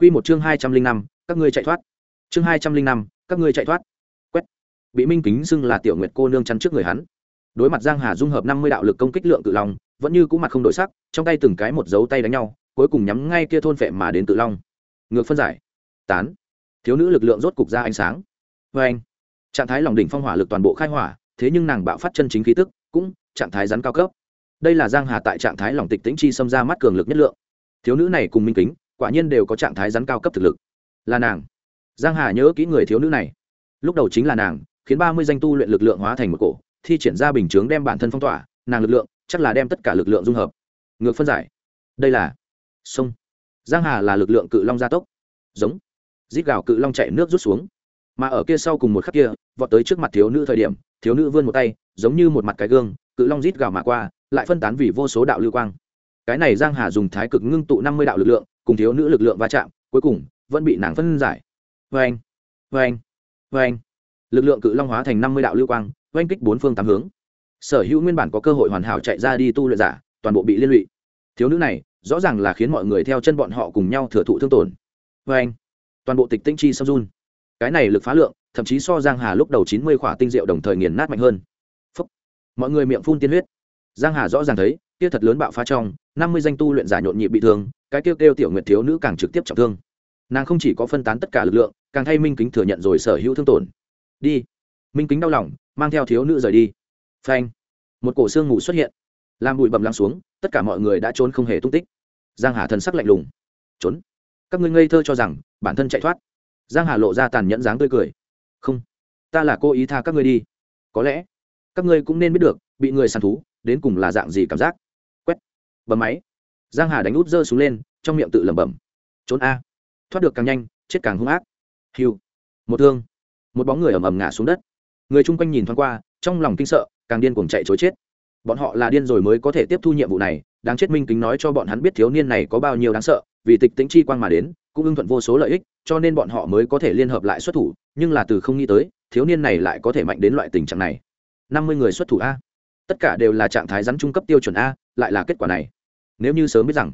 Quy một chương hai trăm linh năm, các ngươi chạy thoát. Chương hai trăm linh năm, các ngươi chạy thoát. Quét. Bị minh kính xưng là tiểu nguyệt cô nương chắn trước người hắn. Đối mặt giang hà dung hợp năm mươi đạo lực công kích lượng tự long, vẫn như cũ mặt không đổi sắc, trong tay từng cái một dấu tay đánh nhau, cuối cùng nhắm ngay kia thôn phệ mà đến tự long. Ngược phân giải. Tán. Thiếu nữ lực lượng rốt cục ra ánh sáng. Và anh. Trạng thái lòng đỉnh phong hỏa lực toàn bộ khai hỏa, thế nhưng nàng bạo phát chân chính khí tức, cũng, trạng thái rắn cao cấp. Đây là giang hà tại trạng thái lòng tịch tĩnh chi xâm ra mắt cường lực nhất lượng. Thiếu nữ này cùng minh kính quả nhiên đều có trạng thái rắn cao cấp thực lực. Là nàng. Giang hà nhớ kỹ người thiếu nữ này. Lúc đầu chính là nàng, khiến ba mươi danh tu luyện lực lượng hóa thành một cổ, thi triển ra bình chướng đem bản thân phong tỏa, nàng lực lượng chắc là đem tất cả lực lượng dung hợp. Ngược phân giải. Đây là sông. Giang hà là lực lượng cự long gia tốc. Giống. Rít gào cự long chạy nước rút xuống. Mà ở kia sau cùng một khắc kia, vọt tới trước mặt thiếu nữ thời điểm, thiếu nữ vươn một tay, giống như một mặt cái gương, cự long rít gào mà qua, lại phân tán vì vô số đạo lưu quang. Cái này giang hà dùng thái cực ngưng tụ năm mươi đạo lực lượng cùng thiếu nữ lực lượng va chạm, cuối cùng vẫn bị nàng phân giải. Vê anh vê anh vê anh lực lượng cự long hóa thành năm mươi đạo lưu quang, oanh kích bốn phương tám hướng. Sở hữu nguyên bản có cơ hội hoàn hảo chạy ra đi tu luyện giả, toàn bộ bị liên lụy. Thiếu nữ này, rõ ràng là khiến mọi người theo chân bọn họ cùng nhau thừa thụ thương tổn. Vê anh toàn bộ tịch tinh chi sâm run. Cái này lực phá lượng, thậm chí so giang hà lúc đầu chín mươi khỏa tinh rượu đồng thời nghiền nát mạnh hơn. Phúc. mọi người miệng phun tiên huyết giang hà rõ ràng thấy, kia thật lớn bạo phá trong, năm mươi danh tu luyện giả nhộn nhịp bị thương, cái kêu kêu tiểu nguyệt thiếu nữ càng trực tiếp trọng thương. Nàng không chỉ có phân tán tất cả lực lượng, càng thay minh kính thừa nhận rồi sở hữu thương tổn. Đi. Minh kính đau lòng, mang theo thiếu nữ rời đi. Phanh. Một cổ xương ngủ xuất hiện. Làm bụi bầm lắng xuống, tất cả mọi người đã trốn không hề tung tích. Giang hà thần sắc lạnh lùng. Trốn. Các ngươi ngây thơ cho rằng, bản thân chạy thoát. Giang hà lộ ra tàn nhẫn dáng tươi cười. Không. Ta là cô ý tha các ngươi đi. Có lẽ, các ngươi cũng nên biết được, bị người săn thú đến cùng là dạng gì cảm giác? Quét. Bấm máy. Giang hà đánh út rơi xuống lên, trong miệng tự lẩm bẩm. Trốn a. Thoát được càng nhanh, chết càng hung ác. Hiu một thương. Một bóng người ầm ầm ngã xuống đất. Người chung quanh nhìn thoáng qua, trong lòng kinh sợ, càng điên cuồng chạy chối chết. Bọn họ là điên rồi mới có thể tiếp thu nhiệm vụ này, đáng chết minh kính nói cho bọn hắn biết thiếu niên này có bao nhiêu đáng sợ, vì tịch tính chi quang mà đến, cũng ưng thuận vô số lợi ích, cho nên bọn họ mới có thể liên hợp lại xuất thủ, nhưng là từ không nghĩ tới, thiếu niên này lại có thể mạnh đến loại tình trạng này. Năm mươi người xuất thủ a tất cả đều là trạng thái rắn trung cấp tiêu chuẩn a, lại là kết quả này. Nếu như sớm biết rằng,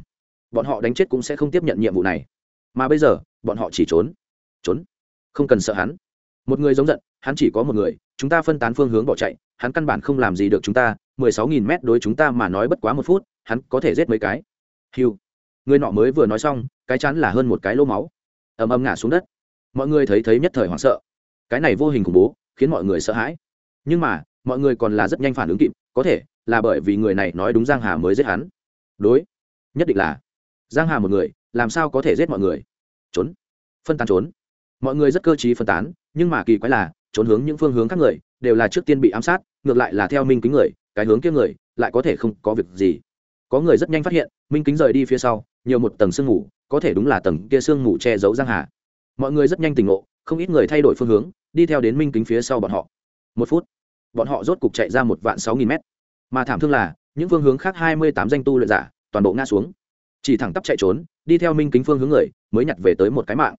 bọn họ đánh chết cũng sẽ không tiếp nhận nhiệm vụ này. Mà bây giờ, bọn họ chỉ trốn. Trốn. Không cần sợ hắn. Một người giống giận, hắn chỉ có một người, chúng ta phân tán phương hướng bỏ chạy, hắn căn bản không làm gì được chúng ta, mười sáu nghìn mét đối chúng ta mà nói bất quá một phút, hắn có thể giết mấy cái. Hiu người nọ mới vừa nói xong, cái chán là hơn một cái lô máu. Ầm ầm ngã xuống đất. Mọi người thấy thấy nhất thời hoảng sợ. Cái này vô hình khủng bố, khiến mọi người sợ hãi. Nhưng mà, mọi người còn là rất nhanh phản ứng kịp có thể là bởi vì người này nói đúng giang hà mới giết hắn. Đối, nhất định là. Giang hà một người, làm sao có thể giết mọi người? Trốn. Phân tán trốn. Mọi người rất cơ t phân tán, nhưng mà kỳ quái là, trốn hướng những phương hướng khác người, đều là trước tiên bị ám sát, ngược lại là theo minh kính người, cái hướng kia người, lại có thể không có việc gì. Có người rất nhanh phát hiện, minh kính rời đi phía sau, nhiều một tầng sương ngủ có thể đúng là tầng kia sương ngủ che giấu giang hà. Mọi người rất nhanh tỉnh ngộ, không ít người thay đổi phương hướng, đi theo đến minh kính phía sau bọn họ. Một phút bọn họ rốt cục chạy ra một vạn sáu nghìn mét. Mà thảm thương là, những phương hướng khác hai mươi tám danh tu luyện giả, toàn bộ ngã xuống. Chỉ thẳng tắp chạy trốn, đi theo minh kính phương hướng người, mới nhặt về tới một cái mạng.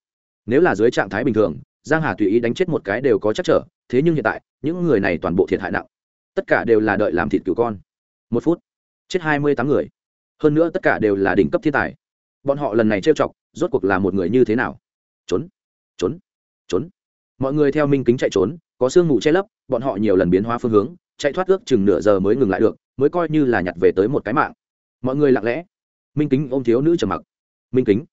Nếu là dưới trạng thái bình thường, giang hà tùy ý đánh chết một cái đều có chắc trở, thế nhưng hiện tại, những người này toàn bộ thiệt hại nặng. Tất cả đều là đợi làm thịt cứu con. Một phút, chết hai mươi tám người. Hơn nữa tất cả đều là đỉnh cấp thiên tài. Bọn họ lần này trêu chọc, rốt cuộc là một người như thế nào? Trốn trốn trốn. Mọi người theo minh kính chạy trốn có sương mù che lấp, bọn họ nhiều lần biến hóa phương hướng, chạy thoát ước chừng nửa giờ mới ngừng lại được, mới coi như là nhặt về tới một cái mạng. Mọi người lặng lẽ. Minh kính ôm thiếu nữ trầm mặc. Minh kính,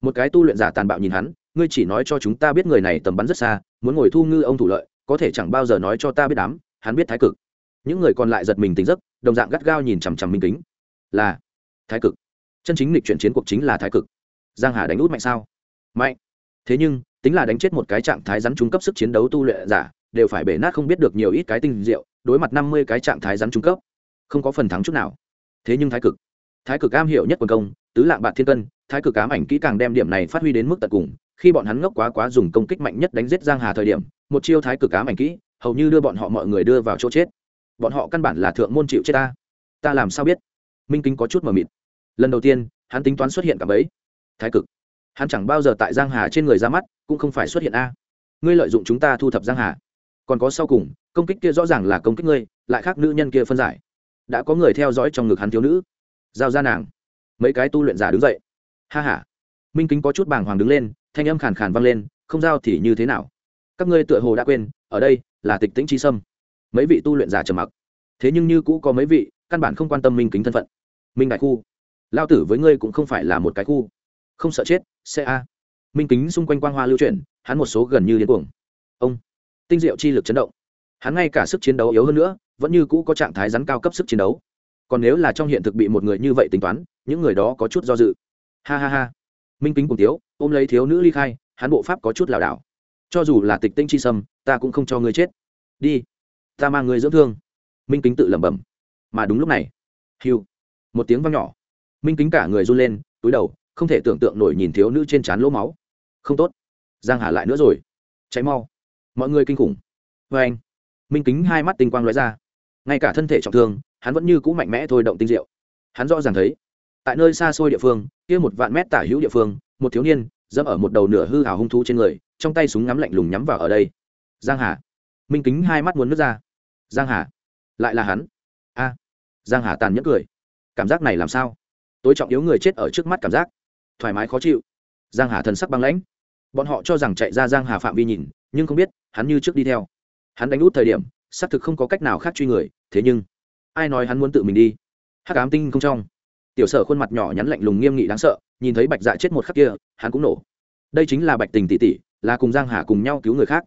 một cái tu luyện giả tàn bạo nhìn hắn, ngươi chỉ nói cho chúng ta biết người này tầm bắn rất xa, muốn ngồi thu ngư ông thủ lợi, có thể chẳng bao giờ nói cho ta biết đám, hắn biết thái cực. Những người còn lại giật mình tỉnh giấc, đồng dạng gắt gao nhìn chằm chằm minh kính. Là thái cực. Chân chính lịch chuyển chiến cuộc chính là thái cực. Giang hà đánh út mạnh sao? Mạnh. Thế nhưng tính là đánh chết một cái trạng thái rắn trung cấp sức chiến đấu tu luyện giả, đều phải bể nát không biết được nhiều ít cái tinh diệu, đối mặt năm mươi cái trạng thái rắn trung cấp. Không có phần thắng chút nào. Thế nhưng thái cực thái cực am hiểu nhất quần công, tứ lạng bạn thiên cân, thái cực ám ảnh kỹ càng đem điểm này phát huy đến mức tận cùng, khi bọn hắn ngốc quá quá dùng công kích mạnh nhất đánh giết giang hà thời điểm, một chiêu thái cực ám ảnh kỹ, hầu như đưa bọn họ mọi người đưa vào chỗ chết. Bọn họ căn bản là thượng môn chịu chết ta. Ta làm sao biết? Minh kính có chút mờ mịt. Lần đầu tiên, hắn tính toán xuất hiện cả bấy thái cực hắn chẳng bao giờ tại giang hà trên người ra mắt, cũng không phải xuất hiện a. Ngươi lợi dụng chúng ta thu thập giang hà. Còn có sau cùng, công kích kia rõ ràng là công kích ngươi, lại khác nữ nhân kia phân giải. Đã có người theo dõi trong ngực hắn thiếu nữ. Giao ra nàng. Mấy cái tu luyện giả đứng dậy. Ha ha. Minh kính có chút bàng hoàng đứng lên, thanh âm khàn khàn vang lên, không giao thì như thế nào? Các ngươi tựa hồ đã quên, ở đây là tịch tĩnh chi sâm. Mấy vị tu luyện giả trầm mặc. Thế nhưng như cũ có mấy vị, căn bản không quan tâm minh kính thân phận. Minh đại khu. Lao tử với ngươi cũng không phải là một cái khu không sợ chết xe a. Minh kính xung quanh quang hoa lưu chuyển, hắn một số gần như điên cuồng. Ông, tinh diệu chi lực chấn động. Hắn ngay cả sức chiến đấu yếu hơn nữa, vẫn như cũ có trạng thái rắn cao cấp sức chiến đấu. Còn nếu là trong hiện thực bị một người như vậy tính toán, những người đó có chút do dự. Ha ha ha. Minh kính cùng tiếu ôm lấy thiếu nữ ly khai, hắn bộ pháp có chút lảo đảo. Cho dù là tịch tinh chi sâm, ta cũng không cho ngươi chết. Đi. Ta mang người dưỡng thương. Minh kính tự lẩm bẩm. Mà đúng lúc này, hiu, một tiếng vang nhỏ. Minh kính cả người run lên, túi đầu không thể tưởng tượng nổi nhìn thiếu nữ trên trán lỗ máu. Không tốt. Giang hà lại nữa rồi. Cháy mau. Mọi người kinh khủng. Vê anh, minh kính hai mắt tinh quang lóe ra. Ngay cả thân thể trọng thương, hắn vẫn như cũ mạnh mẽ thôi động tinh diệu. Hắn rõ ràng thấy, tại nơi xa xôi địa phương, kia một vạn mét tả hữu địa phương, một thiếu niên, dẫm ở một đầu nửa hư hào hung thú trên người, trong tay súng ngắm lạnh lùng nhắm vào ở đây. Giang hà. Minh kính hai mắt muốn nước ra. Giang hà. Lại là hắn. A. Giang hà tàn nhẫn cười. Cảm giác này làm sao? Tối trọng yếu người chết ở trước mắt cảm giác thoải mái khó chịu. Giang hà thần sắc băng lãnh. Bọn họ cho rằng chạy ra giang hà phạm vi nhìn, nhưng không biết, hắn như trước đi theo. Hắn đánh út thời điểm, xác thực không có cách nào khác truy người, thế nhưng, ai nói hắn muốn tự mình đi? Hắc ám tinh không trong. Tiểu sở khuôn mặt nhỏ nhắn lạnh lùng nghiêm nghị đáng sợ, nhìn thấy bạch dạ chết một khắc kia, hắn cũng nổ. Đây chính là bạch tình tỷ tỷ, là cùng giang hà cùng nhau cứu người khác.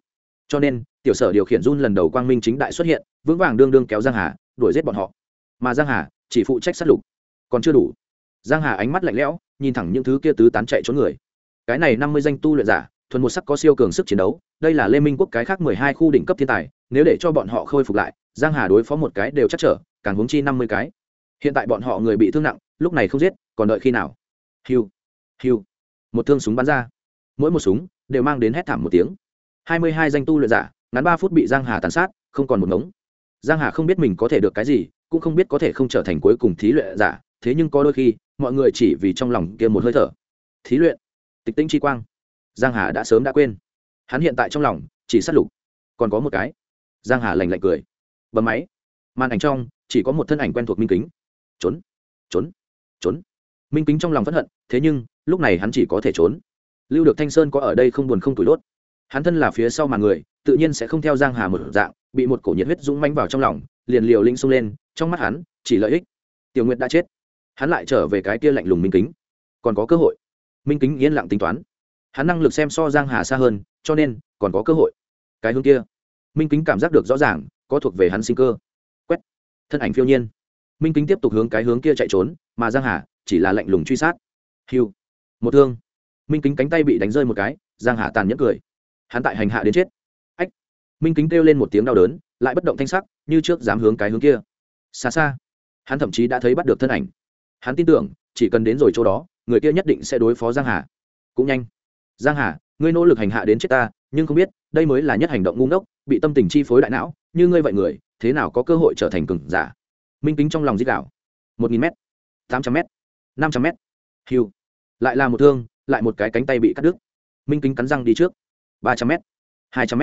Cho nên, tiểu sở điều khiển run lần đầu quang minh chính đại xuất hiện, vững vàng đương đương kéo giang hà, đuổi giết bọn họ. Mà giang hà, chỉ phụ trách sát lục. Còn chưa đủ. Giang hà ánh mắt lạnh lẽo nhìn thẳng những thứ kia tứ tán chạy trốn người. Cái này năm mươi danh tu luyện giả, thuần một sắc có siêu cường sức chiến đấu, đây là lê minh quốc cái khác mười hai khu đỉnh cấp thiên tài, nếu để cho bọn họ khôi phục lại, giang hà đối phó một cái đều chắc trở, càng huống chi năm mươi cái. Hiện tại bọn họ người bị thương nặng, lúc này không giết, còn đợi khi nào? Hiu hiu. Một thương súng bắn ra. Mỗi một súng đều mang đến hét thảm một tiếng. Hai mươi hai danh tu luyện giả, ngắn ba phút bị giang hà tàn sát, không còn một ngống. Giang hà không biết mình có thể được cái gì, cũng không biết có thể không trở thành cuối cùng thí luyện giả, thế nhưng có đôi khi mọi người chỉ vì trong lòng kia một hơi thở. Thí luyện. Tịch tinh chi quang. Giang hà đã sớm đã quên. Hắn hiện tại trong lòng chỉ sát lục. Còn có một cái. Giang hà lành lạnh cười. Bấm máy. Màn ảnh trong, chỉ có một thân ảnh quen thuộc minh kính. Trốn. Trốn. Trốn. Minh kính trong lòng phẫn hận, thế nhưng, lúc này hắn chỉ có thể trốn. Lưu được thanh sơn có ở đây không buồn không tủi đốt. Hắn thân là phía sau mà người, tự nhiên sẽ không theo giang hà một dạng, bị một cổ nhiệt huyết dũng manh vào trong lòng, liền liều linh xông lên, trong mắt hắn, chỉ lợi ích. Tiểu nguyệt đã chết hắn lại trở về cái kia lạnh lùng minh kính. Còn có cơ hội. Minh kính yên lặng tính toán. Hắn năng lực xem so giang hà xa hơn, cho nên, còn có cơ hội. Cái hướng kia. Minh kính cảm giác được rõ ràng, có thuộc về hắn sinh cơ. Quét. Thân ảnh phiêu nhiên. Minh kính tiếp tục hướng cái hướng kia chạy trốn, mà giang hà chỉ là lạnh lùng truy sát. Hiu một thương. Minh kính cánh tay bị đánh rơi một cái, giang hà tàn nhẫn cười. Hắn tại hành hạ đến chết. Ách. Minh kính kêu lên một tiếng đau đớn, lại bất động thanh sắc, như trước dám hướng cái hướng kia. Xa xa. Hắn thậm chí đã thấy bắt được thân ảnh hắn tin tưởng, chỉ cần đến rồi chỗ đó, người kia nhất định sẽ đối phó giang hà. Cũng nhanh. Giang hà, ngươi nỗ lực hành hạ đến chết ta, nhưng không biết, đây mới là nhất hành động ngu ngốc, bị tâm tình chi phối đại não, như ngươi vậy người, thế nào có cơ hội trở thành cường giả? Minh kính trong lòng dích đảo một nghìn m tám trăm m năm trăm m hiu lại là một thương, lại một cái cánh tay bị cắt đứt. Minh kính cắn răng đi trước. ba trăm m hai trăm m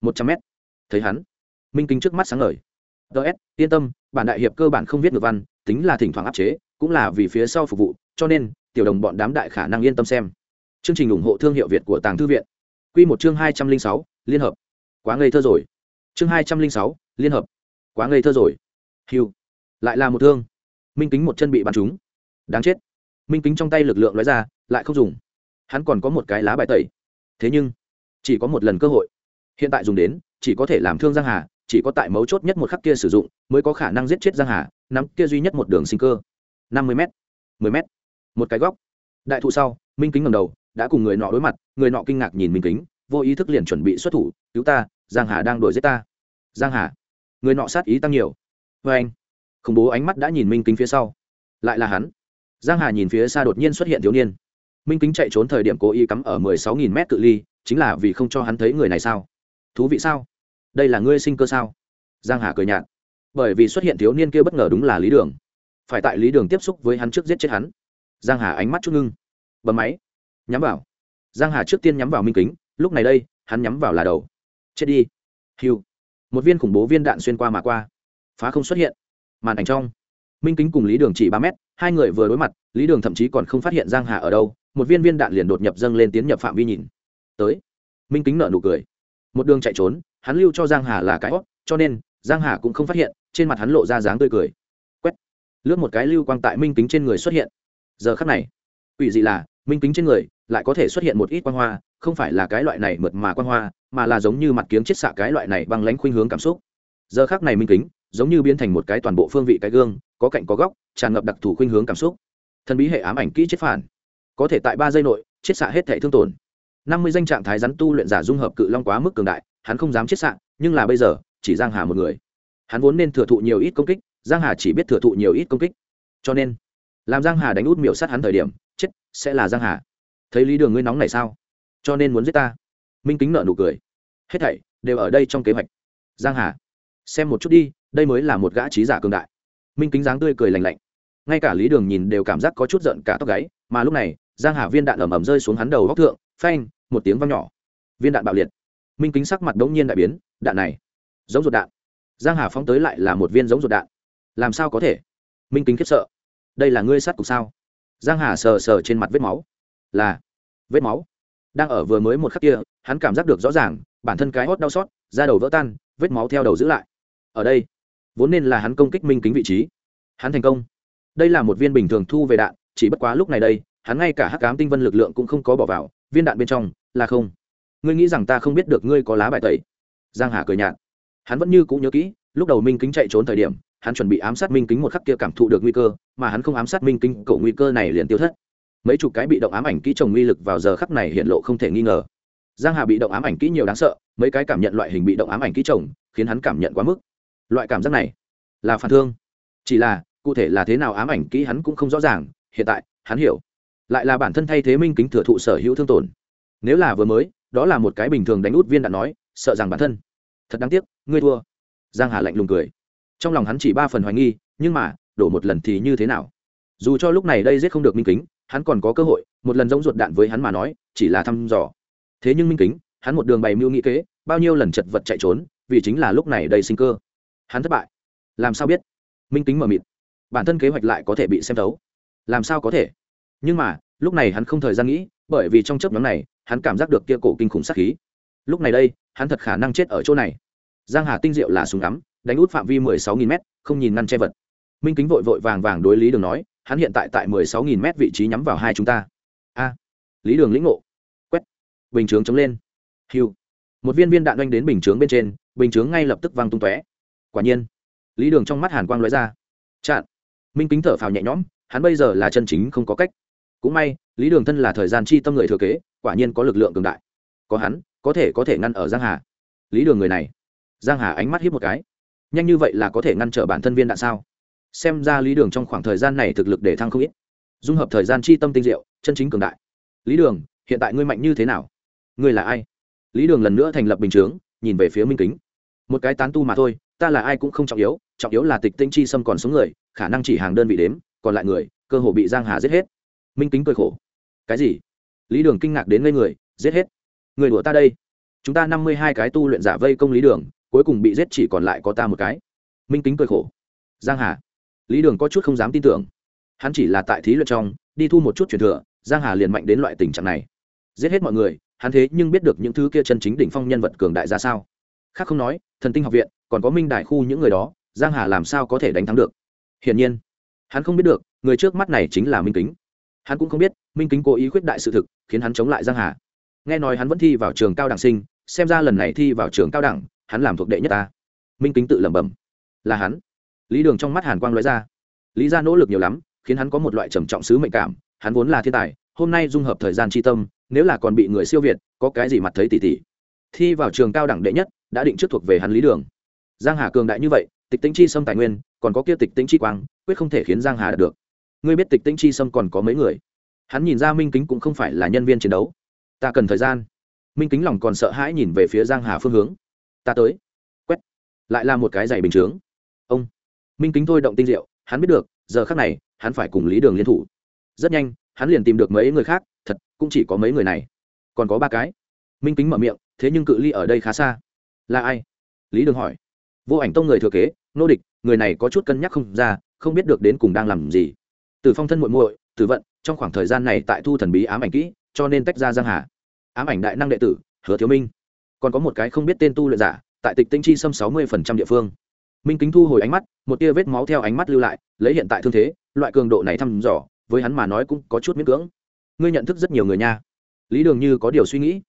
một trăm m thấy hắn, minh kính trước mắt sáng ngời. Ts yên tâm, bản đại hiệp cơ bản không viết ngược văn, tính là thỉnh thoảng áp chế cũng là vì phía sau phục vụ, cho nên, tiểu đồng bọn đám đại khả năng yên tâm xem. Chương trình ủng hộ thương hiệu việt của tàng thư viện. Q một chương hai trăm linh sáu, liên hợp. Quá ngây thơ rồi. Chương hai trăm linh sáu, liên hợp. Quá ngây thơ rồi. Hiu lại là một thương. Minh kính một chân bị bắn trúng. Đáng chết. Minh kính trong tay lực lượng nói ra, lại không dùng. Hắn còn có một cái lá bài tẩy. Thế nhưng, chỉ có một lần cơ hội. Hiện tại dùng đến, chỉ có thể làm thương giang hà, chỉ có tại mấu chốt nhất một khắc kia sử dụng, mới có khả năng giết chết giang hà, nắm kia duy nhất một đường sinh cơ năm mươi m mười m một cái góc. Đại thụ sau, minh kính ngầm đầu, đã cùng người nọ đối mặt, người nọ kinh ngạc nhìn minh kính, vô ý thức liền chuẩn bị xuất thủ, cứu ta, giang hà đang đuổi giết ta. Giang hà? Người nọ sát ý tăng nhiều. Vê anh. Khủng bố ánh mắt đã nhìn minh kính phía sau. Lại là hắn. Giang hà nhìn phía xa đột nhiên xuất hiện thiếu niên. Minh kính chạy trốn thời điểm cố ý cắm ở mười sáu nghìn mét cự ly, chính là vì không cho hắn thấy người này sao? Thú vị sao? Đây là ngươi sinh cơ sao? Giang hà cười nhạt. Bởi vì xuất hiện thiếu niên kia bất ngờ đúng là lý đường phải tại lý đường tiếp xúc với hắn trước giết chết hắn. Giang hà ánh mắt chút ngưng. Bấm máy. Nhắm vào. Giang hà trước tiên nhắm vào minh kính, lúc này đây, hắn nhắm vào là đầu. Chết đi. Hiu một viên khủng bố viên đạn xuyên qua mà qua. Phá không xuất hiện. Màn ảnh trong. Minh kính cùng lý đường chỉ ba mét, hai người vừa đối mặt, lý đường thậm chí còn không phát hiện giang hà ở đâu, một viên viên đạn liền đột nhập dâng lên tiến nhập phạm vi nhìn. Tới. Minh kính nở nụ cười. Một đường chạy trốn, hắn lưu cho giang hà là cái hót cho nên, giang hà cũng không phát hiện, trên mặt hắn lộ ra dáng tươi cười lướt một cái lưu quang tại minh kính trên người xuất hiện. Giờ khắc này ủy dị là, minh kính trên người lại có thể xuất hiện một ít quang hoa, không phải là cái loại này mượt mà quang hoa, mà là giống như mặt kiếng chết xạ cái loại này băng lãnh khuynh hướng cảm xúc. Giờ khắc này minh kính, giống như biến thành một cái toàn bộ phương vị cái gương, có cạnh có góc, tràn ngập đặc thù khuynh hướng cảm xúc. Thần bí hệ ám ảnh kỹ chết phản. Có thể tại ba giây nội, chết xạ hết thể thương tổn. Năm mươi danh trạng thái rắn tu luyện giả dung hợp cự long quá mức cường đại, hắn không dám chết xạ, nhưng là bây giờ, chỉ giang hà một người. Hắn vốn nên thừa thụ nhiều ít công kích giang hà chỉ biết thừa thụ nhiều ít công kích. Cho nên, làm giang hà đánh út miểu sát hắn thời điểm, chết sẽ là giang hà. Thấy lý đường ngươi nóng này sao? Cho nên muốn giết ta. Minh kính nợ nụ cười. Hết thảy đều ở đây trong kế hoạch. Giang hà, xem một chút đi, đây mới là một gã trí giả cường đại. Minh kính dáng tươi cười lành lạnh. Ngay cả lý đường nhìn đều cảm giác có chút giận cả tóc gáy, mà lúc này, giang hà viên đạn ẩm ẩm rơi xuống hắn đầu góc thượng, phanh, một tiếng vang nhỏ. Viên đạn bạo liệt. Minh kính sắc mặt đống nhiên đại biến, đạn này, giống ruột đạn. Giang hà phóng tới lại là một viên giống ruột đạn làm sao có thể? Minh kính khiếp sợ. Đây là ngươi sát cục sao? Giang hà sờ sờ trên mặt vết máu. Là, vết máu. Đang ở vừa mới một khắc kia, hắn cảm giác được rõ ràng, bản thân cái hót đau xót, da đầu vỡ tan, vết máu theo đầu giữ lại. Ở đây, vốn nên là hắn công kích minh kính vị trí. Hắn thành công. Đây là một viên bình thường thu về đạn, chỉ bất quá lúc này đây, hắn ngay cả hắc cám tinh vân lực lượng cũng không có bỏ vào, viên đạn bên trong, là không. Ngươi nghĩ rằng ta không biết được ngươi có lá bài tẩy? Giang hà cười nhạt. Hắn vẫn như cũng nhớ kỹ, lúc đầu minh kính chạy trốn thời điểm hắn chuẩn bị ám sát minh kính một khắc kia cảm thụ được nguy cơ, mà hắn không ám sát minh kính, cổ nguy cơ này liền tiêu thất. Mấy chục cái bị động ám ảnh kỹ trồng uy lực vào giờ khắc này hiện lộ không thể nghi ngờ. Giang hà bị động ám ảnh kỹ nhiều đáng sợ, mấy cái cảm nhận loại hình bị động ám ảnh kỹ trồng, khiến hắn cảm nhận quá mức. Loại cảm giác này là phản thương. Chỉ là, cụ thể là thế nào ám ảnh kỹ hắn cũng không rõ ràng, hiện tại, hắn hiểu. Lại là bản thân thay thế minh kính thừa thụ sở hữu thương tổn. Nếu là vừa mới, đó là một cái bình thường đánh út viên đạn nói, sợ rằng bản thân. Thật đáng tiếc, ngươi thua. Giang hà lạnh lùng cười trong lòng hắn chỉ ba phần hoài nghi, nhưng mà, đổ một lần thì như thế nào? Dù cho lúc này đây giết không được minh kính, hắn còn có cơ hội, một lần giống ruột đạn với hắn mà nói, chỉ là thăm dò. Thế nhưng minh kính, hắn một đường bày mưu nghĩ kế, bao nhiêu lần chật vật chạy trốn, vì chính là lúc này đầy sinh cơ. Hắn thất bại. Làm sao biết? Minh kính mờ mịt. Bản thân kế hoạch lại có thể bị xem thấu. Làm sao có thể? Nhưng mà, lúc này hắn không thời gian nghĩ, bởi vì trong chấp nhóm này, hắn cảm giác được kia cổ kinh khủng sát khí. Lúc này đây, hắn thật khả năng chết ở chỗ này. Giang hà tinh diệu là súng ngắm đánh út phạm vi mười sáu nghìn m không nhìn ngăn che vật. Minh kính vội vội vàng vàng đối lý đường nói, hắn hiện tại tại mười sáu nghìn m vị trí nhắm vào hai chúng ta. A. Lý đường lĩnh ngộ. Quét. Bình chướng chống lên. Hiu. Một viên viên đạn đánh đến bình chướng bên trên, bình chướng ngay lập tức văng tung tóe. Quả nhiên, lý đường trong mắt hàn quang lóe ra. Chặn. Minh kính thở phào nhẹ nhõm, hắn bây giờ là chân chính không có cách. Cũng may, lý đường thân là thời gian chi tâm người thừa kế, quả nhiên có lực lượng cường đại. Có hắn, có thể có thể ngăn ở giang hà. Lý đường người này. Giang hà ánh mắt hiếp một cái nhanh như vậy là có thể ngăn trở bản thân viên đạn sao? Xem ra lý đường trong khoảng thời gian này thực lực để thăng không ít. Dung hợp thời gian chi tâm tinh diệu, chân chính cường đại. Lý đường, hiện tại ngươi mạnh như thế nào? Ngươi là ai? Lý đường lần nữa thành lập bình chướng, nhìn về phía minh kính. Một cái tán tu mà thôi, ta là ai cũng không trọng yếu trọng yếu là tịch tinh chi xâm còn sống người, khả năng chỉ hàng đơn vị đếm, còn lại người, cơ hồ bị giang hà giết hết. Minh kính cười khổ. Cái gì? Lý đường kinh ngạc đến ngây người, giết hết. Người đùa ta đây. Chúng ta năm mươi hai cái tu luyện giả vây công lý đường cuối cùng bị giết chỉ còn lại có ta một cái. Minh kính cười khổ. Giang hà. Lý đường có chút không dám tin tưởng. Hắn chỉ là tại thí luyện trong, đi thu một chút truyền thừa, giang hà liền mạnh đến loại tình trạng này. Giết hết mọi người, hắn thế nhưng biết được những thứ kia chân chính đỉnh phong nhân vật cường đại ra sao. Khác không nói, thần tinh học viện, còn có minh đại khu những người đó, giang hà làm sao có thể đánh thắng được? Hiển nhiên, hắn không biết được, người trước mắt này chính là minh kính. Hắn cũng không biết, minh kính cố ý khuyết đại sự thực, khiến hắn chống lại giang hà. Nghe nói hắn vẫn thi vào trường cao đẳng sinh, xem ra lần này thi vào trường cao đẳng hắn làm thuộc đệ nhất ta. Minh kính tự lẩm bẩm. Là hắn. Lý đường trong mắt hàn quang nói ra. Lý ra nỗ lực nhiều lắm, khiến hắn có một loại trầm trọng sứ mệnh cảm, hắn vốn là thiên tài, hôm nay dung hợp thời gian tri tâm, nếu là còn bị người siêu việt, có cái gì mặt thấy tỉ tỉ. Thi vào trường cao đẳng đệ nhất, đã định trước thuộc về hắn lý đường. Giang hà cường đại như vậy, tịch tính chi xâm tài nguyên, còn có kia tịch tính chi quang, quyết không thể khiến giang hà đạt được. Ngươi biết tịch tính chi xâm còn có mấy người? Hắn nhìn ra minh kính cũng không phải là nhân viên chiến đấu. Ta cần thời gian. Minh kính lòng còn sợ hãi nhìn về phía giang hà phương hướng ta tới. Quét. Lại là một cái giày bình chướng. Ông. Minh kính thôi động tinh diệu, hắn biết được, giờ khác này, hắn phải cùng lý đường liên thủ. Rất nhanh, hắn liền tìm được mấy người khác, thật, cũng chỉ có mấy người này. Còn có ba cái. Minh kính mở miệng, thế nhưng cự ly ở đây khá xa. Là ai? Lý đường hỏi. Vô ảnh tông người thừa kế, nô địch, người này có chút cân nhắc không ra, không biết được đến cùng đang làm gì. Từ phong thân muội muội, từ vận, trong khoảng thời gian này tại thu thần bí ám ảnh kỹ, cho nên tách ra giang hà. Ám ảnh đại năng đệ tử, hứa thiếu minh còn có một cái không biết tên tu luyện giả, tại tịch tinh chi xâm sáu mươi địa phương. Minh kính thu hồi ánh mắt, một tia vết máu theo ánh mắt lưu lại, lấy hiện tại thương thế, loại cường độ này thăm dò, với hắn mà nói cũng có chút miễn cưỡng. Ngươi nhận thức rất nhiều người nha. Lý đường như có điều suy nghĩ.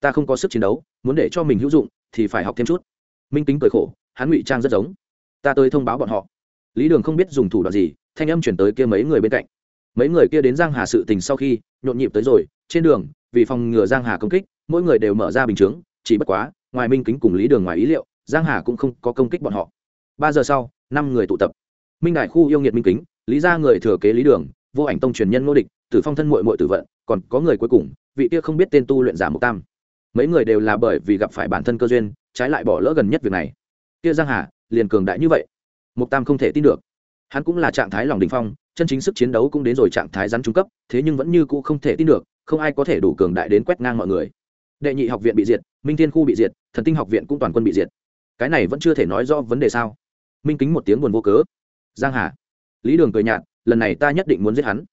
Ta không có sức chiến đấu, muốn để cho mình hữu dụng thì phải học thêm chút. Minh kính cười khổ, hắn ngụy trang rất giống. Ta tới thông báo bọn họ. Lý đường không biết dùng thủ đoạn gì, thanh âm chuyển tới kia mấy người bên cạnh. Mấy người kia đến giang hà sự tình sau khi, nhộn nhịp tới rồi, trên đường, vì phòng ngừa giang hà công kích, mỗi người đều mở ra bình chướng chỉ bất quá, ngoài minh kính cùng lý đường ngoài ý liệu, giang hà cũng không có công kích bọn họ. Ba giờ sau, năm người tụ tập. Minh đại khu yêu nghiệt minh kính, lý ra người thừa kế lý đường, vô ảnh tông truyền nhân ngô địch, tử phong thân muội muội tử vận, còn có người cuối cùng, vị kia không biết tên tu luyện giả mục tam. Mấy người đều là bởi vì gặp phải bản thân cơ duyên, trái lại bỏ lỡ gần nhất việc này. Kia giang hà, liền cường đại như vậy. Mục tam không thể tin được. Hắn cũng là trạng thái lòng đình phong, chân chính sức chiến đấu cũng đến rồi trạng thái rắn trung cấp, thế nhưng vẫn như cũ không thể tin được, không ai có thể đủ cường đại đến quét ngang mọi người đệ nhị học viện bị diệt, minh thiên khu bị diệt, thần tinh học viện cũng toàn quân bị diệt. Cái này vẫn chưa thể nói rõ vấn đề sao? Minh kính một tiếng buồn vô cớ. Giang hà. Lý đường cười nhạt, lần này ta nhất định muốn giết hắn.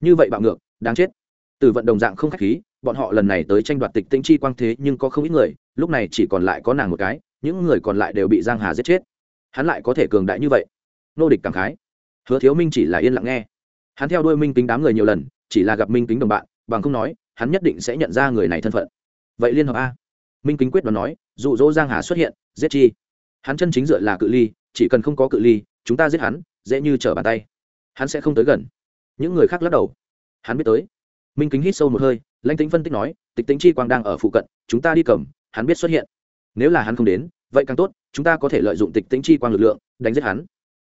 Như vậy bạo ngược, đáng chết. Từ vận đồng dạng không khách khí, bọn họ lần này tới tranh đoạt tịch tinh chi quang thế nhưng có không ít người, lúc này chỉ còn lại có nàng một cái, những người còn lại đều bị giang hà giết chết. Hắn lại có thể cường đại như vậy? Nô địch cảm khái. Hứa thiếu minh chỉ là yên lặng nghe. Hắn theo đuôi minh kính đám người nhiều lần, chỉ là gặp minh kính đồng bạn, bằng không nói, hắn nhất định sẽ nhận ra người này thân phận vậy liên hợp a minh kính quyết đoán nói dụ dỗ giang hà xuất hiện giết chi hắn chân chính dựa là cự ly chỉ cần không có cự ly chúng ta giết hắn dễ như trở bàn tay hắn sẽ không tới gần những người khác lắc đầu hắn biết tới minh kính hít sâu một hơi lãnh tính phân tích nói tịch tính chi quang đang ở phụ cận chúng ta đi cầm hắn biết xuất hiện nếu là hắn không đến vậy càng tốt chúng ta có thể lợi dụng tịch tính chi quang lực lượng đánh giết hắn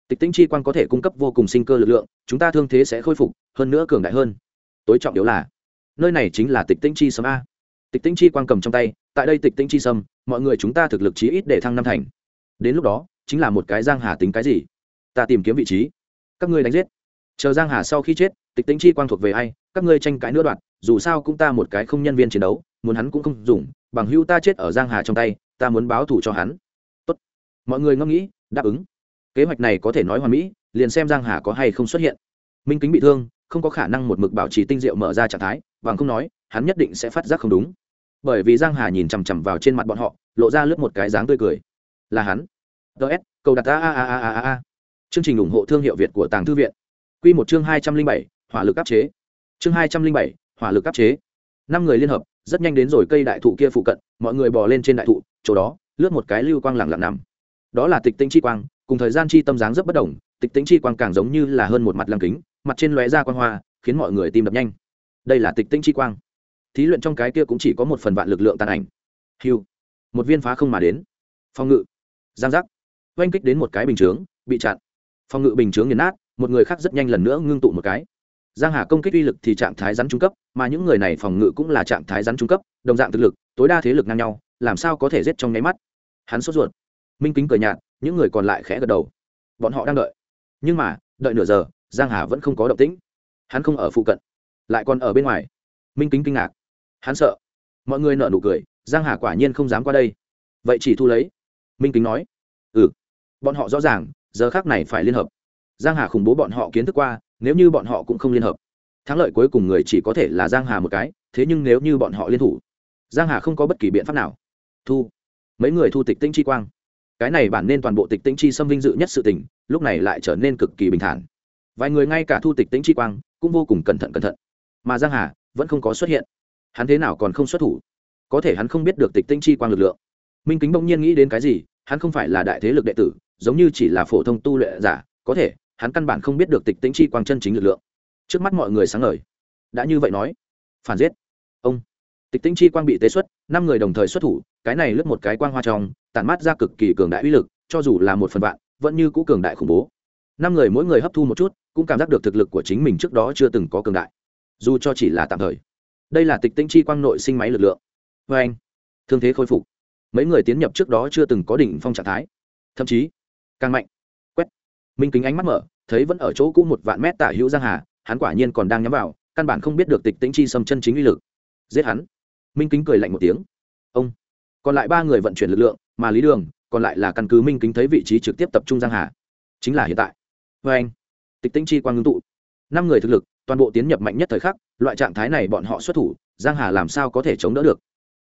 tịch tính chi quang có thể cung cấp vô cùng sinh cơ lực lượng chúng ta thương thế sẽ khôi phục hơn nữa cường đại hơn tối trọng yếu là nơi này chính là tịch tính chi sâm a tịch tĩnh chi quang cầm trong tay, tại đây tịch tĩnh chi sâm, mọi người chúng ta thực lực chí ít để thăng năm thành. Đến lúc đó, chính là một cái giang hà tính cái gì? Ta tìm kiếm vị trí. Các ngươi đánh giết. Chờ giang hà sau khi chết, tịch tĩnh chi quang thuộc về ai? Các ngươi tranh cãi nữa đoạn, dù sao cũng ta một cái không nhân viên chiến đấu, muốn hắn cũng không dùng, bằng hưu ta chết ở giang hà trong tay, ta muốn báo thù cho hắn. Tốt. mọi người ngẫm nghĩ, đáp ứng. Kế hoạch này có thể nói hoàn mỹ, liền xem giang hà có hay không xuất hiện. Minh kính bị thương, không có khả năng một mực bảo trì tinh diệu mở ra trạng thái, bằng không nói, hắn nhất định sẽ phát giác không đúng bởi vì giang hà nhìn chằm chằm vào trên mặt bọn họ, lộ ra lướt một cái dáng tươi cười. Là hắn. Ts cầu đặt a a a a a a. Chương trình ủng hộ thương hiệu việt của tàng thư viện. Quy một chương hai trăm linh bảy, hỏa lực áp chế. Chương hai trăm linh bảy, hỏa lực áp chế. Năm người liên hợp, rất nhanh đến rồi cây đại thụ kia phụ cận, mọi người bò lên trên đại thụ, chỗ đó, lướt một cái lưu quang lặng lặng nằm. Đó là tịch tinh chi quang, cùng thời gian chi tâm dáng rất bất đồng, tịch tinh chi quang càng giống như là hơn một mặt lăng kính, mặt trên lóe ra quang hoa, khiến mọi người tim đập nhanh. Đây là tịch tinh chi quang thí luyện trong cái kia cũng chỉ có một phần vạn lực lượng tàn ảnh. Hiu một viên phá không mà đến. Phòng ngự. Giang giác. Oanh kích đến một cái bình chướng, bị chặn. Phòng ngự bình chướng nghiền nát, một người khác rất nhanh lần nữa ngưng tụ một cái. Giang hà công kích uy lực thì trạng thái rắn trung cấp, mà những người này phòng ngự cũng là trạng thái rắn trung cấp, đồng dạng thực lực, tối đa thế lực ngang nhau, làm sao có thể giết trong nháy mắt. Hắn sốt ruột. Minh kính cười nhạt, những người còn lại khẽ gật đầu. Bọn họ đang đợi. Nhưng mà, đợi nửa giờ, giang hà vẫn không có động tĩnh. Hắn không ở phụ cận, lại còn ở bên ngoài. Minh kính kinh ngạc hắn sợ. Mọi người nợ nụ cười, giang hà quả nhiên không dám qua đây. Vậy chỉ thu lấy. Minh kính nói. Ừ. Bọn họ rõ ràng, giờ khác này phải liên hợp. Giang hà khủng bố bọn họ kiến thức qua, nếu như bọn họ cũng không liên hợp. Thắng lợi cuối cùng người chỉ có thể là giang hà một cái, thế nhưng nếu như bọn họ liên thủ, giang hà không có bất kỳ biện pháp nào. Thu. Mấy người thu tịch tinh chi quang. Cái này bản nên toàn bộ tịch tinh chi xâm vinh dự nhất sự tình, lúc này lại trở nên cực kỳ bình thản. Vài người ngay cả thu tịch tinh chi quang, cũng vô cùng cẩn thận cẩn thận. Mà giang hà vẫn không có xuất hiện hắn thế nào còn không xuất thủ? Có thể hắn không biết được tịch tinh chi quang lực lượng. Minh kính bỗng nhiên nghĩ đến cái gì, hắn không phải là đại thế lực đệ tử, giống như chỉ là phổ thông tu luyện giả, có thể, hắn căn bản không biết được tịch tĩnh chi quang chân chính lực lượng. Trước mắt mọi người sáng ngời. Đã như vậy nói, phản giết. Ông. Tịch tĩnh chi quang bị tế xuất, năm người đồng thời xuất thủ, cái này lướt một cái quang hoa trong, tản mát ra cực kỳ cường đại uy lực, cho dù là một phần vạn, vẫn như cũ cường đại khủng bố. Năm người mỗi người hấp thu một chút, cũng cảm giác được thực lực của chính mình trước đó chưa từng có cường đại. Dù cho chỉ là tạm thời đây là tịch tĩnh chi quang nội sinh máy lực lượng. Vê anh, thương thế khôi phục. Mấy người tiến nhập trước đó chưa từng có đỉnh phong trạng thái. Thậm chí, càng mạnh. Quét. Minh kính ánh mắt mở, thấy vẫn ở chỗ cũ một vạn mét tả hữu giang hà, hắn quả nhiên còn đang nhắm vào, căn bản không biết được tịch tĩnh chi xâm chân chính uy lực. Giết hắn. Minh kính cười lạnh một tiếng. Ông. Còn lại ba người vận chuyển lực lượng, mà lý đường, còn lại là căn cứ minh kính thấy vị trí trực tiếp tập trung giang hà. Chính là hiện tại. Vê anh, tịch tĩnh chi quang ngưng tụ. Năm người thực lực, toàn bộ tiến nhập mạnh nhất thời khắc loại trạng thái này bọn họ xuất thủ, giang hà làm sao có thể chống đỡ được?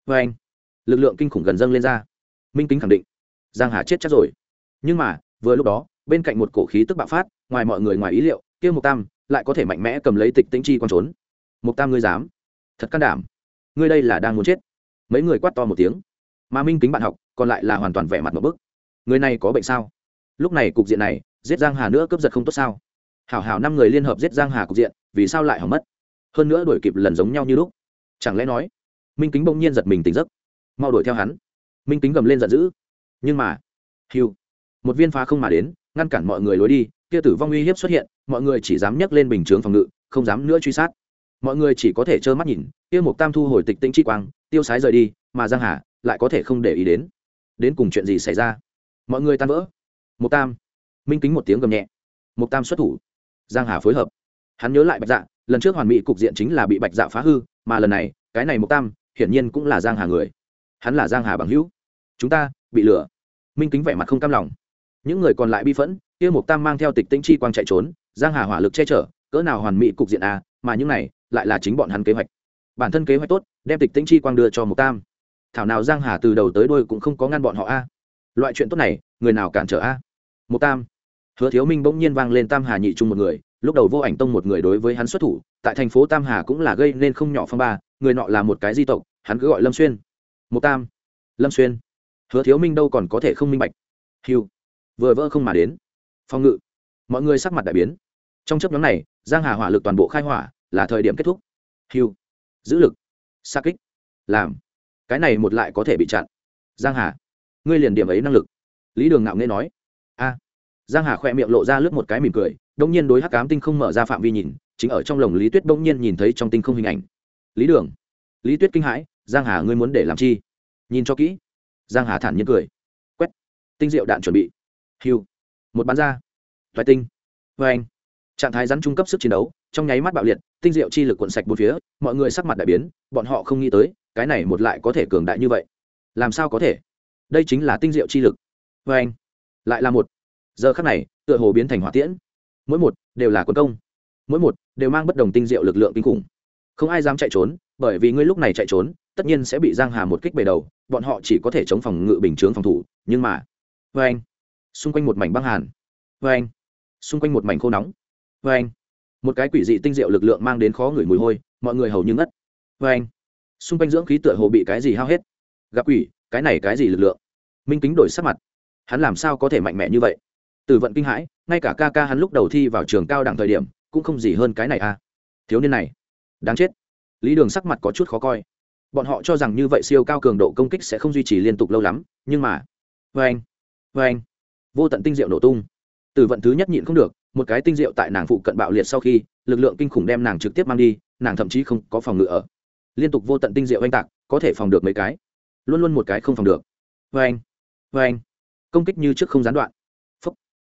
Vê anh, lực lượng kinh khủng gần dâng lên ra. Minh kính khẳng định, giang hà chết chắc rồi. Nhưng mà, vừa lúc đó, bên cạnh một cổ khí tức bạo phát, ngoài mọi người ngoài ý liệu kia mục tam lại có thể mạnh mẽ cầm lấy tịch tĩnh chi quan trốn. Mục tam ngươi dám? Thật can đảm. Ngươi đây là đang muốn chết. Mấy người quát to một tiếng. Mà minh kính bạn học còn lại là hoàn toàn vẻ mặt một bức. Người này có bệnh sao? Lúc này cục diện này, giết giang hà nữa cướp giật không tốt sao? Hảo hảo năm người liên hợp giết giang hà cục diện, vì sao lại hỏng mất? Hơn nữa đuổi kịp lần giống nhau như lúc. Chẳng lẽ nói, minh kính bỗng nhiên giật mình tỉnh giấc, mau đuổi theo hắn. Minh kính gầm lên giận dữ. Nhưng mà, hiu, một viên phá không mà đến, ngăn cản mọi người lối đi, kia tử vong uy hiếp xuất hiện, mọi người chỉ dám nhấc lên bình chướng phòng ngự, không dám nữa truy sát. Mọi người chỉ có thể trơ mắt nhìn, kia một tam thu hồi tịch tĩnh chi quang, tiêu sái rời đi, mà giang hà lại có thể không để ý đến. Đến cùng chuyện gì xảy ra? Mọi người tan vỡ. Một tam, minh kính một tiếng gầm nhẹ. Một tam xuất thủ. Giang hà phối hợp. Hắn nhớ lại bạch dạ lần trước hoàn mỹ cục diện chính là bị bạch dạ phá hư, mà lần này, cái này một tam, hiển nhiên cũng là giang hà người. Hắn là giang hà bằng hữu. Chúng ta, bị lừa. Minh kính vẻ mặt không cam lòng. Những người còn lại bi phẫn, kia một tam mang theo tịch tĩnh chi quang chạy trốn, giang hà hỏa lực che chở, cỡ nào hoàn mỹ cục diện a mà những này, lại là chính bọn hắn kế hoạch. Bản thân kế hoạch tốt, đem tịch tĩnh chi quang đưa cho một tam. Thảo nào giang hà từ đầu tới đuôi cũng không có ngăn bọn họ a loại chuyện tốt này, người nào cản trở à? a một tam. Hứa thiếu minh bỗng nhiên vang lên tam hà nhị chung một người lúc đầu vô ảnh tông một người đối với hắn xuất thủ, tại thành phố tam hà cũng là gây nên không nhỏ phong ba, người nọ là một cái di tộc, hắn cứ gọi lâm xuyên. Một tam. Lâm xuyên. Hứa thiếu minh đâu còn có thể không minh bạch. Hiu vừa vỡ không mà đến. Phong ngự. Mọi người sắc mặt đại biến. Trong chấp nhóm này, giang hà hỏa lực toàn bộ khai hỏa, là thời điểm kết thúc. Hiu giữ lực. Xa kích. Làm. Cái này một lại có thể bị chặn. Giang hà. Ngươi liền điểm ấy năng lực. Lý đường ngạo nghe nói. A. Giang hà khoe miệng lộ ra lướt một cái mỉm cười đông nhiên đối hắc cám tinh không mở ra phạm vi nhìn, chính ở trong lồng lý tuyết đông nhiên nhìn thấy trong tinh không hình ảnh. Lý đường, lý tuyết kinh hãi, giang hà ngươi muốn để làm chi? Nhìn cho kỹ. Giang hà thản nhiên cười. Quét. Tinh diệu đạn chuẩn bị. Hiu một bán ra. Thoại tinh. Vê anh. Trạng thái rắn trung cấp sức chiến đấu, trong nháy mắt bạo liệt, tinh diệu chi lực cuộn sạch bốn phía, mọi người sắc mặt đại biến, bọn họ không nghĩ tới, cái này một lại có thể cường đại như vậy. Làm sao có thể? Đây chính là tinh diệu chi lực. Vê anh. Lại là một. Giờ khắc này, tựa hồ biến thành hỏa tiễn mỗi một đều là quân công, mỗi một đều mang bất đồng tinh diệu lực lượng kinh khủng. Không ai dám chạy trốn, bởi vì ngươi lúc này chạy trốn, tất nhiên sẽ bị giang hà một kích bề đầu, bọn họ chỉ có thể chống phòng ngự bình chướng phòng thủ, nhưng mà vê anh xung quanh một mảnh băng hàn. Vê anh xung quanh một mảnh khô nóng. Vê anh một cái quỷ dị tinh diệu lực lượng mang đến khó ngửi mùi hôi, mọi người hầu như ngất. Vê anh xung quanh dưỡng khí tựa hồ bị cái gì hao hết. Gặp quỷ, cái này cái gì lực lượng? Minh kính đổi sắc mặt. Hắn làm sao có thể mạnh mẽ như vậy? Từ vận kinh hãi, ngay cả ca ca hắn lúc đầu thi vào trường cao đẳng thời điểm, cũng không gì hơn cái này à. Thiếu niên này, đáng chết. Lý đường sắc mặt có chút khó coi. Bọn họ cho rằng như vậy siêu cao cường độ công kích sẽ không duy trì liên tục lâu lắm, nhưng mà vê anh vê anh. Vô tận tinh diệu nổ tung. Từ vận thứ nhất nhịn không được, một cái tinh diệu tại nàng phụ cận bạo liệt sau khi, lực lượng kinh khủng đem nàng trực tiếp mang đi, nàng thậm chí không có phòng ngự ở. Liên tục vô tận tinh diệu oanh tạc, có thể phòng được mấy cái. Luôn luôn một cái không phòng được. Vê anh vê anh. Công kích như trước không gián đoạn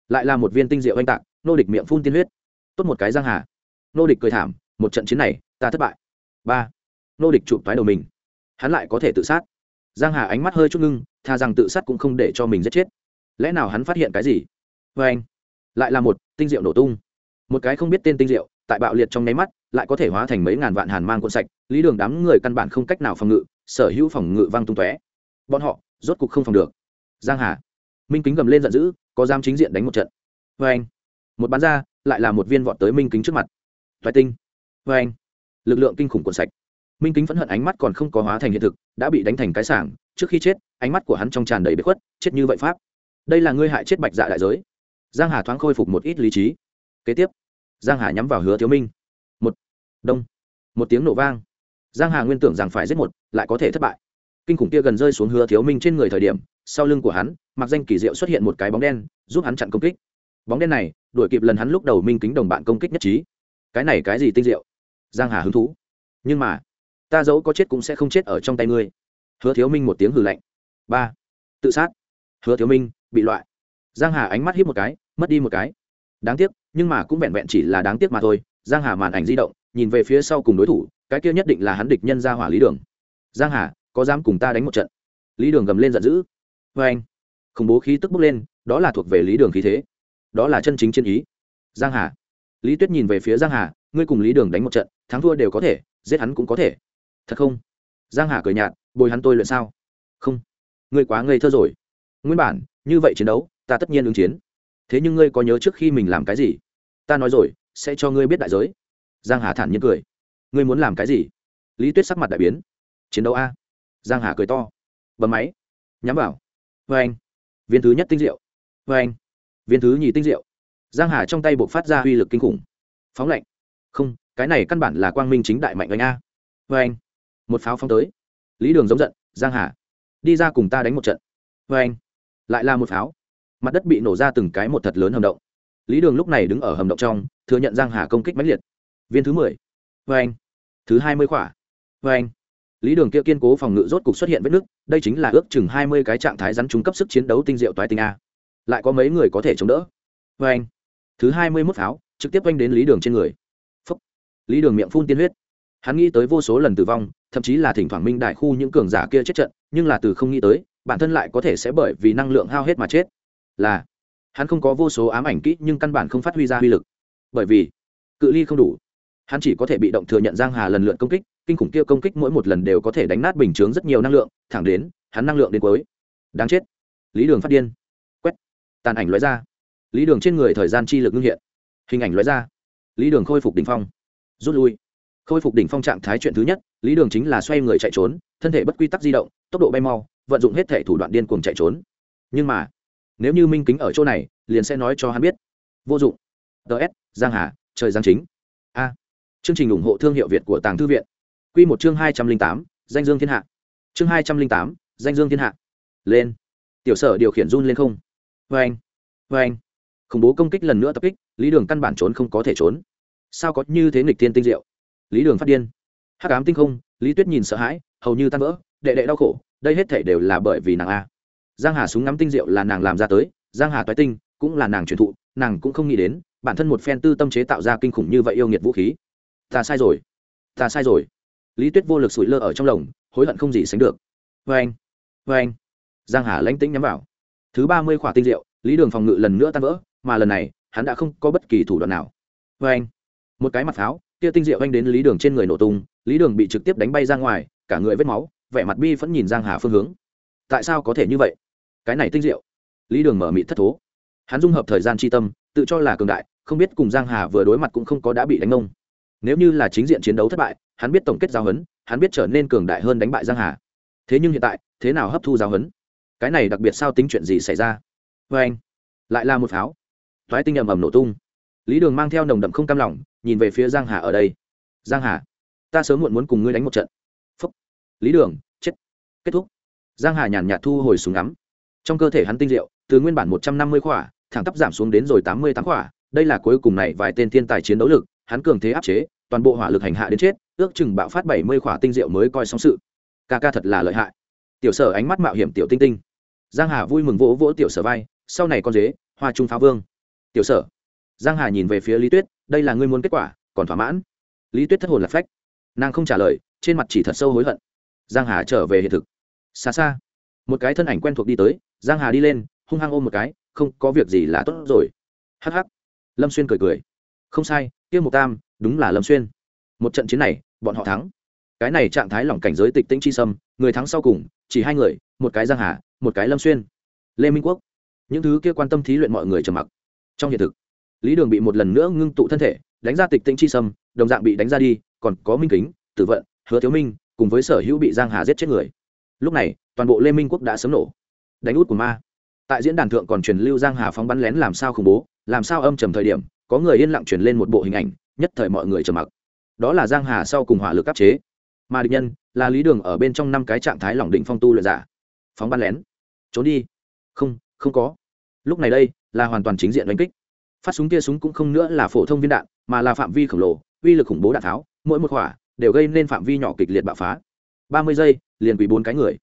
lại là một viên tinh diệu oanh tạc, nô địch miệng phun tiên huyết. Tốt một cái giang hà. Nô địch cười thảm, một trận chiến này, ta thất bại. Ba. Nô địch chụp thoái đầu mình. Hắn lại có thể tự sát. Giang hà ánh mắt hơi chút ngưng, tha rằng tự sát cũng không để cho mình giết chết. Lẽ nào hắn phát hiện cái gì? Vê anh, lại là một tinh diệu nổ tung. Một cái không biết tên tinh diệu, tại bạo liệt trong nháy mắt, lại có thể hóa thành mấy ngàn vạn hàn mang cuộn sạch, lý đường đám người căn bản không cách nào phòng ngự, sở hữu phòng ngự văng tung tóe. Bọn họ rốt cục không phòng được. Giang hà. Minh kính gầm lên giận dữ có dám chính diện đánh một trận. Vê anh. Một bán ra, lại là một viên vọt tới minh kính trước mặt. Thoái tinh. Vê anh. Lực lượng kinh khủng cuộn sạch. Minh kính phẫn hận ánh mắt còn không có hóa thành hiện thực, đã bị đánh thành cái sảng. Trước khi chết, ánh mắt của hắn trong tràn đầy bế khuất, chết như vậy pháp. Đây là ngươi hại chết bạch dạ đại giới. Giang hà thoáng khôi phục một ít lý trí. Kế tiếp, giang hà nhắm vào hứa thiếu minh. Một. Đông. Một tiếng nổ vang. Giang hà nguyên tưởng rằng phải giết một, lại có thể thất bại. Kinh khủng kia gần rơi xuống hứa thiếu minh trên người thời điểm sau lưng của hắn, mặc danh kỳ diệu xuất hiện một cái bóng đen, giúp hắn chặn công kích. Bóng đen này, đuổi kịp lần hắn lúc đầu minh kính đồng bạn công kích nhất trí. Cái này cái gì tinh diệu? Giang hà hứng thú. Nhưng mà, ta dẫu có chết cũng sẽ không chết ở trong tay ngươi. Hứa thiếu minh một tiếng hừ lạnh. Ba. Tự sát. Hứa thiếu minh, bị loại. Giang hà ánh mắt hiếp một cái, mất đi một cái. Đáng tiếc, nhưng mà cũng vẹn vẹn chỉ là đáng tiếc mà thôi. Giang hà màn ảnh di động, nhìn về phía sau cùng đối thủ, cái kia nhất định là hắn địch nhân ra hỏa lý đường. Giang hà, có dám cùng ta đánh một trận? Lý đường gầm lên giận dữ vê anh, khủng bố khí tức bốc lên, đó là thuộc về lý đường khí thế. Đó là chân chính chiến ý. Giang hà. Lý tuyết nhìn về phía giang hà, ngươi cùng lý đường đánh một trận, thắng thua đều có thể, giết hắn cũng có thể. Thật không? Giang hà cười nhạt, bồi hắn tôi luyện sao? Không. Ngươi quá ngây thơ rồi. Nguyên bản, như vậy chiến đấu, ta tất nhiên ứng chiến. Thế nhưng ngươi có nhớ trước khi mình làm cái gì? Ta nói rồi, sẽ cho ngươi biết đại giới. Giang hà thản nhiên cười. Ngươi muốn làm cái gì? Lý tuyết sắc mặt đại biến. Chiến đấu a. Giang hà cười to. Bấm máy. Nhắm vào vê anh. Viên thứ nhất tinh diệu. Vê anh. Viên thứ nhì tinh diệu. Giang hà trong tay buộc phát ra uy lực kinh khủng. Phóng lạnh. Không, cái này căn bản là quang minh chính đại mạnh anh a. Vê anh. Một pháo phóng tới. Lý đường giống giận, giang hà, đi ra cùng ta đánh một trận. Vê anh. Lại là một pháo. Mặt đất bị nổ ra từng cái một thật lớn hầm động. Lý đường lúc này đứng ở hầm động trong, thừa nhận giang hà công kích mãnh liệt. Viên thứ mười. Vê anh. Thứ hai mươi khỏa. Vê anh lý đường kia kiên cố phòng ngự rốt cục xuất hiện vết nứt, đây chính là ước chừng hai mươi cái trạng thái rắn trung cấp sức chiến đấu tinh diệu toái tinh a. Lại có mấy người có thể chống đỡ? Vê anh, thứ hai mươi mốt pháo, trực tiếp oanh đến lý đường trên người. Phúc. lý đường miệng phun tiên huyết. Hắn nghĩ tới vô số lần tử vong, thậm chí là thỉnh thoảng minh đại khu những cường giả kia chết trận, nhưng là từ không nghĩ tới, bản thân lại có thể sẽ bởi vì năng lượng hao hết mà chết. Là, hắn không có vô số ám ảnh kỹ nhưng căn bản không phát huy ra uy lực. Bởi vì, cự ly không đủ. Hắn chỉ có thể bị động thừa nhận giang hà lần lượt công kích kinh khủng kia công kích mỗi một lần đều có thể đánh nát bình chướng rất nhiều năng lượng, thẳng đến, hắn năng lượng đến cuối. Đáng chết. Lý đường phát điên. Quét. Tàn ảnh lóe ra. Lý đường trên người thời gian chi lực ngưng hiện. Hình ảnh lóe ra. Lý đường khôi phục đỉnh phong. Rút lui. Khôi phục đỉnh phong trạng thái chuyện thứ nhất, lý đường chính là xoay người chạy trốn, thân thể bất quy tắc di động, tốc độ bay mau, vận dụng hết thể thủ đoạn điên cuồng chạy trốn. Nhưng mà, nếu như minh kính ở chỗ này, liền sẽ nói cho hắn biết. Vô dụng. Ts giang hà, trời giang chính. A. Chương trình ủng hộ thương hiệu việt của tàng thư viện quy một chương hai trăm linh tám, danh dương thiên hạ. Chương hai trăm linh tám, danh dương thiên hạ. Lên. Tiểu sở điều khiển run lên không. Vê anh anh khủng bố công kích lần nữa tập kích, lý đường căn bản trốn không có thể trốn. Sao có như thế nghịch thiên tinh diệu? Lý đường phát điên. Hắc ám tinh không, lý tuyết nhìn sợ hãi, hầu như tan vỡ, đệ đệ đau khổ, đây hết thảy đều là bởi vì nàng a. Giang hà súng ngắm tinh diệu là nàng làm ra tới, giang hà toái tinh cũng là nàng truyền thụ, nàng cũng không nghĩ đến, bản thân một phen tư tâm chế tạo ra kinh khủng như vậy yêu nghiệt vũ khí. Ta sai rồi. Ta sai rồi lý tuyết vô lực sụi lơ ở trong lồng, hối hận không gì sánh được. Vê anh vê anh. Giang hà lãnh tĩnh nhắm vào. Thứ ba mươi khỏa tinh diệu, lý đường phòng ngự lần nữa tan vỡ, mà lần này, hắn đã không có bất kỳ thủ đoạn nào. Vê anh, một cái mặt pháo, tia tinh diệu anh đến lý đường trên người nổ tung, lý đường bị trực tiếp đánh bay ra ngoài, cả người vết máu, vẻ mặt bi vẫn nhìn giang hà phương hướng. Tại sao có thể như vậy? Cái này tinh diệu. Lý đường mở mị thất thố. Hắn dung hợp thời gian tri tâm, tự cho là cường đại, không biết cùng giang hà vừa đối mặt cũng không có đã bị đánh ngông. nếu như là chính diện chiến đấu thất bại hắn biết tổng kết giáo huấn, hắn biết trở nên cường đại hơn đánh bại giang hà. Thế nhưng hiện tại, thế nào hấp thu giáo huấn? Cái này đặc biệt sao tính chuyện gì xảy ra? Với anh. Lại là một pháo. Thoái tinh ầm ầm nổ tung. Lý đường mang theo nồng đậm không cam lòng, nhìn về phía giang hà ở đây. Giang hà, ta sớm muộn muốn cùng ngươi đánh một trận. Phúc. Lý đường, chết. Kết thúc. Giang hà nhàn nhạt thu hồi súng ngắm. Trong cơ thể hắn tinh diệu, từ nguyên bản một trăm năm mươi khỏa, thẳng tắp giảm xuống đến rồi tám mươi tám khỏa. Đây là cuối cùng này vài tên thiên tài chiến đấu lực, hắn cường thế áp chế, toàn bộ hỏa lực hành hạ đến chết ước chừng bạo phát bảy mươi khỏa tinh diệu mới coi xong sự. Ca ca thật là lợi hại. Tiểu sở ánh mắt mạo hiểm tiểu tinh tinh. Giang hà vui mừng vỗ vỗ tiểu sở vai, sau này con dế, hoa trung phá vương. Tiểu sở, giang hà nhìn về phía lý tuyết, đây là ngươi muốn kết quả, còn thỏa mãn. Lý tuyết thất hồn lạc phách. Nàng không trả lời, trên mặt chỉ thật sâu hối hận. Giang hà trở về hiện thực. Xa xa, một cái thân ảnh quen thuộc đi tới, giang hà đi lên, hung hăng ôm một cái, không có việc gì là tốt rồi. Hắc hắc. Lâm xuyên cười cười. Không sai, tiêu mục tam, đúng là lâm xuyên. Một trận chiến này bọn họ thắng. Cái này trạng thái lỏng cảnh giới tịch tĩnh chi sâm, người thắng sau cùng, chỉ hai người, một cái giang hà, một cái lâm xuyên. Lê minh quốc. Những thứ kia quan tâm thí luyện mọi người trầm mặc. Trong hiện thực, lý đường bị một lần nữa ngưng tụ thân thể, đánh ra tịch tĩnh chi sâm, đồng dạng bị đánh ra đi, còn có minh kính, tử vận, hứa thiếu minh, cùng với sở hữu bị giang hà giết chết người. Lúc này, toàn bộ lê minh quốc đã sớm nổ. Đánh út của ma. Tại diễn đàn thượng còn truyền lưu giang hà phóng bắn lén làm sao khủng bố, làm sao âm trầm thời điểm, có người yên lặng truyền lên một bộ hình ảnh, nhất thời mọi người trầm mặc đó là giang hà sau cùng hỏa lực áp chế. Mà địch nhân là lý đường ở bên trong năm cái trạng thái lỏng định phong tu luyện giả. Phóng bắn lén. Trốn đi. Không không có. Lúc này đây là hoàn toàn chính diện đánh kích. Phát súng kia súng cũng không nữa là phổ thông viên đạn, mà là phạm vi khổng lồ, uy lực khủng bố đạn tháo, mỗi một khỏa đều gây nên phạm vi nhỏ kịch liệt bạo phá. Ba mươi giây, liền quỳ bốn cái người.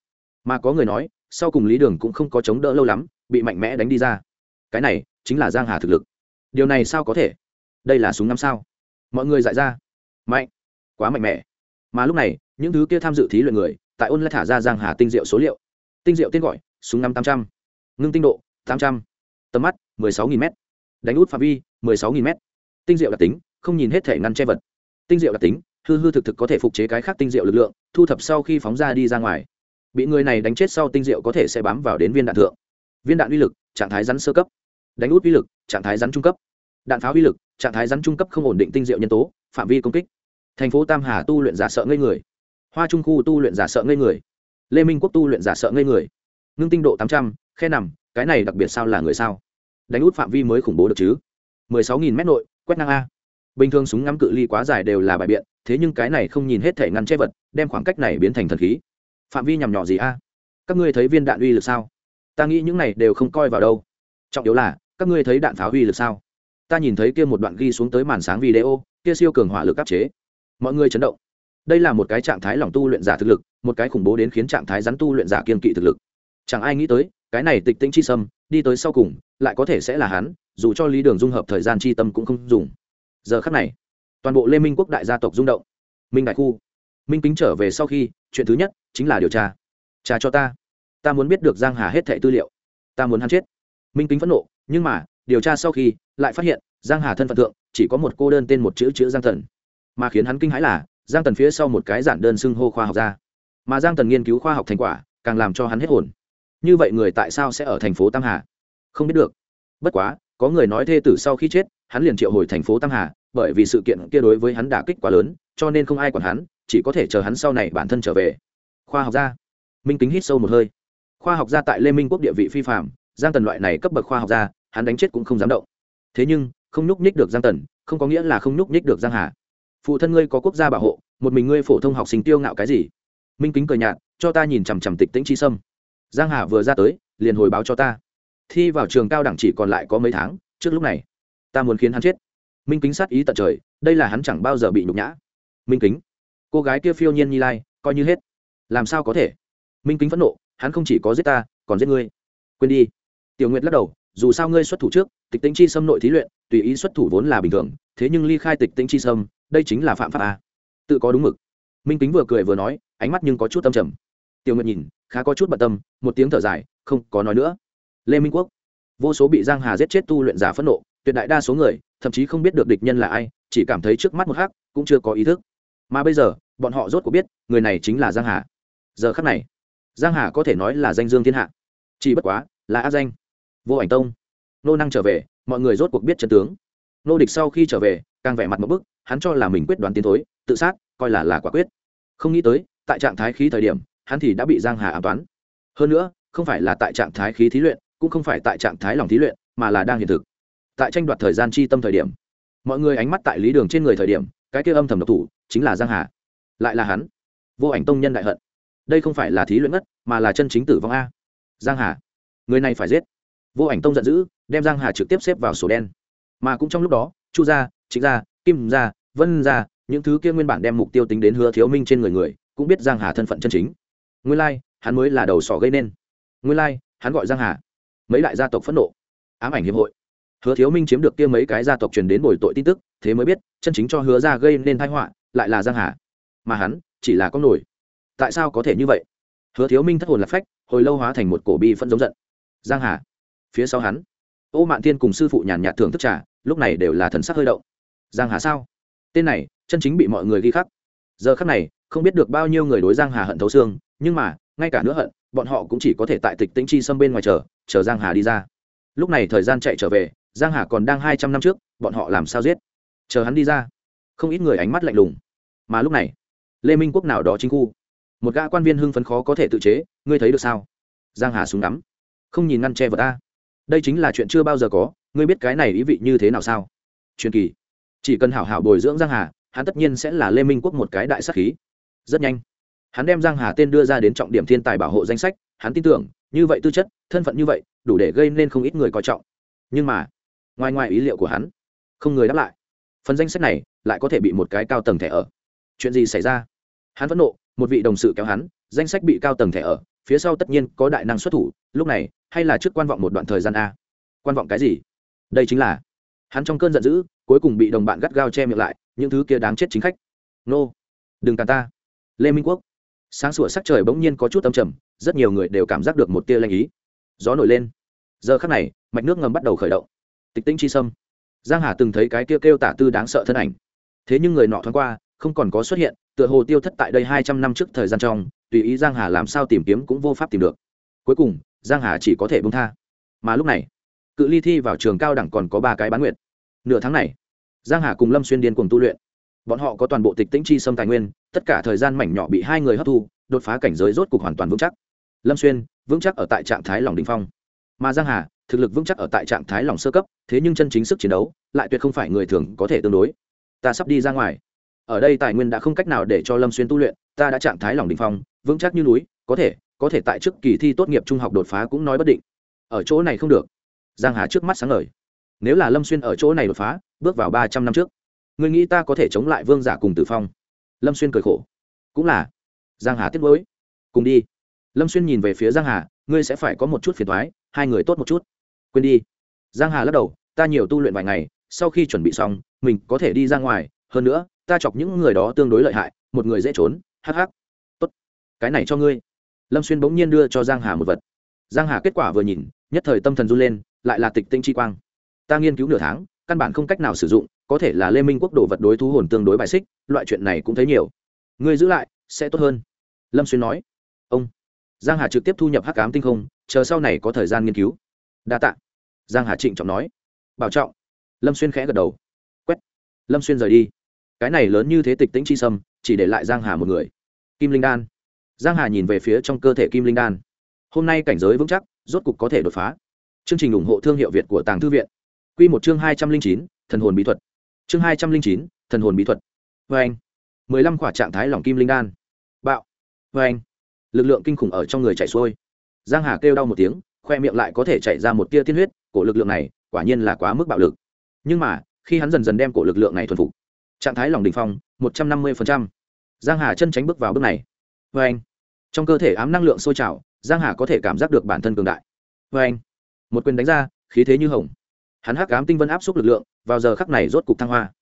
Mà có người nói, sau cùng lý đường cũng không có chống đỡ lâu lắm, bị mạnh mẽ đánh đi ra. Cái này chính là giang hà thực lực. Điều này sao có thể? Đây là súng năm sao? Mọi người dại ra mạnh. Quá mạnh mẽ. Mà lúc này, những thứ kia tham dự thí luyện người, tại ôn lại thả ra giang hà tinh diệu số liệu. Tinh diệu tên gọi, súng năm tám trăm. Ngưng tinh độ, tám trăm. Tầm mắt, mười sáu nghìn m đánh út phạm vi, mười sáu nghìn m tinh diệu đặc tính, không nhìn hết thể ngăn che vật. Tinh diệu đặc tính, hư hư thực thực có thể phục chế cái khác tinh diệu lực lượng, thu thập sau khi phóng ra đi ra ngoài. Bị người này đánh chết sau tinh diệu có thể sẽ bám vào đến viên đạn thượng. Viên đạn uy lực, trạng thái rắn sơ cấp. Đánh út uy lực, trạng thái rắn trung cấp. Đạn pháo uy lực, trạng thái rắn trung cấp không ổn định tinh diệu nhân tố phạm vi công kích. Thành phố tam hà tu luyện giả sợ ngây người. Hoa trung khu tu luyện giả sợ ngây người. Lê minh quốc tu luyện giả sợ ngây người. Ngưng tinh độ tám trăm, khe nằm, cái này đặc biệt sao là người sao? Đánh út phạm vi mới khủng bố được chứ? mười sáu nghìn mét nội, quét năng a. Bình thường súng ngắm cự ly quá dài đều là bài biện, thế nhưng cái này không nhìn hết thể ngăn che vật, đem khoảng cách này biến thành thần khí. Phạm vi nhằm nhỏ gì a? Các ngươi thấy viên đạn uy lực sao? Ta nghĩ những này đều không coi vào đâu. Trọng yếu là, các ngươi thấy đạn pháo uy lực sao? Ta nhìn thấy kia một đoạn ghi xuống tới màn sáng video, kia siêu cường hỏa lực áp chế. Mọi người chấn động. Đây là một cái trạng thái lòng tu luyện giả thực lực, một cái khủng bố đến khiến trạng thái rắn tu luyện giả kiên kỵ thực lực. Chẳng ai nghĩ tới, cái này tịch tĩnh chi sâm, đi tới sau cùng, lại có thể sẽ là hắn, dù cho lý đường dung hợp thời gian chi tâm cũng không dùng. Giờ khắc này, toàn bộ lê minh quốc đại gia tộc rung động. Minh đại khu, minh kính trở về sau khi, chuyện thứ nhất chính là điều tra. Trả cho ta. Ta muốn biết được giang hà hết thẻ tư liệu. Ta muốn hắn chết. Minh kính phẫn nộ, nhưng mà điều tra sau khi, lại phát hiện, giang hà thân phận thượng, chỉ có một cô đơn tên một chữ chữ giang thần. Mà khiến hắn kinh hãi là, giang tần phía sau một cái giản đơn xưng hô khoa học ra. Mà giang tần nghiên cứu khoa học thành quả, càng làm cho hắn hết hồn. Như vậy người tại sao sẽ ở thành phố tam hà? Không biết được. Bất quá, có người nói thê tử sau khi chết, hắn liền triệu hồi thành phố tam hà, bởi vì sự kiện kia đối với hắn đả kích quá lớn, cho nên không ai còn hắn, chỉ có thể chờ hắn sau này bản thân trở về. Khoa học gia. Minh kính hít sâu một hơi. Khoa học gia tại lê minh quốc địa vị phi phạm giang tần loại này cấp bậc khoa học gia hắn đánh chết cũng không dám động. Thế nhưng, không nhúc nhích được giang tần, không có nghĩa là không nhúc nhích được giang hà. Phụ thân ngươi có quốc gia bảo hộ, một mình ngươi phổ thông học sinh tiêu ngạo cái gì? Minh kính cười nhạt, cho ta nhìn chằm chằm tịch tĩnh chi sâm. Giang hà vừa ra tới, liền hồi báo cho ta. Thi vào trường cao đẳng chỉ còn lại có mấy tháng, trước lúc này, ta muốn khiến hắn chết. Minh kính sát ý tận trời, đây là hắn chẳng bao giờ bị nhục nhã. Minh kính, cô gái kia phiêu nhiên nhi lai, coi như hết. Làm sao có thể? Minh kính phẫn nộ, hắn không chỉ có giết ta, còn giết ngươi. Quên đi. Tiểu nguyệt lắc đầu dù sao ngươi xuất thủ trước, tịch tính chi xâm nội thí luyện, tùy ý xuất thủ vốn là bình thường, thế nhưng ly khai tịch tính chi xâm đây chính là phạm pháp a. Tự có đúng mực. Minh kính vừa cười vừa nói, ánh mắt nhưng có chút tâm trầm. Tiểu nguyệt nhìn, khá có chút bận tâm, một tiếng thở dài, không có nói nữa. Lê minh quốc. Vô số bị giang hà giết chết tu luyện giả phẫn nộ, tuyệt đại đa số người, thậm chí không biết được địch nhân là ai, chỉ cảm thấy trước mắt một hắc, cũng chưa có ý thức. Mà bây giờ, bọn họ rốt cuộc biết, người này chính là giang hà. Giờ khắc này, giang hà có thể nói là danh dương thiên hạ. Chỉ bất quá, là áp danh vô ảnh tông. Nô năng trở về, mọi người rốt cuộc biết chân tướng. Nô địch sau khi trở về, càng vẻ mặt một bức, hắn cho là mình quyết đoán tiến thối, tự sát, coi là là quả quyết. Không nghĩ tới, tại trạng thái khí thời điểm, hắn thì đã bị giang hà ám toán. Hơn nữa, không phải là tại trạng thái khí thí luyện, cũng không phải tại trạng thái lòng thí luyện, mà là đang hiện thực. Tại tranh đoạt thời gian chi tâm thời điểm, mọi người ánh mắt tại lý đường trên người thời điểm, cái kia âm thầm độc thủ, chính là giang hà. Lại là hắn. Vô ảnh tông nhân đại hận. Đây không phải là thí luyện ngất, mà là chân chính tử vong a. Giang hà. Người này phải giết vô ảnh tông giận dữ, đem giang hà trực tiếp xếp vào sổ đen. Mà cũng trong lúc đó, chu gia, trịnh gia, kim gia, vân gia, những thứ kia nguyên bản đem mục tiêu tính đến hứa thiếu minh trên người người, cũng biết giang hà thân phận chân chính. Nguyên lai, hắn mới là đầu sỏ gây nên. Nguyên lai, hắn gọi giang hà. Mấy đại gia tộc phẫn nộ. Ám ảnh hiệp hội. Hứa thiếu minh chiếm được kia mấy cái gia tộc truyền đến bồi tội tin tức, thế mới biết, chân chính cho hứa ra gây nên thái họa, lại là giang hà. Mà hắn, chỉ là con nổi. Tại sao có thể như vậy? Hứa thiếu minh thất hồn lạc phách, hồi lâu hóa thành một cổ bi phân giống giận. Giang hà phía sau hắn. Ô mạn thiên cùng sư phụ nhàn nhạt thưởng thức trà, lúc này đều là thần sắc hơi động. Giang hà sao? Tên này, chân chính bị mọi người ghi khắc. Giờ khắc này, không biết được bao nhiêu người đối giang hà hận thấu xương, nhưng mà, ngay cả nữa hận, bọn họ cũng chỉ có thể tại tịch tĩnh chi xâm bên ngoài chờ chờ giang hà đi ra. Lúc này thời gian chạy trở về, giang hà còn đang hai trăm năm trước, bọn họ làm sao giết? Chờ hắn đi ra. Không ít người ánh mắt lạnh lùng. Mà lúc này, lê minh quốc nào đó chính khu. Một gã quan viên hưng phấn khó có thể tự chế, ngươi thấy được sao? Giang hà súng đắm không nhìn ngăn che vật ta đây chính là chuyện chưa bao giờ có, ngươi biết cái này ý vị như thế nào sao? Truyền kỳ. Chỉ cần hảo hảo bồi dưỡng giang hà, hắn tất nhiên sẽ là lê minh quốc một cái đại sắc khí. Rất nhanh, hắn đem giang hà tên đưa ra đến trọng điểm thiên tài bảo hộ danh sách, hắn tin tưởng, như vậy tư chất, thân phận như vậy, đủ để gây nên không ít người coi trọng. Nhưng mà, ngoài ngoài ý liệu của hắn, không người đáp lại. Phần danh sách này lại có thể bị một cái cao tầng thẻ ở. Chuyện gì xảy ra? Hắn phẫn nộ, một vị đồng sự kéo hắn, danh sách bị cao tầng thẻ ở phía sau tất nhiên có đại năng xuất thủ, lúc này, hay là trước quan vọng một đoạn thời gian a. Quan vọng cái gì? Đây chính là, hắn trong cơn giận dữ, cuối cùng bị đồng bạn gắt gao che miệng lại, những thứ kia đáng chết chính khách. Nô, đừng cản ta. Lê minh quốc, sáng sủa sắc trời bỗng nhiên có chút âm trầm, rất nhiều người đều cảm giác được một tia lanh ý. Gió nổi lên. Giờ khắc này, mạch nước ngầm bắt đầu khởi động. Tịch tĩnh chi sâm. Giang hà từng thấy cái kêu kêu tả tư đáng sợ thân ảnh. Thế nhưng người nọ thoáng qua, không còn có xuất hiện, tựa hồ tiêu thất tại đây hai trăm năm trước thời gian trong tùy ý giang hà làm sao tìm kiếm cũng vô pháp tìm được. Cuối cùng, giang hà chỉ có thể bông tha. Mà lúc này, cự ly thi vào trường cao đẳng còn có ba cái bán nguyện nửa tháng này, giang hà cùng lâm xuyên điên cùng tu luyện. Bọn họ có toàn bộ tịch tĩnh chi sâm tài nguyên, tất cả thời gian mảnh nhỏ bị hai người hấp thu, đột phá cảnh giới rốt cục hoàn toàn vững chắc. Lâm xuyên, vững chắc ở tại trạng thái lòng đình phong. Mà giang hà, thực lực vững chắc ở tại trạng thái lòng sơ cấp, thế nhưng chân chính sức chiến đấu, lại tuyệt không phải người thường có thể tương đối. Ta sắp đi ra ngoài ở đây tài nguyên đã không cách nào để cho lâm xuyên tu luyện, ta đã trạng thái lòng đình phong, vững chắc như núi, có thể có thể tại trước kỳ thi tốt nghiệp trung học đột phá cũng nói bất định. Ở chỗ này không được. Giang hà trước mắt sáng ngời. Nếu là lâm xuyên ở chỗ này đột phá, bước vào ba trăm năm trước người nghĩ ta có thể chống lại vương giả cùng tử phong? Lâm xuyên cười khổ. Cũng là. Giang hà tiếc nuối. Cùng đi. Lâm xuyên nhìn về phía giang hà, ngươi sẽ phải có một chút phiền thoái hai người tốt một chút. Quên đi. Giang hà lắc đầu, ta nhiều tu luyện vài ngày, sau khi chuẩn bị xong, mình có thể đi ra ngoài, hơn nữa ta chọc những người đó tương đối lợi hại, một người dễ trốn, hắc hắc. Tốt, cái này cho ngươi. Lâm xuyên bỗng nhiên đưa cho giang hà một vật. Giang hà kết quả vừa nhìn, nhất thời tâm thần run lên, lại là tịch tinh chi quang. Ta nghiên cứu nửa tháng, căn bản không cách nào sử dụng, có thể là lê minh quốc đồ vật đối thú hồn tương đối bài xích, loại chuyện này cũng thấy nhiều. Ngươi giữ lại, sẽ tốt hơn. Lâm xuyên nói. Ông. Giang hà trực tiếp thu nhập hắc ám tinh không, chờ sau này có thời gian nghiên cứu. Đa tạ. Giang hà trịnh trọng nói. Bảo trọng. Lâm xuyên khẽ gật đầu. Quét. Lâm xuyên rời đi cái này lớn như thế tịch tĩnh chi sâm, chỉ để lại giang hà một người. Kim linh đan. Giang hà nhìn về phía trong cơ thể kim linh đan. Hôm nay cảnh giới vững chắc, rốt cục có thể đột phá. Chương trình ủng hộ thương hiệu việt của tàng thư viện. Quy một chương hai trăm linh chín, thần hồn bí thuật. Chương hai trăm linh chín, thần hồn bí thuật. Vê anh. mười lăm quả trạng thái lỏng kim linh đan. Bạo. Vê anh. Lực lượng kinh khủng ở trong người chảy xuôi. Giang hà kêu đau một tiếng, khoe miệng lại có thể chạy ra một tia tiên huyết, cổ lực lượng này quả nhiên là quá mức bạo lực. Nhưng mà, khi hắn dần dần đem cổ lực lượng này thuần phục trạng thái lòng đình phong, một trăm năm mươi giang hà chân tránh bước vào bước này. Vê anh. Trong cơ thể ám năng lượng sôi trào, giang hà có thể cảm giác được bản thân cường đại. Vê anh. Một quyền đánh ra, khí thế như hồng. Hắn hắc ám tinh vân áp suất lực lượng, vào giờ khắc này rốt cục thăng hoa.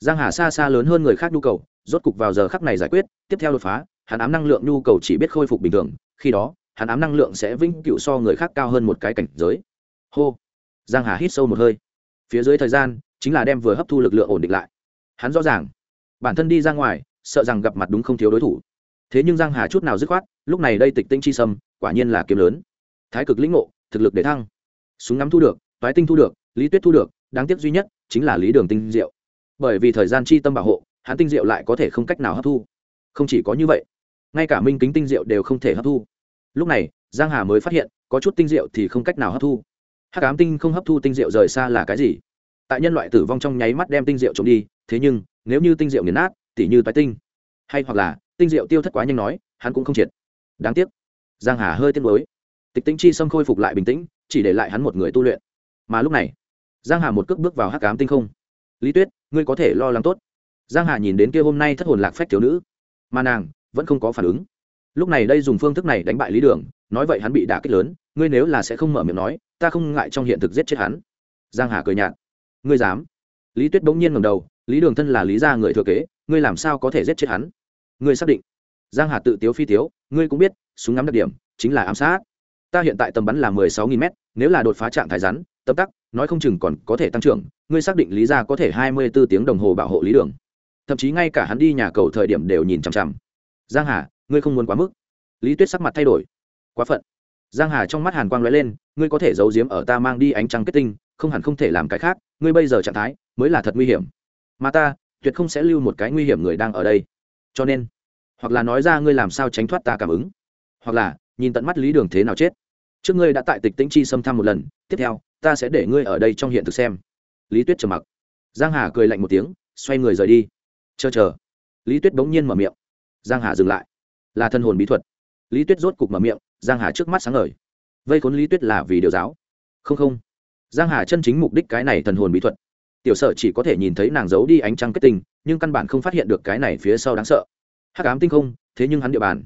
Giang hà xa xa lớn hơn người khác nhu cầu, rốt cục vào giờ khắc này giải quyết, tiếp theo đột phá, hắn ám năng lượng nhu cầu chỉ biết khôi phục bình thường, khi đó, hắn ám năng lượng sẽ vĩnh cửu so người khác cao hơn một cái cảnh giới. Hô. Giang hà hít sâu một hơi. Phía dưới thời gian, chính là đem vừa hấp thu lực lượng ổn định lại hắn rõ ràng. Bản thân đi ra ngoài, sợ rằng gặp mặt đúng không thiếu đối thủ. Thế nhưng giang hà chút nào dứt khoát, lúc này đây tịch tinh chi sâm, quả nhiên là kiếm lớn. Thái cực lĩnh ngộ, thực lực để thăng. Súng ngắm thu được, toái tinh thu được, lý tuyết thu được, đáng tiếc duy nhất chính là lý đường tinh diệu. Bởi vì thời gian chi tâm bảo hộ, hắn tinh diệu lại có thể không cách nào hấp thu. Không chỉ có như vậy, ngay cả minh kính tinh diệu đều không thể hấp thu. Lúc này, giang hà mới phát hiện, có chút tinh diệu thì không cách nào hấp thu. Hắc ám tinh không hấp thu tinh diệu rời xa là cái gì? Tại nhân loại tử vong trong nháy mắt đem tinh diệu trộm đi thế nhưng, nếu như tinh diệu nghiền nát, tỉ như toái tinh, hay hoặc là tinh diệu tiêu thất quá nhanh nói, hắn cũng không triệt. Đáng tiếc, giang hà hơi tiếc nuối. Tịch Tĩnh chi xâm khôi phục lại bình tĩnh, chỉ để lại hắn một người tu luyện. Mà lúc này, giang hà một cước bước vào hắc ám tinh không. Lý tuyết, ngươi có thể lo lắng tốt. Giang hà nhìn đến kia hôm nay thất hồn lạc phách thiếu nữ, mà nàng vẫn không có phản ứng. Lúc này đây dùng phương thức này đánh bại lý đường, nói vậy hắn bị đả kích lớn, ngươi nếu là sẽ không mở miệng nói, ta không ngại trong hiện thực giết chết hắn. Giang hà cười nhạt, ngươi dám? Lý tuyết bỗng nhiên ngầm đầu lý đường thân là lý gia người thừa kế, ngươi làm sao có thể giết chết hắn? Ngươi xác định. Giang hà tự tiếu phi tiếu, ngươi cũng biết, súng ngắm đặc điểm, chính là ám sát. Ta hiện tại tầm bắn là mười sáu nghìn m nếu là đột phá trạng thái rắn tâm tắc, nói không chừng còn có thể tăng trưởng, ngươi xác định lý gia có thể hai mươi 24 tiếng đồng hồ bảo hộ lý đường. Thậm chí ngay cả hắn đi nhà cầu thời điểm đều nhìn chằm chằm. Giang hà, ngươi không muốn quá mức. Lý tuyết sắc mặt thay đổi. Quá phận. Giang hà trong mắt hàn quang lóe lên, ngươi có thể giấu giếm ở ta mang đi ánh trăng kết tinh, không hẳn không thể làm cái khác, ngươi bây giờ trạng thái mới là thật nguy hiểm mà ta, tuyệt không sẽ lưu một cái nguy hiểm người đang ở đây. Cho nên, hoặc là nói ra ngươi làm sao tránh thoát ta cảm ứng, hoặc là nhìn tận mắt lý đường thế nào chết. Trước ngươi đã tại tịch tĩnh chi xâm thăm một lần, tiếp theo, ta sẽ để ngươi ở đây trong hiện thực xem. Lý tuyết trầm mặc. Giang hà cười lạnh một tiếng, xoay người rời đi. Chờ chờ. Lý tuyết bỗng nhiên mở miệng. Giang hà dừng lại. Là thân hồn bí thuật. Lý tuyết rốt cục mở miệng, giang hà trước mắt sáng ngời. Vây khốn lý tuyết là vì điều giáo. Không không. Giang hà chân chính mục đích cái này thần hồn bí thuật tiểu sở chỉ có thể nhìn thấy nàng giấu đi ánh trăng kết tinh, nhưng căn bản không phát hiện được cái này phía sau đáng sợ. Hắc ám tinh không, thế nhưng hắn địa bàn.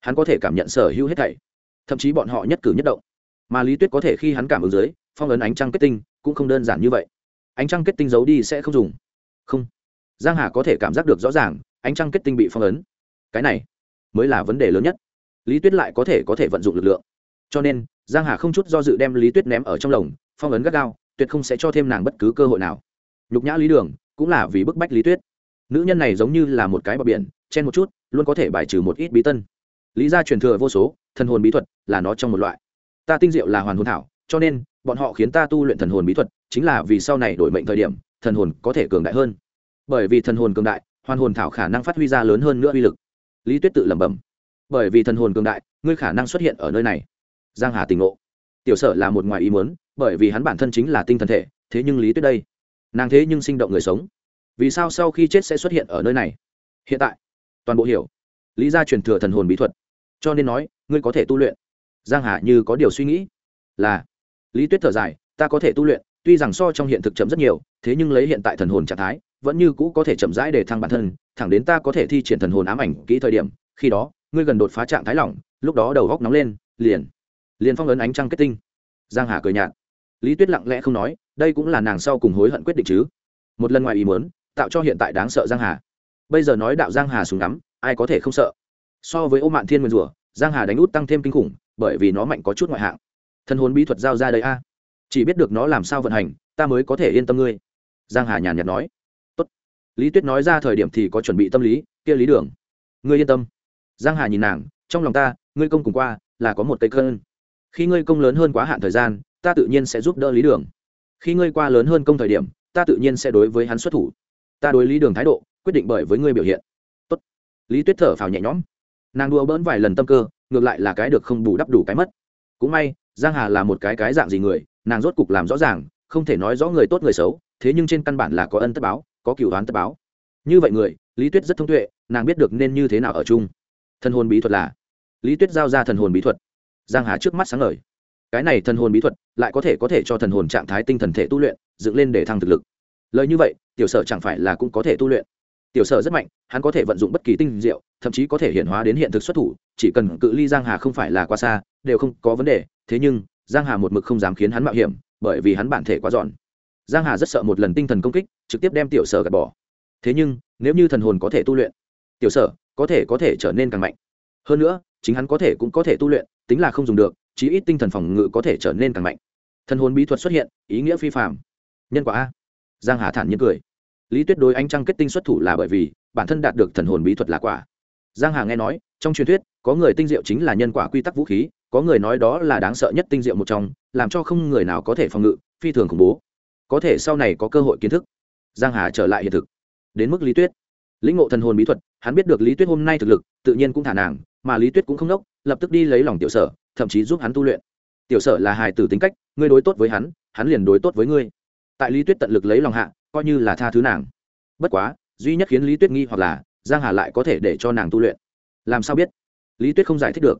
Hắn có thể cảm nhận sở hữu hết thảy. Thậm chí bọn họ nhất cử nhất động. Mà lý tuyết có thể khi hắn cảm ứng dưới, phong ấn ánh trăng kết tinh, cũng không đơn giản như vậy. Ánh trăng kết tinh giấu đi sẽ không dùng. Không. Giang hà có thể cảm giác được rõ ràng, ánh trăng kết tinh bị phong ấn. Cái này mới là vấn đề lớn nhất. Lý tuyết lại có thể có thể vận dụng lực lượng. Cho nên, giang hà không chút do dự đem lý tuyết ném ở trong lồng, phong ấn gắt gao, tuyệt không sẽ cho thêm nàng bất cứ cơ hội nào nhục nhã lý đường, cũng là vì bức bách lý tuyết. Nữ nhân này giống như là một cái bờ biển, chen một chút, luôn có thể bài trừ một ít bí tân. Lý gia truyền thừa vô số, thần hồn bí thuật là nó trong một loại. Ta tinh diệu là hoàn hồn thảo, cho nên, bọn họ khiến ta tu luyện thần hồn bí thuật, chính là vì sau này đổi mệnh thời điểm, thần hồn có thể cường đại hơn. Bởi vì thần hồn cường đại, hoàn hồn thảo khả năng phát huy ra lớn hơn nữa uy lực. Lý tuyết tự lẩm bẩm. Bởi vì thần hồn cường đại, ngươi khả năng xuất hiện ở nơi này. Giang hà tỉnh ngộ. Tiểu sở là một ngoài ý muốn, bởi vì hắn bản thân chính là tinh thần thể, thế nhưng lý tuyết đây nàng thế nhưng sinh động người sống. Vì sao sau khi chết sẽ xuất hiện ở nơi này? Hiện tại, toàn bộ hiểu. Lý gia truyền thừa thần hồn bí thuật. Cho nên nói, ngươi có thể tu luyện. Giang hà như có điều suy nghĩ. Là, lý tuyết thở dài, ta có thể tu luyện, tuy rằng so trong hiện thực chậm rất nhiều, thế nhưng lấy hiện tại thần hồn trạng thái, vẫn như cũ có thể chậm rãi để thăng bản thân, thẳng đến ta có thể thi triển thần hồn ám ảnh kỹ thời điểm, khi đó, ngươi gần đột phá trạng thái lỏng, lúc đó đầu góc nóng lên, liền liền phong ấn ánh trăng kết tinh. Giang hà cười nhạt. Lý tuyết lặng lẽ không nói đây cũng là nàng sau cùng hối hận quyết định chứ. Một lần ngoài ý muốn, tạo cho hiện tại đáng sợ giang hà. Bây giờ nói đạo giang hà súng ngắm ai có thể không sợ? So với ô mạn thiên nguyên rủa, giang hà đánh út tăng thêm kinh khủng, bởi vì nó mạnh có chút ngoại hạng. Thân hồn bí thuật giao ra đây a. Chỉ biết được nó làm sao vận hành, ta mới có thể yên tâm ngươi. Giang hà nhàn nhạt nói. Tốt. lý tuyết nói ra thời điểm thì có chuẩn bị tâm lý, kia lý đường. Ngươi yên tâm. Giang hà nhìn nàng, trong lòng ta, ngươi công cùng qua, là có một cây cơn. Khi ngươi công lớn hơn quá hạn thời gian, ta tự nhiên sẽ giúp đỡ lý đường khi ngươi qua lớn hơn công thời điểm, ta tự nhiên sẽ đối với hắn xuất thủ. Ta đối lý đường thái độ, quyết định bởi với ngươi biểu hiện. Tốt. lý tuyết thở phào nhẹ nhõm. Nàng đua bỡn vài lần tâm cơ, ngược lại là cái được không bù đắp đủ cái mất. Cũng may, giang hà là một cái cái dạng gì người, nàng rốt cục làm rõ ràng, không thể nói rõ người tốt người xấu, thế nhưng trên căn bản là có ân tất báo, có cửu đoán tất báo. Như vậy người, lý tuyết rất thông tuệ, nàng biết được nên như thế nào ở chung. Thần hồn bí thuật là, lý tuyết giao ra thần hồn bí thuật. Giang hà trước mắt sáng ngời cái này thần hồn bí thuật lại có thể có thể cho thần hồn trạng thái tinh thần thể tu luyện dựng lên để thăng thực lực lời như vậy tiểu sở chẳng phải là cũng có thể tu luyện tiểu sở rất mạnh hắn có thể vận dụng bất kỳ tinh diệu thậm chí có thể hiện hóa đến hiện thực xuất thủ chỉ cần cự ly giang hà không phải là quá xa đều không có vấn đề thế nhưng giang hà một mực không dám khiến hắn mạo hiểm bởi vì hắn bản thể quá dọn giang hà rất sợ một lần tinh thần công kích trực tiếp đem tiểu sở gạt bỏ thế nhưng nếu như thần hồn có thể tu luyện tiểu sở có thể có thể trở nên càng mạnh hơn nữa chính hắn có thể cũng có thể tu luyện tính là không dùng được chí ít tinh thần phòng ngự có thể trở nên càng mạnh. Thần hồn bí thuật xuất hiện, ý nghĩa phi phạm nhân quả a. Giang hà thản nhiên cười. Lý tuyết đối ánh trăng kết tinh xuất thủ là bởi vì, bản thân đạt được thần hồn bí thuật là quả. Giang hà nghe nói, trong truyền thuyết, có người tinh diệu chính là nhân quả quy tắc vũ khí, có người nói đó là đáng sợ nhất tinh diệu một trong, làm cho không người nào có thể phòng ngự, phi thường khủng bố. Có thể sau này có cơ hội kiến thức. Giang hà trở lại hiện thực. Đến mức lý tuyết. Lĩnh ngộ thần hồn bí thuật, hắn biết được lý tuyết hôm nay thực lực, tự nhiên cũng thả nàng, mà lý tuyết cũng không nốc lập tức đi lấy lòng tiểu sở thậm chí giúp hắn tu luyện. Tiểu sở là hài tử tính cách, ngươi đối tốt với hắn hắn liền đối tốt với ngươi. Tại lý tuyết tận lực lấy lòng hạ, coi như là tha thứ nàng. Bất quá, duy nhất khiến lý tuyết nghi hoặc là, giang hà lại có thể để cho nàng tu luyện. Làm sao biết? Lý tuyết không giải thích được.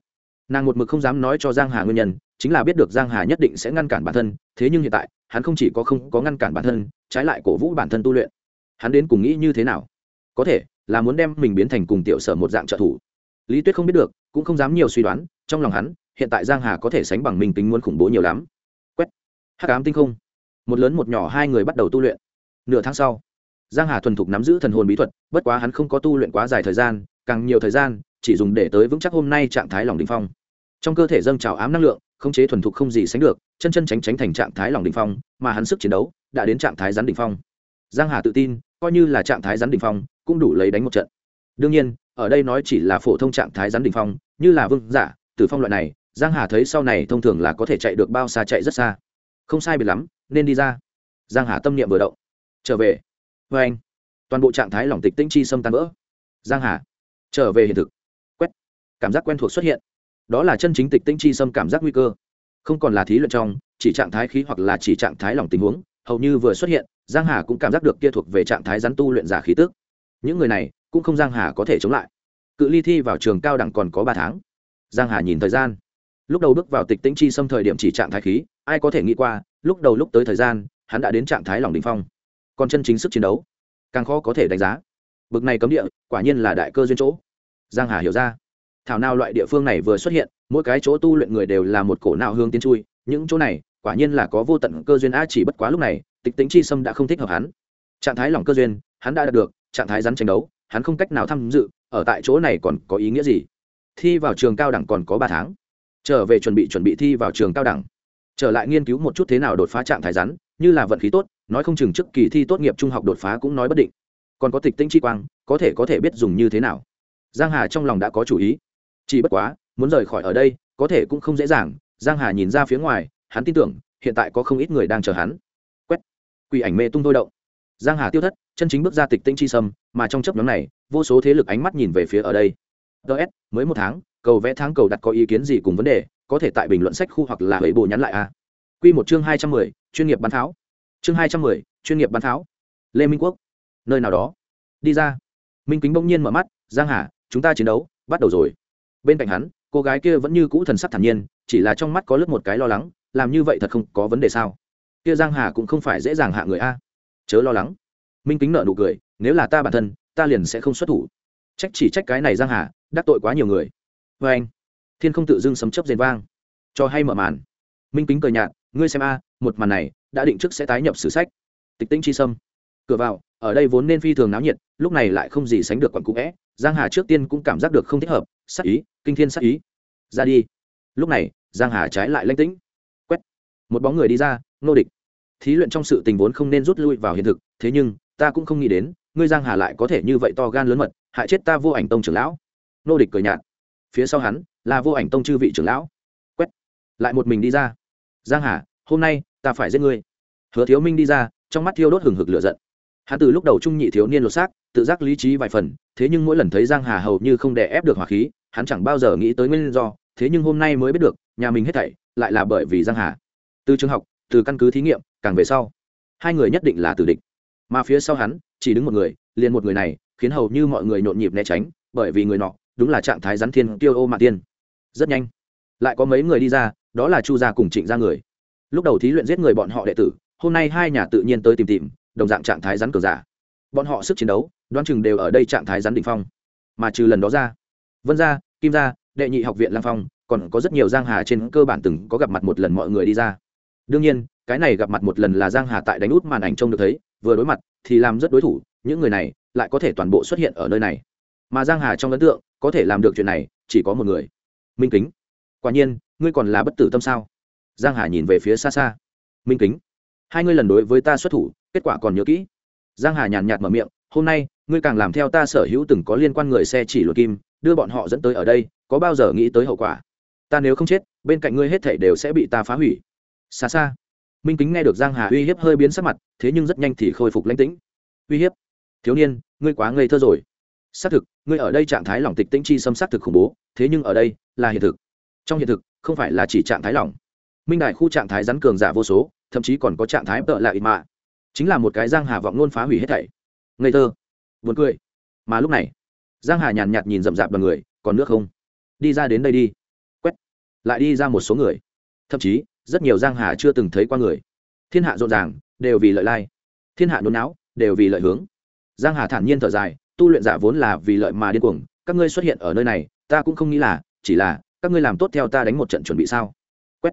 Nàng một mực không dám nói cho giang hà nguyên nhân, chính là biết được giang hà nhất định sẽ ngăn cản bản thân, thế nhưng hiện tại, hắn không chỉ có không có ngăn cản bản thân, trái lại cổ vũ bản thân tu luyện. Hắn đến cùng nghĩ như thế nào? Có thể là muốn đem mình biến thành cùng tiểu sở một dạng trợ thủ. Lý tuyết không biết được, cũng không dám nhiều suy đoán, trong lòng hắn hiện tại giang hà có thể sánh bằng mình tính muốn khủng bố nhiều lắm. Quét. Hắc ám tinh không. Một lớn một nhỏ hai người bắt đầu tu luyện. Nửa tháng sau, giang hà thuần thục nắm giữ thần hồn bí thuật, bất quá hắn không có tu luyện quá dài thời gian, càng nhiều thời gian, chỉ dùng để tới vững chắc hôm nay trạng thái lòng đỉnh phong. Trong cơ thể dâng trào ám năng lượng không chế thuần thục không gì sánh được, chân chân tránh tránh thành trạng thái lòng đỉnh phong, mà hắn sức chiến đấu đã đến trạng thái rắn đỉnh phong. Giang hà tự tin, coi như là trạng thái rắn đỉnh phong, cũng đủ lấy đánh một trận. Đương nhiên, ở đây nói chỉ là phổ thông trạng thái rắn đỉnh phong, như là vương giả, tử phong loại này giang hà thấy sau này thông thường là có thể chạy được bao xa chạy rất xa. Không sai biệt lắm, nên đi ra. Giang hà tâm niệm vừa động. Trở về. Với anh, toàn bộ trạng thái lỏng tịch tĩnh chi xâm tan vỡ. Giang hà, trở về hiện thực. Quét. Cảm giác quen thuộc xuất hiện. Đó là chân chính tịch tĩnh chi xâm cảm giác nguy cơ. Không còn là thí luyện trong, chỉ trạng thái khí hoặc là chỉ trạng thái lỏng tình huống, hầu như vừa xuất hiện, giang hà cũng cảm giác được kia thuộc về trạng thái rắn tu luyện giả khí tức. Những người này, cũng không giang hà có thể chống lại. Cự ly thi vào trường cao đẳng còn có ba tháng. Giang hà nhìn thời gian lúc đầu bước vào tịch tĩnh chi xâm thời điểm chỉ trạng thái khí, ai có thể nghĩ qua, lúc đầu lúc tới thời gian, hắn đã đến trạng thái lòng đỉnh phong. Còn chân chính sức chiến đấu, càng khó có thể đánh giá. Bực này cấm địa, quả nhiên là đại cơ duyên chỗ. Giang hà hiểu ra. Thảo nào loại địa phương này vừa xuất hiện, mỗi cái chỗ tu luyện người đều là một cổ nào hương tiến chui, những chỗ này, quả nhiên là có vô tận cơ duyên a chỉ bất quá lúc này, tịch tính chi sâm đã không thích hợp hắn. Trạng thái lòng cơ duyên, hắn đã đạt được, trạng thái rắn tranh đấu, hắn không cách nào tham dự, ở tại chỗ này còn có ý nghĩa gì? Thi vào trường cao đẳng còn có ba tháng trở về chuẩn bị chuẩn bị thi vào trường cao đẳng. Trở lại nghiên cứu một chút thế nào đột phá trạng thái rắn, như là vận khí tốt, nói không chừng trước kỳ thi tốt nghiệp trung học đột phá cũng nói bất định. Còn có tịch tĩnh chi quang, có thể có thể biết dùng như thế nào. Giang hà trong lòng đã có chủ ý. Chỉ bất quá, muốn rời khỏi ở đây, có thể cũng không dễ dàng. Giang hà nhìn ra phía ngoài, hắn tin tưởng, hiện tại có không ít người đang chờ hắn. Quét. Quỷ ảnh mê tung thôi động. Giang hà tiêu thất, chân chính bước ra tịch tĩnh chi sâm, mà trong chấp nhóm này, vô số thế lực ánh mắt nhìn về phía ở đây. Ts mới một tháng cầu vẽ tháng cầu đặt có ý kiến gì cùng vấn đề, có thể tại bình luận sách khu hoặc là hủy bộ nhắn lại a quy một chương hai trăm mười, chuyên nghiệp bắn pháo chương hai trăm mười, chuyên nghiệp bắn pháo lê minh quốc. Nơi nào đó. Đi ra. Minh kính bỗng nhiên mở mắt, giang hà, chúng ta chiến đấu, bắt đầu rồi. Bên cạnh hắn, cô gái kia vẫn như cũ thần sắc thản nhiên, chỉ là trong mắt có lướt một cái lo lắng, làm như vậy thật không có vấn đề sao? Kia giang hà cũng không phải dễ dàng hạ người a. Chớ lo lắng. Minh kính nợ nụ cười, nếu là ta bản thân, ta liền sẽ không xuất thủ. Trách chỉ trách cái này giang hà, đắc tội quá nhiều người vê anh. Thiên không tự dưng sấm chấp rền vang. Cho hay mở màn. Minh kính cười nhạt, ngươi xem a, một màn này, đã định trước sẽ tái nhập sử sách. Tịch tĩnh chi sâm. Cửa vào, ở đây vốn nên phi thường náo nhiệt, lúc này lại không gì sánh được quặn cũ vẽ, giang hà trước tiên cũng cảm giác được không thích hợp, sắc ý, kinh thiên sắc ý. Ra đi. Lúc này, giang hà trái lại lanh tĩnh. Quét. Một bóng người đi ra, nô địch. Thí luyện trong sự tình vốn không nên rút lui vào hiện thực, thế nhưng, ta cũng không nghĩ đến, ngươi giang hà lại có thể như vậy to gan lớn mật, hại chết ta vô ảnh tông trưởng lão. Nô địch cười nhạt phía sau hắn là vô ảnh tông chư vị trưởng lão. Quét. Lại một mình đi ra. Giang hà, hôm nay ta phải giết ngươi. Hứa thiếu minh đi ra, trong mắt thiêu đốt hừng hực lửa giận. Hắn từ lúc đầu trung nhị thiếu niên lột xác, tự giác lý trí vài phần, thế nhưng mỗi lần thấy giang hà hầu như không đè ép được hỏa khí, hắn chẳng bao giờ nghĩ tới nguyên do, thế nhưng hôm nay mới biết được, nhà mình hết thảy lại là bởi vì giang hà. Từ trường học, từ căn cứ thí nghiệm, càng về sau, hai người nhất định là tử địch. Mà phía sau hắn, chỉ đứng một người, liền một người này, khiến hầu như mọi người nhộn nhịp né tránh, bởi vì người nọ đúng là trạng thái rắn thiên tiêu ô mạ tiên. Rất nhanh, lại có mấy người đi ra, đó là chu gia cùng trịnh gia người. Lúc đầu thí luyện giết người bọn họ đệ tử, hôm nay hai nhà tự nhiên tới tìm tìm, đồng dạng trạng thái rắn cờ giả. Bọn họ sức chiến đấu, đoán chừng đều ở đây trạng thái rắn đ ỉ n h phong. Mà trừ lần đó ra, vân gia, kim gia, đệ nhị học viện lang phong, còn có rất nhiều giang hà trên cơ bản từng có gặp mặt một lần mọi người đi ra. Đương nhiên, cái này gặp mặt một lần là giang hà tại đánh út màn ảnh trông được thấy, vừa đối mặt thì làm rất đối thủ, những người này lại có thể toàn bộ xuất hiện ở nơi này. Mà giang hà trong ấn tượng có thể làm được chuyện này, chỉ có một người. Minh kính. Quả nhiên, ngươi còn là bất tử tâm sao? Giang hà nhìn về phía xa xa. Minh kính. Hai ngươi lần đối với ta xuất thủ, kết quả còn nhớ kỹ. Giang hà nhàn nhạt mở miệng, hôm nay, ngươi càng làm theo ta sở hữu từng có liên quan người xe chỉ luật kim, đưa bọn họ dẫn tới ở đây, có bao giờ nghĩ tới hậu quả? Ta nếu không chết, bên cạnh ngươi hết thảy đều sẽ bị ta phá hủy. Xa xa. Minh kính nghe được giang hà uy hiếp hơi biến sắc mặt, thế nhưng rất nhanh thì khôi phục lãnh tĩnh. Uy hiếp. Thiếu niên, ngươi quá ngây thơ rồi xác thực, ngươi ở đây trạng thái lỏng tịch tĩnh chi xâm xác thực khủng bố, thế nhưng ở đây là hiện thực. Trong hiện thực, không phải là chỉ trạng thái lỏng minh đại khu trạng thái rắn cường giả vô số, thậm chí còn có trạng thái tợ lạ ít mạ. Chính là một cái giang hà vọng luôn phá hủy hết thảy. Ngây thơ. Buồn cười. Mà lúc này, giang hà nhàn nhạt nhìn rậm rạp đoàn người, còn nước không? Đi ra đến đây đi. Quét. Lại đi ra một số người. Thậm chí, rất nhiều giang hà chưa từng thấy qua người. Thiên hạ rộn ràng, đều vì lợi lai. Thiên hạ nôn não đều vì lợi hướng. Giang hà thản nhiên thở dài tu luyện giả vốn là vì lợi mà điên cuồng, các ngươi xuất hiện ở nơi này, ta cũng không nghĩ là, chỉ là, các ngươi làm tốt theo ta đánh một trận chuẩn bị sao? Quét.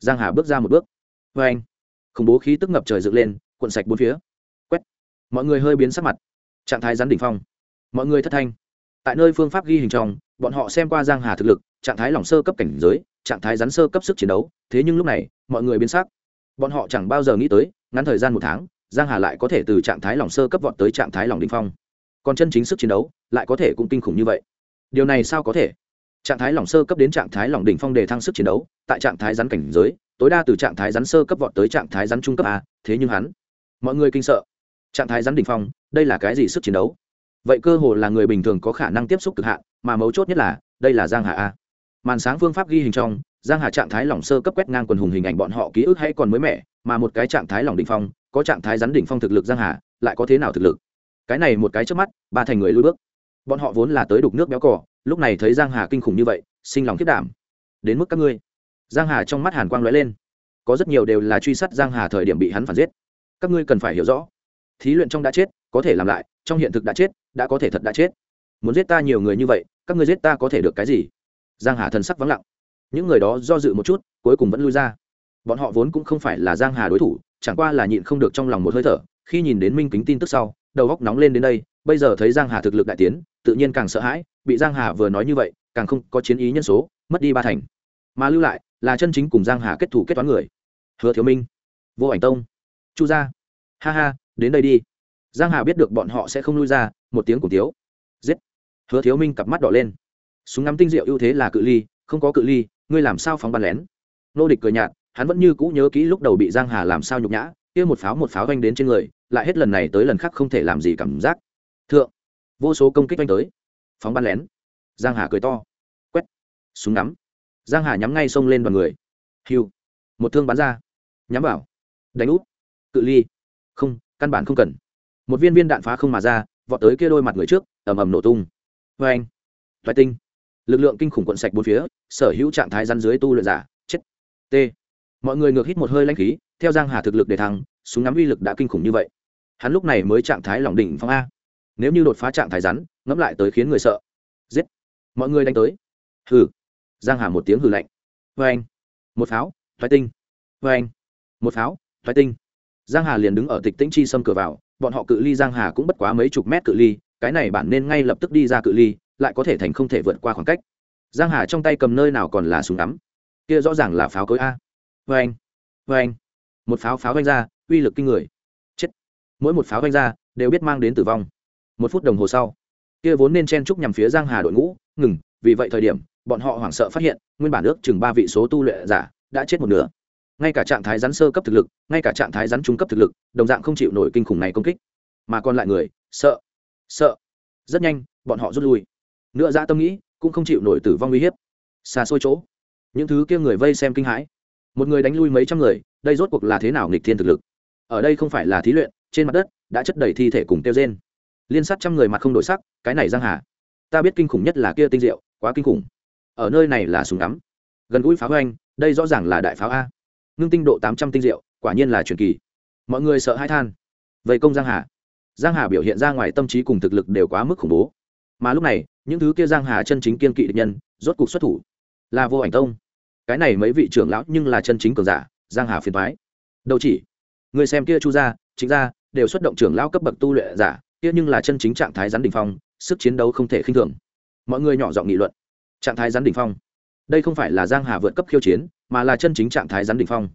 Giang hà bước ra một bước. Vê anh, khủng bố khí tức ngập trời dựng lên, cuộn sạch bốn phía. Quét. Mọi người hơi biến sắc mặt. Trạng thái rắn đỉnh phong. Mọi người thất thanh. Tại nơi phương pháp ghi hình trong, bọn họ xem qua giang hà thực lực, trạng thái lỏng sơ cấp cảnh giới, trạng thái rắn sơ cấp sức chiến đấu, thế nhưng lúc này, mọi người biến sắc. Bọn họ chẳng bao giờ nghĩ tới, ngắn thời gian một tháng, giang hà lại có thể từ trạng thái lỏng sơ cấp vọt tới trạng thái lỏng đỉnh phong còn chân chính sức chiến đấu, lại có thể cũng kinh khủng như vậy. Điều này sao có thể? Trạng thái lỏng sơ cấp đến trạng thái lỏng đỉnh phong để thăng sức chiến đấu, tại trạng thái rắn cảnh giới, tối đa từ trạng thái rắn sơ cấp vọt tới trạng thái rắn trung cấp a, thế nhưng hắn, mọi người kinh sợ. Trạng thái rắn đỉnh phong, đây là cái gì sức chiến đấu? Vậy cơ hồ là người bình thường có khả năng tiếp xúc cực hạn, mà mấu chốt nhất là, đây là giang hà a. Màn sáng phương pháp ghi hình trong, giang hà trạng thái lỏng sơ cấp quét ngang quần hùng hình ảnh bọn họ ký ức hay còn mới mẻ, mà một cái trạng thái lỏng đỉnh phong, có trạng thái rắn đỉnh phong thực lực giang hà, lại có thế nào thực lực? Cái này một cái trước mắt, ba thành người lui bước. Bọn họ vốn là tới đục nước béo cỏ lúc này thấy giang hà kinh khủng như vậy, sinh lòng khiết đảm. Đến mức các ngươi. Giang hà trong mắt hàn quang lóe lên. Có rất nhiều đều là truy sát giang hà thời điểm bị hắn phản giết. Các ngươi cần phải hiểu rõ. Thí luyện trong đã chết, có thể làm lại, trong hiện thực đã chết, đã có thể thật đã chết. Muốn giết ta nhiều người như vậy, các ngươi giết ta có thể được cái gì? Giang hà thần sắc vắng lặng. Những người đó do dự một chút, cuối cùng vẫn lui ra. Bọn họ vốn cũng không phải là giang hà đối thủ, chẳng qua là nhịn không được trong lòng một hơi thở, khi nhìn đến minh kính tin tức sau đầu góc nóng lên đến đây bây giờ thấy giang hà thực lực đại tiến tự nhiên càng sợ hãi bị giang hà vừa nói như vậy càng không có chiến ý nhân số mất đi ba thành. Mà lưu lại là chân chính cùng giang hà kết thủ kết toán người. Hứa thiếu minh vô ảnh tông chu gia, ha ha đến đây đi. Giang hà biết được bọn họ sẽ không lui ra một tiếng cùng tiếu. Giết. Hứa thiếu minh cặp mắt đỏ lên. Súng ngắm tinh diệu ưu thế là cự ly không có cự ly ngươi làm sao phóng bắn lén? Nô địch cười nhạt hắn vẫn như cũ nhớ kỹ lúc đầu bị giang hà làm sao nhục nhã kia một pháo một pháo vanh đến trên người, lại hết lần này tới lần khác không thể làm gì cảm giác. Thượng, vô số công kích vanh tới. Phóng bắn lén. Giang hà cười to. Quét. Súng ngắm. Giang hà nhắm ngay xông lên đoàn người. Hiu. Một thương bắn ra. Nhắm vào. Đánh úp. Cự ly. Không, căn bản không cần. Một viên viên đạn phá không mà ra, vọt tới kia đôi mặt người trước, ầm ầm nổ tung. Vâng. Vê anh thoái tinh. Lực lượng kinh khủng quận sạch bốn phía, sở hữu trạng thái rắn dưới tu luyện giả, chết. T mọi người ngược hít một hơi lãnh khí, theo giang hà thực lực để thắng súng ngắm uy lực đã kinh khủng như vậy. Hắn lúc này mới trạng thái lỏng đỉnh phong a. Nếu như đột phá trạng thái rắn, ngẫm lại tới khiến người sợ. Giết. Mọi người đánh tới. Hừ. Giang hà một tiếng hừ lạnh. Vê anh một pháo thoái tinh. Vê anh một pháo thoái tinh. Giang hà liền đứng ở tịch tĩnh chi xâm cửa vào, bọn họ cự ly giang hà cũng bất quá mấy chục mét cự ly, cái này bản nên ngay lập tức đi ra cự ly, lại có thể thành không thể vượt qua khoảng cách. Giang hà trong tay cầm nơi nào còn là súng ngắm? Kia rõ ràng là pháo cối a vê anh vê anh. Một pháo pháo vanh ra, uy lực kinh người. Chết. Mỗi một pháo vanh ra, đều biết mang đến tử vong. Một phút đồng hồ sau, kia vốn nên chen trúc nhằm phía giang hà đội ngũ, ngừng, vì vậy thời điểm, bọn họ hoảng sợ phát hiện, nguyên bản ước chừng ba vị số tu luyện giả, đã chết một nửa. Ngay cả trạng thái rắn sơ cấp thực lực, ngay cả trạng thái rắn trung cấp thực lực, đồng dạng không chịu nổi kinh khủng này công kích. Mà còn lại người, sợ sợ. Rất nhanh, bọn họ rút lui. Nữa ra tâm nghĩ, cũng không chịu nổi tử vong uy hiếp. Xa xôi chỗ. Những thứ kia người vây xem kinh hãi một người đánh lui mấy trăm người, đây rốt cuộc là thế nào nghịch thiên thực lực? Ở đây không phải là thí luyện, trên mặt đất đã chất đầy thi thể cùng tiêu trên liên sát trăm người mặt không đổi sắc, cái này giang hà. Ta biết kinh khủng nhất là kia tinh diệu, quá kinh khủng. Ở nơi này là súng ngắm. Gần gũi pháo anh, đây rõ ràng là đại pháo a. Ngưng tinh độ tám trăm tinh diệu, quả nhiên là truyền kỳ. Mọi người sợ hãi than. Vậy công giang hà. Giang hà biểu hiện ra ngoài tâm trí cùng thực lực đều quá mức khủng bố. Mà lúc này, những thứ kia giang hà chân chính kiên kỵ địch nhân, rốt cục xuất thủ. Là vô ảnh tông cái này mấy vị trưởng lão nhưng là chân chính cường giả, giang hà phiền thoái đâu chỉ, người xem kia chu gia chính gia, đều xuất động trưởng lão cấp bậc tu luyện giả, kia nhưng là chân chính trạng thái rắn đỉnh phong, sức chiến đấu không thể khinh thường. Mọi người nhỏ giọng nghị luận. Trạng thái rắn đỉnh phong. Đây không phải là giang hà vượt cấp khiêu chiến, mà là chân chính trạng thái rắn đỉnh phong.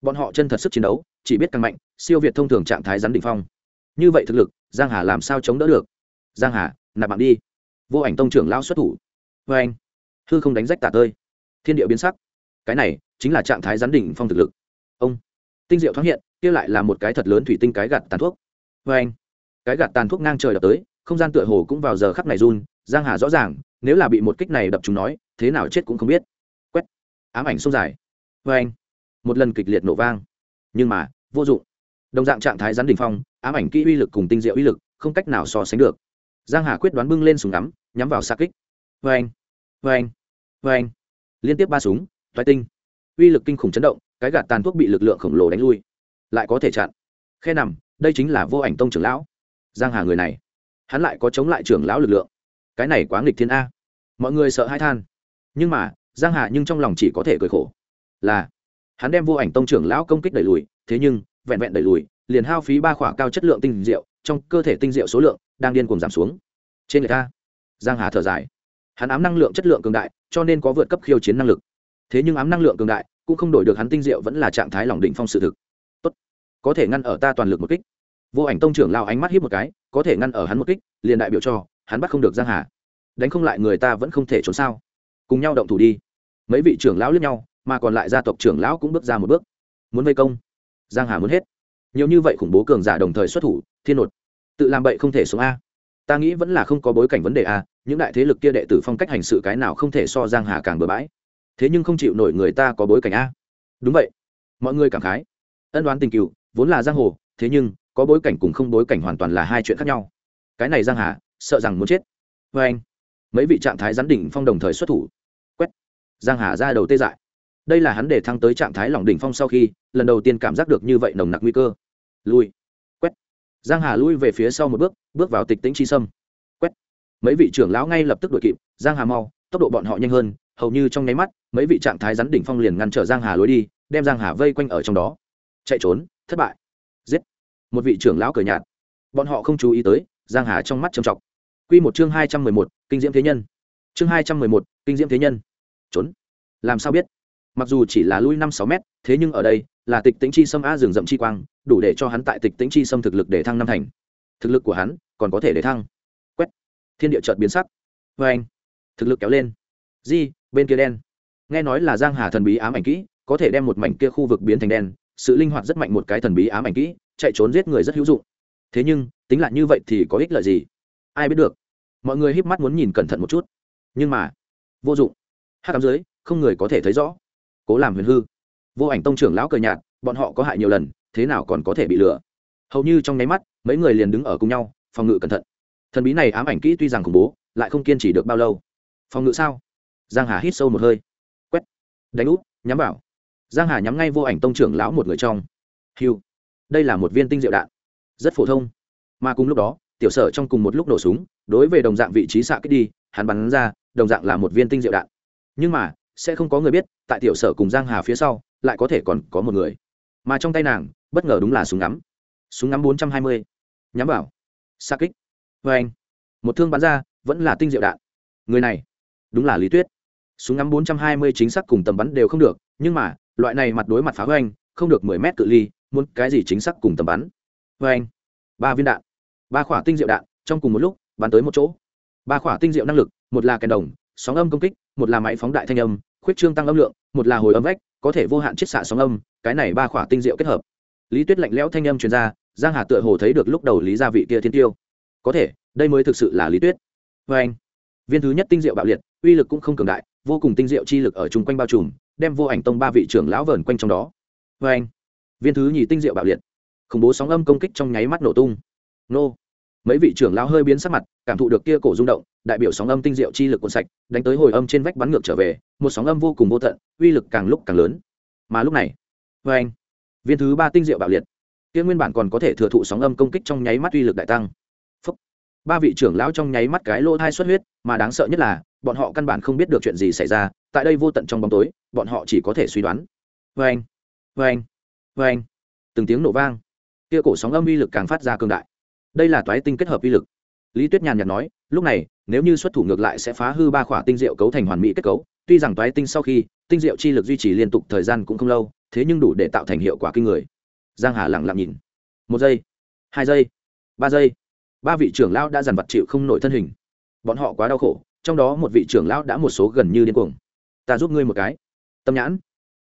Bọn họ chân thật sức chiến đấu, chỉ biết càng mạnh, siêu việt thông thường trạng thái rắn đỉnh phong. Như vậy thực lực, giang hà làm sao chống đỡ được? Giang hà, nạp mạng đi. Vô ảnh tông trưởng lão xuất thủ. Vê anh. Hư không đánh rách tả tơi. Thiên địa biến sắc cái này chính là trạng thái rắn đỉnh phong thực lực. Ông, tinh diệu thoáng hiện, kia lại là một cái thật lớn thủy tinh cái gạt tàn thuốc. Vê anh, cái gạt tàn thuốc ngang trời đập tới, không gian tựa hồ cũng vào giờ khắc này run, giang hà rõ ràng, nếu là bị một kích này đập chúng nói, thế nào chết cũng không biết. Quét, ám ảnh sông dài. Vê anh, một lần kịch liệt nổ vang. Nhưng mà, vô dụng. Đồng dạng trạng thái rắn đỉnh phong, ám ảnh kỹ uy lực cùng tinh diệu uy lực, không cách nào so sánh được. Giang hà quyết đoán bưng lên súng ngắm, nhắm vào xa kích. Vê anh vê anh vê anh. Liên tiếp ba súng toái tinh. Uy lực kinh khủng chấn động, cái gạt tàn thuốc bị lực lượng khổng lồ đánh lui. Lại có thể chặn. Khe nằm, đây chính là vô ảnh tông trưởng lão. Giang hà người này, hắn lại có chống lại trưởng lão lực lượng. Cái này quá nghịch thiên a. Mọi người sợ hãi than. Nhưng mà, giang hà nhưng trong lòng chỉ có thể cười khổ. Là, hắn đem vô ảnh tông trưởng lão công kích đẩy lùi, thế nhưng, vẹn vẹn đẩy lùi, liền hao phí ba khỏa cao chất lượng tinh rượu trong cơ thể tinh rượu số lượng đang điên cuồng giảm xuống. Trên người ta, giang hà thở dài. Hắn ám năng lượng chất lượng cường đại, cho nên có vượt cấp khiêu chiến năng lực thế nhưng ám năng lượng cường đại, cũng không đổi được hắn tinh diệu vẫn là trạng thái lòng đỉnh phong sự thực. Tốt. Có thể ngăn ở ta toàn lực một kích. Vô ảnh tông trưởng lao ánh mắt hiếp một cái, có thể ngăn ở hắn một kích, liền đại biểu cho, hắn bắt không được giang hà. Đánh không lại người ta vẫn không thể trốn sao. Cùng nhau động thủ đi. Mấy vị trưởng lão lướt nhau, mà còn lại gia tộc trưởng lão cũng bước ra một bước. Muốn vây công. Giang hà muốn hết. Nhiều như vậy khủng bố cường giả đồng thời xuất thủ, thiên nột. Tự làm bậy không thể sống a. Ta nghĩ vẫn là không có bối cảnh vấn đề a, những đại thế lực kia đệ tử phong cách hành sự cái nào không thể so giang hà càng bừa bãi thế nhưng không chịu nổi người ta có bối cảnh a. Đúng vậy. Mọi người cảm khái. Ân đoán tình cựu, vốn là giang hồ, thế nhưng, có bối cảnh cùng không bối cảnh hoàn toàn là hai chuyện khác nhau. Cái này giang hà, sợ rằng muốn chết. Vê anh, mấy vị trạng thái gián đỉnh phong đồng thời xuất thủ. Quét. Giang hà ra đầu tê dại. Đây là hắn để thăng tới trạng thái lỏng đỉnh phong sau khi, lần đầu tiên cảm giác được như vậy nồng nặc nguy cơ. Lui. Quét. Giang hà lui về phía sau một bước bước vào tịch tĩnh chi sâm. Quét. Mấy vị trưởng lão ngay lập tức đuổi kịp, giang hà mau, tốc độ bọn họ nhanh hơn hầu như trong nháy mắt mấy vị trạng thái rắn đỉnh phong liền ngăn trở giang hà lối đi đem giang hà vây quanh ở trong đó. Chạy trốn thất bại. Giết. Một vị trưởng lão cười nhạt. Bọn họ không chú ý tới giang hà trong mắt trầm trọng. Quy một chương hai trăm mười một, kinh diễm thế nhân. Chương hai trăm mười một, kinh diễm thế nhân. Trốn. Làm sao biết? Mặc dù chỉ là lui năm sáu mét thế nhưng ở đây là tịch tĩnh chi sâm a rừng rậm chi quang đủ để cho hắn tại tịch tĩnh chi sâm thực lực để thăng năm thành. Thực lực của hắn còn có thể để thăng. Quét. Thiên địa chợt biến sắc. Vê anh thực lực kéo lên. Di bên kia đen. Nghe nói là giang hà thần bí ám ảnh kỹ, có thể đem một mảnh kia khu vực biến thành đen, sự linh hoạt rất mạnh một cái thần bí ám ảnh kỹ, chạy trốn giết người rất hữu dụng. Thế nhưng, tính lại như vậy thì có ích lợi gì? Ai biết được. Mọi người híp mắt muốn nhìn cẩn thận một chút. Nhưng mà, vô dụng. Hát cám dưới, không người có thể thấy rõ. Cố làm huyền hư. Vô ảnh tông trưởng lão cờ nhạt, bọn họ có hại nhiều lần, thế nào còn có thể bị lừa? Hầu như trong nháy mắt, mấy người liền đứng ở cùng nhau, phòng ngự cẩn thận. Thần bí này ám ảnh kỹ tuy rằng khủng bố, lại không kiên trì được bao lâu. Phòng ngự sao? Giang hà hít sâu một hơi. Quét. Đánh úp. Nhắm vào. Giang hà nhắm ngay vô ảnh tông trưởng lão một người trong. Hiu. Đây là một viên tinh diệu đạn. Rất phổ thông. Mà cùng lúc đó, tiểu sở trong cùng một lúc nổ súng, đối về đồng dạng vị trí xạ kích đi, hắn bắn ra, đồng dạng là một viên tinh diệu đạn. Nhưng mà, sẽ không có người biết, tại tiểu sở cùng giang hà phía sau, lại có thể còn có một người. Mà trong tay nàng, bất ngờ đúng là súng ngắm. Súng ngắm bốn trăm hai mươi. Nhắm vào. Xa kích. Vê anh một thương bắn ra, vẫn là tinh diệu đạn. Người này đúng là lý tuyết súng ngắm bốn trăm hai mươi chính xác cùng tầm bắn đều không được, nhưng mà, loại này mặt đối mặt phá vê anh không được mười mét cự ly, muốn cái gì chính xác cùng tầm bắn? Vê anh. Ba viên đạn. Ba khỏa tinh diệu đạn, trong cùng một lúc, bắn tới một chỗ. Ba khỏa tinh diệu năng lực, một là kèn đồng, sóng âm công kích, một là máy phóng đại thanh âm, khuyết trương tăng âm lượng, một là hồi âm vách, có thể vô hạn chiết xạ sóng âm, cái này ba khỏa tinh diệu kết hợp. Lý tuyết lạnh lẽo thanh âm truyền ra, giang hà tựa hồ thấy được lúc đầu lý gia vị kia thiên tiêu. Có thể, đây mới thực sự là lý tuyết vê vâng anh. Viên thứ nhất tinh diệu bạo liệt uy lực cũng không cường đại, vô cùng tinh diệu chi lực ở chung quanh bao trùm, đem vô ảnh tông ba vị trưởng lão vờn quanh trong đó. Vê anh, viên thứ nhì tinh diệu bạo liệt. Khủng bố sóng âm công kích trong nháy mắt nổ tung. Nô. Mấy vị trưởng lão hơi biến sắc mặt, cảm thụ được kia cổ rung động, đại biểu sóng âm tinh diệu chi lực cuộn sạch, đánh tới hồi âm trên vách bắn ngược trở về, một sóng âm vô cùng vô tận, uy lực càng lúc càng lớn. Mà lúc này vê anh, viên thứ ba tinh diệu bạo liệt. Kia nguyên bản còn có thể thừa thụ sóng âm công kích trong nháy mắt uy lực đại tăng. Phúc. ba vị trưởng lão trong nháy mắt cái lỗ thai xuất huyết, mà đáng sợ nhất là bọn họ căn bản không biết được chuyện gì xảy ra, tại đây vô tận trong bóng tối, bọn họ chỉ có thể suy đoán. Vê anh vê anh vê anh từng tiếng nổ vang. Kia cổ sóng âm uy lực càng phát ra cường đại. Đây là toái tinh kết hợp uy lực. Lý tuyết nhàn nhạt nói, lúc này, nếu như xuất thủ ngược lại sẽ phá hư ba khỏa tinh diệu cấu thành hoàn mỹ kết cấu. Tuy rằng toái tinh sau khi, tinh diệu chi lực duy trì liên tục thời gian cũng không lâu, thế nhưng đủ để tạo thành hiệu quả kinh người. Giang hà lặng lặng nhìn. Một giây, hai giây, ba giây. Ba vị trưởng lão đã dằn vặt chịu không nổi thân hình. Bọn họ quá đau khổ trong đó một vị trưởng lão đã một số gần như điên cuồng. Ta giúp ngươi một cái. Tâm nhãn.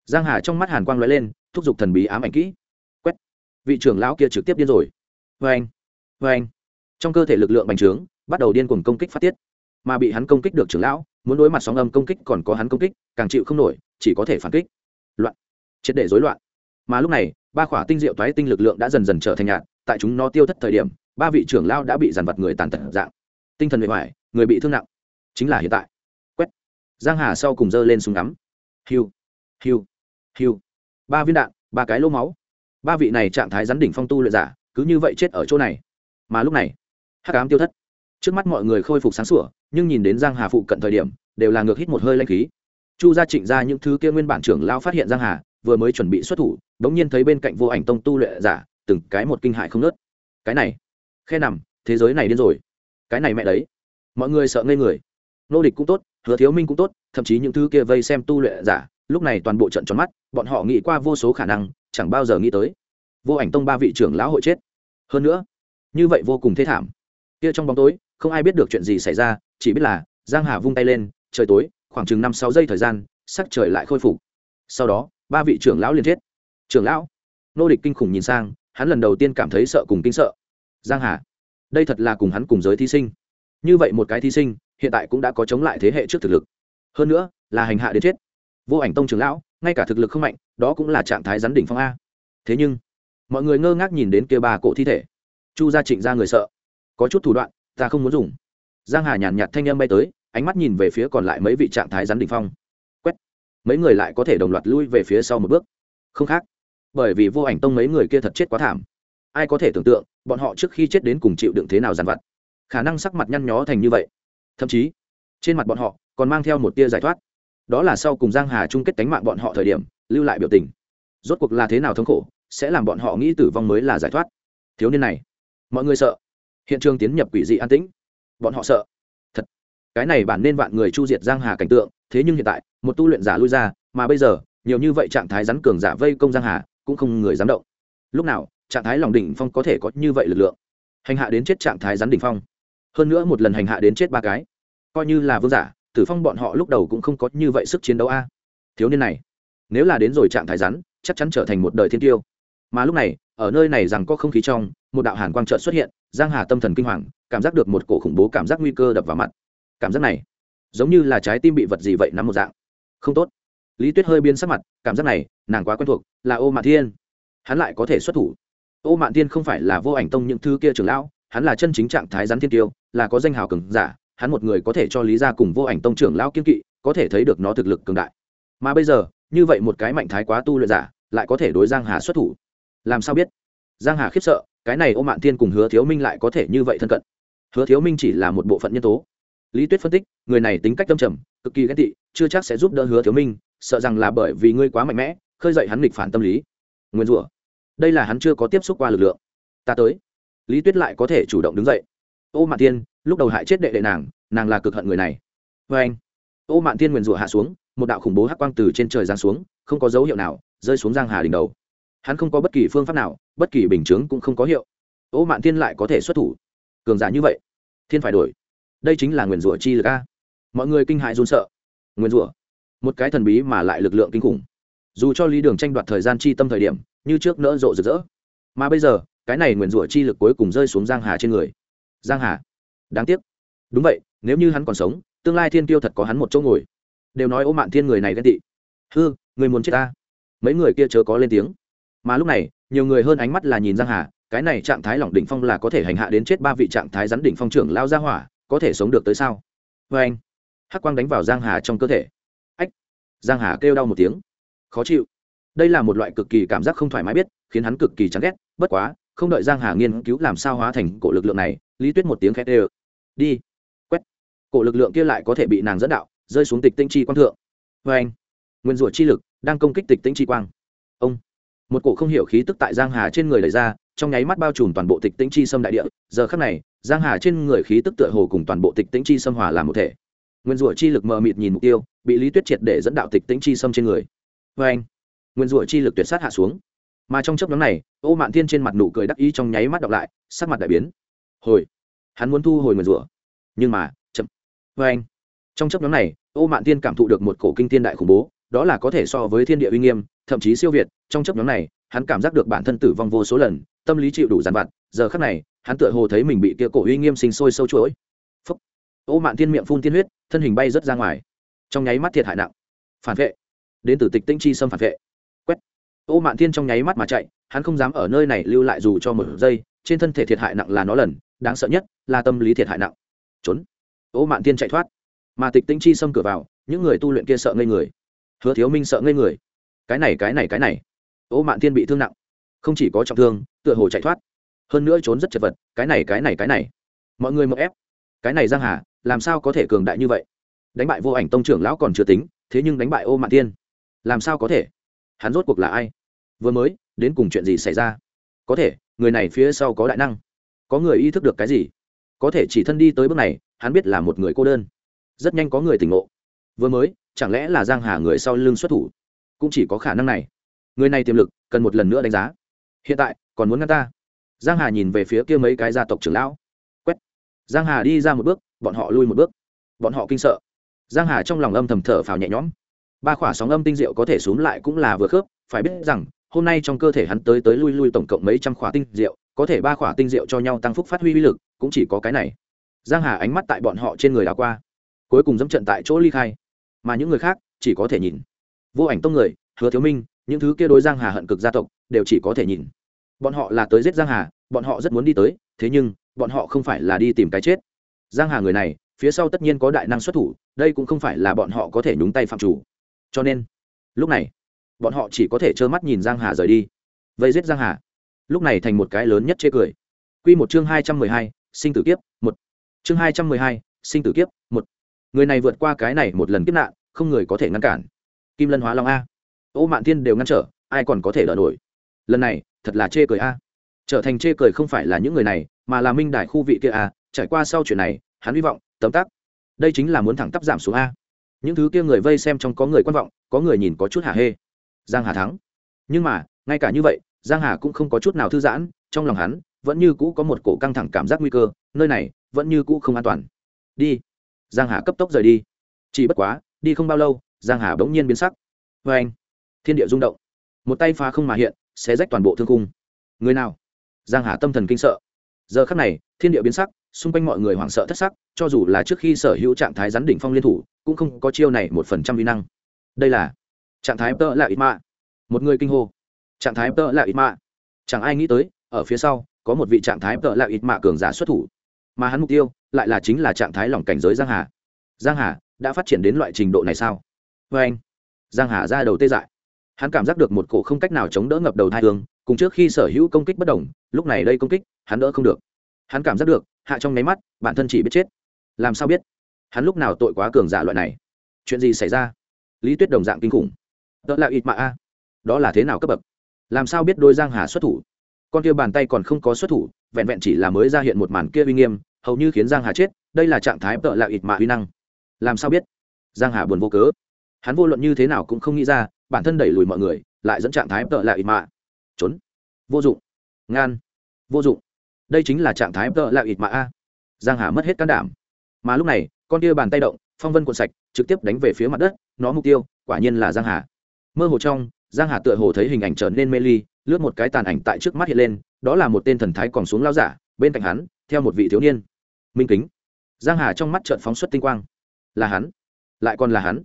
Giang hà trong mắt hàn quang lóe lên, thúc giục thần bí ám ảnh kỹ. Quét. Vị trưởng lão kia trực tiếp điên rồi. Vê anh vê anh trong cơ thể lực lượng bành trướng, bắt đầu điên cuồng công kích phát tiết. Mà bị hắn công kích được trưởng lão, muốn đối mặt sóng âm công kích còn có hắn công kích, càng chịu không nổi, chỉ có thể phản kích. Loạn. Triệt để rối loạn. Mà lúc này, ba khỏa tinh diệu toái tinh lực lượng đã dần dần trở thành nhạt, tại chúng nó tiêu thất thời điểm, ba vị trưởng lão đã bị giàn vật người tàn tật dạng. Tinh thần bề ngoài người bị thương nặng chính là hiện tại. Quét. Giang hà sau cùng giơ lên súng ngắm. Hiu hiu hiu. Ba viên đạn, ba cái lô máu. Ba vị này trạng thái rắn đỉnh phong tu luyện giả, cứ như vậy chết ở chỗ này. Mà lúc này, hắc ám tiêu thất. Trước mắt mọi người khôi phục sáng sủa, nhưng nhìn đến giang hà phụ cận thời điểm, đều là ngược hít một hơi lanh khí. Chu gia trịnh ra những thứ kia nguyên bản trưởng lao phát hiện giang hà, vừa mới chuẩn bị xuất thủ, bỗng nhiên thấy bên cạnh vô ảnh tông tu luyện giả, từng cái một kinh hại không nớt cái này, khe nằm, thế giới này điên rồi. Cái này mẹ đấy. Mọi người sợ ngây người nô địch cũng tốt, hứa thiếu minh cũng tốt, thậm chí những thứ kia vây xem tu luyện giả, lúc này toàn bộ trận tròn mắt, bọn họ nghĩ qua vô số khả năng, chẳng bao giờ nghĩ tới. Vô ảnh tông ba vị trưởng lão hội chết. Hơn nữa, như vậy vô cùng thê thảm. Kia trong bóng tối, không ai biết được chuyện gì xảy ra, chỉ biết là giang hà vung tay lên, trời tối, khoảng chừng năm sáu giây thời gian, sắc trời lại khôi phục. Sau đó, ba vị trưởng lão liền chết. Trưởng lão? Nô địch kinh khủng nhìn sang, hắn lần đầu tiên cảm thấy sợ cùng kinh sợ. Giang hà, đây thật là cùng hắn cùng giới thí sinh. Như vậy một cái thí sinh hiện tại cũng đã có chống lại thế hệ trước thực lực. Hơn nữa, là hành hạ đến chết. Vô ảnh tông trưởng lão, ngay cả thực lực không mạnh, đó cũng là trạng thái rắn đỉnh phong a. Thế nhưng, mọi người ngơ ngác nhìn đến kia ba cổ thi thể. Chu gia trịnh ra người sợ. Có chút thủ đoạn, ta không muốn dùng. Giang hà nhàn nhạt thanh âm bay tới, ánh mắt nhìn về phía còn lại mấy vị trạng thái rắn đỉnh phong. Quét. Mấy người lại có thể đồng loạt lui về phía sau một bước. Không khác. Bởi vì vô ảnh tông mấy người kia thật chết quá thảm. Ai có thể tưởng tượng, bọn họ trước khi chết đến cùng chịu đựng thế nào dàn vặt. Khả năng sắc mặt nhăn nhó thành như vậy thậm chí trên mặt bọn họ còn mang theo một tia giải thoát. Đó là sau cùng giang hà chung kết đánh mạng bọn họ thời điểm, lưu lại biểu tình. Rốt cuộc là thế nào thống khổ, sẽ làm bọn họ nghĩ tử vong mới là giải thoát. Thiếu niên này, mọi người sợ. Hiện trường tiến nhập quỷ dị an tĩnh. Bọn họ sợ. Thật. Cái này bản nên vạn người chu diệt giang hà cảnh tượng, thế nhưng hiện tại, một tu luyện giả lui ra, mà bây giờ, nhiều như vậy trạng thái rắn cường giả vây công giang hà, cũng không người dám động. Lúc nào, trạng thái lòng đỉnh phong có thể có như vậy lực lượng? Hành hạ đến chết trạng thái rắn đỉnh phong hơn nữa một lần hành hạ đến chết ba cái. Coi như là vương giả, tử phong bọn họ lúc đầu cũng không có như vậy sức chiến đấu a. Thiếu niên này, nếu là đến rồi trạng thái rắn, chắc chắn trở thành một đời thiên tiêu. Mà lúc này, ở nơi này rằng có không khí trong, một đạo hàn quang trợn xuất hiện, giang hà tâm thần kinh hoàng, cảm giác được một cổ khủng bố cảm giác nguy cơ đập vào mặt. Cảm giác này, giống như là trái tim bị vật gì vậy nắm một dạng. Không tốt. Lý tuyết hơi biến sắc mặt, cảm giác này, nàng quá quen thuộc, là ô mạn thiên. Hắn lại có thể xuất thủ. Ô mạn thiên không phải là vô ảnh tông những thứ kia trưởng lão hắn là chân chính trạng thái rắn thiên tiêu, là có danh hào cường giả, hắn một người có thể cho lý ra cùng vô ảnh tông trưởng lão kiên kỵ, có thể thấy được nó thực lực cường đại. Mà bây giờ, như vậy một cái mạnh thái quá tu luyện giả, lại có thể đối giang hà xuất thủ. Làm sao biết? Giang hà khiếp sợ, cái này ô mạn thiên cùng hứa thiếu minh lại có thể như vậy thân cận. Hứa thiếu minh chỉ là một bộ phận nhân tố. Lý tuyết phân tích, người này tính cách tâm trầm, cực kỳ ghét tị, chưa chắc sẽ giúp đỡ hứa thiếu minh, sợ rằng là bởi vì ngươi quá mạnh mẽ, khơi dậy hắn nghịch phản tâm lý. Nguyên rủa, đây là hắn chưa có tiếp xúc qua lực lượng. Ta tới lý tuyết lại có thể chủ động đứng dậy. Ô mạn tiên lúc đầu hại chết đệ đệ nàng nàng là cực hận người này. Vê anh, ô mạn tiên nguyền rủa hạ xuống, một đạo khủng bố hắc quang từ trên trời giáng xuống, không có dấu hiệu nào, rơi xuống giang hà đỉnh đầu. Hắn không có bất kỳ phương pháp nào, bất kỳ bình chướng cũng không có hiệu. Ô mạn tiên lại có thể xuất thủ. Cường giả như vậy, thiên phải đổi. Đây chính là nguyền rủa chi lực a. Mọi người kinh hại run sợ. Nguyền rủa, một cái thần bí mà lại lực lượng kinh khủng. Dù cho lý đường tranh đoạt thời gian chi tâm thời điểm, như trước nỡ rộ rực rỡ. Mà bây giờ cái này nguyền rủa chi lực cuối cùng rơi xuống giang hà trên người. Giang hà? Đáng tiếc. Đúng vậy, nếu như hắn còn sống, tương lai thiên tiêu thật có hắn một chỗ ngồi. Đều nói ô mạn thiên người này ghen tị. Hư, người muốn chết ta. Mấy người kia chớ có lên tiếng. Mà lúc này, nhiều người hơn ánh mắt là nhìn giang hà, cái này trạng thái lỏng đỉnh phong là có thể hành hạ đến chết ba vị trạng thái rắn đỉnh phong trưởng lao ra hỏa, có thể sống được tới sao? Vê anh. Hắc quang đánh vào giang hà trong cơ thể. Ách. Giang hà kêu đau một tiếng. Khó chịu. Đây là một loại cực kỳ cảm giác không thoải mái biết, khiến hắn cực kỳ chán ghét, bất quá không đợi giang hà nghiên cứu làm sao hóa thành cổ lực lượng này, lý tuyết một tiếng khét ê đi, quét. Cổ lực lượng kia lại có thể bị nàng dẫn đạo, rơi xuống tịch tinh chi quang thượng. Vê anh, nguyên rủa chi lực đang công kích tịch tinh chi quang. Ông, một cổ không hiểu khí tức tại giang hà trên người lấy ra, trong nháy mắt bao trùm toàn bộ tịch tinh chi xâm đại địa. Giờ khắc này, giang hà trên người khí tức tựa hồ cùng toàn bộ tịch tinh chi xâm hòa làm một thể. Nguyên rủa chi lực mờ mịt nhìn mục tiêu, bị lý tuyết triệt để dẫn đạo tịch tinh chi xâm trên người. Vê anh, nguyên rủa chi lực tuyệt sát hạ xuống mà trong chấp nhóm này, ô mạn thiên trên mặt nụ cười đắc ý trong nháy mắt đọc lại, sắc mặt đại biến. Hồi, hắn muốn thu hồi nguyên rủa nhưng mà, chậm. Vê anh, trong chấp nhóm này, ô mạn thiên cảm thụ được một cổ kinh thiên đại khủng bố, đó là có thể so với thiên địa uy nghiêm, thậm chí siêu việt. Trong chấp nhóm này, hắn cảm giác được bản thân tử vong vô số lần, tâm lý chịu đủ dàn vặt. Giờ khắc này, hắn tựa hồ thấy mình bị kia cổ uy nghiêm sinh sôi sâu chuỗi. Phúc. Ô mạn thiên miệng phun tiên huyết, thân hình bay rớt ra ngoài. Trong nháy mắt thiệt hại nặng. Phản vệ. Đến từ tịch tinh chi xâm phản vệ ô mạn thiên trong nháy mắt mà chạy hắn không dám ở nơi này lưu lại dù cho một giây trên thân thể thiệt hại nặng là nó lần đáng sợ nhất là tâm lý thiệt hại nặng. Trốn. Ô mạn thiên chạy thoát. Mà tịch tinh chi xâm cửa vào những người tu luyện kia sợ ngây người. Hứa thiếu minh sợ ngây người. Cái này cái này cái này. Ô mạn thiên bị thương nặng. Không chỉ có trọng thương tựa hồ chạy thoát. Hơn nữa trốn rất chật vật cái này cái này cái này. Mọi người mậu ép. Cái này giang hà làm sao có thể cường đại như vậy? Đánh bại vô ảnh tông trưởng lão còn chưa tính thế nhưng đánh bại ô mạn Thiên, làm sao có thể? Hắn rốt cuộc là ai? Vừa mới, đến cùng chuyện gì xảy ra? Có thể, người này phía sau có đại năng. Có người ý thức được cái gì? Có thể chỉ thân đi tới bước này, hắn biết là một người cô đơn. Rất nhanh có người tỉnh ngộ. Vừa mới, chẳng lẽ là giang hà người sau lưng xuất thủ? Cũng chỉ có khả năng này. Người này tiềm lực, cần một lần nữa đánh giá. Hiện tại, còn muốn ngăn ta? Giang hà nhìn về phía kia mấy cái gia tộc trưởng lão. Quét. Giang hà đi ra một bước, bọn họ lui một bước. Bọn họ kinh sợ. Giang hà trong lòng âm thầm thở phào nhẹ nhõm. Ba khỏa sóng âm tinh diệu có thể xuống lại cũng là vừa khớp, phải biết rằng hôm nay trong cơ thể hắn tới tới lui lui tổng cộng mấy trăm khỏa tinh diệu, có thể ba khỏa tinh diệu cho nhau tăng phúc phát huy uy lực, cũng chỉ có cái này. Giang hà ánh mắt tại bọn họ trên người đào qua, cuối cùng dẫm trận tại chỗ ly khai. Mà những người khác, chỉ có thể nhìn. Vô ảnh tông người, hứa thiếu minh, những thứ kia đối giang hà hận cực gia tộc, đều chỉ có thể nhìn. Bọn họ là tới giết giang hà, bọn họ rất muốn đi tới, thế nhưng, bọn họ không phải là đi tìm cái chết. Giang hà người này, phía sau tất nhiên có đại năng xuất thủ, đây cũng không phải là bọn họ có thể nhúng tay phạm chủ. Cho nên, lúc này bọn họ chỉ có thể trơ mắt nhìn giang hà rời đi. Vây giết giang hà. Lúc này thành một cái lớn nhất chê cười. Quy một chương hai trăm mười hai, sinh tử kiếp một. Chương hai trăm mười hai, sinh tử kiếp một. Người này vượt qua cái này một lần kiếp nạn không người có thể ngăn cản. Kim lân hóa long a. Ô mạn thiên đều ngăn trở ai còn có thể đỡ nổi? Lần này thật là chê cười a. Trở thành chê cười không phải là những người này mà là minh đại khu vị kia a trải qua sau chuyện này hắn hy vọng tấm tắc. Đây chính là muốn thẳng tắp giảm xuống a. Những thứ kia người vây xem trong có người quan vọng có người nhìn có chút hả hê giang hà thắng. Nhưng mà, ngay cả như vậy, giang hà cũng không có chút nào thư giãn, trong lòng hắn, vẫn như cũ có một cổ căng thẳng cảm giác nguy cơ, nơi này, vẫn như cũ không an toàn. Đi. Giang hà cấp tốc rời đi. Chỉ bất quá, đi không bao lâu, giang hà bỗng nhiên biến sắc. Vê anh, thiên địa rung động. Một tay phá không mà hiện, xé rách toàn bộ thương cung người nào? Giang hà tâm thần kinh sợ. Giờ khắc này, thiên địa biến sắc, xung quanh mọi người hoảng sợ thất sắc, cho dù là trước khi sở hữu trạng thái rắn đỉnh phong liên thủ, cũng không có chiêu này một phần trăm vi năng. Đây là trạng thái tơ là ít mạ. Một người kinh hô. Trạng thái tơ là ít mạ. Chẳng ai nghĩ tới, ở phía sau, có một vị trạng thái tơ là ít mạ cường giả xuất thủ. Mà hắn mục tiêu lại là chính là trạng thái lỏng cảnh giới giang hà. Giang hà đã phát triển đến loại trình độ này sao? Vê anh, giang hà ra đầu tê dại. Hắn cảm giác được một cổ không cách nào chống đỡ ngập đầu thai thương cùng trước khi sở hữu công kích bất đồng, lúc này đây công kích, hắn đỡ không được. Hắn cảm giác được, hạ trong nháy mắt, bản thân chỉ biết chết. Làm sao biết? Hắn lúc nào tội quá cường giả loại này? Chuyện gì xảy ra? Lý tuyết đồng dạng kinh khủng đó là ít mạ a. Đó là thế nào cấp bậc? Làm sao biết đôi giang hà xuất thủ? Con kia bàn tay còn không có xuất thủ, vẹn vẹn chỉ là mới ra hiện một màn kia uy nghiêm, hầu như khiến giang hà chết, đây là trạng thái tợ là ít mạ uy năng. Làm sao biết? Giang hà buồn vô cớ. Hắn vô luận như thế nào cũng không nghĩ ra, bản thân đẩy lùi mọi người, lại dẫn trạng thái tợ là ít mạ trốn. Vô dụng. Ngan. Vô dụng. Đây chính là trạng thái tợ là ít mạ a. Giang hà mất hết can đảm. Mà lúc này, con kia bàn tay động, phong vân cuộn sạch, trực tiếp đánh về phía mặt đất, nó mục tiêu, quả nhiên là giang hà mơ hồ trong, giang hà tựa hồ thấy hình ảnh trở nên mê ly, lướt một cái tàn ảnh tại trước mắt hiện lên, đó là một tên thần thái còn xuống lao giả, bên cạnh hắn, theo một vị thiếu niên. Minh kính. Giang hà trong mắt trợn phóng xuất tinh quang. Là hắn. Lại còn là hắn.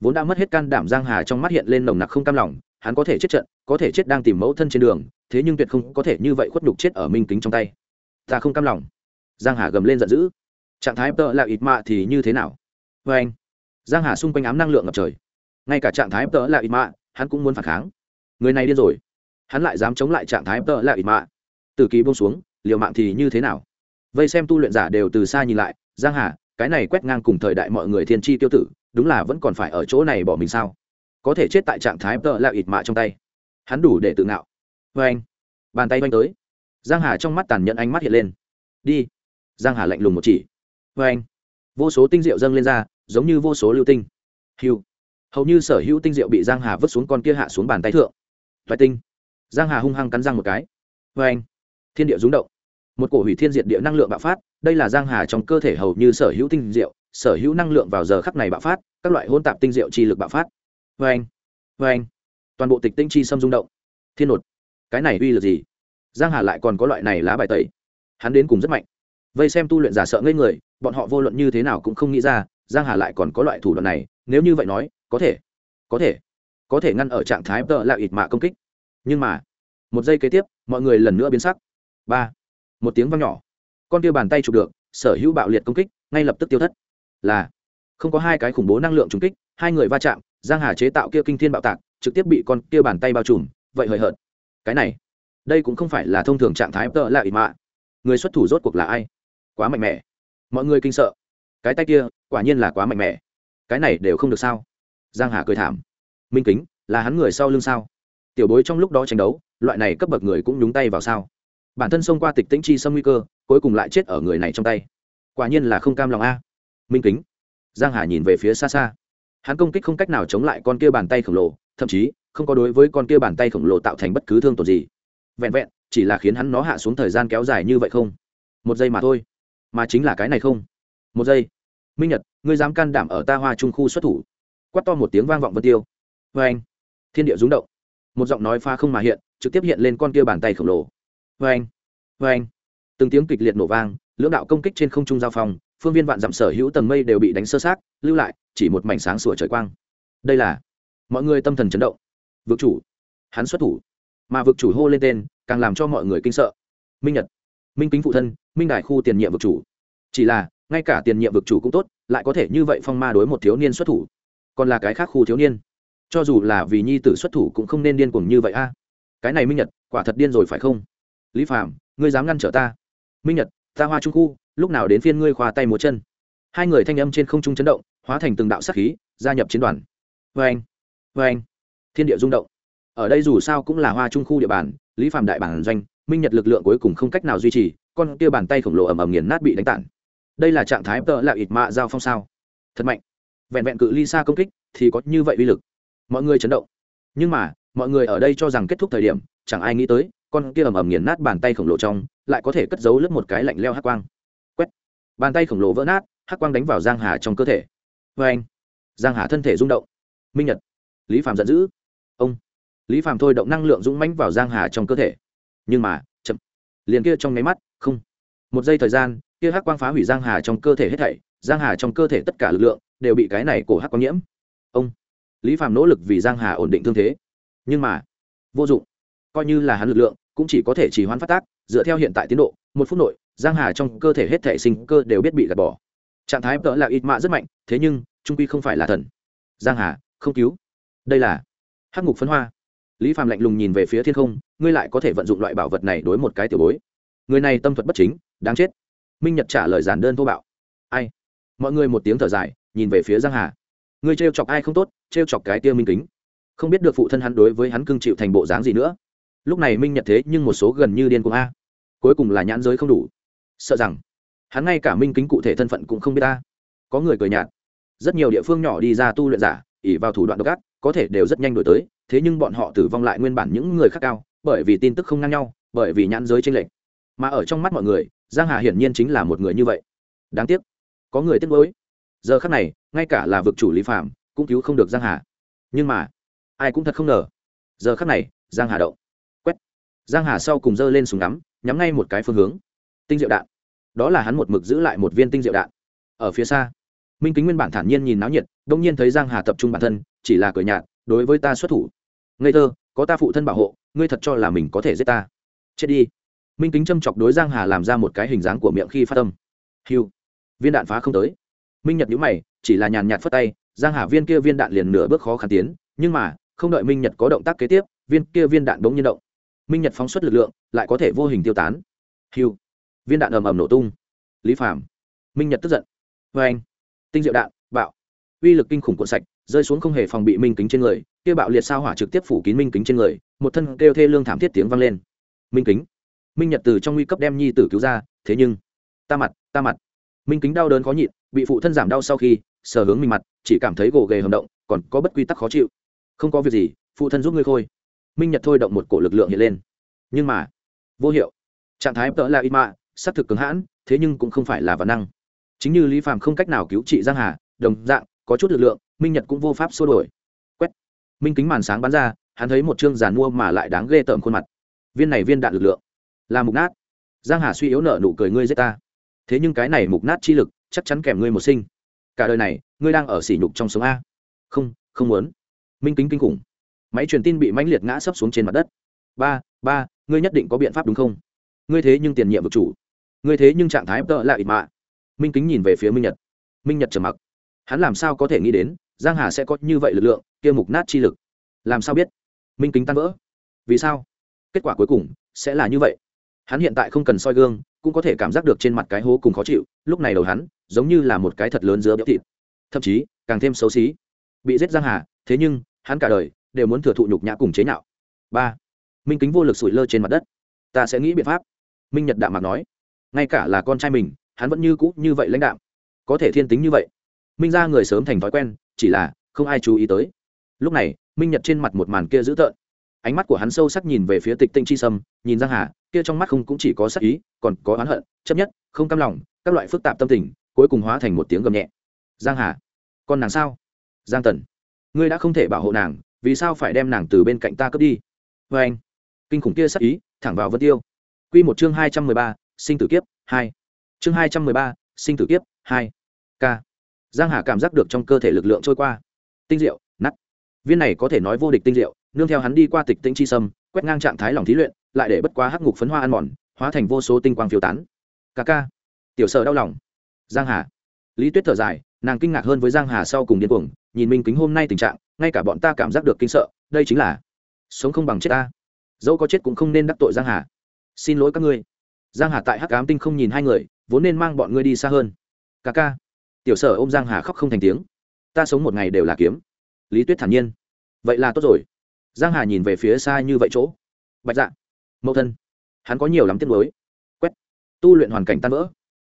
Vốn đã mất hết can đảm, giang hà trong mắt hiện lên nồng nặc không cam lòng, hắn có thể chết trận, có thể chết đang tìm mẫu thân trên đường, thế nhưng tuyệt không có thể như vậy khuất nhục chết ở minh kính trong tay. Ta không cam lòng. Giang hà gầm lên giận dữ. Trạng thái tợ là ít mạ thì như thế nào? Vê anh giang hà xung quanh ám năng lượng ngập trời ngay cả trạng thái tợ là ít mạ, hắn cũng muốn phản kháng. Người này điên rồi. Hắn lại dám chống lại trạng thái tợ là ít mạ. Từ kỳ buông xuống, liều mạng thì như thế nào? Vây xem tu luyện giả đều từ xa nhìn lại, giang hà, cái này quét ngang cùng thời đại mọi người thiên tri tiêu tử, đúng là vẫn còn phải ở chỗ này bỏ mình sao? Có thể chết tại trạng thái tợ là ít mạ trong tay. Hắn đủ để tự ngạo. Vê anh, bàn tay oanh tới. Giang hà trong mắt tàn nhẫn ánh mắt hiện lên. Đi. Giang hà lạnh lùng một chỉ. Vê anh, vô số tinh diệu dâng lên ra, giống như vô số lưu tinh. Hiu hầu như sở hữu tinh diệu bị giang hà vứt xuống con kia hạ xuống bàn tay thượng. Thoại tinh. Giang hà hung hăng cắn răng một cái. Vê anh. Thiên địa rúng động. Một cổ hủy thiên diệt địa năng lượng bạo phát đây là giang hà trong cơ thể hầu như sở hữu tinh diệu, sở hữu năng lượng vào giờ khắc này bạo phát các loại hôn tạp tinh diệu chi lực bạo phát. Vê anh. Vê anh. Toàn bộ tịch tinh chi xâm rung động. Thiên nột. Cái này uy lực gì? Giang hà lại còn có loại này lá bài tẩy. Hắn đến cùng rất mạnh. Vây xem tu luyện giả sợ ngây người bọn họ vô luận như thế nào cũng không nghĩ ra giang hà lại còn có loại thủ đoạn này nếu như vậy nói có thể. Có thể. Có thể ngăn ở trạng thái tợ là ịt mạ công kích. Nhưng mà, một giây kế tiếp, mọi người lần nữa biến sắc. Ba. Một tiếng vang nhỏ. Con kia bàn tay chụp được, sở hữu bạo liệt công kích, ngay lập tức tiêu thất. Là, không có hai cái khủng bố năng lượng trùng kích, hai người va chạm, giang hà chế tạo kia kinh thiên bạo tạc, trực tiếp bị con kia bàn tay bao trùm, vậy hời hợt. Cái này, đây cũng không phải là thông thường trạng thái tợ là ịt mạ. Người xuất thủ rốt cuộc là ai? Quá mạnh mẽ. Mọi người kinh sợ. Cái tay kia, quả nhiên là quá mạnh mẽ. Cái này đều không được sao? Giang hà cười thảm. Minh kính, là hắn người sau lưng sao? Tiểu bối trong lúc đó tranh đấu, loại này cấp bậc người cũng nhúng tay vào sao? Bản thân xông qua tịch tĩnh chi xâm nguy cơ, cuối cùng lại chết ở người này trong tay. Quả nhiên là không cam lòng a. Minh kính, giang hà nhìn về phía xa xa. Hắn công kích không cách nào chống lại con kia bàn tay khổng lồ, thậm chí, không có đối với con kia bàn tay khổng lồ tạo thành bất cứ thương tổn gì. Vẹn vẹn, chỉ là khiến hắn nó hạ xuống thời gian kéo dài như vậy không? Một giây mà thôi. Mà chính là cái này không? Một giây. Minh nhật, ngươi dám can đảm ở ta hoa trung khu xuất thủ? Quát to một tiếng vang vọng vân tiêu. Vê anh. Thiên địa rúng động. Một giọng nói pha không mà hiện, trực tiếp hiện lên con kia bàn tay khổng lồ. Vê anh. Vê anh. Từng tiếng kịch liệt nổ vang, lưỡng đạo công kích trên không trung giao phong, phương viên vạn dặm sở hữu tầng mây đều bị đánh sơ sát lưu lại, chỉ một mảnh sáng sủa trời quang. Đây là mọi người tâm thần chấn động. Vực chủ. Hắn xuất thủ. Mà vực chủ hô lên tên, càng làm cho mọi người kinh sợ. Minh nhật. Minh kính phụ thân, minh đại khu tiền nhiệm vực chủ. Chỉ là, ngay cả tiền nhiệm vực chủ cũng tốt, lại có thể như vậy phong ma đối một thiếu niên xuất thủ còn là cái khác khu thiếu niên. Cho dù là vì nhi tử xuất thủ cũng không nên điên cuồng như vậy a. Cái này minh nhật, quả thật điên rồi phải không? Lý phạm ngươi dám ngăn trở ta? Minh nhật, ta hoa trung khu, lúc nào đến phiên ngươi khoa tay múa chân? Hai người thanh âm trên không trung chấn động, hóa thành từng đạo sắc khí, gia nhập chiến đoàn. Vê anh vê anh thiên địa rung động. Ở đây dù sao cũng là hoa trung khu địa bàn, lý phạm đại bản doanh, minh nhật lực lượng cuối cùng không cách nào duy trì, con kia bàn tay khổng lồ ầm ầm nghiền nát bị đánh tản. Đây là trạng thái tợ là ịt mạ giao phong sao. Thật mạnh vẹn vẹn cự ly xa công kích thì có như vậy uy lực. Mọi người chấn động. Nhưng mà, mọi người ở đây cho rằng kết thúc thời điểm, chẳng ai nghĩ tới, con kia ầm ầm nghiền nát bàn tay khổng lồ trong, lại có thể cất giấu lớp một cái lạnh leo hắc quang. Quét. Bàn tay khổng lồ vỡ nát, hắc quang đánh vào giang hà trong cơ thể. Vê anh, giang hà thân thể rung động. Minh nhật. Lý phạm giận dữ. Ông. Lý phạm thôi động năng lượng dũng mãnh vào giang hà trong cơ thể. Nhưng mà, chậm. Liền kia trong nháy mắt, không. Một giây thời gian, kia hắc quang phá hủy giang hà trong cơ thể hết thảy giang hà trong cơ thể tất cả lực lượng đều bị cái này cổ hắc quang nhiễm. Ông, lý phạm nỗ lực vì giang hà ổn định thương thế. Nhưng mà, vô dụng. Coi như là hắn lực lượng cũng chỉ có thể chỉ hoãn phát tác, dựa theo hiện tại tiến độ, một phút nội, giang hà trong cơ thể hết thể sinh cơ đều biết bị gạt bỏ. Trạng thái tợ là ít mạ rất mạnh, thế nhưng, trung quy không phải là thần. Giang hà, không cứu. Đây là hắc ngục phấn hoa. Lý phạm lạnh lùng nhìn về phía thiên không, ngươi lại có thể vận dụng loại bảo vật này đối một cái tiểu bối. Người này tâm thuật bất chính, đáng chết. Minh nhật trả lời giản đơn thô bạo. Ai? Mọi người một tiếng thở dài, nhìn về phía giang hà. Ngươi trêu chọc ai không tốt, trêu chọc cái tia minh kính. Không biết được phụ thân hắn đối với hắn cưng chịu thành bộ dáng gì nữa. Lúc này minh nhật thế nhưng một số gần như điên cuồng a. Cuối cùng là nhãn giới không đủ. Sợ rằng, hắn ngay cả minh kính cụ thể thân phận cũng không biết ta có người cười nhạt. Rất nhiều địa phương nhỏ đi ra tu luyện giả ỉ vào thủ đoạn độc ác, có thể đều rất nhanh đổi tới, thế nhưng bọn họ tử vong lại nguyên bản những người khác cao, bởi vì tin tức không ngang nhau, bởi vì nhãn giới tranh lệch. Mà ở trong mắt mọi người, giang hà hiển nhiên chính là một người như vậy. Đáng tiếc có người tiếc nuối. Giờ khắc này, ngay cả là vực chủ lý phạm cũng cứu không được giang hà. Nhưng mà, ai cũng thật không ngờ, giờ khắc này, giang hà động. Quét. Giang hà sau cùng giơ lên súng ngắm, nhắm ngay một cái phương hướng. Tinh diệu đạn. Đó là hắn một mực giữ lại một viên tinh diệu đạn. Ở phía xa, minh kính nguyên bản thản nhiên nhìn náo nhiệt đông nhiên thấy giang hà tập trung bản thân, chỉ là cười nhạt, đối với ta xuất thủ. Ngây thơ, có ta phụ thân bảo hộ, ngươi thật cho là mình có thể giết ta. Chết đi. Minh kính châm chọc đối giang hà làm ra một cái hình dáng của miệng khi phát tâm hiu viên đạn phá không tới. Minh nhật nhũ mày, chỉ là nhàn nhạt phất tay, giang hà viên kia viên đạn liền nửa bước khó khăn tiến, nhưng mà, không đợi minh nhật có động tác kế tiếp, viên kia viên đạn bỗng nhiên động. Minh nhật phóng xuất lực lượng, lại có thể vô hình tiêu tán. Hiu viên đạn ầm ầm nổ tung. Lý phàm. Minh nhật tức giận. Vê anh. Tinh diệu đạn, bạo. Uy lực kinh khủng cuộn sạch, rơi xuống không hề phòng bị minh kính trên người, kia bạo liệt sao hỏa trực tiếp phủ kín minh kính trên người, một thân kêu thê lương thảm thiết tiếng vang lên. Minh kính. Minh nhật từ trong nguy cấp đem nhi tử cứu ra, thế nhưng, ta mặt ta mặt minh kính đau đớn khó nhịn, bị phụ thân giảm đau sau khi, sờ hướng mình mặt, chỉ cảm thấy gồ ghề hầm động, còn có bất quy tắc khó chịu. Không có việc gì, phụ thân giúp ngươi khôi. Minh nhật thôi động một cổ lực lượng hiện lên. Nhưng mà, vô hiệu. Trạng thái tợ là ít mạ xác thực cứng hãn, thế nhưng cũng không phải là văn năng. Chính như lý phàm không cách nào cứu trị giang hà, đồng dạng, có chút lực lượng, minh nhật cũng vô pháp xua đổi quét. Minh kính màn sáng bắn ra, hắn thấy một chương giàn mua mà lại đáng ghê tởm khuôn mặt. Viên này viên đạn lực lượng. Là mục nát. Giang hà suy yếu nợ nụ cười, ngươi giết ta thế nhưng cái này mục nát chi lực, chắc chắn kèm ngươi một sinh. Cả đời này, ngươi đang ở sỉ nhục trong sống a. Không không muốn. Minh kính kinh khủng. Máy truyền tin bị mãnh liệt ngã sấp xuống trên mặt đất. Ba ba, ngươi nhất định có biện pháp đúng không? Ngươi thế nhưng tiền nhiệm vực chủ. Ngươi thế nhưng trạng thái tợ lại mạ. Minh kính nhìn về phía minh nhật. Minh nhật trầm mặc. Hắn làm sao có thể nghĩ đến, giang hà sẽ có như vậy lực lượng, kia mục nát chi lực? Làm sao biết? Minh kính tan vỡ. Vì sao? Kết quả cuối cùng sẽ là như vậy. Hắn hiện tại không cần soi gương cũng có thể cảm giác được trên mặt cái hố cùng khó chịu, lúc này đầu hắn giống như là một cái thật lớn giữa béo thịt, thậm chí càng thêm xấu xí. Bị giết giang hà, thế nhưng hắn cả đời đều muốn thừa thụ nhục nhã cùng chế nhạo. Ba, minh kính vô lực sủi lơ trên mặt đất. Ta sẽ nghĩ biện pháp. Minh nhật đạm mạc nói. Ngay cả là con trai mình, hắn vẫn như cũ như vậy lãnh đạm. Có thể thiên tính như vậy. Minh ra người sớm thành thói quen, chỉ là không ai chú ý tới. Lúc này, minh nhật trên mặt một màn kia dữ tợn. Ánh mắt của hắn sâu sắc nhìn về phía tịch tinh chi sâm, nhìn giang hà kia trong mắt không cũng chỉ có sắc ý, còn có oán hận, chấp nhất, không cam lòng, các loại phức tạp tâm tình, cuối cùng hóa thành một tiếng gầm nhẹ. Giang hà, con nàng sao? Giang tần, ngươi đã không thể bảo hộ nàng, vì sao phải đem nàng từ bên cạnh ta cướp đi? Vê anh, kinh khủng kia sắc ý, thẳng vào vân tiêu. Quy một chương hai trăm mười ba, sinh tử kiếp, hai. Chương hai trăm mười ba, sinh tử kiếp, hai. K. Giang hà cảm giác được trong cơ thể lực lượng trôi qua. Tinh diệu nắt viên này có thể nói vô địch tinh diệu, nương theo hắn đi qua tịch tĩnh chi sâm quét ngang trạng thái lòng thí luyện, lại để bất quá hắc ngục phấn hoa ăn mòn, hóa thành vô số tinh quang phiêu tán. Ca ca. Tiểu sợ đau lòng. Giang hà. Lý tuyết thở dài, nàng kinh ngạc hơn với giang hà sau cùng điên cuồng, nhìn minh kính hôm nay tình trạng, ngay cả bọn ta cảm giác được kinh sợ, đây chính là sống không bằng chết ta. Dẫu có chết cũng không nên đắc tội giang hà. Xin lỗi các ngươi. Giang hà tại hắc ám tinh không nhìn hai người, vốn nên mang bọn ngươi đi xa hơn. Ca ca. Tiểu sở ôm giang hà khóc không thành tiếng. Ta sống một ngày đều là kiếm. Lý tuyết thản nhiên. Vậy là tốt rồi giang hà nhìn về phía xa như vậy chỗ. Bạch dạ. Mẫu thân. Hắn có nhiều lắm tiết mới quét. Tu luyện hoàn cảnh tan vỡ.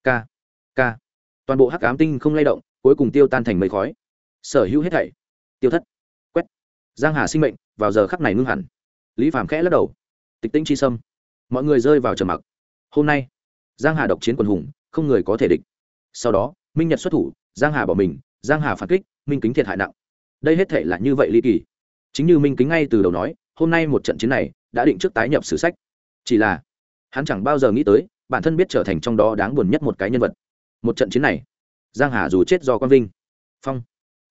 Ca. Ca. Toàn bộ hắc ám tinh không lay động, cuối cùng tiêu tan thành mây khói. Sở hữu hết thảy. Tiêu thất. Quét. Giang hà sinh mệnh, vào giờ khắc này ngưng hẳn. Lý phàm khẽ lắc đầu. Tịch tĩnh chi sâm. Mọi người rơi vào trầm mặc. Hôm nay, giang hà độc chiến quần hùng, không người có thể địch. Sau đó, minh nhật xuất thủ, giang hà bỏ mình, giang hà phản kích, minh kính thiệt hại nặng. Đây hết thể là như vậy ly kỳ chính như minh kính ngay từ đầu nói, hôm nay một trận chiến này đã định trước tái nhập sử sách. Chỉ là, hắn chẳng bao giờ nghĩ tới, bản thân biết trở thành trong đó đáng buồn nhất một cái nhân vật. Một trận chiến này, giang hà dù chết do quang vinh. Phong.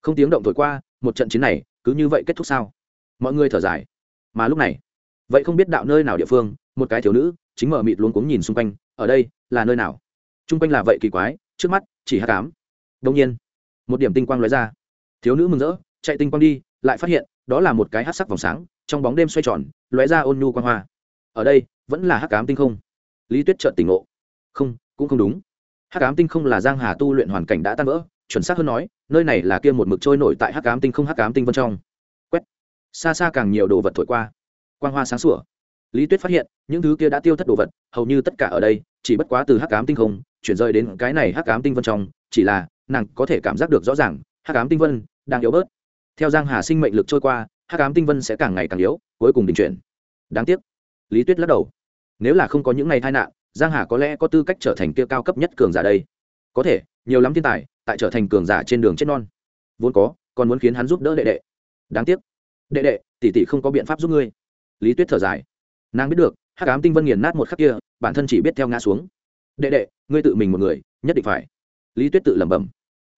Không tiếng động thổi qua, một trận chiến này cứ như vậy kết thúc sao? Mọi người thở dài. Mà lúc này, vậy không biết đạo nơi nào địa phương, một cái thiếu nữ chính mở mịt luống cuống nhìn xung quanh, ở đây là nơi nào? Chung quanh là vậy kỳ quái, trước mắt chỉ hát cám đông nhiên, một điểm tinh quang lóe ra. Thiếu nữ mừng rỡ, chạy tinh quang đi lại phát hiện, đó là một cái hát sắc vòng sáng, trong bóng đêm xoay tròn, lóe ra ôn nhu quang hoa. Ở đây, vẫn là hắc cám tinh không. Lý tuyết trợn tỉnh ngộ. Không, cũng không đúng. Hắc cám tinh không là giang hà tu luyện hoàn cảnh đã tan vỡ, chuẩn xác hơn nói, nơi này là kia một mực trôi nổi tại hắc cám tinh không, hắc cám tinh vân trong. Quét. Xa xa càng nhiều đồ vật thổi qua. Quang hoa sáng sủa. Lý tuyết phát hiện, những thứ kia đã tiêu thất đồ vật, hầu như tất cả ở đây, chỉ bất quá từ hắc cám tinh không, chuyển rời đến cái này hắc cám tinh vân trong, chỉ là, nàng có thể cảm giác được rõ ràng, hắc cám tinh vân đang yếu bớt theo giang hà sinh mệnh lực trôi qua, hắc ám tinh vân sẽ càng ngày càng yếu, cuối cùng đình chuyển. Đáng tiếc, lý tuyết lắc đầu. Nếu là không có những ngày tai nạn, giang hà có lẽ có tư cách trở thành kia cao cấp nhất cường giả đây. Có thể, nhiều lắm thiên tài, tại trở thành cường giả trên đường chết non. Vốn có, còn muốn khiến hắn giúp đỡ đệ đệ. Đáng tiếc. Đệ đệ, tỷ tỷ không có biện pháp giúp ngươi. Lý tuyết thở dài. Nàng biết được, hắc ám tinh vân nghiền nát một khắc kia, bản thân chỉ biết theo ngã xuống. Đệ đệ, ngươi tự mình một người, nhất định phải. Lý tuyết tự lẩm bẩm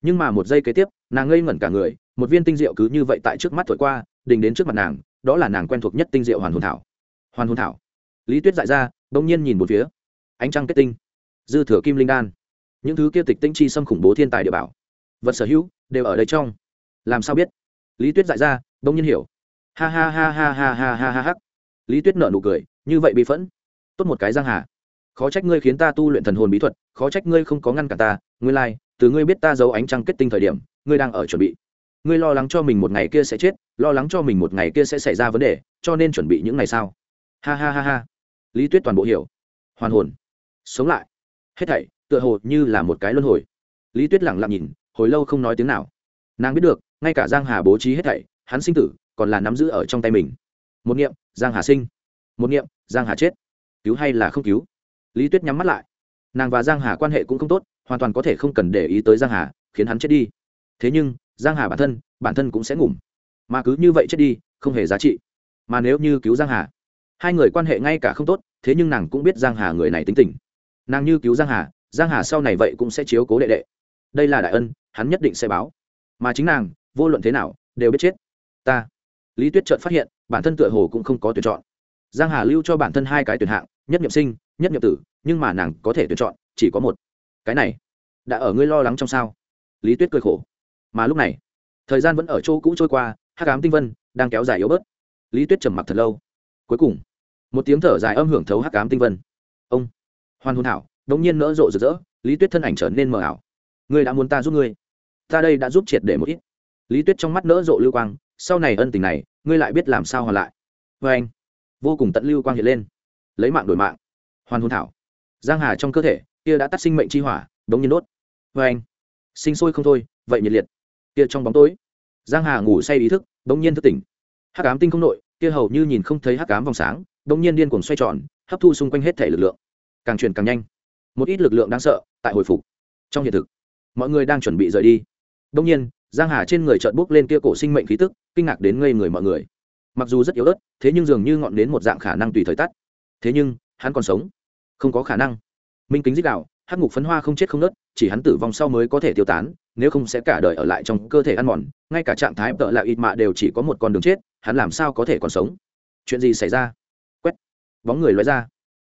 nhưng mà một giây kế tiếp nàng ngây ngẩn cả người một viên tinh diệu cứ như vậy tại trước mắt thổi qua đình đến trước mặt nàng đó là nàng quen thuộc nhất tinh diệu hoàn hồn thảo. Hoàn hồn thảo. Lý tuyết dại ra bỗng nhiên nhìn một phía. Ánh trăng kết tinh. Dư thừa kim linh đan. Những thứ kia tịch tinh chi xâm khủng bố thiên tài địa bảo. Vật sở hữu đều ở đây trong. Làm sao biết? Lý tuyết dại ra bỗng nhiên hiểu. Ha ha ha ha ha ha ha ha ha. Lý tuyết nở nụ cười như vậy bị phẫn. Tốt một cái giang hà. Khó trách ngươi khiến ta tu luyện thần hồn bí thuật khó trách ngươi không có ngăn cả ta ngươi lai、like, từ ngươi biết ta giấu ánh trăng kết tinh thời điểm, ngươi đang ở chuẩn bị. Ngươi lo lắng cho mình một ngày kia sẽ chết, lo lắng cho mình một ngày kia sẽ xảy ra vấn đề, cho nên chuẩn bị những ngày sau. Ha ha ha ha. Lý tuyết toàn bộ hiểu. Hoàn hồn. Sống lại. Hết thảy, tựa hồ như là một cái luân hồi. Lý tuyết lẳng lặng nhìn, hồi lâu không nói tiếng nào. Nàng biết được, ngay cả giang hà bố trí hết thảy, hắn sinh tử, còn là nắm giữ ở trong tay mình. Một niệm, giang hà sinh. Một niệm, giang hà chết. Cứu hay là không cứu? Lý tuyết nhắm mắt lại. Nàng và giang hà quan hệ cũng không tốt hoàn toàn có thể không cần để ý tới giang hà, khiến hắn chết đi. Thế nhưng, giang hà bản thân bản thân cũng sẽ ngủm. Mà cứ như vậy chết đi, không hề giá trị. Mà nếu như cứu giang hà, hai người quan hệ ngay cả không tốt, thế nhưng nàng cũng biết giang hà người này tính tình. Nàng như cứu giang hà giang hà sau này vậy cũng sẽ chiếu cố đệ đệ. Đây là đại ân, hắn nhất định sẽ báo. Mà chính nàng, vô luận thế nào, đều biết chết. Ta, lý tuyết trợn phát hiện, bản thân tựa hồ cũng không có tuyển chọn. Giang hà lưu cho bản thân hai cái tuyển hạng, nhất nhậm sinh, nhất nhậm tử, nhưng mà nàng có thể tuyển chọn, chỉ có một cái này đã ở ngươi lo lắng trong sao? Lý tuyết cười khổ. Mà lúc này, thời gian vẫn ở chỗ cũ trôi qua hát cám tinh vân đang kéo dài yếu bớt. Lý tuyết trầm mặc thật lâu. Cuối cùng, một tiếng thở dài âm hưởng thấu hát cám tinh vân. Ông, hoan hôn thảo đ ỗ n g nhiên nỡ rộ rực rỡ, lý tuyết thân ảnh trở nên mờ ảo. Ngươi đã muốn ta giúp ngươi? Ta đây đã giúp triệt để một ít. Lý tuyết trong mắt nỡ rộ lưu quang, sau này ân tình này, ngươi lại biết làm sao hoàn lại. Vê anh, vô cùng tận lưu quang hiện lên. Lấy mạng đổi mạng. Hoàn hôn thảo, giang hà trong cơ thể kia đã tắt sinh mệnh chi hỏa, đống nhiên đốt. Vê anh, sinh sôi không thôi, vậy nhiệt liệt. Kia trong bóng tối, giang hà ngủ say ý thức, đống nhiên thức tỉnh. Hắc ám tinh không nội, kia hầu như nhìn không thấy hắc ám vòng sáng, đống nhiên điên cuồng xoay tròn, hấp thu xung quanh hết thể lực lượng. Càng truyền càng nhanh. Một ít lực lượng đáng sợ, tại hồi phục. Trong hiện thực, mọi người đang chuẩn bị rời đi. Đống nhiên, giang hà trên người chợt bốc lên kia cổ sinh mệnh khí tức, kinh ngạc đến ngây người mọi người. Mặc dù rất yếu ớt, thế nhưng dường như ngọn đến một dạng khả năng tùy thời tắt. Thế nhưng, hắn còn sống. Không có khả năng minh kính dích đạo, hắc ngục phấn hoa không chết không nớt chỉ hắn tử vong sau mới có thể tiêu tán, nếu không sẽ cả đời ở lại trong cơ thể ăn mòn, ngay cả trạng thái tợ lạ ít mạ đều chỉ có một con đường chết, hắn làm sao có thể còn sống? Chuyện gì xảy ra? Quét. Bóng người loại ra.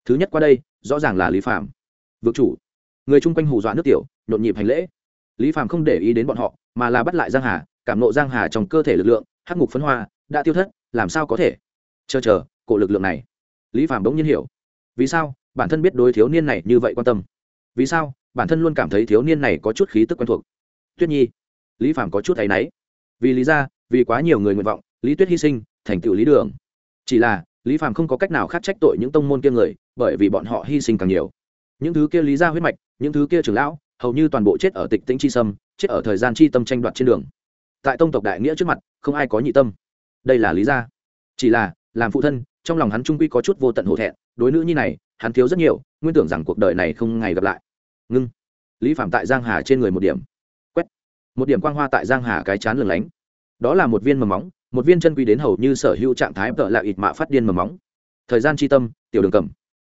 Thứ nhất qua đây, rõ ràng là lý phạm vực chủ. Người chung quanh hù dọa nước tiểu, nhộn nhịp hành lễ. Lý phạm không để ý đến bọn họ, mà là bắt lại giang hà, cảm nộ giang hà trong cơ thể lực lượng, hắc ngục phấn hoa, đã tiêu thất, làm sao có thể? Chờ chờ, cổ lực lượng này. Lý phạm bỗng nhiên hiểu. Vì sao? Bản thân biết đối thiếu niên này như vậy quan tâm. Vì sao? Bản thân luôn cảm thấy thiếu niên này có chút khí tức quen thuộc. Tuyết nhi, lý phạm có chút thấy náy. Vì lý ra vì quá nhiều người nguyện vọng, lý tuyết hy sinh, thành tựu lý đường. Chỉ là, lý phạm không có cách nào khác trách tội những tông môn kia người, bởi vì bọn họ hy sinh càng nhiều. Những thứ kia lý ra huyết mạch, những thứ kia trưởng lão, hầu như toàn bộ chết ở tịch tĩnh chi sâm, chết ở thời gian chi tâm tranh đoạt trên đường. Tại tông tộc đại nghĩa trước mặt, không ai có nhị tâm. Đây là lý gia. Chỉ là, làm phụ thân, trong lòng hắn trung quy có chút vô tận hổ thẹn, đối nữ nhi này hắn thiếu rất nhiều, nguyên tưởng rằng cuộc đời này không ngày gặp lại. Ngưng. Lý phạm tại giang hà trên người một điểm. Quét. Một điểm quang hoa tại giang hà cái chán lửng lánh. Đó là một viên mầm móng, một viên chân quý đến hầu như sở hữu trạng thái tợ lạ ịt mạ phát điên mầm móng. Thời gian chi tâm, tiểu đường cầm.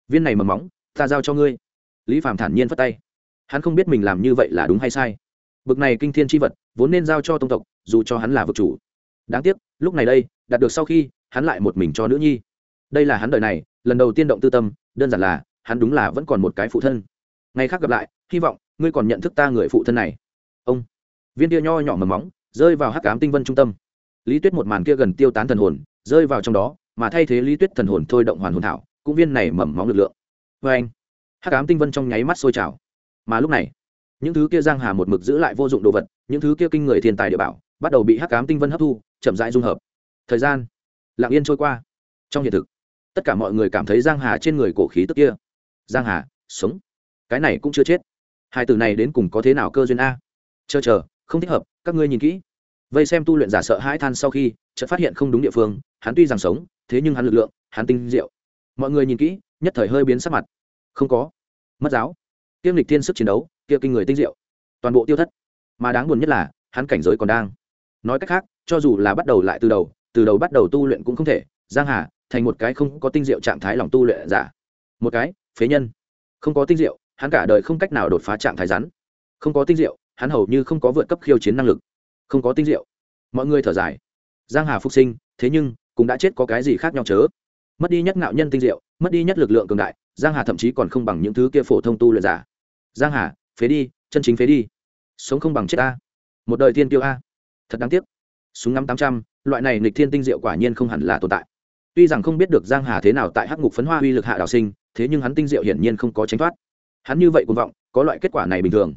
Viên này mầm móng, ta giao cho ngươi. Lý phạm thản nhiên phất tay. Hắn không biết mình làm như vậy là đúng hay sai. Bực này kinh thiên tri vật, vốn nên giao cho tông tộc, dù cho hắn là vực chủ. Đáng tiếc, lúc này đây, đạt được sau khi, hắn lại một mình cho nữ nhi. Đây là hắn đời này, lần đầu tiên động tư tâm đơn giản là, hắn đúng là vẫn còn một cái phụ thân. Ngày khác gặp lại, hy vọng ngươi còn nhận thức ta người phụ thân này. Ông. Viên tia nho nhỏ mầm móng, rơi vào hắc cám tinh vân trung tâm. Lý tuyết một màn kia gần tiêu tán thần hồn, rơi vào trong đó, mà thay thế lý tuyết thần hồn thôi động hoàn hồn thảo, cũng viên này mầm móng lực lượng. Vê anh, hắc cám tinh vân trong nháy mắt sôi trào. Mà lúc này, những thứ kia giang hà một mực giữ lại vô dụng đồ vật, những thứ kia kinh người thiên tài địa bảo, bắt đầu bị hắc cám tinh vân hấp thu, chậm rãi dung hợp. Thời gian lặng yên trôi qua. Trong hiện thực tất cả mọi người cảm thấy giang hà trên người cổ khí tức kia. Giang hà, sống. Cái này cũng chưa chết. Hai từ này đến cùng có thế nào cơ duyên a? Chờ chờ, không thích hợp, các ngươi nhìn kỹ. Vây xem tu luyện giả sợ hãi than sau khi, chợt phát hiện không đúng địa phương, hắn tuy rằng sống, thế nhưng hắn lực lượng, hắn tinh diệu. Mọi người nhìn kỹ, nhất thời hơi biến sắc mặt. Không có. Mất giáo. Tiêm lịch thiên sức chiến đấu, kia kinh người tinh diệu. Toàn bộ tiêu thất. Mà đáng buồn nhất là, hắn cảnh giới còn đang. Nói cách khác, cho dù là bắt đầu lại từ đầu từ đầu bắt đầu tu luyện cũng không thể. Giang hà thành một cái không có tinh diệu trạng thái lòng tu luyện giả. Một cái, phế nhân. Không có tinh diệu, hắn cả đời không cách nào đột phá trạng thái rắn. Không có tinh diệu, hắn hầu như không có vượt cấp khiêu chiến năng lực. Không có tinh diệu. Mọi người thở dài. Giang hà phục sinh, thế nhưng, cũng đã chết có cái gì khác nhau chớ? Mất đi nhất ngạo nhân tinh diệu, mất đi nhất lực lượng cường đại, giang hà thậm chí còn không bằng những thứ kia phổ thông tu luyện giả. Giang hà, phế đi, chân chính phế đi. Sống không bằng chết a một đời thiên tiêu a. Thật đáng tiếc. Súng ngắm tám trăm, loại này nghịch thiên tinh diệu quả nhiên không hẳn là tồn tại tuy rằng không biết được giang hà thế nào tại hắc ngục phấn hoa uy lực hạ đào sinh, thế nhưng hắn tinh diệu hiển nhiên không có tránh thoát. Hắn như vậy cuồng vọng, có loại kết quả này bình thường.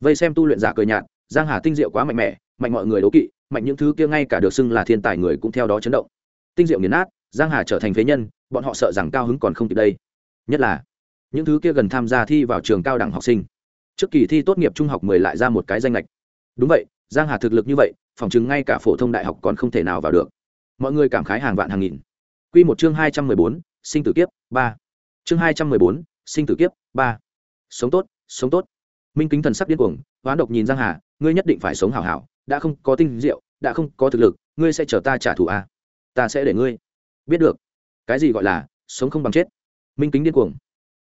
Vây xem tu luyện giả cười nhạt, giang hà tinh diệu quá mạnh mẽ, mạnh mọi người đố kỵ, mạnh những thứ kia ngay cả được xưng là thiên tài người cũng theo đó chấn động. Tinh diệu nghiền nát, giang hà trở thành phế nhân, bọn họ sợ rằng cao hứng còn không kịp đây. Nhất là, những thứ kia gần tham gia thi vào trường cao đẳng học sinh. Trước kỳ thi tốt nghiệp trung học mười lại ra một cái danh lệch đúng vậy, giang hà thực lực như vậy, phòng chứng ngay cả phổ thông đại học còn không thể nào vào được. Mọi người cảm khái hàng vạn hàng nghìn quy một chương hai trăm mười bốn, sinh tử kiếp, ba. Chương hai trăm mười bốn, sinh tử kiếp, ba. Sống tốt sống tốt. Minh kính thần sắc điên cuồng, hoán độc nhìn giang hà, ngươi nhất định phải sống hảo hảo, đã không có tinh diệu, đã không có thực lực, ngươi sẽ chờ ta trả thù à? ta sẽ để ngươi. Biết được. Cái gì gọi là sống không bằng chết? Minh kính điên cuồng.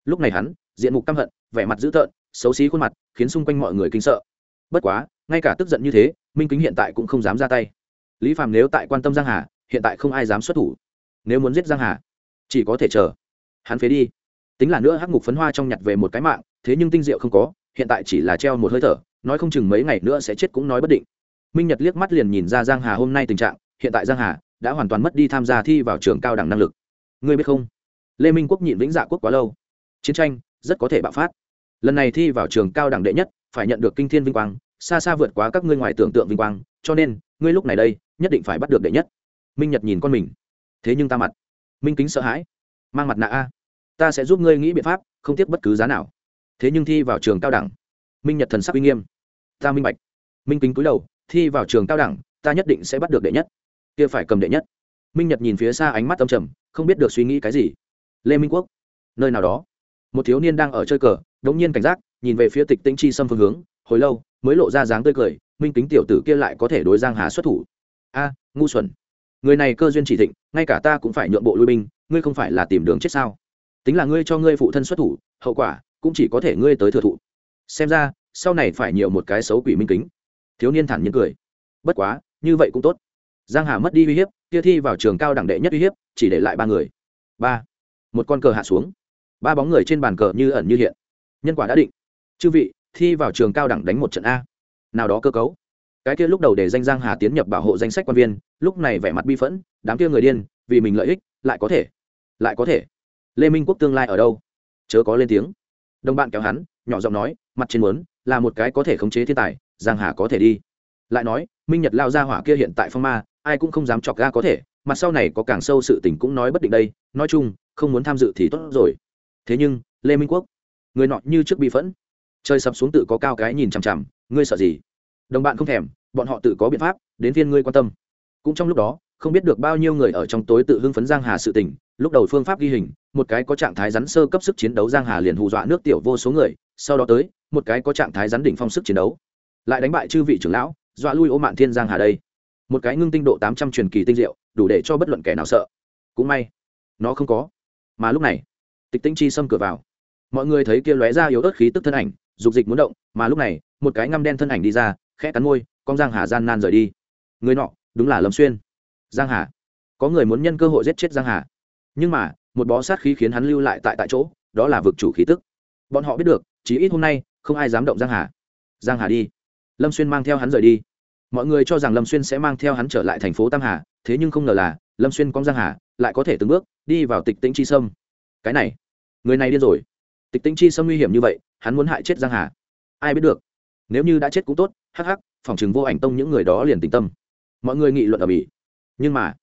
Lúc này hắn, diện mục căm hận, vẻ mặt dữ tợn, xấu xí khuôn mặt, khiến xung quanh mọi người kinh sợ. Bất quá, ngay cả tức giận như thế, minh kính hiện tại cũng không dám ra tay. Lý phàm nếu tại quan tâm giang hà, hiện tại không ai dám xuất thủ nếu muốn giết giang hà, chỉ có thể chờ. Hắn phế đi. Tính là nữa hắc ngục phấn hoa trong nhặt về một cái mạng, thế nhưng tinh diệu không có, hiện tại chỉ là treo một hơi thở, nói không chừng mấy ngày nữa sẽ chết cũng nói bất định. Minh nhật liếc mắt liền nhìn ra giang hà hôm nay tình trạng, hiện tại giang hà đã hoàn toàn mất đi tham gia thi vào trường cao đẳng năng lực. Ngươi biết không? Lê minh quốc nhịn vĩnh dạ quốc quá lâu. Chiến tranh, rất có thể bạo phát. Lần này thi vào trường cao đẳng đệ nhất, phải nhận được kinh thiên vinh quang, xa xa vượt quá các ngươi ngoài tưởng tượng vinh quang, cho nên, ngươi lúc này đây, nhất định phải bắt được đệ nhất. Minh nhật nhìn con mình thế nhưng ta mặt. Minh kính sợ hãi. Mang mặt nạ a. Ta sẽ giúp ngươi nghĩ biện pháp, không tiếc bất cứ giá nào. Thế nhưng thi vào trường cao đẳng. Minh nhật thần sắc uy nghiêm. Ta minh bạch. Minh kính cúi đầu, thi vào trường cao đẳng, ta nhất định sẽ bắt được đệ nhất. Kia phải cầm đệ nhất. Minh nhật nhìn phía xa ánh mắt âm trầm, không biết được suy nghĩ cái gì. Lê minh quốc. Nơi nào đó. Một thiếu niên đang ở chơi cờ, đống nhiên cảnh giác, nhìn về phía tịch tĩnh chi xâm phương hướng, hồi lâu, mới lộ ra dáng tươi cười, minh kính tiểu tử kia lại có thể đối giang hà xuất thủ. A, ngu xuẩn người này cơ duyên chỉ thịnh, ngay cả ta cũng phải nhượng bộ lui binh, ngươi không phải là tìm đường chết sao? Tính là ngươi cho ngươi phụ thân xuất thủ, hậu quả cũng chỉ có thể ngươi tới thừa thụ. Xem ra, sau này phải nhiều một cái xấu quỷ minh kính. Thiếu niên thản nhiên cười. Bất quá, như vậy cũng tốt. Giang hà mất đi uy hiếp, kia thi vào trường cao đẳng đệ nhất uy hiếp, chỉ để lại ba người. Ba. Một con cờ hạ xuống. Ba bóng người trên bàn cờ như ẩn như hiện. Nhân quả đã định. Chư vị, thi vào trường cao đẳng đánh một trận a. Nào đó cơ cấu. Cái kia lúc đầu để danh giang hà tiến nhập bảo hộ danh sách quan viên lúc này vẻ mặt bi phẫn, đám kia người điên, vì mình lợi ích, lại có thể, lại có thể. Lê minh quốc tương lai ở đâu? Chớ có lên tiếng. Đồng bạn kéo hắn, nhỏ giọng nói, mặt trên muốn, là một cái có thể khống chế thiên tài, giang hà có thể đi. Lại nói, minh nhật lao ra hỏa kia hiện tại phong ma, ai cũng không dám chọc ga có thể, mặt sau này có càng sâu sự tình cũng nói bất định đây, nói chung, không muốn tham dự thì tốt rồi. Thế nhưng, lê minh quốc, người nọ như trước bị phẫn. Trời sập xuống tự có cao cái nhìn chằm chằm, ngươi sợ gì? Đồng bạn không thèm, bọn họ tự có biện pháp, đến viên ngươi quan tâm cũng trong lúc đó, không biết được bao nhiêu người ở trong tối tự hưng phấn giang hà sự tình, lúc đầu phương pháp ghi hình, một cái có trạng thái rắn sơ cấp sức chiến đấu giang hà liền hù dọa nước tiểu vô số người, sau đó tới, một cái có trạng thái rắn đỉnh phong sức chiến đấu. Lại đánh bại chư vị trưởng lão, dọa lui ô mạn thiên giang hà đây. Một cái ngưng tinh độ tám trăm truyền kỳ tinh diệu, đủ để cho bất luận kẻ nào sợ. Cũng may, nó không có. Mà lúc này, tịch tinh chi xâm cửa vào. Mọi người thấy kia lóe ra yếu ớt khí tức thân ảnh, dục dịch muốn động, mà lúc này, một cái ngăm đen thân ảnh đi ra, khẽ cắn môi, con giang hà gian nan rời đi. Người nọ đúng là lâm xuyên giang hà có người muốn nhân cơ hội giết chết giang hà nhưng mà một bó sát khí khiến hắn lưu lại tại tại chỗ đó là vực chủ khí tức bọn họ biết được chỉ ít hôm nay không ai dám động giang hà giang hà đi lâm xuyên mang theo hắn rời đi mọi người cho rằng lâm xuyên sẽ mang theo hắn trở lại thành phố tam hà thế nhưng không ngờ là lâm xuyên con giang hà lại có thể từng bước đi vào tịch tĩnh chi sâm cái này người này điên rồi tịch tĩnh chi sâm nguy hiểm như vậy hắn muốn hại chết giang hà ai biết được nếu như đã chết cũng tốt hắc hắc phòng chừng vô ảnh tông những người đó liền tình tâm mọi người nghị luận ở mỹ nhưng mà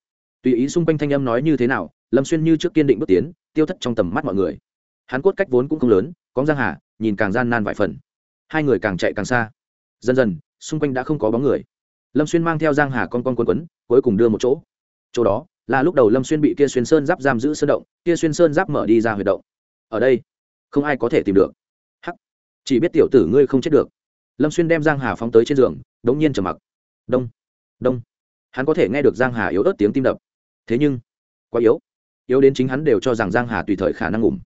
tùy ý xung quanh thanh âm nói như thế nào lâm xuyên như trước kiên định bước tiến tiêu thất trong tầm mắt mọi người hắn cốt cách vốn cũng không lớn có giang hà nhìn càng gian nan vài phần hai người càng chạy càng xa dần dần xung quanh đã không có bóng người lâm xuyên mang theo giang hà con con quấn quấn cuối cùng đưa một chỗ chỗ đó là lúc đầu lâm xuyên bị kia xuyên sơn giáp giam giữ sơn động kia xuyên sơn giáp mở đi ra huyệt động ở đây không ai có thể tìm được hắc chỉ biết tiểu tử ngươi không chết được lâm xuyên đem giang hà phóng tới trên giường đống nhiên trầm mặc đông đông hắn có thể nghe được giang hà yếu ớt tiếng tim đập. Thế nhưng, quá yếu. Yếu đến chính hắn đều cho rằng giang hà tùy thời khả năng ngủm.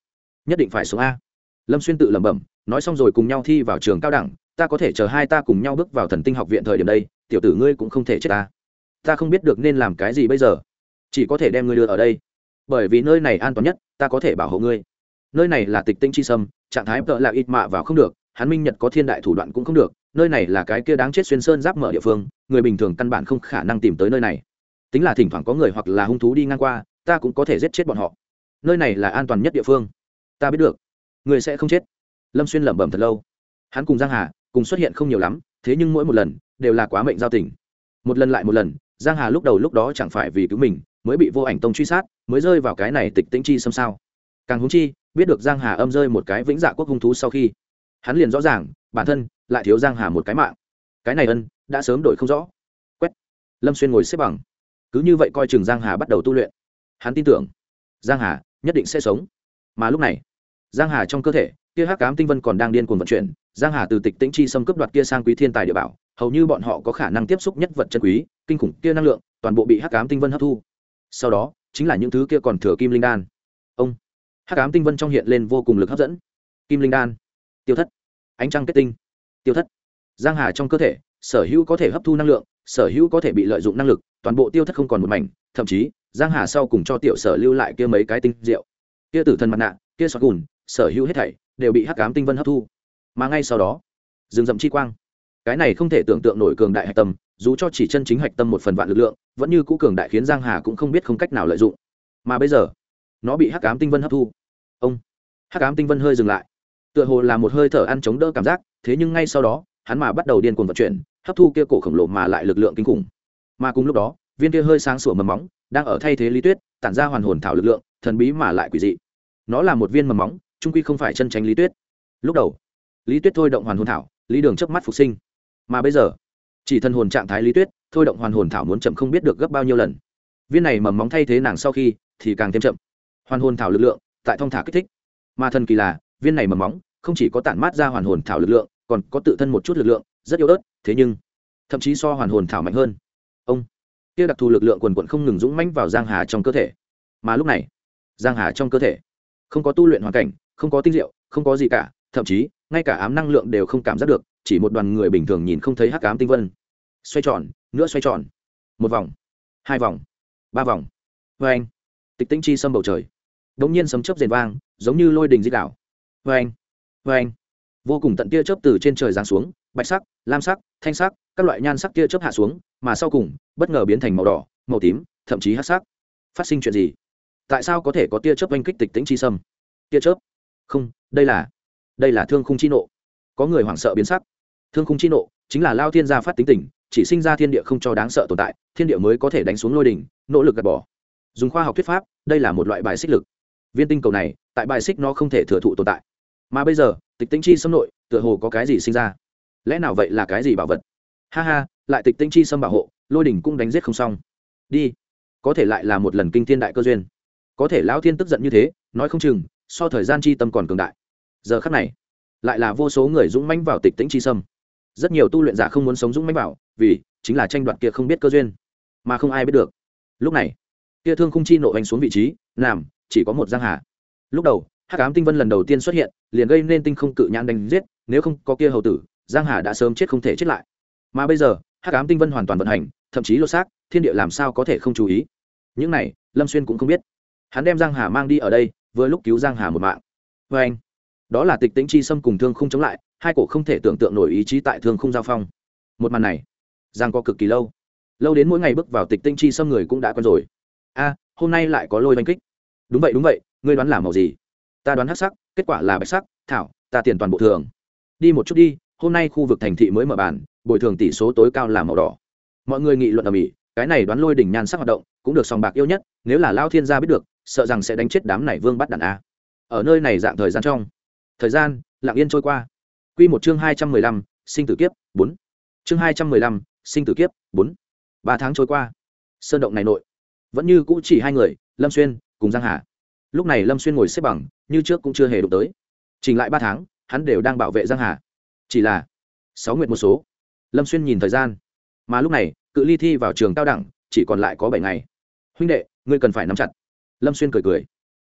Nhất định phải sống a. Lâm xuyên tự lẩm bẩm, nói xong rồi cùng nhau thi vào trường cao đẳng. Ta có thể chờ hai ta cùng nhau bước vào thần tinh học viện thời điểm đây, tiểu tử ngươi cũng không thể chết ta. Ta không biết được nên làm cái gì bây giờ. Chỉ có thể đem ngươi đưa ở đây. Bởi vì nơi này an toàn nhất, ta có thể bảo hộ ngươi. Nơi này là tịch tinh chi sâm, trạng thái tợ là ít mạ vào không được, hắn minh nhật có thiên đại thủ đoạn cũng không được nơi này là cái kia đáng chết xuyên sơn giáp mở địa phương, người bình thường căn bản không khả năng tìm tới nơi này. Tính là thỉnh thoảng có người hoặc là hung thú đi ngang qua, ta cũng có thể giết chết bọn họ. Nơi này là an toàn nhất địa phương. Ta biết được. Người sẽ không chết. Lâm xuyên lẩm bẩm thật lâu. Hắn cùng giang hà, cùng xuất hiện không nhiều lắm, thế nhưng mỗi một lần, đều là quá mệnh giao tình. Một lần lại một lần, giang hà lúc đầu lúc đó chẳng phải vì cứu mình, mới bị vô ảnh tông truy sát, mới rơi vào cái này tịch tĩnh chi xâm sao. Càng húng chi, biết được giang hà âm rơi một cái vĩnh dạ quốc hung thú sau khi, hắn liền rõ ràng, bản thân lại thiếu giang hà một cái mạng. Cái này ân, đã sớm đổi không rõ. Quét. Lâm xuyên ngồi xếp bằng. Cứ như vậy coi chừng giang hà bắt đầu tu luyện. Hắn tin tưởng, giang hà nhất định sẽ sống. Mà lúc này, giang hà trong cơ thể, kia hắc cám tinh vân còn đang điên cuồng vận chuyển. Giang hà từ tịch tĩnh chi xâm cướp đoạt kia sang quý thiên tài địa bảo, hầu như bọn họ có khả năng tiếp xúc nhất vật chân quý, kinh khủng kia năng lượng, toàn bộ bị hắc cám tinh vân hấp thu. Sau đó, chính là những thứ kia còn thừa kim linh đan. Ông, hắc ám tinh vân trong hiện lên vô cùng lực hấp dẫn. Kim linh đan, tiêu thất, ánh trăng kết tinh tiêu thất. Giang hà trong cơ thể, sở hữu có thể hấp thu năng lượng, sở hữu có thể bị lợi dụng năng lực, toàn bộ tiêu thất không còn một mảnh, thậm chí, giang hà sau cùng cho tiểu sở lưu lại kia mấy cái tinh rượu. Kia tử thần mặt nạ, kia xoát gùn, sở hữu hết thảy đều bị hắc ám tinh vân hấp thu. Mà ngay sau đó, rừng rậm chi quang. Cái này không thể tưởng tượng nổi cường đại hạch tâm, dù cho chỉ chân chính hạch tâm một phần vạn lực lượng, vẫn như cũ cường đại khiến giang hà cũng không biết không cách nào lợi dụng. Mà bây giờ, nó bị hắc ám tinh vân hấp thu. Ông, hắc ám tinh vân hơi dừng lại tựa hồ là một hơi thở ăn chống đỡ cảm giác, thế nhưng ngay sau đó, hắn mà bắt đầu điên cuồng vận chuyển, hấp thu kia cổ khổng lồ mà lại lực lượng kinh khủng. Mà cùng lúc đó, viên kia hơi sáng sủa mầm móng, đang ở thay thế lý tuyết, tản ra hoàn hồn thảo lực lượng, thần bí mà lại quỷ dị. Nó là một viên mầm móng, trung quy không phải chân tránh lý tuyết. Lúc đầu, lý tuyết thôi động hoàn hồn thảo, lý đường chớp mắt phục sinh. Mà bây giờ, chỉ thân hồn trạng thái lý tuyết, thôi động hoàn hồn thảo muốn chậm không biết được gấp bao nhiêu lần. Viên này mầm móng thay thế nàng sau khi, thì càng thêm chậm. Hoàn hồn thảo lực lượng, tại thong thả kích thích. Mà thần kỳ là, viên này mầm móng không chỉ có tản mát ra hoàn hồn thảo lực lượng, còn có tự thân một chút lực lượng, rất yếu ớt, thế nhưng, thậm chí so hoàn hồn thảo mạnh hơn. Ông, kia đặc thù lực lượng quần quận không ngừng dũng mãnh vào giang hà trong cơ thể. Mà lúc này, giang hà trong cơ thể, không có tu luyện hoàn cảnh, không có tinh diệu, không có gì cả, thậm chí, ngay cả ám năng lượng đều không cảm giác được, chỉ một đoàn người bình thường nhìn không thấy hắc ám tinh vân. Xoay tròn, nữa xoay tròn. Một vòng, hai vòng, ba vòng. Vê anh, tịch tĩnh chi xâm bầu trời. Đ ỗ n g nhiên sấm chớp rền vang, giống như lôi đình di đảo. Vê anh vê anh. Vô cùng tận tia chớp từ trên trời giáng xuống, bạch sắc, lam sắc, thanh sắc, các loại nhan sắc tia chớp hạ xuống, mà sau cùng, bất ngờ biến thành màu đỏ, màu tím, thậm chí hát sắc. Phát sinh chuyện gì? Tại sao có thể có tia chớp oanh kích tịch tính chi sâm? Tia chớp? Không, đây là đây là thương khung chi nộ. Có người hoảng sợ biến sắc. Thương khung chi nộ chính là lao thiên gia phát tính tình, chỉ sinh ra thiên địa không cho đáng sợ tồn tại, thiên địa mới có thể đánh xuống lôi đỉnh, nỗ lực gạt bỏ. Dùng khoa học thuyết pháp, đây là một loại bài xích lực. Viên tinh cầu này, tại bài xích nó không thể thừa thụ tồn tại mà bây giờ, tịch tinh chi xâm nội, tựa hồ có cái gì sinh ra? Lẽ nào vậy là cái gì bảo vật? Ha ha, lại tịch tinh chi xâm bảo hộ, lôi đỉnh cũng đánh giết không xong. Đi, có thể lại là một lần kinh thiên đại cơ duyên. Có thể lão thiên tức giận như thế, nói không chừng, so thời gian chi tâm còn cường đại. Giờ khắc này, lại là vô số người dũng mãnh vào tịch tĩnh chi sâm rất nhiều tu luyện giả không muốn sống dũng mãnh vào, vì chính là tranh đoạt kia không biết cơ duyên, mà không ai biết được. Lúc này, kia thương khung chi nộ anh xuống vị trí làm chỉ có một giang hà. Lúc đầu, hắc ám tinh vân lần đầu tiên xuất hiện liền gây nên tinh không cự nhãn đánh giết, nếu không có kia hầu tử, giang hà đã sớm chết không thể chết lại. Mà bây giờ, hắc ám tinh vân hoàn toàn vận hành, thậm chí lô xác, thiên địa làm sao có thể không chú ý? Những này, lâm xuyên cũng không biết. Hắn đem giang hà mang đi ở đây, vừa lúc cứu giang hà một mạng. Vê anh, đó là tịch tĩnh chi xâm cùng thương không chống lại, hai cổ không thể tưởng tượng nổi ý chí tại thương không giao phong. Một màn này, giang có cực kỳ lâu. Lâu đến mỗi ngày bước vào tịch tĩnh chi xâm người cũng đã quen rồi. A, hôm nay lại có lôi oanh kích. Đúng vậy đúng vậy, ngươi đoán là màu gì? Ta đoán hắc sắc kết quả là bạch sắc, thảo, ta tiền toàn bộ thường. Đi một chút đi, hôm nay khu vực thành thị mới mở bàn, bồi thường tỷ số tối cao là màu đỏ. Mọi người nghị luận ở mỹ, cái này đoán lôi đỉnh nhan sắc hoạt động, cũng được sòng bạc yêu nhất, nếu là lao thiên gia biết được, sợ rằng sẽ đánh chết đám này vương bắt đàn a. Ở nơi này dạng thời gian trong, thời gian, lặng yên trôi qua. Q một chương hai trăm mười lăm, sinh tử kiếp, bốn. Chương hai trăm mười lăm, sinh tử kiếp, bốn. Ba tháng trôi qua. Sơn động này nội, vẫn như cũ chỉ hai người, lâm xuyên cùng giang hà lúc này lâm xuyên ngồi xếp bằng, như trước cũng chưa hề đụng tới. Trình lại ba tháng, hắn đều đang bảo vệ giang hà. Chỉ là sáu nguyệt một số. Lâm xuyên nhìn thời gian. Mà lúc này, cự ly thi vào trường cao đẳng, chỉ còn lại có bảy ngày. Huynh đệ, ngươi cần phải nắm chặt. Lâm xuyên cười cười.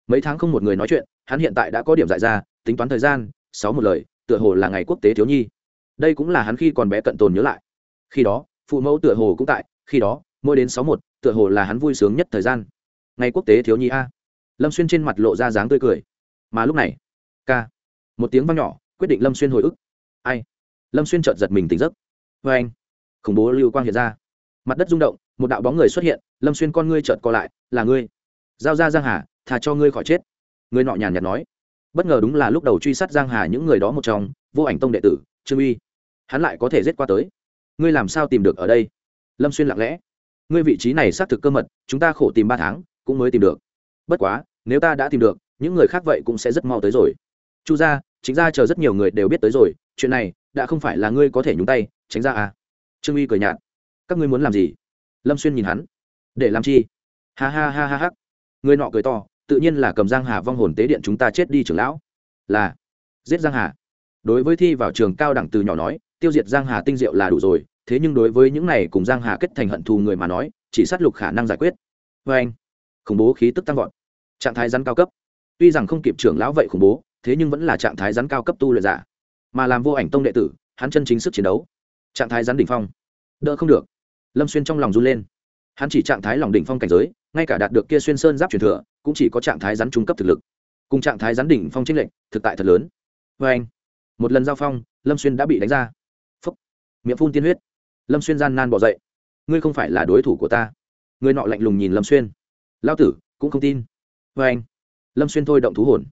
Mấy tháng không một người nói chuyện, hắn hiện tại đã có điểm dại ra, tính toán thời gian, sáu một lời, tựa hồ là ngày quốc tế thiếu nhi. Đây cũng là hắn khi còn bé cận tồn nhớ lại. Khi đó, phụ mẫu tựa hồ cũng tại, khi đó, mỗi đến sáu một, tựa hồ là hắn vui sướng nhất thời gian. Ngày quốc tế thiếu nhi a lâm xuyên trên mặt lộ ra dáng tươi cười. Mà lúc này, ca. Một tiếng vang nhỏ, quyết định lâm xuyên hồi ức. Ai? Lâm xuyên chợt giật mình tỉnh giấc. Vê anh, khủng bố lưu quang hiện ra. Mặt đất rung động, một đạo bóng người xuất hiện, lâm xuyên con ngươi chợt co lại, là ngươi. Giao ra giang hà thà cho ngươi khỏi chết. Người nọ nhàn nhạt nói. Bất ngờ đúng là lúc đầu truy sát giang hà những người đó một trong, vô ảnh tông đệ tử, trương uy. Hắn lại có thể giết qua tới. Ngươi làm sao tìm được ở đây? Lâm xuyên lặng lẽ. Ngươi vị trí này xác thực cơ mật, chúng ta khổ tìm ba tháng, cũng mới tìm được bất quá, nếu ta đã tìm được, những người khác vậy cũng sẽ rất mau tới rồi. Chu gia, chính ra chờ rất nhiều người đều biết tới rồi, chuyện này, đã không phải là ngươi có thể nhúng tay, tránh ra à. Trương uy cười nhạt. Các ngươi muốn làm gì? Lâm xuyên nhìn hắn. Để làm chi? Ha ha ha ha ha. Người nọ cười to, tự nhiên là cầm giang hà vong hồn tế điện chúng ta chết đi trưởng lão. Là, giết giang hà. Đối với thi vào trường cao đẳng từ nhỏ nói, tiêu diệt giang hà tinh diệu là đủ rồi, thế nhưng đối với những này cùng giang hà kết thành hận thù người mà nói, chỉ sát lục khả năng giải quyết. Vê anh khủng bố khí tức tăng vọt trạng thái rắn cao cấp. Tuy rằng không kịp trưởng lão vậy khủng bố, thế nhưng vẫn là trạng thái rắn cao cấp tu luyện giả. Mà làm vô ảnh tông đệ tử, hắn chân chính sức chiến đấu. Trạng thái rắn đỉnh phong. Đỡ không được. Lâm xuyên trong lòng run lên. Hắn chỉ trạng thái lòng đỉnh phong cảnh giới, ngay cả đạt được kia xuyên sơn giáp truyền thừa, cũng chỉ có trạng thái rắn trung cấp thực lực. Cùng trạng thái rắn đỉnh phong trinh lệnh thực tại thật lớn. Vê anh, một lần giao phong, lâm xuyên đã bị đánh ra. Phúc. Miệng phun tiên huyết. Lâm xuyên gian nan bỏ dậy. Ngươi không phải là đối thủ của ta. Người nọ lạnh lùng nhìn lâm xuyên. Lao tử, cũng không tin vê anh. Lâm xuyên thôi động thú hồn.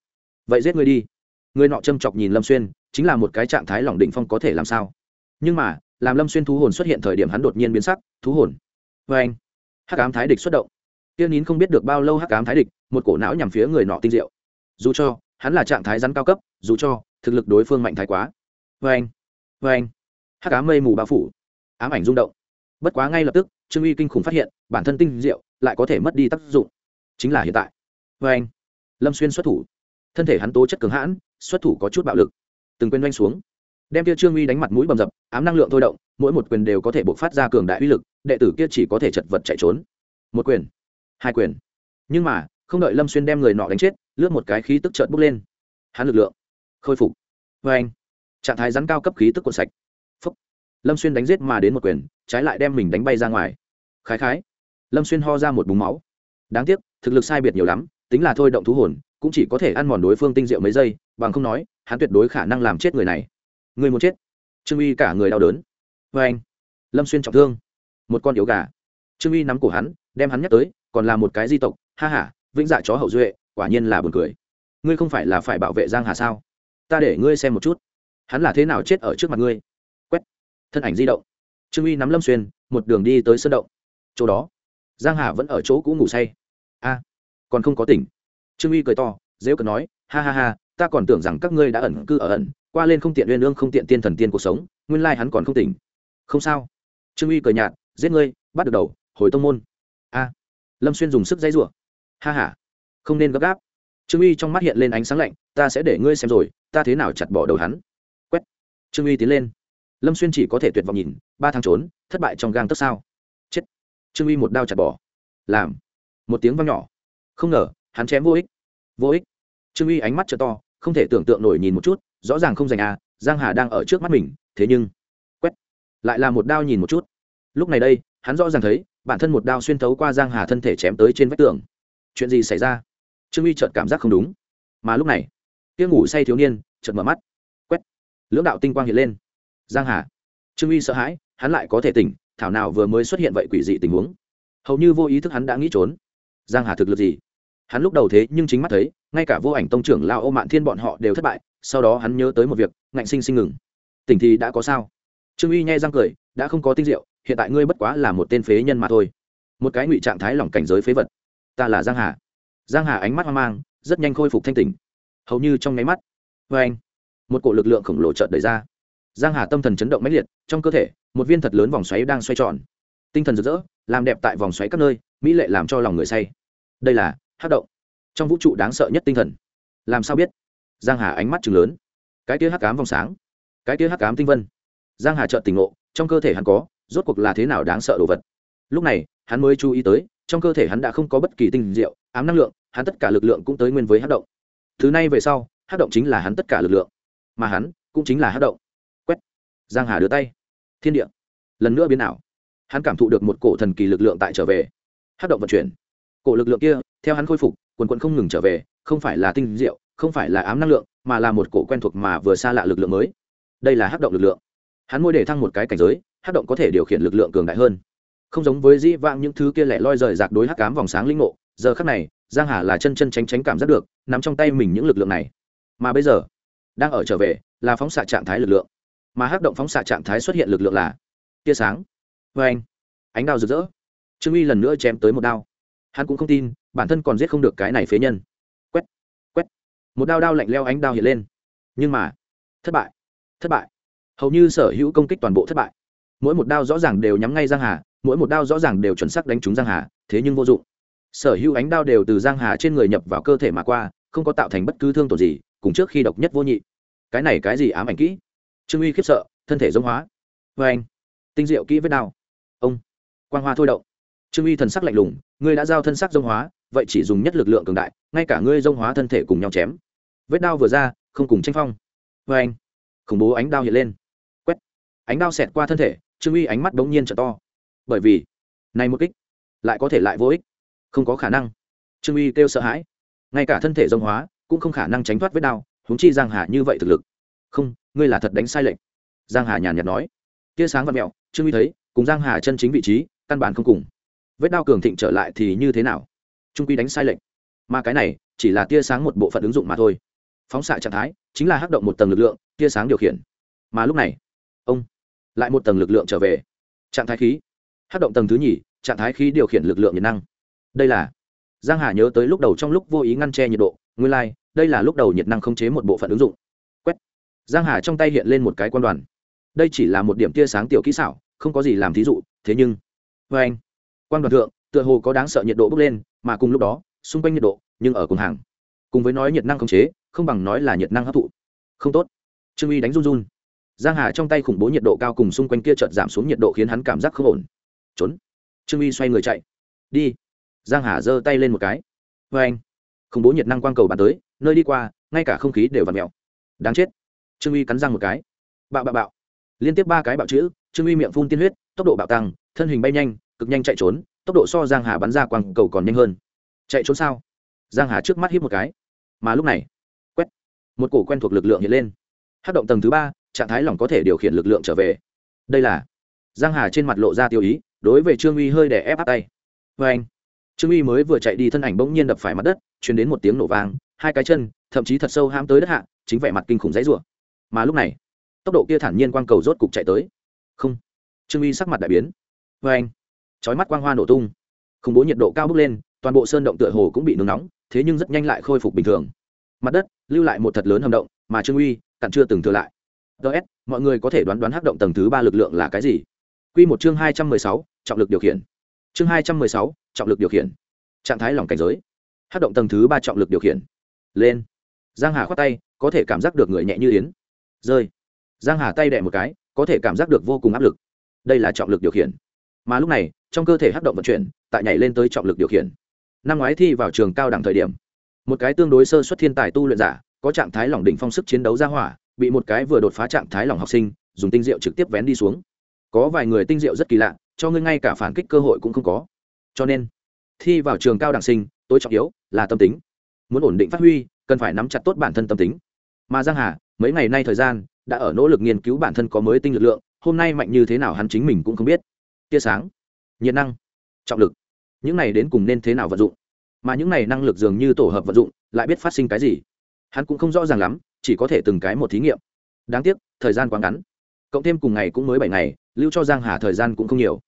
Vậy giết ngươi đi. Người nọ châm chọc nhìn lâm xuyên, chính là một cái trạng thái lỏng định phong có thể làm sao. Nhưng mà, làm lâm xuyên thú hồn xuất hiện thời điểm hắn đột nhiên biến sắc, thú hồn. Vê anh. Hắc ám thái địch xuất động. Tiên nín không biết được bao lâu hắc ám thái địch, một cổ não nhằm phía người nọ tinh diệu. Dù cho, hắn là trạng thái rắn cao cấp, dù cho, thực lực đối phương mạnh thái quá. Vê anh. Vê anh. Hắc ám mây mù bao phủ. Ám ảnh rung động. Bất quá ngay lập tức, trương uy kinh khủng phát hiện, bản thân tinh diệu lại có thể mất đi tác dụng. Chính là hiện tại vê anh, lâm xuyên xuất thủ. Thân thể hắn tố chất cường hãn, xuất thủ có chút bạo lực. Từng quyền doanh xuống. Đem kia trương uy đánh mặt mũi bầm dập, ám năng lượng thôi động, mỗi một quyền đều có thể bộc phát ra cường đại uy lực, đệ tử kia chỉ có thể chật vật chạy trốn. Một quyền, hai quyền. Nhưng mà, không đợi lâm xuyên đem người nọ đánh chết, lướt một cái khí tức trợt bốc lên. Hắn lực lượng khôi phục. Vê anh, trạng thái rắn cao cấp khí tức cuộn sạch. Phúc. Lâm xuyên đánh giết mà đến một quyền, trái lại đem mình đánh bay ra ngoài. Khái khái. Lâm xuyên ho ra một búng máu. Đáng tiếc, thực lực sai biệt nhiều lắm tính là thôi động thú hồn, cũng chỉ có thể ăn mòn đối phương tinh diệu mấy giây, bằng không nói, hắn tuyệt đối khả năng làm chết người này. Người muốn chết. Trương uy cả người đau đớn. Vê anh, lâm xuyên trọng thương. Một con yếu gà. Trương uy nắm cổ hắn, đem hắn nhắc tới, còn là một cái di tộc, ha h a vĩnh dạ chó hậu duệ, quả nhiên là buồn cười. Ngươi không phải là phải bảo vệ giang hà sao? Ta để ngươi xem một chút. Hắn là thế nào chết ở trước mặt ngươi? Quét. Thân ảnh di động. Trương uy nắm lâm xuyên, một đường đi tới sân động. Chỗ đó, giang hà vẫn ở chỗ cũ ngủ say. A còn không có tỉnh. Trương uy cười to dễ cần nói, ha ha ha, ta còn tưởng rằng các ngươi đã ẩn cư ở ẩn, qua lên không tiện uyên ương, không tiện tiên thần tiên cuộc sống, nguyên lai hắn còn không tỉnh. Không sao. Trương uy cười nhạt, giết ngươi, bắt được đầu, hồi tông môn. A. Lâm xuyên dùng sức dây rủa, ha h a không nên gấp gáp. Trương uy trong mắt hiện lên ánh sáng lạnh, ta sẽ để ngươi xem rồi, ta thế nào chặt bỏ đầu hắn. Quét. Trương uy tiến lên. Lâm xuyên chỉ có thể tuyệt vọng nhìn, ba tháng trốn, thất bại trong gang tấc sao? Chết. Trương uy một đao chặt bỏ. Làm. Một tiếng vang nhỏ không ngờ, hắn chém vô ích. Vô ích. Trương uy ánh mắt t to, không thể tưởng tượng nổi nhìn một chút, rõ ràng không dành à giang hà đang ở trước mắt mình, thế nhưng, quét, lại là một đao nhìn một chút. Lúc này đây, hắn rõ ràng thấy, bản thân một đao xuyên thấu qua giang hà thân thể chém tới trên vách tường. Chuyện gì xảy ra? Trương uy chợt cảm giác không đúng. Mà lúc này tiếng ngủ say thiếu niên chợt mở mắt. Quét, lưỡng đạo tinh quang hiện lên. Giang hà. Trương uy sợ hãi, hắn lại có thể tỉnh, thảo nào vừa mới xuất hiện vậy quỷ dị tình huống. Hầu như vô ý thức hắn đã nghĩ trốn. Giang hà thực lực gì? Hắn lúc đầu thế nhưng chính mắt thấy, ngay cả vô ảnh tông trưởng lao ô mạn thiên bọn họ đều thất bại, sau đó hắn nhớ tới một việc, ngạnh sinh sinh ngừng. Tỉnh thì đã có sao? Trương uy nhai răng cười, đã không có tinh diệu, hiện tại ngươi bất quá là một tên phế nhân mà thôi. Một cái ngụy trạng thái lỏng cảnh giới phế vật. Ta là giang hà. Giang hà ánh mắt hoang mang, rất nhanh khôi phục thanh tỉnh. Hầu như trong nháy mắt. Vê anh, một cổ lực lượng khổng lồ chợt đẩy ra. Giang hà tâm thần chấn động mãnh liệt, trong cơ thể, một viên thật lớn vòng xoáy đang xoay tròn. Tinh thần rực rỡ, làm đẹp tại vòng xoáy các nơi, mỹ lệ làm cho lòng người say. Đây là hát động. Trong vũ trụ đáng sợ nhất tinh thần. Làm sao biết? Giang hà ánh mắt chừng lớn. Cái kia hắc cám vòng sáng. Cái kia hắc cám tinh vân. Giang hà trợn tỉnh ngộ, trong cơ thể hắn có, rốt cuộc là thế nào đáng sợ đồ vật? Lúc này, hắn mới chú ý tới, trong cơ thể hắn đã không có bất kỳ tinh diệu, ám năng lượng, hắn tất cả lực lượng cũng tới nguyên với hát động. Thứ này về sau, hát động chính là hắn tất cả lực lượng. Mà hắn cũng chính là hát động. Quét. Giang hà đưa tay. Thiên địa. Lần nữa biến ảo. Hắn cảm thụ được một cổ thần kỳ lực lượng tại trở về. Hát động vận chuyển cổ lực lượng kia, theo hắn khôi phục, quần quận không ngừng trở về, không phải là tinh diệu, không phải là ám năng lượng, mà là một cổ quen thuộc mà vừa xa lạ lực lượng mới. Đây là hát động lực lượng. Hắn môi để thăng một cái cảnh giới hát động có thể điều khiển lực lượng cường đại hơn. Không giống với dĩ vãng những thứ kia lẻ loi rời rạc đối hắc cám vòng sáng linh ngộ, giờ khắc này, giang hà là chân chân tránh tránh cảm giác được, nắm trong tay mình những lực lượng này. Mà bây giờ, đang ở trở về, là phóng xạ trạng thái lực lượng. Mà hắc động phóng xạ trạng thái xuất hiện lực lượng là tia sáng. Vê anh, ánh đao rực rỡ. Trương uy lần nữa chém tới một đao hắn cũng không tin, bản thân còn giết không được cái này phế nhân. Quét quét. Một đao đao lạnh leo ánh đao hiện lên. Nhưng mà, thất bại thất bại. Hầu như sở hữu công kích toàn bộ thất bại. Mỗi một đao rõ ràng đều nhắm ngay giang hà, mỗi một đao rõ ràng đều chuẩn xác đánh trúng giang hà, thế nhưng vô dụng. Sở hữu ánh đao đều từ giang hà trên người nhập vào cơ thể mà qua, không có tạo thành bất cứ thương tổn gì, cùng trước khi độc nhất vô nhị. Cái này cái gì ám ảnh kỹ? Trương uy khiếp sợ, thân thể giống hóa. Vê anh. Tinh diệu kỹ vết đao. Ông. Quang hoa thôi động trương uy thần sắc lạnh lùng, ngươi đã giao thân sắc dông hóa, vậy chỉ dùng nhất lực lượng cường đại, ngay cả ngươi dông hóa thân thể cùng nhau chém. Vết đao vừa ra, không cùng tranh phong. Vê anh, khủng bố ánh đao hiện lên. Quét. Ánh đao xẹt qua thân thể, trương uy ánh mắt bỗng nhiên trở to. Bởi vì, này một kích, lại có thể lại vô ích. Không có khả năng. Trương uy kêu sợ hãi. Ngay cả thân thể dông hóa cũng không khả năng tránh thoát vết đao húng chi giang hà như vậy thực lực. Không, ngươi là thật đánh sai lệnh. Giang hà nhàn nhạt nói. Tia sáng và mẹo, trương uy thấy, cùng giang hà chân chính vị trí, căn bản không cùng vết đao cường thịnh trở lại thì như thế nào? Trung quy đánh sai lệnh mà cái này chỉ là tia sáng một bộ phận ứng dụng mà thôi. Phóng xạ trạng thái chính là hắc động một tầng lực lượng tia sáng điều khiển. Mà lúc này ông lại một tầng lực lượng trở về. Trạng thái khí hắc động tầng thứ nhì trạng thái khí điều khiển lực lượng nhiệt năng. Đây là giang hà nhớ tới lúc đầu trong lúc vô ý ngăn che nhiệt độ nguyên lai、like, đây là lúc đầu nhiệt năng khống chế một bộ phận ứng dụng. Quét. Giang hà trong tay hiện lên một cái quan đoàn. Đây chỉ là một điểm tia sáng tiểu kỹ xảo không có gì làm thí dụ thế nhưng với anh quan đoàn thượng, tựa hồ có đáng sợ nhiệt độ bốc lên, mà cùng lúc đó, xung quanh nhiệt độ, nhưng ở cùng hàng. Cùng với nói nhiệt năng khống chế, không bằng nói là nhiệt năng hấp thụ. Không tốt. Trương uy đánh run run. Giang hà trong tay khủng bố nhiệt độ cao cùng xung quanh kia chợt giảm xuống nhiệt độ khiến hắn cảm giác không ổn. Trốn. Trương uy xoay người chạy. Đi. Giang hà giơ tay lên một cái. Vê anh. Khủng bố nhiệt năng quang cầu bàn tới, nơi đi qua, ngay cả không khí đều v ặ mẹo đáng chết. Trương uy cắn răng một cái. Bạo bạo bạo. Liên tiếp ba cái bạo chữ, trương uy miệng phun tiên huyết, tốc độ bạo tăng, thân hình bay nhanh cực nhanh chạy trốn, tốc độ so giang hà bắn ra quang cầu còn nhanh hơn. Chạy trốn sao? Giang hà trước mắt hít một cái. Mà lúc này, quét, một cổ quen thuộc lực lượng hiện lên. Hát động tầng thứ ba, trạng thái lỏng có thể điều khiển lực lượng trở về. Đây là, giang hà trên mặt lộ ra tiêu ý, đối với trương uy hơi đè ép áp tay. Vê anh, trương uy mới vừa chạy đi thân ảnh bỗng nhiên đập phải mặt đất chuyển đến một tiếng nổ vang, hai cái chân, thậm chí thật sâu ham tới đất hạ, chính vẻ mặt kinh khủng dãy rủa. Mà lúc này, tốc độ kia thản nhiên quang cầu rốt cục chạy tới. Không, trương uy sắc mặt đại biến. Vê anh chói mắt quang hoa nổ tung. Khủng bố nhiệt độ cao bốc lên, toàn bộ sơn động tựa hồ cũng bị nướng nóng, thế nhưng rất nhanh lại khôi phục bình thường. Mặt đất lưu lại một thật lớn hầm động, mà trương uy cặn chưa từng thừa lại. Ts mọi người có thể đoán đoán hắc động tầng thứ ba lực lượng là cái gì? Q một chương hai trăm mười sáu, trọng lực điều khiển. Chương hai trăm mười sáu, trọng lực điều khiển. Trạng thái lòng cảnh giới. Hắc động tầng thứ ba trọng lực điều khiển. Lên. Giang hà khoát tay, có thể cảm giác được người nhẹ như yến. Rơi. Giang hà tay đẹ một cái, có thể cảm giác được vô cùng áp lực. Đây là trọng lực điều khiển mà lúc này, trong cơ thể hắc động vận chuyển, tại nhảy lên tới trọng lực điều khiển. Năm ngoái thi vào trường cao đẳng thời điểm, một cái tương đối sơ xuất thiên tài tu luyện giả, có trạng thái lỏng đỉnh phong sức chiến đấu ra hỏa, bị một cái vừa đột phá trạng thái lỏng học sinh, dùng tinh diệu trực tiếp vén đi xuống. Có vài người tinh diệu rất kỳ lạ, cho ngươi ngay cả phản kích cơ hội cũng không có. Cho nên, thi vào trường cao đẳng sinh, tối trọng yếu là tâm tính. Muốn ổn định phát huy, cần phải nắm chặt tốt bản thân tâm tính. Mà giang hà, mấy ngày nay thời gian, đã ở nỗ lực nghiên cứu bản thân có mới tinh lực lượng, hôm nay mạnh như thế nào hắn chính mình cũng không biết tia sáng, nhiệt năng, trọng lực. Những này đến cùng nên thế nào vận dụng? Mà những này năng lực dường như tổ hợp vận dụng, lại biết phát sinh cái gì? Hắn cũng không rõ ràng lắm, chỉ có thể từng cái một thí nghiệm. Đáng tiếc, thời gian quá ngắn. Cộng thêm cùng ngày cũng mới bảy ngày, lưu cho giang hà thời gian cũng không nhiều.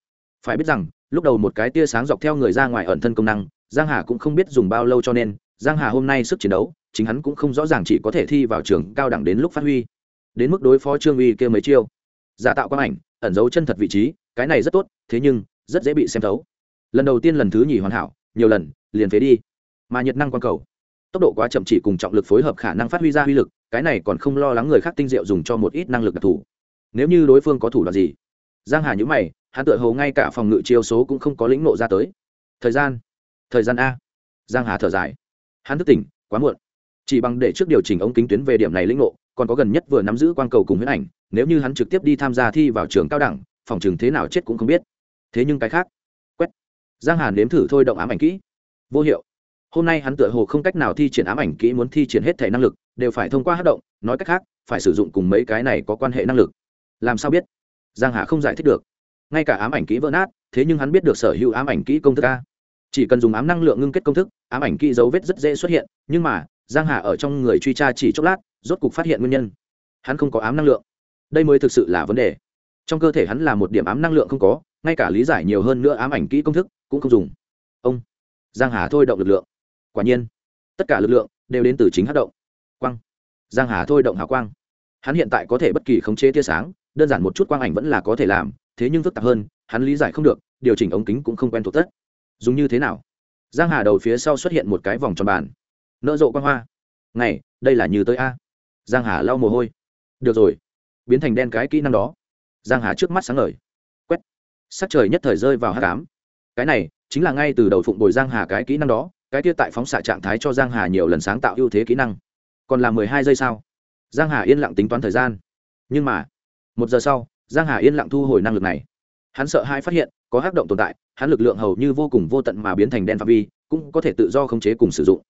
Phải biết rằng, lúc đầu một cái tia sáng dọc theo người ra ngoài ẩn thân công năng, giang hà cũng không biết dùng bao lâu cho nên, giang hà hôm nay sức chiến đấu, chính hắn cũng không rõ ràng chỉ có thể thi vào trường cao đẳng đến lúc phát huy. Đến mức đối phó trương uy kia mấy chiêu. Giả tạo quang ảnh ẩn giấu chân thật vị trí, cái này rất tốt, thế nhưng, rất dễ bị xem thấu. Lần đầu tiên lần thứ nhì hoàn hảo, nhiều lần, liền phế đi. Mà nhiệt năng quang cầu, tốc độ quá chậm chỉ cùng trọng lực phối hợp khả năng phát huy ra uy lực, cái này còn không lo lắng người khác tinh diệu dùng cho một ít năng lực đặc thù. Nếu như đối phương có thủ đoạn gì, giang hà nhữ mày, hắn tựa hồ ngay cả phòng ngự chiêu số cũng không có lĩnh nộ ra tới. Thời gian thời gian a. Giang hà thở dài. Hắn thức tỉnh, quá muộn. Chỉ bằng để trước điều chỉnh ống kính tuyến về điểm này lĩnh nộ còn có gần nhất vừa nắm giữ quang cầu cùng huyết ảnh nếu như hắn trực tiếp đi tham gia thi vào trường cao đẳng, phòng trường thế nào chết cũng không biết. Thế nhưng cái khác, quét. Giang hàn nếm thử thôi động ám ảnh kỹ. Vô hiệu. Hôm nay hắn tựa hồ không cách nào thi triển ám ảnh kỹ muốn thi triển hết thể năng lực, đều phải thông qua hát động, nói cách khác, phải sử dụng cùng mấy cái này có quan hệ năng lực. Làm sao biết? Giang hà không giải thích được. Ngay cả ám ảnh kỹ vỡ nát, thế nhưng hắn biết được sở hữu ám ảnh kỹ công thức a. Chỉ cần dùng ám năng lượng ngưng kết công thức, ám ảnh kỹ dấu vết rất dễ xuất hiện, nhưng mà, giang hà ở trong người truy tra chỉ chốc lát, rốt cục phát hiện nguyên nhân. Hắn không có ám năng lượng đây mới thực sự là vấn đề. Trong cơ thể hắn là một điểm ám năng lượng không có, ngay cả lý giải nhiều hơn nữa ám ảnh kỹ công thức cũng không dùng. Ông giang hà thôi động lực lượng. Quả nhiên, tất cả lực lượng đều đến từ chính hát động. Quang. Giang hà thôi động hào quang. Hắn hiện tại có thể bất kỳ khống chế tia sáng, đơn giản một chút quang ảnh vẫn là có thể làm, thế nhưng phức tạp hơn, hắn lý giải không được, điều chỉnh ống kính cũng không quen thuộc tất. Dùng như thế nào? Giang hà đầu phía sau xuất hiện một cái vòng tròn bàn. Nỡ rộ quang hoa. Này, đây là như tới a. Giang hà lau mồ hôi. Được rồi biến thành đen cái kỹ năng đó. Giang hà trước mắt sáng ngời. Quét. Sắc trời nhất thời rơi vào hát cám cái này chính là ngay từ đầu phụng bồi giang hà cái kỹ năng đó, cái kia tại phóng xạ trạng thái cho giang hà nhiều lần sáng tạo ưu thế kỹ năng. Còn là mười hai giây sau. Giang hà yên lặng tính toán thời gian. Nhưng mà, một giờ sau, giang hà yên lặng thu hồi năng lực này. Hắn sợ hai phát hiện, có hắc động tồn tại, hắn lực lượng hầu như vô cùng vô tận mà biến thành đen phạm vi, cũng có thể tự do khống chế cùng sử dụng.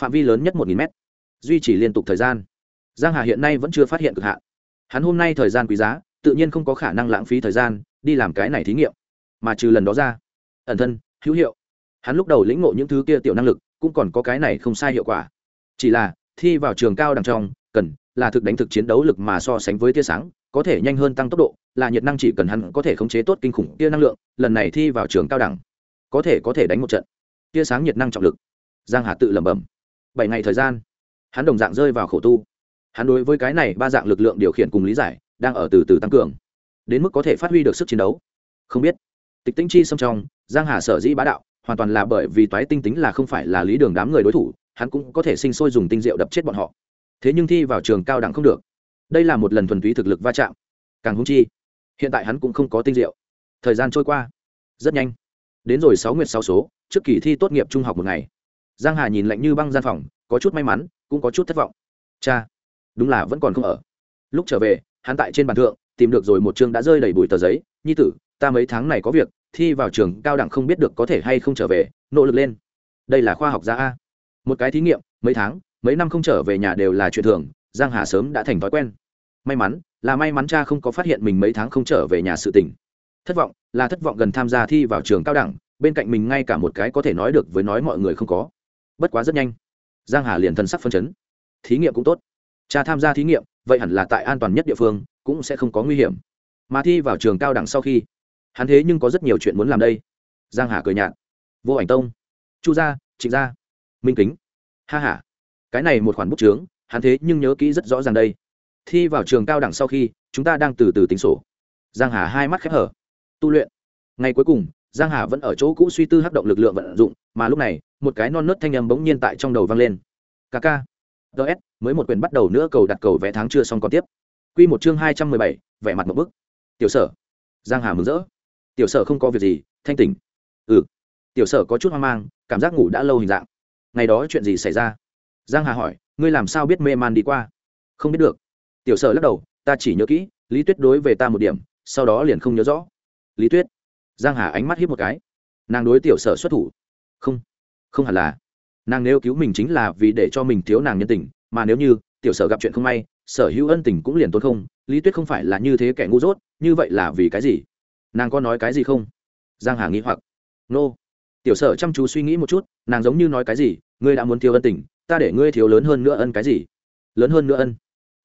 Phạm vi lớn nhất một nghìn mét. Duy trì liên tục thời gian. Giang hà hiện nay vẫn chưa phát hiện cực hạn hắn hôm nay thời gian quý giá, tự nhiên không có khả năng lãng phí thời gian đi làm cái này thí nghiệm. Mà trừ lần đó ra, ẩn thân, hữu hiệu, hắn lúc đầu lĩnh ngộ những thứ kia tiểu năng lực, cũng còn có cái này không sai hiệu quả. Chỉ là, thi vào trường cao đằng trong, cần là thực đánh thực chiến đấu lực mà so sánh với tia sáng, có thể nhanh hơn tăng tốc độ, là nhiệt năng chỉ cần hắn có thể khống chế tốt kinh khủng tia năng lượng, lần này thi vào trường cao đẳng, có thể có thể đánh một trận. Tia sáng nhiệt năng trọng lực. Giang hà tự lẩm bẩm. Bảy ngày thời gian, hắn đồng dạng rơi vào khổ tu hắn đối với cái này ba dạng lực lượng điều khiển cùng lý giải, đang ở từ từ tăng cường, đến mức có thể phát huy được sức chiến đấu. Không biết. Tịch tinh chi xâm trong, giang hà sở dĩ bá đạo, hoàn toàn là bởi vì toái tinh tính là không phải là lý đường đám người đối thủ, hắn cũng có thể sinh sôi dùng tinh diệu đập chết bọn họ. Thế nhưng thi vào trường cao đẳng không được. Đây là một lần thuần túy thực lực va chạm. Càng hung chi, hiện tại hắn cũng không có tinh diệu. Thời gian trôi qua, rất nhanh. Đến rồi sáu nguyệt sáu số, trước kỳ thi tốt nghiệp trung học một ngày. Giang hà nhìn lạnh như băng gian phòng, có chút may mắn, cũng có chút thất vọng. Cha đúng là vẫn còn không ở. Lúc trở về, hắn tại trên bàn thượng, tìm được rồi một chương đã rơi đầy bụi tờ giấy, nhi tử, ta mấy tháng này có việc, thi vào trường cao đẳng không biết được có thể hay không trở về, nỗ lực lên. Đây là khoa học gia a. Một cái thí nghiệm, mấy tháng, mấy năm không trở về nhà đều là chuyện thường, giang hà sớm đã thành thói quen. May mắn, là may mắn cha không có phát hiện mình mấy tháng không trở về nhà sự tình. Thất vọng, là thất vọng gần tham gia thi vào trường cao đẳng, bên cạnh mình ngay cả một cái có thể nói được với nói mọi người không có. Bất quá rất nhanh, giang hà liền thân sắc phân chấn. Thí nghiệm cũng tốt cha tham gia thí nghiệm, vậy hẳn là tại an toàn nhất địa phương, cũng sẽ không có nguy hiểm. Mà thi vào trường cao đẳng sau khi, hắn thế nhưng có rất nhiều chuyện muốn làm đây. Giang hà cười nhạt. Vô ảnh tông. Chu gia, trịnh gia. Minh kính. Ha ha. Cái này một khoản bút chướng, hắn thế nhưng nhớ kỹ rất rõ ràng đây. Thi vào trường cao đẳng sau khi, chúng ta đang từ từ tính sổ. Giang hà hai mắt khép hở. Tu luyện. Ngày cuối cùng, giang hà vẫn ở chỗ cũ suy tư hấp động lực lượng vận dụng, mà lúc này, một cái non nớt thanh âm bỗng nhiên tại trong đầu vang lên. Ca ca ts mới một quyền bắt đầu nữa cầu đặt cầu vẽ tháng chưa xong còn tiếp. Quy một chương hai trăm mười bảy, vẻ mặt một bức. Tiểu sở. Giang hà mừng rỡ. Tiểu sở không có việc gì thanh tỉnh. Ừ. Tiểu sở có chút hoang mang cảm giác ngủ đã lâu hình dạng. Ngày đó chuyện gì xảy ra? Giang hà hỏi ngươi làm sao biết mê man đi qua? Không biết được. Tiểu sở lắc đầu ta chỉ nhớ kỹ lý tuyết đối về ta một điểm sau đó liền không nhớ rõ. Lý tuyết. Giang hà ánh mắt hiếp một cái. Nàng đối tiểu sở xuất thủ. Không. Không hẳn là nàng nếu cứu mình chính là vì để cho mình thiếu nàng nhân tình, mà nếu như tiểu sở gặp chuyện không may, sở hữu ân tình cũng liền tốt không, lý tuyết không phải là như thế kẻ ngu dốt, như vậy là vì cái gì? Nàng có nói cái gì không? Giang hà nghĩ hoặc. Nô、no. tiểu sở chăm chú suy nghĩ một chút, nàng giống như nói cái gì, ngươi đã muốn thiếu ân tình, ta để ngươi thiếu lớn hơn nữa ân cái gì? Lớn hơn nữa ân.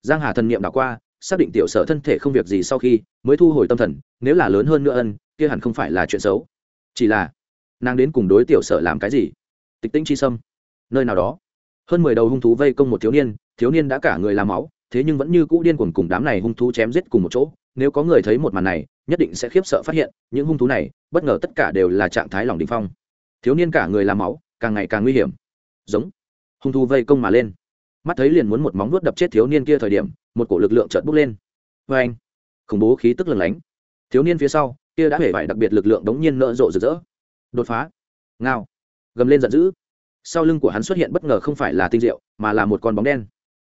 Giang hà thần niệm đảo qua, xác định tiểu sở thân thể không việc gì sau khi mới thu hồi tâm thần, nếu là lớn hơn nữa ân, kia hẳn không phải là chuyện xấu. Chỉ là, nàng đến cùng đối tiểu sở làm cái gì? Tịch tĩnh chi sâm. Nơi nào đó, hơn mười đầu hung thú vây công một thiếu niên thiếu niên đã cả người làm máu, thế nhưng vẫn như cũ điên cuồng cùng đám này hung thú chém giết cùng một chỗ. Nếu có người thấy một màn này, nhất định sẽ khiếp sợ phát hiện, những hung thú này, bất ngờ tất cả đều là trạng thái lòng đình phong. Thiếu niên cả người làm máu, càng ngày càng nguy hiểm. Giống, hung thú vây công mà lên. Mắt thấy liền muốn một móng vuốt đập chết thiếu niên kia thời điểm, một cổ lực lượng chợt bốc lên. Vê anh, khủng bố khí tức lừng lánh. Thiếu niên phía sau, kia đã hể vải đặc biệt lực lượng đống nhiên nợ rộ rực rỡ. Đột phá. Ngao gầm lên giận dữ. Sau lưng của hắn xuất hiện bất ngờ không phải là tinh diệu, mà là một con bóng đen.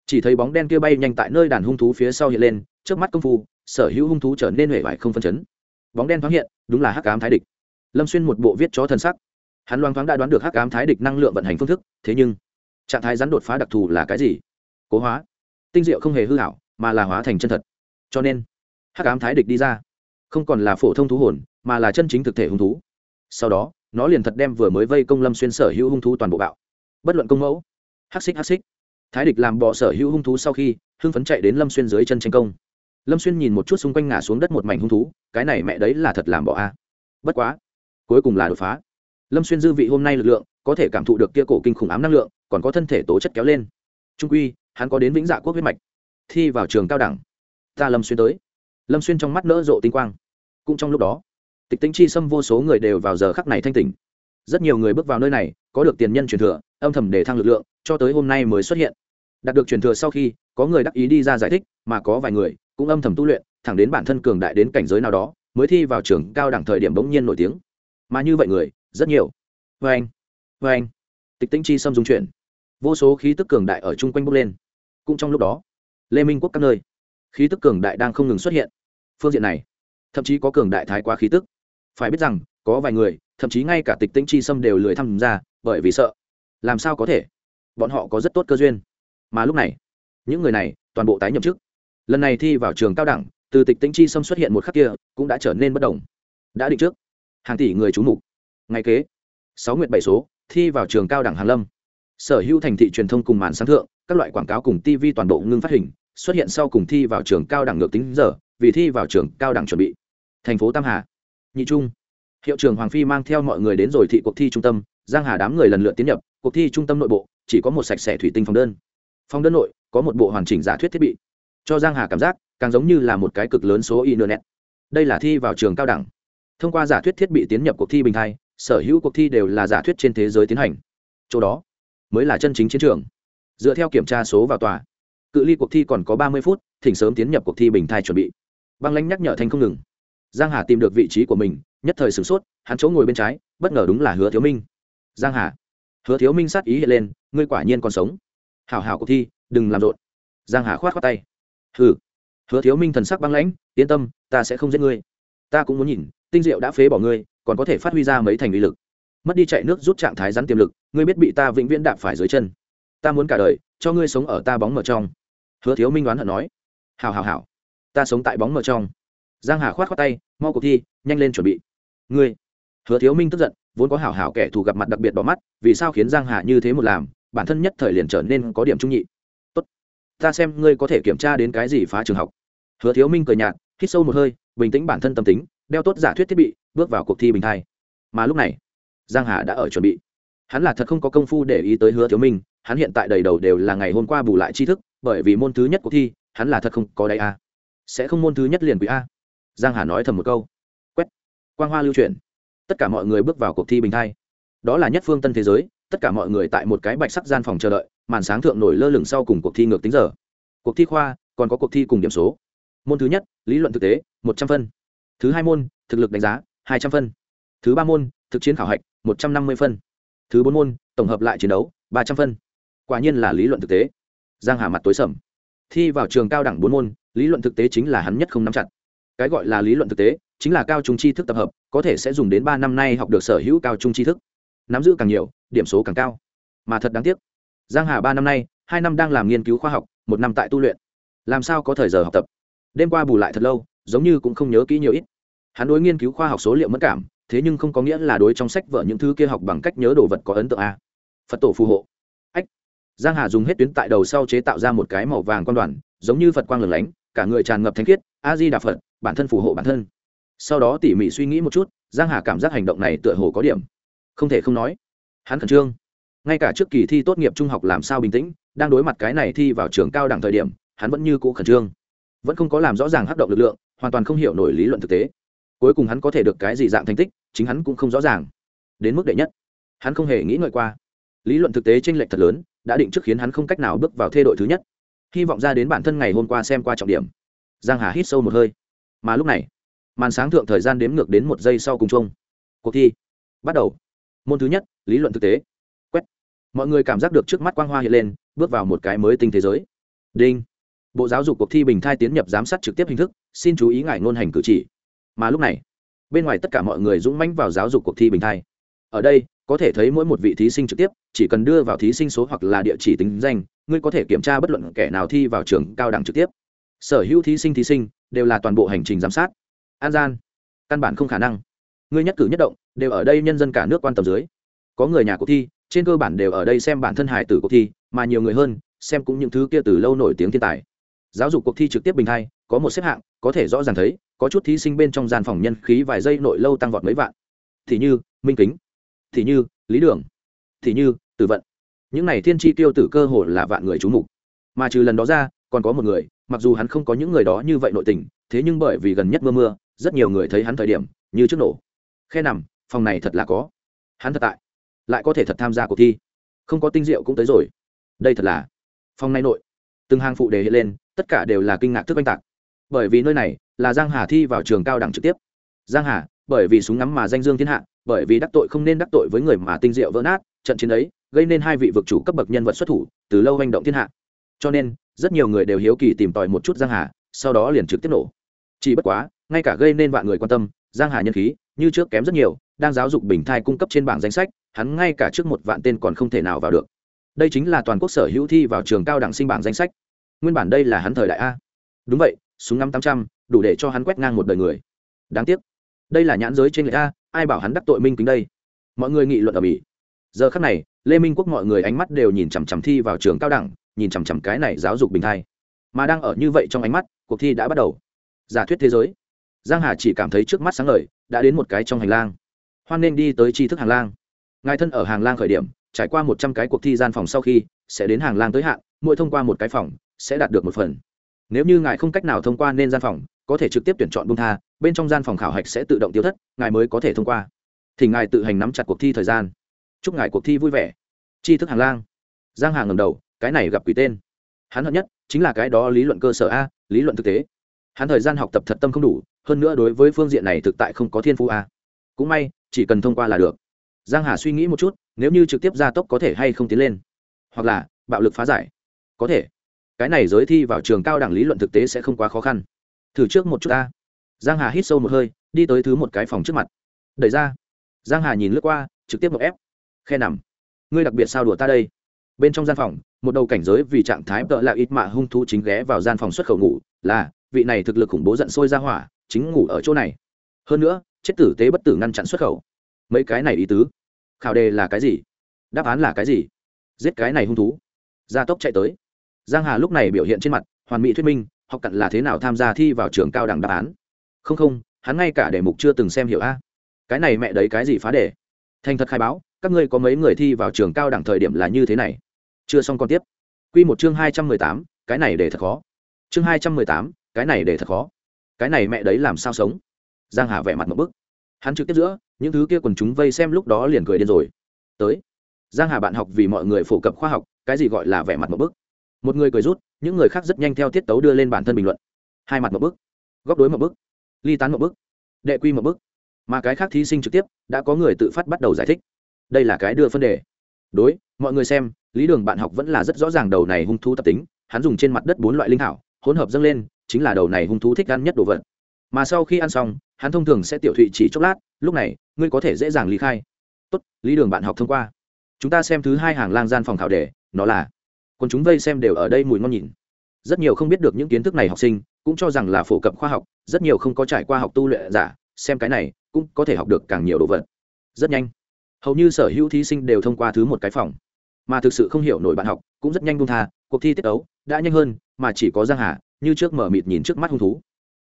Chỉ thấy bóng đen kia bay nhanh tại nơi đàn hung thú phía sau hiện lên, trước mắt công phu, sở hữu hung thú trở nên huệ vải không phân chấn. Bóng đen thoáng hiện, đúng là hắc ám thái địch. Lâm xuyên một bộ viết chó thần sắc. Hắn loang thoáng đã đoán được hắc ám thái địch năng lượng vận hành phương thức, thế nhưng, trạng thái rắn đột phá đặc thù là cái gì? Cố hóa. Tinh diệu không hề hư hảo, mà là hóa thành chân thật. Cho nên, hắc ám thái địch đi ra, không còn là phổ thông thú hồn, mà là chân chính thực thể hung thú. Sau đó nó liền thật đem vừa mới vây công lâm xuyên sở hữu hung thú toàn bộ bạo. Bất luận công mẫu. Hắc xích hắc xích. Thái địch làm bỏ sở hữu hung thú sau khi, hưng phấn chạy đến lâm xuyên dưới chân tranh công. Lâm xuyên nhìn một chút xung quanh ngả xuống đất một mảnh hung thú, cái này mẹ đấy là thật làm bỏ a. Bất quá, cuối cùng là đột phá. Lâm xuyên dư vị hôm nay lực lượng, có thể cảm thụ được kia cổ kinh khủng ám năng lượng, còn có thân thể tố chất kéo lên. Trung quy, hắn có đến vĩnh dạ quốc huyết mạch. Thi vào trường cao đẳng. Ta lâm xuyên tới. Lâm xuyên trong mắt nỡ rộ tinh quang. Cũng trong lúc đó tịch tính chi xâm vô số người đều vào giờ khắc này thanh tỉnh. Rất nhiều người bước vào nơi này, có được tiền nhân truyền thừa, âm thầm để thăng lực lượng, cho tới hôm nay mới xuất hiện. Đạt được truyền thừa sau khi, có người đắc ý đi ra giải thích, mà có vài người cũng âm thầm tu luyện, thẳng đến bản thân cường đại đến cảnh giới nào đó, mới thi vào trường cao đẳng thời điểm bỗng nhiên nổi tiếng. Mà như vậy người, rất nhiều. Vê anh vê anh. Tịch tĩnh chi xâm dung chuyển. Vô số khí tức cường đại ở chung quanh bốc lên. Cũng trong lúc đó, lê minh quốc các nơi, khí tức cường đại đang không ngừng xuất hiện. Phương diện này, thậm chí có cường đại thái quá khí tức phải biết rằng, có vài người, thậm chí ngay cả tịch tĩnh chi Sâm đều lười tham gia, bởi vì sợ. Làm sao có thể? Bọn họ có rất tốt cơ duyên. Mà lúc này, những người này toàn bộ tái nhậm chức. Lần này thi vào trường cao đẳng, từ tịch tĩnh chi Sâm xuất hiện một khắc kia, cũng đã trở nên bất đồng. Đã định trước. Hàng tỷ người trú mục. Ngày kế, sáu nguyện bảy số, thi vào trường cao đẳng hàn lâm. Sở hữu thành thị truyền thông cùng màn sáng thượng, các loại quảng cáo cùng tv toàn bộ ngưng phát hình, xuất hiện sau cùng thi vào trường cao đẳng ngược tính giờ, vì thi vào trường cao đẳng chuẩn bị. Thành phố tam hà nhị trung. Hiệu trường hoàng phi mang theo mọi người đến rồi thị cuộc thi trung tâm, giang hà đám người lần lượt tiến nhập, cuộc thi trung tâm nội bộ, chỉ có một sạch sẽ thủy tinh phòng đơn. Phòng đơn nội, có một bộ hoàn chỉnh giả thuyết thiết bị. Cho giang hà cảm giác, càng giống như là một cái cực lớn số internet. Đây là thi vào trường cao đẳng. Thông qua giả thuyết thiết bị tiến nhập cuộc thi bình thai, sở hữu cuộc thi đều là giả thuyết trên thế giới tiến hành. Chỗ đó, mới là chân chính chiến trường. Dựa theo kiểm tra số vào tòa, cự ly cuộc thi còn có ba mươi phút, thỉnh sớm tiến nhập cuộc thi bình thai chuẩn bị. Băng lãnh nhắc nhở thanh không ngừng giang hà tìm được vị trí của mình, nhất thời sửng sốt, hắn chỗ ngồi bên trái, bất ngờ đúng là hứa thiếu minh. Giang hà, hứa thiếu minh sát ý hiện lên, ngươi quả nhiên còn sống. Hảo hảo cuộc thi, đừng làm rộn. Giang hà khoát khoát tay. Hừ. Hứa thiếu minh thần sắc băng lãnh, yên tâm, ta sẽ không giết ngươi. Ta cũng muốn nhìn, tinh diệu đã phế bỏ ngươi, còn có thể phát huy ra mấy thành uy lực. Mất đi chạy nước rút trạng thái rắn tiềm lực, ngươi biết bị ta vĩnh viễn đạp phải dưới chân. Ta muốn cả đời, cho ngươi sống ở ta bóng mở trong. Hứa thiếu minh đoán hận nói. Hào hào hào ta sống tại bóng mở trong giang hà khoát khoát tay, mau cuộc thi, nhanh lên chuẩn bị. Ngươi? Hứa thiếu minh tức giận, vốn có hảo hảo kẻ thù gặp mặt đặc biệt bỏ mắt, vì sao khiến giang hà như thế một làm, bản thân nhất thời liền trở nên có điểm trung nhị. Tốt, ta xem ngươi có thể kiểm tra đến cái gì phá trường học. Hứa thiếu minh cười nhạt, hít sâu một hơi, bình tĩnh bản thân tâm tính, đeo tốt giả thuyết thiết bị, bước vào cuộc thi bình thai. Mà lúc này, giang hà đã ở chuẩn bị. Hắn là thật không có công phu để ý tới hứa thiếu minh, hắn hiện tại đầy đầu đều là ngày hôm qua bù lại tri thức, bởi vì môn thứ nhất cuộc thi, hắn là thật không có đấy a. Sẽ không môn thứ nhất liền quý a giang hà nói thầm một câu. Quét. Quang hoa lưu truyền tất cả mọi người bước vào cuộc thi bình thai. Đó là nhất phương tân thế giới, tất cả mọi người tại một cái bạch sắc gian phòng chờ đợi, màn sáng thượng nổi lơ lửng sau cùng cuộc thi ngược tính giờ. Cuộc thi khoa, còn có cuộc thi cùng điểm số. Môn thứ nhất, lý luận thực tế, một trăm phân. Thứ hai môn, thực lực đánh giá, hai trăm phân. Thứ ba môn, thực chiến khảo hạch, một trăm năm mươi phân. Thứ bốn môn, tổng hợp lại chiến đấu, ba trăm phân. Quả nhiên là lý luận thực tế. Giang hà mặt tối sầm. Thi vào trường cao đẳng bốn môn, lý luận thực tế chính là hắn nhất không nắm chặt cái gọi là lý luận thực tế, chính là cao trung tri thức tập hợp, có thể sẽ dùng đến ba năm nay học được sở hữu cao trung tri thức. Nắm giữ càng nhiều, điểm số càng cao. Mà thật đáng tiếc, giang hà ba năm nay, hai năm đang làm nghiên cứu khoa học, một năm tại tu luyện. Làm sao có thời giờ học tập? Đêm qua bù lại thật lâu, giống như cũng không nhớ kỹ nhiều ít. Hắn đối nghiên cứu khoa học số liệu mất cảm, thế nhưng không có nghĩa là đối trong sách vở những thứ kia học bằng cách nhớ đồ vật có ấn tượng a. Phật tổ phù hộ. Ách. Giang hà dùng hết tuyến tại đầu sau chế tạo ra một cái màu vàng quan đoàn, giống như phật quang lửng lánh, cả người tràn ngập thánh khiết a di đà phật, bản thân phù hộ bản thân. Sau đó tỉ mỉ suy nghĩ một chút, giang hà cảm giác hành động này tựa hồ có điểm không thể không nói. Hắn khẩn trương. Ngay cả trước kỳ thi tốt nghiệp trung học làm sao bình tĩnh, đang đối mặt cái này thi vào trường cao đẳng thời điểm, hắn vẫn như cũ khẩn trương. Vẫn không có làm rõ ràng hắc động lực lượng, hoàn toàn không hiểu nổi lý luận thực tế. Cuối cùng hắn có thể được cái gì dạng thành tích, chính hắn cũng không rõ ràng. Đến mức đệ nhất, hắn không hề nghĩ ngợi qua. Lý luận thực tế tranh lệch thật lớn, đã định trước khiến hắn không cách nào bước vào thê đội thứ nhất. Hy vọng ra đến bản thân ngày hôm qua xem qua trọng điểm giang hà hít sâu một hơi. Mà lúc này, màn sáng thượng thời gian đếm ngược đến một giây sau cùng chung. Cuộc thi bắt đầu. Môn thứ nhất, lý luận thực tế. Quét. Mọi người cảm giác được trước mắt quang hoa hiện lên, bước vào một cái mới tinh thế giới. Đinh. Bộ giáo dục cuộc thi bình thai tiến nhập giám sát trực tiếp hình thức, xin chú ý ngại ngôn hành cử chỉ. Mà lúc này, bên ngoài tất cả mọi người dũng mãnh vào giáo dục cuộc thi bình thai. Ở đây, có thể thấy mỗi một vị thí sinh trực tiếp, chỉ cần đưa vào thí sinh số hoặc là địa chỉ tính danh, ngươi có thể kiểm tra bất luận kẻ nào thi vào trường cao đẳng trực tiếp sở hữu thí sinh thí sinh đều là toàn bộ hành trình giám sát. An gian, căn bản không khả năng. Ngươi nhất cử nhất động đều ở đây nhân dân cả nước quan tâm dưới. Có người nhà cuộc thi, trên cơ bản đều ở đây xem bản thân hài tử cuộc thi, mà nhiều người hơn xem cũng những thứ kia từ lâu nổi tiếng thiên tài. Giáo dục cuộc thi trực tiếp bình hay có một xếp hạng, có thể rõ ràng thấy, có chút thí sinh bên trong gian phòng nhân khí vài giây nội lâu tăng vọt mấy vạn. Thì như, minh kính, thì như, lý đường, thì như, tử vận. Những này thiên tri tiêu tử cơ hồ là vạn người trú mục. Mà trừ lần đó ra, còn có một người mặc dù hắn không có những người đó như vậy nội tình, thế nhưng bởi vì gần nhất mưa mưa, rất nhiều người thấy hắn thời điểm, như trước nổ. Khe nằm, phòng này thật là có. Hắn thật tại. Lại có thể thật tham gia cuộc thi. Không có tinh diệu cũng tới rồi. Đây thật là phòng này nội. Từng hàng phụ đề hiện lên, tất cả đều là kinh ngạc thức oanh tạc. Bởi vì nơi này là giang hà thi vào trường cao đẳng trực tiếp. Giang hà, bởi vì súng ngắm mà danh dương thiên hạ, bởi vì đắc tội không nên đắc tội với người mà tinh diệu vỡ nát, trận chiến ấy, gây nên hai vị vực chủ cấp bậc nhân vật xuất thủ, từ lâu hành động thiên hạ. Cho nên rất nhiều người đều hiếu kỳ tìm tòi một chút giang hà, sau đó liền trực tiếp nổ. Chỉ bất quá, ngay cả gây nên vạn người quan tâm, giang hà nhân khí, như trước kém rất nhiều, đang giáo dục bình thai cung cấp trên bảng danh sách, hắn ngay cả trước một vạn tên còn không thể nào vào được. Đây chính là toàn quốc sở hữu thi vào trường cao đẳng sinh bảng danh sách. Nguyên bản đây là hắn thời đại a. Đúng vậy, súng năm tám trăm, đủ để cho hắn quét ngang một đời người. Đáng tiếc, đây là nhãn giới trên người a, ai bảo hắn đắc tội minh kính đây? Mọi người nghị luận ở bỉ giờ khắc này, lê minh quốc mọi người ánh mắt đều nhìn chằm chằm thi vào trường cao đẳng nhìn chằm chằm cái này giáo dục bình thai. Mà đang ở như vậy trong ánh mắt, cuộc thi đã bắt đầu. Giả thuyết thế giới. Giang hà chỉ cảm thấy trước mắt sáng ngời, đã đến một cái trong hành lang. Hoan nên đi tới tri thức hàng lang. Ngài thân ở hàng lang khởi điểm, trải qua một trăm cái cuộc thi gian phòng sau khi, sẽ đến hàng lang tới hạn, mỗi thông qua một cái phòng, sẽ đạt được một phần. Nếu như ngài không cách nào thông qua nên gian phòng, có thể trực tiếp tuyển chọn bung tha, bên trong gian phòng khảo hạch sẽ tự động tiêu thất, ngài mới có thể thông qua. Thì ngài tự hành nắm chặt cuộc thi thời gian. Chúc ngài cuộc thi vui vẻ. Tri thức hàng lang. Giang hàng ngầm đầu cái này gặp quỷ tên. Hắn hận nhất chính là cái đó lý luận cơ sở a, lý luận thực tế. Hắn thời gian học tập thật tâm không đủ, hơn nữa đối với phương diện này thực tại không có thiên phú a. Cũng may, chỉ cần thông qua là được. Giang hà suy nghĩ một chút, nếu như trực tiếp gia tốc có thể hay không tiến lên? Hoặc là, bạo lực phá giải? Có thể. Cái này giới thi vào trường cao đẳng lý luận thực tế sẽ không quá khó khăn. Thử trước một chút ta giang hà hít sâu một hơi, đi tới thứ một cái phòng trước mặt. Đẩy ra. Giang hà nhìn lướt qua, trực tiếp một ép. Khe nằm. Ngươi đặc biệt sao đùa ta đây? Bên trong gian phòng, một đầu cảnh giới vì trạng thái tợ là ít mạ hung thú chính ghé vào gian phòng xuất khẩu ngủ, là, vị này thực lực khủng bố giận sôi ra hỏa, chính ngủ ở chỗ này. Hơn nữa, chết tử tế bất tử ngăn chặn xuất khẩu. Mấy cái này ý tứ. Khảo đề là cái gì? Đáp án là cái gì? Giết cái này hung thú. Gia tốc chạy tới. Giang hà lúc này biểu hiện trên mặt, hoàn mỹ thuyết minh, học cặn là thế nào tham gia thi vào trường cao đẳng đáp án. Không không, hắn ngay cả đề mục chưa từng xem hiểu a. Cái này mẹ đấy cái gì phá đề? Thành thật khai báo, các ngươi có mấy người thi vào trường cao đẳng thời điểm là như thế này? Chưa xong còn tiếp. Quy một chương hai trăm mười tám, cái này để thật khó. Chương hai trăm mười tám, cái này để thật khó. Cái này mẹ đấy làm sao sống? Giang hà vẻ mặt một bức. Hắn trực tiếp giữa những thứ kia quần chúng vây xem lúc đó liền cười điên rồi. Tới. Giang hà bạn học vì mọi người phổ cập khoa học cái gì gọi là vẻ mặt một bức. Một người cười rút những người khác rất nhanh theo tiết tấu đưa lên bản thân bình luận. Hai mặt một bức. Góc đối một bức. Ly tán một bức. Đệ quy một bức. Mà cái khác thí sinh trực tiếp đã có người tự phát bắt đầu giải thích. Đây là cái đưa phân đề. Đối mọi người xem lý đường bạn học vẫn là rất rõ ràng đầu này hung thú tập tính, hắn dùng trên mặt đất bốn loại linh thảo, hỗn hợp dâng lên, chính là đầu này hung thú thích ăn nhất đồ vật. Mà sau khi ăn xong, hắn thông thường sẽ tiểu thụy chỉ chốc lát, lúc này, ngươi có thể dễ dàng lý khai. Tốt, lý đường bạn học thông qua. Chúng ta xem thứ hai hàng lang gian phòng khảo đề, nó là còn chúng vây xem đều ở đây mùi ngon nhìn. Rất nhiều không biết được những kiến thức này học sinh cũng cho rằng là phổ cập khoa học, rất nhiều không có trải qua học tu luyện giả, xem cái này cũng có thể học được càng nhiều đồ vật. Rất nhanh. Hầu như sở hữu thí sinh đều thông qua thứ một cái phòng mà thực sự không hiểu nổi bạn học, cũng rất nhanh buông tha, cuộc thi tiết ấu đã nhanh hơn, mà chỉ có giang hà, như trước mở mịt nhìn trước mắt hung thú.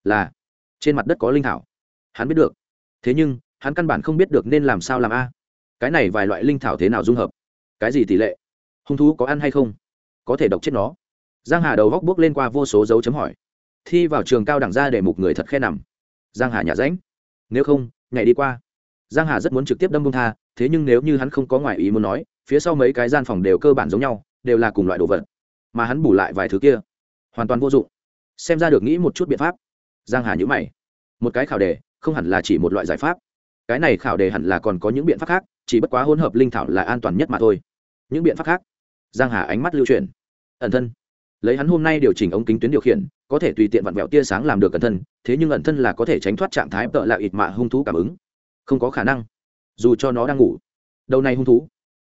Là, trên mặt đất có linh thảo. Hắn biết được. Thế nhưng, hắn căn bản không biết được nên làm sao làm a. Cái này vài loại linh thảo thế nào dung hợp? Cái gì tỷ lệ? Hung thú có ăn hay không? Có thể độc chết nó. Giang hà đầu góc bước lên qua vô số dấu chấm hỏi. Thi vào trường cao đẳng ra để mục người thật khe nằm. Giang hà nhả ránh. Nếu không, nhảy đi qua. Giang hà rất muốn trực tiếp đâm bông tha, thế nhưng nếu như hắn không có ngoại ý muốn nói phía sau mấy cái gian phòng đều cơ bản giống nhau, đều là cùng loại đồ vật, mà hắn bù lại vài thứ kia, hoàn toàn vô dụng. Xem ra được nghĩ một chút biện pháp. Giang hà nhữ mày. Một cái khảo đề, không hẳn là chỉ một loại giải pháp. Cái này khảo đề hẳn là còn có những biện pháp khác, chỉ bất quá hỗn hợp linh thảo là an toàn nhất mà thôi. Những biện pháp khác? Giang hà ánh mắt lưu chuyển. Ẩn thân. Lấy hắn hôm nay điều chỉnh ống kính tuyến điều khiển, có thể tùy tiện vặn vẹo tia sáng làm được ẩn thân, thế nhưng ẩn thân là có thể tránh thoát trạng thái tợ là ịt mạ hung thú cảm ứng. Không có khả năng. Dù cho nó đang ngủ. Đầu này hung thú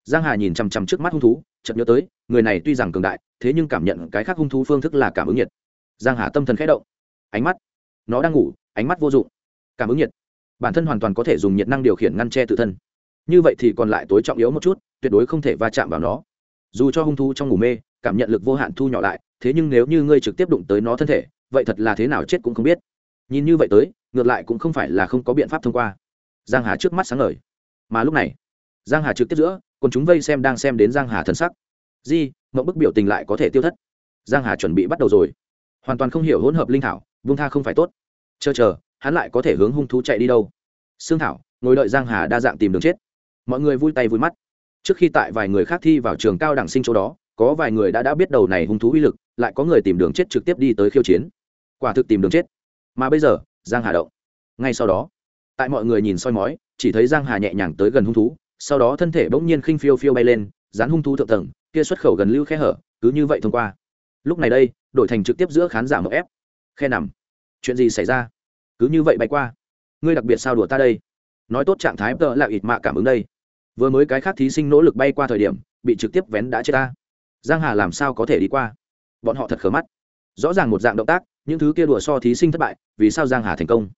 giang hà nhìn chằm chằm trước mắt hung thú, chợt nhớ tới, người này tuy rằng cường đại, thế nhưng cảm nhận cái khác hung thú phương thức là cảm ứng nhiệt. Giang hà tâm thần khẽ động. Ánh mắt. Nó đang ngủ, ánh mắt vô dụng. Cảm ứng nhiệt. Bản thân hoàn toàn có thể dùng nhiệt năng điều khiển ngăn che tự thân. Như vậy thì còn lại tối trọng yếu một chút, tuyệt đối không thể va chạm vào nó. Dù cho hung thú trong ngủ mê, cảm nhận lực vô hạn thu nhỏ lại, thế nhưng nếu như ngươi trực tiếp đụng tới nó thân thể, vậy thật là thế nào chết cũng không biết. Nhìn như vậy tới, ngược lại cũng không phải là không có biện pháp thông qua. Giang hà trước mắt sáng ngời. Mà lúc này, giang hà trực tiếp giữa còn chúng vây xem đang xem đến giang hà thần sắc. Di mậu bức biểu tình lại có thể tiêu thất. Giang hà chuẩn bị bắt đầu rồi. Hoàn toàn không hiểu hỗn hợp linh thảo vung tha không phải tốt. Chờ chờ, hắn lại có thể hướng hung thú chạy đi đâu? Xương thảo, ngồi đợi giang hà đa dạng tìm đường chết. Mọi người vui tay vui mắt. Trước khi tại vài người khác thi vào trường cao đẳng sinh chỗ đó, có vài người đã đã biết đầu này hung thú uy lực, lại có người tìm đường chết trực tiếp đi tới khiêu chiến. Quả thực tìm đường chết. Mà bây giờ, giang hà động. Ngay sau đó, tại mọi người nhìn soi mói, chỉ thấy giang hà nhẹ nhàng tới gần hung thú sau đó thân thể bỗng nhiên khinh phiêu phiêu bay lên, dán hung thú thượng tầng, kia xuất khẩu gần lưu khe hở, cứ như vậy thông qua. Lúc này đây, đổi thành trực tiếp giữa khán giả mậu ép. Khe nằm. Chuyện gì xảy ra? Cứ như vậy bay qua. Ngươi đặc biệt sao đùa ta đây? Nói tốt trạng thái tợ là ít mạ cảm ứng đây. Vừa mới cái khác thí sinh nỗ lực bay qua thời điểm, bị trực tiếp vén đã chết ta. Giang hà làm sao có thể đi qua? Bọn họ thật khờ mắt. Rõ ràng một dạng động tác, những thứ kia đùa so thí sinh thất bại, vì sao giang hà thành công?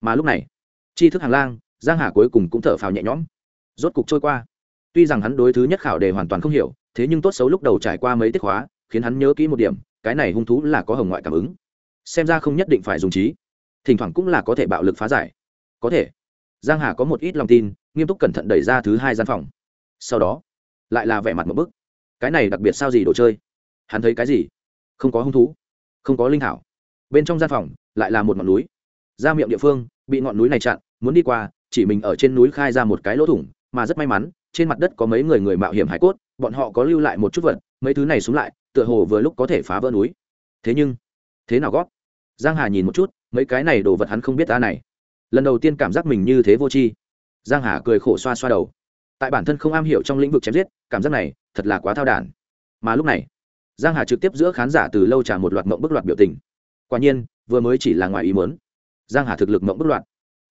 Mà lúc này, tri thức hàng lang, giang hà cuối cùng cũng thở phào nhẹ nhõm rốt cục trôi qua. Tuy rằng hắn đối thứ nhất khảo đề hoàn toàn không hiểu, thế nhưng tốt xấu lúc đầu trải qua mấy tiết khóa, khiến hắn nhớ kỹ một điểm, cái này hung thú là có hồng ngoại cảm ứng. Xem ra không nhất định phải dùng trí. Thỉnh thoảng cũng là có thể bạo lực phá giải. Có thể. Giang hà có một ít lòng tin, nghiêm túc cẩn thận đẩy ra thứ hai gian phòng. Sau đó, lại là vẻ mặt một bức. Cái này đặc biệt sao gì đồ chơi? Hắn thấy cái gì? Không có hung thú. Không có linh thảo. Bên trong gian phòng, lại là một ngọn núi. Ra miệng địa phương, bị ngọn núi này chặn, muốn đi qua, chỉ mình ở trên núi khai ra một cái lỗ thủng mà rất may mắn, trên mặt đất có mấy người người mạo hiểm hải cốt, bọn họ có lưu lại một chút vật, mấy thứ này xuống lại, tựa hồ vừa lúc có thể phá vỡ núi. Thế nhưng, thế nào gót giang hà nhìn một chút, mấy cái này đồ vật hắn không biết ta này. Lần đầu tiên cảm giác mình như thế vô tri. Giang hà cười khổ xoa xoa đầu. Tại bản thân không am hiểu trong lĩnh vực chém giết, cảm giác này thật là quá thao đản. Mà lúc này, giang hà trực tiếp giữa khán giả từ lâu trả một loạt mộng bức loạt biểu tình. Quả nhiên, vừa mới chỉ là ngoài ý muốn. Giang hà thực lực mộng bức loạt.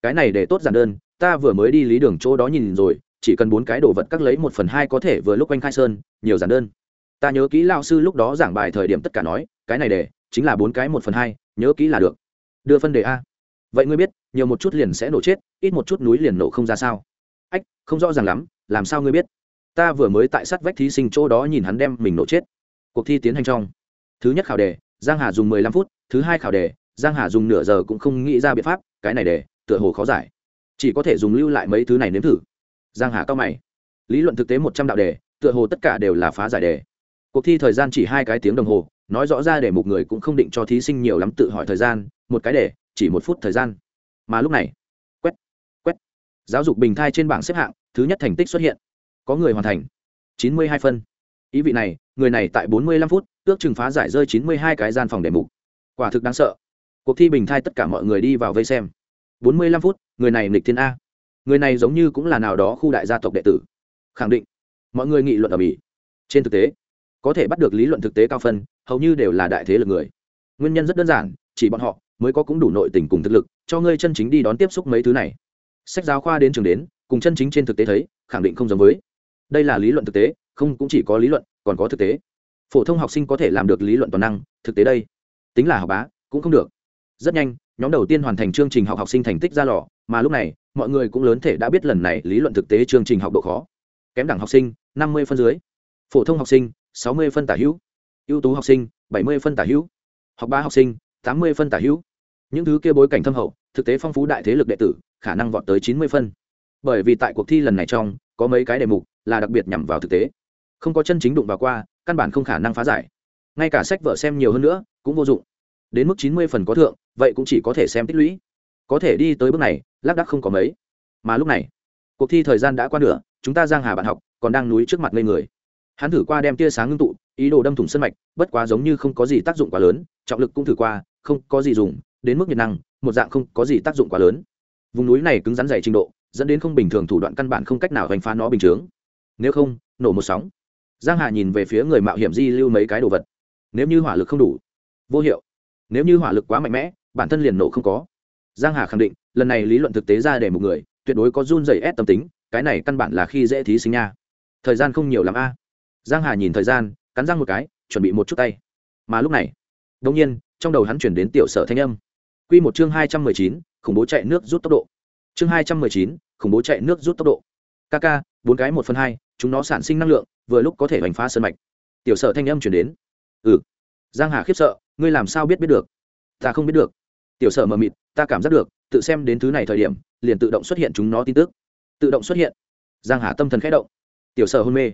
Cái này để tốt giản đơn, ta vừa mới đi lý đường chỗ đó nhìn rồi chỉ cần bốn cái đồ vật các lấy một phần hai có thể vừa lúc quanh khai sơn, nhiều giản đơn. Ta nhớ kỹ lao sư lúc đó giảng bài thời điểm tất cả nói, cái này để, chính là bốn cái một phần hai, nhớ kỹ là được. Đưa phân đề a. Vậy ngươi biết, nhiều một chút liền sẽ nổ chết, ít một chút núi liền nổ không ra sao? Ách, không rõ ràng lắm, làm sao ngươi biết? Ta vừa mới tại sát vách thí sinh chỗ đó nhìn hắn đem mình nổ chết. Cuộc thi tiến hành trong. Thứ nhất khảo đề, giang hà dùng mười lăm phút, thứ hai khảo đề, giang hà dùng nửa giờ cũng không nghĩ ra biện pháp, cái này để, tựa hồ khó giải. Chỉ có thể dùng lưu lại mấy thứ này nếm thử giang hà cao mày. Lý luận thực tế một trăm đạo đề, tựa hồ tất cả đều là phá giải đề. Cuộc thi thời gian chỉ hai cái tiếng đồng hồ, nói rõ ra để một người cũng không định cho thí sinh nhiều lắm tự hỏi thời gian, một cái đề, chỉ một phút thời gian. Mà lúc này, quét quét. Giáo dục bình thai trên bảng xếp hạng, thứ nhất thành tích xuất hiện. Có người hoàn thành, chín mươi hai phân. Ý vị này, người này tại bốn mươi lăm phút, ước chừng phá giải rơi chín mươi hai cái gian phòng đề mục. Quả thực đáng sợ. Cuộc thi bình thai tất cả mọi người đi vào vây xem. bốn mươi lăm phút, người này nghịch thiên a người này giống như cũng là nào đó khu đại gia tộc đệ tử. Khẳng định, mọi người nghị luận ở mỹ. Trên thực tế, có thể bắt được lý luận thực tế cao phân, hầu như đều là đại thế lực người. Nguyên nhân rất đơn giản, chỉ bọn họ mới có cũng đủ nội tình cùng thực lực, cho ngươi chân chính đi đón tiếp xúc mấy thứ này. Sách giáo khoa đến trường đến, cùng chân chính trên thực tế thấy, khẳng định không giống với. Đây là lý luận thực tế, không cũng chỉ có lý luận, còn có thực tế. Phổ thông học sinh có thể làm được lý luận toàn năng, thực tế đây. Tính là học bá, cũng không được. Rất nhanh nhóm đầu tiên hoàn thành chương trình học học sinh thành tích ra lò, mà lúc này, mọi người cũng lớn thể đã biết lần này lý luận thực tế chương trình học độ khó. Kém đẳng học sinh, năm mươi phân dưới. Phổ thông học sinh, sáu mươi phân tả hữu. Ưu tú học sinh, bảy mươi phân tả hữu. Học ba học sinh, tám mươi phân tả hữu. Những thứ kia bối cảnh thâm hậu, thực tế phong phú đại thế lực đệ tử, khả năng vọt tới chín mươi phân. Bởi vì tại cuộc thi lần này trong, có mấy cái đề mục là đặc biệt nhằm vào thực tế. Không có chân chính đụng vào qua, căn bản không khả năng phá giải. Ngay cả sách vở xem nhiều hơn nữa, cũng vô dụng. Đến mức chín mươi phần có thượng vậy cũng chỉ có thể xem tích lũy. Có thể đi tới bước này, lác đắc không có mấy. Mà lúc này, cuộc thi thời gian đã qua nửa, chúng ta giang hà bạn học còn đang núi trước mặt ngây người. Hắn thử qua đem tia sáng ngưng tụ, ý đồ đâm thủng sân mạch, bất quá giống như không có gì tác dụng quá lớn, trọng lực cũng thử qua, không có gì dùng, đến mức nhiệt năng, một dạng không có gì tác dụng quá lớn. Vùng núi này cứng rắn dày trình độ, dẫn đến không bình thường thủ đoạn căn bản không cách nào hoành phá nó bình chướng. Nếu không, nổ một sóng. Giang hà nhìn về phía người mạo hiểm di lưu mấy cái đồ vật. Nếu như hỏa lực không đủ, vô hiệu. Nếu như hỏa lực quá mạnh mẽ bản thân liền nổ không có. Giang hà khẳng định lần này lý luận thực tế ra để một người tuyệt đối có run dày ép tâm tính cái này căn bản là khi dễ thí sinh nha. Thời gian không nhiều lắm a. Giang hà nhìn thời gian cắn răng một cái chuẩn bị một chút tay. Mà lúc này đột nhiên trong đầu hắn chuyển đến tiểu sở thanh âm. Quy một chương hai trăm mười chín, khủng bố chạy nước rút tốc độ. Chương hai trăm mười chín, khủng bố chạy nước rút tốc độ. Kk bốn cái một phần hai chúng nó sản sinh năng lượng vừa lúc có thể đánh phá sơn mạch. Tiểu sở thanh âm chuyển đến. Ừ. Giang hà khiếp sợ ngươi làm sao biết biết được? Ta không biết được tiểu sở mờ mịt, ta cảm giác được, tự xem đến thứ này thời điểm, liền tự động xuất hiện chúng nó tin tức. Tự động xuất hiện. Giang hà tâm thần khẽ động. Tiểu sở hôn mê.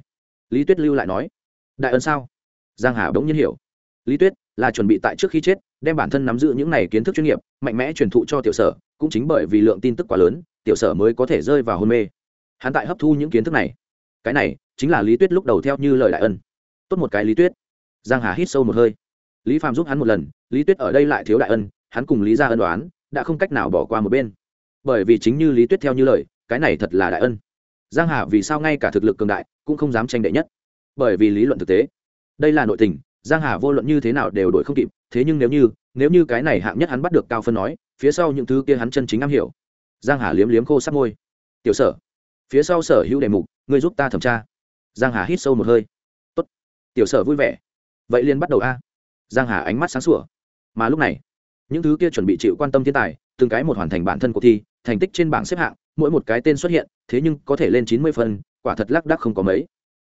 Lý tuyết lưu lại nói, đại ân sao? Giang hà bỗng nhiên hiểu. Lý tuyết là chuẩn bị tại trước khi chết, đem bản thân nắm giữ những này kiến thức chuyên nghiệp, mạnh mẽ truyền thụ cho tiểu sở, cũng chính bởi vì lượng tin tức quá lớn, tiểu sở mới có thể rơi vào hôn mê. Hắn tại hấp thu những kiến thức này. Cái này chính là lý tuyết lúc đầu theo như lời đại ân. Tốt một cái lý tuyết. Giang hà hít sâu một hơi. Lý phạm giúp hắn một lần, lý tuyết ở đây lại thiếu đại ân hắn cùng lý ra ân đoán, đã không cách nào bỏ qua một bên. Bởi vì chính như lý tuyết theo như lời, cái này thật là đại ân. Giang hà vì sao ngay cả thực lực cường đại, cũng không dám tranh đệ nhất. Bởi vì lý luận thực tế. Đây là nội tình, giang hà vô luận như thế nào đều đổi không kịp, thế nhưng nếu như nếu như cái này hạng nhất hắn bắt được cao phân nói, phía sau những thứ kia hắn chân chính am hiểu. Giang hà liếm liếm khô sắc môi. Tiểu sở, phía sau sở hữu đề mục, ngươi giúp ta thẩm tra. Giang hà hít sâu một hơi. Tốt. tiểu sở vui vẻ. Vậy liền bắt đầu a. Giang hà ánh mắt sáng sủa. Mà lúc này những thứ kia chuẩn bị chịu quan tâm thiên tài, từng cái một hoàn thành bản thân cuộc thi, thành tích trên bảng xếp hạng, mỗi một cái tên xuất hiện, thế nhưng có thể lên chín mươi phân quả thật lác đắc không có mấy.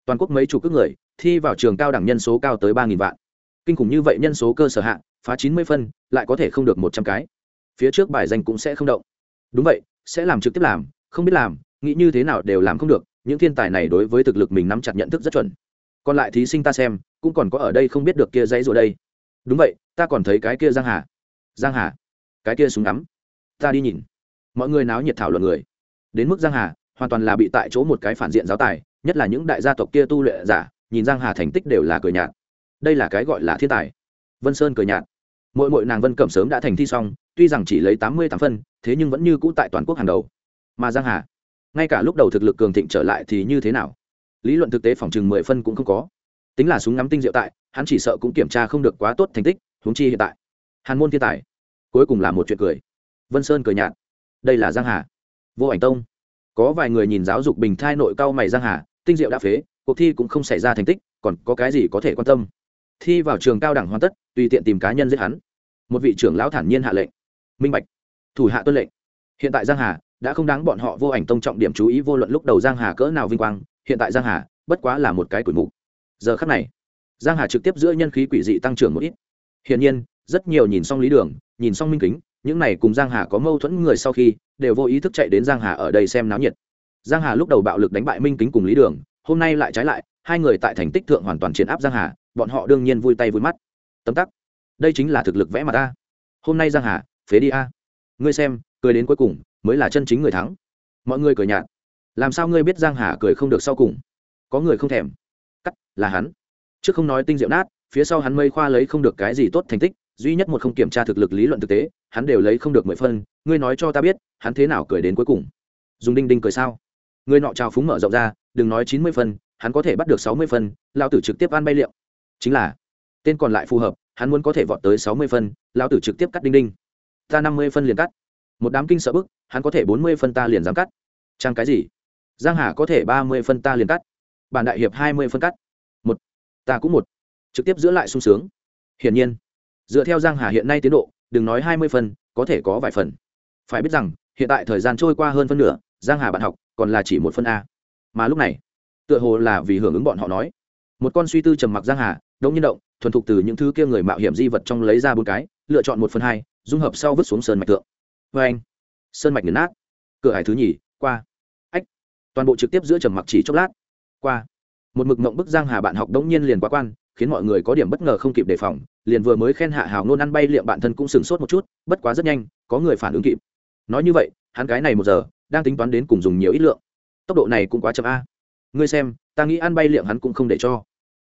Toàn quốc mấy chục cước người, thi vào trường cao đẳng nhân số cao tới ba nghìn vạn. Kinh khủng như vậy nhân số cơ sở hạng phá chín mươi phân lại có thể không được một trăm cái. Phía trước bài danh cũng sẽ không động. Đúng vậy, sẽ làm trực tiếp làm, không biết làm, nghĩ như thế nào đều làm không được, những thiên tài này đối với thực lực mình nắm chặt nhận thức rất chuẩn. Còn lại thí sinh ta xem, cũng còn có ở đây không biết được kia dãy rồi đây. Đúng vậy, ta còn thấy cái kia giang hà giang hà, cái kia súng ngắm, ta đi nhìn. Mọi người náo nhiệt thảo luận người. Đến mức giang hà, hoàn toàn là bị tại chỗ một cái phản diện giáo tài, nhất là những đại gia tộc kia tu luyện giả, nhìn giang hà thành tích đều là cười nhạt. Đây là cái gọi là thiên tài. Vân sơn cười nhạt. Mỗi mỗi nàng vân cẩm sớm đã thành thi xong, tuy rằng chỉ lấy tám mươi tám phân, thế nhưng vẫn như cũ tại toàn quốc hàng đầu. Mà giang hà, ngay cả lúc đầu thực lực cường thịnh trở lại thì như thế nào? Lý luận thực tế phòng chừng mười phân cũng không có. Tính là súng ngắm tinh diệu tại, hắn chỉ sợ cũng kiểm tra không được quá tốt thành tích, huống chi hiện tại hàn môn thiên tài. Cuối cùng là một chuyện cười. Vân sơn cười nhạt. Đây là giang hà. Vô ảnh tông. Có vài người nhìn giáo dục bình thai nội cao mày giang hà, tinh diệu đã phế, cuộc thi cũng không xảy ra thành tích, còn có cái gì có thể quan tâm? Thi vào trường cao đẳng hoàn tất, tùy tiện tìm cá nhân giết hắn. Một vị trưởng lão thản nhiên hạ lệnh. Minh bạch. Thủ hạ tuân lệnh. Hiện tại giang hà đã không đáng bọn họ vô ảnh tông trọng điểm chú ý vô luận lúc đầu giang hà cỡ nào vinh quang, hiện tại giang hà bất quá là một cái tuổi mục. Giờ khắc này, giang hà trực tiếp giữa nhân khí quỷ dị tăng trưởng một ít. Hiển nhiên rất nhiều nhìn xong lý đường, nhìn xong minh kính, những này cùng giang hà có mâu thuẫn người sau khi, đều vô ý thức chạy đến giang hà ở đây xem náo nhiệt. Giang hà lúc đầu bạo lực đánh bại minh kính cùng lý đường, hôm nay lại trái lại, hai người tại thành tích thượng hoàn toàn chiến áp giang hà, bọn họ đương nhiên vui tay vui mắt. Tấm tắc. Đây chính là thực lực vẽ mặt ta hôm nay giang hà, phế đi a. Ngươi xem, cười đến cuối cùng, mới là chân chính người thắng. Mọi người cười nhạt. Làm sao ngươi biết giang hà cười không được sau cùng? Có người không thèm. Cắt, là hắn. Trước không nói tinh diệu nát, phía sau hắn mây khoa lấy không được cái gì tốt thành tích duy nhất một không kiểm tra thực lực lý luận thực tế, hắn đều lấy không được mười phân, ngươi nói cho ta biết, hắn thế nào cười đến cuối cùng. Dùng đinh đinh cười sao? Người nọ trào phúng mở rộng ra, đừng nói chín mươi phân, hắn có thể bắt được sáu mươi phân lao tử trực tiếp ăn bay liệu. Chính là, tên còn lại phù hợp, hắn muốn có thể vọt tới sáu mươi phân lao tử trực tiếp cắt đinh đinh. Ta năm mươi phân liền cắt. Một đám kinh sợ bức, hắn có thể bốn mươi phân ta liền dám cắt. Trang cái gì? Giang hà có thể ba mươi phân ta liền cắt. Bản đại hiệp hai mươi phân cắt. Một, ta cũng một. Trực tiếp giữa lại sung sướng. Hiển nhiên dựa theo giang hà hiện nay tiến độ, đừng nói hai mươi phần, có thể có vài phần. Phải biết rằng, hiện tại thời gian trôi qua hơn phân nửa, giang hà bạn học còn là chỉ một phân a. Mà lúc này, tựa hồ là vì hưởng ứng bọn họ nói. Một con suy tư trầm mặc giang hà đông nhiên động, thuần thục từ những thứ kia người mạo hiểm di vật trong lấy ra bốn cái, lựa chọn một phần hai, dung hợp sau vứt xuống sơn mạch tượng vê anh, sơn mạch nghiền nát. Cửa hải thứ nhì, qua. Ách. Toàn bộ trực tiếp giữa trầm mặc chỉ chốc lát, qua. Một mực mộng bức giang hà bạn học đống nhiên liền quá quan khiến mọi người có điểm bất ngờ không kịp đề phòng, liền vừa mới khen hạ hào nôn ăn bay liệm bạn thân cũng sừng sốt một chút, bất quá rất nhanh, có người phản ứng kịp. Nói như vậy, hắn cái này một giờ, đang tính toán đến cùng dùng nhiều ít lượng. Tốc độ này cũng quá chậm a. Ngươi xem, ta nghĩ ăn bay liệm hắn cũng không để cho.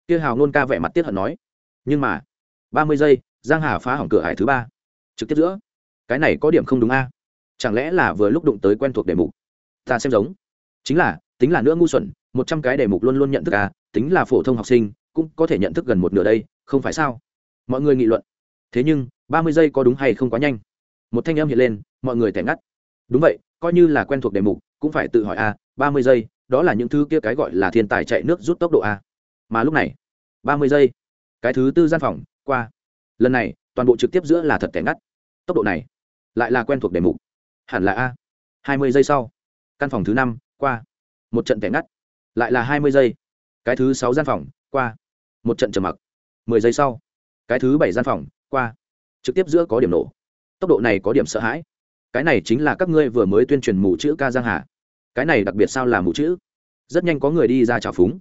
Kia hào nôn ca vẻ mặt tiết hận nói. Nhưng mà, ba mươi giây, giang hà phá hỏng cửa hải thứ ba. Trực tiếp giữa. Cái này có điểm không đúng a. Chẳng lẽ là vừa lúc đụng tới quen thuộc đề mục? Ta xem giống. Chính là, tính là nữa ngu xuẩn, một trăm cái đề mục luôn luôn nhận thức a, tính là phổ thông học sinh cũng có thể nhận thức gần một nửa đây, không phải sao? Mọi người nghị luận. Thế nhưng, ba mươi giây có đúng hay không quá nhanh? Một thanh âm hiện lên, mọi người tẻ ngắt. Đúng vậy, coi như là quen thuộc đề mục, cũng phải tự hỏi a, ba mươi giây, đó là những thứ kia cái gọi là thiên tài chạy nước rút tốc độ a. Mà lúc này, ba mươi giây, cái thứ tư gian phòng, qua. Lần này, toàn bộ trực tiếp giữa là thật kẻ ngắt. Tốc độ này, lại là quen thuộc đề mục. Hẳn là a. Hai mươi giây sau, căn phòng thứ năm, qua. Một trận kẻ ngắt, lại là hai mươi giây. Cái thứ sáu gian phòng, qua một trận trầm mặc. Mười giây sau, cái thứ bảy gian phòng, qua. Trực tiếp giữa có điểm nổ. Tốc độ này có điểm sợ hãi. Cái này chính là các ngươi vừa mới tuyên truyền mù chữ ca giang hà. Cái này đặc biệt sao là mù chữ? Rất nhanh có người đi ra trào phúng.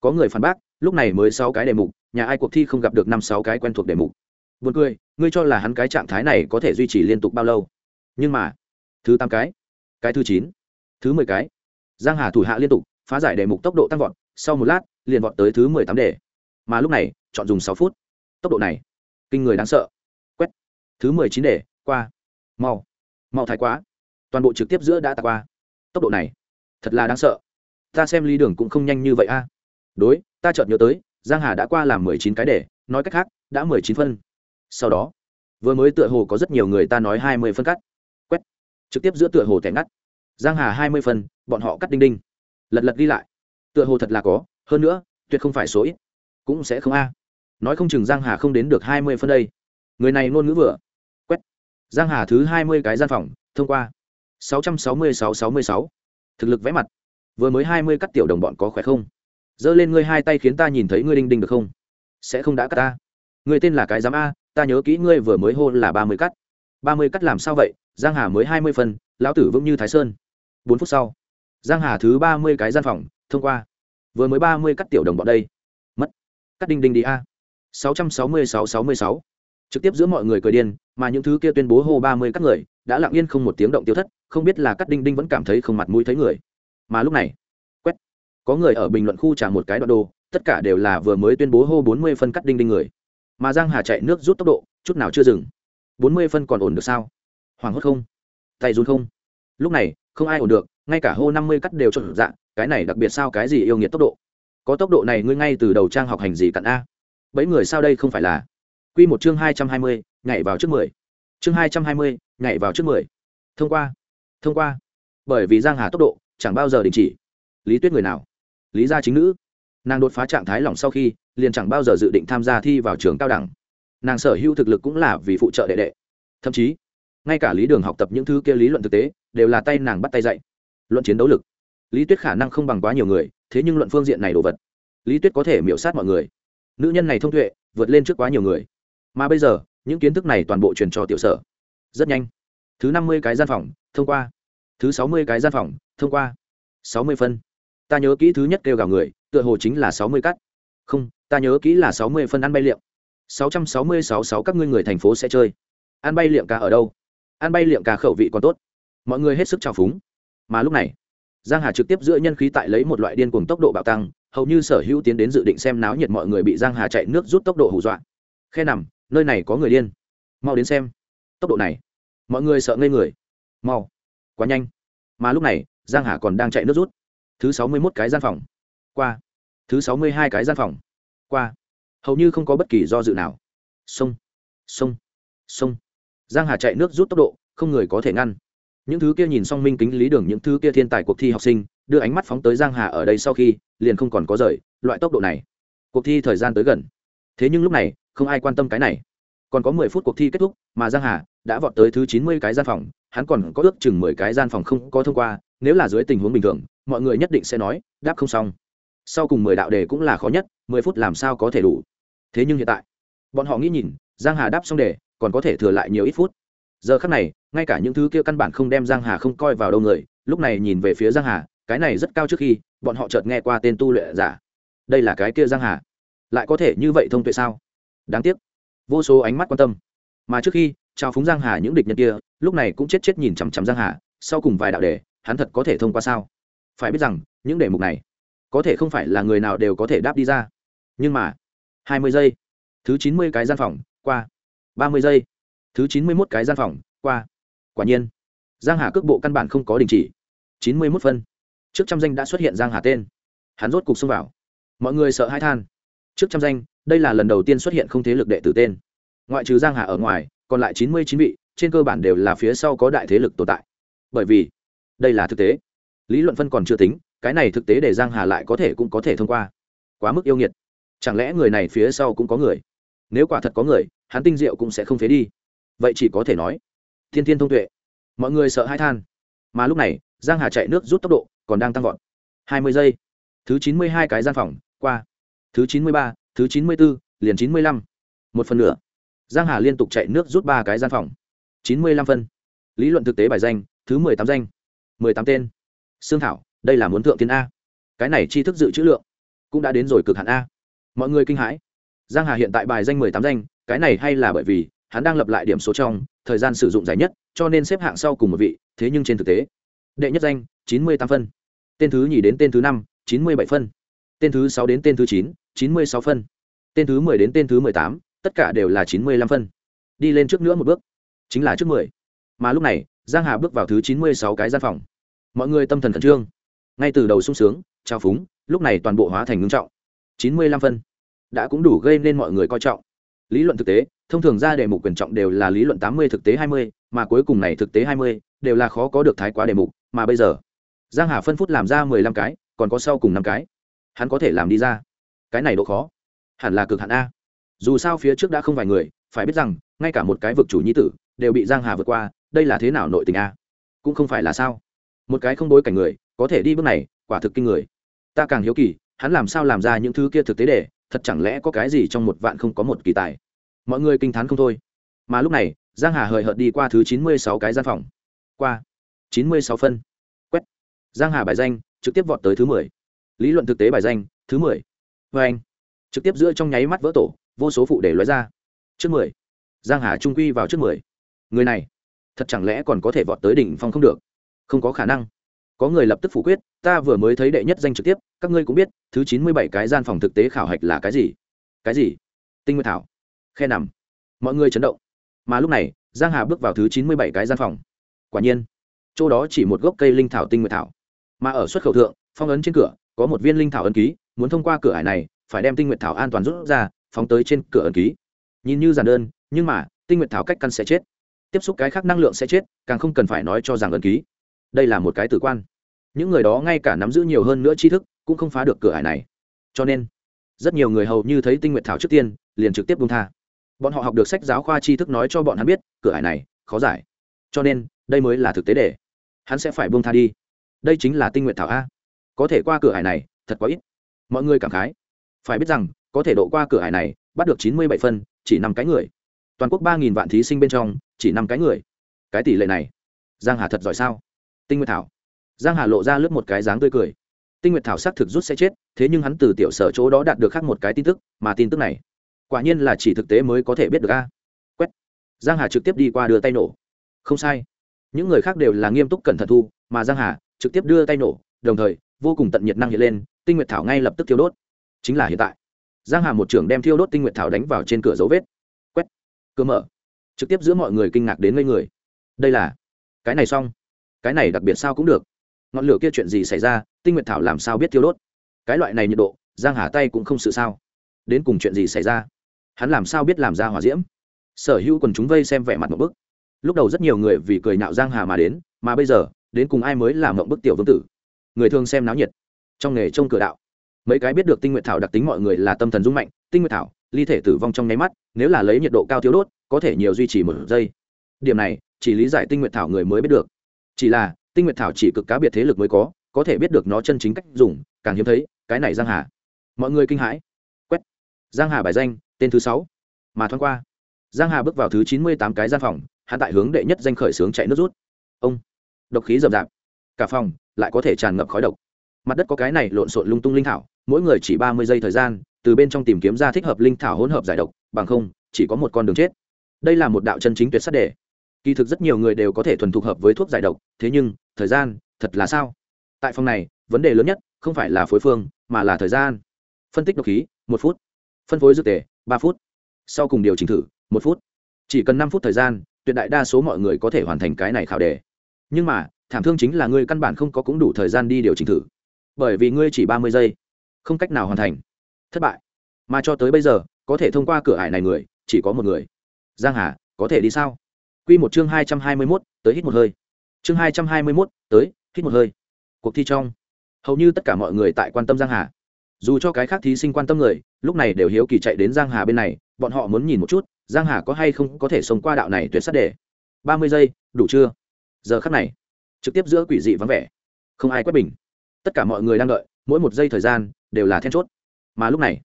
Có người phản bác, lúc này mới sáu cái đề mục, nhà ai cuộc thi không gặp được năm sáu cái quen thuộc đề mục. Buồn cười, ngươi cho là hắn cái trạng thái này có thể duy trì liên tục bao lâu? Nhưng mà, thứ tám cái cái thứ chín, thứ mười cái, giang hà thủ hạ liên tục, phá giải đề mục tốc độ tăng vọt, sau một lát, liền vọt tới thứ mười tám đề mà lúc này, chọn dùng sáu phút. Tốc độ này, kinh người đáng sợ. Quét. Thứ mười chín để qua. Mau. Mau thái quá. Toàn bộ trực tiếp giữa đã tạt qua. Tốc độ này, thật là đáng sợ. Ta xem ly đường cũng không nhanh như vậy a. Đối, ta chợt nhớ tới, giang hà đã qua làm mười chín cái để nói cách khác, đã mười chín phân. Sau đó, vừa mới tựa hồ có rất nhiều người ta nói hai mươi phân cắt. Quét. Trực tiếp giữa tựa hồ tẻ ngắt. Giang hà hai mươi phân, bọn họ cắt đinh đinh. Lật lật ghi lại. Tựa hồ thật là có, hơn nữa, tuyệt không phải số ít cũng sẽ không a. Nói không chừng giang hà không đến được hai mươi phân đây. Người này ngôn ngữ vừa. Quét. Giang hà thứ hai mươi cái gian phòng, thông qua. Sáu trăm sáu mươi sáu sáu mươi sáu. Thực lực vẽ mặt. Vừa mới hai mươi cắt tiểu đồng bọn có khỏe không? Giơ lên ngươi hai tay khiến ta nhìn thấy ngươi đinh đinh được không? Sẽ không đã cắt ta. Người tên là cái giám a, ta nhớ kỹ ngươi vừa mới hôn là ba mươi cắt. Ba mươi cắt làm sao vậy? Giang hà mới hai mươi phân, lão tử vững như thái sơn. Bốn phút sau, giang hà thứ ba mươi cái gian phòng, thông qua. Vừa mới ba mươi cắt tiểu đồng bọn đây cắt đinh đinh đi a. sáu trăm sáu mươi sáu sáu mươi sáu. Trực tiếp giữa mọi người cười điên, mà những thứ kia tuyên bố hô ba mươi cắt người, đã lặng yên không một tiếng động tiêu thất, không biết là cắt đinh đinh vẫn cảm thấy không mặt mũi thấy người. Mà lúc này, quét, có người ở bình luận khu trả một cái đoạn đồ, tất cả đều là vừa mới tuyên bố hô bốn mươi phân cắt đinh đinh người. Mà giang hà chạy nước rút tốc độ, chút nào chưa dừng. Bốn mươi phân còn ổn được sao? Hoàng hốt không? Tay run không? Lúc này, không ai ổn được, ngay cả hô năm mươi cắt đều cho dạng cái này đặc biệt sao cái gì yêu nghiệt tốc độ? Có tốc độ này ngươi ngay từ đầu trang học hành gì cặn a. Bấy người sao đây không phải là? Quy một chương hai trăm hai mươi, nhảy vào trước mười. Chương hai trăm hai mươi, nhảy vào trước mười. Thông qua thông qua. Bởi vì giang hà tốc độ chẳng bao giờ đình chỉ. Lý tuyết người nào? Lý gia chính nữ. Nàng đột phá trạng thái lỏng sau khi, liền chẳng bao giờ dự định tham gia thi vào trường cao đẳng. Nàng sở hữu thực lực cũng là vì phụ trợ đệ đệ. Thậm chí, ngay cả lý đường học tập những thứ kia lý luận thực tế, đều là tay nàng bắt tay dạy. Luận chiến đấu lực. Lý tuyết khả năng không bằng quá nhiều người thế nhưng luận phương diện này đồ vật, lý tuyết có thể miễu sát mọi người. Nữ nhân này thông tuệ, vượt lên trước quá nhiều người. Mà bây giờ, những kiến thức này toàn bộ truyền cho tiểu sở. Rất nhanh. Thứ năm mươi cái gian phòng, thông qua. Thứ sáu mươi cái gian phòng, thông qua. Sáu mươi phân. Ta nhớ kỹ thứ nhất kêu gào người, tựa hồ chính là sáu mươi cắt không, ta nhớ kỹ là sáu mươi phân ăn bay liệm. Sáu trăm sáu mươi sáu sáu các ngươi người thành phố sẽ chơi. Ăn bay liệm cả ở đâu? Ăn bay liệm cả khẩu vị còn tốt. Mọi người hết sức trào phúng. Mà lúc này giang hà trực tiếp giữa nhân khí tại lấy một loại điên cuồng tốc độ bạo tăng, hầu như sở hữu tiến đến dự định xem náo nhiệt mọi người bị giang hà chạy nước rút tốc độ hù dọa. Khe nằm, nơi này có người điên. Mau đến xem. Tốc độ này. Mọi người sợ ngây người. Mau. Quá nhanh. Mà lúc này, giang hà còn đang chạy nước rút. Thứ sáu mươi 61 cái gian phòng. Qua. Thứ sáu mươi hai cái gian phòng. Qua. Hầu như không có bất kỳ do dự nào. Sông sông sông giang hà chạy nước rút tốc độ, không người có thể ngăn những thứ kia nhìn xong minh kính lý đường, những thứ kia thiên tài cuộc thi học sinh, đưa ánh mắt phóng tới giang hà ở đây sau khi, liền không còn có rời, loại tốc độ này. Cuộc thi thời gian tới gần. Thế nhưng lúc này, không ai quan tâm cái này. Còn có mười phút cuộc thi kết thúc, mà giang hà đã vọt tới thứ chín mươi cái gian phòng, hắn còn có ước chừng mười cái gian phòng không có thông qua, nếu là dưới tình huống bình thường, mọi người nhất định sẽ nói, đáp không xong. Sau cùng mười đạo đề cũng là khó nhất, mười phút làm sao có thể đủ. Thế nhưng hiện tại, bọn họ nghĩ nhìn, giang hà đáp xong đề, còn có thể thừa lại nhiều ít phút. Giờ khắc này ngay cả những thứ kia căn bản không đem giang hà không coi vào đâu người, lúc này nhìn về phía giang hà, cái này rất cao trước khi, bọn họ chợt nghe qua tên tu luyện giả. Đây là cái kia giang hà. Lại có thể như vậy thông tuệ sao? Đáng tiếc. Vô số ánh mắt quan tâm. Mà trước khi, chào phúng giang hà những địch nhân kia, lúc này cũng chết chết nhìn chằm chằm giang hà, sau cùng vài đạo đề, hắn thật có thể thông qua sao? Phải biết rằng, những đề mục này, có thể không phải là người nào đều có thể đáp đi ra. Nhưng mà, hai mươi giây. Thứ chín mươi cái gian phòng, qua. ba mươi giây. Thứ chín mươi 91 cái gian phòng, qua quả nhiên, giang hà cước bộ căn bản không có đình chỉ. Chín mươi 91 phân. Trước trăm danh đã xuất hiện giang hà tên. Hắn rốt cục xông vào. Mọi người sợ hai than. Trước trăm danh, đây là lần đầu tiên xuất hiện không thế lực đệ tử tên. Ngoại trừ giang hà ở ngoài, còn lại chín mươi chín vị, trên cơ bản đều là phía sau có đại thế lực tồn tại. Bởi vì, đây là thực tế. Lý luận phân còn chưa tính, cái này thực tế để giang hà lại có thể cũng có thể thông qua. Quá mức yêu nghiệt. Chẳng lẽ người này phía sau cũng có người? Nếu quả thật có người, hắn tinh diệu cũng sẽ không phế đi. Vậy chỉ có thể nói thiên thiên thông tuệ. Mọi người sợ hai than. Mà lúc này, giang hà chạy nước rút tốc độ còn đang tăng vọt. Hai mươi giây. Thứ chín mươi hai cái gian phòng, qua. Thứ chín mươi ba, thứ chín mươi bốn liền chín mươi lăm. Một phần nửa. Giang hà liên tục chạy nước rút ba cái gian phòng. chín mươi lăm phân. Lý luận thực tế bài danh, thứ mười tám danh. mười tám tên. Xương thảo, đây là muốn thượng tiến a. Cái này tri thức dự trữ lượng cũng đã đến rồi cực hạn a. Mọi người kinh hãi. Giang hà hiện tại bài danh mười tám danh, cái này hay là bởi vì hắn đang lập lại điểm số trong, thời gian sử dụng dài nhất, cho nên xếp hạng sau cùng một vị, thế nhưng trên thực tế, đệ nhất danh, chín mươi tám phân. Tên thứ nhì đến tên thứ năm, chín mươi bảy phân. Tên thứ sáu đến tên thứ chín chín mươi sáu phân. Tên thứ mười đến tên thứ mười tám, tất cả đều là chín mươi lăm phân. Đi lên trước nữa một bước, chính là trước mười. Mà lúc này, giang hà bước vào thứ chín mươi sáu cái gian phòng. Mọi người tâm thần khẩn trương. Ngay từ đầu sung sướng trao phúng, lúc này toàn bộ hóa thành ngưng trọng. chín mươi lăm phân. Đã cũng đủ gây nên mọi người coi trọng lý luận thực tế, thông thường ra đề mục quyền trọng đều là lý luận tám mươi, thực tế hai mươi, mà cuối cùng này thực tế hai mươi đều là khó có được thái quá đề mục, mà bây giờ, giang hà phân phút làm ra mười lăm cái, còn có sau cùng năm cái. Hắn có thể làm đi ra. Cái này độ khó, hẳn là cực hạn a. Dù sao phía trước đã không vài người, phải biết rằng, ngay cả một cái vực chủ nhi tử, đều bị giang hà vượt qua, đây là thế nào nội tình a? Cũng không phải là sao. Một cái không đối cảnh người, có thể đi bước này, quả thực kinh người. Ta càng hiếu kỳ, hắn làm sao làm ra những thứ kia thực tế để thật chẳng lẽ có cái gì trong một vạn không có một kỳ tài? Mọi người kinh t h á n không thôi. Mà lúc này, giang hà hời hợt đi qua thứ chín mươi sáu cái gian phòng. Qua chín mươi sáu phân. Quét. Giang hà bài danh, trực tiếp vọt tới thứ mười. Lý luận thực tế bài danh, thứ mười. Vê anh, trực tiếp giữa trong nháy mắt vỡ tổ, vô số phụ để lói ra. Trước mười. Giang hà trung quy vào trước mười. Người này, thật chẳng lẽ còn có thể vọt tới đỉnh phong không được? Không có khả năng có người lập tức phủ quyết, ta vừa mới thấy đệ nhất danh trực tiếp, các ngươi cũng biết, thứ chín mươi bảy cái gian phòng thực tế khảo hạch là cái gì? Cái gì? Tinh nguyên thảo. Khe nằm. Mọi người chấn động. Mà lúc này, giang hà bước vào thứ chín mươi bảy cái gian phòng. Quả nhiên, chỗ đó chỉ một gốc cây linh thảo tinh nguyệt thảo. Mà ở xuất khẩu thượng, phong ấn trên cửa, có một viên linh thảo ấn ký, muốn thông qua cửa hải này, phải đem tinh nguyệt thảo an toàn rút ra, phóng tới trên cửa ấn ký. Nhìn như giản đơn, nhưng mà, tinh nguyệt thảo cách căn sẽ chết. Tiếp xúc cái khác năng lượng sẽ chết, càng không cần phải nói cho rằng ấn ký đây là một cái tử quan. Những người đó ngay cả nắm giữ nhiều hơn nữa tri thức cũng không phá được cửa hải này. Cho nên, rất nhiều người hầu như thấy tinh nguyện thảo trước tiên, liền trực tiếp bung tha. Bọn họ học được sách giáo khoa tri thức nói cho bọn hắn biết, cửa hải này khó giải. Cho nên, đây mới là thực tế để hắn sẽ phải bung tha đi. Đây chính là tinh nguyện thảo a. Có thể qua cửa hải này, thật quá ít. Mọi người cảm khái. Phải biết rằng, có thể độ qua cửa hải này, bắt được chín mươi bảy phân, chỉ năm cái người. Toàn quốc ba nghìn vạn thí sinh bên trong, chỉ năm cái người. Cái tỷ lệ này, giang hà thật giỏi sao? Tinh nguyệt thảo. Giang hà lộ ra lướt một cái dáng tươi cười. Tinh nguyệt thảo xác thực rút sẽ chết, thế nhưng hắn từ tiểu sở chỗ đó đạt được khác một cái tin tức, mà tin tức này, quả nhiên là chỉ thực tế mới có thể biết được a. Quét. Giang hà trực tiếp đi qua đưa tay nổ. Không sai. Những người khác đều là nghiêm túc cẩn thận thu, mà giang hà trực tiếp đưa tay nổ, đồng thời, vô cùng tận nhiệt năng hiện lên, tinh nguyệt thảo ngay lập tức thiêu đốt. Chính là hiện tại. Giang hà một trưởng đem thiêu đốt tinh nguyệt thảo đánh vào trên cửa dấu vết. Quét. Cửa mở. Trực tiếp giữa mọi người kinh ngạc đến ngây người. Đây là cái này xong cái này đặc biệt sao cũng được. Ngọn lửa kia chuyện gì xảy ra, tinh nguyệt thảo làm sao biết thiêu đốt? Cái loại này nhiệt độ, giang hà tay cũng không sự sao. Đến cùng chuyện gì xảy ra? Hắn làm sao biết làm ra hỏa diễm? Sở hữu quần chúng vây xem vẻ mặt một bức. Lúc đầu rất nhiều người vì cười nhạo giang hà mà đến, mà bây giờ, đến cùng ai mới làm mộng bức tiểu vương tử? Người thường xem náo nhiệt. Trong nghề trông cửa đạo. Mấy cái biết được tinh nguyện thảo đặc tính mọi người là tâm thần dung mạnh, tinh nguyện thảo, ly thể tử vong trong nháy mắt, nếu là lấy nhiệt độ cao thiếu đốt, có thể nhiều duy trì một giây. Điểm này, chỉ lý giải tinh nguyện thảo người mới biết được chỉ là, tinh nguyện thảo chỉ cực cá biệt thế lực mới có có thể biết được nó chân chính cách dùng, càng hiếm thấy, cái này giang hà. Mọi người kinh hãi. Quét. Giang hà bài danh, tên thứ sáu. Mà thoáng qua, giang hà bước vào thứ chín mươi tám cái gian phòng, hắn tại hướng đệ nhất danh khởi sướng chạy nước rút. Ông. Độc khí rậm rạp. Cả phòng lại có thể tràn ngập khói độc. Mặt đất có cái này lộn xộn lung tung linh thảo, mỗi người chỉ ba mươi giây thời gian, từ bên trong tìm kiếm ra thích hợp linh thảo hỗn hợp giải độc, bằng không, chỉ có một con đường chết. Đây là một đạo chân chính tuyệt sát đề kỳ thực rất nhiều người đều có thể thuần thục hợp với thuốc giải độc, thế nhưng, thời gian, thật là sao? Tại phòng này, vấn đề lớn nhất không phải là phối phương, mà là thời gian. Phân tích độc khí, một phút. Phân phối dược tề, ba phút. Sau cùng điều chỉnh thử, một phút. Chỉ cần năm phút thời gian, tuyệt đại đa số mọi người có thể hoàn thành cái này khảo đề. Nhưng mà, thảm thương chính là ngươi căn bản không có cũng đủ thời gian đi điều chỉnh thử. Bởi vì ngươi chỉ ba mươi giây. Không cách nào hoàn thành. Thất bại. Mà cho tới bây giờ, có thể thông qua cửa ải này người, chỉ có một người. Giang hà, có thể đi sao? Quy một chương hai trăm hai mươi 221, tới hít một hơi. Chương hai trăm hai mươi 221, tới hít một hơi. Cuộc thi trong. Hầu như tất cả mọi người tại quan tâm giang hà. Dù cho cái khác thí sinh quan tâm người lúc này đều hiếu kỳ chạy đến giang hà bên này bọn họ muốn nhìn một chút giang hà có hay không có thể sống qua đạo này tuyệt sát đề ba mươi giây đủ chưa? Giờ khắc này trực tiếp giữa quỷ dị vắng vẻ. Không ai quét bình. Tất cả mọi người đang đợi mỗi một giây thời gian đều là then chốt. Mà lúc này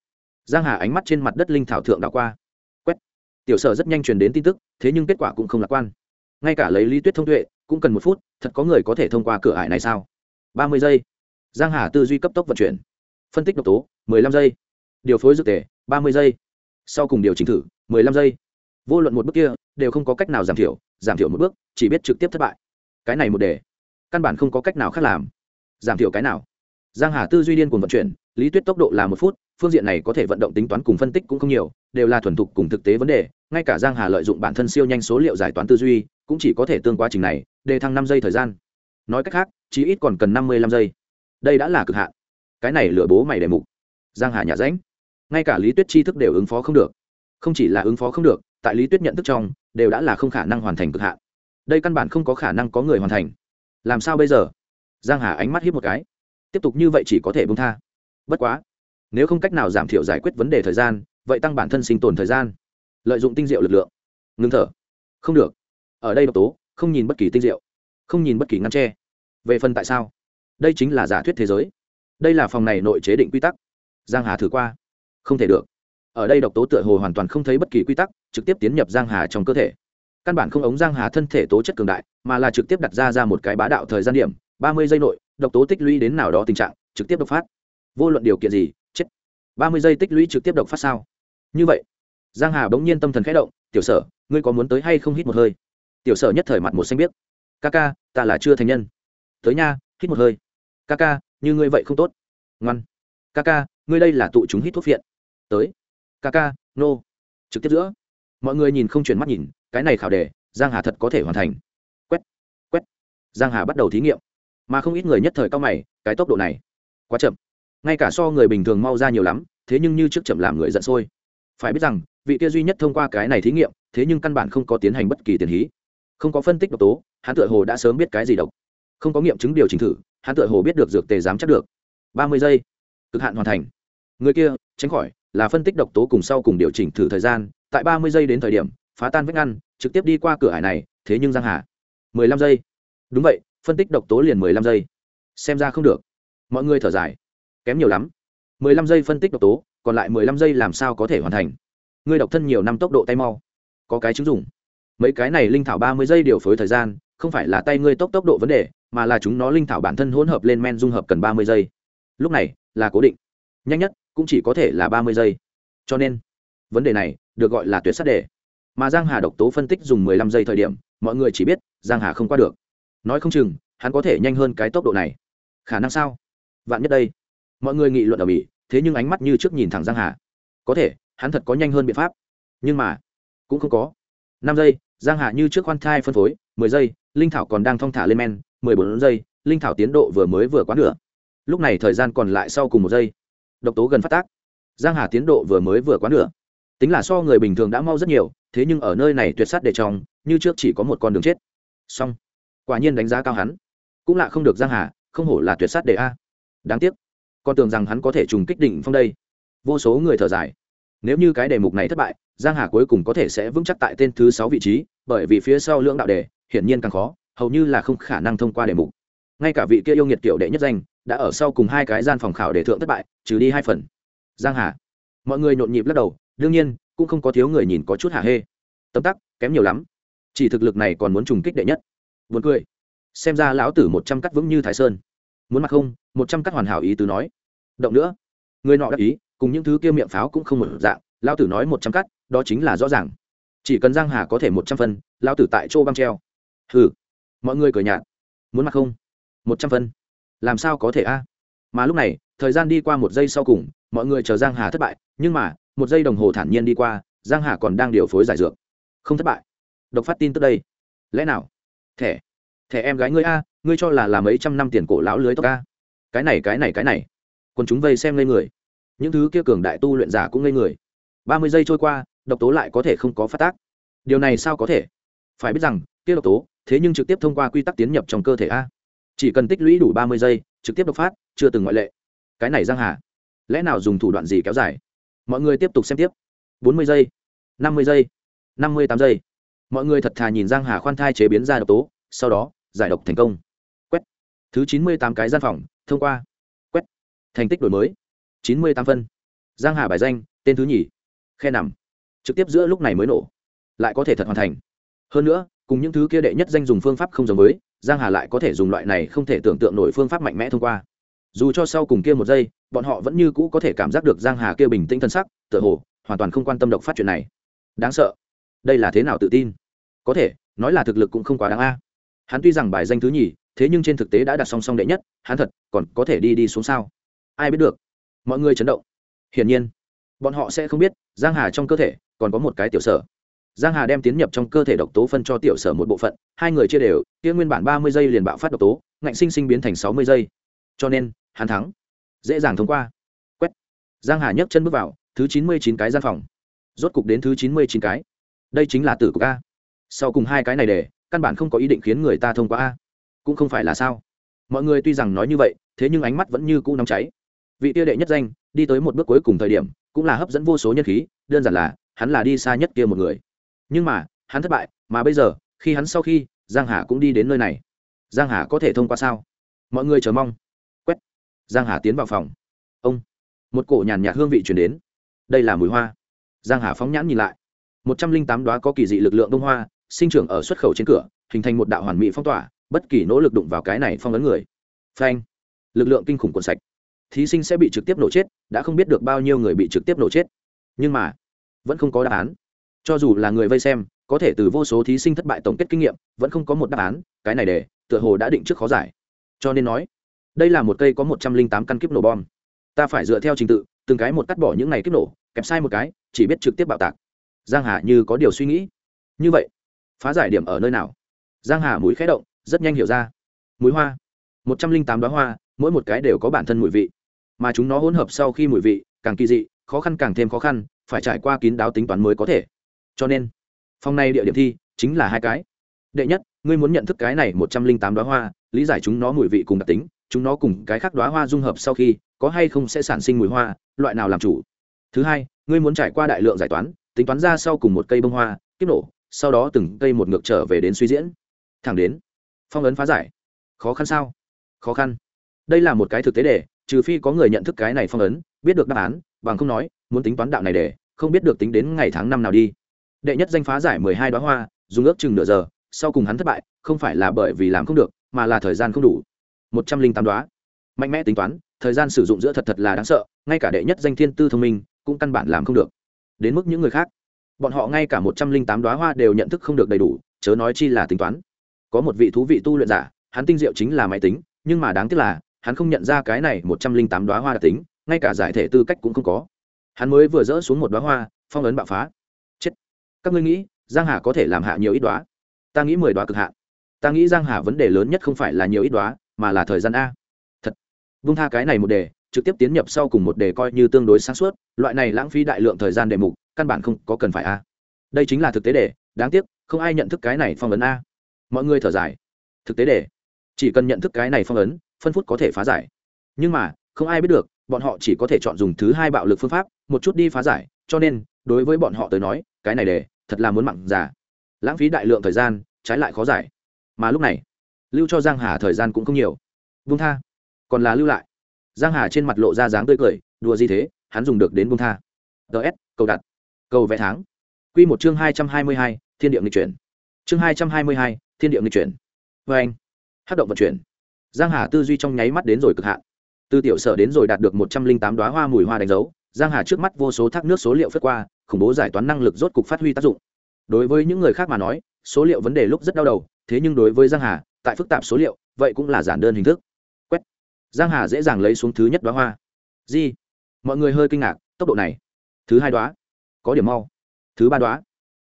giang hà ánh mắt trên mặt đất linh thảo thượng đảo qua tiểu sở rất nhanh truyền đến tin tức, thế nhưng kết quả cũng không lạc quan. Ngay cả lấy lý tuyết thông tuệ, cũng cần một phút, thật có người có thể thông qua cửa ải này sao? Ba mươi giây. Giang hà tư duy cấp tốc vận chuyển. Phân tích độc tố, mười lăm giây. Điều phối dược tề, ba mươi giây. Sau cùng điều chỉnh thử, mười lăm giây. Vô luận một bước kia, đều không có cách nào giảm thiểu giảm thiểu một bước, chỉ biết trực tiếp thất bại. Cái này một đề, căn bản không có cách nào khác làm. Giảm thiểu cái nào? Giang hà tư duy điên cùng vận chuyển, lý tuyết tốc độ là một phút, phương diện này có thể vận động tính toán cùng phân tích cũng không nhiều, đều là thuần thục cùng thực tế vấn đề ngay cả giang hà lợi dụng bản thân siêu nhanh số liệu giải toán tư duy, cũng chỉ có thể tương quá trình này, đề thăng năm giây thời gian. Nói cách khác chỉ ít còn cần năm mươi lăm giây. Đây đã là cực hạn. Cái này lừa bố mày đề mục. Giang hà nhà ránh. Ngay cả lý tuyết tri thức đều ứng phó không được. Không chỉ là ứng phó không được, tại lý tuyết nhận thức trong, đều đã là không khả năng hoàn thành cực hạn. Đây căn bản không có khả năng có người hoàn thành. Làm sao bây giờ? Giang hà ánh mắt hiếp một cái. Tiếp tục như vậy chỉ có thể bung tha. Bất quá, nếu không cách nào giảm thiểu giải quyết vấn đề thời gian, vậy tăng bản thân sinh tồn thời gian lợi dụng tinh diệu lực lượng. Ngừng thở. Không được. Ở đây độc tố, không nhìn bất kỳ tinh diệu, không nhìn bất kỳ ngăn tre về phần tại sao? Đây chính là giả thuyết thế giới. Đây là phòng này nội chế định quy tắc. Giang hà thử qua. Không thể được. Ở đây độc tố tựa hồ hoàn toàn không thấy bất kỳ quy tắc, trực tiếp tiến nhập giang hà trong cơ thể. Căn bản không ống giang hà thân thể tố chất cường đại, mà là trực tiếp đặt ra ra một cái bá đạo thời gian điểm, ba mươi giây nội, độc tố tích lũy đến nào đó tình trạng, trực tiếp độc phát. Vô luận điều kiện gì, chết. ba mươi giây tích lũy trực tiếp độc phát sao? Như vậy giang hà bỗng nhiên tâm thần khẽ động, tiểu sở, ngươi có muốn tới hay không hít một hơi? Tiểu sở nhất thời mặt một xanh biết ca ca, ta là chưa thành nhân. Tới nha, hít một hơi. Ca ca, như ngươi vậy không tốt. Ngoan. Ca ca, ngươi đây là tụ chúng hít thuốc phiện. Tới. Ca ca, nô. Trực tiếp giữa. Mọi người nhìn không chuyển mắt nhìn, cái này khảo đề, giang hà thật có thể hoàn thành. Quét quét. Giang hà bắt đầu thí nghiệm. Mà không ít người nhất thời cao mày, cái tốc độ này, quá chậm. Ngay cả so người bình thường mau ra nhiều lắm, thế nhưng như trước chậm làm người giận sôi. Phải biết rằng vị kia duy nhất thông qua cái này thí nghiệm, thế nhưng căn bản không có tiến hành bất kỳ tiền hí. Không có phân tích độc tố, hắn tựa hồ đã sớm biết cái gì độc. Không có nghiệm chứng điều chỉnh thử, hắn tựa hồ biết được dược tề dám chắc được. Ba mươi giây. Cực hạn hoàn thành. Người kia, tránh khỏi, là phân tích độc tố cùng sau cùng điều chỉnh thử thời gian, tại ba mươi giây đến thời điểm, phá tan vách ngăn, trực tiếp đi qua cửa hải này, thế nhưng giang hà. mười lăm giây. Đúng vậy, phân tích độc tố liền mười lăm giây. Xem ra không được. Mọi người thở dài. Kém nhiều lắm. mười lăm giây phân tích độc tố, còn lại mười lăm giây làm sao có thể hoàn thành? Ngươi độc thân nhiều năm tốc độ tay mau, có cái chứng dùng mấy cái này linh thảo ba mươi giây điều phối thời gian, không phải là tay ngươi tốc tốc độ vấn đề, mà là chúng nó linh thảo bản thân hỗn hợp lên men dung hợp cần ba mươi giây. Lúc này, là cố định. Nhanh nhất, cũng chỉ có thể là ba mươi giây. Cho nên, vấn đề này được gọi là tuyệt sát đề. Mà giang hà độc tố phân tích dùng mười lăm giây thời điểm, mọi người chỉ biết giang hà không qua được. Nói không chừng, hắn có thể nhanh hơn cái tốc độ này. Khả năng sao? Vạn nhất đây. Mọi người nghị luận ở mỹ, thế nhưng ánh mắt như trước nhìn thẳng giang hà. Có thể hắn thật có nhanh hơn biện pháp. Nhưng mà, cũng không có. Năm giây, giang hà như trước khoan thai phân phối, mười giây, linh thảo còn đang thong thả lên men, mười bốn giây, linh thảo tiến độ vừa mới vừa quá nửa. Lúc này thời gian còn lại sau cùng một giây. Độc tố gần phát tác. Giang hà tiến độ vừa mới vừa quá nửa. Tính là so người bình thường đã mau rất nhiều, thế nhưng ở nơi này tuyệt sát để trong như trước chỉ có một con đường chết. Xong. Quả nhiên đánh giá cao hắn. Cũng lạ không được giang hà, không hổ là tuyệt sát để a. Đáng tiếc. Con tưởng rằng hắn có thể trùng kích đỉnh phong đây. Vô số người thở dài nếu như cái đề mục này thất bại, giang hà cuối cùng có thể sẽ vững chắc tại tên thứ sáu vị trí, bởi vì phía sau lưỡng đạo đề, hiển nhiên càng khó, hầu như là không khả năng thông qua đề mục. Ngay cả vị kia yêu nghiệt tiểu đệ nhất danh, đã ở sau cùng hai cái gian phòng khảo đề thượng thất bại, trừ đi hai phần. Giang hà. Mọi người nhộn nhịp lắc đầu, đương nhiên, cũng không có thiếu người nhìn có chút hả hê. Tấm tắc, kém nhiều lắm. Chỉ thực lực này còn muốn trùng kích đệ nhất. Buồn cười. Xem ra lão tử một trăm cắt vững như thái sơn. Muốn mặc không, một trăm cắt hoàn hảo ý tứ nói. Động nữa. Người nọ đáp ý cùng những thứ kia miệng pháo cũng không một dạng, lão tử nói một trăm cắt, đó chính là rõ ràng. Chỉ cần giang hà có thể một trăm phân, lão tử tại chỗ băng treo. Hừ, mọi người cười nhạt. Muốn mặc không? Một trăm phân. Làm sao có thể a? Mà lúc này, thời gian đi qua một giây sau cùng, mọi người chờ giang hà thất bại, nhưng mà, một giây đồng hồ thản nhiên đi qua, giang hà còn đang điều phối giải dược. Không thất bại. Độc phát tin tức đây. Lẽ nào? Thẻ. Thẻ em gái ngươi a, ngươi cho là là mấy trăm năm tiền cổ lão lưới tóc a? Cái này cái này cái này. Còn chúng vây xem lên người những thứ kia cường đại tu luyện giả cũng ngây người. Ba mươi giây trôi qua, độc tố lại có thể không có phát tác. Điều này sao có thể? Phải biết rằng, kia độc tố, thế nhưng trực tiếp thông qua quy tắc tiến nhập trong cơ thể a. Chỉ cần tích lũy đủ ba mươi giây, trực tiếp độc phát, chưa từng ngoại lệ. Cái này giang hà. Lẽ nào dùng thủ đoạn gì kéo dài? Mọi người tiếp tục xem tiếp. Bốn mươi giây, năm mươi giây, năm mươi tám giây. Mọi người thật thà nhìn giang hà khoan thai chế biến ra độc tố, sau đó, giải độc thành công. Quét. Thứ chín mươi tám cái gian phòng, thông qua. Quét. Thành tích đổi mới chín mươi tám phân. Giang hà bài danh, tên thứ nhì. Khe nằm. Trực tiếp giữa lúc này mới nổ. Lại có thể thật hoàn thành. Hơn nữa, cùng những thứ kia đệ nhất danh dùng phương pháp không giống với, giang hà lại có thể dùng loại này không thể tưởng tượng nổi phương pháp mạnh mẽ thông qua. Dù cho sau cùng kia một giây, bọn họ vẫn như cũ có thể cảm giác được giang hà kia bình tĩnh thân sắc, tựa hồ, hoàn toàn không quan tâm độc phát chuyện này. Đáng sợ. Đây là thế nào tự tin? Có thể, nói là thực lực cũng không quá đáng a. Hắn tuy rằng bài danh thứ nhì, thế nhưng trên thực tế đã đặt song song đệ nhất, hắn thật, còn có thể đi đi xuống sao? Ai biết được mọi người chấn động. Hiển nhiên, bọn họ sẽ không biết, giang hà trong cơ thể còn có một cái tiểu sở. Giang hà đem tiến nhập trong cơ thể độc tố phân cho tiểu sở một bộ phận, hai người chia đều, kia nguyên bản ba mươi giây liền bạo phát độc tố, ngạnh sinh sinh biến thành sáu mươi giây. Cho nên, hắn thắng. Dễ dàng thông qua. Quét. Giang hà nhấc chân bước vào, thứ chín mươi chín cái gian phòng. Rốt cục đến thứ chín mươi chín cái. Đây chính là tử của a. Sau cùng hai cái này để, căn bản không có ý định khiến người ta thông qua a. Cũng không phải là sao. Mọi người tuy rằng nói như vậy, thế nhưng ánh mắt vẫn như cũ nóng cháy vị tiêu đệ nhất danh, đi tới một bước cuối cùng thời điểm, cũng là hấp dẫn vô số nhân khí, đơn giản là, hắn là đi xa nhất kia một người. Nhưng mà, hắn thất bại, mà bây giờ, khi hắn sau khi, giang hà cũng đi đến nơi này. Giang hà có thể thông qua sao? Mọi người chờ mong. Quét. Giang hà tiến vào phòng. Ông. Một cổ nhàn nhạt hương vị chuyển đến. Đây là mùi hoa. Giang hà phóng nhãn nhìn lại. Một trăm linh tám đoá có kỳ dị lực lượng bông hoa, sinh trưởng ở xuất khẩu trên cửa, hình thành một đạo hoàn mỹ phong tỏa, bất kỳ nỗ lực đụng vào cái này phong ấn người. Phanh. Lực lượng kinh khủng cuộn sạch thí sinh sẽ bị trực tiếp nổ chết, đã không biết được bao nhiêu người bị trực tiếp nổ chết. Nhưng mà, vẫn không có đáp án. Cho dù là người vây xem, có thể từ vô số thí sinh thất bại tổng kết kinh nghiệm, vẫn không có một đáp án, cái này để, tựa hồ đã định trước khó giải. Cho nên nói, đây là một cây có một trăm linh tám căn kiếp nổ bom. Ta phải dựa theo trình tự, từng cái một cắt bỏ những này kíp nổ, kẹp sai một cái, chỉ biết trực tiếp bạo tạc. Giang hà như có điều suy nghĩ. Như vậy, phá giải điểm ở nơi nào? Giang hà mũi khẽ động, rất nhanh hiểu ra. Mũi hoa. Một trăm linh tám đoá hoa mỗi một cái đều có bản thân mùi vị. Mà chúng nó hỗn hợp sau khi mùi vị, càng kỳ dị, khó khăn càng thêm khó khăn, phải trải qua kín đáo tính toán mới có thể. Cho nên, phòng này địa điểm thi chính là hai cái. Đệ nhất, ngươi muốn nhận thức cái này một trăm linh tám đoá hoa, lý giải chúng nó mùi vị cùng đặc tính, chúng nó cùng cái khác đoá hoa dung hợp sau khi, có hay không sẽ sản sinh mùi hoa, loại nào làm chủ. Thứ hai, ngươi muốn trải qua đại lượng giải toán, tính toán ra sau cùng một cây bông hoa, kiếp nổ, sau đó từng cây một ngược trở về đến suy diễn. Thẳng đến, phong ấn phá giải. Khó khăn sao? Khó khăn đây là một cái thực tế để trừ phi có người nhận thức cái này phong ấn, biết được đáp án, bằng không nói, muốn tính toán đạo này để không biết được tính đến ngày tháng năm nào đi. Đệ nhất danh phá giải mười hai đoá hoa, dùng ước chừng nửa giờ, sau cùng hắn thất bại, không phải là bởi vì làm không được, mà là thời gian không đủ. Một trăm linh tám đoá mạnh mẽ tính toán, thời gian sử dụng giữa thật thật là đáng sợ, ngay cả đệ nhất danh thiên tư thông minh, cũng căn bản làm không được. Đến mức những người khác. Bọn họ ngay cả một trăm linh tám đoá hoa đều nhận thức không được đầy đủ, chớ nói chi là tính toán. Có một vị thú vị tu luyện giả, hắn tinh diệu chính là máy tính, nhưng mà đáng tiếc là hắn không nhận ra cái này một trăm linh tám đoá hoa đặc tính, ngay cả giải thể tư cách cũng không có. Hắn mới vừa dỡ xuống một đoá hoa, phong ấn bạo phá. Chết. Các ngươi nghĩ, giang hà có thể làm hạ nhiều ít đoá? Ta nghĩ mười đoá cực hạn. Ta nghĩ giang hà vấn đề lớn nhất không phải là nhiều ít đoá, mà là thời gian a. Thật. Vung tha cái này một đề, trực tiếp tiến nhập sau cùng một đề coi như tương đối sáng suốt, loại này lãng phí đại lượng thời gian đề mục, căn bản không có cần phải a. Đây chính là thực tế đề, đáng tiếc, không ai nhận thức cái này phong ấn a. Mọi người thở dài. Thực tế đề. Chỉ cần nhận thức cái này phong ấn phân phút có thể phá giải. Nhưng mà không ai biết được bọn họ chỉ có thể chọn dùng thứ hai bạo lực phương pháp một chút đi phá giải cho nên đối với bọn họ tới nói cái này để thật là muốn mặn già. Lãng phí đại lượng thời gian trái lại khó giải. Mà lúc này lưu cho giang hà thời gian cũng không nhiều. Vung tha. Còn là lưu lại. Giang hà trên mặt lộ ra dáng tươi cười đùa gì thế hắn dùng được đến vung tha. Ts cầu đặt. Cầu vẽ tháng. Quy một chương hai trăm hai mươi hai, thiên địa nghịch chuyển. Chương hai trăm hai mươi hai, thiên địa nghịch chuyển. Vê anh. Hát động vận chuyển giang hà tư duy trong nháy mắt đến rồi cực hạn. Từ tiểu sở đến rồi đạt được một trăm linh tám đoá hoa mùi hoa đánh dấu, giang hà trước mắt vô số thác nước số liệu phất qua, khủng bố giải toán năng lực rốt cục phát huy tác dụng. Đối với những người khác mà nói, số liệu vấn đề lúc rất đau đầu, thế nhưng đối với giang hà, tại phức tạp số liệu, vậy cũng là giản đơn hình thức. Quét. Giang hà dễ dàng lấy xuống thứ nhất đoá hoa. Gì? mọi người hơi kinh ngạc, tốc độ này. Thứ hai đoá. Có điểm mau. Thứ ba đoá.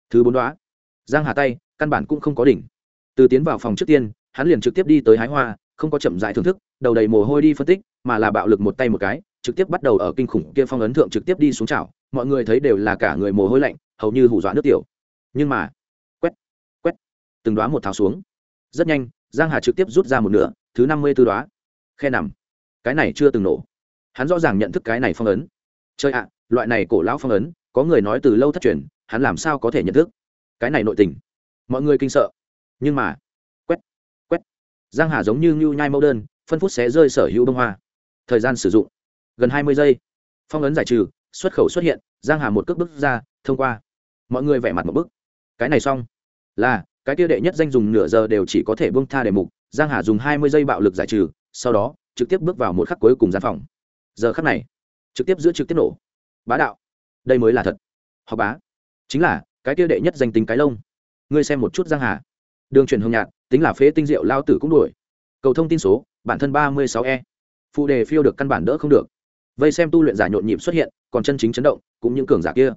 Thứ bốn đoá. Giang hà tay, căn bản cũng không có đỉnh. Từ tiến vào phòng trước tiên, hắn liền trực tiếp đi tới hái hoa không có chậm rãi thưởng thức, đầu đầy mồ hôi đi phân tích, mà là bạo lực một tay một cái, trực tiếp bắt đầu ở kinh khủng kia phong ấn thượng trực tiếp đi xuống chảo, mọi người thấy đều là cả người mồ hôi lạnh, hầu như hủ dọa nước tiểu. Nhưng mà, quét quét, từng đoá một tháo xuống. Rất nhanh, giang hà trực tiếp rút ra một nửa, thứ năm mươi tư đoá khe nằm. Cái này chưa từng nổ. Hắn rõ ràng nhận thức cái này phong ấn. Chơi ạ, loại này cổ lão phong ấn, có người nói từ lâu thất truyền, hắn làm sao có thể nhận thức? Cái này nội tình. Mọi người kinh sợ. Nhưng mà giang hà giống như ngưu nhai mẫu đơn, phân phút sẽ rơi sở hữu bông hoa. Thời gian sử dụng, gần hai mươi giây. Phong ấn giải trừ, xuất khẩu xuất hiện, giang hà một cước bước ra, thông qua. Mọi người vẻ mặt một bức. Cái này xong. Là, cái tiêu đệ nhất danh dùng nửa giờ đều chỉ có thể bông tha đề mục, giang hà dùng hai mươi giây bạo lực giải trừ, sau đó, trực tiếp bước vào một khắc cuối cùng gian phòng. Giờ khắc này, trực tiếp giữa trực tiếp nổ. Bá đạo. Đây mới là thật. Họ bá. Chính là, cái tiêu đệ nhất danh tính cái lông. Ngươi xem một chút giang hà. Đường truyền hồng nhạc tính là phế tinh diệu lao tử cũng đuổi. Cầu thông tin số, bản thân ba mươi sáu e. Phụ đề phiêu được căn bản đỡ không được. Vây xem tu luyện giả nhộn nhịp xuất hiện, còn chân chính chấn động, cũng những cường giả kia.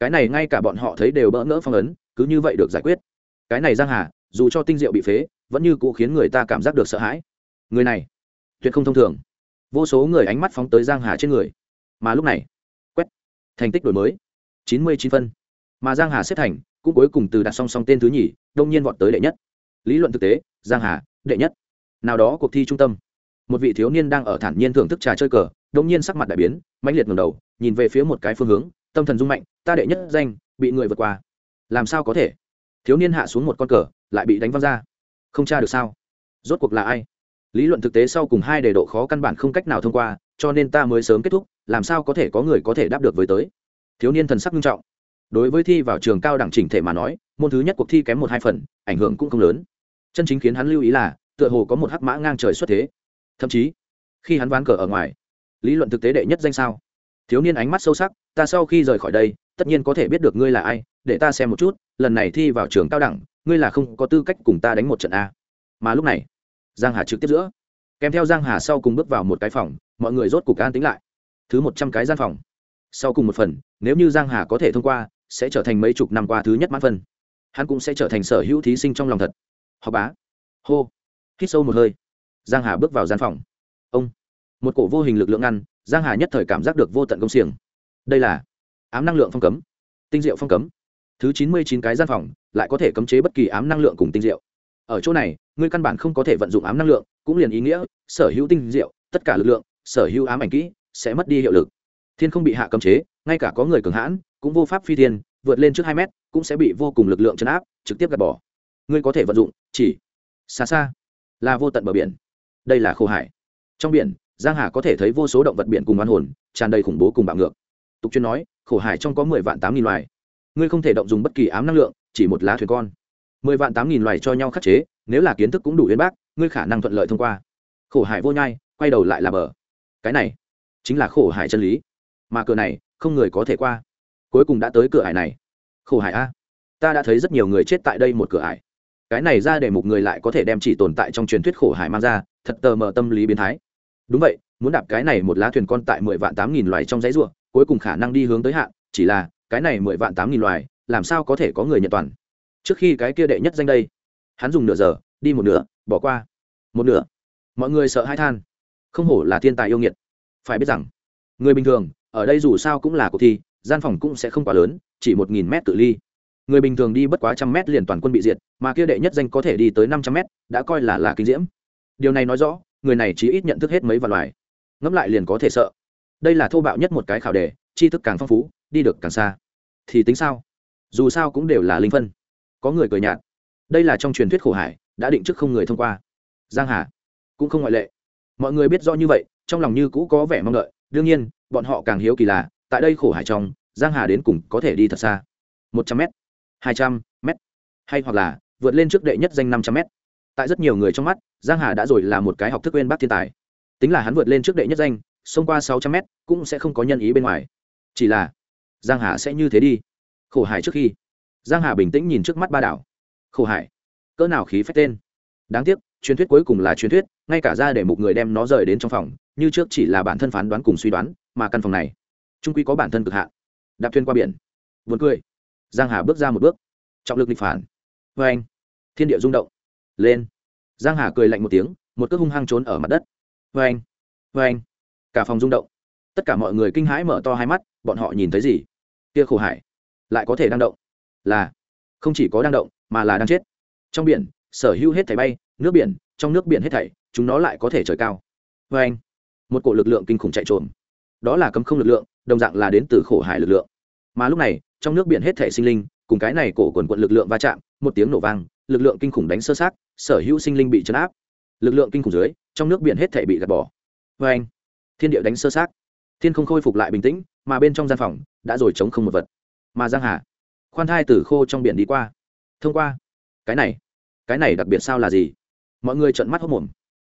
Cái này ngay cả bọn họ thấy đều bỡ ngỡ phong ấn, cứ như vậy được giải quyết. Cái này giang hà, dù cho tinh diệu bị phế, vẫn như cũ khiến người ta cảm giác được sợ hãi. Người này, tuyệt không thông thường. Vô số người ánh mắt phóng tới giang hà trên người. Mà lúc này, quét, thành tích đổi mới. Chín mươi chín phân. Mà giang hà xếp thành, cũng cuối cùng từ đặt song song tên thứ nhì, đông nhiên vọt tới đệ nhất lý luận thực tế, giang hà, đệ nhất. Nào đó cuộc thi trung tâm. Một vị thiếu niên đang ở thản nhiên thưởng thức trà chơi cờ đông nhiên sắc mặt đại biến, mãnh liệt ngẩng đầu, nhìn về phía một cái phương hướng, tâm thần rung mạnh, ta đệ nhất danh, bị người vượt qua. Làm sao có thể? Thiếu niên hạ xuống một con cờ, lại bị đánh văng ra. Không tra được sao? Rốt cuộc là ai? Lý luận thực tế sau cùng hai đề độ khó căn bản không cách nào thông qua, cho nên ta mới sớm kết thúc, làm sao có thể có người có thể đáp được với tới. Thiếu niên thần sắc nghiêm trọng. Đối với thi vào trường cao đẳng chỉnh thể mà nói, môn thứ nhất cuộc thi kém một hai phần, ảnh hưởng cũng không lớn chân chính khiến hắn lưu ý là, tựa hồ có một hắc mã ngang trời xuất thế. Thậm chí, khi hắn ván cờ ở ngoài, lý luận thực tế đệ nhất danh sao? Thiếu niên ánh mắt sâu sắc, ta sau khi rời khỏi đây, tất nhiên có thể biết được ngươi là ai, để ta xem một chút, lần này thi vào trường cao đẳng, ngươi là không có tư cách cùng ta đánh một trận a. Mà lúc này, giang hà trực tiếp giữa. Kèm theo giang hà sau cùng bước vào một cái phòng, mọi người rốt cục an tính lại. Thứ một trăm cái gian phòng. Sau cùng một phần, nếu như giang hà có thể thông qua, sẽ trở thành mấy chục năm qua thứ nhất mãn phân. Hắn cũng sẽ trở thành sở hữu thí sinh trong lòng thật họ bá. Hô. Hít sâu một hơi. Giang hà bước vào gian phòng. Ông. Một cổ vô hình lực lượng ngăn, giang hà nhất thời cảm giác được vô tận công xiềng. Đây là ám năng lượng phong cấm. Tinh diệu phong cấm. Thứ chín mươi chín cái gian phòng lại có thể cấm chế bất kỳ ám năng lượng cùng tinh diệu. Ở chỗ này, ngươi căn bản không có thể vận dụng ám năng lượng, cũng liền ý nghĩa, sở hữu tinh diệu, tất cả lực lượng, sở hữu ám ảnh kỹ, sẽ mất đi hiệu lực. Thiên không bị hạ cấm chế, ngay cả có người cường hãn, cũng vô pháp phi thiên, vượt lên trước hai mét, cũng sẽ bị vô cùng lực lượng chấn áp, trực tiếp gạt bỏ ngươi có thể vận dụng, chỉ xa xa là vô tận bờ biển. Đây là khô hải. Trong biển, giang hà có thể thấy vô số động vật biển cùng oan hồn, tràn đầy khủng bố cùng bạo ngược. Tục chuyên nói, khổ hải trong có mười vạn tám nghìn loài. Ngươi không thể động dùng bất kỳ ám năng lượng, chỉ một lá thuyền con. Mười vạn tám nghìn loài cho nhau khắc chế, nếu là kiến thức cũng đủ uyên bác, ngươi khả năng thuận lợi thông qua. Khổ hải vô nhai, quay đầu lại là bờ. Cái này chính là khổ hải chân lý. Mà cửa này, không người có thể qua. Cuối cùng đã tới cửa hải này. Khổ hải a. Ta đã thấy rất nhiều người chết tại đây một cửa hải cái này ra để một người lại có thể đem chỉ tồn tại trong truyền thuyết khổ hải mang ra, thật tờ mờ tâm lý biến thái. Đúng vậy, muốn đạp cái này một lá thuyền con tại mười vạn tám nghìn loài trong giấy ruộng, cuối cùng khả năng đi hướng tới hạn, chỉ là, cái này mười vạn tám nghìn loài, làm sao có thể có người nhận toàn? Trước khi cái kia đệ nhất danh đây, hắn dùng nửa giờ, đi một nửa, bỏ qua. Một nửa. Mọi người sợ hai than. Không hổ là thiên tài yêu nghiệt. Phải biết rằng, người bình thường, ở đây dù sao cũng là cuộc thi, gian phòng cũng sẽ không quá lớn, chỉ một nghìn mét tự ly. Người bình thường đi bất quá trăm mét liền toàn quân bị diệt mà kia đệ nhất danh có thể đi tới năm trăm mét, đã coi là là kinh diễm. Điều này nói rõ, người này chỉ ít nhận thức hết mấy vạn loài. Ngẫm lại liền có thể sợ. Đây là thô bạo nhất một cái khảo đề, tri thức càng phong phú, đi được càng xa. Thì tính sao? Dù sao cũng đều là linh phân. Có người cười nhạt. Đây là trong truyền thuyết khổ hải, đã định trước không người thông qua. Giang hà. Cũng không ngoại lệ. Mọi người biết rõ như vậy, trong lòng như cũ có vẻ mong đợi. Đương nhiên, bọn họ càng hiếu kỳ là, tại đây khổ hải trong, giang hà đến cùng có thể đi thật xa. Một trăm m hai trăm m hay hoặc là vượt lên trước đệ nhất danh năm trăm m tại rất nhiều người trong mắt, giang hà đã rồi là một cái học thức quên bác thiên tài. Tính là hắn vượt lên trước đệ nhất danh, xông qua sáu trăm m cũng sẽ không có nhân ý bên ngoài. Chỉ là, giang hà sẽ như thế đi. Khổ hải trước khi. Giang hà bình tĩnh nhìn trước mắt ba đảo. Khổ hải, cỡ nào khí phách tên. Đáng tiếc, truyền thuyết cuối cùng là truyền thuyết, ngay cả ra để một người đem nó rời đến trong phòng, như trước chỉ là bản thân phán đoán cùng suy đoán, mà căn phòng này trung quy có bản thân cực hạn. Đạp thuyền qua biển. Vượt cười. Giang hà bước ra một bước. Trọng lực nghịch phản vê anh. Thiên địa rung động. Lên. Giang hà cười lạnh một tiếng, một cước hung hăng trốn ở mặt đất. Vê anh. Vê anh. Cả phòng rung động. Tất cả mọi người kinh hãi mở to hai mắt, bọn họ nhìn thấy gì? Kia khổ hải. Lại có thể đang động. Là. Không chỉ có đang động, mà là đang chết. Trong biển, sở hữu hết thảy bay, nước biển, trong nước biển hết thảy, chúng nó lại có thể trời cao. Vê anh. Một cổ lực lượng kinh khủng chạy trộm đó là cấm không lực lượng, đồng dạng là đến từ khổ hải lực lượng. Mà lúc này, trong nước biển hết thảy sinh linh cùng cái này cổ quần quận lực lượng va chạm, một tiếng nổ vang, lực lượng kinh khủng đánh sơ sát, sở hữu sinh linh bị chấn áp. Lực lượng kinh khủng dưới, trong nước biển hết thảy bị gạt bỏ. Vê anh, thiên địa đánh sơ sát. Thiên không khôi phục lại bình tĩnh, mà bên trong gian phòng đã rồi chống không một vật. Mà giang hà, khoan thai từ khô trong biển đi qua. Thông qua, cái này cái này đặc biệt sao là gì? Mọi người trợn mắt hốc mồm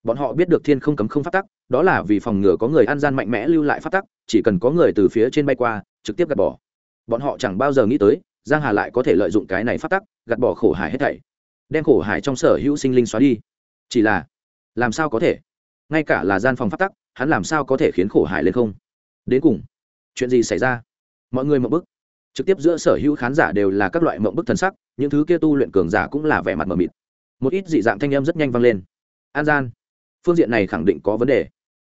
bọn họ biết được thiên không cấm không phát tắc, đó là vì phòng ngừa có người ăn gian mạnh mẽ lưu lại phát tắc, chỉ cần có người từ phía trên bay qua, trực tiếp gạt bỏ. Bọn họ chẳng bao giờ nghĩ tới giang hà lại có thể lợi dụng cái này phát tắc, gạt bỏ khổ hải hết thảy, đem khổ hải trong sở hữu sinh linh xóa đi. Chỉ là, làm sao có thể? Ngay cả là gian phòng phát tắc, hắn làm sao có thể khiến khổ hải lên không? Đến cùng, chuyện gì xảy ra? Mọi người mộng bức. Trực tiếp giữa sở hữu khán giả đều là các loại mộng bức thần sắc, những thứ kia tu luyện cường giả cũng là vẻ mặt mờ mịt. Một ít dị dạng thanh âm rất nhanh vang lên. An gian, phương diện này khẳng định có vấn đề.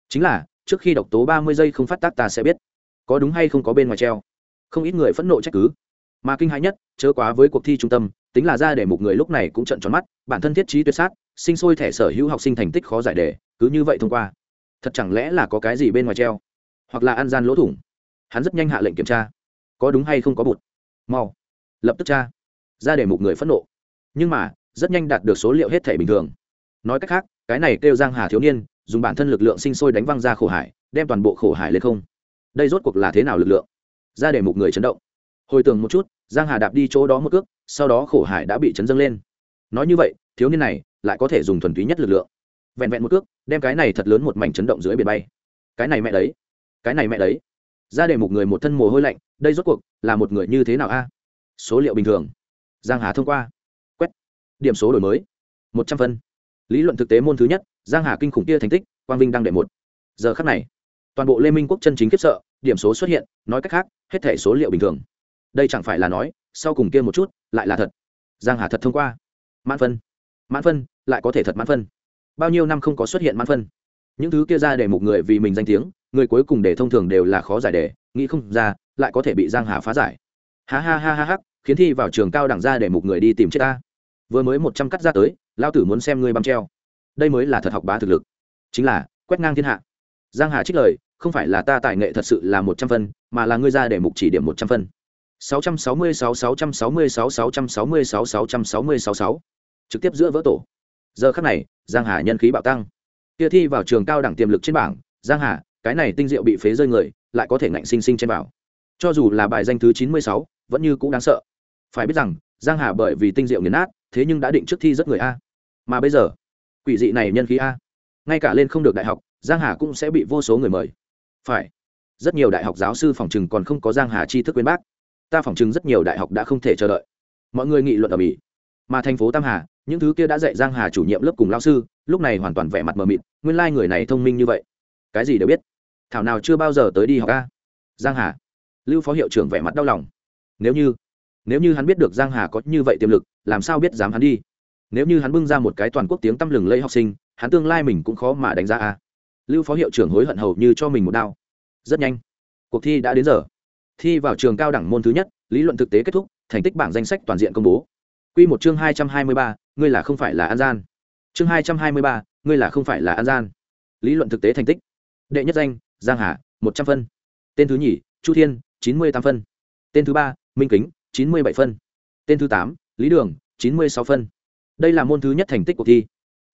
Chính là, trước khi độc tố ba mươi giây không phát tác ta sẽ biết. Có đúng hay không có bên ngoài treo? Không ít người phẫn nộ trách cứ mà kinh hãi nhất, chớ quá với cuộc thi trung tâm, tính là ra để một người lúc này cũng trận tròn mắt, bản thân thiết trí tuyệt sát, sinh sôi thẻ sở hữu học sinh thành tích khó giải đề, cứ như vậy thông qua. Thật chẳng lẽ là có cái gì bên ngoài treo? Hoặc là ăn gian lỗ thủng? Hắn rất nhanh hạ lệnh kiểm tra. Có đúng hay không có bụt? Mau. Lập tức tra. Ra để một người phẫn nộ. Nhưng mà, rất nhanh đạt được số liệu hết thể bình thường. Nói cách khác, cái này kêu giang hà thiếu niên, dùng bản thân lực lượng sinh sôi đánh văng ra khổ hải, đem toàn bộ khổ hải lên không. Đây rốt cuộc là thế nào lực lượng? Ra để một người chấn động hồi tưởng một chút, giang hà đạp đi chỗ đó một cước, sau đó khổ hải đã bị chấn dâng lên. Nói như vậy, thiếu niên này lại có thể dùng thuần túy nhất lực lượng. Vẹn vẹn một cước, đem cái này thật lớn một mảnh chấn động dưới biển bay. Cái này mẹ đấy, cái này mẹ đấy. Ra để một người một thân mồ hôi lạnh, đây rốt cuộc là một người như thế nào a? Số liệu bình thường. Giang hà thông qua. Quét. Điểm số đổi mới. Một trăm phân. Lý luận thực tế môn thứ nhất, giang hà kinh khủng kia thành tích, quang vinh đang đệ một. Giờ khắc này, toàn bộ lê minh quốc chân chính khiếp sợ, điểm số xuất hiện, nói cách khác, hết thể số liệu bình thường đây chẳng phải là nói, sau cùng kia một chút, lại là thật. Giang hà thật thông qua. Mãn phân. Mãn phân, lại có thể thật mãn phân. Bao nhiêu năm không có xuất hiện mãn phân. Những thứ kia ra để một người vì mình danh tiếng, người cuối cùng để thông thường đều là khó giải đề nghĩ không ra, lại có thể bị giang hà phá giải. Ha ha ha ha ha, khiến thi vào trường cao đẳng ra để một người đi tìm chết ta. Vừa mới một trăm cắt ra tới lao tử muốn xem ngươi băm treo. Đây mới là thật học bá thực lực. Chính là, quét ngang thiên hạ. Giang hà trích lời, không phải là ta tài nghệ thật sự là một trăm phân, mà là ngươi ra để mục chỉ điểm một trăm phân sáu trăm sáu mươi sáu sáu trăm sáu mươi sáu sáu trăm sáu mươi sáu sáu trăm sáu mươi sáu sáu trực tiếp giữa vỡ tổ giờ khắc này giang hà nhân khí bạo tăng kia thi vào trường cao đẳng tiềm lực trên bảng giang hà cái này tinh diệu bị phế rơi người lại có thể ngạnh sinh sinh trên bảo. cho dù là bài danh thứ chín mươi sáu vẫn như cũng đáng sợ phải biết rằng giang hà bởi vì tinh diệu nghiền nát thế nhưng đã định trước thi rất người a mà bây giờ quỷ dị này nhân khí a ngay cả lên không được đại học giang hà cũng sẽ bị vô số người mời phải rất nhiều đại học giáo sư phòng trừng còn không có giang hà tri thức quên bác ta phỏng chứng rất nhiều đại học đã không thể chờ đợi. Mọi người nghị luận ở mỹ. Mà thành phố tam hà, những thứ kia đã dạy giang hà chủ nhiệm lớp cùng lao sư, lúc này hoàn toàn vẻ mặt mờ mịt, nguyên lai người này thông minh như vậy. Cái gì đều biết. Thảo nào chưa bao giờ tới đi học ca giang hà. Lưu phó hiệu trưởng vẻ mặt đau lòng. Nếu như nếu như hắn biết được giang hà có như vậy tiềm lực, làm sao biết dám hắn đi? Nếu như hắn bưng ra một cái toàn quốc tiếng tăm lừng lẫy học sinh, hắn tương lai mình cũng khó mà đánh giá a. Lưu phó hiệu trưởng hối hận hầu như cho mình một đao. Rất nhanh. Cuộc thi đã đến giờ thi vào trường cao đẳng môn thứ nhất, lý luận thực tế kết thúc, thành tích bảng danh sách toàn diện công bố. Quy một chương hai trăm hai mươi ba, ngươi là không phải là an gian. Chương hai trăm hai mươi ba, ngươi là không phải là an gian. Lý luận thực tế thành tích. Đệ nhất danh, giang hà, một trăm phân. Tên thứ nhì, chu thiên, chín mươi tám phân. Tên thứ ba, minh kính, chín mươi bảy phân. Tên thứ tám, lý đường, chín mươi sáu phân. Đây là môn thứ nhất thành tích cuộc thi.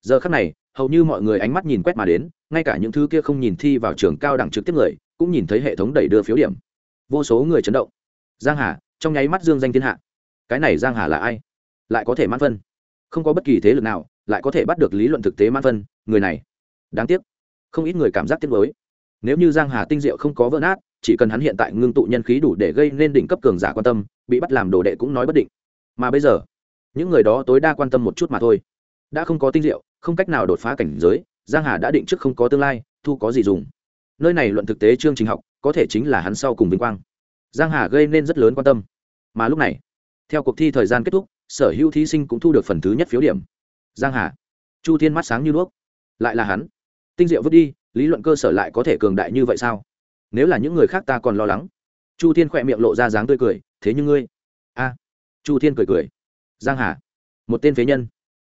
Giờ khắc này, hầu như mọi người ánh mắt nhìn quét mà đến, ngay cả những thứ kia không nhìn thi vào trường cao đẳng trực tiếp người, cũng nhìn thấy hệ thống đẩy đưa phiếu điểm vô số người chấn động. Giang hà, trong nháy mắt dương danh thiên hạ. Cái này giang hà là ai? Lại có thể mãn phân. Không có bất kỳ thế lực nào lại có thể bắt được lý luận thực tế mãn phân, người này. Đáng tiếc, không ít người cảm giác tiếc nuối. Nếu như giang hà tinh diệu không có vỡ nát, chỉ cần hắn hiện tại ngưng tụ nhân khí đủ để gây nên đỉnh cấp cường giả quan tâm, bị bắt làm đồ đệ cũng nói bất định. Mà bây giờ, những người đó tối đa quan tâm một chút mà thôi. Đã không có tinh diệu, không cách nào đột phá cảnh giới, giang hà đã định trước không có tương lai, thu có gì dùng. Nơi này luận thực tế chương trình học có thể chính là hắn sau cùng vinh quang. Giang hà gây nên rất lớn quan tâm. Mà lúc này, theo cuộc thi thời gian kết thúc, sở hữu thí sinh cũng thu được phần thứ nhất phiếu điểm. Giang hà, chu thiên mắt sáng như đuốc. Lại là hắn. Tinh diệu vứt đi, lý luận cơ sở lại có thể cường đại như vậy sao? Nếu là những người khác ta còn lo lắng. Chu thiên khỏe miệng lộ ra dáng tươi cười, thế nhưng ngươi? A. Chu thiên cười cười. Giang hà, một tên phế nhân.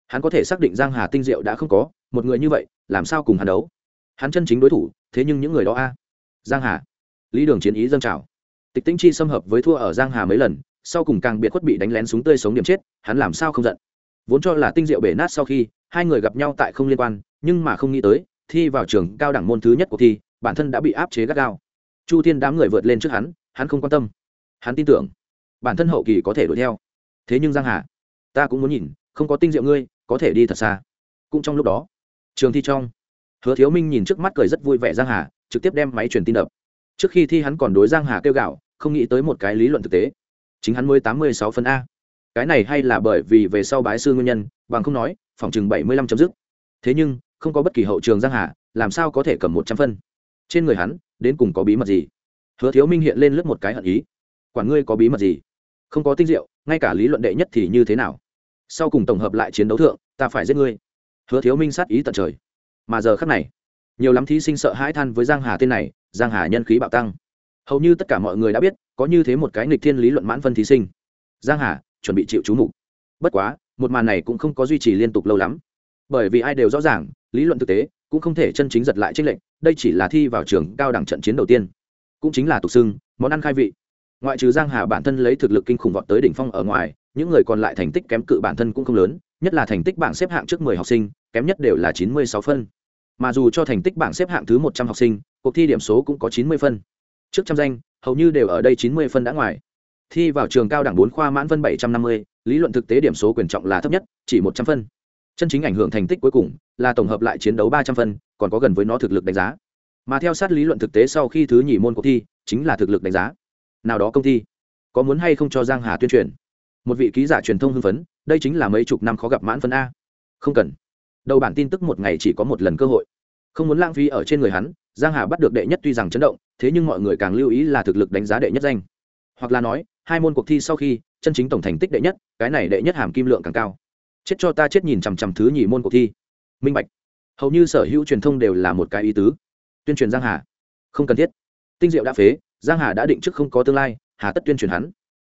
Hắn có thể xác định giang hà tinh diệu đã không có, một người như vậy, làm sao cùng hắn đấu? Hắn chân chính đối thủ, thế nhưng những người đó a. Giang hà lý đường chiến ý dâng trào. Tịch tinh chi xâm hợp với thua ở giang hà mấy lần, sau cùng càng biệt khuất bị đánh lén súng tươi sống điểm chết, hắn làm sao không giận? Vốn cho là tinh diệu bể nát sau khi, hai người gặp nhau tại không liên quan, nhưng mà không nghĩ tới, thi vào trường cao đẳng môn thứ nhất của thi, bản thân đã bị áp chế gắt gao. Chu thiên đám người vượt lên trước hắn hắn không quan tâm. Hắn tin tưởng, bản thân hậu kỳ có thể đuổi theo. Thế nhưng giang hà, ta cũng muốn nhìn, không có tinh diệu ngươi, có thể đi thật xa. Cũng trong lúc đó, trường thi trong, hứa thiếu minh nhìn trước mắt cười rất vui vẻ giang hà, trực tiếp đem máy truyền tin đập trước khi thi hắn còn đối giang hà kêu gạo, không nghĩ tới một cái lý luận thực tế. Chính hắn mới tám mươi sáu phân a. Cái này hay là bởi vì về sau bái sư nguyên nhân, bằng không nói, phòng chừng bảy mươi lăm chấm dứt. Thế nhưng, không có bất kỳ hậu trường giang hà, làm sao có thể cầm một trăm phân? Trên người hắn, đến cùng có bí mật gì? Hứa thiếu minh hiện lên lướt một cái hận ý. Quản ngươi có bí mật gì? Không có tinh diệu, ngay cả lý luận đệ nhất thì như thế nào? Sau cùng tổng hợp lại chiến đấu thượng, ta phải giết ngươi. Hứa thiếu minh sát ý tận trời. Mà giờ khắc này, nhiều lắm thí sinh sợ hãi than với giang hà tên này giang hà nhân khí bạo tăng. Hầu như tất cả mọi người đã biết, có như thế một cái nghịch thiên lý luận mãn phân thí sinh. Giang hà, chuẩn bị chịu chú mục. Bất quá, một màn này cũng không có duy trì liên tục lâu lắm. Bởi vì ai đều rõ ràng, lý luận thực tế cũng không thể chân chính giật lại trích lệnh đây chỉ là thi vào trường cao đẳng trận chiến đầu tiên. Cũng chính là tục xưng, món ăn khai vị. Ngoại trừ giang hà bản thân lấy thực lực kinh khủng vọt tới đỉnh phong ở ngoài, những người còn lại thành tích kém cự bản thân cũng không lớn, nhất là thành tích bảng xếp hạng trước 10 học sinh, kém nhất đều là 96 phân. Mà dù cho thành tích bảng xếp hạng thứ 100 học sinh cuộc thi điểm số cũng có 90 phân. Trước trăm danh hầu như đều ở đây 90 phân đã ngoài. Thi vào trường cao đẳng bốn khoa mãn phân 750, lý luận thực tế điểm số quyền trọng là thấp nhất chỉ 100 phân. Chân chính ảnh hưởng thành tích cuối cùng là tổng hợp lại chiến đấu 300 phân còn có gần với nó thực lực đánh giá. Mà theo sát lý luận thực tế sau khi thứ nhì môn cuộc thi chính là thực lực đánh giá. Nào đó công ty có muốn hay không cho giang hà tuyên truyền? Một vị ký giả truyền thông hưng phấn đây chính là mấy chục năm khó gặp mãn phân a. Không cần. Đầu bản tin tức một ngày chỉ có một lần cơ hội. Không muốn lãng phí ở trên người hắn giang hà bắt được đệ nhất tuy rằng chấn động, thế nhưng mọi người càng lưu ý là thực lực đánh giá đệ nhất danh. Hoặc là nói, hai môn cuộc thi sau khi, chân chính tổng thành tích đệ nhất, cái này đệ nhất hàm kim lượng càng cao. Chết cho ta chết nhìn chằm chằm thứ nhì môn cuộc thi. Minh bạch. Hầu như sở hữu truyền thông đều là một cái ý tứ. Tuyên truyền giang hà. Không cần thiết. Tinh diệu đã phế, giang hà đã định trước không có tương lai, hà tất tuyên truyền hắn.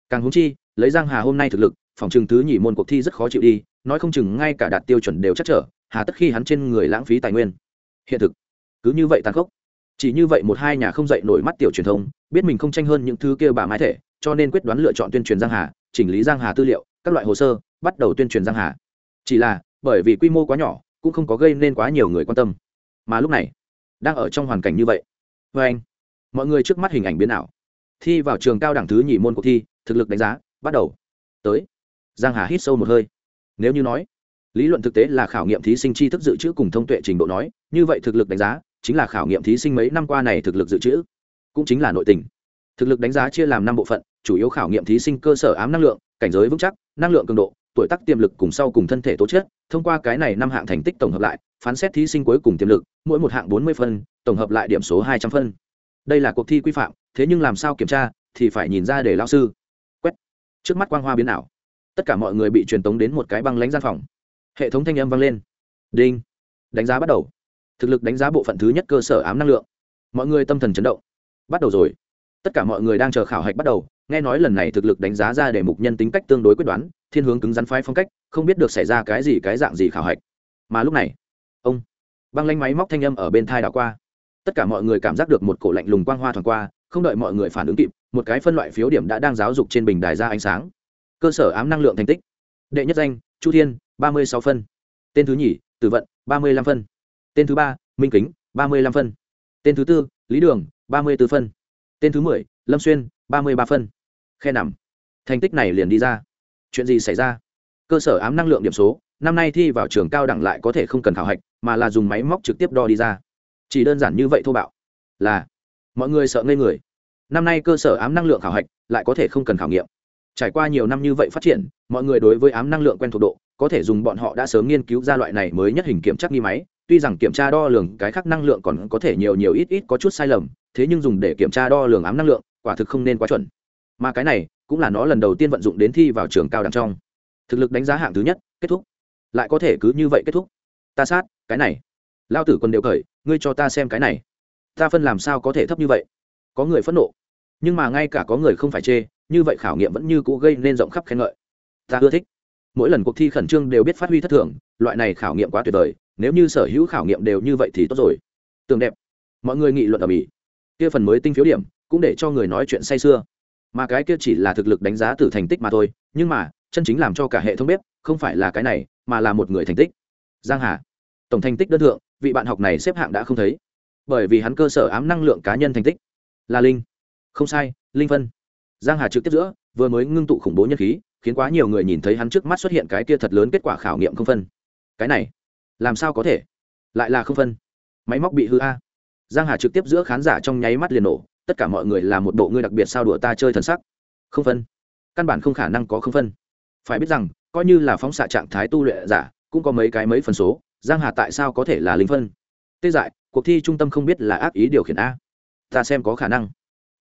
Càng húng chi, lấy giang hà hôm nay thực lực, phòng trường thứ nhì môn cuộc thi rất khó chịu đi, nói không chừng ngay cả đạt tiêu chuẩn đều chắc trở, hà tất khi hắn trên người lãng phí tài nguyên. Hiện thực cứ như vậy tàn khốc. Chỉ như vậy một hai nhà không dậy nổi mắt tiểu truyền thông, biết mình không tranh hơn những thứ kia bà mái thể, cho nên quyết đoán lựa chọn tuyên truyền giang hà, chỉnh lý giang hà tư liệu, các loại hồ sơ, bắt đầu tuyên truyền giang hà. Chỉ là, bởi vì quy mô quá nhỏ, cũng không có gây nên quá nhiều người quan tâm. Mà lúc này, đang ở trong hoàn cảnh như vậy. Với anh, mọi người trước mắt hình ảnh biến ảo. Thi vào trường cao đẳng thứ nhì môn cuộc thi, thực lực đánh giá, bắt đầu. Tới, giang hà hít sâu một hơi. Nếu như nói, lý luận thực tế là khảo nghiệm thí sinh tri thức dự trữ cùng thông tuệ trình độ nói, như vậy thực lực đánh giá chính là khảo nghiệm thí sinh mấy năm qua này thực lực dự trữ, cũng chính là nội tình. Thực lực đánh giá chia làm năm bộ phận, chủ yếu khảo nghiệm thí sinh cơ sở ám năng lượng, cảnh giới vững chắc, năng lượng cường độ, tuổi tác tiềm lực cùng sau cùng thân thể tố chất, thông qua cái này năm hạng thành tích tổng hợp lại, phán xét thí sinh cuối cùng tiềm lực, mỗi một hạng bốn mươi phân, tổng hợp lại điểm số hai trăm phân. Đây là cuộc thi quy phạm, thế nhưng làm sao kiểm tra, thì phải nhìn ra để lao sư. Quét. Trước mắt quang hoa biến ảo. Tất cả mọi người bị truyền tống đến một cái băng lánh gian phòng. Hệ thống thanh âm vang lên. Đinh. Đánh giá bắt đầu thực lực đánh giá bộ phận thứ nhất cơ sở ám năng lượng. Mọi người tâm thần chấn động. Bắt đầu rồi. Tất cả mọi người đang chờ khảo hạch bắt đầu, nghe nói lần này thực lực đánh giá ra để mục nhân tính cách tương đối quyết đoán, thiên hướng cứng rắn phái phong cách, không biết được xảy ra cái gì cái dạng gì khảo hạch. Mà lúc này, ông băng lanh máy móc thanh âm ở bên thai đảo qua. Tất cả mọi người cảm giác được một cổ lạnh lùng quang hoa thoảng qua, không đợi mọi người phản ứng kịp, một cái phân loại phiếu điểm đã đang giáo dục trên bình đài ra ánh sáng. Cơ sở ám năng lượng thành tích. Đệ nhất danh, chu thiên, ba mươi sáu phân. Tên thứ nhì, tử vận, ba mươi năm phân tên thứ ba, minh kính, ba mươi lăm phân. Tên thứ tư, lý đường, ba mươi b ố phân. Tên thứ mười, lâm xuyên, ba mươi ba phân. Khe nằm. Thành tích này liền đi ra. Chuyện gì xảy ra? Cơ sở ám năng lượng điểm số, năm nay thi vào trường cao đẳng lại có thể không cần khảo hạch, mà là dùng máy móc trực tiếp đo đi ra. Chỉ đơn giản như vậy thô bạo. Là, mọi người sợ ngây người. Năm nay cơ sở ám năng lượng khảo hạch lại có thể không cần khảo nghiệm. Trải qua nhiều năm như vậy phát triển, mọi người đối với ám năng lượng quen thuộc độ, có thể dùng bọn họ đã sớm nghiên cứu ra loại này mới nhất hình kiểm chắc nghi máy tuy rằng kiểm tra đo lường cái khác năng lượng còn có thể nhiều nhiều ít ít có chút sai lầm, thế nhưng dùng để kiểm tra đo lường ám năng lượng, quả thực không nên quá chuẩn. Mà cái này, cũng là nó lần đầu tiên vận dụng đến thi vào trường cao đẳng trong. Thực lực đánh giá hạng thứ nhất, kết thúc. Lại có thể cứ như vậy kết thúc. Ta sát, cái này. Lao tử còn đều khởi ngươi cho ta xem cái này. Ta phân làm sao có thể thấp như vậy? Có người phẫn nộ. Nhưng mà ngay cả có người không phải chê, như vậy khảo nghiệm vẫn như cũ gây nên rộng khắp khen ngợi. Ta ưa thích. Mỗi lần cuộc thi khẩn trương đều biết phát huy thất thường, loại này khảo nghiệm quá tuyệt vời nếu như sở hữu khảo nghiệm đều như vậy thì tốt rồi. Tường đẹp. Mọi người nghị luận ở mỹ. Kia phần mới tinh phiếu điểm, cũng để cho người nói chuyện say sưa. Mà cái kia chỉ là thực lực đánh giá từ thành tích mà thôi, nhưng mà, chân chính làm cho cả hệ thống bếp, không phải là cái này, mà là một người thành tích. Giang hà. Tổng thành tích đơn thượng, vị bạn học này xếp hạng đã không thấy. Bởi vì hắn cơ sở ám năng lượng cá nhân thành tích. Là linh. Không sai, linh phân giang hà trực tiếp giữa, vừa mới ngưng tụ khủng bố nhân khí, khiến quá nhiều người nhìn thấy hắn trước mắt xuất hiện cái kia thật lớn kết quả khảo nghiệm không phân. Cái này làm sao có thể? Lại là không phân. Máy móc bị hư a. Giang hà trực tiếp giữa khán giả trong nháy mắt liền nổ, tất cả mọi người là một bộ ngươi đặc biệt sao đùa ta chơi thần sắc. Không phân. Căn bản không khả năng có không phân. Phải biết rằng, coi như là phóng xạ trạng thái tu luyện giả, cũng có mấy cái mấy phần số, giang hà tại sao có thể là linh phân? Tê dại, cuộc thi trung tâm không biết là ác ý điều khiển a. Ta xem có khả năng.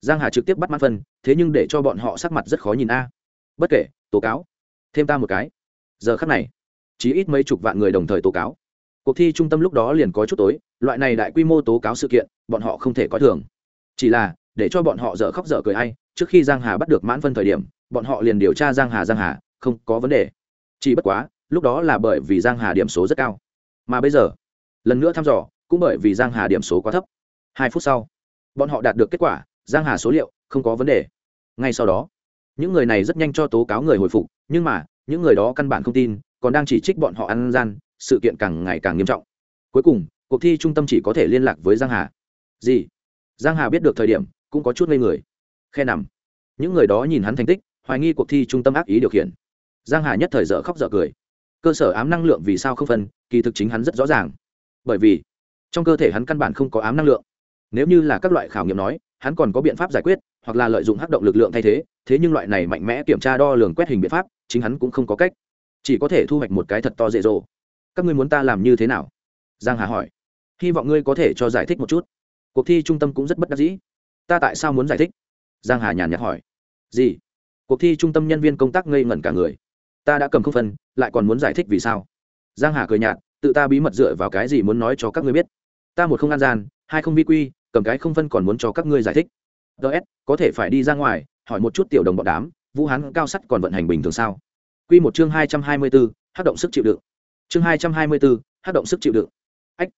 Giang hà trực tiếp bắt mắt phân, thế nhưng để cho bọn họ sắc mặt rất khó nhìn a. Bất kể, tố cáo. Thêm ta một cái. Giờ khắc này chỉ ít mấy chục vạn người đồng thời tố cáo cuộc thi trung tâm lúc đó liền có chút tối, loại này đại quy mô tố cáo sự kiện, bọn họ không thể coi thường. Chỉ là, để cho bọn họ dở khóc dở cười hay trước khi giang hà bắt được mãn phân thời điểm, bọn họ liền điều tra giang hà giang hà, không có vấn đề. Chỉ bất quá, lúc đó là bởi vì giang hà điểm số rất cao. Mà bây giờ, lần nữa thăm dò, cũng bởi vì giang hà điểm số quá thấp. Hai phút sau, bọn họ đạt được kết quả, giang hà số liệu, không có vấn đề. Ngay sau đó, những người này rất nhanh cho tố cáo người hồi phục, nhưng mà, những người đó căn bản không tin, còn đang chỉ trích bọn họ ăn gian sự kiện càng ngày càng nghiêm trọng. Cuối cùng, cuộc thi trung tâm chỉ có thể liên lạc với giang hà. Gì? Giang hà biết được thời điểm, cũng có chút ngây người. Khe nằm. Những người đó nhìn hắn thành tích, hoài nghi cuộc thi trung tâm ác ý điều khiển. Giang hà nhất thời dở khóc dở cười. Cơ sở ám năng lượng vì sao không phân, kỳ thực chính hắn rất rõ ràng. Bởi vì, trong cơ thể hắn căn bản không có ám năng lượng. Nếu như là các loại khảo nghiệm nói, hắn còn có biện pháp giải quyết, hoặc là lợi dụng hắc động lực lượng thay thế thế nhưng loại này mạnh mẽ kiểm tra đo lường quét hình biện pháp, chính hắn cũng không có cách. Chỉ có thể thu hoạch một cái thật to dễ dỗ các ngươi muốn ta làm như thế nào? Giang hà hỏi. Hy vọng ngươi có thể cho giải thích một chút. Cuộc thi trung tâm cũng rất bất đắc dĩ. Ta tại sao muốn giải thích? Giang hà nhàn nhạt hỏi. Gì? Cuộc thi trung tâm nhân viên công tác ngây ngẩn cả người. Ta đã cầm không phân lại còn muốn giải thích vì sao? Giang hà cười nhạt tự ta bí mật dựa vào cái gì muốn nói cho các ngươi biết? Ta một không an gian hai không vi quy cầm cái không phân còn muốn cho các ngươi giải thích. Ts có thể phải đi ra ngoài hỏi một chút tiểu đồng bọn đám vũ hán cao sắt còn vận hành bình thường sao? Quy một chương hai trăm hai mươi bốn, hát động sức chịu đựng chương hai trăm hai mươi 224, hát động sức chịu đựng. Ách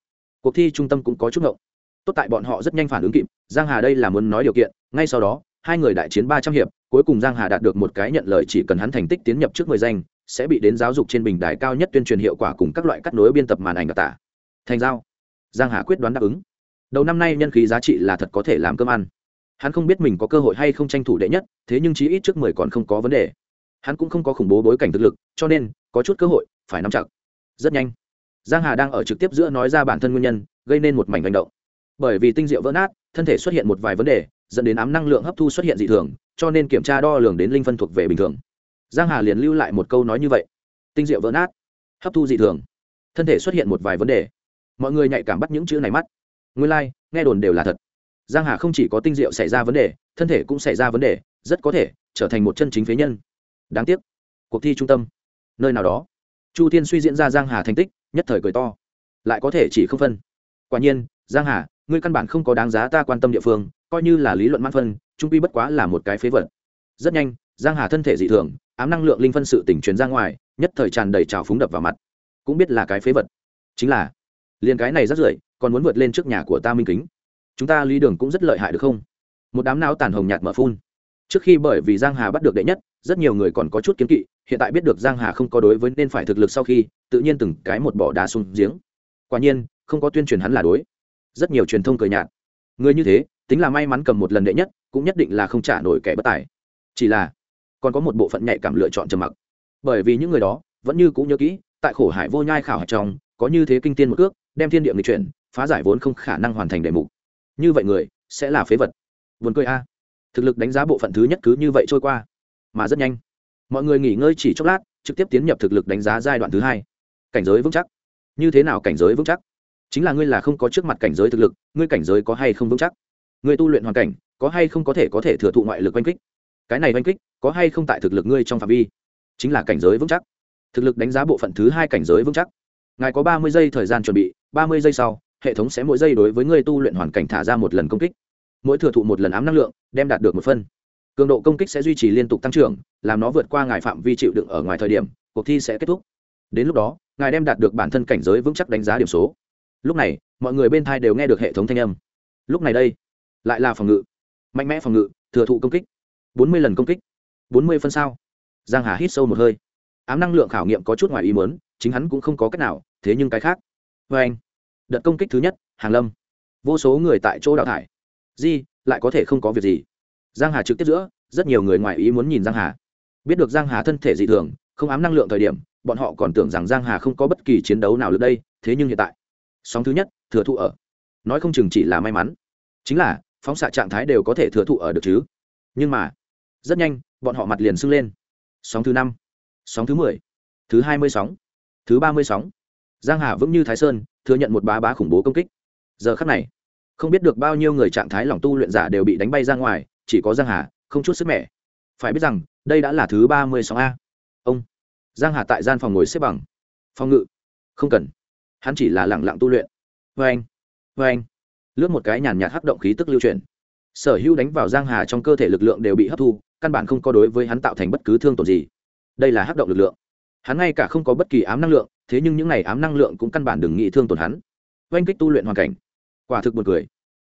cuộc thi trung tâm cũng có chút ngộng. Tốt tại bọn họ rất nhanh phản ứng kịp giang hà đây là muốn nói điều kiện ngay sau đó hai người đại chiến ba trăm hiệp cuối cùng giang hà đạt được một cái nhận lời chỉ cần hắn thành tích tiến nhập trước mười danh sẽ bị đến giáo dục trên bình đài cao nhất tuyên truyền hiệu quả cùng các loại cắt nối biên tập màn ảnh đặc tả thành giao. Giang hà quyết đoán đáp ứng. Đầu năm nay nhân khí giá trị là thật có thể làm cơm ăn. Hắn không biết mình có cơ hội hay không tranh thủ đệ nhất thế nhưng chí ít trước mười còn không có vấn đề. Hắn cũng không có khủng bố bối cảnh thực lực cho nên có chút cơ hội phải nắm chặt rất nhanh. Giang hà đang ở trực tiếp giữa nói ra bản thân nguyên nhân gây nên một mảnh hành động. Bởi vì tinh diệu vỡ nát thân thể xuất hiện một vài vấn đề dẫn đến ám năng lượng hấp thu xuất hiện dị thường cho nên kiểm tra đo lường đến linh phân thuộc về bình thường. Giang hà liền lưu lại một câu nói như vậy. Tinh diệu vỡ nát hấp thu dị thường thân thể xuất hiện một vài vấn đề. Mọi người nhạy cảm bắt những chữ này mắt. Nguyên lai、like, nghe đồn đều là thật. Giang hà không chỉ có tinh diệu xảy ra vấn đề thân thể cũng xảy ra vấn đề rất có thể trở thành một chân chính phế nhân. Đáng tiếc cuộc thi trung tâm nơi nào đó chu Thiên suy diễn ra giang hà thành tích, nhất thời cười to. Lại có thể chỉ không phân. Quả nhiên, giang hà, ngươi căn bản không có đáng giá ta quan tâm địa phương, coi như là lý luận mãn phân, trung quy bất quá là một cái phế vật. Rất nhanh, giang hà thân thể dị thường, ám năng lượng linh phân sự tỉnh truyền ra ngoài, nhất thời tràn đầy trào phúng đập vào mặt. Cũng biết là cái phế vật. Chính là, liền cái này rất rưởi, còn muốn vượt lên trước nhà của ta minh kính. Chúng ta lý đường cũng rất lợi hại được không? Một đám não tàn hồng nhạt mở phun trước khi bởi vì giang hà bắt được đệ nhất, rất nhiều người còn có chút kiến kỵ, hiện tại biết được giang hà không có đối với nên phải thực lực sau khi, tự nhiên từng cái một bỏ đá xuống giếng. Quả nhiên, không có tuyên truyền hắn là đối. Rất nhiều truyền thông cười nhạt. Người như thế, tính là may mắn cầm một lần đệ nhất, cũng nhất định là không trả nổi kẻ bất tài. Chỉ là, còn có một bộ phận nhạy cảm lựa chọn trầm mặc. Bởi vì những người đó, vẫn như cũng nhớ kỹ, tại khổ hải vô nhai khảo hạch trong, có như thế kinh tiên một cước, đem thiên địa người chuyển, phá giải vốn không khả năng hoàn thành đề mục. Như vậy người, sẽ là phế vật. Buồn cười a thực lực đánh giá bộ phận thứ nhất cứ như vậy trôi qua, mà rất nhanh. Mọi người nghỉ ngơi chỉ chốc lát, trực tiếp tiến nhập thực lực đánh giá giai đoạn thứ hai. Cảnh giới vững chắc. Như thế nào cảnh giới vững chắc? Chính là ngươi là không có trước mặt cảnh giới thực lực, ngươi cảnh giới có hay không vững chắc? Ngươi tu luyện hoàn cảnh, có hay không có thể có thể thừa thụ ngoại lực oanh kích? Cái này oanh kích, có hay không tại thực lực ngươi trong phạm vi? Chính là cảnh giới vững chắc. Thực lực đánh giá bộ phận thứ hai cảnh giới vững chắc. Ngài có ba mươi giây thời gian chuẩn bị, ba mươi giây sau, hệ thống sẽ mỗi giây đối với ngươi tu luyện hoàn cảnh thả ra một lần công kích mỗi thừa thụ một lần ám năng lượng, đem đạt được một phân. Cường độ công kích sẽ duy trì liên tục tăng trưởng, làm nó vượt qua ngài phạm vi chịu đựng ở ngoài thời điểm, cuộc thi sẽ kết thúc. Đến lúc đó, ngài đem đạt được bản thân cảnh giới vững chắc đánh giá điểm số. Lúc này, mọi người bên thai đều nghe được hệ thống thanh âm. Lúc này đây, lại là phòng ngự. Mạnh mẽ phòng ngự, thừa thụ công kích. Bốn mươi lần công kích. Bốn mươi phân sao. Giang hà hít sâu một hơi. Ám năng lượng khảo nghiệm có chút ngoài ý mớn chính hắn cũng không có cách nào, thế nhưng cái khác. Vê anh đợt công kích thứ nhất, hàng lâm. Vô số người tại chỗ đào thải di, lại có thể không có việc gì. Giang hà trực tiếp giữa, rất nhiều người ngoài ý muốn nhìn giang hà. Biết được giang hà thân thể dị thường, không ám năng lượng thời điểm, bọn họ còn tưởng rằng giang hà không có bất kỳ chiến đấu nào được đây, thế nhưng hiện tại, sóng thứ nhất, thừa thụ ở. Nói không chừng chỉ là may mắn. Chính là, phóng xạ trạng thái đều có thể thừa thụ ở được chứ. Nhưng mà, rất nhanh, bọn họ mặt liền sưng lên. Sóng thứ năm, sóng thứ mười, thứ hai mươi sóng, thứ ba mươi sóng. Giang hà vững như thái sơn, thừa nhận một bá bá khủng bố công kích. Giờ khắc này không biết được bao nhiêu người trạng thái lòng tu luyện giả đều bị đánh bay ra ngoài, chỉ có giang hà, không chút sức mẻ. Phải biết rằng, đây đã là thứ ba mươi sáu a. Ông, giang hà tại gian phòng ngồi xếp bằng. Phòng ngự? Không cần. Hắn chỉ là lẳng lặng tu luyện. Vê anh vê anh. Lướt một cái nhàn nhạt hấp động khí tức lưu chuyển. Sở hữu đánh vào giang hà trong cơ thể lực lượng đều bị hấp thu, căn bản không có đối với hắn tạo thành bất cứ thương tổn gì. Đây là hấp động lực lượng. Hắn ngay cả không có bất kỳ ám năng lượng, thế nhưng những này ám năng lượng cũng căn bản đừng nghĩ thương tổn hắn. Vâng Oanh kích tu luyện hoàn cảnh quả thực buồn cười.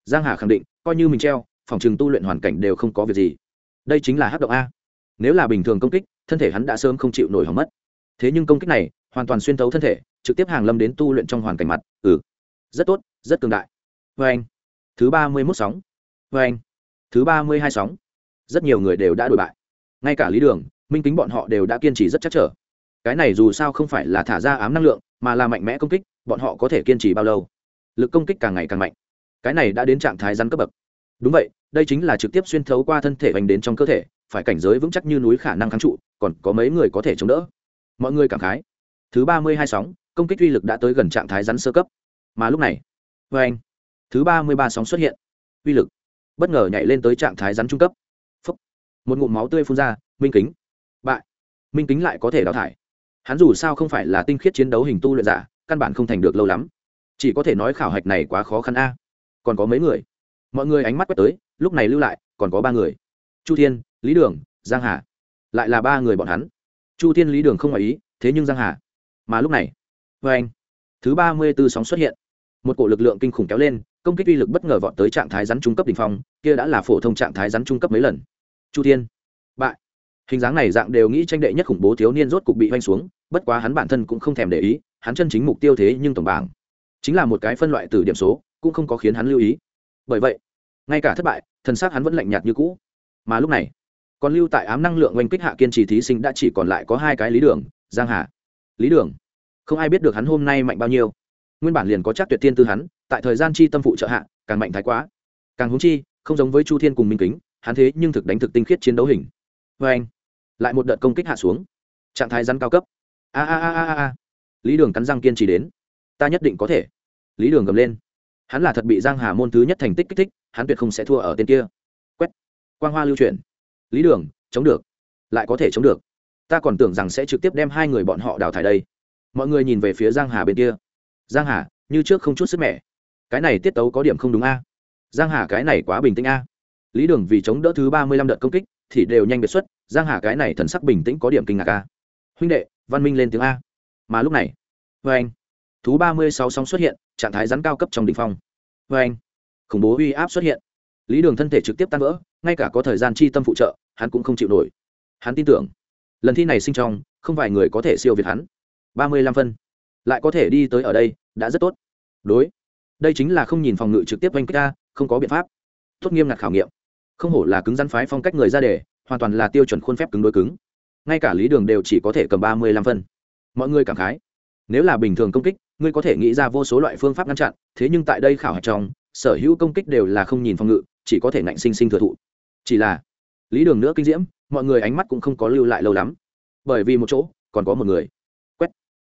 Giang hà khẳng định, coi như mình treo, phòng trường tu luyện hoàn cảnh đều không có việc gì. Đây chính là hát động a. Nếu là bình thường công kích, thân thể hắn đã sớm không chịu nổi hỏng mất. Thế nhưng công kích này, hoàn toàn xuyên thấu thân thể, trực tiếp hàng lâm đến tu luyện trong hoàn cảnh mặt. Ừ. Rất tốt, rất cường đại. Vê anh. Thứ ba mươi mốt sóng. Vê anh. Thứ ba mươi hai sóng. Rất nhiều người đều đã đổi bại. Ngay cả lý đường, minh tính bọn họ đều đã kiên trì rất chắc trở. Cái này dù sao không phải là thả ra ám năng lượng, mà là mạnh mẽ công kích, bọn họ có thể kiên trì bao lâu? Lực công kích càng ngày càng mạnh. Cái này đã đến trạng thái rắn cấp bậc. Đúng vậy, đây chính là trực tiếp xuyên thấu qua thân thể vành đến trong cơ thể, phải cảnh giới vững chắc như núi khả năng kháng trụ, còn có mấy người có thể chống đỡ. Mọi người cảm khái. Thứ ba mươi hai sóng, công kích uy lực đã tới gần trạng thái rắn sơ cấp. Mà lúc này, vê anh, thứ ba mươi ba sóng xuất hiện. Uy lực, bất ngờ nhảy lên tới trạng thái rắn trung cấp. Phúc. một ngụm máu tươi phun ra, minh kính. Bại. Minh kính lại có thể đào thải. Hắn dù sao không phải là tinh khiết chiến đấu hình tu luyện giả, căn bản không thành được lâu lắm chỉ có thể nói khảo hạch này quá khó khăn a. Còn có mấy người? Mọi người ánh mắt quét tới, lúc này lưu lại, còn có ba người. Chu thiên, lý đường, giang hà. Lại là ba người bọn hắn. Chu thiên, lý đường không ngoài ý, thế nhưng giang hà. Mà lúc này vê anh, thứ ba mươi tư sóng xuất hiện. Một cổ lực lượng kinh khủng kéo lên, công kích uy lực bất ngờ vọt tới trạng thái rắn trung cấp đỉnh phong, kia đã là phổ thông trạng thái rắn trung cấp mấy lần. Chu thiên, bại. Hình dáng này dạng đều nghĩ tranh đệ nhất khủng bố thiếu niên rốt cục bị oanh xuống, bất quá hắn bản thân cũng không thèm để ý, hắn chân chính mục tiêu thế nhưng tổng bảng chính là một cái phân loại từ điểm số, cũng không có khiến hắn lưu ý. Bởi vậy, ngay cả thất bại, thần xác hắn vẫn lạnh nhạt như cũ. Mà lúc này, còn lưu tại ám năng lượng oanh kích hạ kiên trì thí sinh đã chỉ còn lại có hai cái lý đường, giang hà. Lý đường, không ai biết được hắn hôm nay mạnh bao nhiêu. Nguyên bản liền có chắc tuyệt tiên tư hắn, tại thời gian chi tâm phụ trợ hạ, càng mạnh thái quá. Càng húng chi, không giống với chu thiên cùng minh kính, hắn thế nhưng thực đánh thực tinh khiết chiến đấu hình. Vê anh, lại một đợt công kích hạ xuống. Trạng thái rắn cao cấp. A a a a a. Lý đường cắn răng kiên trì đến ta nhất định có thể. Lý đường gầm lên. Hắn là thật bị giang hà môn thứ nhất thành tích kích thích, hắn tuyệt không sẽ thua ở tên kia. Quét. Quang hoa lưu chuyển. Lý đường, chống được. Lại có thể chống được. Ta còn tưởng rằng sẽ trực tiếp đem hai người bọn họ đào thải đây. Mọi người nhìn về phía giang hà bên kia. Giang hà, như trước không chút sức mẻ. Cái này tiết tấu có điểm không đúng a. Giang hà, cái này quá bình tĩnh a. Lý đường vì chống đỡ thứ ba mươi lăm đợt công kích, thì đều nhanh biệt xuất. Giang hà, cái này thần sắc bình tĩnh có điểm kinh ngạc a. Huynh đệ, văn minh lên tiếng a. Mà lúc này vê anh thú ba mươi sáu sóng xuất hiện, trạng thái rắn cao cấp trong đỉnh phong. Vê anh, khủng bố uy áp xuất hiện. Lý đường thân thể trực tiếp tan vỡ, ngay cả có thời gian chi tâm phụ trợ, hắn cũng không chịu nổi. Hắn tin tưởng, lần thi này sinh trong, không vài người có thể siêu việt hắn. ba mươi lăm phân, lại có thể đi tới ở đây, đã rất tốt. Đối, đây chính là không nhìn phòng ngự trực tiếp oanh kích ta, không có biện pháp. Tốt nghiêm ngặt khảo nghiệm. Không hổ là cứng rắn phái phong cách người ra đề, hoàn toàn là tiêu chuẩn khuôn phép cứng đối cứng. Ngay cả lý đường đều chỉ có thể cầm ba mươi lăm phân. Mọi người cảm khái. Nếu là bình thường công kích ngươi có thể nghĩ ra vô số loại phương pháp ngăn chặn, thế nhưng tại đây khảo hạch trong, sở hữu công kích đều là không nhìn phòng ngự, chỉ có thể ngạnh sinh sinh thừa thụ. Chỉ là, lý đường nữa kinh diễm, mọi người ánh mắt cũng không có lưu lại lâu lắm. Bởi vì một chỗ, còn có một người. Quét.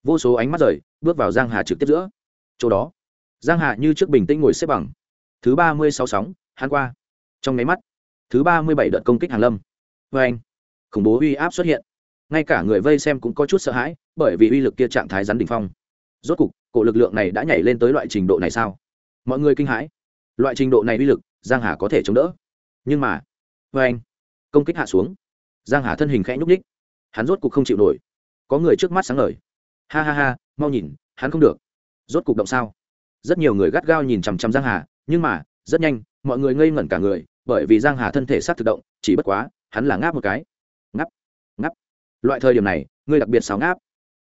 Vô số ánh mắt rời, bước vào giang hà trực tiếp giữa. Chỗ đó, giang hà như trước bình tĩnh ngồi xếp bằng. Thứ ba mươi sáu sóng, hắn qua. Trong máy mắt, thứ ba mươi bảy đợt công kích hàng lâm. Vê anh, khủng bố uy áp xuất hiện. Ngay cả người vây xem cũng có chút sợ hãi, bởi vì uy lực kia trạng thái rắn đỉnh phong rốt cục, cổ lực lượng này đã nhảy lên tới loại trình độ này sao? Mọi người kinh hãi. Loại trình độ này uy lực, giang hà có thể chống đỡ. Nhưng mà vê anh, công kích hạ xuống, giang hà thân hình khẽ nhúc nhích. Hắn rốt cục không chịu nổi. Có người trước mắt sáng ngời. Ha ha ha, mau nhìn, hắn không được. Rốt cục động sao? Rất nhiều người gắt gao nhìn chằm chằm giang hà, nhưng mà, rất nhanh, mọi người ngây ngẩn cả người, bởi vì giang hà thân thể sát thực động, chỉ bất quá, hắn là ngáp một cái. Ngáp ngáp. Loại thời điểm này ngươi đặc biệt sáo ngáp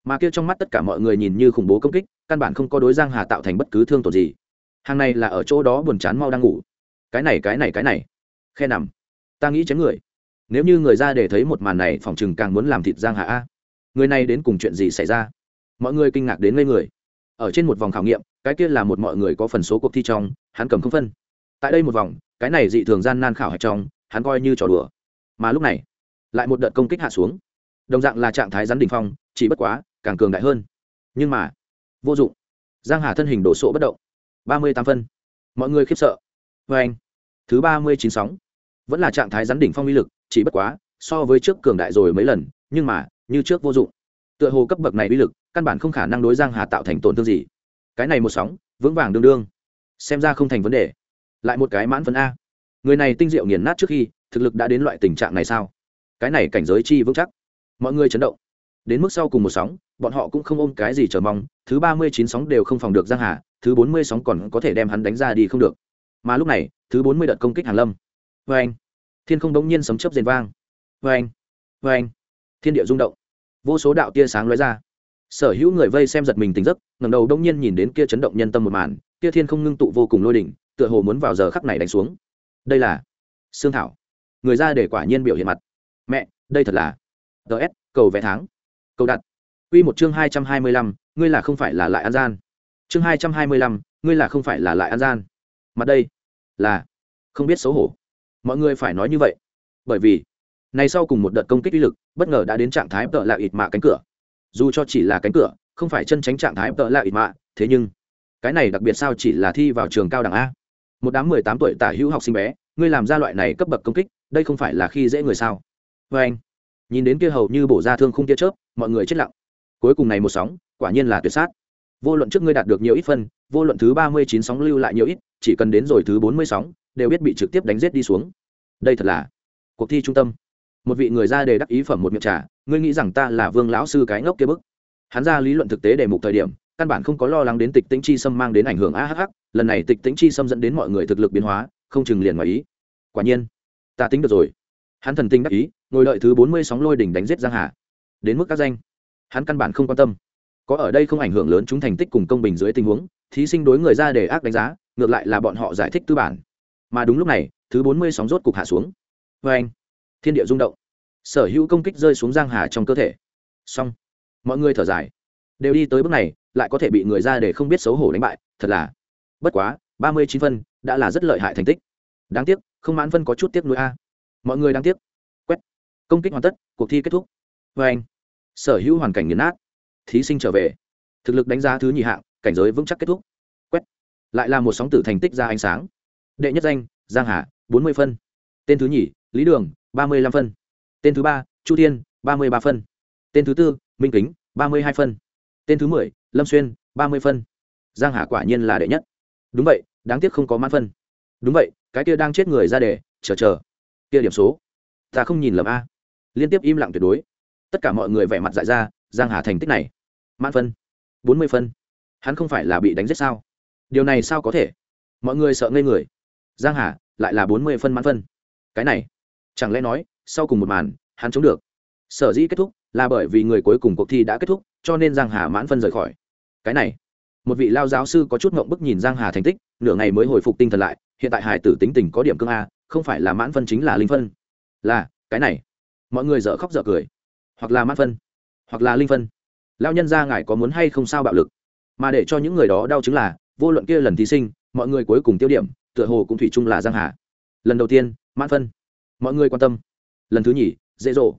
mà kia trong mắt tất cả mọi người nhìn như khủng bố công kích, căn bản không có đối giang hà tạo thành bất cứ thương tổn gì. Hàng này là ở chỗ đó buồn chán mau đang ngủ. Cái này cái này cái này. Khe nằm. Ta nghĩ chém người. Nếu như người ra để thấy một màn này, phòng chừng càng muốn làm thịt giang hà a. Người này đến cùng chuyện gì xảy ra? Mọi người kinh ngạc đến ngây người. Ở trên một vòng khảo nghiệm, cái kia là một mọi người có phần số cuộc thi trong, hắn cầm không phân. Tại đây một vòng, cái này dị thường gian nan khảo hạch trong, hắn coi như trò đùa. Mà lúc này, lại một đợt công kích hạ xuống. Đồng dạng là trạng thái rắn đỉnh phong, chỉ bất quá càng cường đại hơn. Nhưng mà, vô dụng. Giang hà thân hình đổ sộ bất động. Ba mươi tám phân. Mọi người khiếp sợ. Vê anh, thứ ba mươi chín sóng. Vẫn là trạng thái rắn đỉnh phong uy lực, chỉ bất quá, so với trước cường đại rồi mấy lần, nhưng mà, như trước vô dụng. Tựa hồ cấp bậc này uy lực, căn bản không khả năng đối giang hà tạo thành tổn thương gì. Cái này một sóng, vững vàng đương đương. Xem ra không thành vấn đề. Lại một cái mãn phân a. Người này tinh diệu nghiền nát trước khi, thực lực đã đến loại tình trạng này sao? Cái này cảnh giới chi vững chắc. Mọi người chấn động đến mức sau cùng một sóng, bọn họ cũng không ôm cái gì chờ mong, thứ ba mươi chín sóng đều không phòng được giang hà, thứ bốn mươi sóng còn có thể đem hắn đánh ra đi không được. Mà lúc này, thứ bốn mươi đợt công kích hàn lâm. Vê anh, thiên không đống nhiên sấm chớp rền vang. Vê anh vê anh, thiên địa rung động. Vô số đạo tia sáng lóe ra. Sở hữu người vây xem giật mình tỉnh giấc, ngẩng đầu đông nhiên nhìn đến kia chấn động nhân tâm một màn, kia thiên không ngưng tụ vô cùng lôi đỉnh, tựa hồ muốn vào giờ khắc này đánh xuống. Đây là xương thảo. Người ra để quả nhiên biểu hiện mặt. Mẹ, đây thật là ts cầu vẽ tháng cầu đặt. Quy một chương hai trăm hai mươi lăm, ngươi là không phải là lại an gian. Chương hai trăm hai mươi lăm, ngươi là không phải là lại an gian. Mặt đây là không biết xấu hổ. Mọi người phải nói như vậy. Bởi vì, này sau cùng một đợt công kích uy lực, bất ngờ đã đến trạng thái tợ lạ ịt mạ cánh cửa. Dù cho chỉ là cánh cửa, không phải chân tránh trạng thái tợ lạ ịt mạ, thế nhưng, cái này đặc biệt sao chỉ là thi vào trường cao đẳng a. Một đám mười tám tuổi tả hữu học sinh bé, ngươi làm ra loại này cấp bậc công kích, đây không phải là khi dễ người sao? Và anh nhìn đến kia hầu như bổ ra thương không kia chớp mọi người chết lặng. Cuối cùng này một sóng, quả nhiên là tuyệt sát. Vô luận trước ngươi đạt được nhiều ít phân, vô luận thứ ba mươi chín sóng lưu lại nhiều ít, chỉ cần đến rồi thứ bốn mươi sóng, đều biết bị trực tiếp đánh giết đi xuống. Đây thật là cuộc thi trung tâm. Một vị người ra đề đắc ý phẩm một miệng trà, ngươi nghĩ rằng ta là vương lão sư cái ngốc kia bức? Hắn ra lý luận thực tế đề mục thời điểm, căn bản không có lo lắng đến tịch tĩnh chi xâm mang đến ảnh hưởng ahh lần này tịch tĩnh chi xâm dẫn đến mọi người thực lực biến hóa, không chừng liền ngoài ý. Quả nhiên, ta tính được rồi. Hắn thần tinh đắc ý, ngồi đợi thứ bốn mươi sóng lôi đỉnh đánh giết giang hà đến mức các danh. Hắn căn bản không quan tâm. Có ở đây không ảnh hưởng lớn chúng thành tích cùng công bình dưới tình huống, thí sinh đối người ra để ác đánh giá, ngược lại là bọn họ giải thích tư bản. Mà đúng lúc này, thứ bốn mươi sóng rốt cục hạ xuống. Vê anh. Thiên địa rung động. Sở hữu công kích rơi xuống giang hà trong cơ thể. Xong. Mọi người thở dài. Đều đi tới bước này, lại có thể bị người ra để không biết xấu hổ đánh bại, thật là. Bất quá, ba mươi chín phân, đã là rất lợi hại thành tích. Đáng tiếc, không mãn phân có chút tiếc nuối a. Mọi người đáng tiếc. Quét. Công kích hoàn tất, cuộc thi kết thúc vê anh, sở hữu hoàn cảnh nghiền nát, thí sinh trở về. Thực lực đánh giá thứ nhì hạng, cảnh giới vững chắc kết thúc. Quét. Lại là một sóng tử thành tích ra ánh sáng. Đệ nhất danh, giang hà, bốn mươi phân. Tên thứ nhì, lý đường, ba mươi lăm phân. Tên thứ ba, chu thiên, ba mươi ba phân. Tên thứ tư, minh kính, ba mươi hai phân. Tên thứ mười, lâm xuyên, ba mươi phân. Giang hà quả nhiên là đệ nhất. Đúng vậy, đáng tiếc không có mãn phân. Đúng vậy, cái kia đang chết người ra để, chờ chờ. Kia điểm số. Ta không nhìn lầm a. Liên tiếp im lặng tuyệt đối tất cả mọi người vẻ mặt dại ra, giang hà thành tích này, mãn phân, bốn mươi phân. Hắn không phải là bị đánh giết sao? Điều này sao có thể? Mọi người sợ ngây người. Giang hà lại là bốn mươi phân mãn phân. Cái này, chẳng lẽ nói, sau cùng một màn, hắn chống được. Sở dĩ kết thúc là bởi vì người cuối cùng cuộc thi đã kết thúc, cho nên giang hà mãn phân rời khỏi. Cái này, một vị lao giáo sư có chút ngộng bức nhìn giang hà thành tích, nửa ngày mới hồi phục tinh thần lại, hiện tại hải tử tính tình có điểm cương a, không phải là mãn phân chính là linh phân. Là, cái này, mọi người dở khóc dở cười hoặc là mát phân, hoặc là linh phân. Lao nhân ra ngài có muốn hay không sao bạo lực? Mà để cho những người đó đau chứng là, vô luận kia lần thí sinh, mọi người cuối cùng tiêu điểm, tựa hồ cũng thủy chung là giang hà. Lần đầu tiên, mãn phân. Mọi người quan tâm. Lần thứ nhì, dễ dỗ.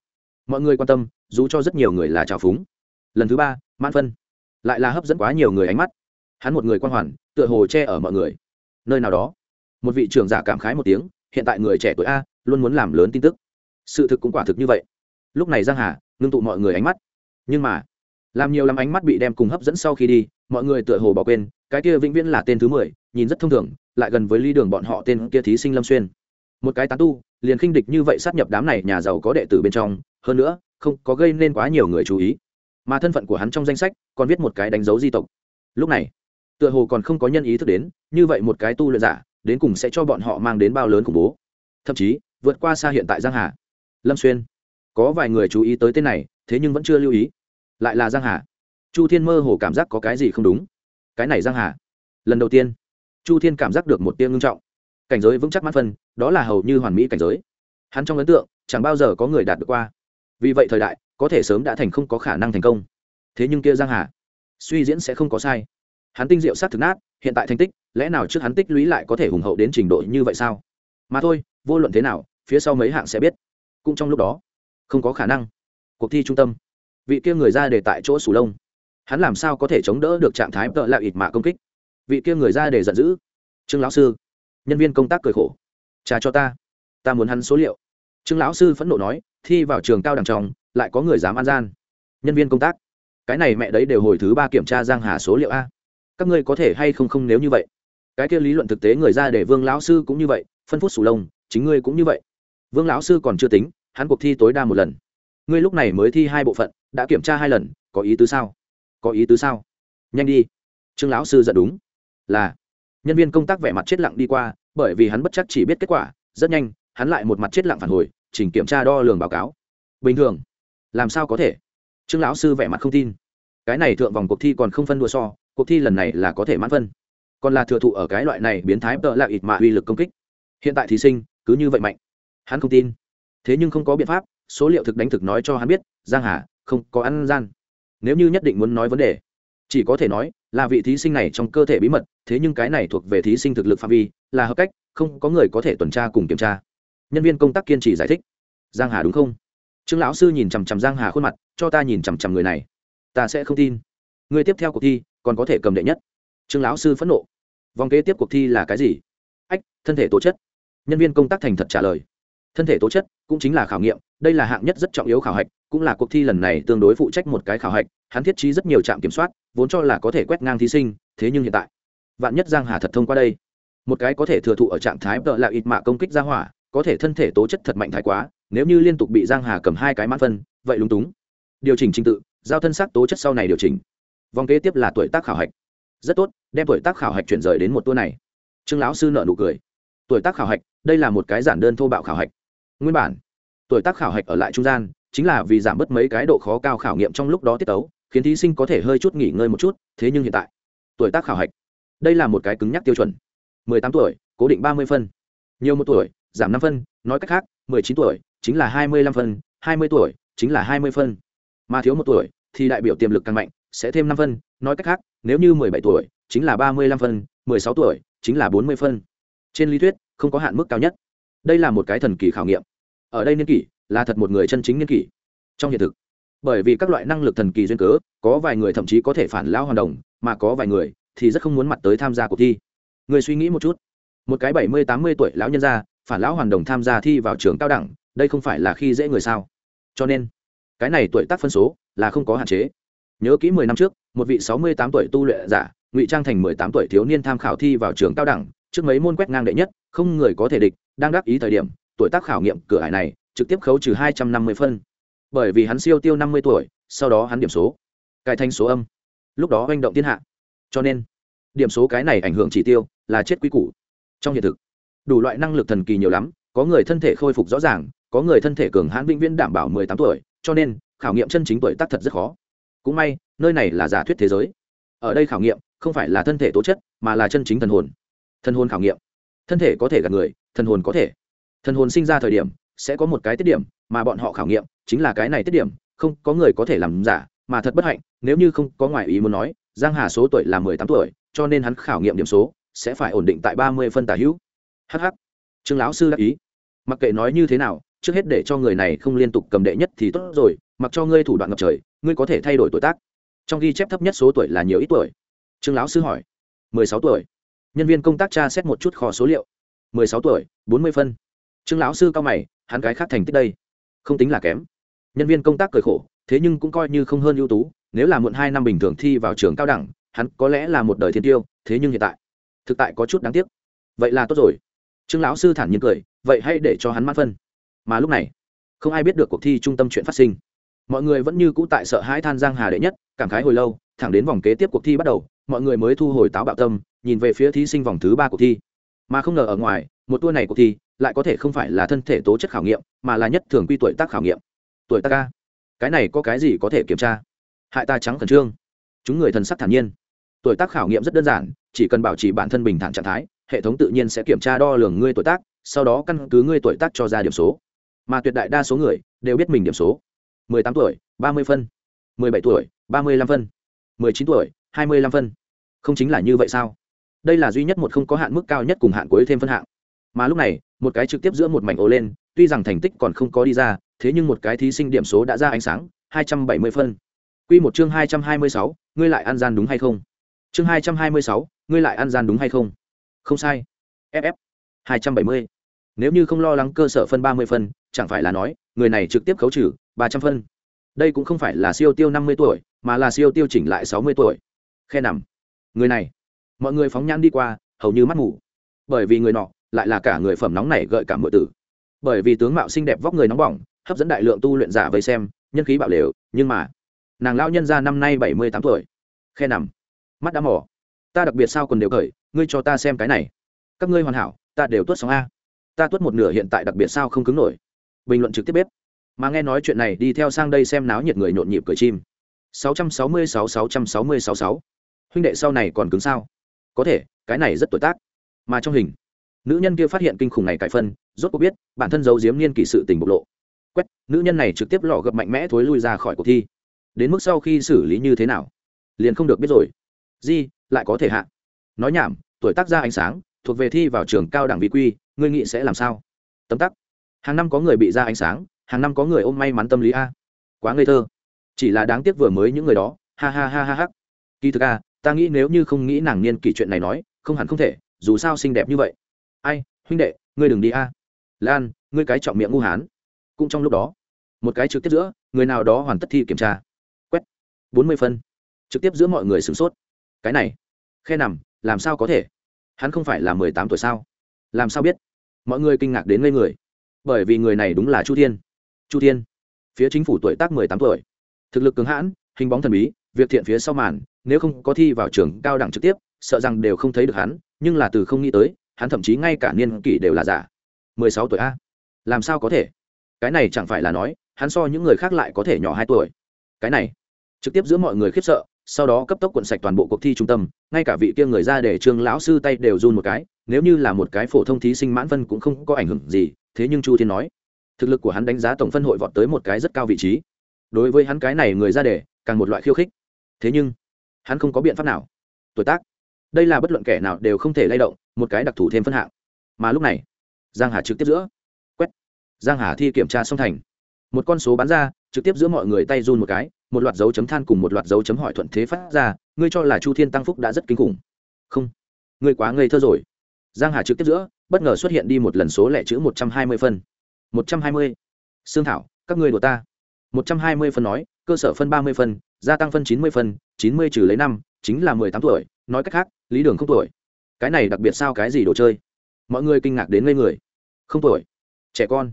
Mọi người quan tâm, dù cho rất nhiều người là trào phúng. Lần thứ ba, mãn phân. Lại là hấp dẫn quá nhiều người ánh mắt. Hắn một người quan hoàn, tựa hồ che ở mọi người. Nơi nào đó, một vị trưởng giả cảm khái một tiếng, hiện tại người trẻ tuổi a, luôn muốn làm lớn tin tức. Sự thực cũng quả thực như vậy lúc này giang hà ngưng tụ mọi người ánh mắt. Nhưng mà, làm nhiều lắm ánh mắt bị đem cùng hấp dẫn sau khi đi, mọi người tựa hồ bỏ quên, cái kia vĩnh viễn là tên thứ mười, nhìn rất thông thường, lại gần với ly đường bọn họ tên kia thí sinh lâm xuyên. Một cái tán tu, liền khinh địch như vậy sát nhập đám này nhà giàu có đệ tử bên trong, hơn nữa, không có gây nên quá nhiều người chú ý. Mà thân phận của hắn trong danh sách còn viết một cái đánh dấu di tộc. Lúc này, tựa hồ còn không có nhân ý thức đến, như vậy một cái tu luyện giả, đến cùng sẽ cho bọn họ mang đến bao lớn khủng bố. Thậm chí, vượt qua xa hiện tại giang hà. Lâm xuyên có vài người chú ý tới tên này, thế nhưng vẫn chưa lưu ý. Lại là giang hà. Chu thiên mơ hồ cảm giác có cái gì không đúng. Cái này giang hà. Lần đầu tiên, chu thiên cảm giác được một tiên ngưng trọng. Cảnh giới vững chắc mắt phân, đó là hầu như hoàn mỹ cảnh giới. Hắn trong ấn tượng, chẳng bao giờ có người đạt được qua. Vì vậy thời đại, có thể sớm đã thành không có khả năng thành công. Thế nhưng kia giang hà, suy diễn sẽ không có sai. Hắn tinh diệu sát thực nát, hiện tại thành tích, lẽ nào trước hắn tích lũy lại có thể hùng hậu đến trình độ như vậy sao? Mà thôi, vô luận thế nào, phía sau mấy hạng sẽ biết. Cũng trong lúc đó không có khả năng. Cuộc thi trung tâm. Vị kia người ra để tại chỗ sủ lông. Hắn làm sao có thể chống đỡ được trạng thái tợ lạ ịt mạ công kích? Vị kia người ra để giận dữ. Trương lão sư, nhân viên công tác cười khổ. Trả cho ta. Ta muốn hắn số liệu. Trương lão sư phẫn nộ nói, thi vào trường cao đẳng tròng lại có người dám ăn gian. Nhân viên công tác. Cái này mẹ đấy đều hồi thứ ba kiểm tra giang hà số liệu a. Các ngươi có thể hay không không nếu như vậy? Cái kia lý luận thực tế người ra để vương lão sư cũng như vậy, phân phút sủ lông, chính ngươi cũng như vậy. Vương lão sư còn chưa tính hắn cuộc thi tối đa một lần. Ngươi lúc này mới thi hai bộ phận, đã kiểm tra hai lần, có ý tứ sao? Có ý tứ sao? Nhanh đi. Trương lão sư giận đúng. Là, nhân viên công tác vẻ mặt chết lặng đi qua, bởi vì hắn bất chắc chỉ biết kết quả, rất nhanh, hắn lại một mặt chết lặng phản hồi, chỉnh kiểm tra đo lường báo cáo. Bình thường, làm sao có thể? Trương lão sư vẻ mặt không tin. Cái này thượng vòng cuộc thi còn không phân đua so, cuộc thi lần này là có thể mãn phân. Còn là thừa thụ ở cái loại này biến thái tợ là ít mà uy lực công kích. Hiện tại thí sinh, cứ như vậy mạnh. Hắn không tin thế nhưng không có biện pháp, số liệu thực đánh thực nói cho hắn biết, giang hà, không có ăn gian. Nếu như nhất định muốn nói vấn đề, chỉ có thể nói là vị thí sinh này trong cơ thể bí mật, thế nhưng cái này thuộc về thí sinh thực lực phạm vi, là hợp cách, không có người có thể tuần tra cùng kiểm tra. Nhân viên công tác kiên trì giải thích. Giang hà đúng không? Trương lão sư nhìn chằm chằm giang hà khuôn mặt, cho ta nhìn chằm chằm người này. Ta sẽ không tin. Người tiếp theo cuộc thi, còn có thể cầm đệ nhất. Trương lão sư phẫn nộ. Vòng kế tiếp cuộc thi là cái gì? Ách, thân thể tố chất. Nhân viên công tác thành thật trả lời thân thể tố chất cũng chính là khảo nghiệm, đây là hạng nhất rất trọng yếu khảo hạch, cũng là cuộc thi lần này tương đối phụ trách một cái khảo hạch, hắn thiết trí rất nhiều trạm kiểm soát, vốn cho là có thể quét ngang thí sinh, thế nhưng hiện tại, vạn nhất giang hà thật thông qua đây, một cái có thể thừa thụ ở trạng thái tợ là ít mạ công kích ra hỏa, có thể thân thể tố chất thật mạnh thái quá, nếu như liên tục bị giang hà cầm hai cái mãn phân, vậy lúng túng. Điều chỉnh trình tự, giao thân xác tố chất sau này điều chỉnh. Vòng kế tiếp là tuổi tác khảo hạch. Rất tốt, đem tuổi tác khảo hạch chuyển rời đến một tour này. Trương lão sư nợ nụ cười. Tuổi tác khảo hạch, đây là một cái giản đơn thô bạo khảo hạch nguyên bản. Tuổi tác khảo hạch ở lại trung gian, chính là vì giảm bớt mấy cái độ khó cao khảo nghiệm trong lúc đó tiết tấu, khiến thí sinh có thể hơi chút nghỉ ngơi một chút, thế nhưng hiện tại, tuổi tác khảo hạch, đây là một cái cứng nhắc tiêu chuẩn. 18 tuổi, cố định 30 phân. Nhiều một tuổi, giảm 5 phân, nói cách khác 19 tuổi, chính là 25 phân 20 tuổi, chính là 20 phân. Mà thiếu một tuổi, thì đại biểu tiềm lực càng mạnh, sẽ thêm 5 phân, nói cách khác, nếu như 17 tuổi, chính là 35 phân 16 tuổi, chính là 40 phân. Trên lý thuyết, không có hạn mức cao nhất. Đây là một cái thần kỳ khảo nghiệm ở đây niên kỷ, là thật một người chân chính niên kỷ. Trong hiện thực, bởi vì các loại năng lực thần kỳ duyên cớ, có vài người thậm chí có thể phản lão hoàn đồng, mà có vài người thì rất không muốn mặt tới tham gia cuộc thi. Người suy nghĩ một chút. Một cái bảy mươi tám mươi tuổi lão nhân gia, phản lão hoàn đồng tham gia thi vào trường cao đẳng, đây không phải là khi dễ người sao? Cho nên, cái này tuổi tác phân số là không có hạn chế. Nhớ kỹ mười năm trước, một vị sáu mươi tám tuổi tu luyện giả, ngụy trang thành mười tám tuổi thiếu niên tham khảo thi vào trường cao đẳng, trước mấy môn quét ngang đệ nhất, không người có thể địch, đang đắc ý thời điểm tuổi tác khảo nghiệm cửa hải này trực tiếp khấu trừ hai trăm năm mươi phân. Bởi vì hắn siêu tiêu năm mươi tuổi, sau đó hắn điểm số cải thành số âm. Lúc đó oanh động thiên hạ. Cho nên, điểm số cái này ảnh hưởng chỉ tiêu là chết quý củ. Trong hiện thực, đủ loại năng lực thần kỳ nhiều lắm, có người thân thể khôi phục rõ ràng, có người thân thể cường hãn vĩnh viễn đảm bảo mười tám tuổi, cho nên khảo nghiệm chân chính tuổi tác thật rất khó. Cũng may, nơi này là giả thuyết thế giới. Ở đây khảo nghiệm không phải là thân thể tố chất, mà là chân chính thần hồn. Thần hồn khảo nghiệm. Thân thể có thể gạt người, thần hồn có thể thần hồn sinh ra thời điểm, sẽ có một cái tiết điểm, mà bọn họ khảo nghiệm chính là cái này tiết điểm, không có người có thể làm giả, mà thật bất hạnh, nếu như không có ngoại ý muốn nói, giang hà số tuổi là mười tám tuổi, cho nên hắn khảo nghiệm điểm số sẽ phải ổn định tại ba mươi phân tả hữu. Hh trương lão sư đã ý. Mặc kệ nói như thế nào, trước hết để cho người này không liên tục cầm đệ nhất thì tốt rồi, mặc cho ngươi thủ đoạn ngập trời, ngươi có thể thay đổi tuổi tác. Trong ghi chép thấp nhất số tuổi là nhiều ít tuổi? Trương lão sư hỏi. Mười sáu tuổi. Nhân viên công tác tra xét một chút kho số liệu. Mười sáu tuổi, bốn mươi phân trương lão sư cao mày, hắn cái khác thành tích đây, không tính là kém. Nhân viên công tác cười khổ, thế nhưng cũng coi như không hơn ưu tú, nếu là muộn hai năm bình thường thi vào trường cao đẳng, hắn có lẽ là một đời thiên tiêu, thế nhưng hiện tại, thực tại có chút đáng tiếc. Vậy là tốt rồi. Trương lão sư thản nhiên cười, vậy hãy để cho hắn mãn phân. Mà lúc này, không ai biết được cuộc thi trung tâm chuyện phát sinh. Mọi người vẫn như cũ tại sợ hãi than giang hà đệ nhất, cảm khái hồi lâu, thẳng đến vòng kế tiếp cuộc thi bắt đầu, mọi người mới thu hồi táo bạo tâm, nhìn về phía thí sinh vòng thứ ba cuộc thi. Mà không ngờ ở ngoài, một tour này cuộc thi lại có thể không phải là thân thể tố chất khảo nghiệm, mà là nhất thường quy tuổi tác khảo nghiệm. Tuổi tác ca cái này có cái gì có thể kiểm tra? Hại ta trắng khẩn trương. Chúng người thần sắc thản nhiên. Tuổi tác khảo nghiệm rất đơn giản, chỉ cần bảo trì bản thân bình thản trạng thái, hệ thống tự nhiên sẽ kiểm tra đo lường ngươi tuổi tác, sau đó căn cứ ngươi tuổi tác cho ra điểm số. Mà tuyệt đại đa số người đều biết mình điểm số. 18 tuổi 30 phân. 17 tuổi 35 phân. 19 tuổi 25 phân. Không chính là như vậy sao? Đây là duy nhất một không có hạn mức cao nhất cùng hạn cuối thêm phân hạng mà lúc này một cái trực tiếp giữa một mảnh ô lên tuy rằng thành tích còn không có đi ra thế nhưng một cái thí sinh điểm số đã ra ánh sáng 270 phân Quy một chương 226, ngươi lại ăn gian đúng hay không? Chương 226, ngươi lại ăn gian đúng hay không? Không sai. FF 270. Nếu như không lo lắng cơ sở phân 30 phân, chẳng phải là nói, người này trực tiếp khấu trừ 300 phân. Đây cũng không phải là siêu tiêu 50 tuổi, mà là siêu tiêu chỉnh lại 60 tuổi. Khe nằm. Người này, mọi người phóng nhãn đi qua, hầu như mắt ngủ. Bởi vì người nọ lại là cả người phẩm nóng này gợi cảm muội tử. Bởi vì tướng mạo xinh đẹp vóc người nóng bỏng, hấp dẫn đại lượng tu luyện giả vây xem, nhân khí bạo lều, nhưng mà nàng lão nhân ra năm nay bảy mươi tám tuổi. Khe nằm mắt đã mỏ. Ta đặc biệt sao còn đều cởi ngươi cho ta xem cái này. Các ngươi hoàn hảo ta đều tuốt sóng a. Ta tuốt một nửa hiện tại đặc biệt sao không cứng nổi. Bình luận trực tiếp bếp. Mà nghe nói chuyện này đi theo sang đây xem náo nhiệt người nhộn nhịp cười chim. 666 660 66. huynh đệ sau này còn cứng sao? Có thể cái này rất tuổi tác. Mà trong hình nữ nhân kia phát hiện kinh khủng này cải phân, rốt cuộc biết, bản thân giấu giếm niên kỷ sự tình bộc lộ. Quét, nữ nhân này trực tiếp lò gập mạnh mẽ thối lui ra khỏi cuộc thi. Đến mức sau khi xử lý như thế nào? Liền không được biết rồi. Di, lại có thể hạ. Nói nhảm, tuổi tác ra ánh sáng, thuộc về thi vào trường cao đẳng vị quy, ngươi nghĩ sẽ làm sao? Tấm tắc. Hàng năm có người bị ra ánh sáng, hàng năm có người ôm may mắn tâm lý a. Quá ngây thơ. Chỉ là đáng tiếc vừa mới những người đó, ha ha ha ha ha. Kỳ thực a, ta nghĩ nếu như không nghĩ nàng niên kỷ chuyện này nói, không hẳn không thể, dù sao xinh đẹp như vậy ai huynh đệ ngươi đừng đi a. Lan ngươi cái trọng miệng ngu hán. Cũng trong lúc đó một cái trực tiếp giữa người nào đó hoàn tất thi kiểm tra. Quét, bốn mươi phân. Trực tiếp giữa mọi người sửng sốt. Cái này khe nằm làm sao có thể? Hắn không phải là mười tám tuổi sao? Làm sao biết? Mọi người kinh ngạc đến ngây người. Bởi vì người này đúng là chu thiên. Chu thiên. Phía chính phủ tuổi tác mười tám tuổi. Thực lực cứng hãn hình bóng thần bí việc thiện phía sau màn nếu không có thi vào trường cao đẳng trực tiếp sợ rằng đều không thấy được hắn nhưng là từ không nghĩ tới hắn thậm chí ngay cả niên kỷ đều là giả. Mười sáu tuổi a? Làm sao có thể? Cái này chẳng phải là nói, hắn so những người khác lại có thể nhỏ hai tuổi. Cái này, trực tiếp giữa mọi người khiếp sợ, sau đó cấp tốc quận sạch toàn bộ cuộc thi trung tâm, ngay cả vị kia người ra để trương lão sư tay đều run một cái, nếu như là một cái phổ thông thí sinh mãn phân cũng không có ảnh hưởng gì, thế nhưng chu thiên nói, thực lực của hắn đánh giá tổng phân hội vọt tới một cái rất cao vị trí. Đối với hắn cái này người ra để, càng một loại khiêu khích. Thế nhưng, hắn không có biện pháp nào. Tuổi tác đây là bất luận kẻ nào đều không thể lay động, một cái đặc thù thêm phân hạng. Mà lúc này, giang hà trực tiếp giữa. Quét. Giang hà thi kiểm tra xong thành. Một con số bán ra, trực tiếp giữa mọi người tay run một cái, một loạt dấu chấm than cùng một loạt dấu chấm hỏi thuận thế phát ra, ngươi cho là chu thiên tăng phúc đã rất kinh khủng. Không. Ngươi quá ngây thơ rồi. Giang hà trực tiếp giữa, bất ngờ xuất hiện đi một lần số lẻ chữ một trăm hai mươi phân. Một trăm hai mươi. Xương thảo, các ngươi đùa ta. Một trăm hai mươi phân nói, cơ sở phân ba mươi phân, gia tăng phân chín mươi phân, chín mươi trừ lấy năm, chính là mười tám tuổi nói cách khác, lý đường không tuổi. Cái này đặc biệt sao cái gì đồ chơi? Mọi người kinh ngạc đến ngây người. Không tuổi. Trẻ con.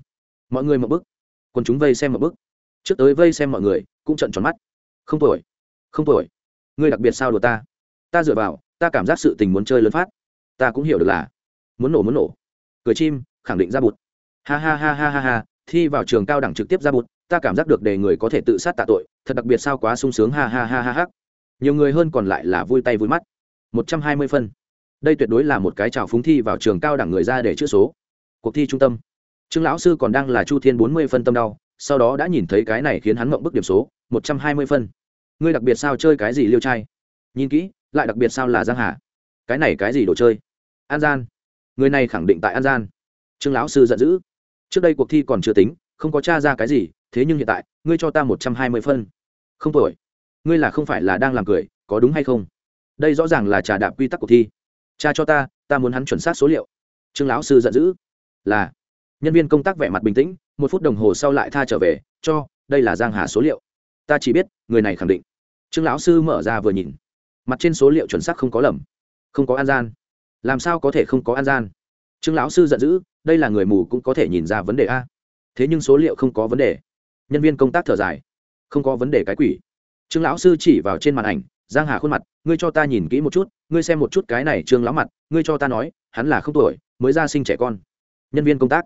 Mọi người một bức. Còn chúng vây xem một bức. Trước tới vây xem mọi người, cũng trận tròn mắt. Không tuổi. Không tuổi. Ngươi đặc biệt sao đùa ta? Ta dựa vào, ta cảm giác sự tình muốn chơi lớn phát. Ta cũng hiểu được là. Muốn nổ muốn nổ. Cười chim, khẳng định ra bụt. Ha ha ha ha ha ha, thi vào trường cao đẳng trực tiếp ra bụt, ta cảm giác được để người có thể tự sát tạ tội, thật đặc biệt sao quá sung sướng ha ha ha ha ha. Nhiều người hơn còn lại là vui tay vui mắt một trăm hai mươi phân. Đây tuyệt đối là một cái trào phúng thi vào trường cao đẳng người ra để chữa số. Cuộc thi trung tâm. Trương lão sư còn đang là chu thiên bốn mươi phân tâm đau, sau đó đã nhìn thấy cái này khiến hắn mộng bức điểm số, một trăm hai mươi phân. Ngươi đặc biệt sao chơi cái gì liêu trai? Nhìn kỹ, lại đặc biệt sao là giang hà? Cái này cái gì đồ chơi? An gian. Người này khẳng định tại an gian. Trương lão sư giận dữ. Trước đây cuộc thi còn chưa tính, không có t r a ra cái gì, thế nhưng hiện tại, ngươi cho ta một trăm hai mươi phân. Không tuổi ngươi là không phải là đang làm cười, có đúng hay không? Đây rõ ràng là trà đạp quy tắc cuộc thi. Cha cho ta ta muốn hắn chuẩn xác số liệu. Trương lão sư giận dữ. Là, nhân viên công tác vẻ mặt bình tĩnh, một phút đồng hồ sau lại tha trở về, cho, đây là giang hà số liệu. Ta chỉ biết, người này khẳng định. Trương lão sư mở ra vừa nhìn. Mặt trên số liệu chuẩn xác không có lầm. Không có an gian. Làm sao có thể không có an gian? Trương lão sư giận dữ, đây là người mù cũng có thể nhìn ra vấn đề a. Thế nhưng số liệu không có vấn đề. Nhân viên công tác thở dài. Không có vấn đề cái quỷ. Trương lão sư chỉ vào trên màn ảnh, giang hà khuôn mặt ngươi cho ta nhìn kỹ một chút, ngươi xem một chút cái này trương lão mặt, ngươi cho ta nói, hắn là không tuổi, mới ra sinh trẻ con. Nhân viên công tác.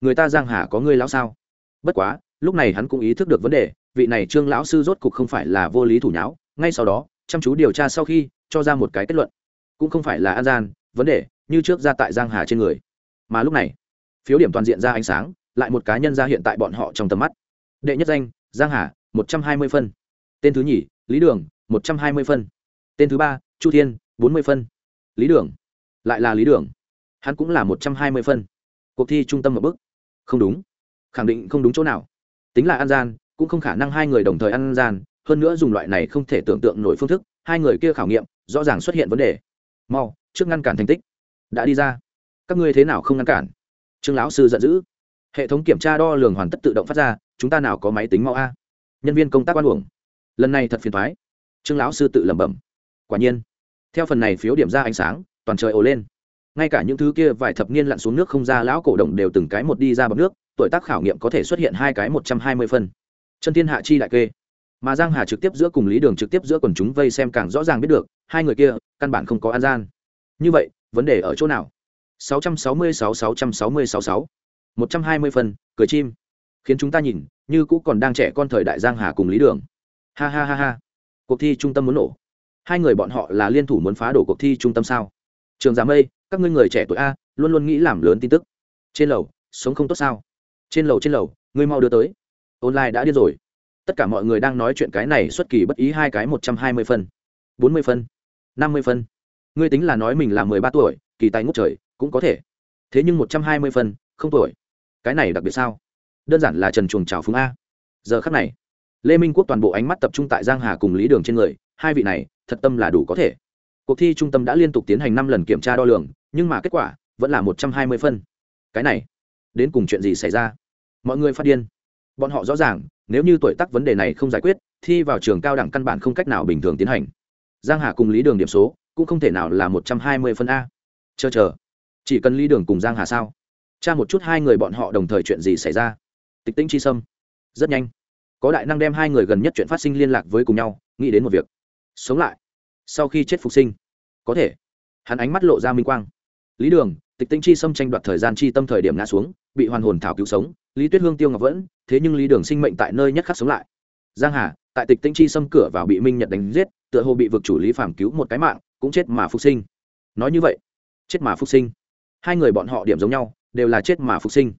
Người ta giang hà có ngươi lão sao? Bất quá, lúc này hắn cũng ý thức được vấn đề, vị này trương lão sư rốt cục không phải là vô lý thủ nháo, ngay sau đó, chăm chú điều tra sau khi, cho ra một cái kết luận. Cũng không phải là an gian, vấn đề, như trước ra tại giang hà trên người. Mà lúc này, phiếu điểm toàn diện ra ánh sáng, lại một cá nhân ra hiện tại bọn họ trong tầm mắt. Đệ nhất danh, giang hà, một trăm hai mươi phân. Tên thứ nhì, lý đường, một trăm hai mươi phân tên thứ ba, chu thiên, bốn mươi phân. Lý đường. Lại là lý đường. Hắn cũng là một trăm hai mươi phân. Cuộc thi trung tâm một bức không đúng. Khẳng định không đúng chỗ nào. Tính là ăn gian, cũng không khả năng hai người đồng thời ăn gian, hơn nữa dùng loại này không thể tưởng tượng nổi phương thức, hai người kia khảo nghiệm, rõ ràng xuất hiện vấn đề. Mau, trước ngăn cản thành tích. Đã đi ra. Các ngươi thế nào không ngăn cản? Trương lão sư giận dữ. Hệ thống kiểm tra đo lường hoàn tất tự động phát ra, chúng ta nào có máy tính mau a? Nhân viên công tác quan uổng. Lần này thật phiền thoái trương lão sư tự lẩm bẩm quả nhiên, theo phần này phiếu điểm ra ánh sáng, toàn trời ồ lên. Ngay cả những thứ kia vài thập niên lặn xuống nước không ra, lão cổ đồng đều từng cái một đi ra bọc nước, tuổi tác khảo nghiệm có thể xuất hiện hai cái một trăm hai mươi phân. Chân thiên hạ chi đại kê. Mà giang hà trực tiếp giữa cùng lý đường trực tiếp giữa quần chúng vây xem càng rõ ràng biết được, hai người kia căn bản không có an gian. Như vậy, vấn đề ở chỗ nào? 666 666 6 120 phần cười chim. Khiến chúng ta nhìn, như cũ còn đang trẻ con thời đại giang hà cùng lý đường. Ha ha ha ha. Cuộc thi trung tâm muốn nổ hai người bọn họ là liên thủ muốn phá đổ cuộc thi trung tâm sao? Trường già mây, các ngươi người trẻ tuổi a, luôn luôn nghĩ làm lớn tin tức. Trên lầu, sống không tốt sao? Trên lầu trên lầu, ngươi mau đưa tới. Online đã điên rồi. Tất cả mọi người đang nói chuyện cái này xuất kỳ bất ý hai cái một trăm hai mươi phân, bốn mươi phân, năm mươi phân. Ngươi tính là nói mình là mười ba tuổi, kỳ tài ngút trời, cũng có thể. Thế nhưng một trăm hai mươi phân, không tuổi. Cái này đặc biệt sao? Đơn giản là trần chuồng trào phúng a. Giờ khắc này, lê minh quốc toàn bộ ánh mắt tập trung tại giang hà cùng lý đường trên người hai vị này, thật tâm là đủ có thể. Cuộc thi trung tâm đã liên tục tiến hành năm lần kiểm tra đo lường, nhưng mà kết quả vẫn là một trăm hai mươi phân. Cái này, đến cùng chuyện gì xảy ra? Mọi người phát điên. Bọn họ rõ ràng, nếu như tuổi tác vấn đề này không giải quyết, thi vào trường cao đẳng căn bản không cách nào bình thường tiến hành. Giang hà cùng lý đường điểm số cũng không thể nào là một trăm hai mươi phân a. Chờ chờ, chỉ cần lý đường cùng giang hà sao? Cha một chút hai người bọn họ đồng thời chuyện gì xảy ra. Tịch tĩnh chi sâm, rất nhanh. Có đại năng đem hai người gần nhất chuyện phát sinh liên lạc với cùng nhau, nghĩ đến một việc sống lại. Sau khi chết phục sinh, có thể, hắn ánh mắt lộ ra minh quang. Lý đường, tịch tinh chi xâm tranh đoạt thời gian chi tâm thời điểm ngã xuống, bị hoàn hồn thảo cứu sống, lý tuyết hương, tiêu ngọc vẫn, thế nhưng lý đường sinh mệnh tại nơi nhất khắc sống lại. Giang hà, tại tịch tinh chi xâm cửa vào bị minh nhật đánh giết, tựa hồ bị vực chủ lý phàm cứu một cái mạng, cũng chết mà phục sinh. Nói như vậy, chết mà phục sinh. Hai người bọn họ điểm giống nhau, đều là chết mà phục sinh.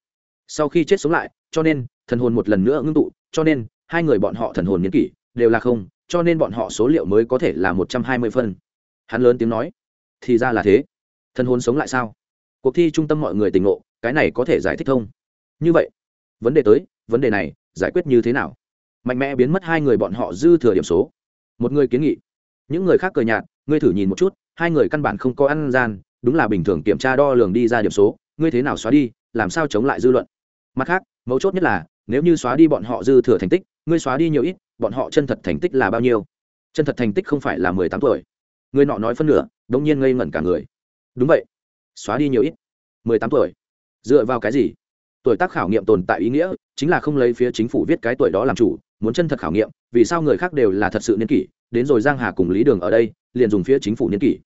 Sau khi chết sống lại, cho nên, thần hồn một lần nữa ngưng tụ, cho nên, hai người bọn họ thần hồn niên kỷ, đều là không cho nên bọn họ số liệu mới có thể là một trăm hai mươi phân. Hắn lớn tiếng nói, thì ra là thế. Thần hồn sống lại sao? Cuộc thi trung tâm mọi người tỉnh ngộ, cái này có thể giải thích thông như vậy, vấn đề tới, vấn đề này, giải quyết như thế nào? Mạnh mẽ biến mất hai người bọn họ dư thừa điểm số. Một người kiến nghị, những người khác cười nhạt, ngươi thử nhìn một chút, hai người căn bản không có ăn gian, đúng là bình thường kiểm tra đo lường đi ra điểm số, ngươi thế nào xóa đi, làm sao chống lại dư luận? Mặt khác, mấu chốt nhất là, nếu như xóa đi bọn họ dư thừa thành tích, ngươi xóa đi nhiều ít bọn họ chân thật thành tích là bao nhiêu? Chân thật thành tích không phải là mười tám tuổi. Người nọ nói phân nửa đ ỗ n g nhiên ngây ngẩn cả người. Đúng vậy. Xóa đi nhiều ít. Mười tám tuổi. Dựa vào cái gì? Tuổi tác khảo nghiệm tồn tại ý nghĩa chính là không lấy phía chính phủ viết cái tuổi đó làm chủ, muốn chân thật khảo nghiệm, vì sao người khác đều là thật sự niên kỷ? Đến rồi giang hà cùng lý đường ở đây, liền dùng phía chính phủ niên kỷ.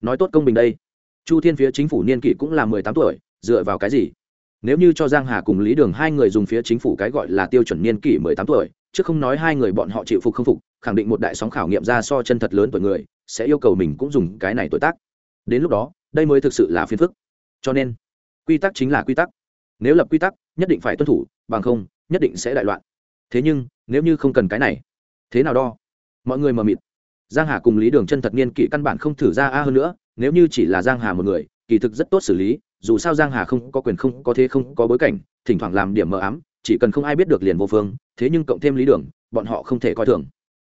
Nói tốt công bình đây. Chu thiên phía chính phủ niên kỷ cũng là mười tám tuổi, dựa vào cái gì? Nếu như cho giang hà cùng lý đường hai người dùng phía chính phủ cái gọi là tiêu chuẩn niên kỷ mười tám tuổi chứ không nói hai người bọn họ chịu phục không phục, khẳng định một đại sóng khảo nghiệm ra so chân thật lớn tuổi người, sẽ yêu cầu mình cũng dùng cái này tuổi tác. Đến lúc đó, đây mới thực sự là phiền phức. Cho nên, quy tắc chính là quy tắc. Nếu lập quy tắc, nhất định phải tuân thủ, bằng không, nhất định sẽ đại loạn. Thế nhưng, nếu như không cần cái này, thế nào đo? Mọi người mờ mịt. Giang hà cùng lý đường chân thật niên kỵ căn bản không thử ra a hơn nữa, nếu như chỉ là giang hà một người, kỳ thực rất tốt xử lý, dù sao giang hà không có quyền, không có thế, không có bối cảnh, thỉnh thoảng làm điểm mờ ám chỉ cần không ai biết được liền vô phương, thế nhưng cộng thêm lý đường, bọn họ không thể coi thường.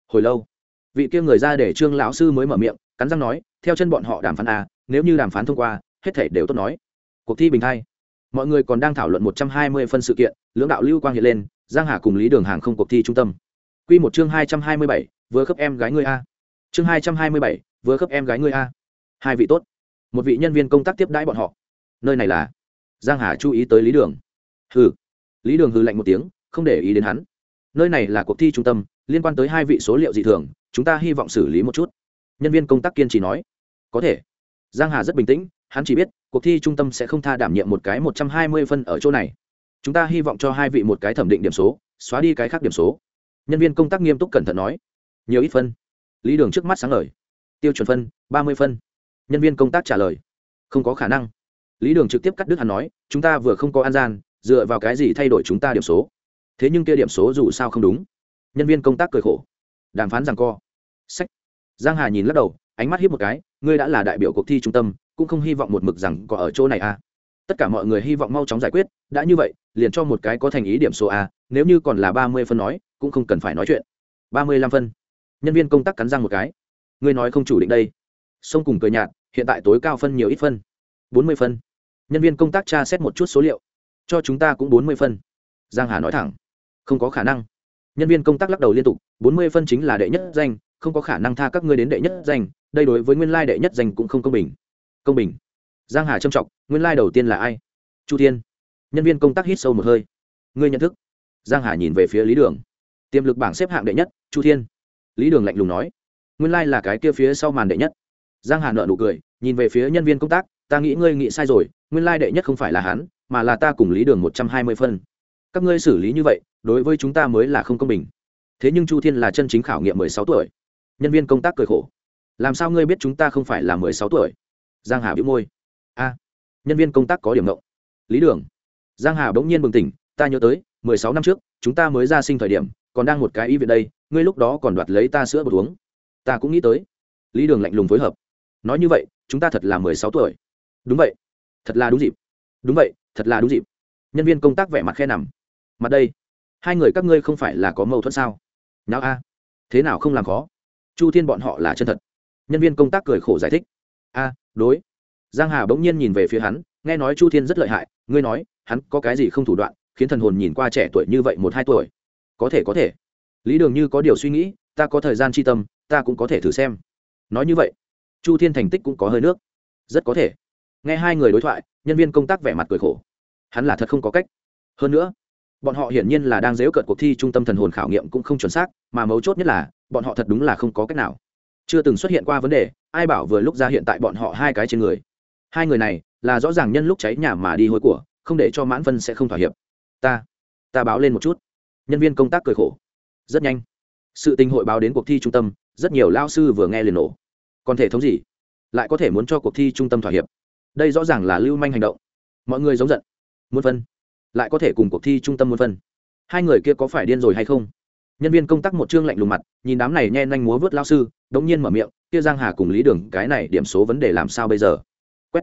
Hồi lâu, vị kia người ra để trương lão sư mới mở miệng, cắn răng nói, theo chân bọn họ đàm phán a, nếu như đàm phán thông qua, hết thể đều tốt nói. Cuộc thi bình thay. Mọi người còn đang thảo luận một trăm hai mươi phân sự kiện, lưỡng đạo lưu quang hiện lên, giang hà cùng lý đường hàng không cuộc thi trung tâm. Quy một chương hai trăm hai mươi bảy, vừa cấp em gái ngươi a. Chương hai trăm hai mươi bảy, vừa cấp em gái ngươi a. Hai vị tốt. Một vị nhân viên công tác tiếp đãi bọn họ. Nơi này là giang hà chú ý tới lý đường. Hừ lý đường hừ lạnh một tiếng, không để ý đến hắn. Nơi này là cuộc thi trung tâm, liên quan tới hai vị số liệu dị thường, chúng ta hy vọng xử lý một chút. Nhân viên công tác kiên trì nói. Có thể. Giang hà rất bình tĩnh, hắn chỉ biết, cuộc thi trung tâm sẽ không tha đảm nhiệm một cái một trăm hai mươi phân ở chỗ này. Chúng ta hy vọng cho hai vị một cái thẩm định điểm số, xóa đi cái khác điểm số. Nhân viên công tác nghiêm túc cẩn thận nói. Nhiều ít phân. Lý đường trước mắt sáng lời. Tiêu chuẩn phân, ba mươi phân. Nhân viên công tác trả lời. Không có khả năng. Lý đường trực tiếp cắt đứt hắn nói, chúng ta vừa không có an gian dựa vào cái gì thay đổi chúng ta điểm số? Thế nhưng kia điểm số dù sao không đúng. Nhân viên công tác cười khổ. Đàm phán rằng co. Sách. Giang hà nhìn lắc đầu, ánh mắt hiếp một cái, ngươi đã là đại biểu cuộc thi trung tâm, cũng không hy vọng một mực rằng có ở chỗ này à. Tất cả mọi người hy vọng mau chóng giải quyết, đã như vậy, liền cho một cái có thành ý điểm số a nếu như còn là ba mươi phân nói, cũng không cần phải nói chuyện. Ba mươi lăm phân. Nhân viên công tác cắn răng một cái. Ngươi nói không chủ định đây. Sông cùng cười nhạt, hiện tại tối cao phân nhiều ít phân. Bốn mươi phân. Nhân viên công tác tra xét một chút số liệu cho chúng ta cũng bốn mươi phân. Giang hà nói thẳng. Không có khả năng. Nhân viên công tác lắc đầu liên tục, bốn mươi phân chính là đệ nhất danh, không có khả năng tha các ngươi đến đệ nhất danh, đây đối với nguyên lai đệ nhất danh cũng không công bình. Công bình. Giang hà trâm trọng, nguyên lai đầu tiên là ai? Chu thiên. Nhân viên công tác hít sâu một hơi. Ngươi nhận thức. Giang hà nhìn về phía lý đường. Tiềm lực bảng xếp hạng đệ nhất, chu thiên. Lý đường lạnh lùng nói. Nguyên lai là cái kia phía sau màn đệ nhất. Giang hà nợ nụ cười, nhìn về phía nhân viên công tác, ta nghĩ ngươi nghĩ sai rồi, nguyên lai đệ nhất không phải là hắn mà là ta cùng lý đường một trăm hai mươi phân. Các ngươi xử lý như vậy, đối với chúng ta mới là không công bình. Thế nhưng chu thiên là chân chính khảo nghiệm mười sáu tuổi. Nhân viên công tác cười khổ. Làm sao ngươi biết chúng ta không phải là mười sáu tuổi? Giang hà bị môi. A, nhân viên công tác có điểm ngộng. Lý đường. Giang hà bỗng nhiên bừng tỉnh, ta nhớ tới, mười sáu năm trước, chúng ta mới ra sinh thời điểm, còn đang một cái y viện đây, ngươi lúc đó còn đoạt lấy ta sữa bột uống. Ta cũng nghĩ tới. Lý đường lạnh lùng phối hợp. Nói như vậy, chúng ta thật là mười sáu tuổi. Đúng vậy. Thật là đúng dịp. Đúng vậy thật là đúng dịp. Nhân viên công tác vẻ mặt khe nằm. Mặt đây, hai người các ngươi không phải là có mâu thuẫn sao? Nào a. Thế nào không làm khó? Chu thiên bọn họ là chân thật. Nhân viên công tác cười khổ giải thích. A, đối. Giang hà bỗng nhiên nhìn về phía hắn, nghe nói chu thiên rất lợi hại, ngươi nói, hắn có cái gì không thủ đoạn, khiến thần hồn nhìn qua trẻ tuổi như vậy một hai tuổi? Có thể có thể. Lý đường như có điều suy nghĩ, ta có thời gian chi tâm, ta cũng có thể thử xem. Nói như vậy, chu thiên thành tích cũng có hơi nước. Rất có thể. Nghe hai người đối thoại nhân viên công tác vẻ mặt cười khổ. Hắn là thật không có cách. Hơn nữa, bọn họ hiển nhiên là đang dếu cợt cuộc thi trung tâm thần hồn khảo nghiệm cũng không chuẩn xác, mà mấu chốt nhất là, bọn họ thật đúng là không có cách nào. Chưa từng xuất hiện qua vấn đề, ai bảo vừa lúc ra hiện tại bọn họ hai cái trên người. Hai người này là rõ ràng nhân lúc cháy nhà mà đi hối của, không để cho mãn phân sẽ không thỏa hiệp. Ta ta báo lên một chút. Nhân viên công tác cười khổ. Rất nhanh. Sự tình hội báo đến cuộc thi trung tâm, rất nhiều lao sư vừa nghe liền nổ. Còn thể thống gì? Lại có thể muốn cho cuộc thi trung tâm thỏa hiệp đây rõ ràng là lưu manh hành động. Mọi người giống giận. Muốn phân. Lại có thể cùng cuộc thi trung tâm muốn phân. Hai người kia có phải điên rồi hay không? Nhân viên công tác một chương lạnh lùng mặt, nhìn đám này nhe nhanh múa vớt lao sư, đống nhiên mở miệng, kia giang hà cùng lý đường, cái này điểm số vấn đề làm sao bây giờ? Quét.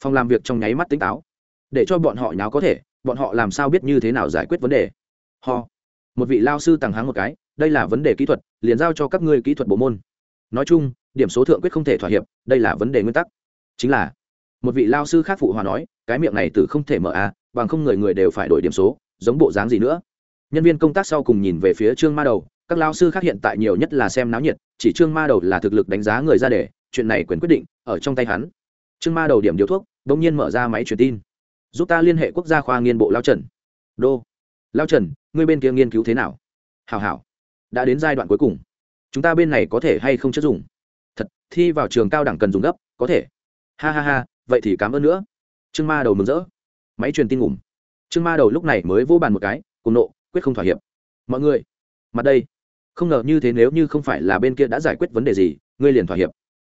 Phòng làm việc trong nháy mắt tỉnh táo. Để cho bọn họ nháo có thể, bọn họ làm sao biết như thế nào giải quyết vấn đề? Ho. Một vị lao sư tàng háng một cái, đây là vấn đề kỹ thuật, liền giao cho các ngươi kỹ thuật bộ môn. Nói chung, điểm số thượng quyết không thể thỏa hiệp, đây là vấn đề nguyên tắc. Chính là một vị lao sư khác phụ hòa nói, cái miệng này từ không thể mở a bằng không người người đều phải đổi điểm số, giống bộ dáng gì nữa? Nhân viên công tác sau cùng nhìn về phía trương ma đầu, các lao sư khác hiện tại nhiều nhất là xem náo nhiệt, chỉ trương ma đầu là thực lực đánh giá người ra để, chuyện này quyền quyết định, ở trong tay hắn. Trương ma đầu điểm điều thuốc đ ỗ n g nhiên mở ra máy truyền tin. Giúp ta liên hệ quốc gia khoa nghiên bộ lao trần. Đô. Lao trần, ngươi bên kia nghiên cứu thế nào? Hào hảo. Đã đến giai đoạn cuối cùng. Chúng ta bên này có thể hay không chất dùng? Thật, thi vào trường cao đẳng cần dùng gấp, có thể. Ha ha ha vậy thì cảm ơn nữa. Trương ma đầu mừng rỡ. Máy truyền tin ngủm. Trương ma đầu lúc này mới vô bàn một cái, cùng nộ, quyết không thỏa hiệp. Mọi người, mặt đây. Không ngờ như thế nếu như không phải là bên kia đã giải quyết vấn đề gì, ngươi liền thỏa hiệp.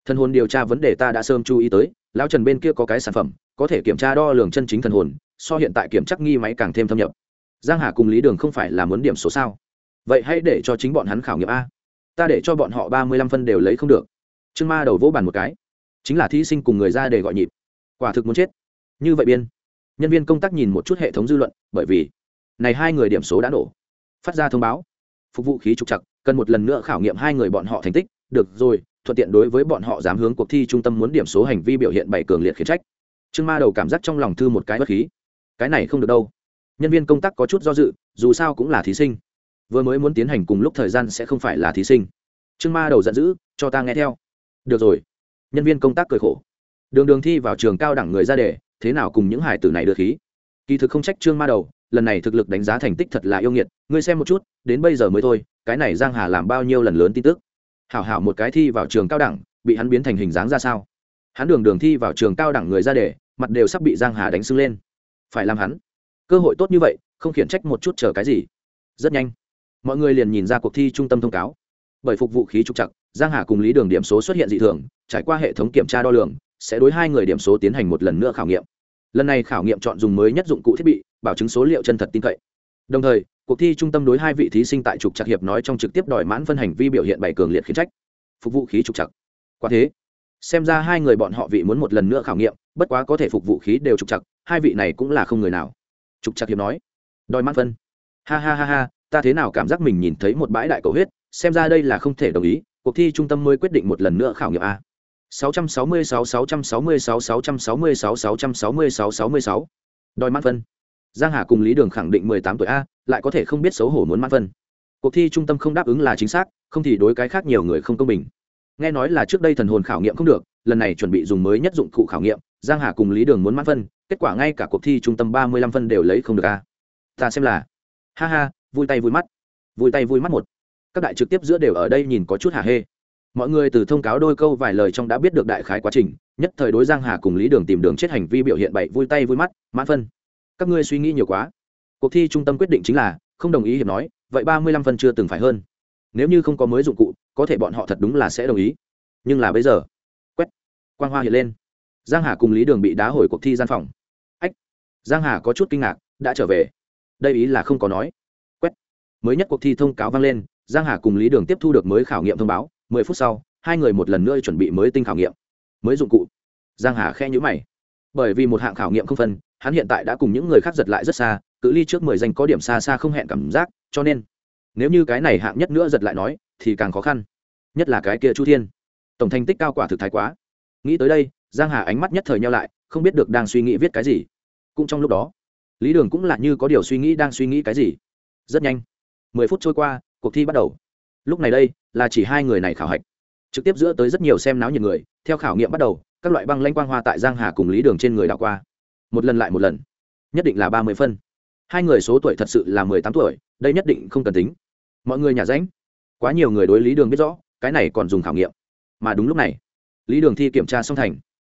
Thần hồn điều tra vấn đề ta đã sớm chú ý tới, lão trần bên kia có cái sản phẩm, có thể kiểm tra đo lường chân chính thần hồn, so hiện tại kiểm chắc nghi máy càng thêm thâm nhập. Giang hà cùng lý đường không phải là muốn điểm số sao? Vậy hãy để cho chính bọn hắn khảo nghiệm a. Ta để cho bọn họ ba mươi lăm phân đều lấy không được. Trương ma đầu vỗ bàn một cái. Chính là thí sinh cùng người ra để gọi nhịp quả thực muốn chết. Như vậy biên. Nhân viên công tác nhìn một chút hệ thống dư luận, bởi vì này hai người điểm số đã nổ phát ra thông báo. Phục vụ khí trục chặt cần một lần nữa khảo nghiệm hai người bọn họ thành tích. Được rồi, thuận tiện đối với bọn họ dám hướng cuộc thi trung tâm muốn điểm số hành vi biểu hiện bảy cường liệt khiển trách. Trương ma đầu cảm giác trong lòng thư một cái bất khí. Cái này không được đâu. Nhân viên công tác có chút do dự, dù sao cũng là thí sinh. Vừa mới muốn tiến hành cùng lúc thời gian sẽ không phải là thí sinh. Trương ma đầu giận dữ, cho ta nghe theo. Được rồi. Nhân viên công tác cười khổ đường đường thi vào trường cao đẳng người ra đề, thế nào cùng những hải tử này đưa khí? Kỳ thực không trách trương ma đầu, lần này thực lực đánh giá thành tích thật là yêu nghiệt, ngươi xem một chút, đến bây giờ mới thôi, cái này giang hà làm bao nhiêu lần lớn tin tức? Hảo hảo một cái thi vào trường cao đẳng, bị hắn biến thành hình dáng ra sao? Hắn đường đường thi vào trường cao đẳng người ra đề, mặt đều sắp bị giang hà đánh sưng lên. Phải làm hắn. Cơ hội tốt như vậy, không khiển trách một chút chờ cái gì. Rất nhanh. Mọi người liền nhìn ra cuộc thi trung tâm thông cáo. Bởi phục vụ khí trục chặt giang hà cùng lý đường điểm số xuất hiện dị thường, trải qua hệ thống kiểm tra đo lường sẽ đối hai người điểm số tiến hành một lần nữa khảo nghiệm. Lần này khảo nghiệm chọn dùng mới nhất dụng cụ thiết bị, bảo chứng số liệu chân thật tin cậy. Đồng thời, cuộc thi trung tâm đối hai vị thí sinh tại trục trặc hiệp nói trong trực tiếp đòi mãn phân hành vi biểu hiện bảy cường liệt khiến trách. Phục vụ khí trục trặc. Quả thế, xem ra hai người bọn họ vị muốn một lần nữa khảo nghiệm, bất quá có thể phục vụ khí đều trục trặc, hai vị này cũng là không người nào. Trục trặc hiệp nói. Đòi mãn phân. Ha ha ha ha, ta thế nào cảm giác mình nhìn thấy một bãi đại cầu huyết, xem ra đây là không thể đồng ý, cuộc thi trung tâm mới quyết định một lần nữa khảo nghiệm a. 666 666 666 666 666 đòi mãn phân. Giang hà cùng lý đường khẳng định mười tám tuổi a, lại có thể không biết xấu hổ muốn mãn phân. Cuộc thi trung tâm không đáp ứng là chính xác, không thì đối cái khác nhiều người không công bình. Nghe nói là trước đây thần hồn khảo nghiệm không được, lần này chuẩn bị dùng mới nhất dụng cụ khảo nghiệm, giang hà cùng lý đường muốn mãn phân, kết quả ngay cả cuộc thi trung tâm ba mươi lăm phân đều lấy không được a. Ta xem là. Ha ha, vui tay vui mắt. Vui tay vui mắt một. Các đại trực tiếp giữa đều ở đây nhìn có chút hả hê mọi người từ thông cáo đôi câu vài lời trong đã biết được đại khái quá trình, nhất thời đối giang hà cùng lý đường tìm đường chết hành vi biểu hiện bậy vui tay vui mắt, mãn phân. Các ngươi suy nghĩ nhiều quá. Cuộc thi trung tâm quyết định chính là, không đồng ý hiệp nói, vậy ba mươi lăm phân chưa từng phải hơn. Nếu như không có mới dụng cụ, có thể bọn họ thật đúng là sẽ đồng ý. Nhưng là bây giờ, quét, quang hoa hiện lên. Giang hà cùng lý đường bị đá hồi cuộc thi gian phòng. Ách, giang hà có chút kinh ngạc, đã trở về. Đây ý là không có nói. Quét. Mới nhất cuộc thi thông cáo vang lên, giang hà cùng lý đường tiếp thu được mới khảo nghiệm thông báo mười phút sau, hai người một lần nữa chuẩn bị mới tinh khảo nghiệm. Mới dụng cụ. Giang hà khe nhữ mày. Bởi vì một hạng khảo nghiệm không phân, hắn hiện tại đã cùng những người khác giật lại rất xa, cự ly trước mười danh có điểm xa xa không hẹn cảm giác, cho nên, nếu như cái này hạng nhất nữa giật lại nói, thì càng khó khăn. Nhất là cái kia chu thiên. Tổng thành tích cao quả thực thái quá. Nghĩ tới đây, giang hà ánh mắt nhất thời nhau lại, không biết được đang suy nghĩ viết cái gì. Cũng trong lúc đó, lý đường cũng là như có điều suy nghĩ đang suy nghĩ cái gì. Rất nhanh. Mười phút trôi qua, cuộc thi bắt đầu lúc này đây, là chỉ hai người này khảo hạch. Trực tiếp giữa tới rất nhiều xem náo nhiệt người, theo khảo nghiệm bắt đầu, các loại băng lanh quang hoa tại giang hà cùng lý đường trên người đảo qua. Một lần lại một lần. Nhất định là ba mươi phân. Hai người số tuổi thật sự là mười tám tuổi, đây nhất định không cần tính. Mọi người nhà ránh quá nhiều người đối lý đường biết rõ, cái này còn dùng khảo nghiệm. Mà đúng lúc này, lý đường thi kiểm tra xong thành.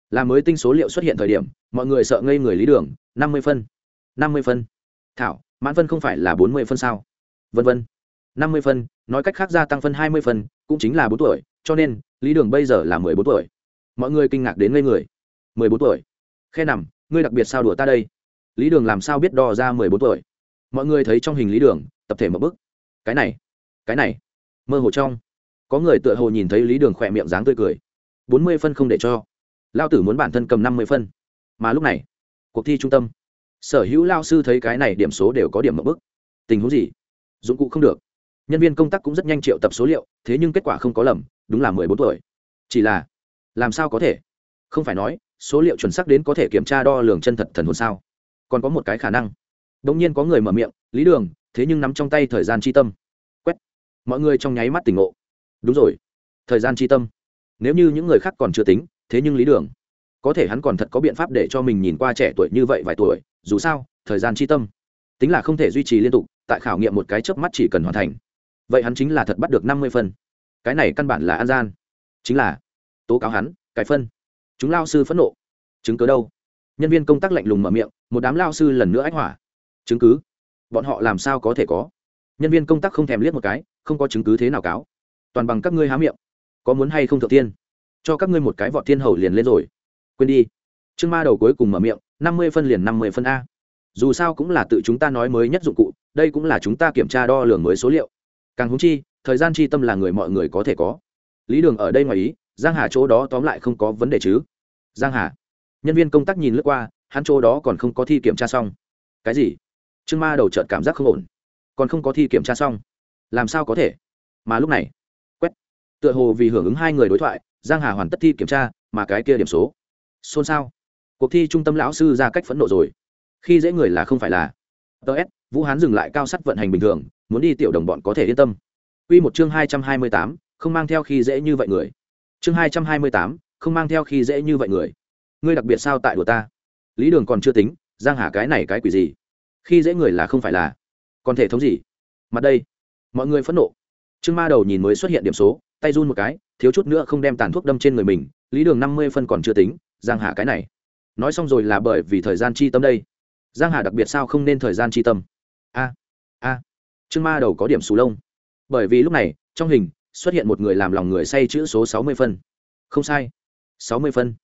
Là mới tinh số liệu xuất hiện thời điểm, mọi người sợ ngây người lý đường, năm mươi phân. năm mươi phân. Thảo, mãn phân không phải là bốn mươi phân sao? Vân vân năm mươi phân, nói cách khác gia tăng phân hai mươi phân, cũng chính là bốn tuổi, cho nên, lý đường bây giờ là mười bốn tuổi. Mọi người kinh ngạc đến ngây người. Mười bốn tuổi. Khe nằm, ngươi đặc biệt sao đùa ta đây? Lý đường làm sao biết đo ra mười bốn tuổi? Mọi người thấy trong hình lý đường, tập thể một bức. Cái này cái này. Mơ hồ trong. Có người tựa hồ nhìn thấy lý đường khỏe miệng dáng tươi cười. Bốn mươi phân không để cho. Lao tử muốn bản thân cầm năm mươi phân. Mà lúc này, cuộc thi trung tâm. Sở hữu lao sư thấy cái này điểm số đều có điểm một bức. Tình huống gì? Dụng cụ không được nhân viên công tác cũng rất nhanh triệu tập số liệu, thế nhưng kết quả không có lầm, đúng là mười bốn tuổi. Chỉ là, làm sao có thể? Không phải nói, số liệu chuẩn xác đến có thể kiểm tra đo lường chân thật thần hồn sao? Còn có một cái khả năng. Đ ỗ n g nhiên có người mở miệng, lý đường, thế nhưng nắm trong tay thời gian tri tâm. Quét. Mọi người trong nháy mắt tỉnh ngộ. Đúng rồi. Thời gian tri tâm. Nếu như những người khác còn chưa tính, thế nhưng lý đường, có thể hắn còn thật có biện pháp để cho mình nhìn qua trẻ tuổi như vậy vài tuổi, dù sao, thời gian tri tâm, tính là không thể duy trì liên tục, tại khảo nghiệm một cái chớp mắt chỉ cần hoàn thành vậy hắn chính là thật bắt được năm mươi phân. Cái này căn bản là an gian. Chính là tố cáo hắn cái phân. Chúng lao sư phẫn nộ. Chứng cứ đâu? Nhân viên công tác lạnh lùng mở miệng, một đám lao sư lần nữa ách hỏa. Chứng cứ? Bọn họ làm sao có thể có? Nhân viên công tác không thèm liếc một cái, không có chứng cứ thế nào cáo. Toàn bằng các ngươi há miệng. Có muốn hay không thượng tiên? Cho các ngươi một cái vọt thiên hầu liền lên rồi. Quên đi. Trương ma đầu cuối cùng mở miệng, năm mươi phân liền năm mươi phân a. Dù sao cũng là tự chúng ta nói mới nhất dụng cụ, đây cũng là chúng ta kiểm tra đo lường mới số liệu càng húng chi, thời gian chi tâm là người mọi người có thể có. Lý đường ở đây ngoài ý, giang hà chỗ đó tóm lại không có vấn đề chứ? Giang hà. Nhân viên công tác nhìn lướt qua, hắn chỗ đó còn không có thi kiểm tra xong. Cái gì? Trương ma đầu trợt cảm giác không ổn. Còn không có thi kiểm tra xong. Làm sao có thể? Mà lúc này, quét. Tựa hồ vì hưởng ứng hai người đối thoại, giang hà hoàn tất thi kiểm tra, mà cái kia điểm số. Xôn xao. Cuộc thi trung tâm lão sư ra cách phẫn nộ rồi. Khi dễ người là không phải là. Ts vũ hán dừng lại cao sắt vận hành bình thường muốn đi tiểu đồng bọn có thể yên tâm. Quy một chương hai trăm hai mươi tám, không mang theo khi dễ như vậy người. Chương hai trăm hai mươi tám, không mang theo khi dễ như vậy người. Ngươi đặc biệt sao tại đùa ta? Lý đường còn chưa tính, giang hà cái này cái quỷ gì? Khi dễ người là không phải là. Còn thể thống gì? Mặt đây. Mọi người phẫn nộ. Trương ma đầu nhìn mới xuất hiện điểm số, tay run một cái, thiếu chút nữa không đem tàn thuốc đâm trên người mình. Lý đường năm mươi phân còn chưa tính, giang hà cái này. Nói xong rồi là bởi vì thời gian chi tâm đây. Giang hà đặc biệt sao không nên thời gian chi tâm? A a trương ma đầu có điểm sù lông. Bởi vì lúc này, trong hình, xuất hiện một người làm lòng người say chữ số sáu mươi phân. Không sai. Sáu mươi phân.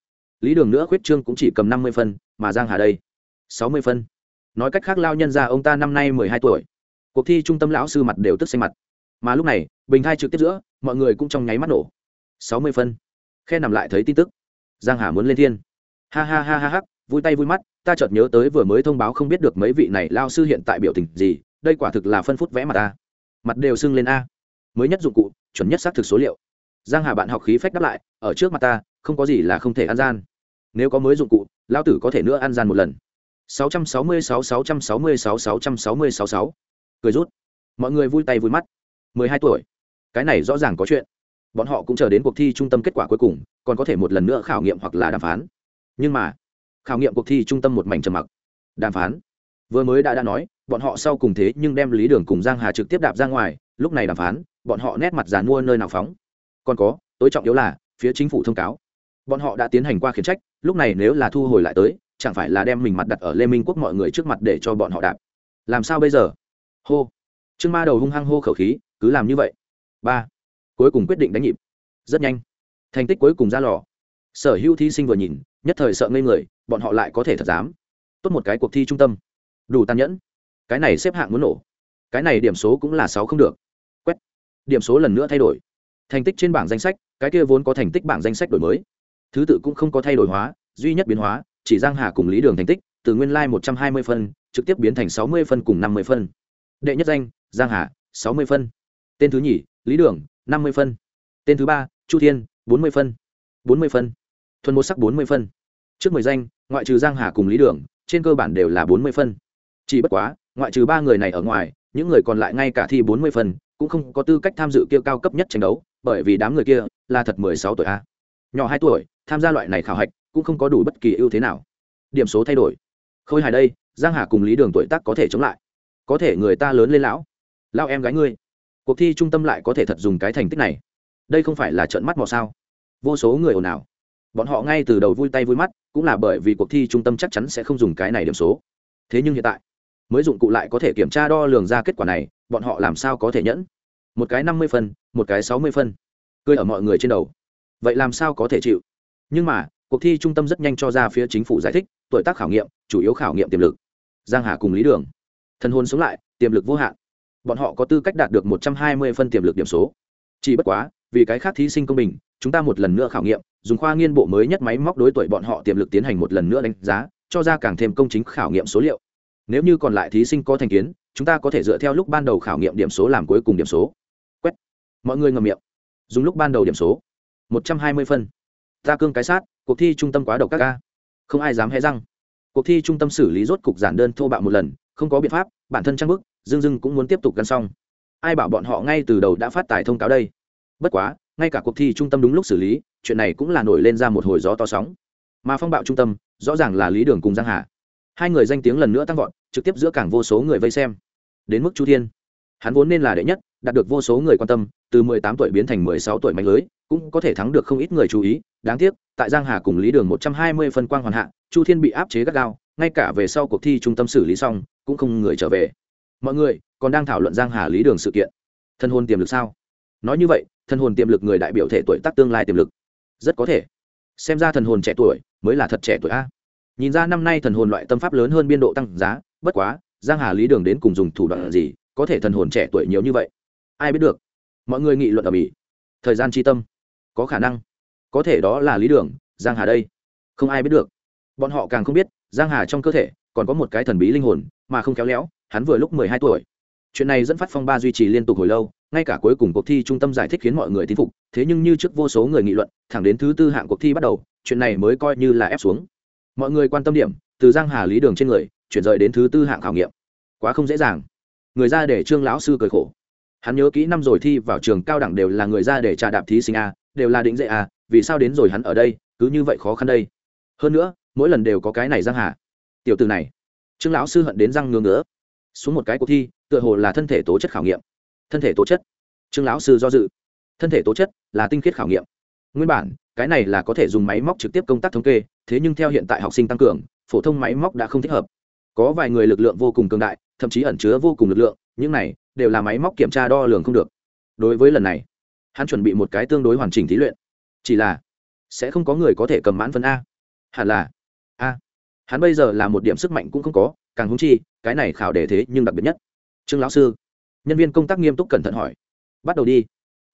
Lý đường nữa khuyết trương cũng chỉ cầm năm mươi phân, mà giang hà đây, sáu mươi phân. Nói cách khác lao nhân ra ông ta năm nay mười hai tuổi. Cuộc thi trung tâm lão sư mặt đều tức xanh mặt. Mà lúc này, bình thai trực tiếp giữa, mọi người cũng trong nháy mắt nổ. Sáu mươi phân. Khe nằm lại thấy tin tức. Giang hà muốn lên thiên. Ha ha ha ha ha, vui tay vui mắt, ta chợt nhớ tới vừa mới thông báo không biết được mấy vị này lao sư hiện tại biểu tình gì đây quả thực là phân phút vẽ mặt ta mặt đều sưng lên a. Mới nhất dụng cụ, chuẩn nhất xác thực số liệu. Giang hà bạn học khí phách đáp lại, ở trước mặt ta, không có gì là không thể ăn gian. Nếu có mới dụng cụ, lão tử có thể nữa ăn gian một lần. 666 666 666 cười rút. Mọi người vui tay vui mắt. 12 tuổi. Cái này rõ ràng có chuyện. Bọn họ cũng chờ đến cuộc thi trung tâm kết quả cuối cùng, còn có thể một lần nữa khảo nghiệm hoặc là đàm phán. Nhưng mà, khảo nghiệm cuộc thi trung tâm một mảnh trầm mặc. Đàm phán vừa mới đã đã nói, bọn họ sau cùng thế nhưng đem lý đường cùng giang hà trực tiếp đạp ra ngoài, lúc này đàm phán, bọn họ nét mặt dàn mua nơi nào phóng. Còn có, tối trọng yếu là, phía chính phủ thông cáo. Bọn họ đã tiến hành qua khiển trách, lúc này nếu là thu hồi lại tới, chẳng phải là đem mình mặt đặt ở lê minh quốc mọi người trước mặt để cho bọn họ đạp. Làm sao bây giờ? Hô. Trương ma đầu hung hăng hô khẩu khí, cứ làm như vậy. Ba. Cuối cùng quyết định đánh nhịp. Rất nhanh. Thành tích cuối cùng ra lò. Sở hữu thí sinh vừa nhìn, nhất thời sợ ngây người, bọn họ lại có thể thật dám. Tốt một cái cuộc thi trung tâm đủ tàn nhẫn. Cái này xếp hạng muốn nổ. Cái này điểm số cũng là sáu không được. Quét. Điểm số lần nữa thay đổi. Thành tích trên bảng danh sách, cái kia vốn có thành tích bảng danh sách đổi mới. Thứ tự cũng không có thay đổi hóa, duy nhất biến hóa, chỉ giang hà cùng lý đường thành tích, từ nguyên lai một trăm hai mươi phân, trực tiếp biến thành sáu mươi phân cùng năm mươi phân. Đệ nhất danh, giang hà, sáu mươi phân. Tên thứ nhì, lý đường, năm mươi phân. Tên thứ ba, chu thiên, bốn mươi phân. bốn mươi phân. Thuần một sắc bốn mươi phân. Trước mười danh, ngoại trừ giang hà cùng lý đường, trên cơ bản đều là bốn mươi phân chỉ bất quá, ngoại trừ ba người này ở ngoài, những người còn lại ngay cả thi bốn mươi phần, cũng không có tư cách tham dự kia cao cấp nhất tranh đấu, bởi vì đám người kia là thật mười sáu tuổi a. Nhỏ hai tuổi, tham gia loại này khảo hạch cũng không có đủ bất kỳ ưu thế nào. Điểm số thay đổi. Khôi hài đây, giang hà cùng lý đường tuổi tác có thể chống lại. Có thể người ta lớn lên lão. Lao em gái ngươi. Cuộc thi trung tâm lại có thể thật dùng cái thành tích này. Đây không phải là trận mắt mò sao? Vô số người ồn ào. Bọn họ ngay từ đầu vui tay vui mắt, cũng là bởi vì cuộc thi trung tâm chắc chắn sẽ không dùng cái này điểm số. Thế nhưng hiện tại mới dụng cụ lại có thể kiểm tra đo lường ra kết quả này, bọn họ làm sao có thể nhẫn? Một cái năm mươi phân, một cái sáu mươi phân. Cười ở mọi người trên đầu. Vậy làm sao có thể chịu? Nhưng mà, cuộc thi trung tâm rất nhanh cho ra phía chính phủ giải thích, tuổi tác khảo nghiệm, chủ yếu khảo nghiệm tiềm lực. Giang hà cùng lý đường. Thân hôn sống lại, tiềm lực vô hạn. Bọn họ có tư cách đạt được một trăm hai mươi phân tiềm lực điểm số. Chỉ bất quá, vì cái khác thí sinh công bình, chúng ta một lần nữa khảo nghiệm, dùng khoa nghiên bộ mới nhất máy móc đối tuổi bọn họ tiềm lực tiến hành một lần nữa đánh giá, cho ra càng thêm công chính khảo nghiệm số liệu nếu như còn lại thí sinh có thành kiến, chúng ta có thể dựa theo lúc ban đầu khảo nghiệm điểm số làm cuối cùng điểm số. Quét. Mọi người ngầm miệng. Dùng lúc ban đầu điểm số. Một trăm hai mươi phân. Ta cương cái sát, cuộc thi trung tâm quá độc các ca không ai dám hé răng. Cuộc thi trung tâm xử lý rốt cục giản đơn thô bạo một lần, không có biện pháp, bản thân trang bức dưng dưng cũng muốn tiếp tục gắn xong. Ai bảo bọn họ ngay từ đầu đã phát tài thông cáo đây? Bất quá, ngay cả cuộc thi trung tâm đúng lúc xử lý, chuyện này cũng là nổi lên ra một hồi gió to sóng. Mà phong bạo trung tâm, rõ ràng là lý đường cùng giang hà hai người danh tiếng lần nữa tăng vọt, trực tiếp giữa cảng vô số người vây xem. Đến mức chu thiên. Hắn vốn nên là đệ nhất, đạt được vô số người quan tâm, từ 18 tuổi biến thành 16 tuổi mạnh lưới, cũng có thể thắng được không ít người chú ý. Đáng tiếc, tại giang hà cùng lý đường 120 phân quang hoàn hạ, chu thiên bị áp chế gắt gao, ngay cả về sau cuộc thi trung tâm xử lý xong, cũng không người trở về. Mọi người còn đang thảo luận giang hà lý đường sự kiện. Thân hồn tiềm lực sao? Nói như vậy, thân hồn tiềm lực người đại biểu thể tuổi tác tương lai tiềm lực. Rất có thể. Xem ra thần hồn trẻ tuổi mới là thật trẻ tuổi a nhìn ra năm nay thần hồn loại tâm pháp lớn hơn biên độ tăng giá, bất quá, giang hà lý đường đến cùng dùng thủ đoạn gì, có thể thần hồn trẻ tuổi nhiều như vậy? Ai biết được. Mọi người nghị luận ở mỹ. Thời gian tri tâm. Có khả năng. Có thể đó là lý đường, giang hà đây. Không ai biết được. Bọn họ càng không biết, giang hà trong cơ thể, còn có một cái thần bí linh hồn, mà không kéo léo, hắn vừa lúc mười hai tuổi. Chuyện này dẫn phát phong ba duy trì liên tục hồi lâu, ngay cả cuối cùng cuộc thi trung tâm giải thích khiến mọi người tin phục, thế nhưng như trước vô số người nghị luận, thẳng đến thứ tư hạng cuộc thi bắt đầu, chuyện này mới coi như là ép xuống mọi người quan tâm điểm, từ giang hà lý đường trên người, chuyển rời đến thứ tư hạng khảo nghiệm. Quá không dễ dàng. Người ra để trương lão sư cười khổ. Hắn nhớ kỹ năm rồi thi vào trường cao đẳng đều là người ra để trà đạp thí sinh a, đều là định dễ a, vì sao đến rồi hắn ở đây, cứ như vậy khó khăn đây? Hơn nữa, mỗi lần đều có cái này giang hà. Tiểu từ này. Trương lão sư hận đến răng ngứa ngứa. Xuống một cái cuộc thi, tựa hồ là thân thể tố chất khảo nghiệm. Thân thể tố chất. Trương lão sư do dự. Thân thể tố chất là tinh khiết khảo nghiệm. Nguyên bản cái này là có thể dùng máy móc trực tiếp công tác thống kê, thế nhưng theo hiện tại học sinh tăng cường, phổ thông máy móc đã không thích hợp. Có vài người lực lượng vô cùng cường đại, thậm chí ẩn chứa vô cùng lực lượng, những này đều là máy móc kiểm tra đo lường không được. Đối với lần này, hắn chuẩn bị một cái tương đối hoàn chỉnh thí luyện. Chỉ là, sẽ không có người có thể cầm mãn phân a. Hẳn là, a. Hắn bây giờ là một điểm sức mạnh cũng không có, càng húng chi, cái này khảo đề thế nhưng đặc biệt nhất. Trương lão sư, nhân viên công tác nghiêm túc cẩn thận hỏi. Bắt đầu đi.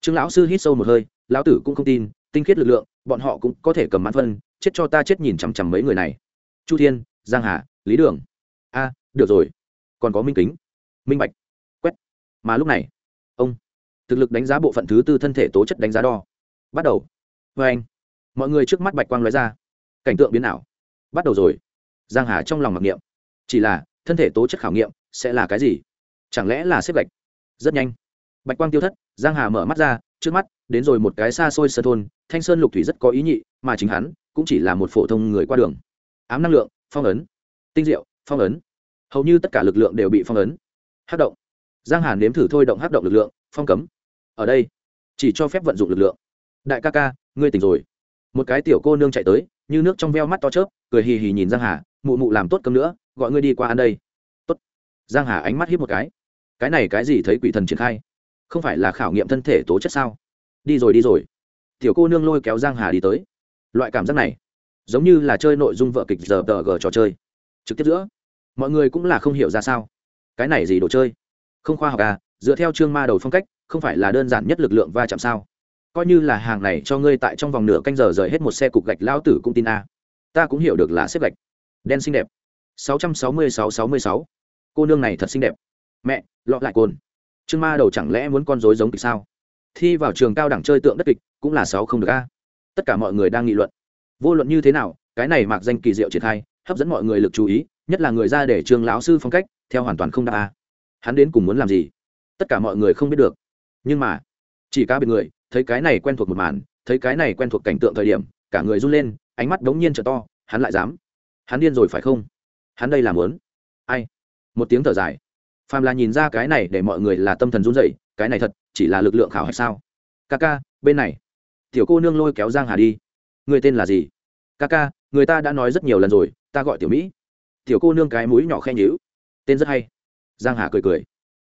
Trương lão sư hít sâu một hơi, lão tử cũng không tin tinh khiết lực lượng, bọn họ cũng có thể cầm mãn phân, chết cho ta chết nhìn chằm chằm mấy người này. Chu thiên, giang hà, lý đường. A, được rồi. Còn có minh kính. Minh bạch. Quét. Mà lúc này, ông, thực lực đánh giá bộ phận thứ tư thân thể tố chất đánh giá đo. Bắt đầu. Vê anh, mọi người trước mắt bạch quang nói ra. Cảnh tượng biến ảo. Bắt đầu rồi. Giang hà trong lòng mặc niệm. Chỉ là, thân thể tố chất khảo nghiệm sẽ là cái gì? Chẳng lẽ là xếp gạch? Rất nhanh bạch quang tiêu thất, giang hà mở mắt ra, trước mắt, đến rồi một cái xa xôi sơ thôn, thanh sơn lục thủy rất có ý nhị, mà chính hắn cũng chỉ là một phổ thông người qua đường. Ám năng lượng, phong ấn. Tinh diệu, phong ấn. Hầu như tất cả lực lượng đều bị phong ấn. Hát động. Giang hà nếm thử thôi động hát động lực lượng, phong cấm. Ở đây, chỉ cho phép vận dụng lực lượng. Đại ca ca, ngươi tỉnh rồi. Một cái tiểu cô nương chạy tới, như nước trong veo mắt to chớp, cười hì hì nhìn giang hà, mụ mụ làm tốt cơm nữa, gọi ngươi đi qua ăn đây. Tốt. Giang hà ánh mắt hiếp một cái. Cái này cái gì thấy quỷ thần triển khai? Không phải là khảo nghiệm thân thể tố chất sao? Đi rồi đi rồi. Tiểu cô nương lôi kéo giang hà đi tới. Loại cảm giác này, giống như là chơi nội dung vợ kịch giờ tờ gờ trò chơi. Trực tiếp giữa, mọi người cũng là không hiểu ra sao. Cái này gì đồ chơi? Không khoa học à dựa theo chương ma đầu phong cách, không phải là đơn giản nhất lực lượng va chạm sao? Coi như là hàng này cho ngươi tại trong vòng nửa canh giờ rời hết một xe cục gạch lao tử cũng tin a. Ta cũng hiểu được là xếp gạch. Đen xinh đẹp. 666-66 cô nương này thật xinh đẹp. Mẹ lọ lại cồn trương ma đầu chẳng lẽ muốn con dối giống kịch sao? Thi vào trường cao đẳng chơi tượng đất kịch cũng là sáu không được a. Tất cả mọi người đang nghị luận. Vô luận như thế nào, cái này mạc danh kỳ diệu triển khai, hấp dẫn mọi người lực chú ý, nhất là người ra để trường lão sư phong cách, theo hoàn toàn không đáp a. Hắn đến cùng muốn làm gì? Tất cả mọi người không biết được. Nhưng mà, chỉ cá biệt người, thấy cái này quen thuộc một màn, thấy cái này quen thuộc cảnh tượng thời điểm, cả người run lên, ánh mắt đống nhiên trở to, hắn lại dám. Hắn điên rồi phải không? Hắn đây làm lớn ai? Một tiếng thở dài phàm là nhìn ra cái này để mọi người là tâm thần run dậy cái này thật chỉ là lực lượng khảo hạch sao? Ca ca bên này. Tiểu cô nương lôi kéo giang hà đi. Người tên là gì? Ca ca người ta đã nói rất nhiều lần rồi, ta gọi tiểu mỹ. Tiểu cô nương cái mũi nhỏ khen nhữ tên rất hay. Giang hà cười cười.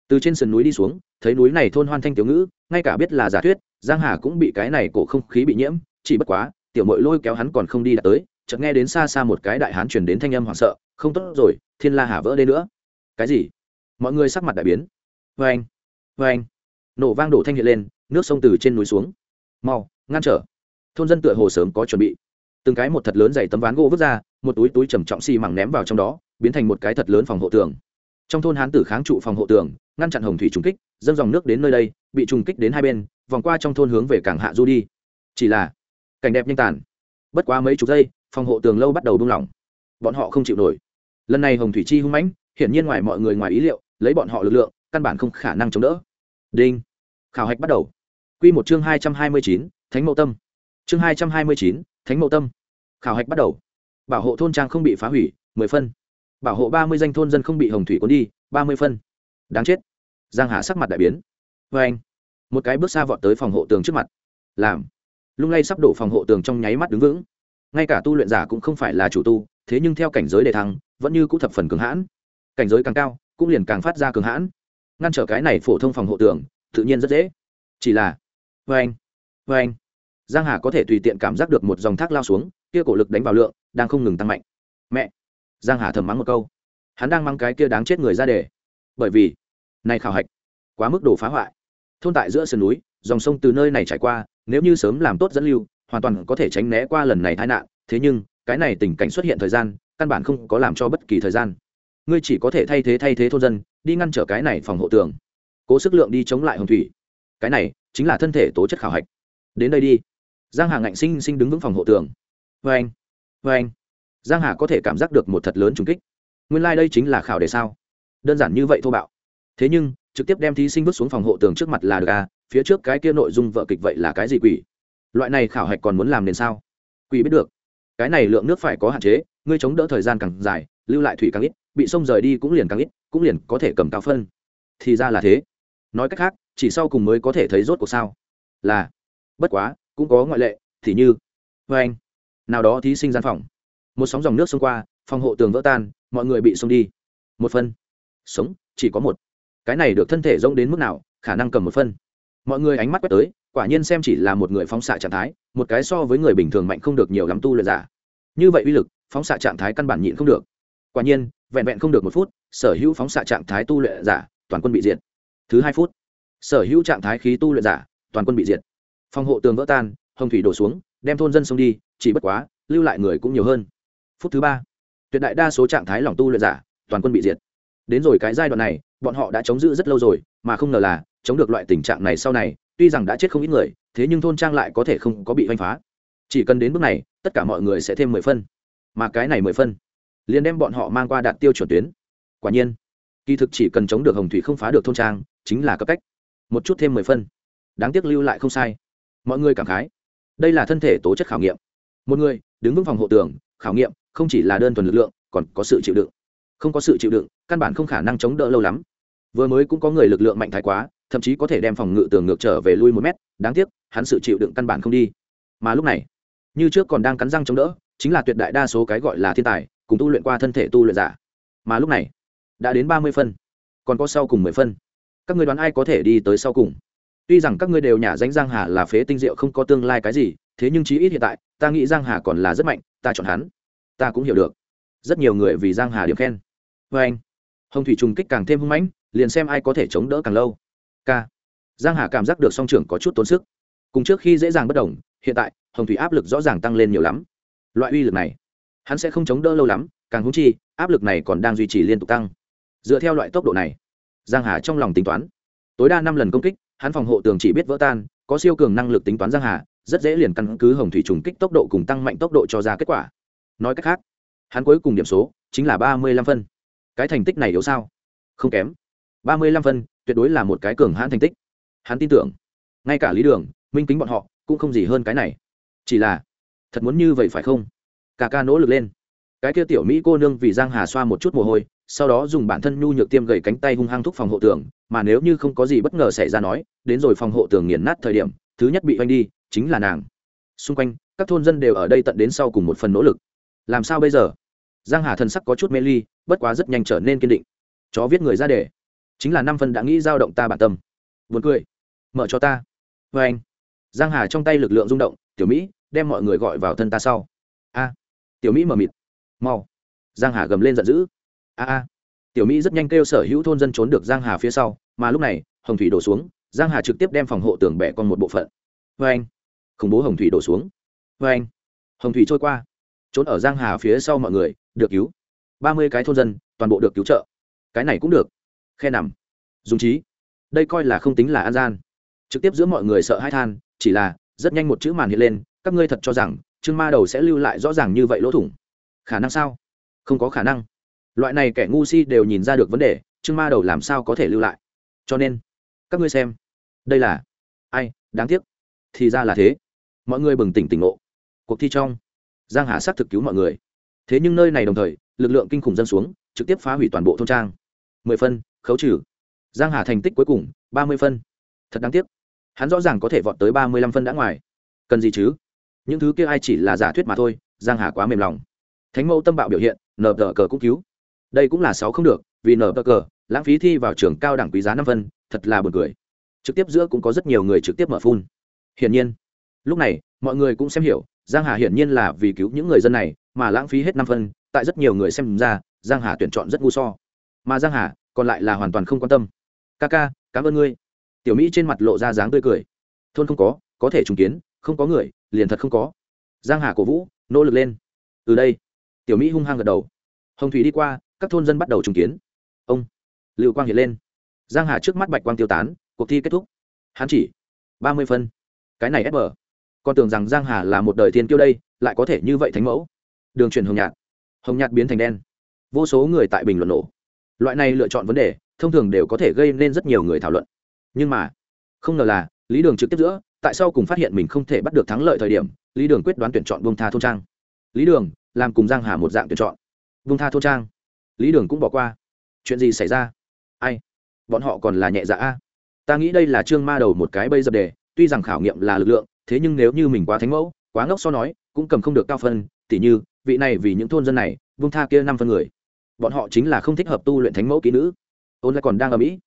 Từ trên sườn núi đi xuống, thấy núi này thôn hoan thanh tiểu ngữ, ngay cả biết là giả thuyết, giang hà cũng bị cái này cổ không khí bị nhiễm, chỉ bất quá, tiểu mội lôi kéo hắn còn không đi đạt tới, chợt nghe đến xa xa một cái đại hán truyền đến thanh âm hoảng sợ, không tốt rồi, thiên la hà vỡ đây nữa. Cái gì? Mọi người sắc mặt đại biến. Vê anh vê anh. Nổ vang đổ thanh hiện lên, nước sông từ trên núi xuống. Mau, ngăn trở. Thôn dân tựa hồ sớm có chuẩn bị. Từng cái một thật lớn dày tấm ván gỗ vứt ra, một túi túi trầm trọng xi mẳng ném vào trong đó, biến thành một cái thật lớn phòng hộ tường. Trong thôn hán tử kháng trụ phòng hộ tường, ngăn chặn hồng thủy trùng kích, dâng dòng nước đến nơi đây, bị trùng kích đến hai bên, vòng qua trong thôn hướng về cảng hạ du đi. Chỉ là, cảnh đẹp nhanh tàn. Bất quá mấy chục giây, phòng hộ tường lâu bắt đầu buông lỏng. Bọn họ không chịu nổi. Lần này hồng thủy chi hung mãnh, hiển nhiên ngoài mọi người ngoài ý liệu lấy bọn họ lực lượng, căn bản không khả năng chống đỡ. Đinh. Khảo hạch bắt đầu. Q một chương hai trăm hai mươi chín, thánh mẫu tâm. Chương hai trăm hai mươi chín, thánh mẫu tâm. Khảo hạch bắt đầu. Bảo hộ thôn trang không bị phá hủy, mười phân. Bảo hộ ba mươi danh thôn dân không bị hồng thủy cuốn đi, ba mươi phân. Đáng chết. Giang hà sắc mặt đại biến. Vê anh, một cái bước xa vọt tới phòng hộ tường trước mặt. Làm. Lung lay sắp đổ phòng hộ tường trong nháy mắt đứng vững. Ngay cả tu luyện giả cũng không phải là chủ tu, thế nhưng theo cảnh giới đề thăng, vẫn như cũ thập phần cường hãn. Cảnh giới càng cao cũng liền càng phát ra cường hãn. Ngăn trở cái này phổ thông phòng hộ tường tự nhiên rất dễ. Chỉ là vê anh vê anh. Giang hà có thể tùy tiện cảm giác được một dòng thác lao xuống kia cổ lực đánh vào lượng đang không ngừng tăng mạnh. Mẹ giang hà thầm mắng một câu. Hắn đang mang cái kia đáng chết người ra để, bởi vì này khảo hạch quá mức độ phá hoại. Thôn tại giữa sườn núi dòng sông từ nơi này trải qua nếu như sớm làm tốt dẫn lưu hoàn toàn có thể tránh né qua lần này tai nạn. Thế nhưng cái này tình cảnh xuất hiện thời gian căn bản không có làm cho bất kỳ thời gian ngươi chỉ có thể thay thế thay thế thôn dân, đi ngăn trở cái này phòng hộ tường. Cố sức lượng đi chống lại hồng thủy. Cái này chính là thân thể tố chất khảo hạch. Đến đây đi. Giang hà ngạnh sinh sinh đứng vững phòng hộ tường. Vê anh vê anh. Giang hà có thể cảm giác được một thật lớn trùng kích. Nguyên lai、like、đây chính là khảo đề sao? Đơn giản như vậy thô bạo. Thế nhưng, trực tiếp đem thí sinh vứt xuống phòng hộ tường trước mặt là được à? Phía trước cái kia nội dung vợ kịch vậy là cái gì quỷ? Loại này khảo hạch còn muốn làm nên sao? Quỷ biết được. Cái này lượng nước phải có hạn chế, ngươi chống đỡ thời gian càng dài lưu lại thủy càng ít, bị sông rời đi cũng liền càng ít, cũng liền có thể cầm cao phân. Thì ra là thế. Nói cách khác, chỉ sau cùng mới có thể thấy rốt cuộc sao. Là, bất quá, cũng có ngoại lệ, thì như vê anh. Nào đó thí sinh gian phòng. Một sóng dòng nước xông qua, phòng hộ tường vỡ tan, mọi người bị xông đi. Một phân. Sống chỉ có một. Cái này được thân thể rông đến mức nào, khả năng cầm một phân. Mọi người ánh mắt quét tới, quả nhiên xem chỉ là một người phóng xạ trạng thái, một cái so với người bình thường mạnh không được nhiều lắm tu luyện giả. Như vậy uy lực, phóng xạ trạng thái căn bản nhịn không được quả nhiên, vẹn vẹn không được một phút, sở hữu phóng xạ trạng thái tu luyện giả, toàn quân bị diệt. Thứ hai phút, sở hữu trạng thái khí tu luyện giả, toàn quân bị diệt. Phòng hộ tường vỡ tan, hồng thủy đổ xuống, đem thôn dân xông đi, chỉ bất quá, lưu lại người cũng nhiều hơn. Phút thứ ba, tuyệt đại đa số trạng thái lỏng tu luyện giả, toàn quân bị diệt. Đến rồi cái giai đoạn này, bọn họ đã chống giữ rất lâu rồi, mà không ngờ là, chống được loại tình trạng này sau này, tuy rằng đã chết không ít người, thế nhưng thôn trang lại có thể không có bị oanh phá. Chỉ cần đến bước này, tất cả mọi người sẽ thêm mười phân. Mà cái này mười phân liền đem bọn họ mang qua đạt tiêu chuẩn tuyến. Quả nhiên, kỳ thực chỉ cần chống được hồng thủy không phá được thôn trang, chính là cấp cách. Một chút thêm mười phân. Đáng tiếc lưu lại không sai. Mọi người cảm khái. Đây là thân thể tố chất khảo nghiệm. Một người, đứng vững phòng hộ tường, khảo nghiệm không chỉ là đơn thuần lực lượng, còn có sự chịu đựng. Không có sự chịu đựng, căn bản không khả năng chống đỡ lâu lắm. Vừa mới cũng có người lực lượng mạnh thái quá, thậm chí có thể đem phòng ngự tường ngược trở về lui một mét, đáng tiếc, hắn sự chịu đựng căn bản không đi. Mà lúc này, như trước còn đang cắn răng chống đỡ, chính là tuyệt đại đa số cái gọi là thiên tài cùng tu luyện qua thân thể tu luyện giả. Mà lúc này, đã đến ba mươi phân, còn có sau cùng mười phân. Các người đoán ai có thể đi tới sau cùng? Tuy rằng các ngươi đều nhả danh giang hà là phế tinh diệu không có tương lai cái gì, thế nhưng chí ít hiện tại, ta nghĩ giang hà còn là rất mạnh, ta chọn hắn. Ta cũng hiểu được. Rất nhiều người vì giang hà điểm khen. Vê anh, hồng thủy trùng kích càng thêm hung mãnh, liền xem ai có thể chống đỡ càng lâu. K. Giang hà cảm giác được song trưởng có chút tốn sức. Cùng trước khi dễ dàng bất đồng, hiện tại, hồng thủy áp lực rõ ràng tăng lên nhiều lắm. Loại uy lực này hắn sẽ không chống đỡ lâu lắm, càng húng chi, áp lực này còn đang duy trì liên tục tăng. Dựa theo loại tốc độ này, giang hà trong lòng tính toán. Tối đa năm lần công kích, hắn phòng hộ tường chỉ biết vỡ tan, có siêu cường năng lực tính toán giang hà, rất dễ liền căn cứ hồng thủy trùng kích tốc độ cùng tăng mạnh tốc độ cho ra kết quả. Nói cách khác, hắn cuối cùng điểm số chính là ba mươi lăm phân. Cái thành tích này yếu sao? Không kém. ba mươi lăm phân, tuyệt đối là một cái cường hãn thành tích. Hắn tin tưởng, ngay cả lý đường, minh kính bọn họ cũng không gì hơn cái này. Chỉ là, thật muốn như vậy phải không? Cả ca nỗ lực lên. Cái kia tiểu mỹ cô nương vì giang hà xoa một chút mồ hôi, sau đó dùng bản thân nhu nhược tiêm gầy cánh tay hung hăng thúc phòng hộ tường, mà nếu như không có gì bất ngờ xảy ra nói, đến rồi phòng hộ tường nghiền nát thời điểm, thứ nhất bị oanh đi, chính là nàng. Xung quanh, các thôn dân đều ở đây tận đến sau cùng một phần nỗ lực. Làm sao bây giờ? Giang hà thần sắc có chút mê ly, bất quá rất nhanh trở nên kiên định. Chó viết người ra để. Chính là năm phần đã nghĩ dao động ta bản tâm. Buồn cười. Mở cho ta. Vê anh giang hà trong tay lực lượng rung động, tiểu mỹ, đem mọi người gọi vào thân ta sau. A tiểu mỹ mở mịt. Mau. Giang hà gầm lên giận dữ. A a. Tiểu mỹ rất nhanh kêu sở hữu thôn dân trốn được giang hà phía sau, mà lúc này, hồng thủy đổ xuống, giang hà trực tiếp đem phòng hộ tường bẻ con một bộ phận. Vê anh. Khủng bố hồng thủy đổ xuống. Vê anh. Hồng thủy trôi qua. Trốn ở giang hà phía sau mọi người, được cứu. Ba mươi cái thôn dân, toàn bộ được cứu trợ. Cái này cũng được. Khe nằm. Dùng trí. Đây coi là không tính là an gian. Trực tiếp giữa mọi người sợ hãi than, chỉ là rất nhanh một chữ màn hiện lên, các ngươi thật cho rằng Trương ma đầu sẽ lưu lại rõ ràng như vậy lỗ thủng. Khả năng sao? Không có khả năng. Loại này kẻ ngu si đều nhìn ra được vấn đề, Trương ma đầu làm sao có thể lưu lại? Cho nên, các ngươi xem. Đây là ai? Đáng tiếc. Thì ra là thế. Mọi người bừng tỉnh tỉnh ngộ. Cuộc thi trong, giang hà xác thực cứu mọi người. Thế nhưng nơi này đồng thời, lực lượng kinh khủng dâng xuống, trực tiếp phá hủy toàn bộ thôn trang. Mười phân, khấu trừ. Giang hà thành tích cuối cùng, ba mươi phân. Thật đáng tiếc. Hắn rõ ràng có thể vọt tới ba mươi lăm phân đã ngoài. Cần gì chứ? Những thứ kia ai chỉ là giả thuyết mà thôi, giang hà quá mềm lòng. Thánh mẫu tâm bạo biểu hiện, nở tờ cờ cũng cứu. Đây cũng là sáu không được, vì nở tờ cờ, lãng phí thi vào trường cao đẳng quý giá năm phân thật là buồn cười. Trực tiếp giữa cũng có rất nhiều người trực tiếp mở phun. Hiển nhiên, lúc này, mọi người cũng xem hiểu, giang hà hiển nhiên là vì cứu những người dân này, mà lãng phí hết năm phân tại rất nhiều người xem ra, giang hà tuyển chọn rất ngu so. Mà giang hà còn lại là hoàn toàn không quan tâm. Ca ca, cảm ơn ngươi. Tiểu mỹ trên mặt lộ ra dáng tươi cười. Thôn không có có thể trùng kiến, không có người liền thật không có. Giang hà cổ vũ, nỗ lực lên. Từ đây, tiểu mỹ hung hăng gật đầu. Hồng thủy đi qua, các thôn dân bắt đầu trùng kiến. Ông, lưu quang hiện lên. Giang hà trước mắt bạch quang tiêu tán, cuộc thi kết thúc. Hắn chỉ ba mươi phân. Cái này ép bờ. Con tưởng rằng giang hà là một đời thiên kiêu đây, lại có thể như vậy thánh mẫu. Đường truyền hồng nhạt. Hồng nhạt biến thành đen. Vô số người tại bình luận nổ. Loại này lựa chọn vấn đề, thông thường đều có thể gây nên rất nhiều người thảo luận. Nhưng mà, không ngờ là, lý đường trực tiếp giữa tại sao cùng phát hiện mình không thể bắt được thắng lợi thời điểm, lý đường quyết đoán tuyển chọn bông tha thôn trang. Lý đường, làm cùng giang hà một dạng tuyển chọn. Bông tha thôn trang. Lý đường cũng bỏ qua. Chuyện gì xảy ra? Ai? Bọn họ còn là nhẹ dạ a. Ta nghĩ đây là trương ma đầu một cái bây dập đề, tuy rằng khảo nghiệm là lực lượng, thế nhưng nếu như mình quá thánh mẫu, quá ngốc so nói, cũng cầm không được cao phân, tỉ như, vị này vì những thôn dân này vung tha kia năm phân người. Bọn họ chính là không thích hợp tu luyện thánh mẫu kỹ nữ. Ôn lại còn đang ở mỹ.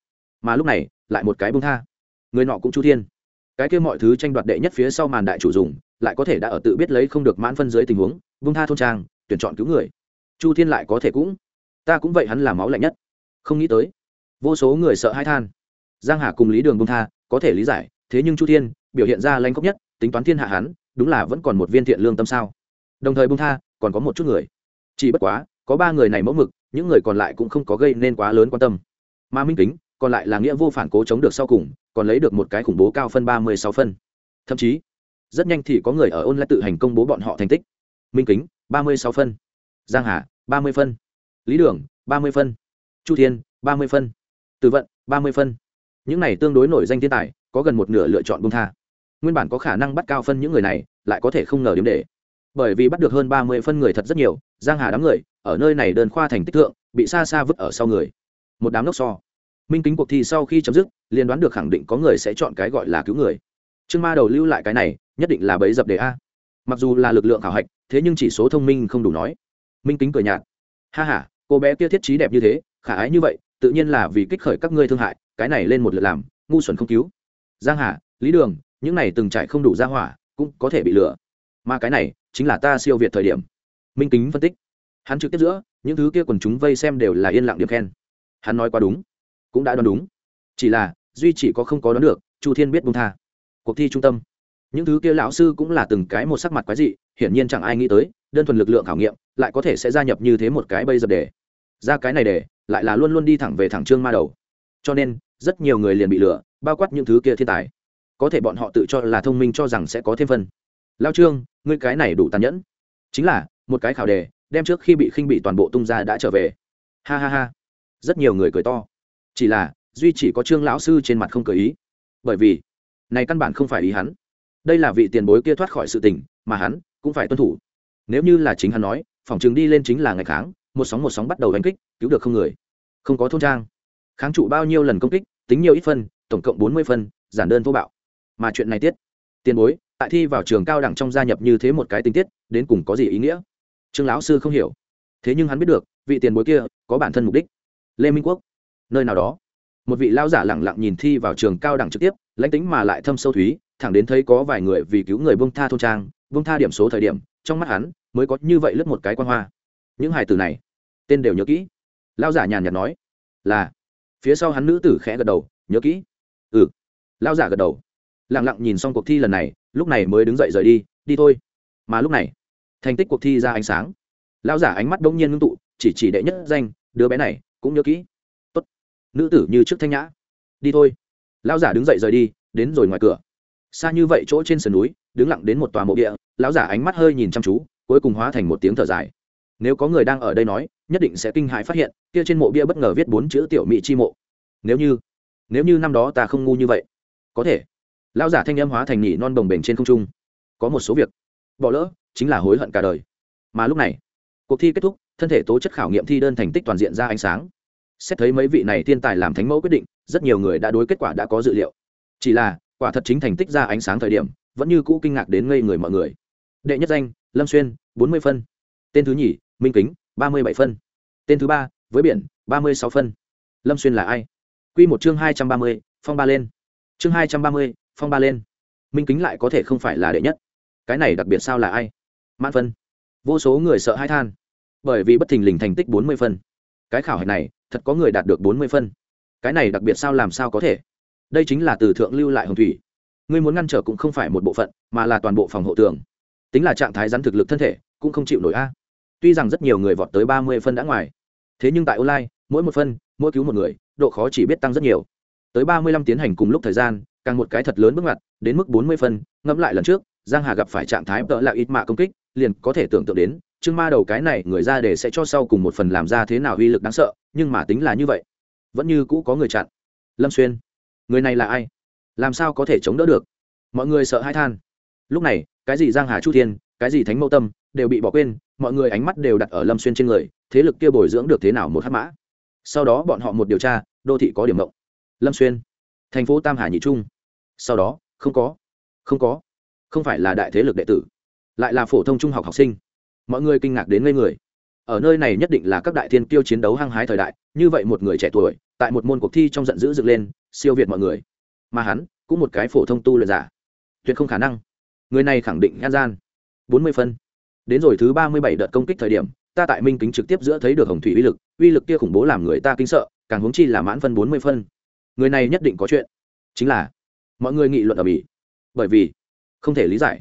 Mà lúc này, lại một cái bung tha. Người nọ cũng chu thiên cái kia mọi thứ tranh đoạt đệ nhất phía sau màn đại chủ dùng, lại có thể đã ở tự biết lấy không được mãn phân dưới tình huống bung tha thôn trang, tuyển chọn cứu người. Chu thiên lại có thể cũng, ta cũng vậy hắn là máu lạnh nhất. Không nghĩ tới, vô số người sợ hãi than. Giang hà cùng lý đường bung tha, có thể lý giải, thế nhưng chu thiên, biểu hiện ra lanh khốc nhất, tính toán thiên hạ hắn, đúng là vẫn còn một viên thiện lương tâm sao. Đồng thời bung tha, còn có một chút người. Chỉ bất quá, có ba người này mẫu mực, những người còn lại cũng không có gây nên quá lớn quan tâm. Mà minh kính, còn lại là nghĩa vô phản cố chống được sau cùng còn lấy được một cái khủng bố cao phân ba mươi sáu phân. Thậm chí, rất nhanh thì có người ở ôn lại tự hành công bố bọn họ thành tích. Minh kính, ba mươi sáu phân. Giang hà, ba mươi phân. Lý đường, ba mươi phân. Chu thiên, ba mươi phân. Từ vận, ba mươi phân. Những này tương đối nổi danh thiên tài, có gần một nửa lựa chọn bung tha. Nguyên bản có khả năng bắt cao phân những người này, lại có thể không ngờ điểm để. Bởi vì bắt được hơn ba mươi phân người thật rất nhiều, giang hà đám người, ở nơi này đơn khoa thành tích thượng, bị xa xa vứt ở sau người. Một đám nốc so minh kính cuộc thi sau khi chấm dứt liên đoán được khẳng định có người sẽ chọn cái gọi là cứu người. Trương ma đầu lưu lại cái này, nhất định là bấy dập đề a. Mặc dù là lực lượng khảo hạch, thế nhưng chỉ số thông minh không đủ nói. Minh kính cười nhạt. Ha ha, cô bé kia thiết trí đẹp như thế, khả ái như vậy, tự nhiên là vì kích khởi các ngươi thương hại, cái này lên một lượt làm, ngu xuẩn không cứu. Giang hà, lý đường, những này từng trải không đủ ra hỏa, cũng có thể bị lừa. Mà cái này, chính là ta siêu việt thời điểm. Minh kính phân tích. Hắn trực tiếp giữa, những thứ kia quần chúng vây xem đều là yên lặng điểm khen. Hắn nói quá đúng cũng đã đoán đúng. Chỉ là, duy chỉ có không có đoán được, chu thiên biết bung tha. Cuộc thi trung tâm. Những thứ kia lão sư cũng là từng cái một sắc mặt quái dị, hiển nhiên chẳng ai nghĩ tới, đơn thuần lực lượng khảo nghiệm, lại có thể sẽ gia nhập như thế một cái bây giờ để. Ra cái này để, lại là luôn luôn đi thẳng về thẳng trương ma đầu. Cho nên, rất nhiều người liền bị lừa, bao quát những thứ kia thiên tài. Có thể bọn họ tự cho là thông minh cho rằng sẽ có thêm phân. Lao trương, ngươi cái này đủ tàn nhẫn. Chính là, một cái khảo đề, đem trước khi bị khinh bị toàn bộ tung ra đã trở về. Ha ha ha. Rất nhiều người cười to chỉ là, duy chỉ có trương lão sư trên mặt không cởi ý. Bởi vì, này căn bản không phải ý hắn. Đây là vị tiền bối kia thoát khỏi sự tình, mà hắn cũng phải tuân thủ. Nếu như là chính hắn nói, phòng trường đi lên chính là ngày kháng, một sóng một sóng bắt đầu đánh kích, cứu được không người. Không có thôn trang. Kháng trụ bao nhiêu lần công kích, tính nhiều ít phân, tổng cộng bốn mươi phân, giản đơn thô bạo. Mà chuyện này tiết. Tiền bối, tại thi vào trường cao đẳng trong gia nhập như thế một cái tình tiết, đến cùng có gì ý nghĩa? Trương lão sư không hiểu. Thế nhưng hắn biết được, vị tiền bối kia có bản thân mục đích. Lê minh quốc nơi nào đó. Một vị lao giả lẳng lặng nhìn thi vào trường cao đẳng trực tiếp, lãnh tính mà lại thâm sâu thúy, thẳng đến thấy có vài người vì cứu người bông tha thôn trang bông tha điểm số thời điểm, trong mắt hắn mới có như vậy lướt một cái quan hoa. Những hài từ này, tên đều nhớ kỹ. Lao giả nhàn nhạt nói, là. Phía sau hắn nữ tử khẽ gật đầu, nhớ kỹ. Ừ. Lao giả gật đầu. Lẳng lặng nhìn xong cuộc thi lần này, lúc này mới đứng dậy rời đi đi thôi. Mà lúc này, thành tích cuộc thi ra ánh sáng. Lao giả ánh mắt đông nhiên ngưng tụ, chỉ chỉ đệ nhất danh, đứa bé này cũng nhớ kỹ nữ tử như trước thanh nhã. Đi thôi. Lão giả đứng dậy rời đi, đến rồi ngoài cửa. Xa như vậy chỗ trên sườn núi, đứng lặng đến một tòa mộ địa, lão giả ánh mắt hơi nhìn chăm chú, cuối cùng hóa thành một tiếng thở dài. Nếu có người đang ở đây nói, nhất định sẽ kinh hãi phát hiện, kia trên mộ bia bất ngờ viết bốn chữ tiểu mỹ chi mộ. Nếu như nếu như năm đó ta không ngu như vậy, có thể. Lão giả thanh âm hóa thành nhị non bồng bềnh trên không trung. Có một số việc, bỏ lỡ, chính là hối hận cả đời. Mà lúc này, cuộc thi kết thúc, thân thể tố chất khảo nghiệm thi đơn thành tích toàn diện ra ánh sáng xét thấy mấy vị này thiên tài làm thánh mẫu quyết định, rất nhiều người đã đối kết quả đã có dự liệu. Chỉ là, quả thật chính thành tích ra ánh sáng thời điểm, vẫn như cũ kinh ngạc đến ngây người mọi người. Đệ nhất danh, lâm xuyên, bốn mươi phân. Tên thứ nhì, minh kính, ba mươi bảy phân. Tên thứ ba, với biển, ba mươi sáu phân. Lâm xuyên là ai? Q một chương hai trăm ba mươi, phong ba lên. Chương hai trăm ba mươi, phong ba lên. Minh kính lại có thể không phải là đệ nhất. Cái này đặc biệt sao là ai? Mãn phân. Vô số người sợ hãi than. Bởi vì bất thình lình thành tích bốn mươi phân. Cái khảo hạch này thật có người đạt được bốn mươi phân. Cái này đặc biệt sao làm sao có thể? Đây chính là từ thượng lưu lại hồng thủy. Ngươi muốn ngăn trở cũng không phải một bộ phận, mà là toàn bộ phòng hộ tường. Tính là trạng thái rắn thực lực thân thể, cũng không chịu nổi a. Tuy rằng rất nhiều người vọt tới ba mươi phân đã ngoài, thế nhưng tại online, mỗi một phân, mỗi cứu một người, độ khó chỉ biết tăng rất nhiều. Tới ba mươi lăm tiến hành cùng lúc thời gian, càng một cái thật lớn bước ngoặt, đến mức bốn mươi phân, ngẫm lại lần trước, giang hà gặp phải trạng thái tợ là ít mạ công kích, liền có thể tưởng tượng đến chương ma đầu cái này người ra để sẽ cho sau cùng một phần làm ra thế nào uy lực đáng sợ nhưng mà tính là như vậy. Vẫn như cũ có người chặn. Lâm xuyên, người này là ai? Làm sao có thể chống đỡ được? Mọi người sợ hãi than. Lúc này, cái gì giang hà chu thiên, cái gì thánh mẫu tâm đều bị bỏ quên, mọi người ánh mắt đều đặt ở lâm xuyên trên người, thế lực kia bồi dưỡng được thế nào một hát mã. Sau đó bọn họ một điều tra, đô thị có điểm mộng. Lâm xuyên, thành phố tam hà nhị trung. Sau đó, không có không có. Không phải là đại thế lực đệ tử, lại là phổ thông trung học học sinh. Mọi người kinh ngạc đến ngây người ở nơi này nhất định là các đại thiên kiêu chiến đấu hăng hái thời đại, như vậy một người trẻ tuổi, tại một môn cuộc thi trong giận dữ dựng lên, siêu việt mọi người. Mà hắn, cũng một cái phổ thông tu luyện giả. Tuyệt không khả năng. Người này khẳng định an gian. Bốn mươi phân. Đến rồi thứ ba mươi bảy đợt công kích thời điểm, ta tại minh kính trực tiếp giữa thấy được hồng thủy uy lực uy lực kia khủng bố làm người ta kinh sợ, càng huống chi là mãn phân bốn mươi phân. Người này nhất định có chuyện. Chính là, mọi người nghị luận ở bỉ. Bởi vì, không thể lý giải.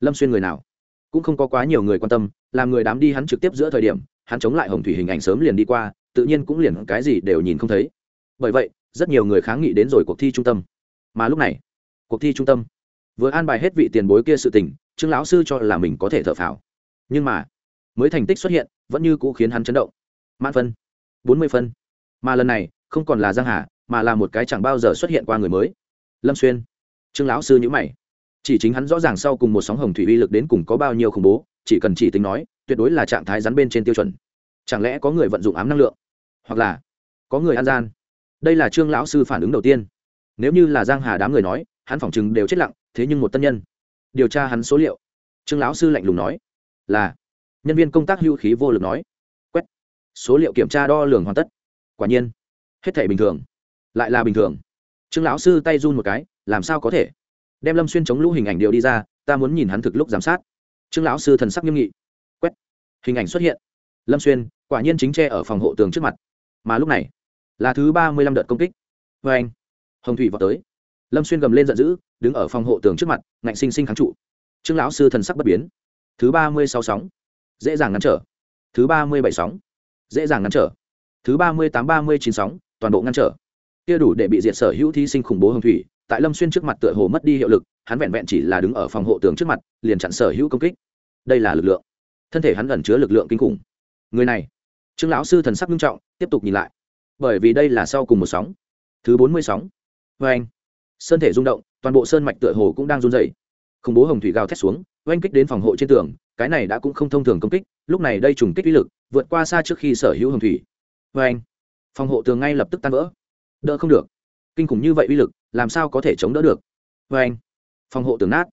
Lâm xuyên người nào? Cũng không có quá nhiều người quan tâm, làm người đám đi hắn trực tiếp giữa thời điểm, hắn chống lại hồng thủy hình ảnh sớm liền đi qua, tự nhiên cũng liền cái gì đều nhìn không thấy. Bởi vậy, rất nhiều người kháng nghị đến rồi cuộc thi trung tâm. Mà lúc này, cuộc thi trung tâm vừa an bài hết vị tiền bối kia sự tình, trương lão sư cho là mình có thể thở phào. Nhưng mà, mới thành tích xuất hiện, vẫn như cũ khiến hắn chấn động. Mãn phân, bốn mươi phân. Mà lần này, không còn là giang hà, mà là một cái chẳng bao giờ xuất hiện qua người mới. Lâm xuyên. Trương lão sư nhữ mày chỉ chính hắn rõ ràng sau cùng một sóng hồng thủy uy lực đến cùng có bao nhiêu khủng bố, chỉ cần chỉ tính nói, tuyệt đối là trạng thái rắn bên trên tiêu chuẩn. Chẳng lẽ có người vận dụng ám năng lượng? Hoặc là có người ăn gian? Đây là trương lão sư phản ứng đầu tiên. Nếu như là giang hà đám người nói, hắn phỏng chừng đều chết lặng, thế nhưng một tân nhân. Điều tra hắn số liệu. Trương lão sư lạnh lùng nói, là nhân viên công tác hưu khí vô lực nói. Quét. Số liệu kiểm tra đo lường hoàn tất. Quả nhiên, hết thể bình thường. Lại là bình thường. Trương lão sư tay run một cái, làm sao có thể? Đem lâm xuyên chống lũ hình ảnh điều đi ra, ta muốn nhìn hắn thực lúc giám sát. Trương lão sư thần sắc nghiêm nghị. Quét. Hình ảnh xuất hiện. Lâm xuyên, quả nhiên chính tre ở phòng hộ tường trước mặt. Mà lúc này, là thứ ba mươi lăm đợt công kích. Vê anh, hồng thủy vào tới. Lâm xuyên gầm lên giận dữ, đứng ở phòng hộ tường trước mặt, ngạnh sinh sinh kháng trụ. Trương lão sư thần sắc bất biến. Thứ ba mươi sáu sóng. Dễ dàng ngăn trở. Thứ ba mươi bảy sóng. Dễ dàng ngăn trở. Thứ ba mươi tám ba mươi chín sóng, toàn bộ ngăn trở. Kia đủ để bị diệt sở hữu thí sinh khủng bố hồng thủy tại lâm xuyên trước mặt tựa hồ mất đi hiệu lực, hắn vẹn vẹn chỉ là đứng ở phòng hộ tường trước mặt, liền chặn sở hữu công kích. Đây là lực lượng. Thân thể hắn ẩn chứa lực lượng kinh khủng. Người này. Trương lão sư thần sắc nghiêm trọng, tiếp tục nhìn lại. Bởi vì đây là sau cùng một sóng. Thứ bốn mươi sóng. Vê anh. Sơn thể rung động, toàn bộ sơn mạch tựa hồ cũng đang run dày khủng bố hồng thủy gào thét xuống, oanh kích đến phòng hộ trên tường, cái này đã cũng không thông thường công kích, lúc này đây trùng kích uy lực, vượt qua xa trước khi sở hữu hồng thủy. Vê anh. Phòng hộ tường ngay lập tức tan vỡ. Đỡ không được. Kinh khủng như vậy uy lực làm sao có thể chống đỡ được? Vê anh. Phòng hộ tường nát.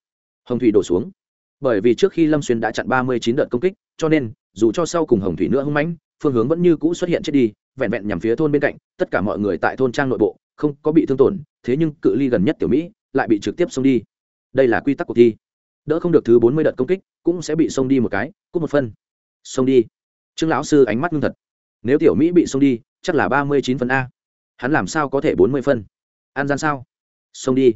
Hồng thủy đổ xuống. Bởi vì trước khi lâm xuyên đã chặn ba mươi chín đợt công kích, cho nên, dù cho sau cùng hồng thủy nữa hưng mãnh, phương hướng vẫn như cũ xuất hiện chết đi, vẹn vẹn nhằm phía thôn bên cạnh, tất cả mọi người tại thôn trang nội bộ, không có bị thương tổn, thế nhưng cự ly gần nhất tiểu mỹ lại bị trực tiếp xông đi. Đây là quy tắc cuộc thi. Đỡ không được thứ bốn mươi đợt công kích, cũng sẽ bị xông đi một cái, cút một phân. Xông đi. Trương lão sư ánh mắt ngưng thật. Nếu tiểu mỹ bị xông đi, chắc là ba mươi chín phân a. Hắn làm sao có thể bốn mươi phân? An gian sao? Xông đi.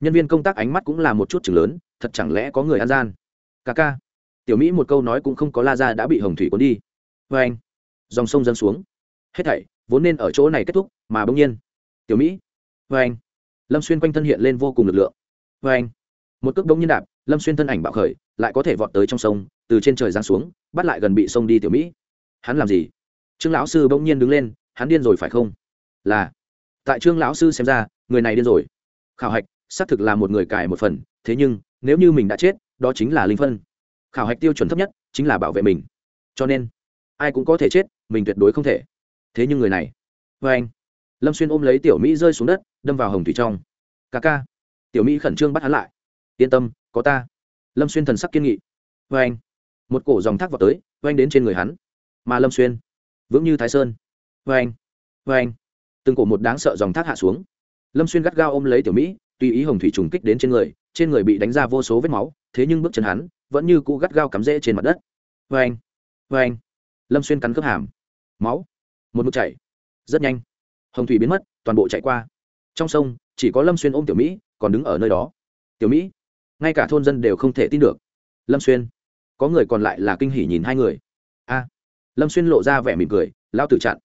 Nhân viên công tác ánh mắt cũng là một chút chừng lớn, thật chẳng lẽ có người an gian? Ca ca. Tiểu mỹ một câu nói cũng không có la ra đã bị hồng thủy cuốn đi. Vê anh. Dòng sông dâng xuống. Hết thảy, vốn nên ở chỗ này kết thúc, mà bỗng nhiên, tiểu mỹ. Vê anh. Lâm xuyên quanh thân hiện lên vô cùng lực lượng. Vê anh. Một cước bỗng nhiên đạp, lâm xuyên thân ảnh bạo khởi, lại có thể vọt tới trong sông, từ trên trời giáng xuống, bắt lại gần bị sông đi tiểu mỹ. Hắn làm gì? Trương lão sư bỗng nhiên đứng lên, hắn điên rồi phải không? Là, tại trương lão sư xem ra người này điên rồi. Khảo hạch, xác thực là một người cài một phần, thế nhưng, nếu như mình đã chết, đó chính là linh phân. Khảo hạch tiêu chuẩn thấp nhất chính là bảo vệ mình. Cho nên, ai cũng có thể chết, mình tuyệt đối không thể. Thế nhưng người này vê anh. Lâm xuyên ôm lấy tiểu mỹ rơi xuống đất, đâm vào hồng thủy trong. Ca ca. Tiểu mỹ khẩn trương bắt hắn lại. Yên tâm, có ta. Lâm xuyên thần sắc kiên nghị. Vê anh. Một cổ dòng thác vào tới vê anh đến trên người hắn. Mà lâm xuyên, vững như thái sơn. Vê anh. Vê anh. Từng cổ một đáng sợ dòng thác hạ xuống lâm xuyên gắt gao ôm lấy tiểu mỹ, tùy ý hồng thủy trùng kích đến trên người trên người bị đánh ra vô số vết máu, thế nhưng bước chân hắn vẫn như cũ gắt gao cắm rễ trên mặt đất. Vê anh vê anh lâm xuyên cắn khớp hàm. Máu. Một mực chảy. Rất nhanh. Hồng thủy biến mất, toàn bộ chạy qua. Trong sông, chỉ có lâm xuyên ôm tiểu mỹ, còn đứng ở nơi đó. Tiểu mỹ, ngay cả thôn dân đều không thể tin được. Lâm xuyên, có người còn lại là kinh hỉ nhìn hai người. A. Lâm xuyên lộ ra vẻ mỉm cười, lao tự chặn.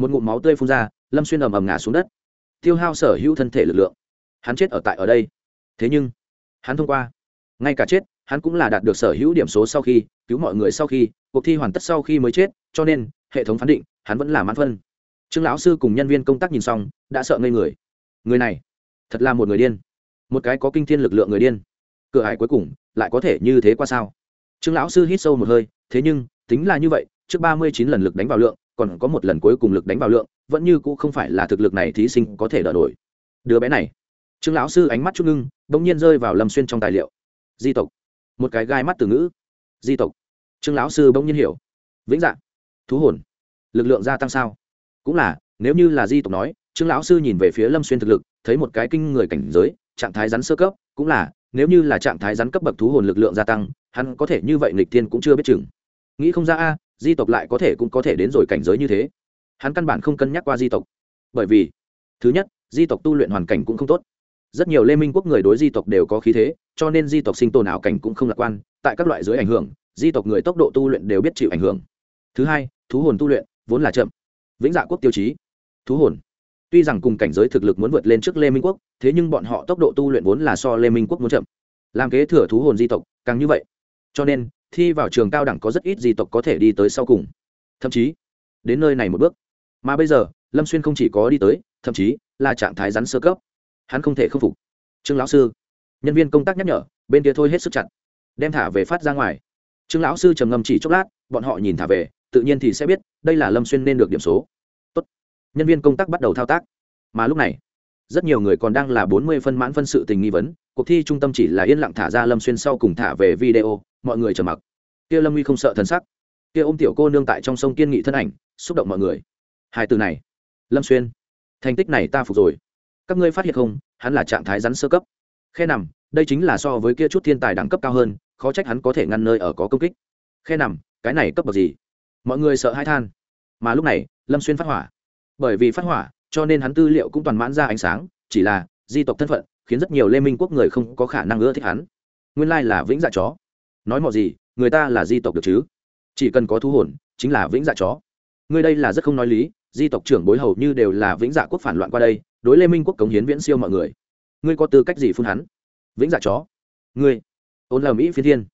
Một ngụm máu tươi phun ra, lâm xuyên ầm ầm ngã xuống đất tiêu hao sở hữu thân thể lực lượng. Hắn chết ở tại ở đây. Thế nhưng, hắn thông qua. Ngay cả chết, hắn cũng là đạt được sở hữu điểm số sau khi, cứu mọi người sau khi, cuộc thi hoàn tất sau khi mới chết, cho nên, hệ thống phán định, hắn vẫn là mãn phân. Trương lão sư cùng nhân viên công tác nhìn xong, đã sợ ngây người. Người này, thật là một người điên. Một cái có kinh thiên lực lượng người điên. Cửa hải cuối cùng, lại có thể như thế qua sao? Trương lão sư hít sâu một hơi, thế nhưng, tính là như vậy, trước ba mươi chín lần lực đánh vào lượng còn có một lần cuối cùng lực đánh vào lượng, vẫn như cũ không phải là thực lực này thí sinh có thể đỡ nổi. Đứa bé này. Trương lão sư ánh mắt chút ngưng, bỗng nhiên rơi vào lâm xuyên trong tài liệu. Di tộc. Một cái gai mắt từ ngữ. Di tộc. Trương lão sư bỗng nhiên hiểu. Vĩnh dạng. Thú hồn. Lực lượng gia tăng sao? Cũng là, nếu như là di tộc nói, trương lão sư nhìn về phía lâm xuyên thực lực, thấy một cái kinh người cảnh giới, trạng thái rắn sơ cấp, cũng là, nếu như là trạng thái rắn cấp bậc thú hồn lực lượng gia tăng, hắn có thể như vậy nghịch thiên cũng chưa biết chừng. Nghĩ không ra a di tộc lại có thể cũng có thể đến rồi cảnh giới như thế. Hắn căn bản không cân nhắc qua di tộc. Bởi vì, thứ nhất, di tộc tu luyện hoàn cảnh cũng không tốt. Rất nhiều lê minh quốc người đối di tộc đều có khí thế, cho nên di tộc sinh tồn ảo cảnh cũng không lạc quan. Tại các loại dưới ảnh hưởng, di tộc người tốc độ tu luyện đều biết chịu ảnh hưởng. Thứ hai, thú hồn tu luyện vốn là chậm. Vĩnh dạ quốc tiêu chí. Thú hồn. Tuy rằng cùng cảnh giới thực lực muốn vượt lên trước lê minh quốc, thế nhưng bọn họ tốc độ tu luyện vốn là so lê minh quốc muốn chậm. Làm kế thừa thú hồn di tộc, càng như vậy. Cho nên thi vào trường cao đẳng có rất ít di tộc có thể đi tới sau cùng. Thậm chí, đến nơi này một bước, mà bây giờ, lâm xuyên không chỉ có đi tới, thậm chí là trạng thái rắn sơ cấp. Hắn không thể khâm phục. Trương lão sư, nhân viên công tác nhắc nhở, bên kia thôi hết sức chặt, đem thả về phát ra ngoài. Trương lão sư trầm ngâm chỉ chốc lát, bọn họ nhìn thả về, tự nhiên thì sẽ biết, đây là lâm xuyên nên được điểm số. Tốt. nhân viên công tác bắt đầu thao tác. Mà lúc này, rất nhiều người còn đang là bốn mươi phân mãn phân sự tình nghi vấn cuộc thi trung tâm chỉ là yên lặng thả ra lâm xuyên sau cùng thả về video, mọi người trầm mặc. Kia lâm uy không sợ thân sắc. Kia ôm tiểu cô nương tại trong sông kiên nghị thân ảnh, xúc động mọi người. Hai từ này, lâm xuyên, thành tích này ta phục rồi. Các ngươi phát hiện không, hắn là trạng thái rắn sơ cấp. Khe nằm, đây chính là so với kia chút thiên tài đẳng cấp cao hơn, khó trách hắn có thể ngăn nơi ở có công kích. Khe nằm, cái này cấp bậc gì? Mọi người sợ hai than. Mà lúc này, lâm xuyên phát hỏa. Bởi vì phát hỏa, cho nên hắn tư liệu cũng toàn mãn ra ánh sáng, chỉ là di tộc thân phận khiến rất nhiều lê minh quốc người không có khả năng ưa thích hắn. Nguyên lai là vĩnh dạ chó. Nói mọi gì, người ta là di tộc được chứ? Chỉ cần có thu hồn, chính là vĩnh dạ chó. Người đây là rất không nói lý, di tộc trưởng bối hầu như đều là vĩnh dạ quốc phản loạn qua đây, đối lê minh quốc cống hiến viễn siêu mọi người. Ngươi có tư cách gì phun hắn? Vĩnh dạ chó. Ngươi, ôn lầm mỹ phi thiên.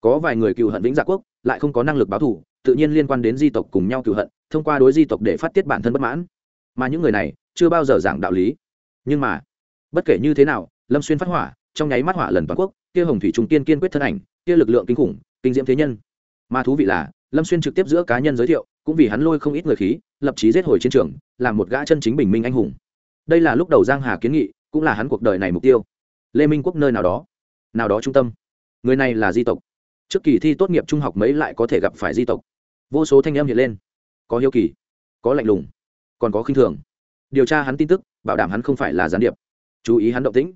Có vài người cựu hận vĩnh dạ quốc, lại không có năng lực báo thù, tự nhiên liên quan đến di tộc cùng nhau cựu hận, thông qua đối di tộc để phát tiết bản thân bất mãn. Mà những người này, chưa bao giờ giảng đạo lý. Nhưng mà bất kể như thế nào, lâm xuyên phát hỏa, trong nháy mắt hỏa lần toàn quốc, kia hồng thủy trung tiên kiên quyết thân ảnh, kia lực lượng kinh khủng, kinh diễm thế nhân. Mà thú vị là, lâm xuyên trực tiếp giữa cá nhân giới thiệu, cũng vì hắn lôi không ít người khí, lập chí giết hồi chiến trường, làm một gã chân chính bình minh anh hùng. Đây là lúc đầu giang hà kiến nghị, cũng là hắn cuộc đời này mục tiêu. Lê minh quốc nơi nào đó nào đó trung tâm. Người này là di tộc. Trước kỳ thi tốt nghiệp trung học mấy lại có thể gặp phải di tộc. Vô số thanh âm hiện lên. Có hiếu kỳ, có lạnh lùng, còn có khinh thường. Điều tra hắn tin tức, bảo đảm hắn không phải là gián điệp chú ý hắn động tĩnh.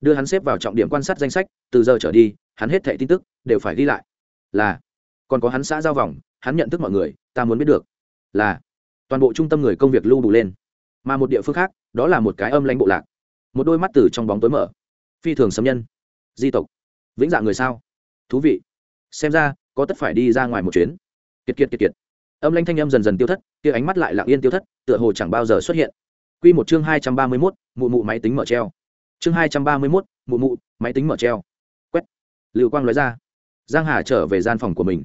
Đưa hắn xếp vào trọng điểm quan sát danh sách, từ giờ trở đi, hắn hết thẻ tin tức đều phải ghi lại. Là, còn có hắn xã giao vòng, hắn nhận thức mọi người, ta muốn biết được. Là, toàn bộ trung tâm người công việc lưu đủ lên. Mà một địa phương khác, đó là một cái âm lãnh bộ lạc. Một đôi mắt từ trong bóng tối mở. Phi thường xâm nhân. Di tộc. Vĩnh dạng người sao? Thú vị. Xem ra, có tất phải đi ra ngoài một chuyến. Kiệt kiệt kiệt kiệt. Âm lanh thanh âm dần dần tiêu thất, kia ánh mắt lại lặng yên tiêu thất, tựa hồ chẳng bao giờ xuất hiện. Quy một chương hai trăm ba mươi 231, mụ mụ máy tính mở treo. Chương hai trăm ba mươi 231, mụ mụ, máy tính mở treo. Quét. Lưu quang lóe ra. Giang Hà trở về gian phòng của mình.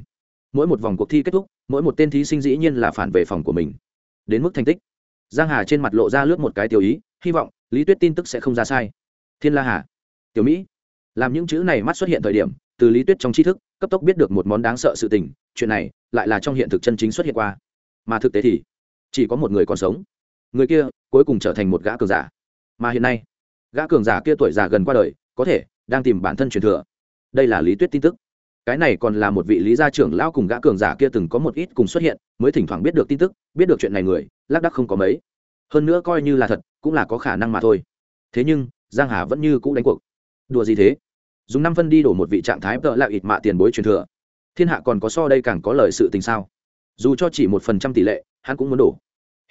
Mỗi một vòng cuộc thi kết thúc, mỗi một tên thí sinh dĩ nhiên là phản về phòng của mình. Đến mức thành tích, Giang Hà trên mặt lộ ra lướt một cái tiêu ý, hy vọng Lý Tuyết tin tức sẽ không ra sai. Thiên La Hà, Tiểu Mỹ, làm những chữ này mắt xuất hiện thời điểm, từ Lý Tuyết trong tri thức, cấp tốc biết được một món đáng sợ sự tình, chuyện này lại là trong hiện thực chân chính xuất hiện qua. Mà thực tế thì chỉ có một người còn sống người kia cuối cùng trở thành một gã cường giả. Mà hiện nay, gã cường giả kia tuổi già gần qua đời, có thể đang tìm bản thân truyền thừa. Đây là lý tuyết tin tức. Cái này còn là một vị lý gia trưởng lão cùng gã cường giả kia từng có một ít cùng xuất hiện, mới thỉnh thoảng biết được tin tức, biết được chuyện này người, lác đắc không có mấy. Hơn nữa coi như là thật, cũng là có khả năng mà thôi. Thế nhưng, giang hà vẫn như cũ đánh cuộc. Đùa gì thế? Dùng năm phân đi đổ một vị trạng thái tợ lại ịt mạ tiền bối truyền thừa. Thiên hạ còn có so đây càng có lời sự tình sao? Dù cho chỉ một phần trăm tỷ lệ, hắn cũng muốn đổ.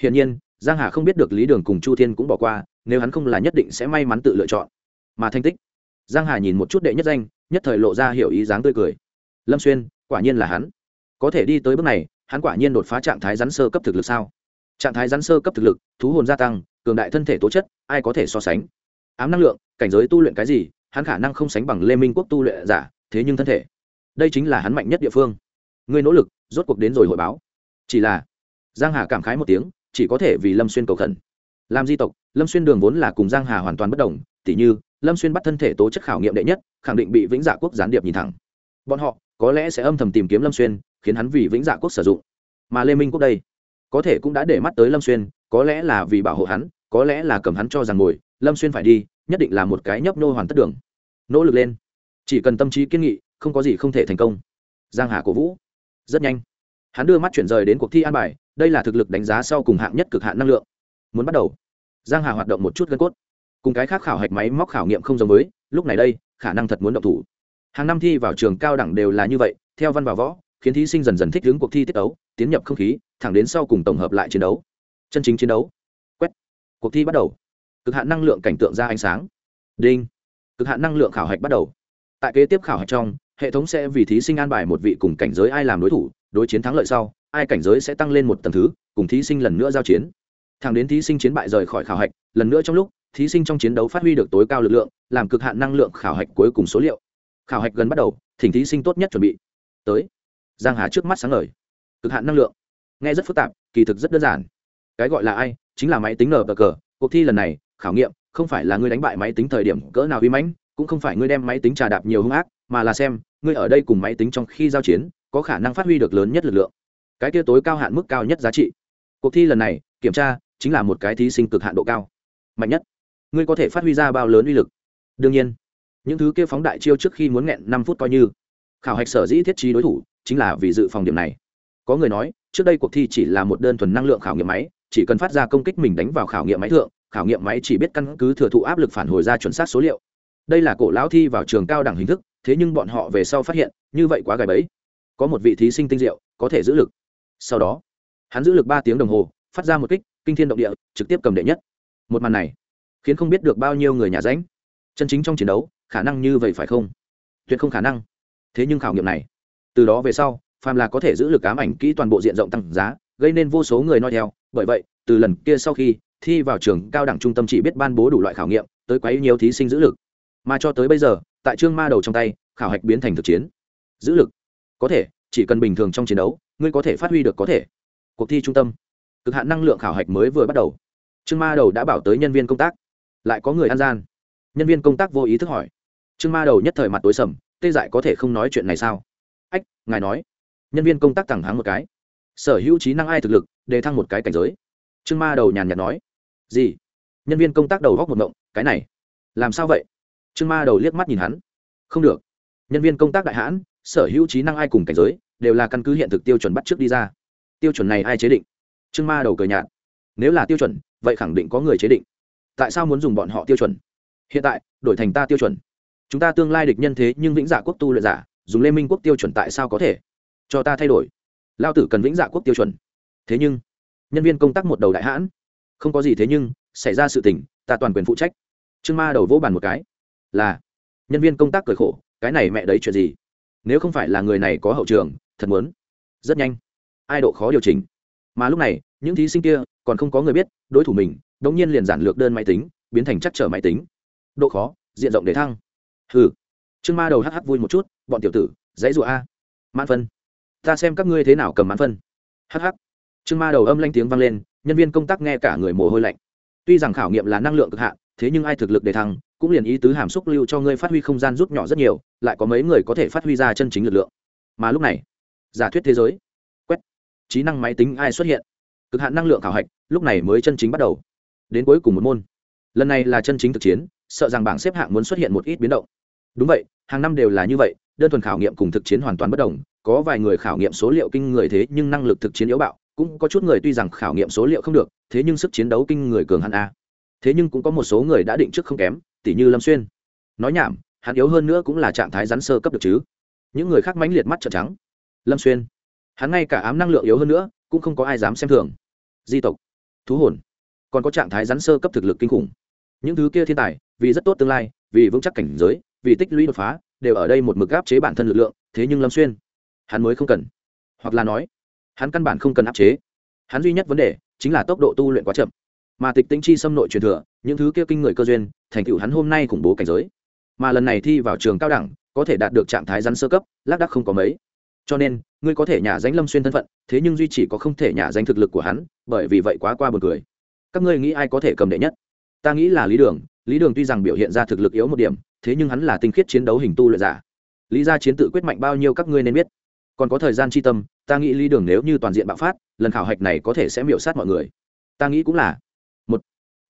Hiển nhiên giang hà không biết được lý đường cùng chu thiên cũng bỏ qua, nếu hắn không là nhất định sẽ may mắn tự lựa chọn. Mà thành tích. Giang hà nhìn một chút đệ nhất danh, nhất thời lộ ra hiểu ý dáng tươi cười. Lâm xuyên, quả nhiên là hắn. Có thể đi tới bước này, hắn quả nhiên đột phá trạng thái rắn sơ cấp thực lực sao? Trạng thái rắn sơ cấp thực lực, thú hồn gia tăng, cường đại thân thể tố chất, ai có thể so sánh? Ám năng lượng, cảnh giới tu luyện cái gì, hắn khả năng không sánh bằng lê minh quốc tu luyện giả, thế nhưng thân thể. Đây chính là hắn mạnh nhất địa phương. Người nỗ lực, rốt cuộc đến rồi hội báo. Chỉ là, giang hà cảm khái một tiếng chỉ có thể vì lâm xuyên cầu khẩn. Làm di tộc, lâm xuyên đường vốn là cùng giang hà hoàn toàn bất đồng, tỉ như, lâm xuyên bắt thân thể tố chất khảo nghiệm đệ nhất, khẳng định bị vĩnh dạ quốc gián điệp nhìn thẳng. Bọn họ, có lẽ sẽ âm thầm tìm kiếm lâm xuyên, khiến hắn vì vĩnh dạ quốc sử dụng. Mà lê minh quốc đây, có thể cũng đã để mắt tới lâm xuyên, có lẽ là vì bảo hộ hắn, có lẽ là cầm hắn cho rằng ngồi, lâm xuyên phải đi, nhất định là một cái nhấp nô hoàn tất đường. Nỗ lực lên. Chỉ cần tâm trí kiên nghị, không có gì không thể thành công. Giang hà cổ vũ. Rất nhanh. Hắn đưa mắt chuyển rời đến cuộc thi an bài đây là thực lực đánh giá sau cùng hạng nhất cực hạn năng lượng. Muốn bắt đầu. Giang hà hoạt động một chút gân cốt. Cùng cái khác khảo hạch máy móc khảo nghiệm không giống với, lúc này đây, khả năng thật muốn động thủ. Hàng năm thi vào trường cao đẳng đều là như vậy, theo văn vào võ, khiến thí sinh dần dần thích ứng cuộc thi tiết đấu tiến nhập không khí, thẳng đến sau cùng tổng hợp lại chiến đấu. Chân chính chiến đấu. Quét. Cuộc thi bắt đầu. Cực hạn năng lượng cảnh tượng ra ánh sáng. Đinh. Cực hạn năng lượng khảo hạch bắt đầu. Tại kế tiếp khảo hạch trong, hệ thống sẽ vì thí sinh an bài một vị cùng cảnh giới ai làm đối thủ đối chiến thắng lợi sau, ai cảnh giới sẽ tăng lên một tầng thứ, cùng thí sinh lần nữa giao chiến. Thẳng đến thí sinh chiến bại rời khỏi khảo hạch, lần nữa trong lúc, thí sinh trong chiến đấu phát huy được tối cao lực lượng, làm cực hạn năng lượng khảo hạch cuối cùng số liệu. Khảo hạch gần bắt đầu, thỉnh thí sinh tốt nhất chuẩn bị. Tới. Giang hà trước mắt sáng ngời. Cực hạn năng lượng. Nghe rất phức tạp, kỳ thực rất đơn giản. Cái gọi là ai, chính là máy tính nở cờ. Cuộc thi lần này, khảo nghiệm, không phải là ngươi đánh bại máy tính thời điểm cỡ nào uy mãnh, cũng không phải ngươi đem máy tính trà đạp nhiều hung ác, mà là xem, ngươi ở đây cùng máy tính trong khi giao chiến có khả năng phát huy được lớn nhất lực lượng. Cái kia tối cao hạn mức cao nhất giá trị. Cuộc thi lần này, kiểm tra, chính là một cái thí sinh cực hạn độ cao. Mạnh nhất. Ngươi có thể phát huy ra bao lớn uy lực? Đương nhiên. Những thứ kia phóng đại chiêu trước khi muốn nghẹn năm phút coi như. Khảo hạch sở dĩ thiết trí đối thủ, chính là vì dự phòng điểm này. Có người nói, trước đây cuộc thi chỉ là một đơn thuần năng lượng khảo nghiệm máy, chỉ cần phát ra công kích mình đánh vào khảo nghiệm máy thượng, khảo nghiệm máy chỉ biết căn cứ thừa thụ áp lực phản hồi ra chuẩn xác số liệu. Đây là cổ lão thi vào trường cao đẳng hình thức, thế nhưng bọn họ về sau phát hiện, như vậy quá gài bẫy có một vị thí sinh tinh diệu, có thể giữ lực. Sau đó, hắn giữ lực ba tiếng đồng hồ, phát ra một kích, kinh thiên động địa, trực tiếp cầm đệ nhất. Một màn này, khiến không biết được bao nhiêu người nhà ránh. Chân chính trong chiến đấu, khả năng như vậy phải không? Tuyệt không khả năng. Thế nhưng khảo nghiệm này, từ đó về sau, phàm là có thể giữ lực ám ảnh kỹ toàn bộ diện rộng tăng giá, gây nên vô số người nói theo. Bởi vậy, từ lần kia sau khi thi vào trường cao đẳng trung tâm chỉ biết ban bố đủ loại khảo nghiệm, tới quấy nhiều thí sinh giữ lực. Mà cho tới bây giờ, tại trương ma đầu trong tay, khảo hạch biến thành thực chiến. Giữ lực có thể, chỉ cần bình thường trong chiến đấu, ngươi có thể phát huy được có thể. Cuộc thi trung tâm. Cực hạn năng lượng khảo hạch mới vừa bắt đầu. Trương ma đầu đã bảo tới nhân viên công tác. Lại có người ăn gian. Nhân viên công tác vô ý thức hỏi. Trương ma đầu nhất thời mặt tối sầm, tê dại có thể không nói chuyện này sao? Ách, ngài nói. Nhân viên công tác thẳng thắng một cái. Sở hữu trí năng ai thực lực, đề thăng một cái cảnh giới. Trương ma đầu nhàn nhạt nói. Gì? Nhân viên công tác đầu góc một động cái này. Làm sao vậy? Trương ma đầu liếc mắt nhìn hắn. Không được. Nhân viên công tác đại hãn sở hữu trí năng ai cùng cảnh giới, đều là căn cứ hiện thực tiêu chuẩn bắt trước đi ra. Tiêu chuẩn này ai chế định? Trương ma đầu cười nhạt. Nếu là tiêu chuẩn, vậy khẳng định có người chế định. Tại sao muốn dùng bọn họ tiêu chuẩn? Hiện tại, đổi thành ta tiêu chuẩn. Chúng ta tương lai địch nhân thế nhưng vĩnh dạ quốc tu luyện giả, dùng lê minh quốc tiêu chuẩn tại sao có thể? Cho ta thay đổi. Lao tử cần vĩnh dạ quốc tiêu chuẩn. Thế nhưng, nhân viên công tác một đầu đại hãn. Không có gì thế nhưng, xảy ra sự tình, ta toàn quyền phụ trách. Trương ma đầu vỗ bàn một cái. Là, nhân viên công tác cười khổ, cái này mẹ đấy chuyện gì? Nếu không phải là người này có hậu trường, thật muốn. Rất nhanh. Ai độ khó điều chỉnh? Mà lúc này, những thí sinh kia còn không có người biết, đối thủ mình, đống nhiên liền giản lược đơn máy tính, biến thành chắc trở máy tính. Độ khó, diện rộng để thăng. Hừ. Trương ma đầu hh vui một chút, bọn tiểu tử, dãy rụa a. Mãn phân. Ta xem các ngươi thế nào cầm mãn phân. Hh trương ma đầu âm lanh tiếng vang lên, nhân viên công tác nghe cả người mồ hôi lạnh. Tuy rằng khảo nghiệm là năng lượng cực hạn, thế nhưng ai thực lực để thăng cũng liền ý tứ hàm xúc lưu cho ngươi phát huy không gian rút nhỏ rất nhiều, lại có mấy người có thể phát huy ra chân chính lực lượng. Mà lúc này, giả thuyết thế giới, quét, trí năng máy tính ai xuất hiện? Cực hạn năng lượng khảo hạch, lúc này mới chân chính bắt đầu. Đến cuối cùng một môn. Lần này là chân chính thực chiến, sợ rằng bảng xếp hạng muốn xuất hiện một ít biến động. Đúng vậy, hàng năm đều là như vậy, đơn thuần khảo nghiệm cùng thực chiến hoàn toàn bất đồng, có vài người khảo nghiệm số liệu kinh người thế nhưng năng lực thực chiến yếu bạo, cũng có chút người tuy rằng khảo nghiệm số liệu không được, thế nhưng sức chiến đấu kinh người cường hẳn a. Thế nhưng cũng có một số người đã định trước không kém tỷ như lâm xuyên nói nhảm hắn yếu hơn nữa cũng là trạng thái rắn sơ cấp được chứ những người khác mãnh liệt mắt trợn trắng lâm xuyên hắn ngay cả ám năng lượng yếu hơn nữa cũng không có ai dám xem thường di tộc thú hồn còn có trạng thái rắn sơ cấp thực lực kinh khủng những thứ kia thiên tài vì rất tốt tương lai vì vững chắc cảnh giới vì tích lũy đột phá đều ở đây một mực áp chế bản thân lực lượng thế nhưng lâm xuyên hắn mới không cần hoặc là nói hắn căn bản không cần áp chế hắn duy nhất vấn đề chính là tốc độ tu luyện quá chậm mà tịch tĩnh chi xâm nội truyền thừa, những thứ kia kinh người cơ duyên, thành tựu hắn hôm nay khủng bố cảnh giới. Mà lần này thi vào trường cao đẳng, có thể đạt được trạng thái rắn sơ cấp, lác đắc không có mấy. Cho nên, ngươi có thể nhả danh lâm xuyên thân phận, thế nhưng duy chỉ có không thể nhả danh thực lực của hắn, bởi vì vậy quá qua b u ồ n cười. Các ngươi nghĩ ai có thể cầm đệ nhất? Ta nghĩ là lý đường lý đường tuy rằng biểu hiện ra thực lực yếu một điểm, thế nhưng hắn là tinh khiết chiến đấu hình tu luyện giả. Lý ra chiến tự quyết mạnh bao nhiêu các ngươi nên biết. Còn có thời gian tri tâm, ta nghĩ lý đường nếu như toàn diện bạo phát, lần khảo hạch này có thể sẽ miểu sát mọi người. Ta nghĩ cũng là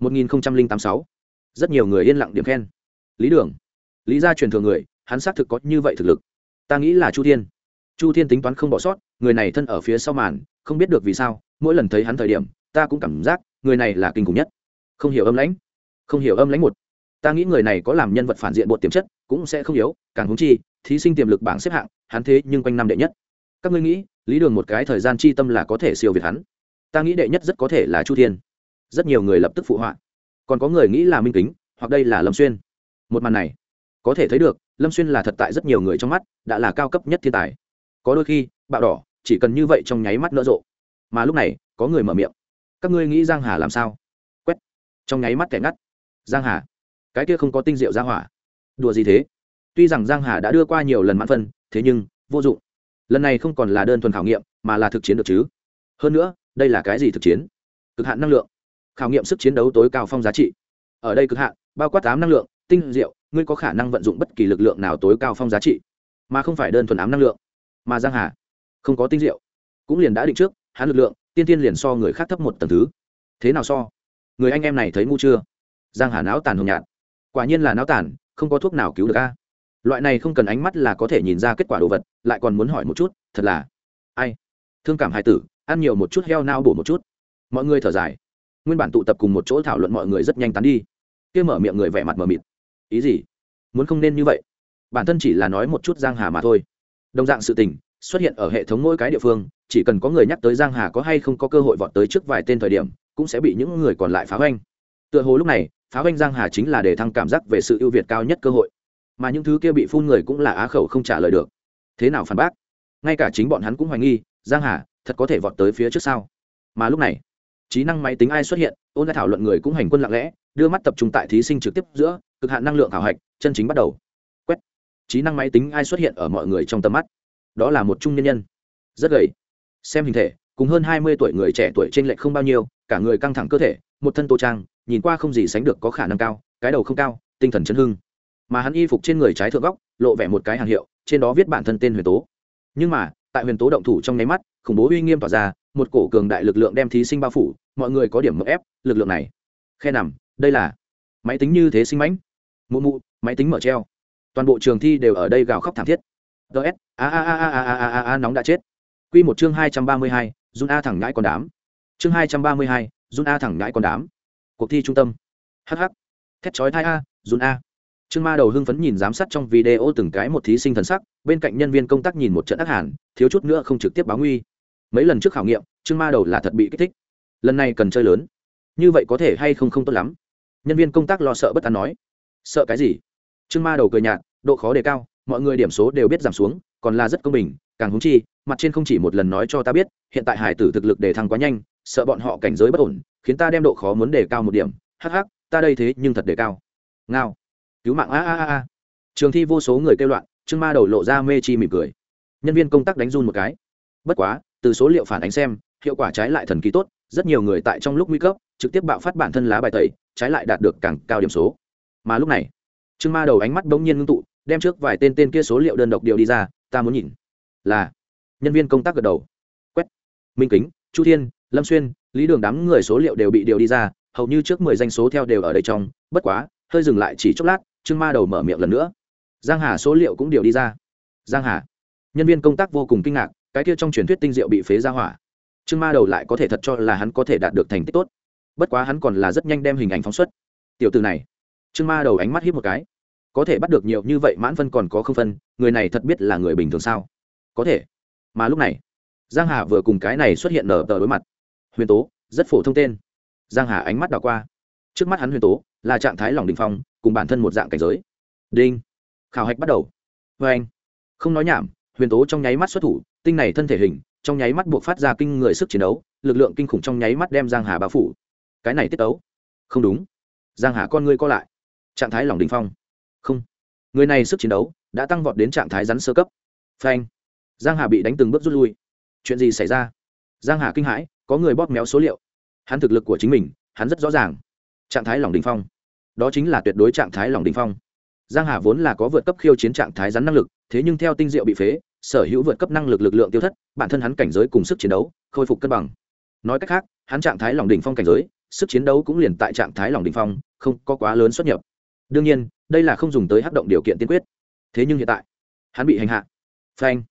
một một nghìn tám sáu. Rất nhiều người yên lặng điểm khen. Lý đường. Lý gia truyền thừa người, hắn xác thực có như vậy thực lực. Ta nghĩ là chu thiên. Chu thiên tính toán không bỏ sót, người này thân ở phía sau màn, không biết được vì sao, mỗi lần thấy hắn thời điểm, ta cũng cảm giác, người này là kinh khủng nhất. Không hiểu âm lãnh. Không hiểu âm lãnh một. Ta nghĩ người này có làm nhân vật phản diện bột tiềm chất, cũng sẽ không yếu, càng huống chi, thí sinh tiềm lực bảng xếp hạng, hắn thế nhưng quanh năm đệ nhất. Các ngươi nghĩ, lý đường một cái thời gian chi tâm là có thể siêu việt hắn? Ta nghĩ đệ nhất rất có thể là chu thiên rất nhiều người lập tức phụ họa. Còn có người nghĩ là minh kính, hoặc đây là lâm xuyên. Một màn này, có thể thấy được, lâm xuyên là thật tại rất nhiều người trong mắt, đã là cao cấp nhất thiên tài. Có đôi khi, bạo đỏ, chỉ cần như vậy trong nháy mắt nở rộ. Mà lúc này, có người mở miệng. Các ngươi nghĩ giang hà làm sao? Quét. Trong nháy mắt kẻ ngắt. Giang hà. Cái kia không có tinh diệu ra hỏa. Đùa gì thế? Tuy rằng giang hà đã đưa qua nhiều lần mãn phân, thế nhưng, vô dụng. Lần này không còn là đơn thuần khảo nghiệm, mà là thực chiến được chứ. Hơn nữa, đây là cái gì thực chiến? Cực hạn năng lượng khảo nghiệm sức chiến đấu tối cao phong giá trị. Ở đây cực hạn, bao quát tám năng lượng, tinh diệu, ngươi có khả năng vận dụng bất kỳ lực lượng nào tối cao phong giá trị, mà không phải đơn thuần ám năng lượng. Mà giang hà, không có tinh diệu, cũng liền đã định trước, hắn lực lượng, tiên tiên liền so người khác thấp một tầng thứ. Thế nào so? Người anh em này thấy ngu chưa? Giang hà não tàn hồng nhạt. Quả nhiên là não tàn, không có thuốc nào cứu được a. Loại này không cần ánh mắt là có thể nhìn ra kết quả đồ vật, lại còn muốn hỏi một chút, thật là ai? Thương cảm hài tử, ăn nhiều một chút, heo nao bổ một chút. Mọi người thở dài nguyên bản tụ tập cùng một chỗ thảo luận mọi người rất nhanh tán đi. Kia mở miệng người vẻ mặt mờ mịt. Ý gì? Muốn không nên như vậy? Bản thân chỉ là nói một chút giang hà mà thôi. Đồng dạng sự tình, xuất hiện ở hệ thống mỗi cái địa phương, chỉ cần có người nhắc tới giang hà có hay không có cơ hội vọt tới trước vài tên thời điểm, cũng sẽ bị những người còn lại phá hoanh tựa hồ lúc này, phá hoanh giang hà chính là để thăng cảm giác về sự ưu việt cao nhất cơ hội. Mà những thứ kia bị phun người cũng là á khẩu không trả lời được. Thế nào phản bác? Ngay cả chính bọn hắn cũng hoài nghi, giang hà thật có thể vọt tới phía trước sau mà lúc này trí năng máy tính ai xuất hiện, ôn lại thảo luận người cũng hành quân lặng lẽ, đưa mắt tập trung tại thí sinh trực tiếp giữa, cực hạn năng lượng thảo hạch, chân chính bắt đầu. Quét. Trí năng máy tính ai xuất hiện ở mọi người trong tầm mắt? Đó là một trung nhân nhân. Rất gầy. Xem hình thể, cùng hơn hai mươi tuổi người trẻ tuổi trên lệch không bao nhiêu, cả người căng thẳng cơ thể, một thân tô trang, nhìn qua không gì sánh được có khả năng cao, cái đầu không cao, tinh thần chấn hưng. Mà hắn y phục trên người trái thượng góc, lộ vẻ một cái hàng hiệu, trên đó viết bản thân tên huyền tố. Nhưng mà, tại huyền tố động thủ trong nháy mắt khủng bố uy nghiêm tỏa ra, một cổ cường đại lực lượng đem thí sinh bao phủ, mọi người có điểm mậu ép, lực lượng này. Khe nằm, đây là máy tính như thế sinh mãnh. Mụ mụ, máy tính mở treo. Toàn bộ trường thi đều ở đây gào khóc thảm thiết. Ts a a a a a a a a nóng đã chết. Q một chương hai trăm ba mươi hai run a thẳng ngãi con đám. Chương hai trăm ba mươi hai run a thẳng ngãi con đám. Cuộc thi trung tâm. Hh thét chói thai a run a. Trương ma đầu hưng phấn nhìn giám sát trong video từng cái một thí sinh thần sắc, bên cạnh nhân viên công tác nhìn một trận ác hàn, thiếu chút nữa không trực tiếp báo nguy mấy lần trước khảo nghiệm, trương ma đầu là thật bị kích thích. Lần này cần chơi lớn. Như vậy có thể hay không không tốt lắm? Nhân viên công tác lo sợ bất an nói. Sợ cái gì? Trương ma đầu cười nhạt, độ khó đề cao, mọi người điểm số đều biết giảm xuống, còn là rất công bình, càng húng chi, mặt trên không chỉ một lần nói cho ta biết, hiện tại hải tử thực lực đề thăng quá nhanh, sợ bọn họ cảnh giới bất ổn, khiến ta đem độ khó muốn đề cao một điểm. Hắc hắc, ta đây thế nhưng thật đề cao. Ngao. Cứu mạng, a a a a. Trường thi vô số người kêu loạn, trương ma đầu lộ ra mê chi mỉm cười. Nhân viên công tác đánh run một cái. Bất quá từ số liệu phản ánh xem, hiệu quả trái lại thần kỳ tốt, rất nhiều người tại trong lúc nguy cấp, trực tiếp bạo phát bản thân lá bài tẩy, trái lại đạt được càng cao điểm số. Mà lúc này, trương ma đầu ánh mắt bỗng nhiên ngưng tụ, đem trước vài tên tên kia số liệu đơn độc điều đi ra, ta muốn nhìn. Là, nhân viên công tác gật đầu. Quét. Minh kính, chu thiên, lâm xuyên, lý đường đám người số liệu đều bị điều đi ra, hầu như trước mười danh số theo đều ở đây trong, bất quá, hơi dừng lại chỉ chốc lát, trương ma đầu mở miệng lần nữa. Giang hà số liệu cũng điều đi ra. Giang hà. Nhân viên công tác vô cùng kinh ngạc cái kia trong truyền thuyết tinh diệu bị phế ra hỏa. Trương ma đầu lại có thể thật cho là hắn có thể đạt được thành tích tốt. Bất quá hắn còn là rất nhanh đem hình ảnh phóng xuất. Tiểu từ này. Trương ma đầu ánh mắt hít một cái. Có thể bắt được nhiều như vậy mãn phân còn có không phân, người này thật biết là người bình thường sao? Có thể. Mà lúc này, giang hà vừa cùng cái này xuất hiện nở tờ đối mặt. Huyền tố, rất phổ thông tên. Giang hà ánh mắt đảo qua. Trước mắt hắn huyền tố, là trạng thái lòng đình phong, cùng bản thân một dạng cảnh giới. Đinh. Khảo hạch bắt đầu. Vê anh không nói nhảm, huyền tố trong nháy mắt xuất thủ tinh này thân thể hình, trong nháy mắt buộc phát ra kinh người sức chiến đấu, lực lượng kinh khủng trong nháy mắt đem giang hà bao phủ. Cái này tiết tấu. Không đúng. Giang hà con ngươi co lại. Trạng thái lòng đình phong. Không. Người này sức chiến đấu đã tăng vọt đến trạng thái rắn sơ cấp. Phanh. Giang hà bị đánh từng bước rút lui. Chuyện gì xảy ra? Giang hà kinh hãi, có người bóp méo số liệu. Hắn thực lực của chính mình, hắn rất rõ ràng. Trạng thái lòng đình phong. Đó chính là tuyệt đối trạng thái lòng đình phong. Giang hà vốn là có vượt cấp khiêu chiến trạng thái rắn năng lực, thế nhưng theo tinh diệu bị phế sở hữu vượt cấp năng lực lực lượng tiêu thất, bản thân hắn cảnh giới cùng sức chiến đấu, khôi phục cân bằng. Nói cách khác, hắn trạng thái lòng đỉnh phong cảnh giới, sức chiến đấu cũng liền tại trạng thái lòng đỉnh phong, không có quá lớn xuất nhập. Đương nhiên, đây là không dùng tới hấp động điều kiện tiên quyết. Thế nhưng hiện tại, hắn bị hành hạ. Phanh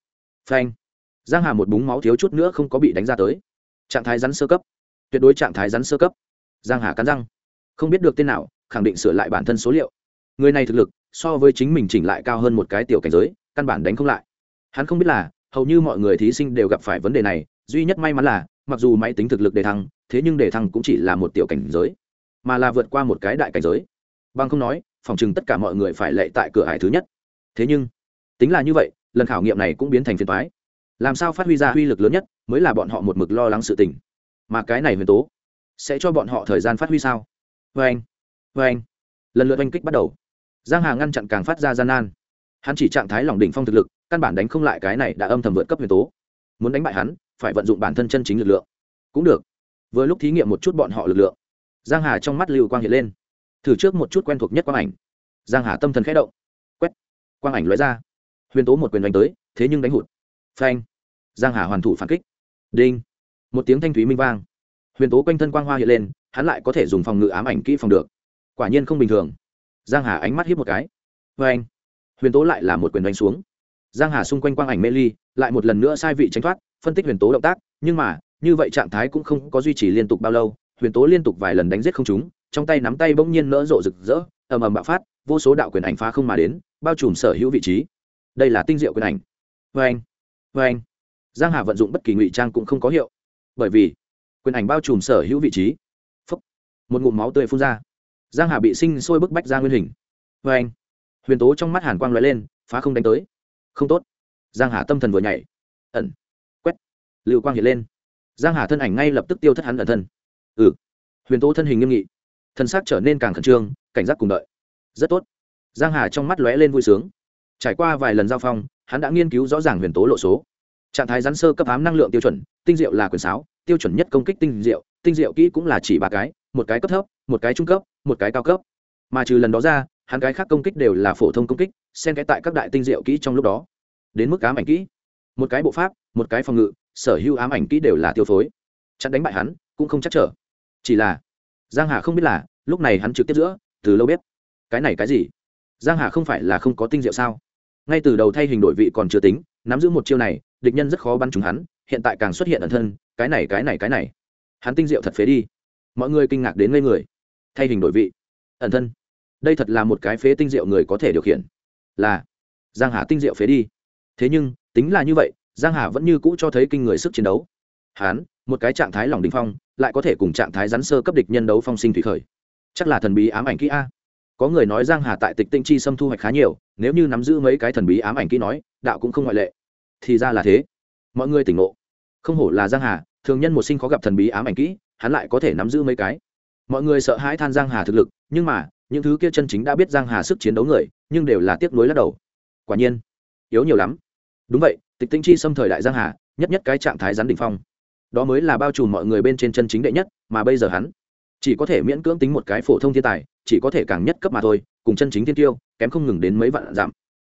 phanh. Giang hà một búng máu thiếu chút nữa không có bị đánh ra tới. Trạng thái rắn sơ cấp. Tuyệt đối trạng thái rắn sơ cấp. Giang hà cắn răng. Không biết được tên nào, khẳng định sửa lại bản thân số liệu. Người này thực lực, so với chính mình chỉnh lại cao hơn một cái tiểu cảnh giới, căn bản đánh không lại hắn không biết là, hầu như mọi người thí sinh đều gặp phải vấn đề này, duy nhất may mắn là, mặc dù máy tính thực lực đề thăng, thế nhưng đề thăng cũng chỉ là một tiểu cảnh giới, mà là vượt qua một cái đại cảnh giới. Bằng không nói, phòng chừng tất cả mọi người phải lệ tại cửa hải thứ nhất. Thế nhưng, tính là như vậy, lần khảo nghiệm này cũng biến thành phiền toái. Làm sao phát huy ra uy lực lớn nhất mới là bọn họ một mực lo lắng sự tình. Mà cái này huyền tố, sẽ cho bọn họ thời gian phát huy sao? Vê anh vê anh lần lượt oanh kích bắt đầu. Giang hà ngăn chặn càng phát ra gian nan hắn chỉ trạng thái lòng đỉnh phong thực lực, căn bản đánh không lại cái này đã âm thầm vượt cấp huyền tố. Muốn đánh bại hắn, phải vận dụng bản thân chân chính lực lượng. Cũng được. Vừa lúc thí nghiệm một chút bọn họ lực lượng, giang hà trong mắt lưu quang hiện lên. Thử trước một chút quen thuộc nhất quang ảnh. Giang hà tâm thần khẽ động. Quét. Quang ảnh lóe ra. Huyền tố một quyền đánh tới, thế nhưng đánh hụt. Phanh. Giang hà hoàn thủ phản kích. Đinh. Một tiếng thanh thúy minh vang. Huyền tố quanh thân quang hoa hiện lên, hắn lại có thể dùng phòng ngự ám ảnh kỹ phòng được. Quả nhiên không bình thường. Giang hà ánh mắt hiếp một cái. Phanh huyền tố lại là một quyền đánh xuống. Giang hà xung quanh quang ảnh mê ly, lại một lần nữa sai vị tránh thoát, phân tích huyền tố động tác, nhưng mà, như vậy trạng thái cũng không có duy trì liên tục bao lâu, huyền tố liên tục vài lần đánh giết không chúng trong tay nắm tay bỗng nhiên nỡ rộ rực rỡ, ầm ầm bạo phát, vô số đạo quyền ảnh phá không mà đến, bao trùm sở hữu vị trí. Đây là tinh diệu quyền ảnh. Vê anh vê anh. Giang hà vận dụng bất kỳ ngụy trang cũng không có hiệu, bởi vì quyền ảnh bao trùm sở hữu vị trí. Phúc. một ngụm máu tươi phun ra. Giang hà bị sinh sôi bức bách ra nguyên hình. Vê anh huyền tố trong mắt hàn quang lóe lên, phá không đánh tới. Không tốt. Giang hà tâm thần vừa nhảy. Ẩn. Quét. Lưu quang hiện lên. Giang hà thân ảnh ngay lập tức tiêu thất hắn ẩn thân. Ừ. Huyền tố thân hình nghiêm nghị. Thân xác trở nên càng khẩn trương, cảnh giác cùng đợi. Rất tốt. Giang hà trong mắt lóe lên vui sướng. Trải qua vài lần giao phong, hắn đã nghiên cứu rõ ràng huyền tố lộ số. Trạng thái rắn sơ cấp ám năng lượng tiêu chuẩn, tinh diệu là quyền sáo, tiêu chuẩn nhất công kích tinh diệu tinh diệu kỹ cũng là chỉ ba cái, một cái cấp thấp, một cái trung cấp, một cái cao cấp. Mà trừ lần đó ra hắn cái khác công kích đều là phổ thông công kích, xen cái tại các đại tinh diệu kỹ trong lúc đó. Đến mức ám ảnh kỹ, một cái bộ pháp, một cái phòng ngự, sở hữu ám ảnh kỹ đều là tiêu phối. Chặn đánh bại hắn cũng không chắc trở. Chỉ là, giang hà không biết là, lúc này hắn trực tiếp giữa, từ lâu biết. Cái này cái gì? Giang hà không phải là không có tinh diệu sao? Ngay từ đầu thay hình đổi vị còn chưa tính, nắm giữ một chiêu này, địch nhân rất khó bắn trúng hắn, hiện tại càng xuất hiện ẩn thân, cái này cái này cái này. Hắn tinh diệu thật phế đi. Mọi người kinh ngạc đến ngây người. Thay hình đổi vị, ẩn thân đây thật là một cái phế tinh diệu người có thể điều khiển. Là, giang hà tinh diệu phế đi. Thế nhưng, tính là như vậy, giang hà vẫn như cũ cho thấy kinh người sức chiến đấu. Hắn một cái trạng thái lòng đình phong, lại có thể cùng trạng thái rắn sơ cấp địch nhân đấu phong sinh thủy khởi. Chắc là thần bí ám ảnh kỹ a. Có người nói giang hà tại tịch tinh chi xâm thu hoạch khá nhiều, nếu như nắm giữ mấy cái thần bí ám ảnh kỹ nói, đạo cũng không ngoại lệ. Thì ra là thế. Mọi người tỉnh ngộ. Không hổ là giang hà, thường nhân một sinh khó gặp thần bí ám ảnh kỹ, hắn lại có thể nắm giữ mấy cái. Mọi người sợ hãi than giang hà thực lực, nhưng mà những thứ kia chân chính đã biết giang hà sức chiến đấu người, nhưng đều là tiếc nuối lắc đầu. Quả nhiên, yếu nhiều lắm. Đúng vậy, tịch tinh chi xâm thời đại giang hà, nhất nhất cái trạng thái rắn đỉnh phong. Đó mới là bao trùm mọi người bên trên chân chính đệ nhất, mà bây giờ hắn chỉ có thể miễn cưỡng tính một cái phổ thông thiên tài, chỉ có thể càng nhất cấp mà thôi, cùng chân chính thiên tiêu, kém không ngừng đến mấy vạn giảm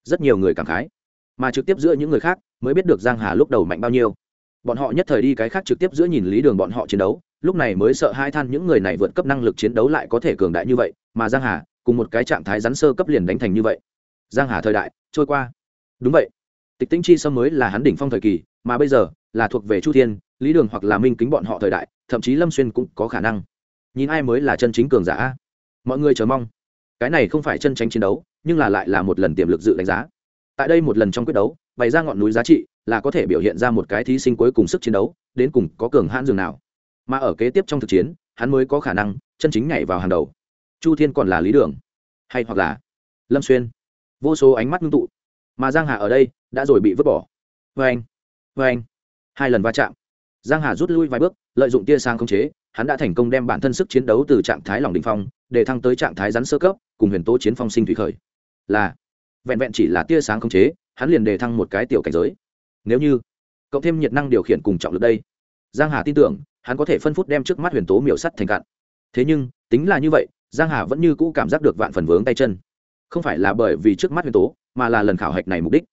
rất nhiều người cảm khái. Mà trực tiếp giữa những người khác, mới biết được giang hà lúc đầu mạnh bao nhiêu. Bọn họ nhất thời đi cái khác trực tiếp giữa nhìn lý đường bọn họ chiến đấu lúc này mới sợ hai than những người này vượt cấp năng lực chiến đấu lại có thể cường đại như vậy, mà giang hà cùng một cái trạng thái rắn sơ cấp liền đánh thành như vậy. Giang hà thời đại, trôi qua. Đúng vậy. Tịch tĩnh chi sâm mới là hắn đỉnh phong thời kỳ, mà bây giờ là thuộc về chu thiên, lý đường hoặc là minh kính bọn họ thời đại, thậm chí lâm xuyên cũng có khả năng. Nhìn ai mới là chân chính cường giả mọi người chờ mong. Cái này không phải chân tránh chiến đấu, nhưng là lại là một lần tiềm lực dự đánh giá. Tại đây một lần trong quyết đấu, bày ra ngọn núi giá trị là có thể biểu hiện ra một cái thí sinh cuối cùng sức chiến đấu, đến cùng có cường hãn dường nào mà ở kế tiếp trong thực chiến, hắn mới có khả năng chân chính nhảy vào hàng đầu. Chu thiên còn là lý đường, hay hoặc là lâm xuyên. Vô số ánh mắt ngưng tụ, mà giang hà ở đây đã rồi bị vứt bỏ. Vê anh vê anh, hai lần va chạm. Giang hà rút lui vài bước, lợi dụng tia sang khống chế, hắn đã thành công đem bản thân sức chiến đấu từ trạng thái lòng đình phong để thăng tới trạng thái rắn sơ cấp, cùng huyền tố chiến phong sinh thủy khởi. Là, vẹn vẹn chỉ là tia sáng khống chế, hắn liền đề thăng một cái tiểu cảnh giới. Nếu như cộng thêm nhiệt năng điều khiển cùng trọng lực đây, giang hà tin tưởng hắn có thể phân phút đem trước mắt huyền tố miểu sắt thành cạn. Thế nhưng, tính là như vậy, giang hà vẫn như cũ cảm giác được vạn phần vướng tay chân. Không phải là bởi vì trước mắt huyền tố, mà là lần khảo hạch này mục đích.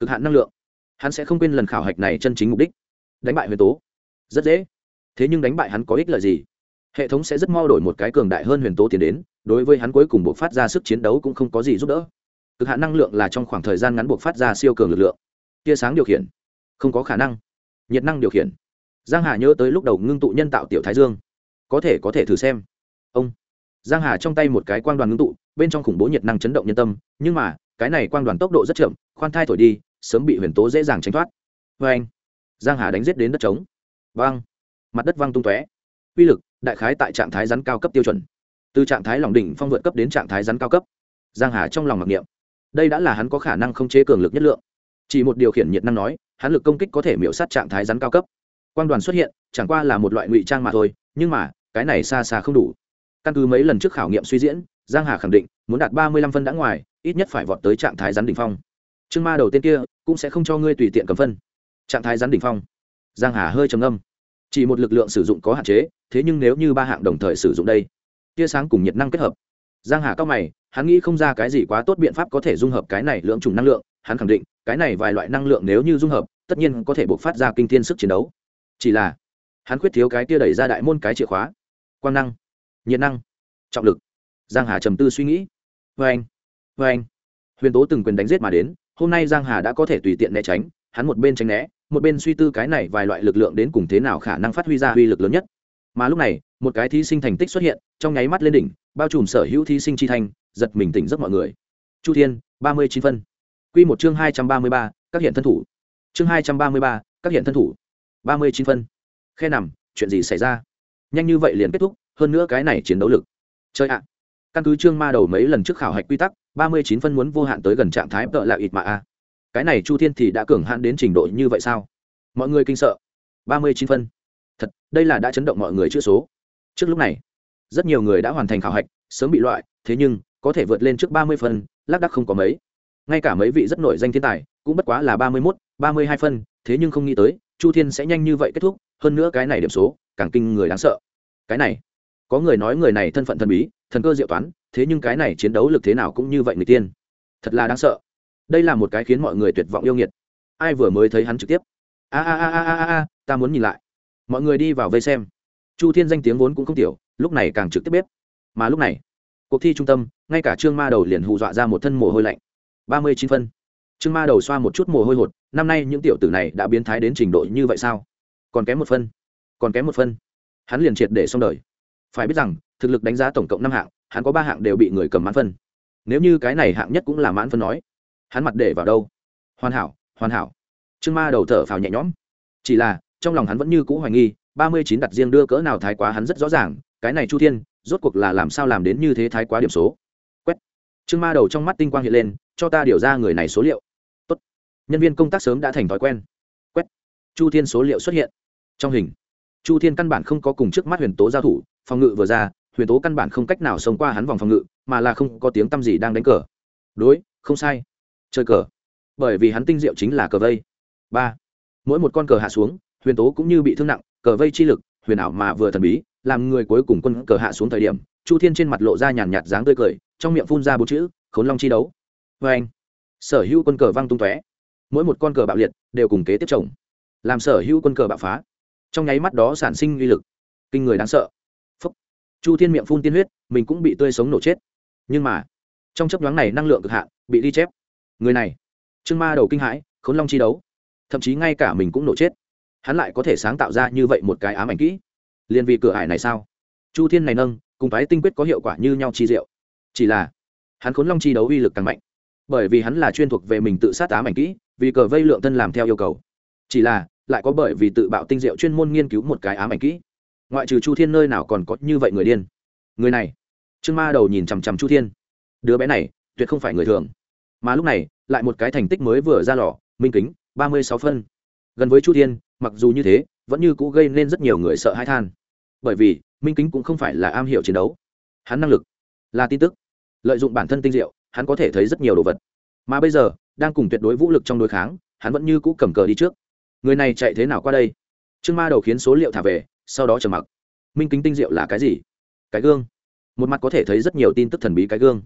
Cực hạn năng lượng. Hắn sẽ không quên lần khảo hạch này chân chính mục đích. Đánh bại huyền tố. Rất dễ. Thế nhưng đánh bại hắn có ích lợi gì? Hệ thống sẽ rất mau đổi một cái cường đại hơn huyền tố tiến đến, đối với hắn cuối cùng buộc phát ra sức chiến đấu cũng không có gì giúp đỡ. Cực hạn năng lượng là trong khoảng thời gian ngắn buộc phát ra siêu cường lực lượng. Tia sáng điều khiển. Không có khả năng. Nhiệt năng điều khiển giang hà nhớ tới lúc đầu ngưng tụ nhân tạo tiểu thái dương. Có thể có thể thử xem. Ông. Giang hà trong tay một cái quang đoàn ngưng tụ, bên trong khủng bố nhiệt năng chấn động nhân tâm, nhưng mà, cái này quang đoàn tốc độ rất chậm, khoan thai thổi đi, sớm bị huyền tố dễ dàng tránh thoát. Vê anh. Giang hà đánh giết đến đất trống. Vang. Mặt đất văng tung tóe. Uy lực, đại khái tại trạng thái rắn cao cấp tiêu chuẩn. Từ trạng thái lòng đỉnh phong vượt cấp đến trạng thái rắn cao cấp. Giang hà trong lòng mặc niệm. Đây đã là hắn có khả năng không chế cường lực nhất lượng. Chỉ một điều khiển nhiệt năng nói, hắn lực công kích có thể miễu sát trạng thái rắn cao cấp. Quang đoàn xuất hiện, chẳng qua là một loại ngụy trang mà thôi, nhưng mà, cái này xa xa không đủ. Căn cứ mấy lần trước khảo nghiệm suy diễn, giang hà khẳng định muốn đạt ba mươi lăm phân đã ngoài, ít nhất phải vọt tới trạng thái rắn đỉnh phong. Chương ma đầu tiên kia cũng sẽ không cho ngươi tùy tiện cầm phân. Trạng thái rắn đỉnh phong. Giang hà hơi trầm âm chỉ một lực lượng sử dụng có hạn chế, thế nhưng nếu như ba hạng đồng thời sử dụng đây, tia sáng cùng nhiệt năng kết hợp. Giang hà cao mày, hắn nghĩ không ra cái gì quá tốt biện pháp có thể dung hợp cái này lượng trùng năng lượng, hắn khẳng định, cái này vài loại năng lượng nếu như dung hợp, tất nhiên có thể buộc phát ra kinh thiên sức chiến đấu chỉ là, hắn khuyết thiếu cái tia đẩy ra đại môn cái chìa khóa. Quang năng, nhiệt năng, trọng lực. Giang hà trầm tư suy nghĩ. Vê anh vê anh. Huyền tố từng quyền đánh giết mà đến, hôm nay giang hà đã có thể tùy tiện né tránh, hắn một bên tránh né, một bên suy tư cái này vài loại lực lượng đến cùng thế nào khả năng phát huy ra uy lực lớn nhất. Mà lúc này, một cái thí sinh thành tích xuất hiện, trong nháy mắt lên đỉnh, bao trùm sở hữu thí sinh chi thanh giật mình tỉnh giấc mọi người. Chu thiên, ba mươi chín phân. Quy một chương hai trăm ba mươi ba, các hiện thân thủ. Chương hai trăm ba mươi ba, các hiện thân thủ ba mươi chín phân. Khe nằm, chuyện gì xảy ra? Nhanh như vậy liền kết thúc, hơn nữa cái này chiến đấu lực. Chơi ạ. Căn cứ chương ma đầu mấy lần trước khảo hạch quy tắc, ba mươi chín phân muốn vô hạn tới gần trạng thái tợ là ít mà a. Cái này chu thiên thì đã cường hạn đến trình độ như vậy sao? Mọi người kinh sợ. ba mươi chín phân. Thật, đây là đã chấn động mọi người chữ số. Trước lúc này, rất nhiều người đã hoàn thành khảo hạch, sớm bị loại, thế nhưng, có thể vượt lên trước ba mươi phân, lác đắc không có mấy. Ngay cả mấy vị rất nổi danh thiên tài, cũng bất quá là ba mươi mốt, ba mươi hai phân, thế nhưng không nghĩ tới chu thiên sẽ nhanh như vậy kết thúc, hơn nữa cái này điểm số, càng kinh người đáng sợ. Cái này, có người nói người này thân phận thần bí, thần cơ diệu toán, thế nhưng cái này chiến đấu lực thế nào cũng như vậy người tiên. Thật là đáng sợ. Đây là một cái khiến mọi người tuyệt vọng yêu nghiệt. Ai vừa mới thấy hắn trực tiếp? A a a a a a, ta muốn nhìn lại. Mọi người đi vào vây xem. Chu thiên danh tiếng vốn cũng không tiểu, lúc này càng trực tiếp bếp. Mà lúc này, cuộc thi trung tâm, ngay cả trương ma đầu liền hù dọa ra một thân mồ hôi lạnh. Ba mươi chín phân trương ma đầu xoa một chút mồ hôi hột, năm nay những tiểu tử này đã biến thái đến trình độ như vậy sao? Còn kém một phân, còn kém một phân. Hắn liền triệt để xong đời. Phải biết rằng, thực lực đánh giá tổng cộng năm hạng, hắn có ba hạng đều bị người cầm mãn phân. Nếu như cái này hạng nhất cũng là mãn phân nói, hắn mặt để vào đâu? Hoàn hảo hoàn hảo. Trương ma đầu thở phào nhẹ nhõm. Chỉ là, trong lòng hắn vẫn như cũ hoài nghi, ba mươi chín đặt riêng đưa cỡ nào thái quá hắn rất rõ ràng, cái này chu thiên, rốt cuộc là làm sao làm đến như thế thái quá điểm số? Trương ma đầu trong mắt tinh quang hiện lên, cho ta điều ra người này số liệu. Tốt. nhân viên công tác sớm đã thành thói quen. Quét. Chu thiên số liệu xuất hiện. Trong hình. Chu thiên căn bản không có cùng trước mắt huyền tố giao thủ, phòng ngự vừa ra, huyền tố căn bản không cách nào sống qua hắn vòng phòng ngự, mà là không có tiếng t â m gì đang đánh cờ. Đối, không sai. Chơi cờ. Bởi vì hắn tinh diệu chính là cờ vây. Ba. Mỗi một con cờ hạ xuống, huyền tố cũng như bị thương nặng, cờ vây chi lực, huyền ảo mà vừa thần bí, làm người cuối cùng quân cờ hạ xuống thời điểm, chu thiên trên mặt lộ ra nhàn nhạt dáng tươi cười trong miệng phun ra bốn chữ, khốn long chi đấu. Vê anh, sở hữu quân cờ văng tung tóe. Mỗi một con cờ bạo liệt đều cùng kế tiếp chồng. Làm sở hữu quân cờ bạo phá. Trong nháy mắt đó sản sinh uy lực. Kinh người đáng sợ. Phúc. chu thiên miệng phun tiên huyết, mình cũng bị tươi sống nổ chết. Nhưng mà, trong chấp nhoáng này năng lượng cực hạn bị đi chép. Người này, trương ma đầu kinh hãi, khốn long chi đấu. Thậm chí ngay cả mình cũng nổ chết. Hắn lại có thể sáng tạo ra như vậy một cái ám ảnh kỹ. Liền vì cửa ải này sao? Chu thiên này nâng, cùng phái tinh quyết có hiệu quả như nhau chi diệu chỉ là, hắn khốn long chi đấu uy lực càng mạnh. Bởi vì hắn là chuyên thuộc về mình tự sát ám ảnh kỹ, vì cờ vây lượng thân làm theo yêu cầu. Chỉ là, lại có bởi vì tự bạo tinh diệu chuyên môn nghiên cứu một cái ám ảnh kỹ. Ngoại trừ chu thiên nơi nào còn có như vậy người điên. Người này, trương ma đầu nhìn chằm chằm chu thiên. Đứa bé này, tuyệt không phải người thường. Mà lúc này, lại một cái thành tích mới vừa ra lò, minh kính, ba mươi sáu phân. Gần với chu thiên, mặc dù như thế, vẫn như cũ gây nên rất nhiều người sợ hãi than. Bởi vì, minh kính cũng không phải là am hiểu chiến đấu. Hắn năng lực là tin tức lợi dụng bản thân tinh diệu, hắn có thể thấy rất nhiều đồ vật. Mà bây giờ, đang cùng tuyệt đối vũ lực trong đối kháng, hắn vẫn như cũ cầm cờ đi trước. Người này chạy thế nào qua đây? Trương ma đầu khiến số liệu thả về, sau đó trầm mặc. Minh kính tinh diệu là cái gì? Cái gương. Một mặt có thể thấy rất nhiều tin tức thần bí cái gương.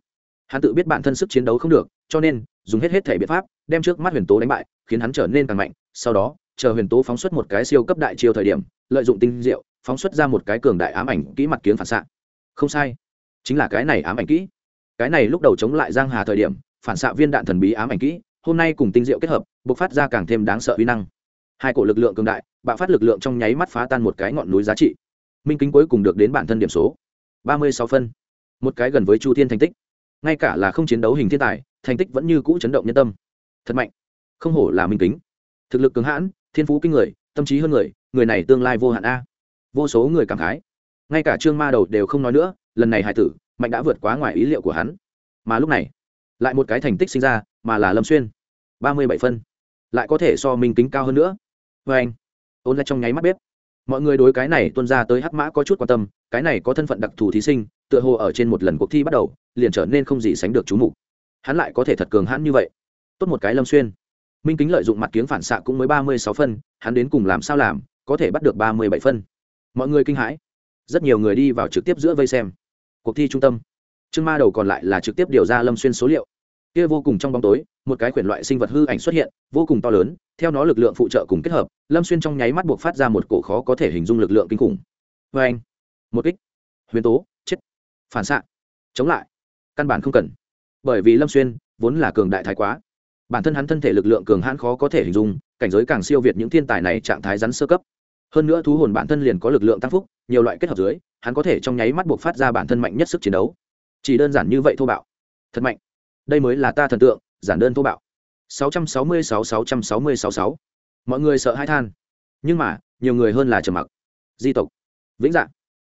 Hắn tự biết bản thân sức chiến đấu không được, cho nên, dùng hết hết thể biện pháp, đem trước mắt huyền tố đánh bại, khiến hắn trở nên càng mạnh. Sau đó, chờ huyền tố phóng xuất một cái siêu cấp đại chiêu thời điểm, lợi dụng tinh diệu, phóng xuất ra một cái cường đại ám ảnh kỹ mặt kiến phản xạ. Không sai. Chính là cái này ám ảnh kỹ cái này lúc đầu chống lại giang hà thời điểm, phản xạ viên đạn thần bí ám ảnh kỹ, hôm nay cùng tinh diệu kết hợp, bộc phát ra càng thêm đáng sợ uy năng. Hai cổ lực lượng cường đại, bạo phát lực lượng trong nháy mắt phá tan một cái ngọn núi giá trị. Minh kính cuối cùng được đến bản thân điểm số. Ba mươi sáu phân. Một cái gần với chu thiên thành tích. Ngay cả là không chiến đấu hình thiên tài, thành tích vẫn như cũ chấn động nhân tâm. Thật mạnh. Không hổ là minh kính. Thực lực cường hãn, thiên phú kinh người, tâm trí hơn người người này tương lai vô hạn a. Vô số người cảm khái. Ngay cả trương ma đầu đều không nói nữa, lần này hải tử mạnh đã vượt quá ngoài ý liệu của hắn. Mà lúc này, lại một cái thành tích sinh ra, mà là lâm xuyên. Ba mươi bảy phân. Lại có thể so minh kính cao hơn nữa. Vê anh, ôn lại trong nháy mắt bếp. Mọi người đối cái này tuân ra tới hắc mã có chút quan tâm, cái này có thân phận đặc thù thí sinh, tựa hồ ở trên một lần cuộc thi bắt đầu, liền trở nên không gì sánh được chú mục. Hắn lại có thể thật cường hãn như vậy. Tốt một cái lâm xuyên. Minh kính lợi dụng mặt kiếng phản xạ cũng mới ba mươi sáu phân, hắn đến cùng làm sao làm, có thể bắt được ba mươi bảy phân. Mọi người kinh hãi. Rất nhiều người đi vào trực tiếp giữa vây xem cuộc thi trung tâm. Trương ma đầu còn lại là trực tiếp điều ra lâm xuyên số liệu. Kia vô cùng trong bóng tối, một cái quyển loại sinh vật hư ảnh xuất hiện, vô cùng to lớn, theo nó lực lượng phụ trợ cùng kết hợp, lâm xuyên trong nháy mắt buộc phát ra một cổ khó có thể hình dung lực lượng kinh khủng. Vê anh, một kích, huyền tố, chết, phản xạ, chống lại, căn bản không cần. Bởi vì lâm xuyên vốn là cường đại thái quá, bản thân hắn thân thể lực lượng cường hãn khó có thể hình dung, cảnh giới càng siêu việt những thiên tài này trạng thái rắn sơ cấp hơn nữa thú hồn bản thân liền có lực lượng tăng phúc, nhiều loại kết hợp dưới, hắn có thể trong nháy mắt buộc phát ra bản thân mạnh nhất sức chiến đấu. Chỉ đơn giản như vậy thô bạo. Thật mạnh. Đây mới là ta thần tượng, giản đơn thô bạo. 666-666. mọi người sợ hãi than. Nhưng mà, nhiều người hơn là trầm mặc. Di tộc. Vĩnh dạ.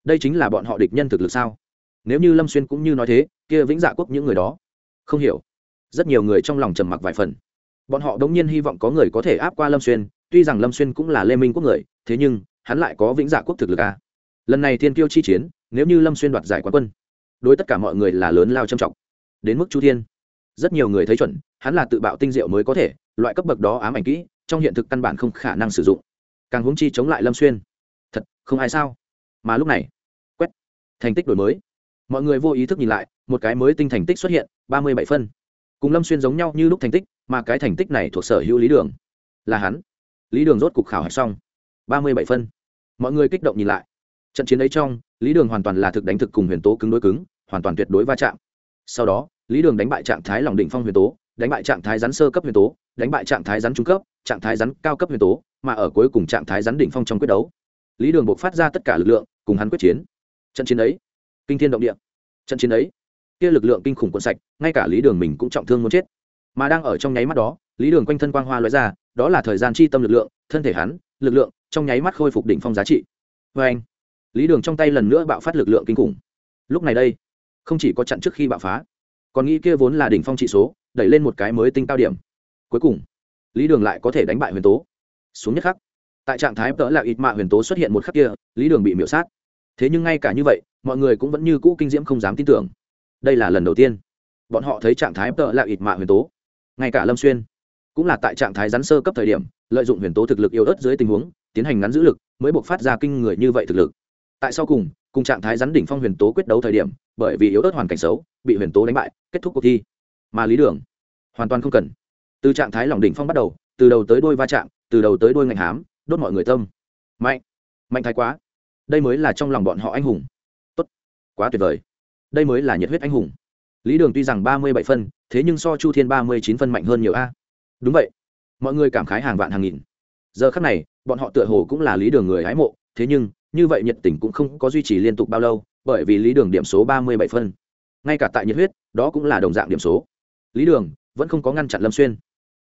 Đây chính là bọn họ địch nhân thực lực sao? Nếu như lâm xuyên cũng như nói thế, kia vĩnh dạ quốc những người đó. Không hiểu. Rất nhiều người trong lòng trầm mặc vài phần. Bọn họ đống nhiên hy vọng có người có thể áp qua lâm xuyên, tuy rằng lâm xuyên cũng là lê minh quốc người thế nhưng, hắn lại có vĩnh dạ quốc thực lực à. lần này thiên kiêu chi chiến, nếu như lâm xuyên đoạt giải quán quân, đối tất cả mọi người là lớn lao trầm trọng. Đến mức chu thiên, rất nhiều người thấy chuẩn, hắn là tự bạo tinh diệu mới có thể, loại cấp bậc đó ám ảnh kỹ, trong hiện thực căn bản không khả năng sử dụng. Càng huống chi chống lại lâm xuyên. Thật, không ai sao? Mà lúc này, quét, thành tích đổi mới. Mọi người vô ý thức nhìn lại, một cái mới tinh thành tích xuất hiện, ba mươi bảy phân. Cùng lâm xuyên giống nhau như lúc thành tích, mà cái thành tích này thuộc sở hữu lý đường. Là hắn. Lý đường rốt cục khảo hạch xong ba mươi bảy phân. Mọi người kích động nhìn lại. Trận chiến ấy trong, lý đường hoàn toàn là thực đánh thực cùng huyền tố cứng đối cứng, hoàn toàn tuyệt đối va chạm. Sau đó, lý đường đánh bại trạng thái lòng đỉnh phong huyền tố, đánh bại trạng thái rắn sơ cấp huyền tố, đánh bại trạng thái rắn trung cấp, trạng thái rắn cao cấp huyền tố, mà ở cuối cùng trạng thái rắn đỉnh phong trong quyết đấu, lý đường buộc phát ra tất cả lực lượng, cùng hắn quyết chiến. Trận chiến ấy, kinh thiên động địa. Trận chiến ấy, kia lực lượng kinh khủng cuộn sạch, ngay cả lý đường mình cũng trọng thương muốn chết. Mà đang ở trong nháy mắt đó, lý đường quanh thân quang hoa lóe ra, đó là thời gian chi tâm lực lượng, thân thể hắn, lực lượng trong nháy mắt khôi phục đỉnh phong giá trị. Vê anh, lý đường trong tay lần nữa bạo phát lực lượng kinh khủng. Lúc này đây, không chỉ có chặn trước khi bạo phá, còn nghĩ kia vốn là đỉnh phong trị số, đẩy lên một cái mới tinh cao điểm. Cuối cùng, lý đường lại có thể đánh bại huyền tố. Xuống nhất khắc, tại trạng thái tớ là ít mạ huyền tố xuất hiện một khắc kia, lý đường bị miễu sát. Thế nhưng ngay cả như vậy, mọi người cũng vẫn như cũ kinh diễm không dám tin tưởng. Đây là lần đầu tiên, bọn họ thấy trạng thái tợ là ít mạ huyền tố. Ngay cả lâm xuyên, cũng là tại trạng thái rắn sơ cấp thời điểm, lợi dụng huyền tố thực lực yếu ớt dưới tình huống tiến hành ngắn giữ lực, mới buộc phát ra kinh người như vậy thực lực. Tại sau cùng cùng trạng thái rắn đỉnh phong huyền tố quyết đấu thời điểm, bởi vì yếu ớt hoàn cảnh xấu, bị huyền tố đánh bại, kết thúc cuộc thi. Mà lý đường, hoàn toàn không cần. Từ trạng thái lỏng đỉnh phong bắt đầu, từ đầu tới đôi va chạm, từ đầu tới đôi ngạnh hám, đốt mọi người tâm. Mạnh. Mạnh thái quá. Đây mới là trong lòng bọn họ anh hùng. Tốt. Quá tuyệt vời. Đây mới là nhiệt huyết anh hùng. Lý đường tuy rằng ba mươi bảy phân, thế nhưng so chu thiên ba mươi chín phân mạnh hơn nhiều a. Đúng vậy. Mọi người cảm khái hàng vạn hàng nghìn giờ khắc này, bọn họ tựa hồ cũng là lý đường người hái mộ, thế nhưng, như vậy nhiệt tình cũng không có duy trì liên tục bao lâu, bởi vì lý đường điểm số ba mươi bảy phân. Ngay cả tại nhiệt huyết, đó cũng là đồng dạng điểm số. Lý đường, vẫn không có ngăn chặn lâm xuyên.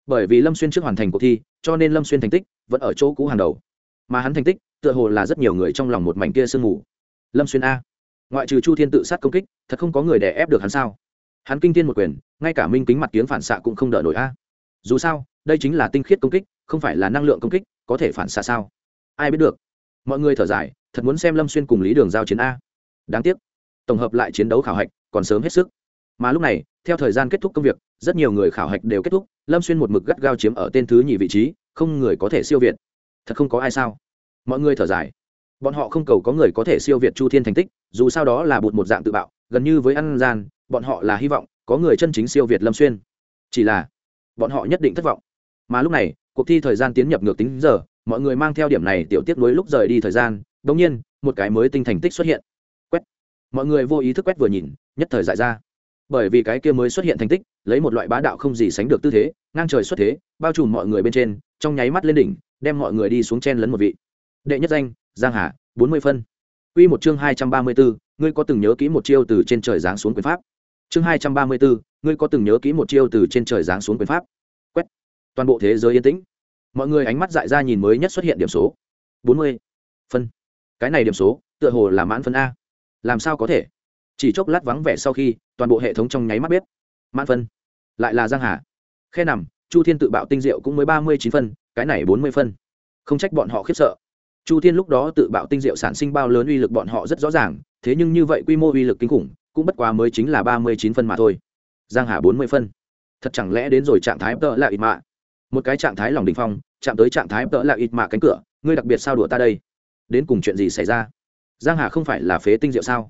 Bởi vì lâm xuyên trước hoàn thành cuộc thi, cho nên lâm xuyên thành tích vẫn ở chỗ cũ hàng đầu. Mà hắn thành tích, tựa hồ là rất nhiều người trong lòng một mảnh kia sương mù. Lâm xuyên a. Ngoại trừ chu thiên tự sát công kích, thật không có người đè ép được hắn sao? Hắn kinh thiên một quyền, ngay cả minh kính mặt kiếng phản xạ cũng không đỡ nổi a. Dù sao đây chính là tinh khiết công kích, không phải là năng lượng công kích, có thể phản xạ sao? Ai biết được. Mọi người thở dài, thật muốn xem lâm xuyên cùng lý đường giao chiến a. Đáng tiếc. Tổng hợp lại chiến đấu khảo hạch, còn sớm hết sức. Mà lúc này, theo thời gian kết thúc công việc, rất nhiều người khảo hạch đều kết thúc, lâm xuyên một mực gắt gao chiếm ở tên thứ nhì vị trí, không người có thể siêu việt. Thật không có ai sao? Mọi người thở dài. Bọn họ không cầu có người có thể siêu việt chu thiên thành tích, dù sao đó là bụt một dạng tự bạo, gần như với ăn gian, bọn họ là hy vọng có người chân chính siêu việt lâm xuyên. Chỉ là, bọn họ nhất định thất vọng mà lúc này, cuộc thi thời gian tiến nhập ngược tính giờ, mọi người mang theo điểm này tiểu tiết nối lúc rời đi thời gian đ ỗ n g nhiên, một cái mới tinh thành tích xuất hiện. Quét. Mọi người vô ý thức quét vừa nhìn, nhất thời dại ra. Bởi vì cái kia mới xuất hiện thành tích, lấy một loại bá đạo không gì sánh được tư thế, ngang trời xuất thế, bao trùm mọi người bên trên, trong nháy mắt lên đỉnh, đem mọi người đi xuống chen lấn một vị. Đệ nhất danh, giang hà, bốn mươi phân. Quy một chương hai trăm ba mươi bốn ngươi có từng nhớ kỹ một chiêu từ trên trời giáng xuống quyền pháp? Chương hai trăm ba mươi bốn ngươi có từng nhớ kỹ một chiêu từ trên trời giáng xuống quyền pháp? Toàn bộ thế giới yên tĩnh. Mọi người ánh mắt dại ra nhìn mới nhất xuất hiện điểm số. Bốn mươi. Phân. Cái này điểm số, tựa hồ là mãn phân a. Làm sao có thể? Chỉ chốc lát vắng vẻ sau khi, toàn bộ hệ thống trong nháy mắt biết. Mãn phân. Lại là giang hà. Khe nằm, chu thiên tự bạo tinh diệu cũng mới ba mươi chín phân, cái này bốn mươi phân. Không trách bọn họ khiếp sợ. Chu thiên lúc đó tự bạo tinh diệu sản sinh bao lớn uy lực bọn họ rất rõ ràng, thế nhưng như vậy quy mô uy lực kinh khủng, cũng bất quá mới chính là ba mươi chín phân mà thôi. Giang hà bốn mươi phân. Thật chẳng lẽ đến rồi trạng thái tợ là ít mạ một cái trạng thái lòng đình phong, chạm tới trạng thái tợ là ít mạ cánh cửa, ngươi đặc biệt sao đùa ta đây? Đến cùng chuyện gì xảy ra? Giang hà không phải là phế tinh diệu sao?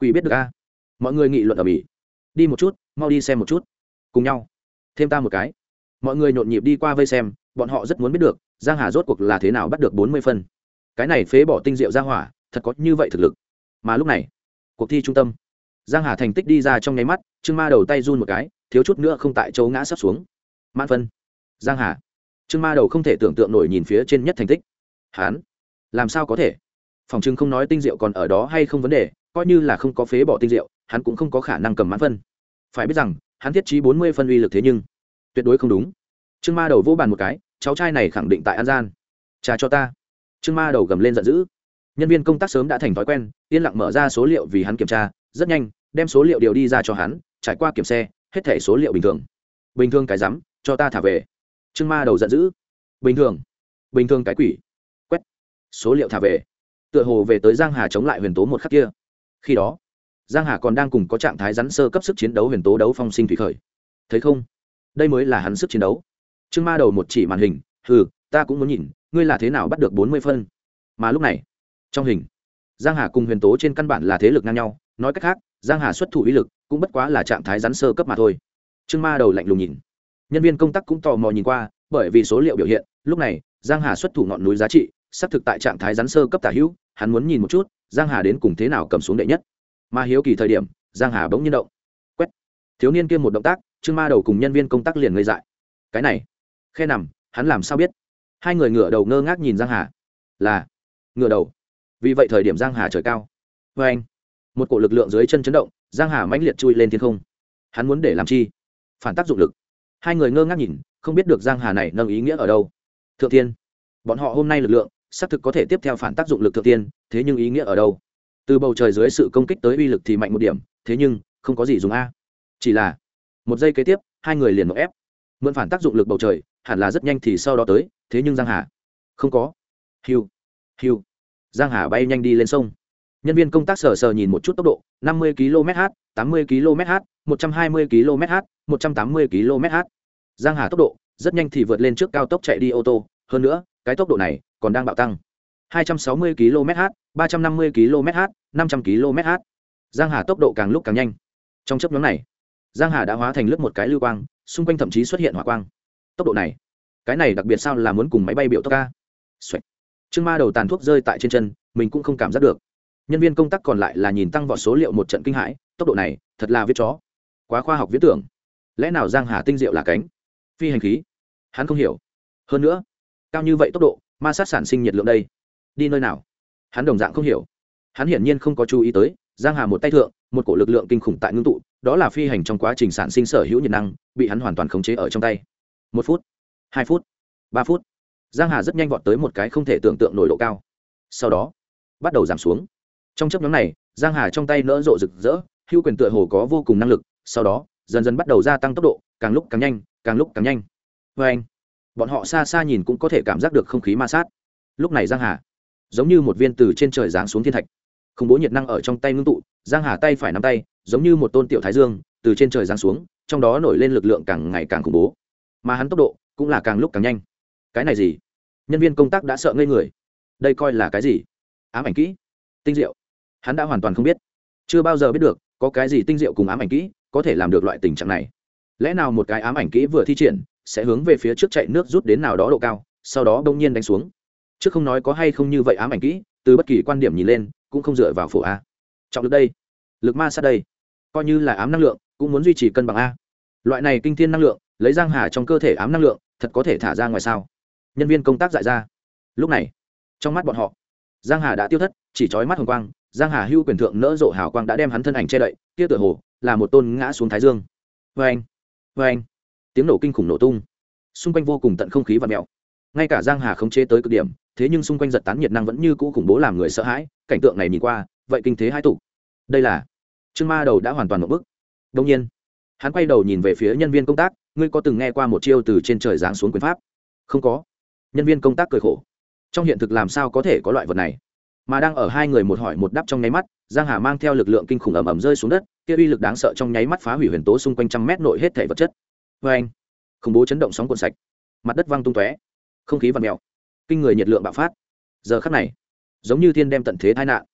Quỷ biết được a? Mọi người nghị luận ở bỉ đi một chút, mau đi xem một chút. Cùng nhau. Thêm ta một cái. Mọi người nhộn nhịp đi qua vây xem, bọn họ rất muốn biết được, giang hà rốt cuộc là thế nào bắt được bốn mươi phân. Cái này phế bỏ tinh diệu ra hỏa, thật có như vậy thực lực. Mà lúc này, cuộc thi trung tâm. Giang hà thành tích đi ra trong nháy mắt, trương ma đầu tay run một cái, thiếu chút nữa không tại chỗ ngã sắp xuống. Mãn phân giang hà. Trương ma đầu không thể tưởng tượng nổi nhìn phía trên nhất thành tích. Hán làm sao có thể? Phòng trưng không nói tinh diệu còn ở đó hay không vấn đề, coi như là không có phế bỏ tinh diệu, hắn cũng không có khả năng cầm mãn phân. Phải biết rằng, hắn thiết trí bốn mươi phân uy lực thế nhưng tuyệt đối không đúng. Trương ma đầu vô bàn một cái, cháu trai này khẳng định tại an gian. Trà cho ta. Trương ma đầu gầm lên giận dữ. Nhân viên công tác sớm đã thành thói quen, yên lặng mở ra số liệu vì hắn kiểm tra, rất nhanh, đem số liệu điều đi ra cho hắn, trải qua kiểm xe, hết thẻ số liệu bình thường. Bình thường cái rắm, cho ta thả về trương ma đầu giận dữ. Bình thường. Bình thường cái quỷ. Quét. Số liệu thả về. Tựa hồ về tới giang hà chống lại huyền tố một khắc kia. Khi đó, giang hà còn đang cùng có trạng thái rắn sơ cấp sức chiến đấu huyền tố đấu phong sinh thủy khởi. Thấy không? Đây mới là hắn sức chiến đấu. Trương ma đầu một chỉ màn hình. Hừ, ta cũng muốn nhìn, ngươi là thế nào bắt được bốn mươi phân? Mà lúc này, trong hình, giang hà cùng huyền tố trên căn bản là thế lực ngang nhau. Nói cách khác, giang hà xuất thủ uy lực cũng bất quá là trạng thái rắn sơ cấp mà thôi. Trương ma đầu lạnh lùng nhìn nhân viên công tác cũng tò mò nhìn qua, bởi vì số liệu biểu hiện, lúc này, giang hà xuất thủ ngọn núi giá trị, xác thực tại trạng thái rắn sơ cấp tả hữu, hắn muốn nhìn một chút, giang hà đến cùng thế nào cầm xuống đệ nhất. Mà hiếu kỳ thời điểm, giang hà bỗng nhiên động. Quét. Thiếu niên kia một động tác, trương ma đầu cùng nhân viên công tác liền ngây dại. Cái này, khe nằm, hắn làm sao biết? Hai người ngửa đầu ngơ ngác nhìn giang hà. Là, ngửa đầu. Vì vậy thời điểm giang hà trời cao. Vê anh, một cổ lực lượng dưới chân chấn động, giang hà mãnh liệt chui lên thiên không. Hắn muốn để làm chi? Phản tác dụng lực hai người ngơ ngác nhìn, không biết được giang hà này nâng ý nghĩa ở đâu. Thượng tiên bọn họ hôm nay lực lượng, xác thực có thể tiếp theo phản tác dụng lực thượng tiên thế nhưng ý nghĩa ở đâu? Từ bầu trời dưới sự công kích tới uy lực thì mạnh một điểm, thế nhưng, không có gì dùng a. Chỉ là, một giây kế tiếp, hai người liền một ép. Mượn phản tác dụng lực bầu trời, hẳn là rất nhanh thì sau đó tới, thế nhưng giang hà, không có. Hiu hiu. Giang hà bay nhanh đi lên sông. Nhân viên công tác sờ sờ nhìn một chút tốc độ 50 km/h 80 km/h 120 km/h 180 km/h giang hà tốc độ rất nhanh thì vượt lên trước cao tốc chạy đi ô tô. Hơn nữa, cái tốc độ này còn đang bạo tăng. 260 km/h 350 km/h 500 km/h giang hà tốc độ càng lúc càng nhanh. Trong chớp nhóm này, giang hà đã hóa thành lướt một cái lưu quang, xung quanh thậm chí xuất hiện hỏa quang. Tốc độ này, cái này đặc biệt sao là muốn cùng máy bay biểu tốc ca? Xoẹt. trương ma đầu tàn thuốc rơi tại trên chân, mình cũng không cảm giác được. Nhân viên công tác còn lại là nhìn tăng vọt số liệu một trận kinh hãi. Tốc độ này thật là viết chó. Quá khoa học viễn tưởng lẽ nào giang hà tinh diệu là cánh? Phi hành khí, hắn không hiểu. Hơn nữa, cao như vậy tốc độ, ma sát sản sinh nhiệt lượng đây, đi nơi nào? Hắn đồng dạng không hiểu. Hắn hiển nhiên không có chú ý tới, giang hà một tay thượng, một cổ lực lượng kinh khủng tại ngưng tụ, đó là phi hành trong quá trình sản sinh sở hữu nhiệt năng, bị hắn hoàn toàn khống chế ở trong tay. Một phút, hai phút, ba phút, giang hà rất nhanh vọt tới một cái không thể tưởng tượng nổi độ cao. Sau đó, bắt đầu giảm xuống. Trong chấp nhóm này, giang hà trong tay nỡ rộ rực rỡ, hữu quyền tựa hồ có vô cùng năng lực, sau đó dần dần bắt đầu gia tăng tốc độ, càng lúc càng nhanh, càng lúc càng nhanh. Vê anh, bọn họ xa xa nhìn cũng có thể cảm giác được không khí ma sát. Lúc này giang hà, giống như một viên từ trên trời giáng xuống thiên thạch. Khủng bố nhiệt năng ở trong tay ngưng tụ, giang hà tay phải nắm tay, giống như một tôn tiểu thái dương, từ trên trời giáng xuống, trong đó nổi lên lực lượng càng ngày càng khủng bố. Mà hắn tốc độ cũng là càng lúc càng nhanh. Cái này gì? Nhân viên công tác đã sợ ngây người. Đây coi là cái gì? Ám ảnh kỹ. Tinh diệu. Hắn đã hoàn toàn không biết. Chưa bao giờ biết được có cái gì tinh diệu cùng ám ảnh kỹ có thể làm được loại tình trạng này. Lẽ nào một cái ám ảnh kỹ vừa thi triển, sẽ hướng về phía trước chạy nước rút đến nào đó độ cao, sau đó đông nhiên đánh xuống? Trước không nói có hay không như vậy ám ảnh kỹ, từ bất kỳ quan điểm nhìn lên, cũng không dựa vào phổ a. Trọng lực đây. Lực ma sát đây. Coi như là ám năng lượng, cũng muốn duy trì cân bằng a. Loại này kinh thiên năng lượng, lấy giang hà trong cơ thể ám năng lượng, thật có thể thả ra ngoài sao? Nhân viên công tác dại ra. Lúc này, trong mắt bọn họ, giang hà đã tiêu thất, chỉ trói mắt hồng quang giang hà hưu quyền thượng nỡ rộ hào quang đã đem hắn thân ảnh che đậy, kia tựa hồ là một tôn ngã xuống thái dương. Vê anh vê anh tiếng nổ kinh khủng nổ tung. Xung quanh vô cùng tận không khí và mèo. Ngay cả giang hà không chế tới cực điểm, thế nhưng xung quanh giật tán nhiệt năng vẫn như cũ khủng bố làm người sợ hãi, cảnh tượng này nhìn qua, vậy kinh thế hai tụ. Đây là trương ma đầu đã hoàn toàn một bức. Đông nhiên, hắn quay đầu nhìn về phía nhân viên công tác, ngươi có từng nghe qua một chiêu từ trên trời giáng xuống quyền pháp? Không có. Nhân viên công tác cười khổ. Trong hiện thực làm sao có thể có loại vật này? Mà đang ở hai người một hỏi một đáp trong nháy mắt giang hà mang theo lực lượng kinh khủng ầm ầm rơi xuống đất kia uy lực đáng sợ trong nháy mắt phá hủy huyền tố xung quanh trăm mét nội hết thể vật chất. Vê anh khủng bố chấn động sóng cuộn sạch mặt đất văng tung tóe không khí vặn mèo kinh người nhiệt lượng bạo phát. Giờ khắc này giống như thiên đem tận thế tai nạn.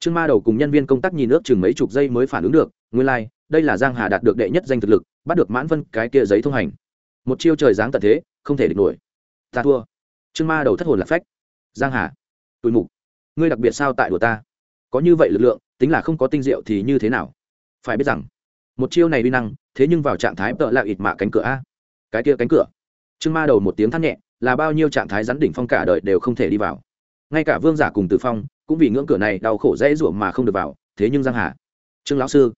Trương ma đầu cùng nhân viên công tác nhìn nước chừng mấy chục giây mới phản ứng được nguyên lai、like, đây là giang hà đạt được đệ nhất danh thực lực bắt được mãn vân cái kia giấy thông hành. Một chiêu trời giáng tận thế không thể địch nổi. Ta thua. Trương ma đầu thất hồn lạc phách. Giang hà tụi mục ngươi đặc biệt sao tại của ta? Có như vậy lực lượng, tính là không có tinh diệu thì như thế nào? Phải biết rằng, một chiêu này uy năng, thế nhưng vào trạng thái tợ là ịt mạ cánh cửa a. Cái kia cánh cửa. Trương ma đầu một tiếng thắt nhẹ, là bao nhiêu trạng thái rắn đỉnh phong cả đời đều không thể đi vào. Ngay cả vương giả cùng tử phong, cũng vì ngưỡng cửa này đau khổ dễ ruộng mà không được vào, thế nhưng giang hà. Trương lão sư,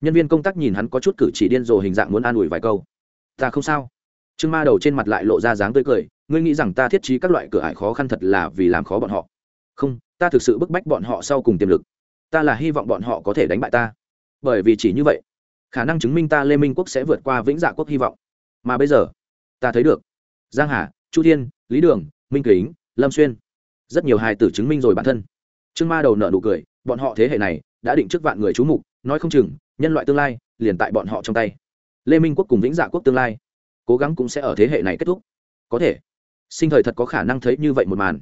nhân viên công tác nhìn hắn có chút cử chỉ điên rồ hình dạng muốn an ủi vài câu. Ta không sao. Trương ma đầu trên mặt lại lộ ra dáng tươi cười, ngươi nghĩ rằng ta thiết trí các loại cửa ải khó khăn thật là vì làm khó bọn họ. Không ta thực sự bức bách bọn họ sau cùng tiềm lực. Ta là hy vọng bọn họ có thể đánh bại ta. Bởi vì chỉ như vậy, khả năng chứng minh ta lê minh quốc sẽ vượt qua vĩnh dạ quốc hy vọng. Mà bây giờ, ta thấy được, giang hà, chu thiên, lý đường, minh kính, lâm xuyên, rất nhiều hài tử chứng minh rồi bản thân. Trương ma đầu nợ nụ cười, bọn họ thế hệ này đã định trước vạn người chú mục, nói không chừng, nhân loại tương lai liền tại bọn họ trong tay. Lê minh quốc cùng vĩnh dạ quốc tương lai, cố gắng cũng sẽ ở thế hệ này kết thúc. Có thể, sinh thời thật có khả năng thấy như vậy một màn.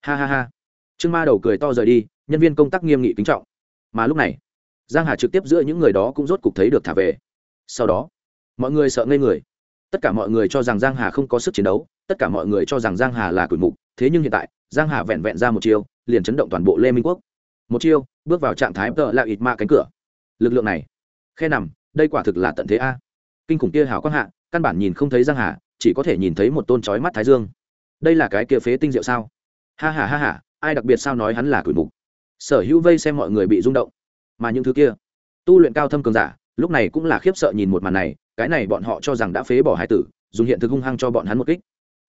Ha ha ha trương ma đầu cười to rời đi, nhân viên công tác nghiêm nghị kính trọng. Mà lúc này, giang hà trực tiếp giữa những người đó cũng rốt cục thấy được thả về. Sau đó, mọi người sợ ngây người. Tất cả mọi người cho rằng giang hà không có sức chiến đấu, tất cả mọi người cho rằng giang hà là cửi mục. Thế nhưng hiện tại, giang hà vẹn vẹn ra một chiêu, liền chấn động toàn bộ lê minh quốc. Một chiêu, bước vào trạng thái tợ là ịt ma cánh cửa. Lực lượng này, khe nằm, đây quả thực là tận thế a. Kinh khủng kia hào quang hạ, căn bản nhìn không thấy giang hà, chỉ có thể nhìn thấy một tôn chói mắt thái dương. Đây là cái kia phế tinh diệu sao? Ha ha ha ha ai đặc biệt sao nói hắn là tuổi mục? Sở hữu vây xem mọi người bị rung động. Mà những thứ kia, tu luyện cao thâm cường giả, lúc này cũng là khiếp sợ nhìn một màn này, cái này bọn họ cho rằng đã phế bỏ hai tử, dùng hiện thực hung hăng cho bọn hắn một kích.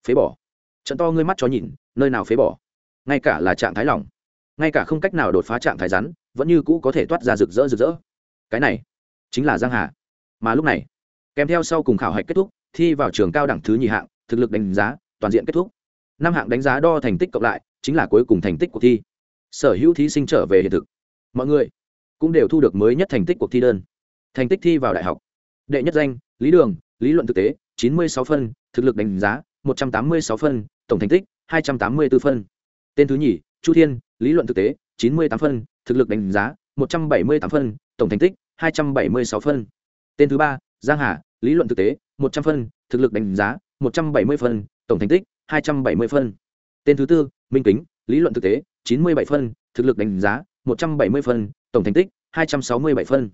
Phế bỏ. Trận to ngươi mắt cho nhìn, nơi nào phế bỏ? Ngay cả là trạng thái lỏng ngay cả không cách nào đột phá trạng thái rắn, vẫn như cũ có thể toát ra rực rỡ rực rỡ. Cái này, chính là giang hà. Mà lúc này, kèm theo sau cùng khảo hạch kết thúc, thi vào trường cao đẳng thứ nhì hạng, thực lực đánh giá, toàn diện kết thúc năm hạng đánh giá đo thành tích cộng lại, chính là cuối cùng thành tích cuộc thi. Sở hữu thí sinh trở về hiện thực. Mọi người cũng đều thu được mới nhất thành tích cuộc thi đơn. Thành tích thi vào đại học. Đệ nhất danh, lý đường, lý luận thực tế, chín mươi sáu phân, thực lực đánh giá, một trăm tám mươi sáu phân, tổng thành tích, hai trăm tám mươi 284 phân. Tên thứ nhì, chu thiên, lý luận thực tế, chín mươi tám phân, thực lực đánh giá, một trăm bảy mươi tám phân, tổng thành tích, hai trăm bảy mươi sáu phân. Tên thứ ba, giang hà, lý luận thực tế, một trăm phân, thực lực đánh giá, một trăm bảy mươi phân, tổng thành tích hai trăm bảy mươi phân. Tên thứ tư, minh kính, lý luận thực tế, chín mươi bảy phân, thực lực đánh giá, một trăm bảy mươi phân, tổng thành tích, hai trăm sáu mươi bảy phân.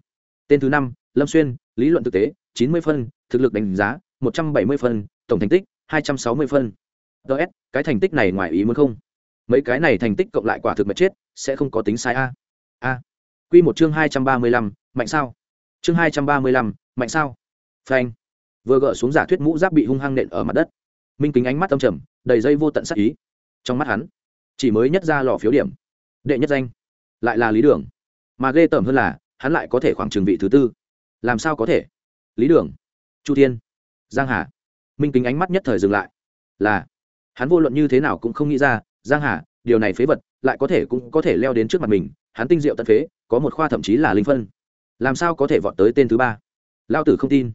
Tên thứ năm, lâm xuyên, lý luận thực tế, chín mươi phân, thực lực đánh giá, một trăm bảy mươi phân, tổng thành tích, hai trăm sáu mươi phân. Ts cái thành tích này ngoài ý muốn không? Mấy cái này thành tích cộng lại quả thực mà chết, sẽ không có tính sai a. A. Quy một chương hai trăm ba mươi lăm, mạnh sao? Chương hai trăm ba mươi lăm, mạnh sao? Phanh. Vừa gỡ xuống giả thuyết mũ giáp bị hung hăng nện ở mặt đất minh kính ánh mắt âm trầm, đầy dây vô tận sắc ý. Trong mắt hắn, chỉ mới nhất ra lò phiếu điểm. Đệ nhất danh, lại là lý đường. Mà ghê tởm hơn là, hắn lại có thể khoảng trường vị thứ tư. Làm sao có thể? Lý đường, chu thiên, giang hà. Minh kính ánh mắt nhất thời dừng lại. Là, hắn vô luận như thế nào cũng không nghĩ ra, giang hà, điều này phế vật, lại có thể cũng có thể leo đến trước mặt mình. Hắn tinh diệu tận phế, có một khoa thậm chí là linh phân. Làm sao có thể vọt tới tên thứ ba? Lao tử không tin.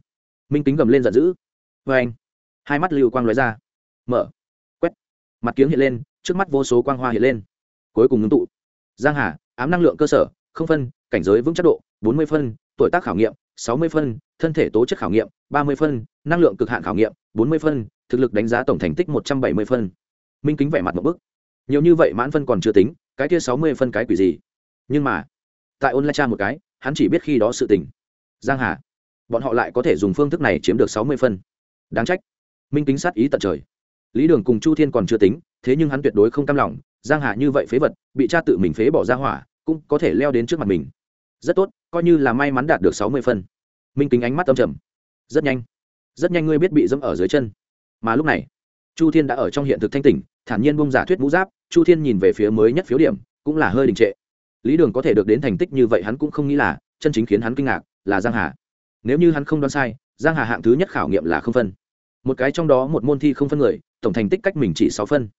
Minh kính gầm lên giận dữ. Vê anh hai mắt lưu quang lóe ra. Mở. Quét. Mặt kiếng hiện lên, trước mắt vô số quang hoa hiện lên. Cuối cùng ngưng tụ. Giang hà, ám năng lượng cơ sở, không phân, cảnh giới vững chắc độ, bốn mươi phân, tuổi tác khảo nghiệm, sáu mươi phân, thân thể tố chất khảo nghiệm, ba mươi phân, năng lượng cực hạn khảo nghiệm, bốn mươi phân, thực lực đánh giá tổng thành tích một trăm bảy mươi phân. Minh kính vẻ mặt một bức. Nhiều như vậy mãn phân còn chưa tính, cái kia sáu mươi phân cái quỷ gì? Nhưng mà, tại ôn la cha một cái, hắn chỉ biết khi đó sự tình. Giang hà, bọn họ lại có thể dùng phương thức này chiếm được sáu mươi phân. Đáng trách minh kính sát ý tận trời. Lý đường cùng chu thiên còn chưa tính, thế nhưng hắn tuyệt đối không cam lòng, giang hà như vậy phế vật, bị cha tự mình phế bỏ ra hỏa, cũng có thể leo đến trước mặt mình. Rất tốt, coi như là may mắn đạt được sáu mươi phân. Minh kính ánh mắt âm trầm. Rất nhanh. Rất nhanh ngươi biết bị dẫm ở dưới chân. Mà lúc này, chu thiên đã ở trong hiện thực thanh tỉnh, thản nhiên bung giả thuyết mũ giáp, chu thiên nhìn về phía mới nhất phiếu điểm, cũng là hơi đình trệ. Lý đường có thể được đến thành tích như vậy hắn cũng không nghĩ là, chân chính khiến hắn kinh ngạc, là giang hà. Nếu như hắn không đoán sai, giang hà hạng thứ nhất khảo nghiệm là không phân một cái trong đó một môn thi không phân người, tổng thành tích cách mình chỉ sáu phân.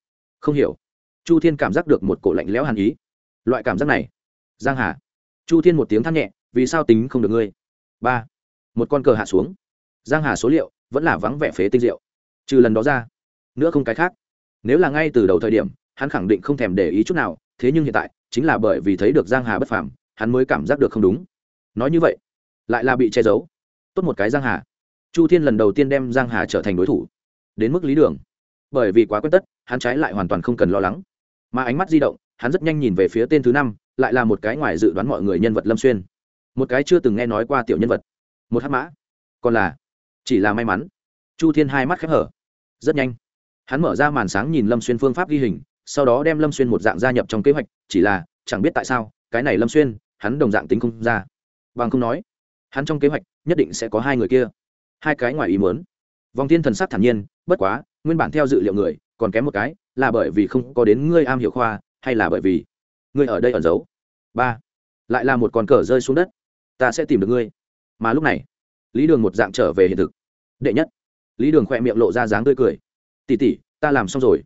Không hiểu. Chu thiên cảm giác được một cổ lạnh lẽo hàn ý. Loại cảm giác này. Giang hà. Chu thiên một tiếng than nhẹ, vì sao tính không được ngươi? Ba. Một con cờ hạ xuống. Giang hà số liệu vẫn là vắng vẻ phế tinh diệu. Trừ lần đó ra, nữa không cái khác. Nếu là ngay từ đầu thời điểm, hắn khẳng định không thèm để ý chút nào, thế nhưng hiện tại, chính là bởi vì thấy được giang hà bất phàm, hắn mới cảm giác được không đúng. Nói như vậy, lại là bị che giấu. Tốt một cái giang hà chu thiên lần đầu tiên đem giang hà trở thành đối thủ. Đến mức lý đường. Bởi vì quá quen tất, hắn trái lại hoàn toàn không cần lo lắng. Mà ánh mắt di động, hắn rất nhanh nhìn về phía tên thứ năm, lại là một cái ngoài dự đoán mọi người nhân vật lâm xuyên. Một cái chưa từng nghe nói qua tiểu nhân vật. Một hát mã. Còn là, chỉ là may mắn. Chu thiên hai mắt khép hở. Rất nhanh. Hắn mở ra màn sáng nhìn lâm xuyên phương pháp ghi hình, sau đó đem lâm xuyên một dạng gia nhập trong kế hoạch, chỉ là, chẳng biết tại sao, cái này lâm xuyên, hắn đồng dạng tính không ra. Bằng không nói, hắn trong kế hoạch nhất định sẽ có hai người kia hai cái ngoài ý muốn. Vòng thiên thần sắc thản nhiên, bất quá, nguyên bản theo dự liệu người, còn kém một cái, là bởi vì không có đến ngươi am hiểu khoa, hay là bởi vì ngươi ở đây ẩn giấu? Ba. Lại là một con cờ rơi xuống đất. Ta sẽ tìm được ngươi. Mà lúc này, lý đường một dạng trở về hiện thực. Đệ nhất. Lý đường khỏe miệng lộ ra dáng tươi cười. Tỉ tỉ ta làm xong rồi.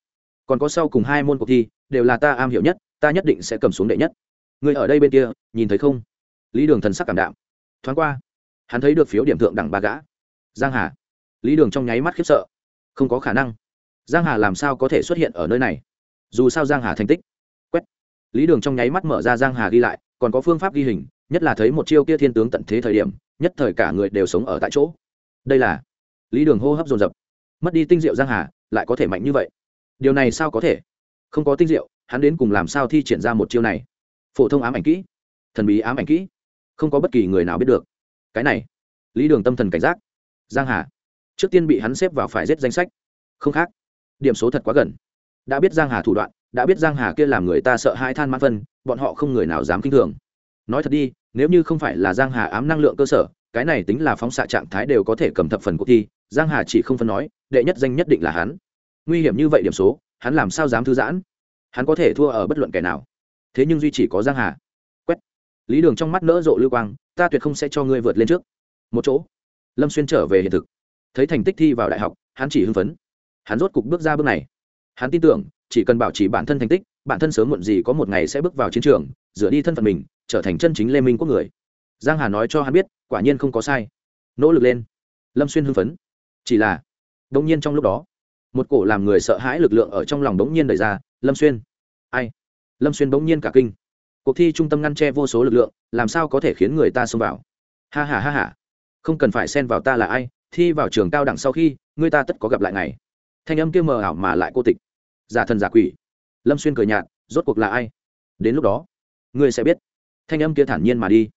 Còn có sau cùng hai môn cuộc thi, đều là ta am hiểu nhất, ta nhất định sẽ cầm xuống đệ nhất. Người ở đây bên kia, nhìn thấy không? Lý đường thần sắc cảm đạm. Thoáng qua, hắn thấy được phiếu điểm thượng đẳng ba gã giang hà. Lý đường trong nháy mắt khiếp sợ. Không có khả năng. Giang hà làm sao có thể xuất hiện ở nơi này? Dù sao giang hà thành tích. Quét. Lý đường trong nháy mắt mở ra giang hà ghi lại, còn có phương pháp ghi hình, nhất là thấy một chiêu kia thiên tướng tận thế thời điểm, nhất thời cả người đều sống ở tại chỗ. Đây là. Lý đường hô hấp dồn dập. Mất đi tinh diệu giang hà, lại có thể mạnh như vậy. Điều này sao có thể? Không có tinh diệu, hắn đến cùng làm sao thi triển ra một chiêu này? Phổ thông ám ảnh kỹ. Thần bí ám ảnh kỹ. Không có bất kỳ người nào biết được. Cái này. Lý đường tâm thần cảnh giác giang hà. Trước tiên bị hắn xếp vào phải giết danh sách. Không khác. Điểm số thật quá gần. Đã biết giang hà thủ đoạn, đã biết giang hà kia làm người ta sợ hai than mãn phân, bọn họ không người nào dám kinh thường. Nói thật đi, nếu như không phải là giang hà ám năng lượng cơ sở, cái này tính là phóng xạ trạng thái đều có thể cầm thập phần cuộc thi, giang hà chỉ không phân nói, đệ nhất danh nhất định là hắn. Nguy hiểm như vậy điểm số, hắn làm sao dám thư giãn? Hắn có thể thua ở bất luận kẻ nào. Thế nhưng duy chỉ có giang hà. Quét. Lý đường trong mắt nỡ rộ lưu quang, ta tuyệt không sẽ cho ngươi vượt lên trước. Một chỗ lâm xuyên trở về hiện thực. Thấy thành tích thi vào đại học, hắn chỉ hưng phấn. Hắn rốt cục bước ra bước này. Hắn tin tưởng, chỉ cần bảo trì bản thân thành tích, bản thân sớm muộn gì có một ngày sẽ bước vào chiến trường rửa đi thân phận mình, trở thành chân chính lê minh quốc người. Giang hà nói cho hắn biết, quả nhiên không có sai. Nỗ lực lên. Lâm xuyên hưng phấn. Chỉ là đông nhiên trong lúc đó, một cổ làm người sợ hãi lực lượng ở trong lòng đống nhiên đẩy ra, lâm xuyên. Ai? Lâm xuyên bỗng nhiên cả kinh. Cuộc thi trung tâm ngăn che vô số lực lượng, làm sao có thể khiến người ta xông vào? Ha ha ha ha không cần phải xen vào ta là ai, thi vào trường cao đẳng sau khi ngươi ta tất có gặp lại ngày thanh âm kia mờ ảo mà lại cô tịch. Giả thần giả quỷ. Lâm xuyên cười nhạt, rốt cuộc là ai? Đến lúc đó, ngươi sẽ biết. Thanh âm kia thản nhiên mà đi.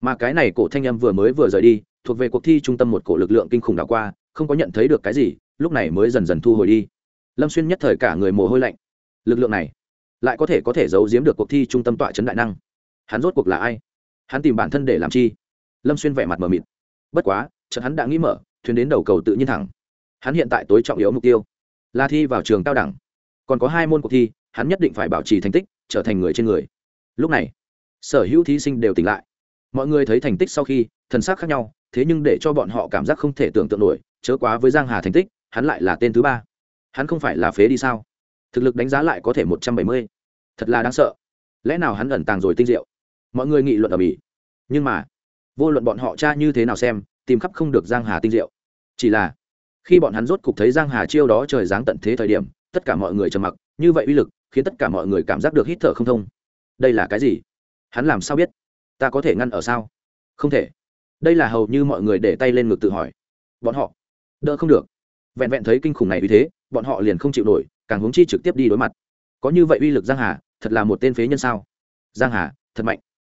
Mà cái này cổ thanh âm vừa mới vừa rời đi, thuộc về cuộc thi trung tâm một cổ lực lượng kinh khủng đảo qua, không có nhận thấy được cái gì, lúc này mới dần dần thu hồi đi. Lâm xuyên nhất thời cả người mồ hôi lạnh. Lực lượng này, lại có thể có thể giấu giếm được cuộc thi trung tâm tọa chấn đại năng. Hắn rốt cuộc là ai? Hắn tìm bản thân để làm chi? Lâm xuyên vẻ mặt mờ mịt bất quá, chợt hắn đã nghĩ mở, thuyền đến đầu cầu tự nhiên thẳng. Hắn hiện tại tối trọng yếu mục tiêu là thi vào trường cao đẳng. Còn có hai môn cuộc thi, hắn nhất định phải bảo trì thành tích, trở thành người trên người. Lúc này, sở hữu thí sinh đều tỉnh lại. Mọi người thấy thành tích sau khi, thần sắc khác nhau, thế nhưng để cho bọn họ cảm giác không thể tưởng tượng nổi, chớ quá với giang hà thành tích, hắn lại là tên thứ ba. Hắn không phải là phế đi sao? Thực lực đánh giá lại có thể một trăm bảy mươi. Thật là đáng sợ. Lẽ nào hắn ẩn tàng rồi tinh diệu? Mọi người nghị luận ở mỹ nhưng mà vô luận bọn họ cha như thế nào xem, tìm khắp không được giang hà tinh diệu. Chỉ là, khi bọn hắn rốt cục thấy giang hà chiêu đó trời giáng tận thế thời điểm, tất cả mọi người trầm mặc, như vậy uy lực, khiến tất cả mọi người cảm giác được hít thở không thông. Đây là cái gì? Hắn làm sao biết? Ta có thể ngăn ở sao? Không thể. Đây là hầu như mọi người để tay lên ngực tự hỏi. Bọn họ, đỡ không được. Vẹn vẹn thấy kinh khủng này vì thế, bọn họ liền không chịu nổi, càng hướng chi trực tiếp đi đối mặt. Có như vậy uy lực giang hà, thật là một tên phế nhân sao? Giang hà, thật mạnh.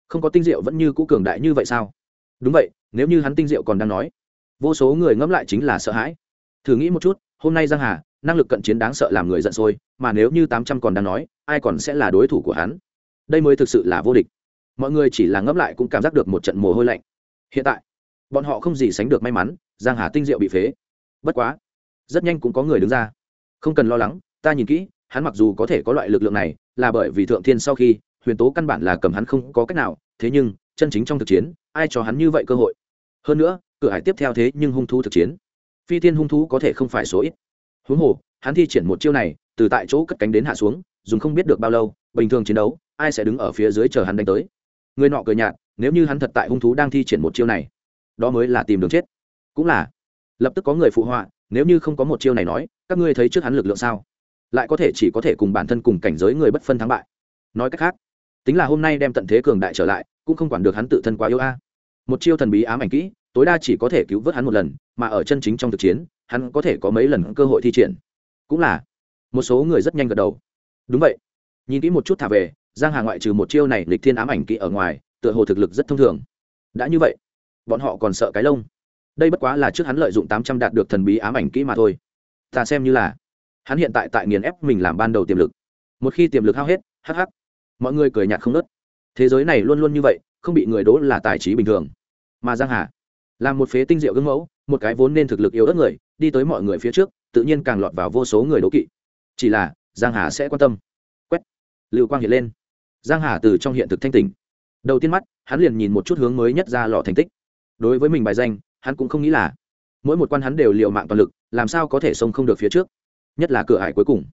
Không có tinh diệu vẫn như cũ cường đại như vậy sao? Đúng vậy, nếu như hắn tinh diệu còn đang nói, vô số người ngẫm lại chính là sợ hãi. Thử nghĩ một chút, hôm nay giang hà, năng lực cận chiến đáng sợ làm người giận sôi, mà nếu như tám trăm còn đang nói, ai còn sẽ là đối thủ của hắn? Đây mới thực sự là vô địch. Mọi người chỉ là ngẫm lại cũng cảm giác được một trận mồ hôi lạnh. Hiện tại, bọn họ không gì sánh được may mắn, giang hà tinh diệu bị phế. Bất quá, rất nhanh cũng có người đứng ra. Không cần lo lắng, ta nhìn kỹ, hắn mặc dù có thể có loại lực lượng này, là bởi vì thượng thiên sau khi, huyền tố căn bản là cầm hắn không có cách nào, thế nhưng chân chính trong thực chiến, ai cho hắn như vậy cơ hội? Hơn nữa, cửa hải tiếp theo thế nhưng hung thú thực chiến. Phi thiên hung thú có thể không phải số ít. Huống hồ, hắn thi triển một chiêu này, từ tại chỗ cất cánh đến hạ xuống, dùng không biết được bao lâu, bình thường chiến đấu, ai sẽ đứng ở phía dưới chờ hắn đánh tới? Người nọ cười nhạt, nếu như hắn thật tại hung thú đang thi triển một chiêu này, đó mới là tìm đường chết. Cũng là, lập tức có người phụ họa, nếu như không có một chiêu này nói, các ngươi thấy trước hắn lực lượng sao? Lại có thể chỉ có thể cùng bản thân cùng cảnh giới người bất phân thắng bại. Nói cách khác, tính là hôm nay đem tận thế cường đại trở lại cũng không quản được hắn tự thân quá yếu a. Một chiêu thần bí ám ảnh kỹ, tối đa chỉ có thể cứu vớt hắn một lần, mà ở chân chính trong thực chiến, hắn có thể có mấy lần cơ hội thi triển. Cũng là, một số người rất nhanh gật đầu. Đúng vậy. Nhìn kỹ một chút thả về, giang hà ngoại trừ một chiêu này lịch thiên ám ảnh kỹ ở ngoài, tựa hồ thực lực rất thông thường. Đã như vậy, bọn họ còn sợ cái lông. Đây bất quá là trước hắn lợi dụng tám trăm đạt được thần bí ám ảnh kỹ mà thôi. Ta xem như là, hắn hiện tại tại nghiền ép mình làm ban đầu tiềm lực. Một khi tiềm lực hao hết hh mọi người cười nhạt không nớt thế giới này luôn luôn như vậy, không bị người đố là tài trí bình thường. Mà giang hà là một phế tinh diệu gương mẫu, một cái vốn nên thực lực yếu ớt người, đi tới mọi người phía trước, tự nhiên càng lọt vào vô số người đố kỵ. Chỉ là, giang hà sẽ quan tâm. Quét. Lưu quang hiện lên. Giang hà từ trong hiện thực thanh tỉnh. Đầu tiên mắt, hắn liền nhìn một chút hướng mới nhất ra lò thành tích. Đối với mình bài danh, hắn cũng không nghĩ là mỗi một quan hắn đều liều mạng toàn lực, làm sao có thể xông không được phía trước, nhất là cửa hải cuối cùng.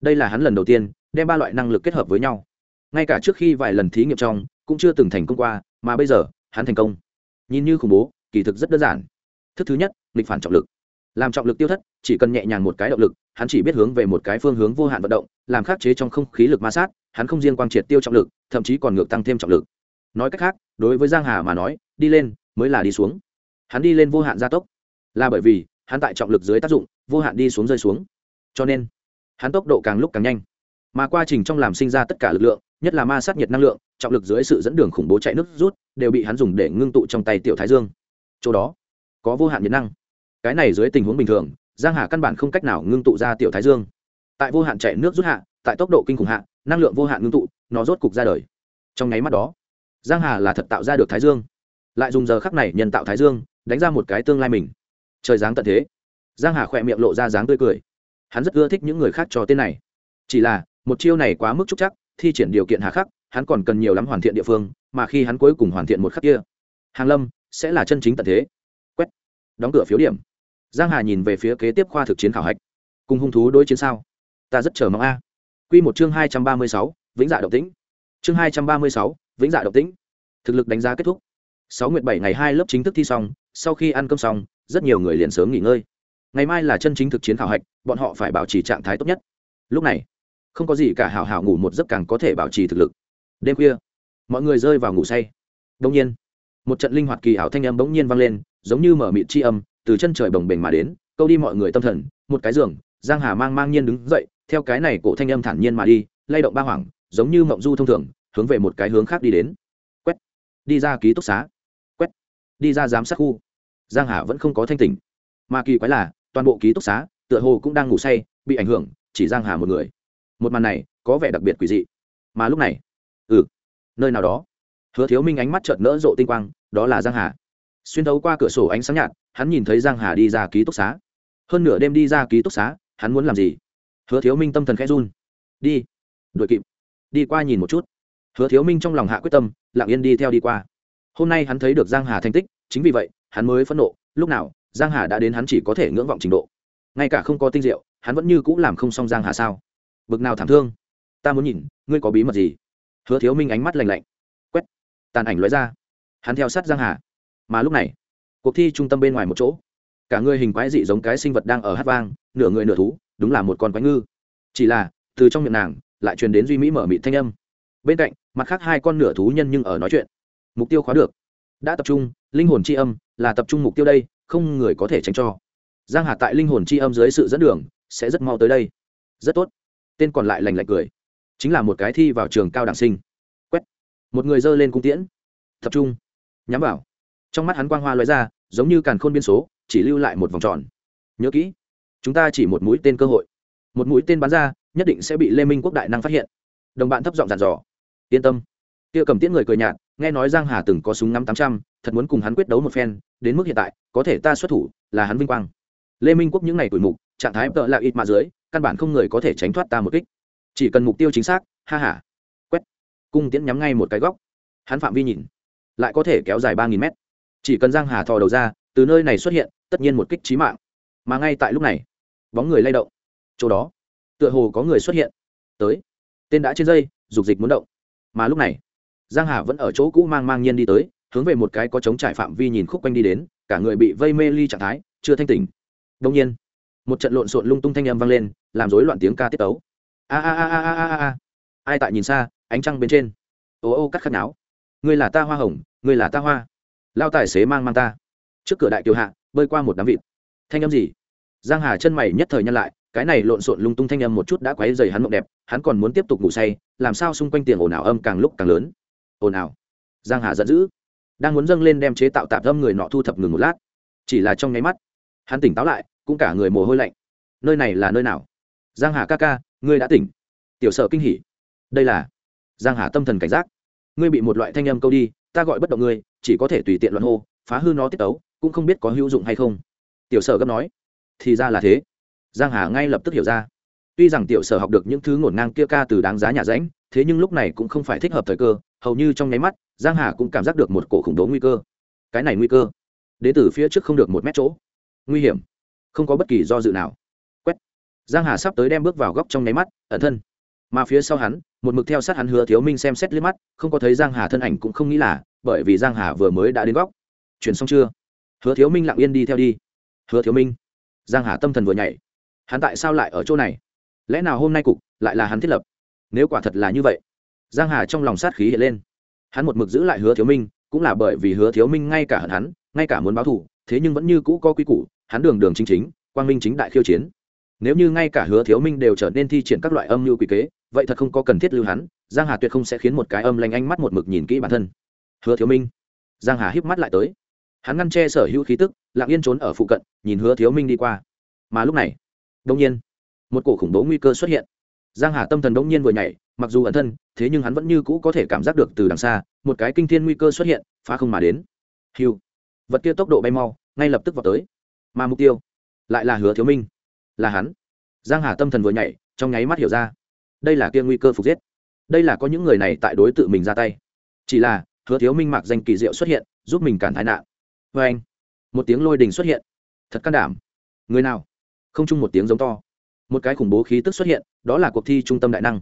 Đây là hắn lần đầu tiên đem ba loại năng lực kết hợp với nhau ngay cả trước khi vài lần thí nghiệm trong, cũng chưa từng thành công qua, mà bây giờ, hắn thành công. Nhìn như khủng bố, kỳ thực rất đơn giản. Thức thứ nhất, nghịch phản trọng lực. Làm trọng lực tiêu thất, chỉ cần nhẹ nhàng một cái động lực, hắn chỉ biết hướng về một cái phương hướng vô hạn vận động, làm khắc chế trong không khí lực ma sát, hắn không riêng quang triệt tiêu trọng lực, thậm chí còn ngược tăng thêm trọng lực. Nói cách khác, đối với giang hà mà nói, đi lên mới là đi xuống. Hắn đi lên vô hạn gia tốc. Là bởi vì, hắn tại trọng lực dưới tác dụng, vô hạn đi xuống rơi xuống. Cho nên, hắn tốc độ càng lúc càng nhanh. Mà quá trình trong làm sinh ra tất cả lực lượng nhất là ma sát nhiệt năng lượng, trọng lực dưới sự dẫn đường khủng bố chạy nước rút, đều bị hắn dùng để ngưng tụ trong tay tiểu thái dương. Chỗ đó, có vô hạn nhiệt năng. Cái này dưới tình huống bình thường, giang hà căn bản không cách nào ngưng tụ ra tiểu thái dương. Tại vô hạn chạy nước rút hạ, tại tốc độ kinh khủng hạ, năng lượng vô hạn ngưng tụ, nó rốt cục ra đời. Trong nháy mắt đó, giang hà là thật tạo ra được thái dương. Lại dùng giờ khắc này nhân tạo thái dương, đánh ra một cái tương lai mình. Trời dáng tận thế. Giang hà khỏe miệng lộ ra dáng tươi cười. Hắn rất ưa thích những người khác cho tên này. Chỉ là, một chiêu này quá mức trúc chắc thi triển điều kiện hà khắc, hắn còn cần nhiều lắm hoàn thiện địa phương, mà khi hắn cuối cùng hoàn thiện một khắc kia, hàng lâm sẽ là chân chính tận thế. Quét. Đóng cửa phiếu điểm. Giang hà nhìn về phía kế tiếp khoa thực chiến khảo hạch. Cùng hung thú đối chiến sao? Ta rất chờ mong a. Quy một chương hai trăm ba mươi sáu, vĩnh dạ động tĩnh. Chương hai trăm ba mươi sáu, vĩnh dạ động tĩnh. Thực lực đánh giá kết thúc. Sáu nguyệt bảy ngày hai lớp chính thức thi xong, sau khi ăn cơm xong, rất nhiều người liền sớm nghỉ ngơi. Ngày mai là chân chính thực chiến khảo hạch, bọn họ phải bảo trì trạng thái tốt nhất. Lúc này không có gì cả hảo hảo ngủ một giấc càng có thể bảo trì thực lực. Đêm khuya, mọi người rơi vào ngủ say. Đông nhiên, một trận linh hoạt kỳ ảo thanh âm bỗng nhiên vang lên, giống như mở mịt tri âm, từ chân trời bồng bềnh mà đến, câu đi mọi người tâm thần, một cái giường, giang hà mang mang nhiên đứng dậy, theo cái này cổ thanh âm thản nhiên mà đi, lay động ba hoảng, giống như mộng du thông thường, hướng về một cái hướng khác đi đến. Quét, đi ra ký túc xá. Quét, đi ra giám sát khu. Giang hà vẫn không có thanh tỉnh. Mà kỳ quái là, toàn bộ ký túc xá, tựa hồ cũng đang ngủ say, bị ảnh hưởng, chỉ giang hà một người một màn này có vẻ đặc biệt quỷ dị. Mà lúc này ừ nơi nào đó, hứa thiếu minh ánh mắt chợt nỡ rộ tinh quang, đó là giang hà. Xuyên thấu qua cửa sổ ánh sáng nhạt, hắn nhìn thấy giang hà đi ra ký túc xá. Hơn nửa đêm đi ra ký túc xá, hắn muốn làm gì? Hứa thiếu minh tâm thần khẽ run. Đi, đuổi kịp. Đi qua nhìn một chút. Hứa thiếu minh trong lòng hạ quyết tâm, lặng yên đi theo đi qua. Hôm nay hắn thấy được giang hà thành tích, chính vì vậy, hắn mới phẫn nộ. Lúc nào, giang hà đã đến hắn chỉ có thể ngưỡng vọng trình độ. Ngay cả không có tinh diệu, hắn vẫn như cũ làm không xong giang hà sao? Bực nào thảm thương. Ta muốn nhìn, ngươi có bí mật gì? Hứa thiếu minh ánh mắt lạnh lạnh. Quét, tàn ảnh lóe ra. Hắn theo sát giang hà. Mà lúc này, cuộc thi trung tâm bên ngoài một chỗ. Cả người hình quái dị giống cái sinh vật đang ở hát vang, nửa người nửa thú, đúng là một con quái ngư. Chỉ là, từ trong miệng nàng, lại truyền đến duy mỹ mở mịt thanh âm. Bên cạnh, mặt khác hai con nửa thú nhân nhưng ở nói chuyện. Mục tiêu khóa được. Đã tập trung, linh hồn c h i âm là tập trung mục tiêu đây, không người có thể tránh cho. Giang hà tại linh hồn c h i âm dưới sự dẫn đường, sẽ rất mau tới đây. Rất tốt tên còn lại lành lạnh cười. Chính là một cái thi vào trường cao đẳng sinh. Quét. Một người giơ lên cung tiễn. Tập trung. Nhắm vào. Trong mắt hắn quang hoa loại ra, giống như càn khôn biên số, chỉ lưu lại một vòng tròn. Nhớ kỹ, chúng ta chỉ một mũi tên cơ hội. Một mũi tên bắn ra, nhất định sẽ bị lê minh quốc đại năng phát hiện. Đồng bạn thấp giọng dàn dò. Yên tâm. Kia cầm tiễn người cười nhạt, nghe nói giang hà từng có súng năm tám trăm, thật muốn cùng hắn quyết đấu một phen, đến mức hiện tại, có thể ta xuất thủ, là hắn vinh quang. Lê minh quốc những ngày tuổi mục, trạng thái tợ là ít mà dưới căn bản không người có thể tránh thoát ta một kích. Chỉ cần mục tiêu chính xác, ha ha. Quét. Cung tiễn nhắm ngay một cái góc. Hắn phạm vi nhìn, lại có thể kéo dài ba nghìn mét. Chỉ cần giang hà thò đầu ra, từ nơi này xuất hiện, tất nhiên một kích trí mạng. Mà ngay tại lúc này, bóng người lay động. Chỗ đó, tựa hồ có người xuất hiện. Tới. Tên đã trên dây, dục dịch muốn động. Mà lúc này, giang hà vẫn ở chỗ cũ mang mang nhiên đi tới, hướng về một cái có chống trải phạm vi nhìn khúc quanh đi đến, cả người bị vây mê ly trạng thái, chưa thanh tỉnh. Đông nhiên, một trận lộn xộn lung tung thanh âm vang lên làm rối loạn tiếng ca tiết tấu. A a a a a a a. ai tại nhìn xa, ánh trăng bên trên. Ô ô, cắt khát não ngươi là ta hoa hồng, ngươi là ta hoa. Lao tài xế mang mang ta. Trước cửa đại tiểu hạ, bơi qua một đám vịt. Thanh âm gì? Giang hà chân mày nhất thời nhăn lại, cái này lộn xộn lung tung thanh âm một chút đã quấy rầy hắn mộng đẹp, hắn còn muốn tiếp tục ngủ say, làm sao xung quanh tiền ồn ào âm càng lúc càng lớn. Ồn ào. Giang hà giận dữ. Đang muốn dâng lên đem chế tạo tạp âm người nọ thu thập ngừng một lát. Chỉ là trong nháy mắt, hắn tỉnh táo lại, cũng cả người mồ hôi lạnh. Nơi này là nơi nào? Giang hà ca ca, ngươi đã tỉnh. Tiểu Sở kinh hỉ. Đây là giang hà tâm thần cảnh giác. Ngươi bị một loại thanh âm câu đi, ta gọi bất động ngươi, chỉ có thể tùy tiện luận hô, phá hư nó tiết tấu, cũng không biết có hữu dụng hay không. Tiểu sở gấp nói. Thì ra là thế. Giang hà ngay lập tức hiểu ra. Tuy rằng tiểu sở học được những thứ ngổn ngang kia ca từ đáng giá nhà ránh, thế nhưng lúc này cũng không phải thích hợp thời cơ, hầu như trong nháy mắt, giang hà cũng cảm giác được một cổ khủng bố nguy cơ. Cái này nguy cơ, đến từ phía trước không được một mét chỗ. Nguy hiểm. Không có bất kỳ do dự nào giang hà sắp tới đem bước vào góc trong nháy mắt, ẩn thân. Mà phía sau hắn, một mực theo sát hắn hứa thiếu minh xem xét liếc mắt, không có thấy giang hà thân ảnh cũng không nghĩ là, bởi vì giang hà vừa mới đã đến góc. Chuyển xong chưa? Hứa thiếu minh lặng yên đi theo đi. Hứa thiếu minh. Giang hà tâm thần vừa nhảy. Hắn tại sao lại ở chỗ này? Lẽ nào hôm nay cục lại là hắn thiết lập? Nếu quả thật là như vậy, giang hà trong lòng sát khí hiện lên. Hắn một mực giữ lại hứa thiếu minh, cũng là bởi vì hứa thiếu minh ngay cả hận hắn, ngay cả muốn báo thù, thế nhưng vẫn như cũ có quy củ, hắn đường đường chính chính, quang minh chính đại khiêu chiến nếu như ngay cả hứa thiếu minh đều trở nên thi triển các loại âm mưu quy kế, vậy thật không có cần thiết lưu hắn, giang hà tuyệt không sẽ khiến một cái âm lanh ánh mắt một mực nhìn kỹ bản thân. Hứa thiếu minh. Giang hà híp mắt lại tới. Hắn ngăn che sở hữu khí tức, lặng yên trốn ở phụ cận, nhìn hứa thiếu minh đi qua. Mà lúc này đông nhiên, một cổ khủng bố nguy cơ xuất hiện. Giang hà tâm thần đông nhiên vừa nhảy, mặc dù ẩn thân, thế nhưng hắn vẫn như cũ có thể cảm giác được từ đằng xa, một cái kinh thiên nguy cơ xuất hiện, phá không mà đến. Hiu vật kia tốc độ bay mau, ngay lập tức vào tới. Mà mục tiêu lại là hứa thiếu minh là hắn. Giang hà tâm thần vừa nhảy, trong nháy mắt hiểu ra. Đây là kia nguy cơ phục giết. Đây là có những người này tại đối tự mình ra tay. Chỉ là, hứa thiếu minh mặc danh kỳ diệu xuất hiện, giúp mình cản thái nạn. Vê anh, một tiếng lôi đình xuất hiện. Thật can đảm. Người nào? Không chung một tiếng giống to. Một cái khủng bố khí tức xuất hiện, đó là cuộc thi trung tâm đại năng.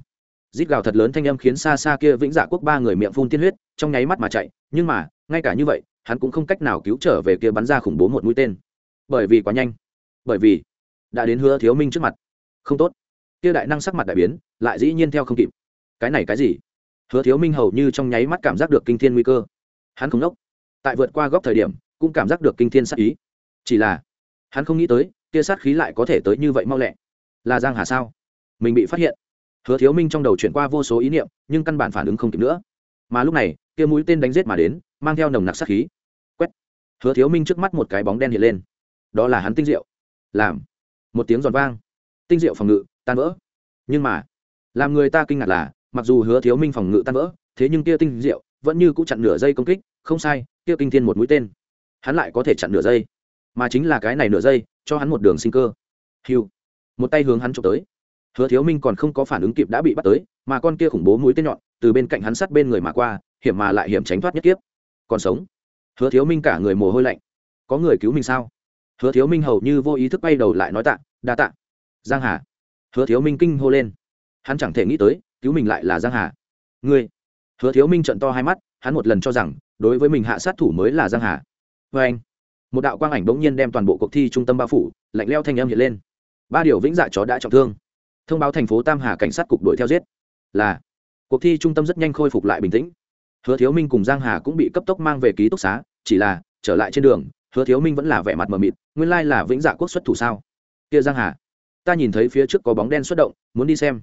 Rít gào thật lớn thanh âm khiến xa xa kia vĩnh dạ quốc ba người miệng phun tiên huyết, trong nháy mắt mà chạy. Nhưng mà, ngay cả như vậy, hắn cũng không cách nào cứu trở về kia bắn ra khủng bố một mũi tên. Bởi vì quá nhanh. Bởi vì đã đến hứa thiếu minh trước mặt. Không tốt. Kia đại năng sắc mặt đại biến, lại dĩ nhiên theo không kịp. Cái này cái gì? Hứa thiếu minh hầu như trong nháy mắt cảm giác được kinh thiên nguy cơ. Hắn không đốc. Tại vượt qua góc thời điểm, cũng cảm giác được kinh thiên sát ý. Chỉ là, hắn không nghĩ tới, kia sát khí lại có thể tới như vậy mau lẹ. Là giang hà sao? Mình bị phát hiện. Hứa thiếu minh trong đầu chuyển qua vô số ý niệm, nhưng căn bản phản ứng không kịp nữa. Mà lúc này, kia mũi tên đánh giết mà đến, mang theo nồng nặc sát khí. Quét. Hứa thiếu minh trước mắt một cái bóng đen hiện lên. Đó là hắn tinh diệu. Làm một tiếng giòn vang. Tinh diệu phòng ngự, tan vỡ. Nhưng mà, làm người ta kinh ngạc là, mặc dù hứa thiếu minh phòng ngự tan vỡ, thế nhưng kia tinh diệu vẫn như cũng chặn nửa giây công kích, không sai, kia kinh thiên một mũi tên. Hắn lại có thể chặn nửa giây. Mà chính là cái này nửa giây, cho hắn một đường sinh cơ. Hiu. Một tay hướng hắn trộm tới. Hứa thiếu minh còn không có phản ứng kịp đã bị bắt tới, mà con kia khủng bố mũi tên nhọn, từ bên cạnh hắn sát bên người mà qua, hiểm mà lại hiểm tránh thoát nhất kiếp. Còn sống. Hứa thiếu minh cả người mồ hôi lạnh. Có người cứu mình sao? Hứa thiếu minh hầu như vô ý thức bay đầu lại nói tạ, đa tạ. Giang hà. Hứa thiếu minh kinh hô lên. Hắn chẳng thể nghĩ tới, cứu mình lại là giang hà. Ngươi. Hứa thiếu minh trận to hai mắt, hắn một lần cho rằng, đối với mình hạ sát thủ mới là giang hà. Vê anh, một đạo quang ảnh bỗng nhiên đem toàn bộ cuộc thi trung tâm bao phủ, lạnh leo thanh âm hiện lên. Ba điều vĩnh dạ chó đã trọng thương. Thông báo thành phố tam hà cảnh sát cục đuổi theo giết. Là, cuộc thi trung tâm rất nhanh khôi phục lại bình tĩnh. Hứa thiếu minh cùng giang hà cũng bị cấp tốc mang về ký túc xá, chỉ là, trở lại trên đường hứa thiếu minh vẫn là vẻ mặt mờ mịt, nguyên lai là vĩnh dạ quốc xuất thủ sao? Kia giang hà, ta nhìn thấy phía trước có bóng đen xuất động, muốn đi xem.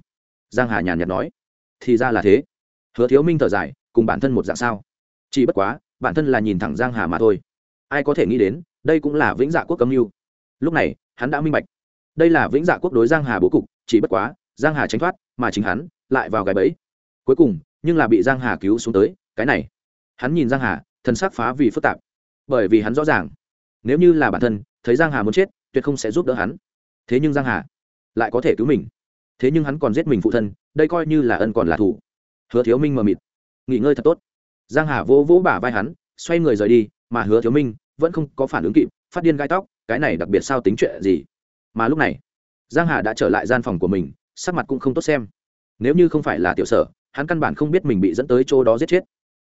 Giang hà nhàn nhạt nói. Thì ra là thế. Hứa thiếu minh thở dài, cùng bản thân một dạng sao? Chỉ bất quá, bản thân là nhìn thẳng giang hà mà thôi. Ai có thể nghĩ đến, đây cũng là vĩnh dạ quốc cấm mưu. Lúc này, hắn đã minh bạch. Đây là vĩnh dạ quốc đối giang hà bố cục, chỉ bất quá, giang hà tránh thoát, mà chính hắn lại vào gài bẫy. Cuối cùng, nhưng là bị giang hà cứu xuống tới, cái này. Hắn nhìn giang hà, thân xác phá vì phức tạp. Bởi vì hắn rõ ràng nếu như là bản thân, thấy giang hà muốn chết, tuyệt không sẽ giúp đỡ hắn. Thế nhưng giang hà lại có thể cứu mình. Thế nhưng hắn còn giết mình phụ thân, đây coi như là ân còn là thủ hứa thiếu minh mờ mịt. Nghỉ ngơi thật tốt. Giang hà vỗ vỗ bả vai hắn, xoay người rời đi, mà hứa thiếu minh vẫn không có phản ứng kịp, phát điên gai tóc, cái này đặc biệt sao tính chuyện gì? Mà lúc này, giang hà đã trở lại gian phòng của mình, sắc mặt cũng không tốt xem. Nếu như không phải là tiểu sở, hắn căn bản không biết mình bị dẫn tới chỗ đó giết chết.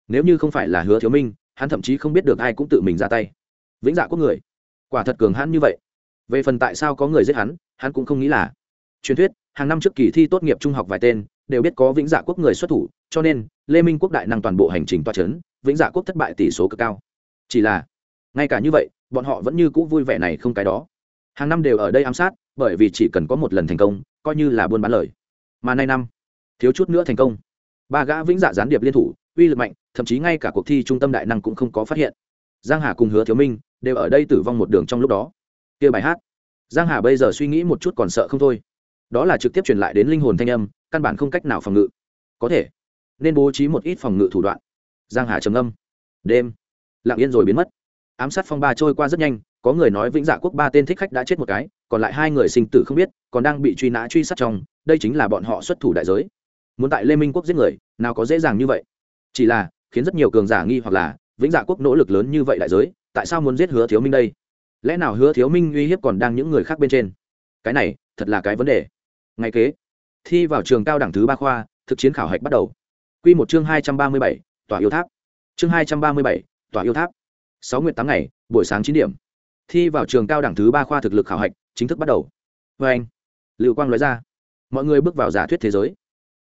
Nếu như không phải là hứa thiếu minh, hắn thậm chí không biết được ai cũng tự mình ra tay vĩnh dạ quốc người. Quả thật cường hãn như vậy. Về phần tại sao có người giết hắn hắn cũng không nghĩ là. Truyền thuyết, hàng năm trước kỳ thi tốt nghiệp trung học vài tên, đều biết có vĩnh dạ quốc người xuất thủ, cho nên, lê minh quốc đại năng toàn bộ hành trình toa c h ấ n vĩnh dạ quốc thất bại tỷ số cực cao. Chỉ là, ngay cả như vậy, bọn họ vẫn như cũ vui vẻ này không cái đó. Hàng năm đều ở đây ám sát, bởi vì chỉ cần có một lần thành công, coi như là buôn bán lời. Mà nay năm, thiếu chút nữa thành công. Ba gã vĩnh dạ gián điệp liên thủ, uy lực mạnh, thậm chí ngay cả cuộc thi trung tâm đại năng cũng không có phát hiện giang hà cùng hứa thiếu minh đều ở đây tử vong một đường trong lúc đó. Kia bài hát. Giang hà bây giờ suy nghĩ một chút còn sợ không thôi. Đó là trực tiếp truyền lại đến linh hồn thanh âm, căn bản không cách nào phòng ngự. Có thể. Nên bố trí một ít phòng ngự thủ đoạn. Giang hà trầm âm đêm. Lặng yên rồi biến mất. Ám sát phong ba trôi qua rất nhanh, có người nói vĩnh dạ quốc ba tên thích khách đã chết một cái, còn lại hai người sinh tử không biết, còn đang bị truy nã truy sát trong, đây chính là bọn họ xuất thủ đại giới. Muốn tại lê minh quốc giết người, nào có dễ dàng như vậy. Chỉ là, khiến rất nhiều cường giả nghi hoặc là vĩnh dạ quốc nỗ lực lớn như vậy đại giới, tại sao muốn giết hứa thiếu minh đây? Lẽ nào hứa thiếu minh uy hiếp còn đang những người khác bên trên? Cái này, thật là cái vấn đề. Ngày kế, thi vào trường cao đẳng thứ ba khoa, thực chiến khảo hạch bắt đầu. Q một chương hai trăm ba mươi bảy, tòa yêu tháp. Chương hai trăm ba mươi bảy, tòa yêu tháp. Sáu nguyện tám ngày, buổi sáng chín điểm. Thi vào trường cao đẳng thứ ba khoa thực lực khảo hạch, chính thức bắt đầu. Vê anh liệu quang nói ra. Mọi người bước vào giả thuyết thế giới.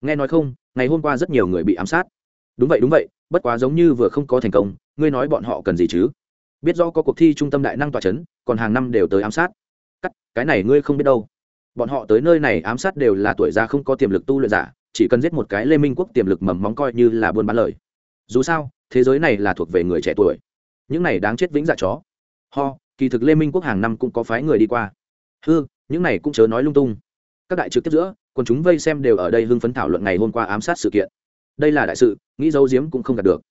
Nghe nói không, ngày hôm qua rất nhiều người bị ám sát. Đúng vậy đúng vậy bất quá giống như vừa không có thành công, ngươi nói bọn họ cần gì chứ? Biết do có cuộc thi trung tâm đại năng tòa c h ấ n còn hàng năm đều tới ám sát. Cắt, cái này ngươi không biết đâu. Bọn họ tới nơi này ám sát đều là tuổi già không có tiềm lực tu luyện giả, chỉ cần giết một cái lê minh quốc tiềm lực mầm móng coi như là buôn bán lời. Dù sao, thế giới này là thuộc về người trẻ tuổi. Những này đáng chết vĩnh dạ chó. Ho, kỳ thực lê minh quốc hàng năm cũng có phái người đi qua. Hư, những này cũng chớ nói lung tung. Các đại trực tiếp giữa còn chúng vây xem đều ở đây hưng phấn thảo luận ngày hôm qua ám sát sự kiện đây là đại sự, nghĩ dấu diếm cũng không đạt được.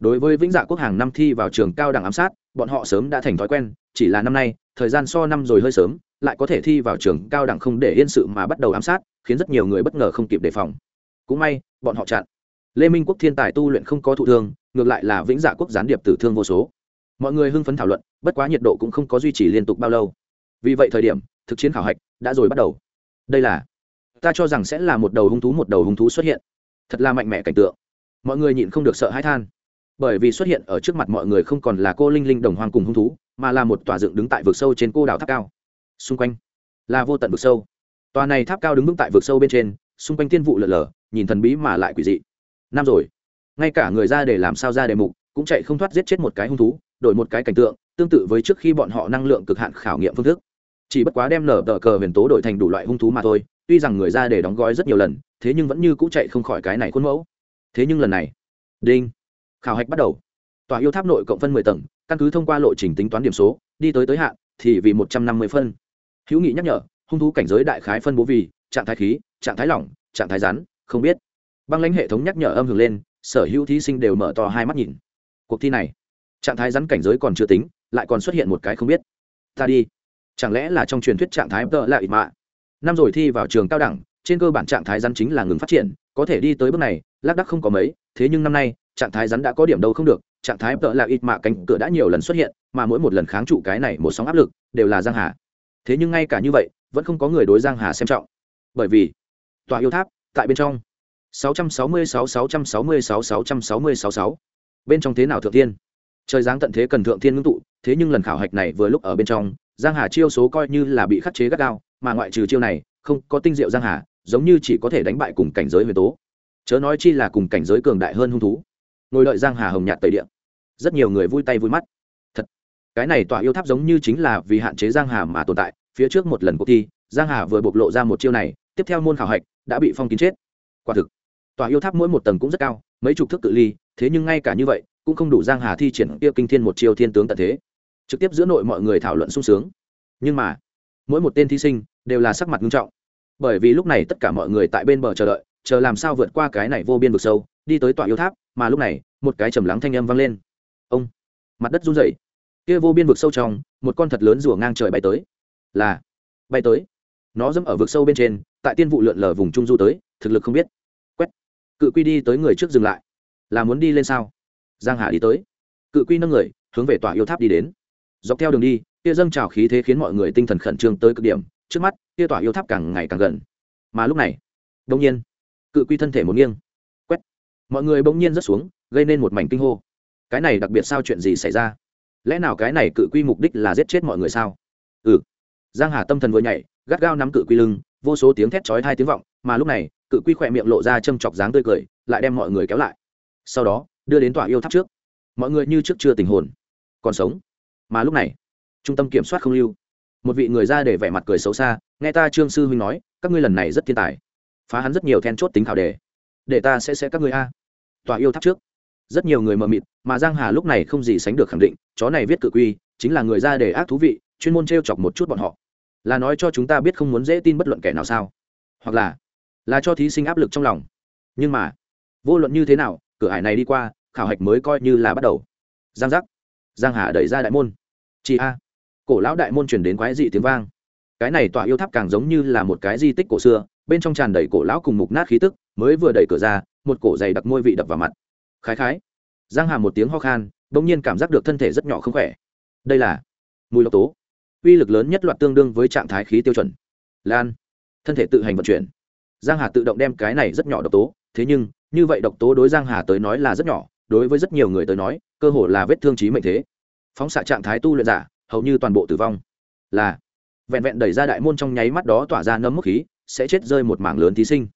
Đối với vĩnh dạ quốc hàng năm thi vào trường cao đẳng ám sát, bọn họ sớm đã thành thói quen, chỉ là năm nay, thời gian so năm rồi hơi sớm, lại có thể thi vào trường cao đẳng không để yên sự mà bắt đầu ám sát, khiến rất nhiều người bất ngờ không kịp đề phòng. Cũng may, bọn họ chặn. Lê minh quốc thiên tài tu luyện không có thụ thương, ngược lại là vĩnh dạ quốc gián điệp tử thương vô số. Mọi người hưng phấn thảo luận, bất quá nhiệt độ cũng không có duy trì liên tục bao lâu. Vì vậy thời điểm, thực chiến khảo hạch đã rồi bắt đầu. Đây là, ta cho rằng sẽ là một đầu hung thú một đầu hung thú xuất hiện thật là mạnh mẽ cảnh tượng. Mọi người nhịn không được sợ hãi than. Bởi vì xuất hiện ở trước mặt mọi người không còn là cô linh linh đồng hoang cùng hung thú, mà là một tòa dựng đứng tại vực sâu trên cô đảo tháp cao. Xung quanh là vô tận vực sâu. Tòa này tháp cao đứng vững tại vực sâu bên trên, xung quanh thiên vụ lở lở, nhìn thần bí mà lại quỷ dị. Năm rồi, ngay cả người ra để làm sao ra đề mục, cũng chạy không thoát giết chết một cái hung thú, đổi một cái cảnh tượng, tương tự với trước khi bọn họ năng lượng cực hạn khảo nghiệm phương thức chỉ bất quá đem nở tờ cờ huyền tố đổi thành đủ loại hung thú mà thôi, tuy rằng người ra để đóng gói rất nhiều lần, thế nhưng vẫn như cũ chạy không khỏi cái này khuôn mẫu. Thế nhưng lần này, đinh, khảo hạch bắt đầu. Tòa yêu tháp nội cộng phân mười tầng, căn cứ thông qua lộ trình tính toán điểm số, đi tới tới hạn, thì vì một trăm năm mươi phân. Hữu nghị nhắc nhở, hung thú cảnh giới đại khái phân bố vì, trạng thái khí, trạng thái lỏng, trạng thái rắn, không biết. Băng lãnh hệ thống nhắc nhở âm hưởng lên, sở hữu thí sinh đều mở to hai mắt nhìn. Cuộc thi này, trạng thái rắn cảnh giới còn chưa tính, lại còn xuất hiện một cái không biết. Ta đi chẳng lẽ là trong truyền thuyết trạng thái tợ lại mạ năm rồi thi vào trường cao đẳng, trên cơ bản trạng thái rắn chính là ngừng phát triển, có thể đi tới bước này, lác đắc không có mấy, thế nhưng năm nay, trạng thái rắn đã có điểm đâu không được, trạng thái tợ là ít mạ cánh cửa đã nhiều lần xuất hiện, mà mỗi một lần kháng trụ cái này một sóng áp lực, đều là giang hà. Thế nhưng ngay cả như vậy, vẫn không có người đối giang hà xem trọng. Bởi vì, tòa yêu tháp, tại bên trong. 666 666 666 bên trong thế nào thượng thiên? Trời giáng tận thế cần thượng thiên ngưng tụ, thế nhưng lần khảo hạch này vừa lúc ở bên trong giang hà chiêu số coi như là bị khắc chế gắt gao, mà ngoại trừ chiêu này, không có tinh diệu giang hà, giống như chỉ có thể đánh bại cùng cảnh giới huyền tố. Chớ nói chi là cùng cảnh giới cường đại hơn hung thú. Ngồi đợi giang hà hồng nhạt tẩy điện rất nhiều người vui tay vui mắt. Thật, cái này tòa yêu tháp giống như chính là vì hạn chế giang hà mà tồn tại. Phía trước một lần cuộc thi, giang hà vừa bộc lộ ra một chiêu này, tiếp theo môn khảo hạch, đã bị phong kín chết. Quả thực, tòa yêu tháp mỗi một tầng cũng rất cao, mấy chục thước tự ly, thế nhưng ngay cả như vậy, cũng không đủ giang hà thi triển kia kinh thiên một chiêu thiên tướng tận thế trực tiếp giữa nội mọi người thảo luận sung sướng. Nhưng mà, mỗi một tên thí sinh đều là sắc mặt nghiêm trọng. Bởi vì lúc này tất cả mọi người tại bên bờ chờ đợi, chờ làm sao vượt qua cái này vô biên vực sâu, đi tới tòa yêu tháp, mà lúc này, một cái trầm lắng thanh âm vang lên. Ông, mặt đất run rẩy. Kia vô biên vực sâu trong, một con thật lớn rùa ngang trời bay tới. Là, bay tới. Nó dẫm ở vực sâu bên trên, tại tiên vụ lượn lờ vùng trung du tới, thực lực không biết. Quét. Cự quy đi tới người trước dừng lại. Là muốn đi lên sao? Giang hà đi tới. Cự quy nâng người, hướng về tòa yêu tháp đi đến dọc theo đường đi, kia dâng trào khí thế khiến mọi người tinh thần khẩn trương tới cực điểm, trước mắt, kia tỏa yêu tháp càng ngày càng gần. Mà lúc này đông nhiên, cự quy thân thể một nghiêng, quét. Mọi người bỗng nhiên rớt xuống, gây nên một mảnh kinh hô. Cái này đặc biệt sao chuyện gì xảy ra? Lẽ nào cái này cự quy mục đích là giết chết mọi người sao? Ừ. Giang hà tâm thần vừa nhảy, gắt gao nắm cự quy lưng, vô số tiếng thét chói hai tiếng vọng, mà lúc này, cự quy khỏe miệng lộ ra châm chọc dáng tươi cười, lại đem mọi người kéo lại. Sau đó, đưa đến tòa yêu tháp trước. Mọi người như trước chưa tình hồn, còn sống mà lúc này, trung tâm kiểm soát không lưu. Một vị người ra để vẻ mặt cười xấu xa, nghe ta trương sư huynh nói, các ngươi lần này rất thiên tài. Phá hắn rất nhiều then chốt tính khảo đề. Để ta sẽ sẽ các ngươi a. Tòa yêu tháp trước. Rất nhiều người mờ mịt, mà giang hà lúc này không gì sánh được khẳng định, chó này viết cự quy, chính là người ra để ác thú vị, chuyên môn t chọc một chút bọn họ. Là nói cho chúng ta biết không muốn dễ tin bất luận kẻ nào sao? Hoặc là là cho thí sinh áp lực trong lòng. Nhưng mà, vô luận như thế nào, cửa hải này đi qua, khảo hạch mới coi như là bắt đầu. Giang giác giang hà đẩy ra đại môn. Chị a, cổ lão đại môn chuyển đến quái dị tiếng vang. Cái này tòa yêu tháp càng giống như là một cái di tích cổ xưa, bên trong tràn đầy cổ lão cùng mục nát khí tức, mới vừa đẩy cửa ra, một cổ dày đặc môi vị đập vào mặt. Khái khái. Giang hà một tiếng ho khan, bỗng nhiên cảm giác được thân thể rất nhỏ không khỏe. Đây là mùi độc tố. Uy lực lớn nhất loạt tương đương với trạng thái khí tiêu chuẩn. Lan. Thân thể tự hành vận chuyển. Giang hà tự động đem cái này rất nhỏ độc tố, thế nhưng, như vậy độc tố đối giang hà tới nói là rất nhỏ đối với rất nhiều người tới nói, cơ hồ là vết thương trí mệnh thế. Phóng xạ trạng thái tu luyện giả, hầu như toàn bộ tử vong. Là, vẹn vẹn đẩy ra đại môn trong nháy mắt đó tỏa ra nấm mức khí, sẽ chết rơi một mảng lớn thí sinh.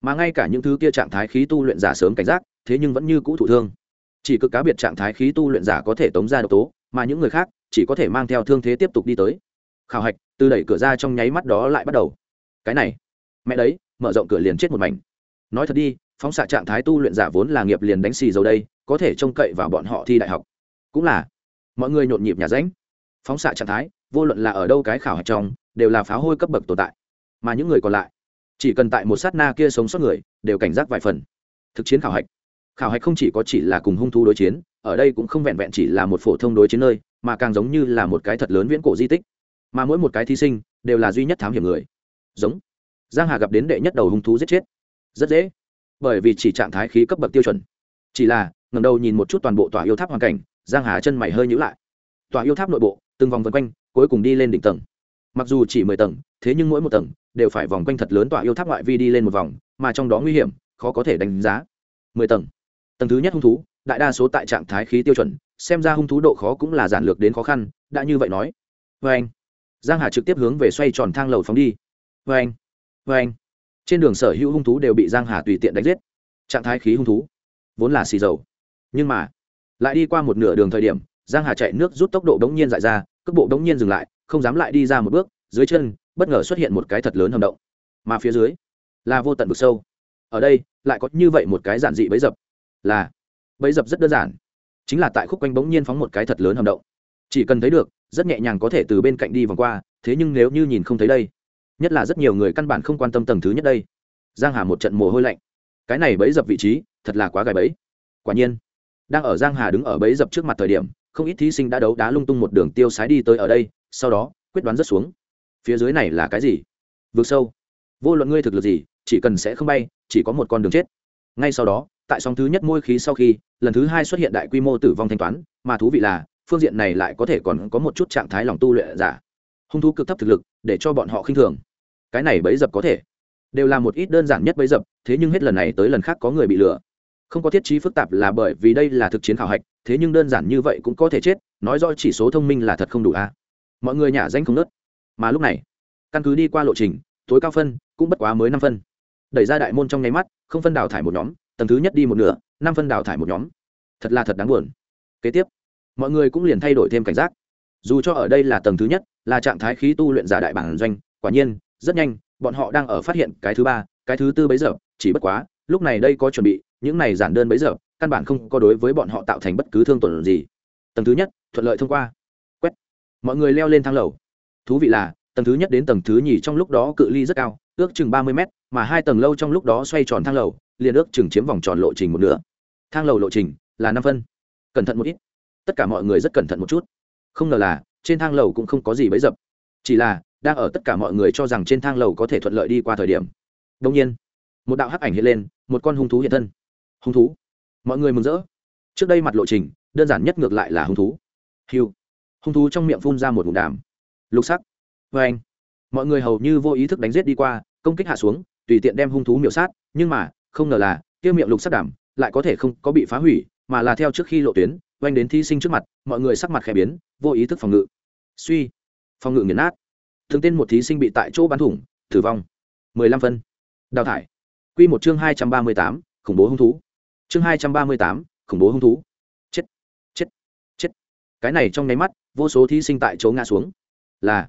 Mà ngay cả những thứ kia trạng thái khí tu luyện giả sớm cảnh giác, thế nhưng vẫn như cũ thụ thương. Chỉ cực cá biệt trạng thái khí tu luyện giả có thể tống ra độc tố, mà những người khác chỉ có thể mang theo thương thế tiếp tục đi tới. Khảo hạch, từ đẩy cửa ra trong nháy mắt đó lại bắt đầu. Cái này, mẹ đấy, mở rộng cửa liền chết một mảnh. Nói thật đi phóng xạ trạng thái tu luyện giả vốn là nghiệp liền đánh xì dầu đây, có thể trông cậy vào bọn họ thi đại học. Cũng là, mọi người nhộn nhịp nhà ránh phóng xạ trạng thái, vô luận là ở đâu cái khảo hạch trong, đều là phá hôi cấp bậc tồn tại. Mà những người còn lại, chỉ cần tại một sát na kia sống sót người, đều cảnh giác vài phần. Thực chiến khảo hạch. Khảo hạch không chỉ có chỉ là cùng hung thu đối chiến, ở đây cũng không vẹn vẹn chỉ là một phổ thông đối chiến nơi, mà càng giống như là một cái thật lớn viễn cổ di tích. Mà mỗi một cái thí sinh, đều là duy nhất thám hiểm người. Giống. Giang hà gặp đến đệ nhất đầu hung thú giết chết. Rất dễ bởi vì chỉ trạng thái khí cấp bậc tiêu chuẩn. Chỉ là ngầm đầu nhìn một chút toàn bộ tòa yêu tháp hoàn cảnh, giang hà chân mày hơi nhữ lại. Tòa yêu tháp nội bộ, từng vòng vân quanh, cuối cùng đi lên đỉnh tầng. Mặc dù chỉ mười tầng, thế nhưng mỗi một tầng đều phải vòng quanh thật lớn tòa yêu tháp ngoại vi đi lên một vòng, mà trong đó nguy hiểm, khó có thể đánh giá. Mười tầng. Tầng thứ nhất hung thú, đại đa số tại trạng thái khí tiêu chuẩn, xem ra hung thú độ khó cũng là giản lược đến khó khăn, đã như vậy nói. Vê anh. Giang hà trực tiếp hướng về xoay tròn thang lầu phóng đi. Vê anh. Vê anh trên đường sở hữu hung thú đều bị giang hà tùy tiện đánh giết. Trạng thái khí hung thú vốn là xì dầu. Nhưng mà, lại đi qua một nửa đường thời điểm, giang hà chạy nước rút tốc độ đống nhiên dại ra, cước bộ đống nhiên dừng lại, không dám lại đi ra một bước, dưới chân, bất ngờ xuất hiện một cái thật lớn hầm động. Mà phía dưới, là vô tận vực sâu. Ở đây, lại có như vậy một cái giản dị bấy dập. Là bấy dập rất đơn giản. Chính là tại khúc quanh bỗng nhiên phóng một cái thật lớn hầm động. Chỉ cần thấy được, rất nhẹ nhàng có thể từ bên cạnh đi vòng qua, thế nhưng nếu như nhìn không thấy đây nhất là rất nhiều người căn bản không quan tâm tầng thứ nhất đây. Giang hà một trận mồ hôi lạnh. Cái này bấy dập vị trí, thật là quá gài bẫy. Quả nhiên, đang ở giang hà đứng ở bấy dập trước mặt thời điểm, không ít thí sinh đã đấu đá lung tung một đường tiêu sái đi tới ở đây, sau đó, quyết đoán rất xuống. Phía dưới này là cái gì? Vượt sâu. Vô luận ngươi thực lực gì, chỉ cần sẽ không bay, chỉ có một con đường chết. Ngay sau đó, tại sóng thứ nhất môi khí sau khi, lần thứ hai xuất hiện đại quy mô tử vong thanh toán, mà thú vị là, phương diện này lại có thể còn có một chút trạng thái lòng tu luyện giả. Hung thú cực thấp thực lực, để cho bọn họ khinh thường cái này bấy dập có thể. Đều là một ít đơn giản nhất bấy dập, thế nhưng hết lần này tới lần khác có người bị lừa. Không có thiết trí phức tạp là bởi vì đây là thực chiến khảo hạch, thế nhưng đơn giản như vậy cũng có thể chết, nói do chỉ số thông minh là thật không đủ a. À? mọi người nhả danh không nớt. Mà lúc này, căn cứ đi qua lộ trình, tối cao phân cũng bất quá mới năm phân. Đẩy ra đại môn trong nháy mắt, không phân đào thải một nhóm, tầng thứ nhất đi một nửa, năm phân đào thải một nhóm. Thật là thật đáng buồn. Kế tiếp, mọi người cũng liền thay đổi thêm cảnh giác. Dù cho ở đây là tầng thứ nhất, là trạng thái khí tu luyện giả đại bản doanh, quả nhiên rất nhanh bọn họ đang ở phát hiện cái thứ ba cái thứ tư bấy giờ chỉ bất quá lúc này đây có chuẩn bị những này giản đơn bấy giờ căn bản không có đối với bọn họ tạo thành bất cứ thương tổn gì. Tầng thứ nhất thuận lợi thông qua. Quét. Mọi người leo lên thang lầu. Thú vị là tầng thứ nhất đến tầng thứ nhì trong lúc đó cự ly rất cao ước chừng ba mươi mét, mà hai tầng lâu trong lúc đó xoay tròn thang lầu liền ước chừng chiếm vòng tròn lộ trình một nửa. Thang lầu lộ trình là năm phân. Cẩn thận một ít. Tất cả mọi người rất cẩn thận một chút. Không ngờ là trên thang lầu cũng không có gì bấy dập chỉ là đang ở tất cả mọi người cho rằng trên thang lầu có thể thuận lợi đi qua thời điểm. Đông nhiên, một đạo hắc ảnh hiện lên, một con hung thú hiện thân. Hung thú? Mọi người mừng rỡ. Trước đây mặt lộ trình, đơn giản nhất ngược lại là hung thú. Hiu. Hung thú trong miệng phun ra một ngụm đàm. Lục sắc. Vê anh. Mọi người hầu như vô ý thức đánh g i ế t đi qua, công kích hạ xuống, tùy tiện đem hung thú miểu sát, nhưng mà, không ngờ là, kia miệng lục sắc đảm lại có thể không có bị phá hủy, mà là theo trước khi lộ tuyến, oanh đến thí sinh trước mặt, mọi người sắc mặt khẽ biến, vô ý thức phòng ngự. Suy. Phòng ngự nghiền nát thường tên một thí sinh bị tại chỗ bắn thủng, tử vong. mười lăm phân. Đào thải. Quy một chương hai trăm ba mươi tám, khủng bố hung thú. Chương hai trăm ba mươi tám, khủng bố hung thú. Chết. Chết. Chết. Cái này trong nháy mắt, vô số thí sinh tại chỗ ngã xuống. Là,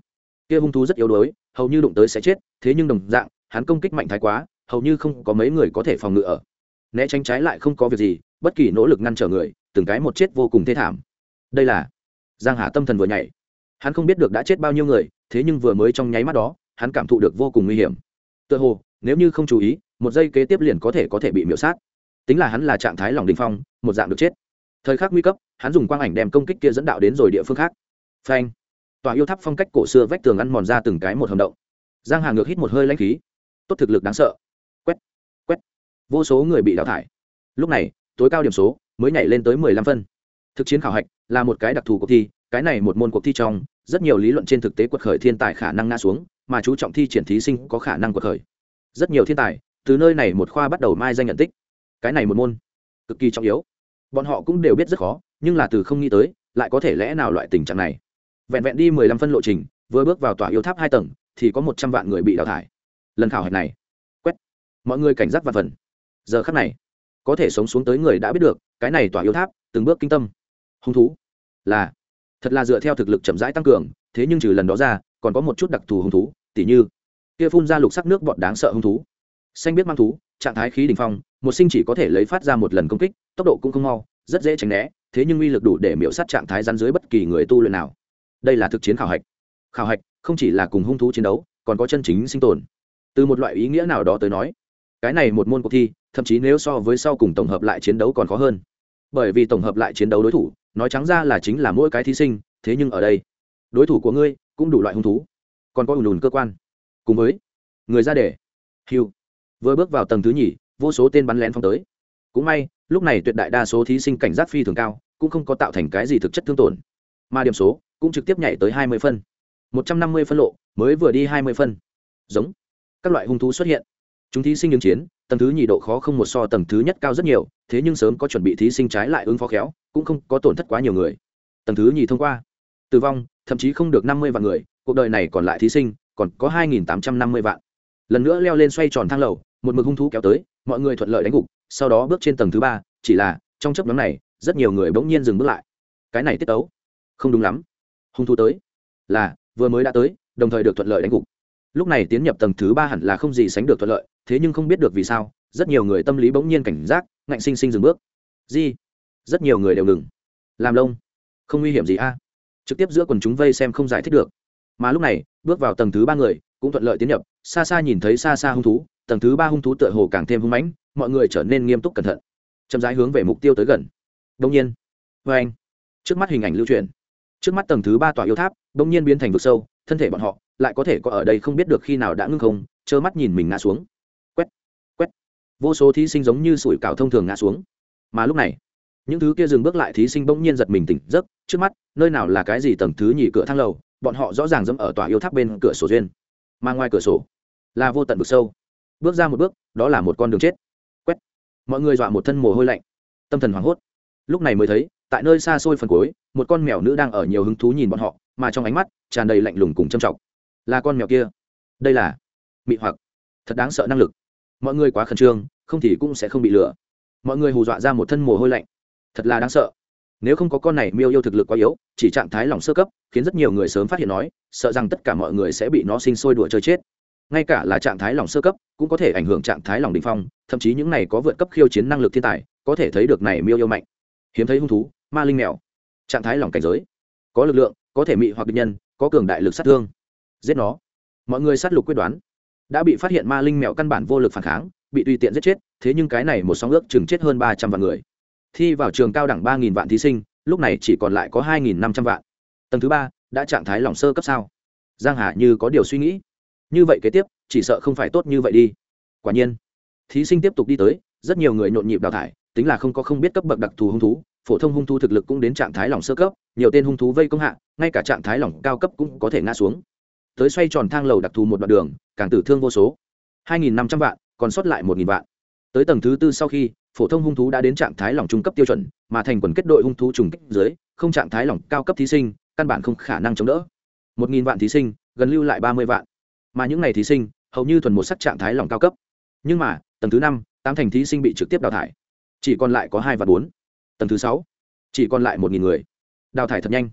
kia hung thú rất yếu đuối, hầu như đụng tới sẽ chết, thế nhưng đồng dạng, hắn công kích mạnh thái quá, hầu như không có mấy người có thể phòng ngự ở. Né tránh trái lại không có việc gì, bất kỳ nỗ lực ngăn trở người, từng cái một chết vô cùng thê thảm. Đây là giang hà tâm thần vừa nhảy. Hắn không biết được đã chết bao nhiêu người thế nhưng vừa mới trong nháy mắt đó, hắn cảm thụ được vô cùng nguy hiểm. Tựa hồ, nếu như không chú ý, một giây kế tiếp liền có thể có thể bị miễu sát. Tính là hắn là trạng thái lòng đình phong, một dạng được chết. Thời khắc nguy cấp, hắn dùng quang ảnh đem công kích kia dẫn đạo đến rồi địa phương khác. Phanh. Tòa yêu tháp phong cách cổ xưa vách tường ăn mòn ra từng cái một hầm động. Giang hà ngược hít một hơi lãnh khí. Tốt thực lực đáng sợ. Quét quét. Vô số người bị đào thải. Lúc này, tối cao điểm số mới nhảy lên tới mười lăm phân. Thực chiến khảo hạch là một cái đặc thù cuộc thi, cái này một môn cuộc thi trong rất nhiều lý luận trên thực tế quật khởi thiên tài khả năng ngã xuống, mà chú trọng thi triển thí sinh có khả năng quật khởi. Rất nhiều thiên tài, từ nơi này một khoa bắt đầu mai danh nhận tích. Cái này một môn, cực kỳ trọng yếu. Bọn họ cũng đều biết rất khó, nhưng là từ không nghĩ tới, lại có thể lẽ nào loại tình trạng này. Vẹn vẹn đi mười lăm phân lộ trình, vừa bước vào tòa yêu tháp hai tầng, thì có một trăm vạn người bị đào thải. Lần khảo hạch này, quét. Mọi người cảnh giác và phần. Giờ khắc này, có thể sống xuống tới người đã biết được, cái này tòa yêu tháp, từng bước kinh tâm. Hung thú là thật là dựa theo thực lực chậm rãi tăng cường, thế nhưng trừ lần đó ra, còn có một chút đặc thù hung thú, tỉ như, kia phun ra lục sắc nước bọt đáng sợ hung thú. Xanh biết mang thú, trạng thái khí đình phong, một sinh chỉ có thể lấy phát ra một lần công kích, tốc độ cũng không mau, rất dễ tránh né, thế nhưng uy lực đủ để miễu sát trạng thái rắn dưới bất kỳ người tu luyện nào. Đây là thực chiến khảo hạch. Khảo hạch không chỉ là cùng hung thú chiến đấu, còn có chân chính sinh tồn. Từ một loại ý nghĩa nào đó tới nói, cái này một môn cuộc thi, thậm chí nếu so với sau cùng tổng hợp lại chiến đấu còn khó hơn. Bởi vì tổng hợp lại chiến đấu đối thủ nói trắng ra là chính là mỗi cái thí sinh, thế nhưng ở đây, đối thủ của ngươi cũng đủ loại hung thú, còn có ùn ùn cơ quan. Cùng với người ra để hiu vừa bước vào tầng thứ nhì, vô số tên bắn lén phong tới. Cũng may, lúc này tuyệt đại đa số thí sinh cảnh giác phi thường cao, cũng không có tạo thành cái gì thực chất thương tổn. Mà điểm số cũng trực tiếp nhảy tới hai mươi phân. một trăm năm mươi phân lộ, mới vừa đi hai mươi phân. Giống các loại hung thú xuất hiện. Chúng thí sinh ứng chiến, tầng thứ nhì độ khó không một so tầng thứ nhất cao rất nhiều thế nhưng sớm có chuẩn bị thí sinh trái lại ứng phó khéo, cũng không có tổn thất quá nhiều người. Tầng thứ nhì thông qua. Tử vong, thậm chí không được năm mươi vạn người, cuộc đời này còn lại thí sinh, còn có hai nghìn tám trăm năm mươi vạn. Lần nữa leo lên xoay tròn thang lầu, một mực hung thú kéo tới, mọi người thuận lợi đánh gục, sau đó bước trên tầng thứ ba, chỉ là, trong chấp nhóm này, rất nhiều người bỗng nhiên dừng bước lại. Cái này tiết tấu. Không đúng lắm. Hung thú tới. Là, vừa mới đã tới, đồng thời được thuận lợi đánh gục. Lúc này tiến nhập tầng thứ ba hẳn là không gì sánh được thuận lợi thế nhưng không biết được vì sao, rất nhiều người tâm lý bỗng nhiên cảnh giác, ngạnh sinh sinh dừng bước. Di, rất nhiều người đều ngừng. Làm lông, không nguy hiểm gì a. À? Trực tiếp giữa quần chúng vây xem không giải thích được. Mà lúc này, bước vào tầng thứ ba người, cũng thuận lợi tiến nhập, xa xa nhìn thấy xa xa hung thú, tầng thứ ba hung thú tựa hồ càng thêm hung mãnh, mọi người trở nên nghiêm túc cẩn thận. Chậm rãi hướng về mục tiêu tới gần. Đông nhiên vê anh, trước mắt hình ảnh lưu truyền. Trước mắt tầng thứ ba tòa yêu tháp đông nhiên biến thành vực sâu, thân thể bọn họ lại có thể có ở đây không biết được khi nào đã ngưng không, trơ mắt nhìn mình ngã xuống vô số thí sinh giống như sủi cảo thông thường ngã xuống. Mà lúc này, những thứ kia dừng bước lại thí sinh bỗng nhiên giật mình tỉnh giấc, trước mắt, nơi nào là cái gì tầng thứ nhì cửa thang lầu, bọn họ rõ ràng dẫm ở tòa yêu tháp bên cửa sổ duyên. Mà ngoài cửa sổ, là vô tận vực sâu. Bước ra một bước, đó là một con đường chết. Quét. Mọi người dọa một thân mồ hôi lạnh. Tâm thần hoảng hốt. Lúc này mới thấy, tại nơi xa xôi phần cuối, một con mèo nữ đang ở nhiều hứng thú nhìn bọn họ, mà trong ánh mắt, tràn đầy lạnh lùng cùng châm trọng là con mèo kia. Đây là mị hoặc. Thật đáng sợ năng lực mọi người quá khẩn trương, không thì cũng sẽ không bị lừa. Mọi người hù dọa ra một thân mồ hôi lạnh. Thật là đáng sợ. Nếu không có con này miêu yêu thực lực quá yếu, chỉ trạng thái lòng sơ cấp, khiến rất nhiều người sớm phát hiện nói, sợ rằng tất cả mọi người sẽ bị nó sinh sôi đùa chơi chết. Ngay cả là trạng thái lòng sơ cấp, cũng có thể ảnh hưởng trạng thái lòng đình phong, thậm chí những này có vượt cấp khiêu chiến năng lực thiên tài, có thể thấy được này miêu yêu mạnh. Hiếm thấy hung thú, ma linh mèo. Trạng thái lòng cảnh giới. Có lực lượng, có thể mị hoặc địch nhân, có cường đại lực sát thương. Giết nó. Mọi người sát lục quyết đoán đã bị phát hiện ma linh mèo căn bản vô lực phản kháng, bị tùy tiện giết chết, thế nhưng cái này một sóng ước chừng chết hơn ba trăm vạn người. Thi vào trường cao đẳng ba nghìn vạn thí sinh, lúc này chỉ còn lại có hai nghìn năm trăm vạn. Tầng thứ ba, đã trạng thái lòng sơ cấp sao? Giang hà như có điều suy nghĩ. Như vậy kế tiếp, chỉ sợ không phải tốt như vậy đi. Quả nhiên, thí sinh tiếp tục đi tới, rất nhiều người nhộn nhịp đào thải, tính là không có không biết cấp bậc đặc thù hung thú, phổ thông hung thú thực lực cũng đến trạng thái lỏng sơ cấp, nhiều tên hung thú vây công hạ, ngay cả trạng thái lỏng cao cấp cũng có thể ngã xuống tới xoay tròn thang lầu đặc thù một đoạn đường, càng tử thương vô số. Hai nghìn năm trăm vạn, còn sót lại một nghìn vạn. Tới tầng thứ tư sau khi, phổ thông hung thú đã đến trạng thái lỏng trung cấp tiêu chuẩn, mà thành quần kết đội hung thú trùng kích dưới, không trạng thái lỏng cao cấp thí sinh, căn bản không khả năng chống đỡ. Một nghìn vạn thí sinh, gần lưu lại ba mươi vạn. Mà những ngày thí sinh, hầu như thuần một sắc trạng thái lỏng cao cấp. Nhưng mà, tầng thứ năm, tám thành thí sinh bị trực tiếp đào thải. Chỉ còn lại có hai và bốn. Tầng thứ sáu, chỉ còn lại một nghìn người. Đào thải thật nhanh.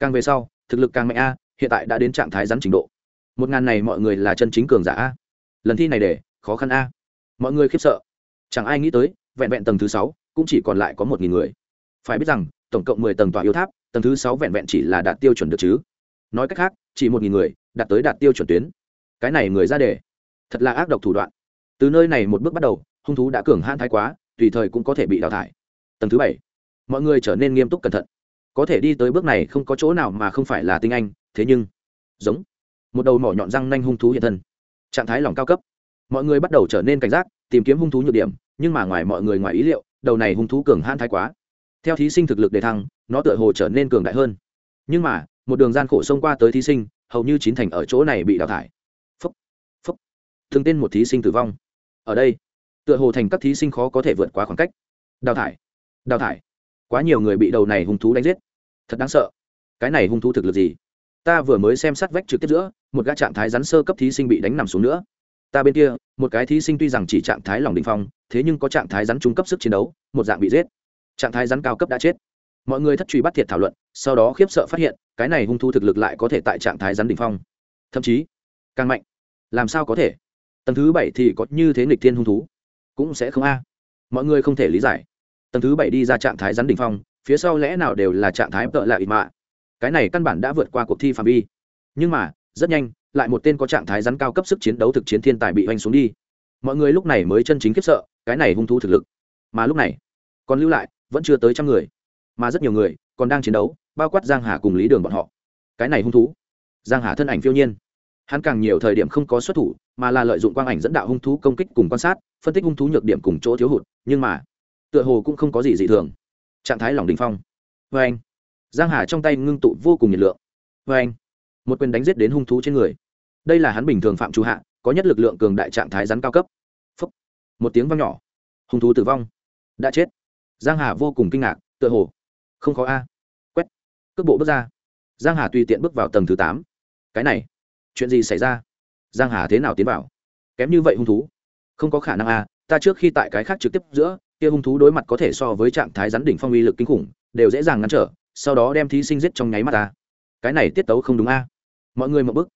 Càng về sau, thực lực càng mạnh a hiện tại đã đến trạng thái rắn trình độ. Một ngàn này mọi người là chân chính cường giả a. Lần thi này để, khó khăn a. Mọi người khiếp sợ. Chẳng ai nghĩ tới, vẹn vẹn tầng thứ sáu, cũng chỉ còn lại có một nghìn người. Phải biết rằng, tổng cộng mười tầng tòa yêu tháp, tầng thứ sáu vẹn vẹn chỉ là đạt tiêu chuẩn được chứ. Nói cách khác, chỉ một nghìn người, đạt tới đạt tiêu chuẩn tuyến. Cái này người ra đề. Thật là ác độc thủ đoạn. Từ nơi này một bước bắt đầu, hung thú đã cường hãn thái quá, tùy thời cũng có thể bị đào thải. Tầng thứ bảy. Mọi người trở nên nghiêm túc cẩn thận. Có thể đi tới bước này không có chỗ nào mà không phải là tinh anh thế nhưng, giống, một đầu mỏ nhọn răng nanh hung thú hiện thân. Trạng thái lòng cao cấp. Mọi người bắt đầu trở nên cảnh giác, tìm kiếm hung thú nhược điểm, nhưng mà ngoài mọi người ngoài ý liệu, đầu này hung thú cường hãn thái quá. Theo thí sinh thực lực đề thăng, nó tựa hồ trở nên cường đại hơn. Nhưng mà, một đường gian khổ xông qua tới thí sinh, hầu như chín thành ở chỗ này bị đào thải. Phúc phúc. Thường tên một thí sinh tử vong. Ở đây, tựa hồ thành các thí sinh khó có thể vượt qua khoảng cách. Đào thải đào thải. Quá nhiều người bị đầu này hung thú đánh giết. Thật đáng sợ. Cái này hung thú thực lực gì? Ta vừa mới xem sát vách trực tiếp giữa, một gã trạng thái rắn sơ cấp thí sinh bị đánh nằm xuống nữa. Ta bên kia, một cái thí sinh tuy rằng chỉ trạng thái lòng đình phong, thế nhưng có trạng thái rắn trung cấp sức chiến đấu, một dạng bị giết. Trạng thái rắn cao cấp đã chết. Mọi người thất truy bắt thiệt thảo luận, sau đó khiếp sợ phát hiện, cái này hung thu thực lực lại có thể tại trạng thái rắn đình phong. Thậm chí, càng mạnh. Làm sao có thể? Tầng thứ bảy thì có như thế nghịch thiên hung thú. Cũng sẽ không a. Mọi người không thể lý giải. Tầng thứ bảy đi ra trạng thái rắn đỉnh phong, phía sau lẽ nào đều là trạng thái tợ lạ ít mạ cái này căn bản đã vượt qua cuộc thi phạm vi. Nhưng mà, rất nhanh, lại một tên có trạng thái rắn cao cấp sức chiến đấu thực chiến thiên tài bị oanh xuống đi. Mọi người lúc này mới chân chính khiếp sợ, cái này hung thú thực lực. Mà lúc này, còn lưu lại, vẫn chưa tới trăm người. Mà rất nhiều người, còn đang chiến đấu, bao quát giang hà cùng lý đường bọn họ. Cái này hung thú. Giang hà thân ảnh phiêu nhiên. Hắn càng nhiều thời điểm không có xuất thủ, mà là lợi dụng quang ảnh dẫn đạo hung thú công kích cùng quan sát, phân tích hung thú nhược điểm cùng chỗ thiếu hụt. Nhưng mà, tựa hồ cũng không có gì dị thường. Trạng thái lòng đình phong. Vê anh giang hà trong tay ngưng tụ vô cùng nhiệt lượng. Vê anh, một quyền đánh giết đến hung thú trên người. Đây là hắn bình thường phạm chủ hạ, có nhất lực lượng cường đại trạng thái rắn cao cấp. Phúc. một tiếng vang nhỏ. Hung thú tử vong. Đã chết. Giang hà vô cùng kinh ngạc, tựa hồ không có a. Quét. Cước bộ bước ra. Giang hà tùy tiện bước vào tầng thứ tám. Cái này, chuyện gì xảy ra? Giang hà thế nào tiến vào? Kém như vậy hung thú. Không có khả năng a, ta trước khi tại cái khác trực tiếp giữa, kia hung thú đối mặt có thể so với trạng thái rắn đỉnh phong uy lực kinh khủng, đều dễ dàng ngăn trở sau đó đem thí sinh giết trong nháy mắt ta. Cái này tiết tấu không đúng a. Mọi người một bức.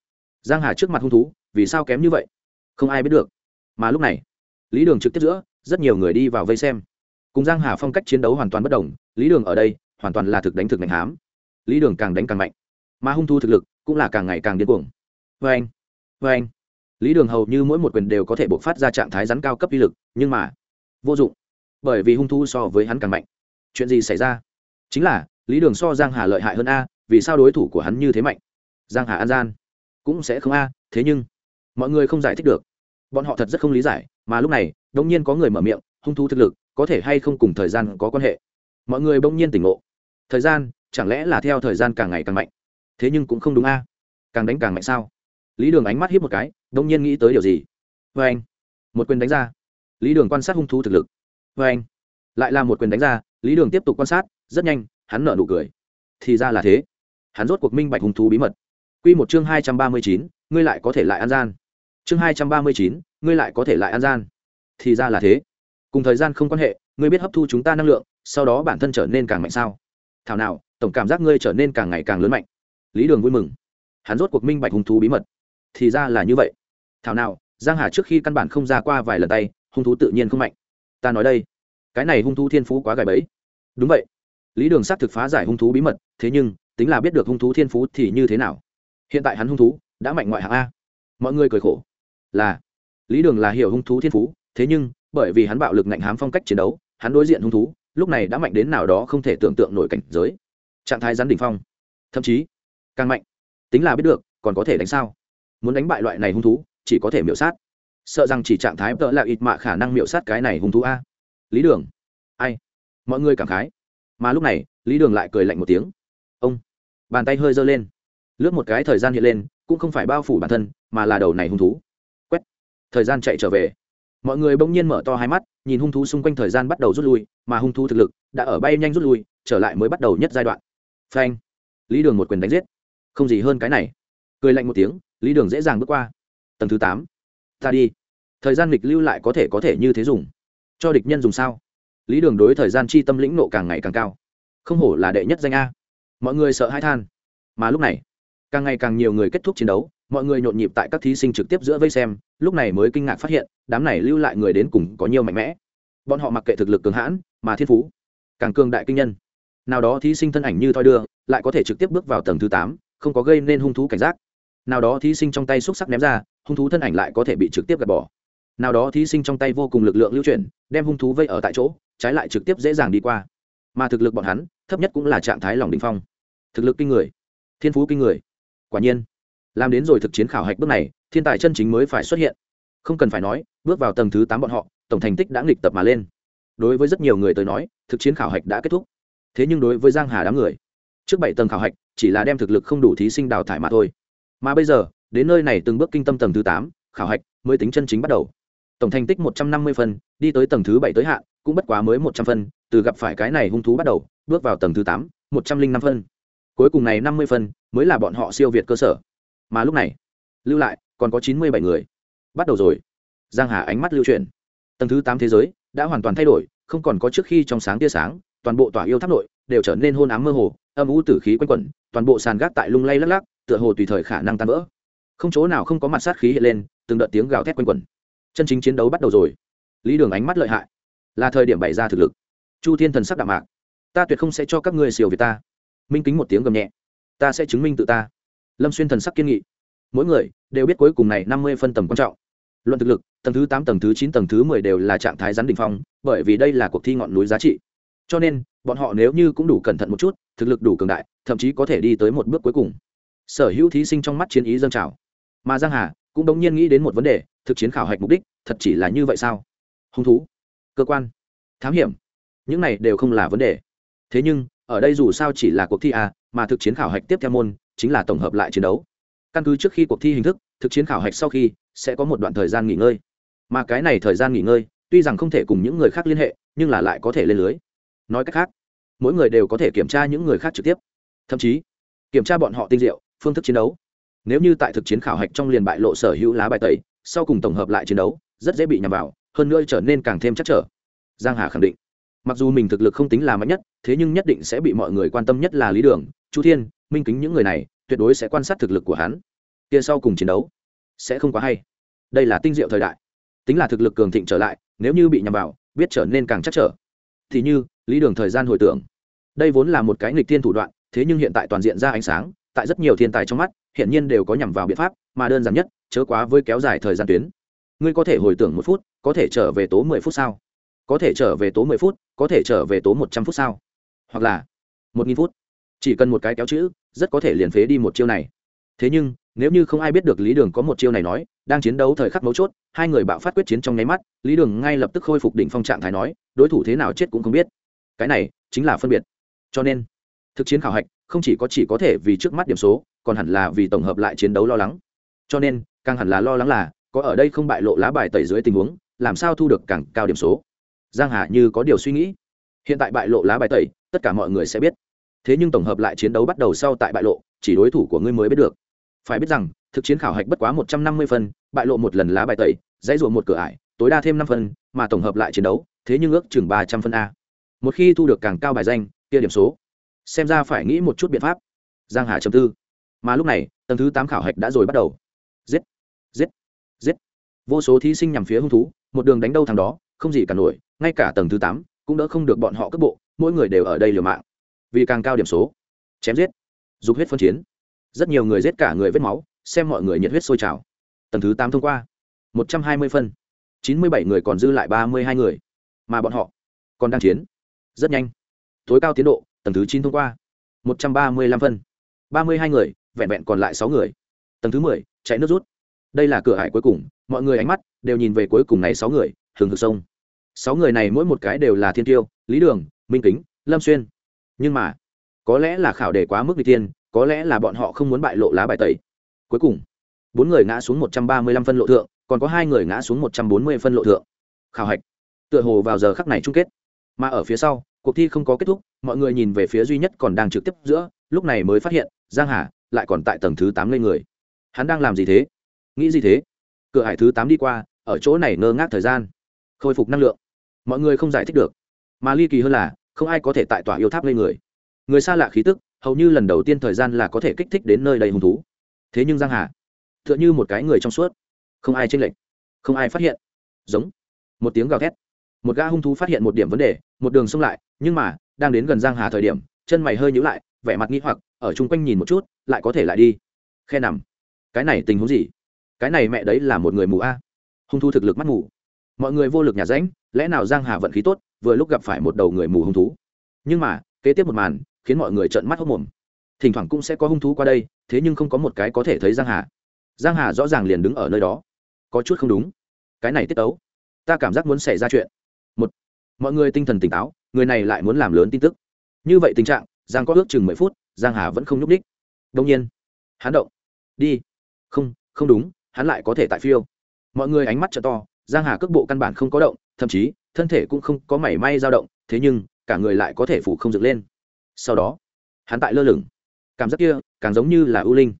Giang hà trước mặt hung thú, vì sao kém như vậy? Không ai biết được. Mà lúc này, lý đường trực tiếp giữa, rất nhiều người đi vào vây xem. Cùng giang hà phong cách chiến đấu hoàn toàn bất đồng, lý đường ở đây, hoàn toàn là thực đánh thực mạnh hám. Lý đường càng đánh càng mạnh. Mà hung thu thực lực cũng là càng ngày càng điên cuồng. Vê anh vê anh. Lý đường hầu như mỗi một quyền đều có thể bộc phát ra trạng thái rắn cao cấp uy lực, nhưng mà, vô dụng. Bởi vì hung thu so với hắn càng mạnh. Chuyện gì xảy ra? Chính là lý đường so giang hà lợi hại hơn a, vì sao đối thủ của hắn như thế mạnh? Giang hà an gian. Cũng sẽ không a, thế nhưng, mọi người không giải thích được. Bọn họ thật rất không lý giải, mà lúc này đông nhiên có người mở miệng, hung thú thực lực, có thể hay không cùng thời gian có quan hệ? Mọi người bỗng nhiên tỉnh ngộ. Thời gian, chẳng lẽ là theo thời gian càng ngày càng mạnh? Thế nhưng cũng không đúng a. Càng đánh càng mạnh sao? Lý đường ánh mắt hiếp một cái đông nhiên nghĩ tới điều gì? Vê anh, một quyền đánh ra. Lý đường quan sát hung thú thực lực. Vê anh, lại là một quyền đánh ra, lý đường tiếp tục quan sát, rất nhanh hắn nở nụ cười. Thì ra là thế. Hắn rốt cuộc minh bạch hung thú bí mật. Q một chương hai trăm ba mươi chín, ngươi lại có thể lại an gian. Chương hai trăm ba mươi chín, ngươi lại có thể lại an gian. Thì ra là thế. Cùng thời gian không quan hệ, ngươi biết hấp thu chúng ta năng lượng, sau đó bản thân trở nên càng mạnh sao? Thảo nào, tổng cảm giác ngươi trở nên càng ngày càng lớn mạnh. Lý đường vui mừng. Hắn rốt cuộc minh bạch hung thú bí mật. Thì ra là như vậy. Thảo nào, giang hà trước khi căn bản không ra qua vài lần tay, hung thú tự nhiên không mạnh. Ta nói đây, cái này hung thú thiên phú quá gài bẫy. Đúng vậy lý đường xác thực phá giải hung thú bí mật, thế nhưng, tính là biết được hung thú thiên phú thì như thế nào? Hiện tại hắn hung thú đã mạnh ngoại hạng a. Mọi người cười khổ. Là, lý đường là hiểu hung thú thiên phú, thế nhưng, bởi vì hắn bạo lực ngạnh hám phong cách chiến đấu, hắn đối diện hung thú, lúc này đã mạnh đến nào đó không thể tưởng tượng nổi cảnh giới. Trạng thái rắn đỉnh phong. Thậm chí, càng mạnh. Tính là biết được, còn có thể đánh sao? Muốn đánh bại loại này hung thú, chỉ có thể miểu sát. Sợ rằng chỉ trạng thái tợ là ít mạ khả năng miểu sát cái này hung thú a. Lý đường. Ai? Mọi người cảm khái mà lúc này, lý đường lại cười lạnh một tiếng. Ông, bàn tay hơi giơ lên. Lướt một cái, thời gian hiện lên, cũng không phải bao phủ bản thân, mà là đầu này hung thú. Quét. Thời gian chạy trở về. Mọi người bỗng nhiên mở to hai mắt, nhìn hung thú xung quanh thời gian bắt đầu rút lui, mà hung thú thực lực đã ở bay nhanh rút lui, trở lại mới bắt đầu nhất giai đoạn. Phanh. Lý đường một quyền đánh giết. Không gì hơn cái này. Cười lạnh một tiếng, lý đường dễ dàng bước qua. Tầng thứ tám. Ta đi. Thời gian nghịch lưu lại có thể có thể như thế dùng. Cho địch nhân dùng sao? Lý đường đối thời gian chi tâm lĩnh nộ càng ngày càng cao. Không hổ là đệ nhất danh a. Mọi người sợ hai than. Mà lúc này, càng ngày càng nhiều người kết thúc chiến đấu, mọi người nhộn nhịp tại các thí sinh trực tiếp giữa vây xem, lúc này mới kinh ngạc phát hiện, đám này lưu lại người đến cùng có nhiều mạnh mẽ. Bọn họ mặc kệ thực lực cường hãn, mà thiên phú, càng cường đại kinh nhân. Nào đó thí sinh thân ảnh như thoi đưa, lại có thể trực tiếp bước vào tầng thứ tám, không có gây nên hung thú cảnh giác. Nào đó thí sinh trong tay xúc sắc ném ra, hung thú thân ảnh lại có thể bị trực tiếp gạt bỏ. Nào đó thí sinh trong tay vô cùng lực lượng lưu chuyển, đem hung thú vây ở tại chỗ trái lại trực tiếp dễ dàng đi qua. Mà thực lực bọn hắn, thấp nhất cũng là trạng thái lòng đình phong. Thực lực kinh người, thiên phú kinh người. Quả nhiên, làm đến rồi thực chiến khảo hạch bước này, thiên tài chân chính mới phải xuất hiện. Không cần phải nói, bước vào tầng thứ tám bọn họ, tổng thành tích đã nghịch tập mà lên. Đối với rất nhiều người tới nói, thực chiến khảo hạch đã kết thúc. Thế nhưng đối với giang hà đám người, trước bảy tầng khảo hạch, chỉ là đem thực lực không đủ thí sinh đào thải mà thôi. Mà bây giờ, đến nơi này từng bước kinh tâm tầng thứ tám, khảo hạch mới tính chân chính bắt đầu tổng thành tích một trăm năm mươi phân, đi tới tầng thứ bảy tới hạn, cũng bất quá mới một trăm phân, từ gặp phải cái này hung thú bắt đầu, bước vào tầng thứ tám, một trăm linh năm phân. Cuối cùng này năm mươi phân, mới là bọn họ siêu việt cơ sở. Mà lúc này, lưu lại, còn có chín mươi bảy người. Bắt đầu rồi. Giang hà ánh mắt lưu truyền tầng thứ tám thế giới, đã hoàn toàn thay đổi, không còn có trước khi trong sáng tia sáng, toàn bộ tỏa yêu tháp nội, đều trở nên hôn ám mơ hồ, âm u tử khí quanh quẩn, toàn bộ sàn gác tại lung lay lắc lắc, tựa hồ tùy thời khả năng tan vỡ. Không chỗ nào không có mặt sát khí hiện lên, từng đợt tiếng gào thét quanh quẩn chân chính chiến đấu bắt đầu rồi. Lý đường ánh mắt lợi hại. Là thời điểm bày ra thực lực. Chu thiên thần sắc đạm mạc. Ta tuyệt không sẽ cho các ngươi siêu việt ta. Minh kính một tiếng gầm nhẹ. Ta sẽ chứng minh tự ta. Lâm xuyên thần sắc kiên nghị. Mỗi người đều biết cuối cùng này năm mươi phân tầm quan trọng. Luận thực lực, tầng thứ tám, tầng thứ chín, tầng thứ mười đều là trạng thái rắn đ ỉ n h phong, bởi vì đây là cuộc thi ngọn núi giá trị. Cho nên, bọn họ nếu như cũng đủ cẩn thận một chút, thực lực đủ cường đại, thậm chí có thể đi tới một bước cuối cùng. Sở hữu thí sinh trong mắt chiến ý dâng trào. Mà giang hà cũng đống nhiên nghĩ đến một vấn đề, thực chiến khảo hạch mục đích, thật chỉ là như vậy sao? Hung thú, cơ quan, thám hiểm, những này đều không là vấn đề. Thế nhưng, ở đây dù sao chỉ là cuộc thi à mà thực chiến khảo hạch tiếp theo môn, chính là tổng hợp lại chiến đấu. Căn cứ trước khi cuộc thi hình thức, thực chiến khảo hạch sau khi, sẽ có một đoạn thời gian nghỉ ngơi. Mà cái này thời gian nghỉ ngơi, tuy rằng không thể cùng những người khác liên hệ, nhưng là lại có thể lên lưới. Nói cách khác, mỗi người đều có thể kiểm tra những người khác trực tiếp. Thậm chí, kiểm tra bọn họ tinh diệu, phương thức chiến đấu nếu như tại thực chiến khảo hạch trong liền bại lộ sở hữu lá bài tẩy, sau cùng tổng hợp lại chiến đấu, rất dễ bị nhằm vào, hơn nữa trở nên càng thêm chắc trở. Giang hà khẳng định. Mặc dù mình thực lực không tính là mạnh nhất, thế nhưng nhất định sẽ bị mọi người quan tâm nhất là lý đường, chu thiên, minh kính những người này, tuyệt đối sẽ quan sát thực lực của hắn. Kia sau cùng chiến đấu, sẽ không quá hay. Đây là tinh diệu thời đại. Tính là thực lực cường thịnh trở lại, nếu như bị nhằm vào, biết trở nên càng chắc trở. Thì như, lý đường thời gian hồi tưởng. Đây vốn là một cái nghịch thiên thủ đoạn, thế nhưng hiện tại toàn diện ra ánh sáng tại rất nhiều thiên tài trong mắt hiện nhiên đều có nhằm vào biện pháp, mà đơn giản nhất, chớ quá với kéo dài thời gian tuyến. Ngươi có thể hồi tưởng một phút, có thể trở về tố mười phút sao? Có thể trở về tố mười phút, có thể trở về tố một trăm phút sao? Hoặc là, một nghìn phút. Chỉ cần một cái kéo chữ, rất có thể liền phế đi một chiêu này. Thế nhưng, nếu như không ai biết được lý đường có một chiêu này nói, đang chiến đấu thời khắc mấu chốt, hai người bạo phát quyết chiến trong nháy mắt, lý đường ngay lập tức khôi phục đỉnh phong trạng thái nói, đối thủ thế nào chết cũng không biết. Cái này chính là phân biệt. Cho nên, thực chiến khảo hạch không chỉ có chỉ có thể vì trước mắt điểm số, còn hẳn là vì tổng hợp lại chiến đấu lo lắng. Cho nên, càng hẳn là lo lắng là, có ở đây không bại lộ lá bài tẩy dưới tình huống, làm sao thu được càng cao điểm số? Giang hà như có điều suy nghĩ. Hiện tại bại lộ lá bài tẩy, tất cả mọi người sẽ biết. Thế nhưng tổng hợp lại chiến đấu bắt đầu sau tại bại lộ, chỉ đối thủ của ngươi mới biết được. Phải biết rằng, thực chiến khảo hạch bất quá một trăm năm mươi phân, bại lộ một lần lá bài tẩy, dãy ruộng một cửa ải, tối đa thêm năm phân, mà tổng hợp lại chiến đấu, thế nhưng ước chừng ba trăm phân a. Một khi thu được càng cao bài danh, kia điểm số xem ra phải nghĩ một chút biện pháp. Giang hà chấm tư. Mà lúc này, tầng thứ tám khảo hạch đã rồi bắt đầu. Giết giết giết. Vô số thí sinh nhằm phía hung thú, một đường đánh đâu thằng đó, không gì cả nổi, ngay cả tầng thứ tám cũng đỡ không được bọn họ cấp bộ, mỗi người đều ở đây liều mạng. Vì càng cao điểm số, chém giết, dục huyết phân chiến. Rất nhiều người giết cả người vết máu, xem mọi người nhiệt huyết sôi trào. Tầng thứ tám thông qua, một trăm hai mươi phân. Chín mươi bảy người còn dư lại ba mươi hai người. Mà bọn họ còn đang chiến. Rất nhanh. Tối cao tiến độ tầng thứ chín thông qua. Một trăm ba mươi lăm phân. Ba mươi hai người, vẹn vẹn còn lại sáu người. Tầng thứ mười, chạy nước rút. Đây là cửa hải cuối cùng, mọi người ánh mắt đều nhìn về cuối cùng này sáu người, hừng hực sông. Sáu người này mỗi một cái đều là thiên tiêu, lý đường, minh kính, lâm xuyên. Nhưng mà, có lẽ là khảo đề quá mức vị tiên, có lẽ là bọn họ không muốn bại lộ lá bài tẩy. Cuối cùng, bốn người ngã xuống một trăm ba mươi lăm phân lộ thượng, còn có hai người ngã xuống một trăm bốn mươi phân lộ thượng. Khảo hạch. Tựa hồ vào giờ khắc này chung kết. Mà ở phía sau cuộc thi không có kết thúc, mọi người nhìn về phía duy nhất còn đang trực tiếp giữa, lúc này mới phát hiện, giang hà lại còn tại tầng thứ tám lên người. Hắn đang làm gì thế? Nghĩ gì thế? Cửa hải thứ tám đi qua, ở chỗ này ngơ ngác thời gian. Khôi phục năng lượng. Mọi người không giải thích được. Mà ly kỳ hơn là, không ai có thể tại tòa yêu tháp lên người. Người xa lạ khí tức, hầu như lần đầu tiên thời gian là có thể kích thích đến nơi đầy hung thú. Thế nhưng giang hà, tựa như một cái người trong suốt. Không ai chênh lệch. Không ai phát hiện. Giống. Một tiếng gào thét một gã hung thú phát hiện một điểm vấn đề, một đường xông lại, nhưng mà, đang đến gần giang hà thời điểm, chân mày hơi nhíu lại, vẻ mặt nghi hoặc, ở chung quanh nhìn một chút, lại có thể lại đi. Khe nằm. Cái này tình huống gì? Cái này mẹ đấy là một người mù a. Hung thú thực lực mắt mù. Mọi người vô lực nhà ránh lẽ nào giang hà vận khí tốt, vừa lúc gặp phải một đầu người mù hung thú. Nhưng mà, kế tiếp một màn, khiến mọi người trợn mắt hốc mồm. Thỉnh thoảng cũng sẽ có hung thú qua đây, thế nhưng không có một cái có thể thấy giang hà. Giang hà rõ ràng liền đứng ở nơi đó. Có chút không đúng. Cái này tiết tấu. Ta cảm giác muốn xảy ra chuyện mọi người tinh thần tỉnh táo, người này lại muốn làm lớn tin tức. Như vậy tình trạng, giang có ước chừng mười phút, giang hà vẫn không nhúc đích đông nhiên, hắn động. Đi. Không không đúng, hắn lại có thể tại phiêu. Mọi người ánh mắt trợ to, giang hà cước bộ căn bản không có động, thậm chí, thân thể cũng không có mảy may dao động, thế nhưng, cả người lại có thể phủ không dựng lên. Sau đó, hắn tại lơ lửng. Cảm giác kia, càng giống như là ưu linh.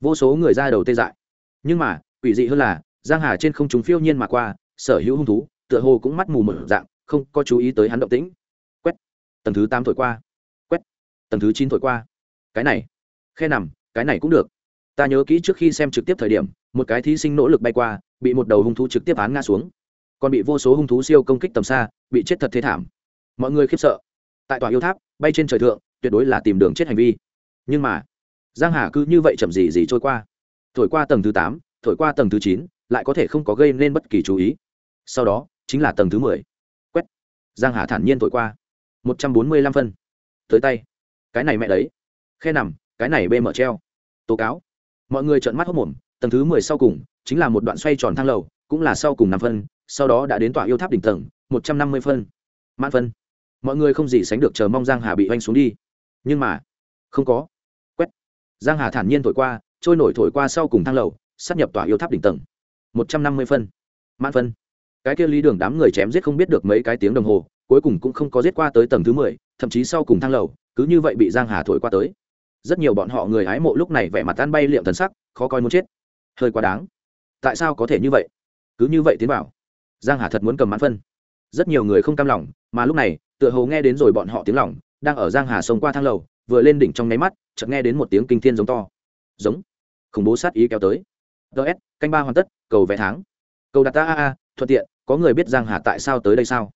Vô số người ra đầu tê dại. Nhưng mà, quỷ dị hơn là, giang hà trên không chúng phiêu nhiên mà qua, sở hữu hung thú, tựa hồ cũng mắt mù mở dạng không có chú ý tới hắn động tĩnh. Quét. Tầng thứ tám thổi qua. Quét. Tầng thứ chín thổi qua. Cái này. Khe nằm, cái này cũng được. Ta nhớ kỹ trước khi xem trực tiếp thời điểm, một cái thí sinh nỗ lực bay qua, bị một đầu hung thú trực tiếp án ngã xuống. Còn bị vô số hung thú siêu công kích tầm xa, bị chết thật thế thảm. Mọi người khiếp sợ. Tại tòa yêu tháp, bay trên trời thượng, tuyệt đối là tìm đường chết hành vi. Nhưng mà, giang hà cứ như vậy chậm gì gì trôi qua. Thổi qua tầng thứ tám, thổi qua tầng thứ chín, lại có thể không có gây nên bất kỳ chú ý. Sau đó, chính là tầng thứ mười. quét giang hà thản nhiên thổi qua. Một trăm bốn mươi lăm phân. Tới tay. Cái này mẹ đấy. Khe nằm, cái này bê mở treo. Tố cáo. Mọi người trợn mắt hốc mồm, tầng thứ mười sau cùng, chính là một đoạn xoay tròn thang lầu, cũng là sau cùng năm phân, sau đó đã đến tòa yêu tháp đỉnh tầng, một trăm năm mươi phân. Mãn phân. Mọi người không gì sánh được chờ mong giang hà bị oanh xuống đi. Nhưng mà, không có. Quét. Giang hà thản nhiên thổi qua, trôi nổi thổi qua sau cùng thang lầu sát nhập tòa yêu tháp đỉnh tầng. Một trăm năm mươi phân. Mãn phân cái kia lý đường đám người chém giết không biết được mấy cái tiếng đồng hồ, cuối cùng cũng không có giết qua tới tầng thứ mười, thậm chí sau cùng thang lầu, cứ như vậy bị giang hà thổi qua tới. Rất nhiều bọn họ người hái mộ lúc này vẻ mặt tan bay liệm thần sắc, khó coi muốn chết. Hơi quá đáng. Tại sao có thể như vậy? Cứ như vậy tiến vào. Giang hà thật muốn cầm mãn phân. Rất nhiều người không cam lòng, mà lúc này, tựa hồ nghe đến rồi bọn họ tiếng lòng, đang ở giang hà sông qua thang lầu, vừa lên đỉnh trong nháy mắt, chợt nghe đến một tiếng kinh thiên giống to. Giống. Khủng bố sát ý kéo tới. Ts canh ba hoàn tất, cầu vé tháng. Cầu đặt ta, a a, thuận tiện có người biết giang hà tại sao tới đây sao?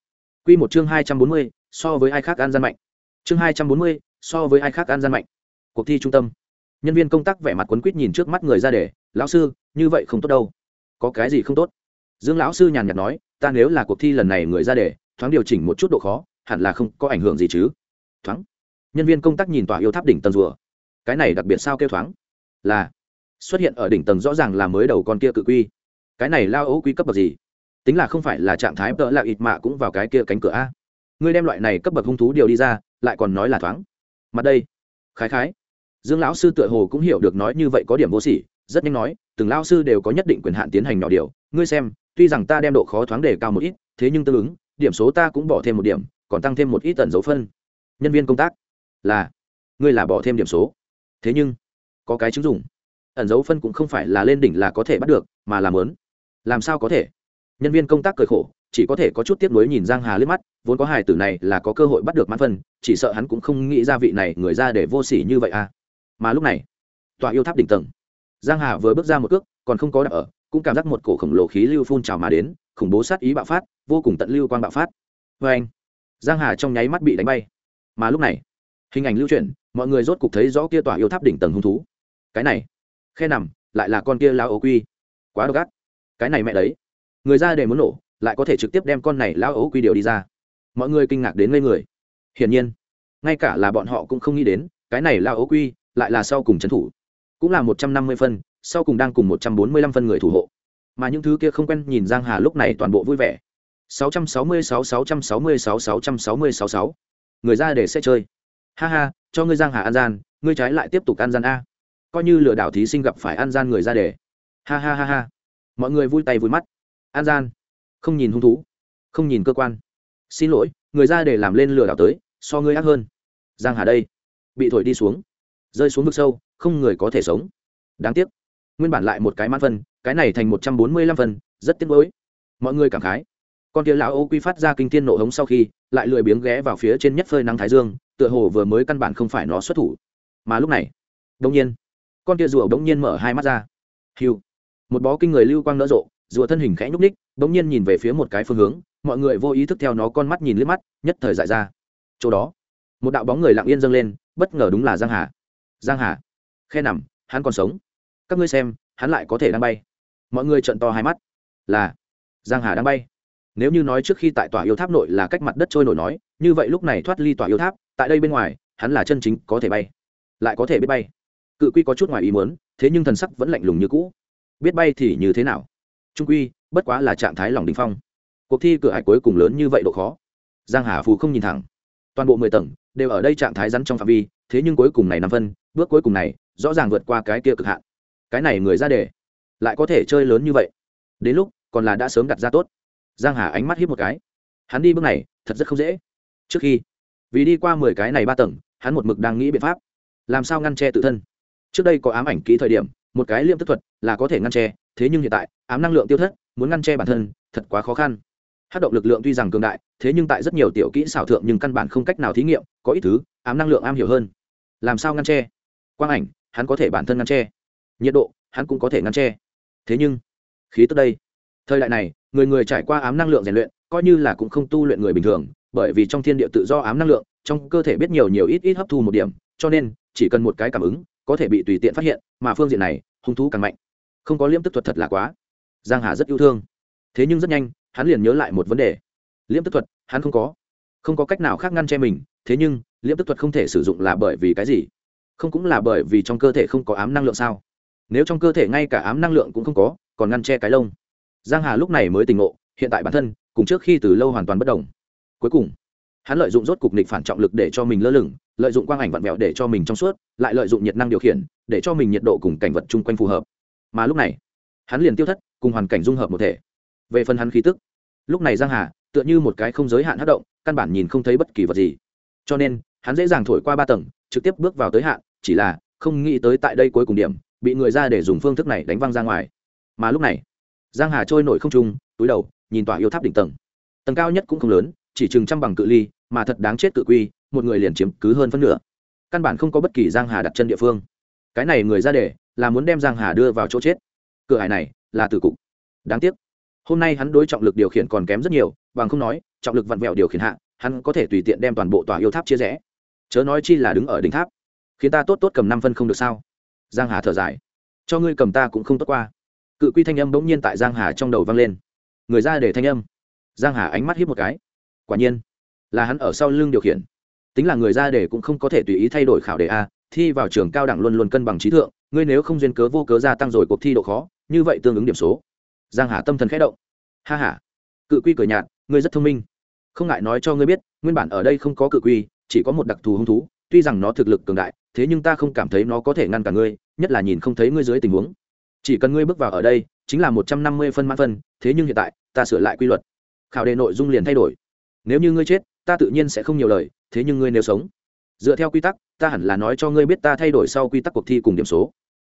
Quy một chương hai trăm bốn mươi, so với ai khác an gian mạnh. Chương hai trăm bốn mươi, so với ai khác an gian mạnh. Cuộc thi trung tâm. Nhân viên công tác vẻ mặt quấn quýt nhìn trước mắt người ra để lão sư, như vậy không tốt đâu. Có cái gì không tốt? Dương lão sư nhàn nhạt nói, ta nếu là cuộc thi lần này người ra để thoáng điều chỉnh một chút độ khó, hẳn là không có ảnh hưởng gì chứ. Thoáng. Nhân viên công tác nhìn tòa yêu tháp đỉnh tầng rùa. Cái này đặc biệt sao? kêu thoáng. Là, xuất hiện ở đỉnh tầng rõ ràng là mới đầu con kia cự quy. Cái này lao ấu quy cấp bậc gì? Tính là không phải là trạng thái tợ là ít mạ cũng vào cái kia cánh cửa a. Ngươi đem loại này cấp bậc hung thú điều đi ra, lại còn nói là thoáng. Mặt đây. Khái khái. Dương lão sư tựa hồ cũng hiểu được nói như vậy có điểm vô sỉ, rất nhanh nói, từng lão sư đều có nhất định quyền hạn tiến hành nhỏ điều. Ngươi xem, tuy rằng ta đem độ khó thoáng đề cao một ít, thế nhưng tương ứng, điểm số ta cũng bỏ thêm một điểm, còn tăng thêm một ít tần dấu phân. Nhân viên công tác. Là. Ngươi là bỏ thêm điểm số. Thế nhưng, có cái chứng dùng. Ẩn dấu phân cũng không phải là lên đỉnh là có thể bắt được, mà làm lớn làm sao có thể? Nhân viên công tác cười khổ, chỉ có thể có chút tiếp nối nhìn giang hà liếc mắt, vốn có hài tử này là có cơ hội bắt được mãn phân, chỉ sợ hắn cũng không nghĩ ra vị này người ra để vô sỉ như vậy à. Mà lúc này, tòa yêu tháp đỉnh tầng, giang hà vừa bước ra một cước, còn không có đạp ở, cũng cảm giác một cổ khổng lồ khí lưu phun trào mà đến, khủng bố sát ý bạo phát, vô cùng tận lưu quan bạo phát. Vê anh, giang hà trong nháy mắt bị đánh bay. Mà lúc này, hình ảnh lưu chuyển, mọi người rốt cục thấy rõ kia tòa yêu tháp đỉnh tầng hung thú. Cái này, khe nằm, lại là con kia lao ấu quy. Quá độc ác. Cái này mẹ đấy người ra để muốn nổ, lại có thể trực tiếp đem con này lao ấu quy điều đi ra. Mọi người kinh ngạc đến ngây người. Hiển nhiên, ngay cả là bọn họ cũng không nghĩ đến, cái này lao ấu quy lại là sau cùng trấn thủ. Cũng là một trăm năm mươi phân, sau cùng đang cùng một trăm bốn mươi lăm phân người thủ hộ. Mà những thứ kia không quen nhìn giang hà lúc này toàn bộ vui vẻ. sáu trăm sáu mươi sáu sáu trăm sáu mươi sáu sáu trăm sáu mươi sáu sáu. Người ra để sẽ chơi. Ha ha, cho ngươi giang hà an gian, ngươi trái lại tiếp tục an gian a. Coi như lừa đảo thí sinh gặp phải an gian người ra để. Ha ha ha ha. Mọi người vui tay vui mắt an gian. Không nhìn hung thú, không nhìn cơ quan. Xin lỗi, người ra để làm lên lừa đảo tới, so ngươi ác hơn. Giang hà đây, bị thổi đi xuống. Rơi xuống vực sâu, không người có thể sống. Đáng tiếc, nguyên bản lại một cái mãn phân, cái này thành một trăm bốn mươi lăm phân, rất tiếc mới mọi người cảm khái. Con kia lão ô quy phát ra kinh thiên nộ hống sau khi, lại lười biếng ghé vào phía trên nhất phơi nắng thái dương, tựa hồ vừa mới căn bản không phải nó xuất thủ. Mà lúc này đông nhiên, con kia rùa đông nhiên mở hai mắt ra. Hiu một bó kinh người lưu quang nở rộ rùa thân hình khẽ nhúc ních bỗng nhiên nhìn về phía một cái phương hướng, mọi người vô ý thức theo nó con mắt nhìn liếc mắt, nhất thời dại ra. Chỗ đó, một đạo bóng người lặng yên dâng lên, bất ngờ đúng là giang hà. Giang hà, khe nằm, hắn còn sống. Các ngươi xem, hắn lại có thể đang bay. Mọi người trận to hai mắt. Là, giang hà đang bay. Nếu như nói trước khi tại tòa yêu tháp nội là cách mặt đất trôi nổi nói, như vậy lúc này thoát ly tòa yêu tháp, tại đây bên ngoài, hắn là chân chính có thể bay. Lại có thể biết bay. Cự quy có chút ngoài ý muốn, thế nhưng thần sắc vẫn lạnh lùng như cũ. Biết bay thì như thế nào? Trung quy, bất quá là trạng thái lòng đình phong. Cuộc thi cửa hải cuối cùng lớn như vậy độ khó. Giang hà phù không nhìn thẳng. Toàn bộ mười tầng đều ở đây trạng thái rắn trong phạm vi, thế nhưng cuối cùng này năm phân, bước cuối cùng này rõ ràng vượt qua cái kia cực hạn. Cái này người ra đề lại có thể chơi lớn như vậy. Đến lúc còn là đã sớm đặt ra tốt. Giang hà ánh mắt hiếp một cái. Hắn đi bước này thật rất không dễ. Trước khi, vì đi qua mười cái này ba tầng, hắn một mực đang nghĩ biện pháp. Làm sao ngăn che tự thân? Trước đây có ám ảnh kỹ thời điểm, một cái liêm tức thuật là có thể ngăn che thế nhưng hiện tại, ám năng lượng tiêu thất, muốn ngăn che bản thân, thật quá khó khăn. Hát động lực lượng tuy rằng cường đại, thế nhưng tại rất nhiều tiểu kỹ xảo thượng nhưng căn bản không cách nào thí nghiệm, có ít thứ, ám năng lượng am hiểu hơn. Làm sao ngăn che? Quang ảnh, hắn có thể bản thân ngăn che. Nhiệt độ, hắn cũng có thể ngăn che. Thế nhưng, khí tức đây. Thời đại này, người người trải qua ám năng lượng rèn luyện, coi như là cũng không tu luyện người bình thường, bởi vì trong thiên địa tự do ám năng lượng, trong cơ thể biết nhiều nhiều ít ít hấp thu một điểm, cho nên, chỉ cần một cái cảm ứng, có thể bị tùy tiện phát hiện, mà phương diện này, hung thú càng mạnh không có liễm tức thuật thật là quá. Giang hà rất yêu thương. Thế nhưng rất nhanh, hắn liền nhớ lại một vấn đề. Liễm tức thuật, hắn không có. Không có cách nào khác ngăn che mình, thế nhưng, liễm tức thuật không thể sử dụng là bởi vì cái gì? Không cũng là bởi vì trong cơ thể không có ám năng lượng sao? Nếu trong cơ thể ngay cả ám năng lượng cũng không có, còn ngăn che cái lông. Giang hà lúc này mới tỉnh ngộ, hiện tại bản thân, cùng trước khi từ lâu hoàn toàn bất đồng. Cuối cùng, hắn lợi dụng rốt cục nịch phản trọng lực để cho mình lơ lửng, lợi dụng quang ảnh vặn vẹo để cho mình trong suốt, lại lợi dụng nhiệt năng điều khiển, để cho mình nhiệt độ cùng cảnh vật chung quanh phù hợp mà lúc này, hắn liền tiêu thất, cùng hoàn cảnh dung hợp một thể. Về phần hắn khí tức, lúc này giang hà, tựa như một cái không giới hạn hát động, căn bản nhìn không thấy bất kỳ vật gì. Cho nên, hắn dễ dàng thổi qua ba tầng, trực tiếp bước vào tới hạn, chỉ là không nghĩ tới tại đây cuối cùng điểm, bị người ra để dùng phương thức này đánh văng ra ngoài. Mà lúc này, giang hà trôi nổi không trung, túi đầu, nhìn tòa yêu tháp đỉnh tầng. Tầng cao nhất cũng không lớn, chỉ chừng trăm bằng cự ly, mà thật đáng chết cự quy, một người liền chiếm cứ hơn phân nửa. Căn bản không có bất kỳ giang hà đặt chân địa phương. Cái này người ra để là muốn đem giang hà đưa vào chỗ chết. Cửa hải này là tử cục. Đáng tiếc, hôm nay hắn đối trọng lực điều khiển còn kém rất nhiều, bằng không nói, trọng lực vặn vẹo điều khiển hạ, hắn có thể tùy tiện đem toàn bộ tòa yêu tháp chia rẽ. Chớ nói chi là đứng ở đỉnh tháp. Khiến ta tốt tốt cầm năm phân không được sao? Giang hà thở dài. Cho ngươi cầm ta cũng không tốt qua. Cự quy thanh âm bỗng nhiên tại giang hà trong đầu vang lên. Người ra để thanh âm. Giang hà ánh mắt hiếp một cái. Quả nhiên, là hắn ở sau lưng điều khiển. Tính là người ra để cũng không có thể tùy ý thay đổi khảo đề a, thi vào trường cao đẳng luôn luôn cân bằng trí thượng ngươi nếu không duyên cớ vô cớ gia tăng rồi cuộc thi độ khó, như vậy tương ứng điểm số. Giang hà tâm thần khẽ động. Ha ha, cự quy cười nhạt, ngươi rất thông minh. Không ngại nói cho ngươi biết, nguyên bản ở đây không có cự quy, chỉ có một đặc thù hung thú, tuy rằng nó thực lực cường đại, thế nhưng ta không cảm thấy nó có thể ngăn cả ngươi, nhất là nhìn không thấy ngươi dưới tình huống. Chỉ cần ngươi bước vào ở đây, chính là một trăm năm mươi phân mãn phân, thế nhưng hiện tại, ta sửa lại quy luật. Khảo đề nội dung liền thay đổi. Nếu như ngươi chết, ta tự nhiên sẽ không nhiều lời, thế nhưng ngươi nếu sống dựa theo quy tắc, ta hẳn là nói cho ngươi biết ta thay đổi sau quy tắc cuộc thi cùng điểm số.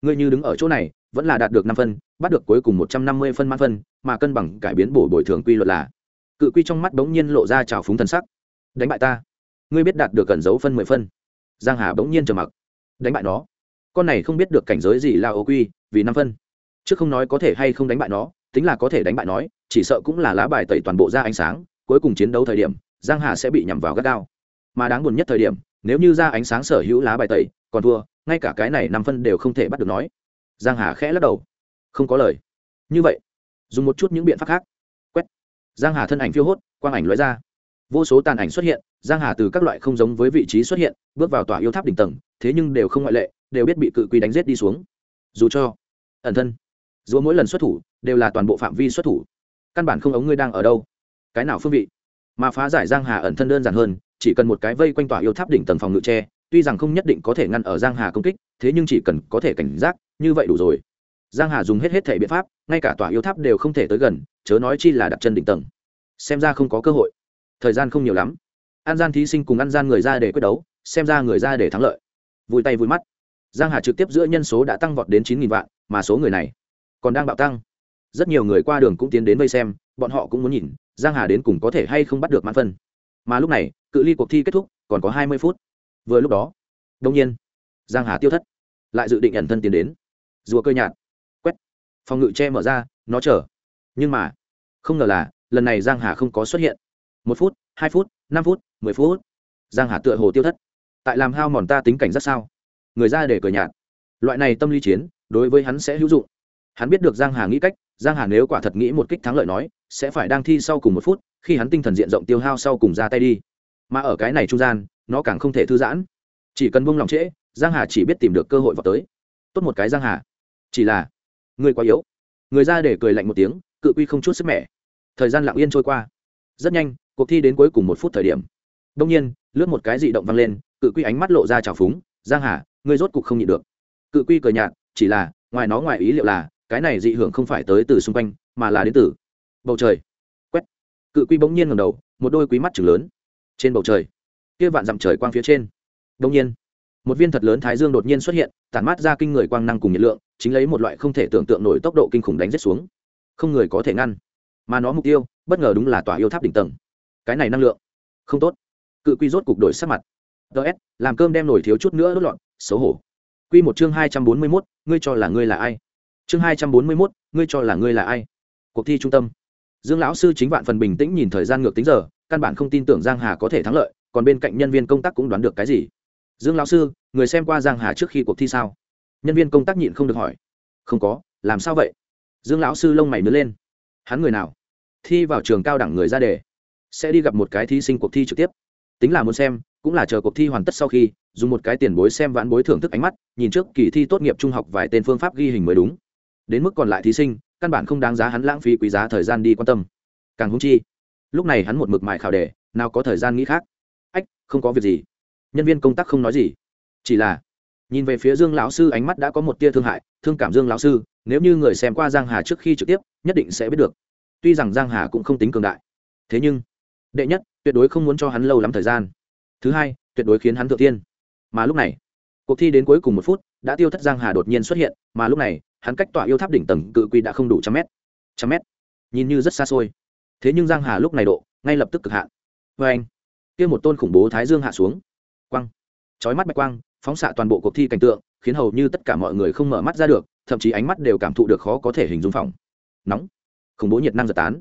Ngươi như đứng ở chỗ này, vẫn là đạt được năm phân, bắt được cuối cùng một trăm năm mươi phân mãn phân, mà cân bằng cải biến bổ bồi thường quy luật là. Cự quy trong mắt bỗng nhiên lộ ra trào phúng thần sắc. Đánh bại ta. Ngươi biết đạt được cẩn dấu phân mười phân. Giang hà bỗng nhiên trầm mặc. Đánh bại nó. Con này không biết được cảnh giới gì là ô quy, vì năm phân. Chứ không nói có thể hay không đánh bại nó, tính là có thể đánh bại nói, chỉ sợ cũng là lá bài tẩy toàn bộ ra ánh sáng, cuối cùng chiến đấu thời điểm, giang hà sẽ bị nhằm vào gắt gao. Mà đáng buồn nhất thời điểm nếu như ra ánh sáng sở hữu lá bài tẩy, còn thua, ngay cả cái này năm phân đều không thể bắt được nói. Giang hà khẽ lắc đầu. Không có lời. Như vậy, dùng một chút những biện pháp khác. Quét. Giang hà thân ảnh phiêu hốt, quang ảnh lóe ra. Vô số tàn ảnh xuất hiện, giang hà từ các loại không giống với vị trí xuất hiện, bước vào tòa yêu tháp đỉnh tầng, thế nhưng đều không ngoại lệ, đều biết bị cự quy đánh giết đi xuống. Dù cho, ẩn thân, dù mỗi lần xuất thủ, đều là toàn bộ phạm vi xuất thủ. Căn bản không ống ngươi đang ở đâu. Cái nào phương vị? Mà phá giải giang hà ẩn thân đơn giản hơn chỉ cần một cái vây quanh tòa yêu tháp đỉnh tầng phòng ngự tre, tuy rằng không nhất định có thể ngăn ở giang hà công kích, thế nhưng chỉ cần có thể cảnh giác, như vậy đủ rồi. Giang hà dùng hết hết thể biện pháp, ngay cả tòa yêu tháp đều không thể tới gần, chớ nói chi là đặt chân đỉnh tầng. Xem ra không có cơ hội. Thời gian không nhiều lắm. An gian thí sinh cùng ăn gian người ra để quyết đấu, xem ra người ra để thắng lợi. Vui tay vui mắt. Giang hà trực tiếp giữa nhân số đã tăng vọt đến chín vạn, mà số người này còn đang bạo tăng. Rất nhiều người qua đường cũng tiến đến vây xem, bọn họ cũng muốn nhìn giang hà đến cùng có thể hay không bắt được mãn phân. Mà lúc này cự ly cuộc thi kết thúc, còn có hai mươi phút. Vừa lúc đó đông nhiên, giang hà tiêu thất, lại dự định ẩn thân tiến đến. Rùa cơ nhạt, quét. Phòng ngự che mở ra, nó chờ. Nhưng mà, không ngờ là, lần này giang hà không có xuất hiện. Một phút, hai phút, năm phút, mười phút. Giang hà tựa hồ tiêu thất. Tại làm hao mòn ta tính cảnh rất sao? Người ra để cờ nhạt. Loại này tâm lý chiến, đối với hắn sẽ hữu dụng. Hắn biết được giang hà nghĩ cách, giang hà nếu quả thật nghĩ một kích thắng lợi nói, sẽ phải đang thi sau cùng một phút, khi hắn tinh thần diện rộng tiêu hao sau cùng ra tay đi mà ở cái này trung gian, nó càng không thể thư giãn. Chỉ cần buông lòng trễ, giang hà chỉ biết tìm được cơ hội vào tới. Tốt một cái giang hà. Chỉ là, người quá yếu. Người ra để cười lạnh một tiếng, cự quy không chút sức mẻ. Thời gian lặng yên trôi qua. Rất nhanh, cuộc thi đến cuối cùng một phút thời điểm. Đông nhiên, lướt một cái dị động vang lên, cự quy ánh mắt lộ ra trào phúng, giang hà, ngươi rốt cục không nhịn được. Cự quy cười nhạt, chỉ là, ngoài nó ngoài ý liệu là, cái này dị hưởng không phải tới từ xung quanh, mà là đến từ bầu trời. Quét. Cự quy bỗng nhiên ngầm đầu, một đôi quý mắt chừng lớn trên bầu trời, kia vạn dặm trời quang phía trên đông nhiên, một viên thật lớn thái dương đột nhiên xuất hiện, tản mát ra kinh người quang năng cùng nhiệt lượng, chính lấy một loại không thể tưởng tượng nổi tốc độ kinh khủng đánh rết xuống. Không người có thể ngăn, mà nó mục tiêu, bất ngờ đúng là tòa yêu tháp đỉnh tầng. Cái này năng lượng, không tốt. Cự quy rốt cục đổi sắc mặt. Ts làm cơm đem nổi thiếu chút nữa đốt lọn xấu hổ. Quy một chương hai trăm bốn mươi mốt, ngươi cho là ngươi là ai? Chương hai trăm bốn mươi mốt, ngươi cho là ngươi là ai? Cuộc thi trung tâm. Dương lão sư chính vạn phần bình tĩnh nhìn thời gian ngược tính giờ căn bản không tin tưởng giang hà có thể thắng lợi, còn bên cạnh nhân viên công tác cũng đoán được cái gì? Dương lão sư, người xem qua giang hà trước khi cuộc thi sao? Nhân viên công tác nhịn không được hỏi. Không có, làm sao vậy? Dương lão sư lông mày nứa lên. Hắn người nào? Thi vào trường cao đẳng người ra đề. Sẽ đi gặp một cái thí sinh cuộc thi trực tiếp. Tính là muốn xem, cũng là chờ cuộc thi hoàn tất sau khi, dùng một cái tiền bối xem vãn bối thưởng thức ánh mắt, nhìn trước kỳ thi tốt nghiệp trung học vài tên phương pháp ghi hình mới đúng. Đến mức còn lại thí sinh, căn bản không đáng giá hắn lãng phí quý giá thời gian đi quan tâm. Càng húng chi lúc này hắn một mực mài khảo đề, nào có thời gian nghĩ khác. Ách, không có việc gì. Nhân viên công tác không nói gì. Chỉ là, nhìn về phía dương lão sư, ánh mắt đã có một tia thương hại, thương cảm dương lão sư, nếu như người xem qua giang hà trước khi trực tiếp, nhất định sẽ biết được. Tuy rằng giang hà cũng không tính cường đại. Thế nhưng, đệ nhất, tuyệt đối không muốn cho hắn lâu lắm thời gian. Thứ hai, tuyệt đối khiến hắn thượng tiên. Mà lúc này, cuộc thi đến cuối cùng một phút, đã tiêu thất giang hà đột nhiên xuất hiện, mà lúc này, hắn cách tỏa yêu tháp đỉnh tầng cự quy đã không đủ trăm mét. Trăm mét. Nhìn như rất xa xôi thế nhưng giang hà lúc này độ, ngay lập tức cực hạn. Vê anh, kia một tôn khủng bố thái dương hạ xuống. Quang. Chói mắt bạch quang, phóng xạ toàn bộ cuộc thi cảnh tượng, khiến hầu như tất cả mọi người không mở mắt ra được, thậm chí ánh mắt đều cảm thụ được khó có thể hình dung phòng nóng. Khủng bố nhiệt năng giật tán.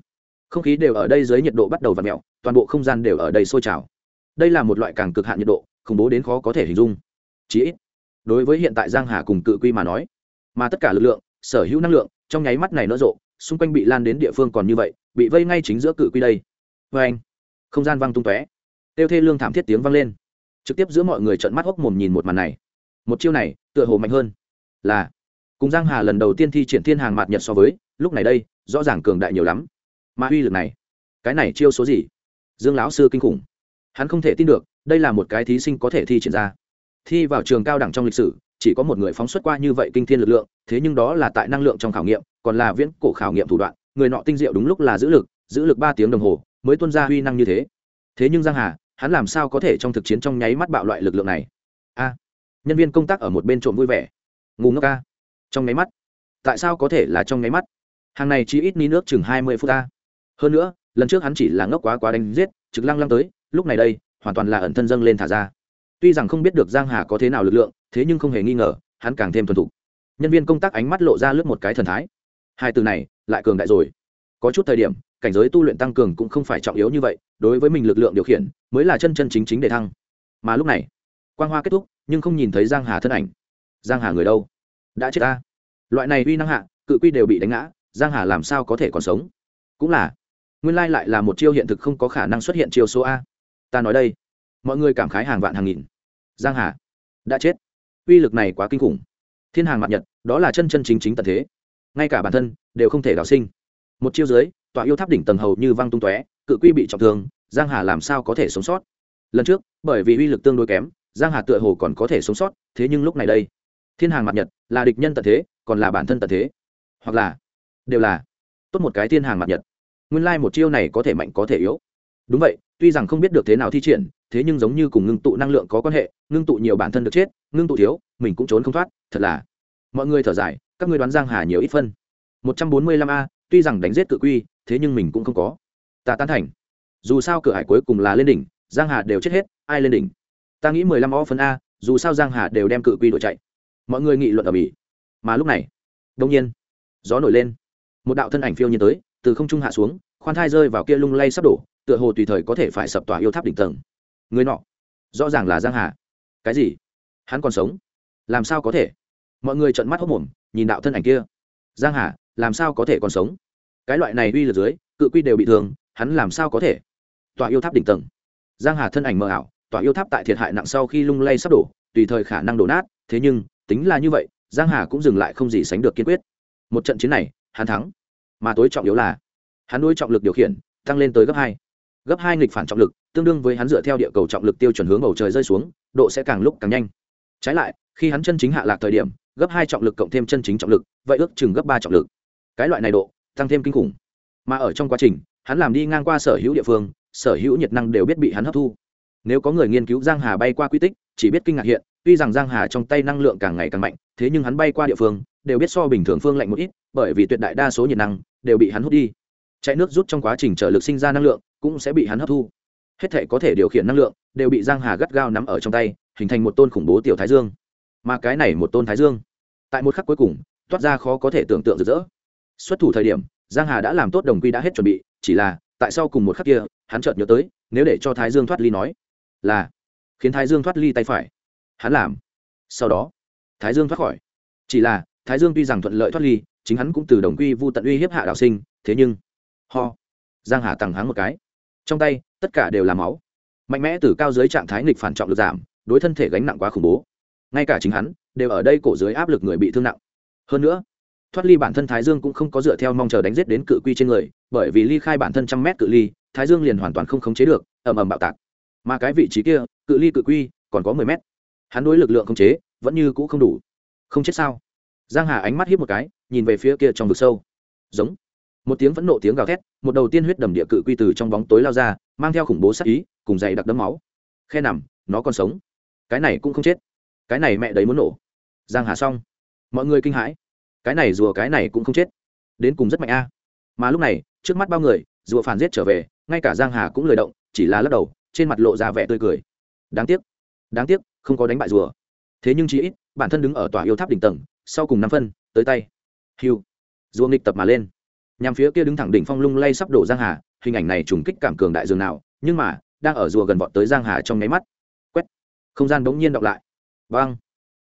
Không khí đều ở đây dưới nhiệt độ bắt đầu v ặ mẹo toàn bộ không gian đều ở đây sôi trào. Đây là một loại càng cực hạn nhiệt độ, khủng bố đến khó có thể hình dung. Chí ít, đối với hiện tại giang hà cùng cự quy mà nói, mà tất cả lực lượng, sở hữu năng lượng, trong nháy mắt này nở rộ xung quanh bị lan đến địa phương còn như vậy, bị vây ngay chính giữa cự quy đây. Vê anh, không gian văng tung tóe. Tiêu thê lương thảm thiết tiếng vang lên. Trực tiếp giữa mọi người trợn mắt hốc mồm nhìn một màn này. Một chiêu này, tựa hồ mạnh hơn. Là, cùng giang hà lần đầu tiên thi triển thiên hàng mạt nhật so với, lúc này đây, rõ ràng cường đại nhiều lắm. Mà uy lực này, cái này chiêu số gì? Dương lão sư kinh khủng. Hắn không thể tin được, đây là một cái thí sinh có thể thi triển ra. Thi vào trường cao đẳng trong lịch sử chỉ có một người phóng xuất qua như vậy kinh thiên lực lượng, thế nhưng đó là tại năng lượng trong khảo nghiệm, còn là viễn cổ khảo nghiệm thủ đoạn, người nọ tinh diệu đúng lúc là giữ lực giữ lực ba tiếng đồng hồ, mới tuân ra huy năng như thế. Thế nhưng giang hà, hắn làm sao có thể trong thực chiến trong nháy mắt bạo loại lực lượng này? A, nhân viên công tác ở một bên trộm vui vẻ. Ngủ ngốc ca trong nháy mắt. Tại sao có thể là trong nháy mắt? Hàng này chỉ ít ni nước chừng hai mươi phút ta hơn nữa, lần trước hắn chỉ là ngốc quá quá đánh giết, trực lăng lăng tới, lúc này đây, hoàn toàn là ẩn thân dâng lên thả ra tuy rằng không biết được giang hà có thế nào lực lượng, thế nhưng không hề nghi ngờ, hắn càng thêm thuần thục. Nhân viên công tác ánh mắt lộ ra lướt một cái thần thái. Hai từ này, lại cường đại rồi. Có chút thời điểm, cảnh giới tu luyện tăng cường cũng không phải trọng yếu như vậy, đối với mình lực lượng điều khiển, mới là chân chân chính chính để thăng. Mà lúc này, quang hoa kết thúc, nhưng không nhìn thấy giang hà thân ảnh. Giang hà người đâu? Đã chết ta. Loại này uy năng hạ, cự quy đều bị đánh ngã, giang hà làm sao có thể còn sống? Cũng là, nguyên lai lại là một chiêu hiện thực không có khả năng xuất hiện chiêu số a. Ta nói đây mọi người cảm khái hàng vạn hàng nghìn. Giang hà, đã chết. Uy lực này quá kinh khủng. Thiên hàng mặt nhật, đó là chân chân chính chính tận thế. Ngay cả bản thân, đều không thể đào sinh. Một chiêu dưới, tòa yêu tháp đỉnh tầng hầu như văng tung tóe, cự quy bị trọng thương, giang hà làm sao có thể sống sót? Lần trước, bởi vì uy lực tương đối kém, giang hà tựa hồ còn có thể sống sót, thế nhưng lúc này đây, thiên hàng mặt nhật là địch nhân tận thế, còn là bản thân tận thế. Hoặc là, đều là tốt một cái thiên hàng mặt nhật. Nguyên lai một chiêu này có thể mạnh có thể yếu. Đúng vậy, tuy rằng không biết được thế nào thi triển thế nhưng giống như cùng ngưng tụ năng lượng có quan hệ, ngưng tụ nhiều bản thân được chết, ngưng tụ thiếu, mình cũng trốn không thoát, thật là. Mọi người thở dài, các ngươi đoán giang hà nhiều ít phân? Một trăm bốn mươi lăm a, tuy rằng đánh giết cự quy, thế nhưng mình cũng không có. Ta tán thành. Dù sao cửa hải cuối cùng là lên đỉnh, giang hà đều chết hết, ai lên đỉnh? Ta nghĩ mười lăm o phân a, dù sao giang hà đều đem cự quy đổi chạy. Mọi người nghị luận ở bỉ mà lúc này, đông nhiên, gió nổi lên. Một đạo thân ảnh phiêu nhiên tới, từ không trung hạ xuống, khoan thai rơi vào kia lung lay sắp đổ, tựa hồ tùy thời có thể phải sập tòa yêu tháp đỉnh tầng người nọ? Rõ ràng là giang hà. Cái gì? Hắn còn sống? Làm sao có thể? Mọi người trợn mắt hốc mồm nhìn đạo thân ảnh kia. Giang hà, làm sao có thể còn sống? Cái loại này uy lực dưới, cự quy đều bị thương, hắn làm sao có thể? Tòa yêu tháp đỉnh tầng. Giang hà thân ảnh mờ ảo, tòa yêu tháp tại thiệt hại nặng sau khi lung lay sắp đổ, tùy thời khả năng đổ nát, thế nhưng, tính là như vậy, giang hà cũng dừng lại không gì sánh được kiên quyết. Một trận chiến này, hắn thắng. Mà tối trọng yếu là, hắn nuôi trọng lực điều khiển, tăng lên tới gấp hai. Gấp hai nghịch phản trọng lực tương đương với hắn dựa theo địa cầu trọng lực tiêu chuẩn hướng bầu trời rơi xuống, độ sẽ càng lúc càng nhanh. Trái lại, khi hắn chân chính hạ lạc thời điểm, gấp hai trọng lực cộng thêm chân chính trọng lực, vậy ước chừng gấp ba trọng lực. Cái loại này độ, tăng thêm kinh khủng. Mà ở trong quá trình, hắn làm đi ngang qua sở hữu địa phương, sở hữu nhiệt năng đều biết bị hắn hấp thu. Nếu có người nghiên cứu giang hà bay qua quy tích, chỉ biết kinh ngạc hiện, tuy rằng giang hà trong tay năng lượng càng ngày càng mạnh, thế nhưng hắn bay qua địa phương, đều biết so bình thường phương lạnh một ít, bởi vì tuyệt đại đa số nhiệt năng đều bị hắn hút đi. Chạy nước rút trong quá trình trở lực sinh ra năng lượng, cũng sẽ bị hắn hấp thu hết thể có thể điều khiển năng lượng đều bị giang hà gắt gao nắm ở trong tay, hình thành một tôn khủng bố tiểu thái dương. Mà cái này một tôn thái dương, tại một khắc cuối cùng, toát ra khó có thể tưởng tượng rực rỡ. Xuất thủ thời điểm, giang hà đã làm tốt đồng quy đã hết chuẩn bị, chỉ là, tại sao cùng một khắc kia, hắn chợt nhớ tới, nếu để cho thái dương thoát ly nói, là, khiến thái dương thoát ly tay phải. Hắn làm. Sau đó, thái dương thoát khỏi. Chỉ là, thái dương tuy rằng thuận lợi thoát ly, chính hắn cũng từ đồng quy vu tận uy hiếp hạ đạo sinh, thế nhưng, ho, giang hà tằng háng một cái trong tay, tất cả đều là máu. Mạnh mẽ từ cao dưới trạng thái nghịch phản trọng lực giảm, đối thân thể gánh nặng quá khủng bố. Ngay cả chính hắn, đều ở đây cổ dưới áp lực người bị thương nặng. Hơn nữa, thoát ly bản thân thái dương cũng không có dựa theo mong chờ đánh giết đến cự quy trên người, bởi vì ly khai bản thân trăm mét cự ly, thái dương liền hoàn toàn không khống chế được, ầm ầm bạo tạc. Mà cái vị trí kia, cự ly cự quy, còn có mười mét. Hắn đối lực lượng khống chế, vẫn như cũ không đủ. Không chết sao? Giang hà ánh mắt hiếp một cái, nhìn về phía kia trong vực sâu. Giống một tiếng phẫn nộ tiếng gào thét, một đầu tiên huyết đầm địa cự quy từ trong bóng tối lao ra, mang theo khủng bố sắc ý, cùng dày đặc đấm máu. Khe nằm, nó còn sống. Cái này cũng không chết. Cái này mẹ đấy muốn nổ. Giang hà xong. Mọi người kinh hãi. Cái này rùa, cái này cũng không chết. Đến cùng rất mạnh a. Mà lúc này, trước mắt bao người, rùa phản giết trở về, ngay cả giang hà cũng lười động, chỉ là lắc đầu, trên mặt lộ ra vẻ tươi cười. Đáng tiếc. Đáng tiếc, không có đánh bại rùa. Thế nhưng chỉ ít, bản thân đứng ở tòa yêu tháp đỉnh tầng, sau cùng năm phân, tới tay. Hiu rùa nghịch tập mà lên nhằm phía kia đứng thẳng đỉnh phong lung lay sắp đổ giang hà, hình ảnh này trùng kích cảm cường đại dường nào, nhưng mà, đang ở rùa gần vọt tới giang hà trong nháy mắt. Quét. Không gian bỗng nhiên đọc lại. Vang.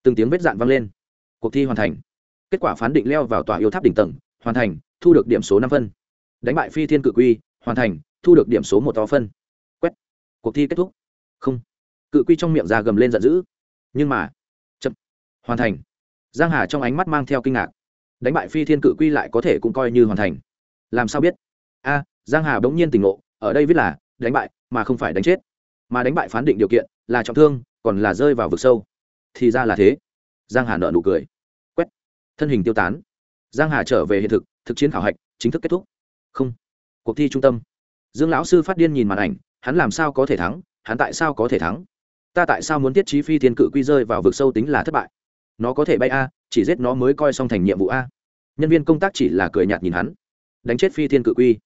Từng tiếng vết dạn vang lên. Cuộc thi hoàn thành. Kết quả phán định leo vào tòa yêu tháp đỉnh tầng, hoàn thành, thu được điểm số năm phân. Đánh bại phi thiên cự quy, hoàn thành, thu được điểm số một to phân. Quét. Cuộc thi kết thúc. Không. Cự quy trong miệng ra gầm lên giận dữ. Nhưng mà, chậm. Hoàn thành. Giang hà trong ánh mắt mang theo kinh ngạc đánh bại phi thiên cự quy lại có thể cũng coi như hoàn thành. Làm sao biết? A, giang hà bỗng nhiên tỉnh ngộ, ở đây viết là, đánh bại, mà không phải đánh chết. Mà đánh bại phán định điều kiện là trọng thương, còn là rơi vào vực sâu. Thì ra là thế. Giang hà nợ nụ cười. Quét. Thân hình tiêu tán. Giang hà trở về hiện thực thực chiến khảo hạch, chính thức kết thúc. Không. Cuộc thi trung tâm. Dương lão sư phát điên nhìn màn ảnh, hắn làm sao có thể thắng, hắn tại sao có thể thắng? Ta tại sao muốn tiết trí phi thiên cự quy rơi vào vực sâu tính là thất bại? Nó có thể bay a, chỉ giết nó mới coi xong thành nhiệm vụ a. Nhân viên công tác chỉ là cười nhạt nhìn hắn. Đánh chết phi thiên cự quy.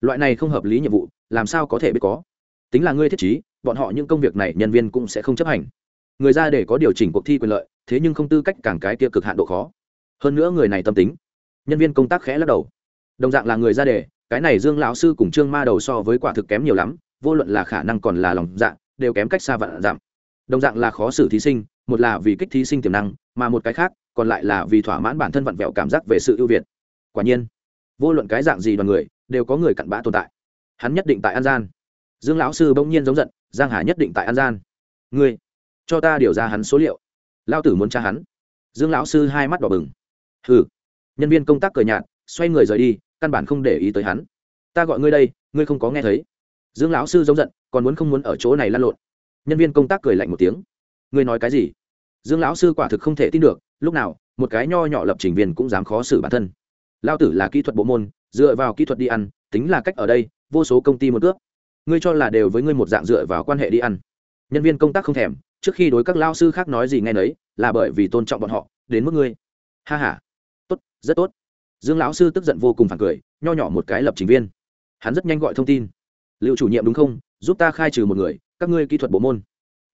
Loại này không hợp lý nhiệm vụ, làm sao có thể biết có? Tính là ngươi thiết trí, bọn họ những công việc này nhân viên cũng sẽ không chấp hành. Người ra để có điều chỉnh cuộc thi quyền lợi, thế nhưng không tư cách càng cái kia cực hạn độ khó. Hơn nữa người này tâm tính. Nhân viên công tác khẽ lắc đầu. Đồng dạng là người ra đề, cái này dương lão sư cùng trương ma đầu so với quả thực kém nhiều lắm, vô luận là khả năng còn là lòng dạ đều kém cách xa vạn giảm. Đồng dạng là khó xử thí sinh một là vì kích thí sinh tiềm năng, mà một cái khác, còn lại là vì thỏa mãn bản thân vặn vẹo cảm giác về sự ưu việt. Quả nhiên, vô luận cái dạng gì đoàn người, đều có người cặn bã tồn tại. Hắn nhất định tại an gian. Dương lão sư bỗng nhiên giống giận, giang hà nhất định tại an gian. Ngươi, cho ta điều ra hắn số liệu. Lao tử muốn tra hắn. Dương lão sư hai mắt đỏ bừng. Hừ. Nhân viên công tác cười nhạt, xoay người rời đi, căn bản không để ý tới hắn. Ta gọi ngươi đây, ngươi không có nghe thấy. Dương lão sư giống giận, còn muốn không muốn ở chỗ này lăn lộn. Nhân viên công tác cười lạnh một tiếng ngươi nói cái gì? Dương lão sư quả thực không thể tin được, lúc nào, một cái nho nhỏ lập trình viên cũng dám khó xử bản thân. Lao tử là kỹ thuật bộ môn, dựa vào kỹ thuật đi ăn, tính là cách ở đây, vô số công ty một cướp ngươi cho là đều với ngươi một dạng dựa vào quan hệ đi ăn. Nhân viên công tác không thèm, trước khi đối các lao sư khác nói gì nghe nấy, là bởi vì tôn trọng bọn họ, đến mức ngươi. Ha h a tốt, rất tốt. Dương lão sư tức giận vô cùng phản cười, nho nhỏ một cái lập trình viên. Hắn rất nhanh gọi thông tin. Liệu chủ nhiệm đúng không? Giúp ta khai trừ một người, các ngươi kỹ thuật bộ môn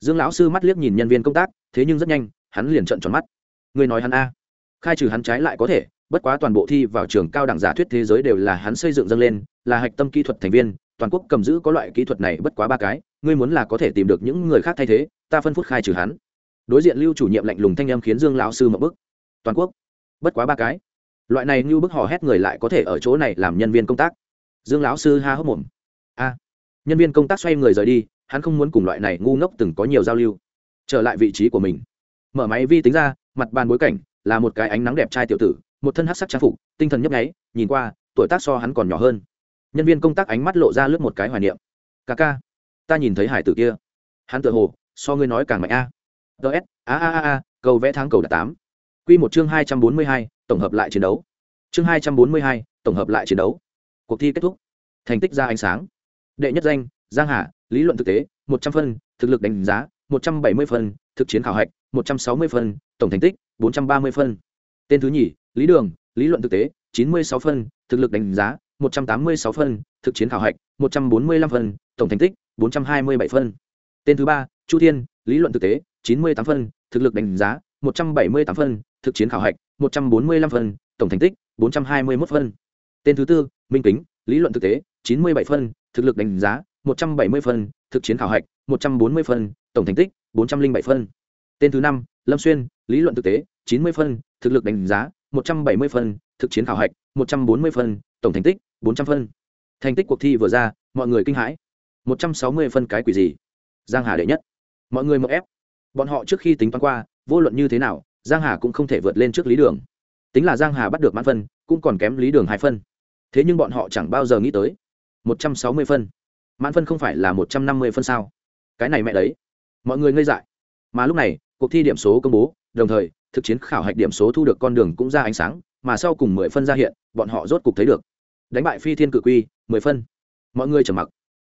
dương lão sư mắt liếc nhìn nhân viên công tác, thế nhưng rất nhanh, hắn liền trận tròn mắt. Ngươi nói hắn a. Khai trừ hắn trái lại có thể, bất quá toàn bộ thi vào trường cao đẳng giả thuyết thế giới đều là hắn xây dựng dâng lên, là hạch tâm kỹ thuật thành viên, toàn quốc cầm giữ có loại kỹ thuật này bất quá ba cái, ngươi muốn là có thể tìm được những người khác thay thế, ta phân phút khai trừ hắn. Đối diện lưu chủ nhiệm lạnh lùng thanh âm khiến dương lão sư mập bức toàn quốc. Bất quá ba cái. Loại này như bức hò hét người lại có thể ở chỗ này làm nhân viên công tác. Dương lão sư ha hốc mồm. A. Nhân viên công tác xoay người rời đi hắn không muốn cùng loại này ngu ngốc từng có nhiều giao lưu, trở lại vị trí của mình. Mở máy vi tính ra, mặt bàn bối cảnh là một cái ánh nắng đẹp trai tiểu tử, một thân hát sắc trang phục, tinh thần nhấp nháy, nhìn qua, tuổi tác so hắn còn nhỏ hơn. Nhân viên công tác ánh mắt lộ ra lướt một cái hoài niệm. Ca ca, ta nhìn thấy hải tử kia. Hắn tự hồ, so ngươi nói càng mạnh a. Ts a a a a, cầu vẽ tháng cầu đạt tám. Q một chương hai trăm bốn mươi hai, tổng hợp lại chiến đấu. Chương hai trăm bốn mươi hai, tổng hợp lại chiến đấu. Cuộc thi kết thúc. Thành tích ra ánh sáng. Đệ nhất danh, giang hà lý luận thực tế, một trăm phân, thực lực đánh giá, một trăm bảy mươi phân, thực chiến khảo hạch, một trăm sáu mươi phân, tổng thành tích, bốn trăm ba mươi phân. Tên thứ nhì, lý đường, lý luận thực tế, chín mươi sáu phân, thực lực đánh giá, một trăm tám mươi sáu phân, thực chiến khảo hạch, một trăm bốn mươi lăm phân, tổng thành tích, bốn trăm hai mươi bảy phân. Tên thứ ba, chu thiên, lý luận thực tế, chín mươi tám phân, thực lực đánh giá, một trăm bảy mươi tám phân, thực chiến khảo hạch, một trăm bốn mươi lăm phân, tổng thành tích, bốn trăm hai mươi mốt phân. Tên thứ tư, minh kính, lý luận thực tế, chín mươi bảy phân, thực lực đánh giá một trăm bảy mươi phân, thực chiến khảo hạch, một trăm bốn mươi phân, tổng thành tích, bốn trăm linh bảy phân. Tên thứ năm, lâm xuyên, lý luận thực tế, chín mươi phân, thực lực đánh giá, một trăm bảy mươi phân, thực chiến khảo hạch, một trăm bốn mươi phân, tổng thành tích, bốn trăm phân. Thành tích cuộc thi vừa ra, mọi người kinh hãi. một trăm sáu mươi phân cái quỷ gì? Giang hà đệ nhất. Mọi người mậu ép. Bọn họ trước khi tính toán qua, vô luận như thế nào, giang hà cũng không thể vượt lên trước lý đường. Tính là giang hà bắt được mãn phân, cũng còn kém lý đường hai phân. Thế nhưng bọn họ chẳng bao giờ nghĩ tới, một trăm sáu mươi phân mãn phân không phải là một trăm năm mươi phân sao? Cái này mẹ đấy. Mọi người ngây dại. Mà lúc này, cuộc thi điểm số công bố, đồng thời, thực chiến khảo hạch điểm số thu được con đường cũng ra ánh sáng, mà sau cùng mười phân ra hiện, bọn họ rốt cục thấy được. Đánh bại phi thiên cự quy, mười phân. Mọi người trầm mặc.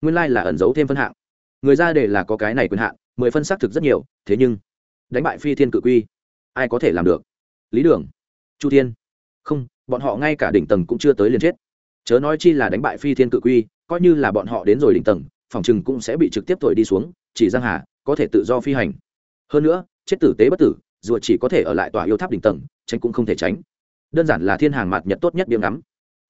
Nguyên lai là ẩn giấu thêm phân hạng. Người ra để là có cái này quyền hạn, mười phân xác thực rất nhiều, thế nhưng, đánh bại phi thiên cự quy, ai có thể làm được? Lý đường, chu thiên. Không, bọn họ ngay cả đỉnh tầng cũng chưa tới liền chết. Chớ nói chi là đánh bại phi thiên cự quy coi như là bọn họ đến rồi đỉnh tầng, phòng chừng cũng sẽ bị trực tiếp thổi đi xuống, chỉ giang hà có thể tự do phi hành. Hơn nữa, chết tử tế bất tử, ruột chỉ có thể ở lại tòa yêu tháp đỉnh tầng, tránh cũng không thể tránh. Đơn giản là thiên hàng mạt nhật tốt nhất điểm ngắm.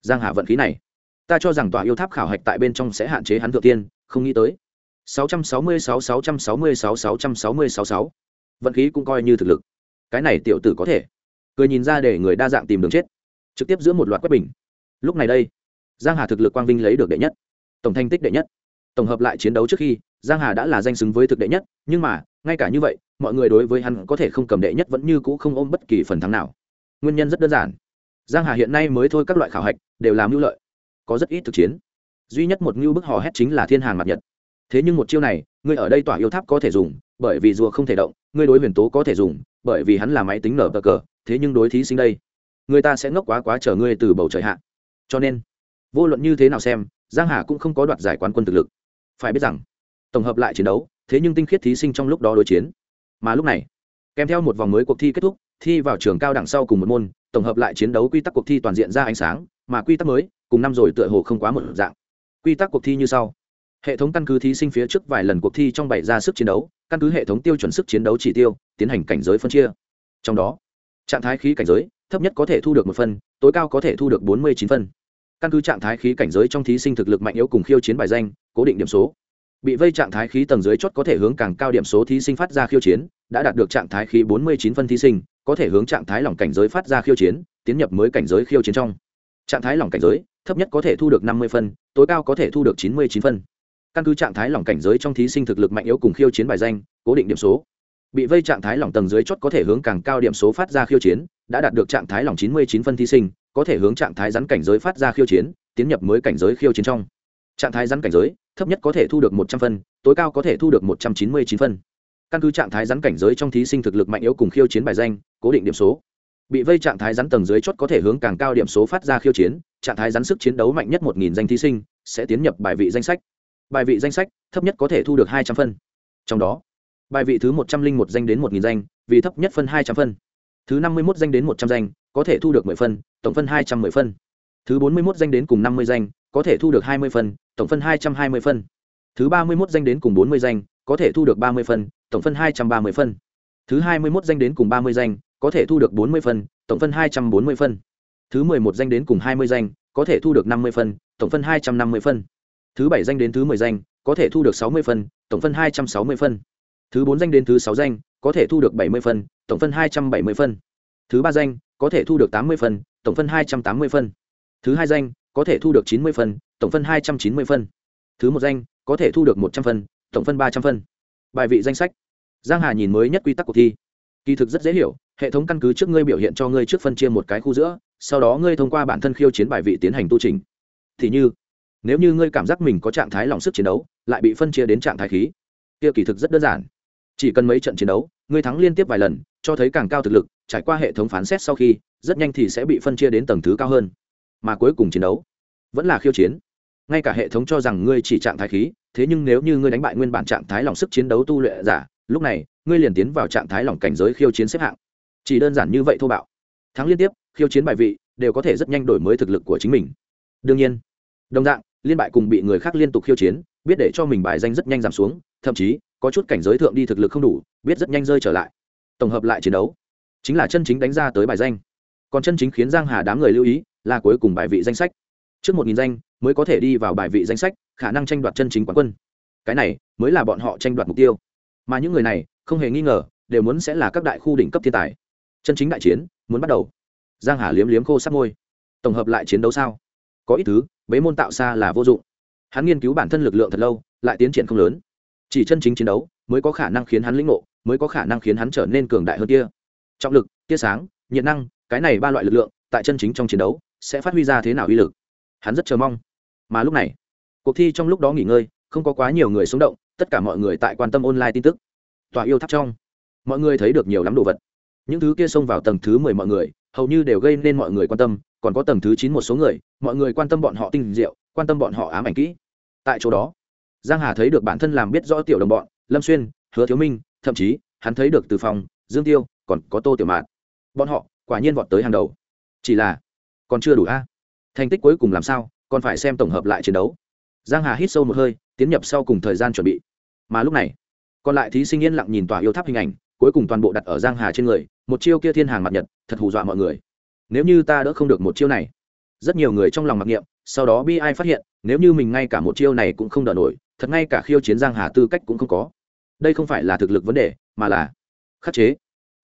Giang hà vận khí này, ta cho rằng tòa yêu tháp khảo hạch tại bên trong sẽ hạn chế hắn thượng tiên, không nghĩ tới. 666 666 666 vận khí cũng coi như thực lực. Cái này tiểu tử có thể. Cười nhìn ra để người đa dạng tìm đường chết. Trực tiếp giữa một loạt quét bình. Lúc này đây, giang hà thực lực quang vinh lấy được đệ nhất tổng thành tích đệ nhất. Tổng hợp lại chiến đấu trước khi, giang hà đã là danh xứng với thực đệ nhất, nhưng mà, ngay cả như vậy, mọi người đối với hắn có thể không cầm đệ nhất vẫn như cũ không ôm bất kỳ phần thắng nào. Nguyên nhân rất đơn giản. Giang hà hiện nay mới thôi các loại khảo hạch, đều làm mưu lợi. Có rất ít thực chiến. Duy nhất một mưu bức hò hét chính là thiên hàng mặt nhật. Thế nhưng một chiêu này, ngươi ở đây tỏa yêu tháp có thể dùng, bởi vì rùa không thể động, ngươi đối huyền tố có thể dùng, bởi vì hắn là máy tính nở bờ cờ, thế nhưng đối thí sinh đây, người ta sẽ ngốc quá quá chờ ngươi từ bầu trời hạ. Cho nên, vô luận như thế nào xem giang hà cũng không có đoạt giải quán quân thực lực. Phải biết rằng, tổng hợp lại chiến đấu, thế nhưng tinh khiết thí sinh trong lúc đó đối chiến. Mà lúc này, kèm theo một vòng mới cuộc thi kết thúc, thi vào trường cao đẳng sau cùng một môn, tổng hợp lại chiến đấu quy tắc cuộc thi toàn diện ra ánh sáng, mà quy tắc mới, cùng năm rồi tựa hồ không quá một dạng. Quy tắc cuộc thi như sau. Hệ thống căn cứ thí sinh phía trước vài lần cuộc thi trong bảy ra sức chiến đấu, căn cứ hệ thống tiêu chuẩn sức chiến đấu chỉ tiêu, tiến hành cảnh giới phân chia. Trong đó, trạng thái khí cảnh giới, thấp nhất có thể thu được một phân, tối cao có thể thu được bốn mươi chín phân căn cứ trạng thái khí cảnh giới trong thí sinh thực lực mạnh yếu cùng khiêu chiến bài danh, cố định điểm số. Bị vây trạng thái khí tầng dưới chót có thể hướng càng cao điểm số thí sinh phát ra khiêu chiến, đã đạt được trạng thái khí bốn mươi chín phân thí sinh, có thể hướng trạng thái lỏng cảnh giới phát ra khiêu chiến, tiến nhập mới cảnh giới khiêu chiến trong. Trạng thái lỏng cảnh giới, thấp nhất có thể thu được năm mươi phân, tối cao có thể thu được chín mươi chín phân. Căn cứ trạng thái lỏng cảnh giới trong thí sinh thực lực mạnh yếu cùng khiêu chiến bài danh, cố định điểm số. Bị vây trạng thái lỏng tầng dưới chót có thể hướng càng cao điểm số phát ra khiêu chiến, đã đạt được trạng thái lỏng chín mươi chín phân thí sinh có thể hướng trạng thái rắn cảnh giới phát ra khiêu chiến, tiến nhập mới cảnh giới khiêu chiến trong. Trạng thái rắn cảnh giới, thấp nhất có thể thu được một trăm phân, tối cao có thể thu được một trăm chín mươi chín phân. Căn cứ trạng thái rắn cảnh giới trong thí sinh thực lực mạnh yếu cùng khiêu chiến bài danh, cố định điểm số. Bị vây trạng thái rắn tầng dưới chót có thể hướng càng cao điểm số phát ra khiêu chiến, trạng thái rắn sức chiến đấu mạnh nhất một nghìn danh thí sinh, sẽ tiến nhập bài vị danh sách. Bài vị danh sách, thấp nhất có thể thu được hai trăm phân. Trong đó, bài vị thứ một trăm linh một danh đến một nghìn danh, vì thấp nhất phân hai trăm phân thứ năm mươi một danh đến một trăm danh, có thể thu được mười phân, tổng phân hai trăm mười phân. Thứ bốn mươi một danh đến cùng năm mươi danh, có thể thu được hai mươi phân, tổng phân hai trăm hai mươi phân. Thứ ba mươi một danh đến cùng bốn mươi danh, có thể thu được ba mươi phân, tổng phân hai trăm ba mươi phân. Thứ hai mươi một danh đến cùng ba mươi danh, có thể thu được bốn mươi phân, tổng phân hai trăm bốn mươi phân. Thứ mười một danh đến cùng hai mươi danh, có thể thu được năm mươi phân, tổng phân hai trăm năm mươi phân. Thứ bảy danh đến thứ mười danh, có thể thu được sáu mươi phân, tổng phân hai trăm sáu mươi phân. Thứ bốn danh đến thứ sáu danh có thể thu được bảy mươi phân, tổng phân hai trăm bảy mươi phân. Thứ ba danh, có thể thu được tám mươi phân, tổng phân hai trăm tám mươi phân. Thứ hai danh, có thể thu được chín mươi phân, tổng phân hai trăm chín mươi phân. Thứ một danh, có thể thu được một trăm phân, tổng phân ba trăm phân. Bài vị danh sách. Giang hà nhìn mới nhất quy tắc cuộc thi. Kỳ thực rất dễ hiểu, hệ thống căn cứ trước ngươi biểu hiện cho ngươi trước phân chia một cái khu giữa, sau đó ngươi thông qua bản thân khiêu chiến bài vị tiến hành tu trình. Thì như, nếu như ngươi cảm giác mình có trạng thái lòng sức chiến đấu, lại bị phân chia đến trạng thái khí. Kia kỳ thực rất đơn giản chỉ cần mấy trận chiến đấu, ngươi thắng liên tiếp vài lần, cho thấy càng cao thực lực, trải qua hệ thống phán xét sau khi, rất nhanh thì sẽ bị phân chia đến tầng thứ cao hơn. Mà cuối cùng chiến đấu vẫn là khiêu chiến. Ngay cả hệ thống cho rằng ngươi chỉ trạng thái khí, thế nhưng nếu như ngươi đánh bại nguyên bản trạng thái lòng sức chiến đấu tu luyện giả, lúc này, ngươi liền tiến vào trạng thái lòng cảnh giới khiêu chiến xếp hạng. Chỉ đơn giản như vậy thô bạo. Thắng liên tiếp, khiêu chiến bài vị, đều có thể rất nhanh đổi mới thực lực của chính mình. Đương nhiên, đồng dạng, liên bại cùng bị người khác liên tục khiêu chiến, biết để cho mình bài danh rất nhanh giảm xuống, thậm chí có chút cảnh giới thượng đi thực lực không đủ, biết rất nhanh rơi trở lại. Tổng hợp lại chiến đấu, chính là chân chính đánh ra tới bài danh. Còn chân chính khiến giang hà đám người lưu ý là cuối cùng bài vị danh sách. Trước một nghìn danh mới có thể đi vào bài vị danh sách, khả năng tranh đoạt chân chính quán quân. Cái này mới là bọn họ tranh đoạt mục tiêu. Mà những người này không hề nghi ngờ, đều muốn sẽ là các đại khu đỉnh cấp thiên tài. Chân chính đại chiến muốn bắt đầu. Giang hà liếm liếm khô sắc môi. Tổng hợp lại chiến đấu sao? Có ít thứ, bế môn tạo xa là vô dụng. Hắn nghiên cứu bản thân lực lượng thật lâu, lại tiến triển không lớn chỉ chân chính chiến đấu mới có khả năng khiến hắn lĩnh ngộ, mới có khả năng khiến hắn trở nên cường đại hơn kia. Trọng lực, tia sáng, nhiệt năng, cái này ba loại lực lượng tại chân chính trong chiến đấu sẽ phát huy ra thế nào uy lực? Hắn rất chờ mong. Mà lúc này, cuộc thi trong lúc đó nghỉ ngơi, không có quá nhiều người sống động, tất cả mọi người tại quan tâm online tin tức. Tòa yêu tháp trong, mọi người thấy được nhiều lắm đồ vật. Những thứ kia xông vào tầng thứ mười mọi người, hầu như đều gây nên mọi người quan tâm, còn có tầng thứ chín một số người, mọi người quan tâm bọn họ tinh diệu, quan tâm bọn họ ám ảnh kỹ. Tại chỗ đó giang hà thấy được bản thân làm biết rõ tiểu đồng bọn, lâm xuyên, hứa thiếu minh, thậm chí, hắn thấy được từ phòng dương tiêu, còn có tô tiểu mạn. Bọn họ, quả nhiên vọt tới hàng đầu. Chỉ là, còn chưa đủ a. Thành tích cuối cùng làm sao, còn phải xem tổng hợp lại chiến đấu. Giang hà hít sâu một hơi, tiến nhập sau cùng thời gian chuẩn bị. Mà lúc này, còn lại thí sinh yên lặng nhìn tòa yêu tháp hình ảnh, cuối cùng toàn bộ đặt ở giang hà trên người, một chiêu kia thiên hàng mặt nhật, thật hù dọa mọi người. Nếu như ta đỡ không được một chiêu này, rất nhiều người trong lòng mặc niệm, sau đó bi ai phát hiện, nếu như mình ngay cả một chiêu này cũng không đỡ nổi thật ngay cả khiêu chiến giang hà tư cách cũng không có. Đây không phải là thực lực vấn đề, mà là khắc chế.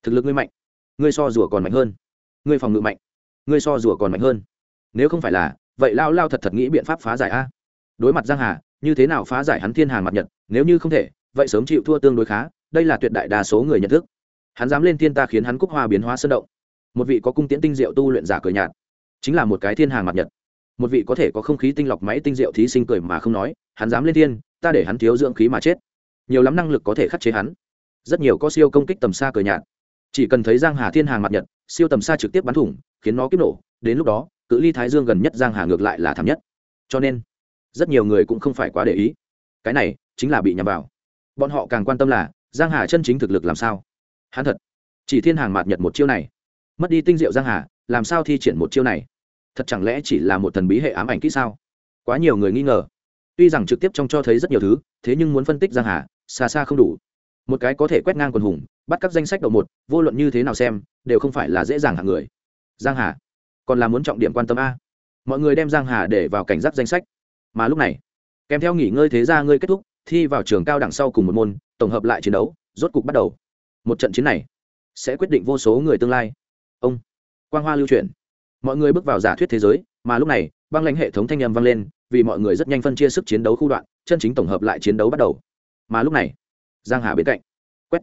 Thực lực ngươi mạnh, ngươi so rùa còn mạnh hơn. Ngươi phòng ngự mạnh, ngươi so rùa còn mạnh hơn. Nếu không phải là, vậy lao lao thật thật nghĩ biện pháp phá giải a. Đối mặt giang hà, như thế nào phá giải hắn thiên hàng mặt nhật, nếu như không thể, vậy sớm chịu thua tương đối khá, đây là tuyệt đại đa số người nhận thức. Hắn dám lên thiên ta khiến hắn cúc hoa biến hóa sơn động. Một vị có cung tiễn tinh diệu tu luyện giả cười nhạt, chính là một cái thiên hàng mặt nhật một vị có thể có không khí tinh lọc máy tinh diệu thí sinh cười mà không nói, hắn dám lên thiên, ta để hắn thiếu dưỡng khí mà chết. Nhiều lắm năng lực có thể khắc chế hắn. Rất nhiều có siêu công kích tầm xa cười nhạt. Chỉ cần thấy giang hà thiên hàng mặt nhật, siêu tầm xa trực tiếp bắn thủng, khiến nó kiếp nổ. Đến lúc đó, cự ly thái dương gần nhất giang hà ngược lại là thảm nhất. Cho nên, rất nhiều người cũng không phải quá để ý. Cái này chính là bị nhầm vào. Bọn họ càng quan tâm là, giang hà chân chính thực lực làm sao? Hắn thật, chỉ thiên hàng mạt nhật một chiêu này. Mất đi tinh diệu giang hà, làm sao thi triển một chiêu này? Thật chẳng lẽ chỉ là một thần bí hệ ám ảnh kỹ sao? Quá nhiều người nghi ngờ. Tuy rằng trực tiếp trong cho thấy rất nhiều thứ, thế nhưng muốn phân tích giang hà, xa xa không đủ. Một cái có thể quét ngang quần hùng, bắt các danh sách đầu một, vô luận như thế nào xem, đều không phải là dễ dàng hạng người. Giang hà, còn là muốn trọng điểm quan tâm a. Mọi người đem giang hà để vào cảnh giác danh sách. Mà lúc này, kèm theo nghỉ ngơi thế ra ngươi kết thúc, thi vào trường cao đẳng sau cùng một môn, tổng hợp lại chiến đấu, rốt cục bắt đầu. Một trận chiến này, sẽ quyết định vô số người tương lai. Ông, quang hoa lưu truyền mọi người bước vào giả thuyết thế giới, mà lúc này, băng lãnh hệ thống thanh âm vang lên, vì mọi người rất nhanh phân chia sức chiến đấu khu đoạn, chân chính tổng hợp lại chiến đấu bắt đầu. Mà lúc này, giang hà bên cạnh, quét,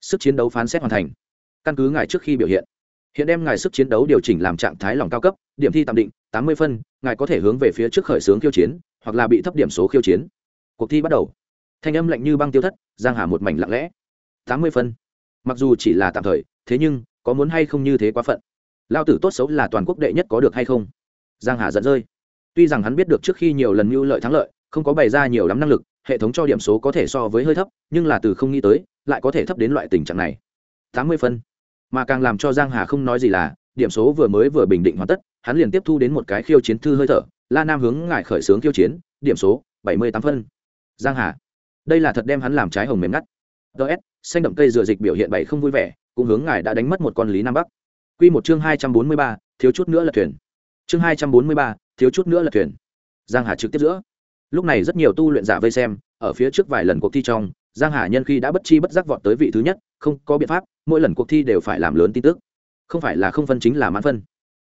sức chiến đấu phán xét hoàn thành. Căn cứ ngài trước khi biểu hiện hiện đem ngài sức chiến đấu điều chỉnh làm trạng thái lòng cao cấp, điểm thi tạm định, tám mươi phân, ngài có thể hướng về phía trước khởi xướng khiêu chiến, hoặc là bị thấp điểm số khiêu chiến. Cuộc thi bắt đầu. Thanh âm lạnh như băng tiêu thất, giang hà một mảnh lặng lẽ. Tám mươi phân. Mặc dù chỉ là tạm thời, thế nhưng, có muốn hay không như thế quá phận lao tử tốt xấu là toàn quốc đệ nhất có được hay không? Giang hà giận rơi tuy rằng hắn biết được trước khi nhiều lần mưu lợi thắng lợi, không có bày ra nhiều lắm năng lực, hệ thống cho điểm số có thể so với hơi thấp, nhưng là từ không nghĩ tới, lại có thể thấp đến loại tình trạng này. Tám mươi phân. Mà càng làm cho giang hà không nói gì là, điểm số vừa mới vừa bình định hoàn tất, hắn liền tiếp thu đến một cái khiêu chiến thư hơi thở, la nam hướng ngài khởi xướng khiêu chiến, điểm số, bảy mươi tám phân. Giang hà. Đây là thật đem hắn làm trái hồng mềm ngắt. Ts xanh đậm cây dừa dịch biểu hiện bảy không vui vẻ, cũng hướng ngài đã đánh mất một con lý nam bắc quy một chương hai trăm bốn mươi ba thiếu chút nữa là thuyền. Chương hai trăm bốn mươi ba thiếu chút nữa là thuyền. Giang hà trực tiếp giữa. Lúc này rất nhiều tu luyện giả vây xem ở phía trước vài lần cuộc thi trong giang hà nhân khi đã bất chi bất giác vọt tới vị thứ nhất không có biện pháp mỗi lần cuộc thi đều phải làm lớn tin tức. Không phải là không phân chính là mãn phân.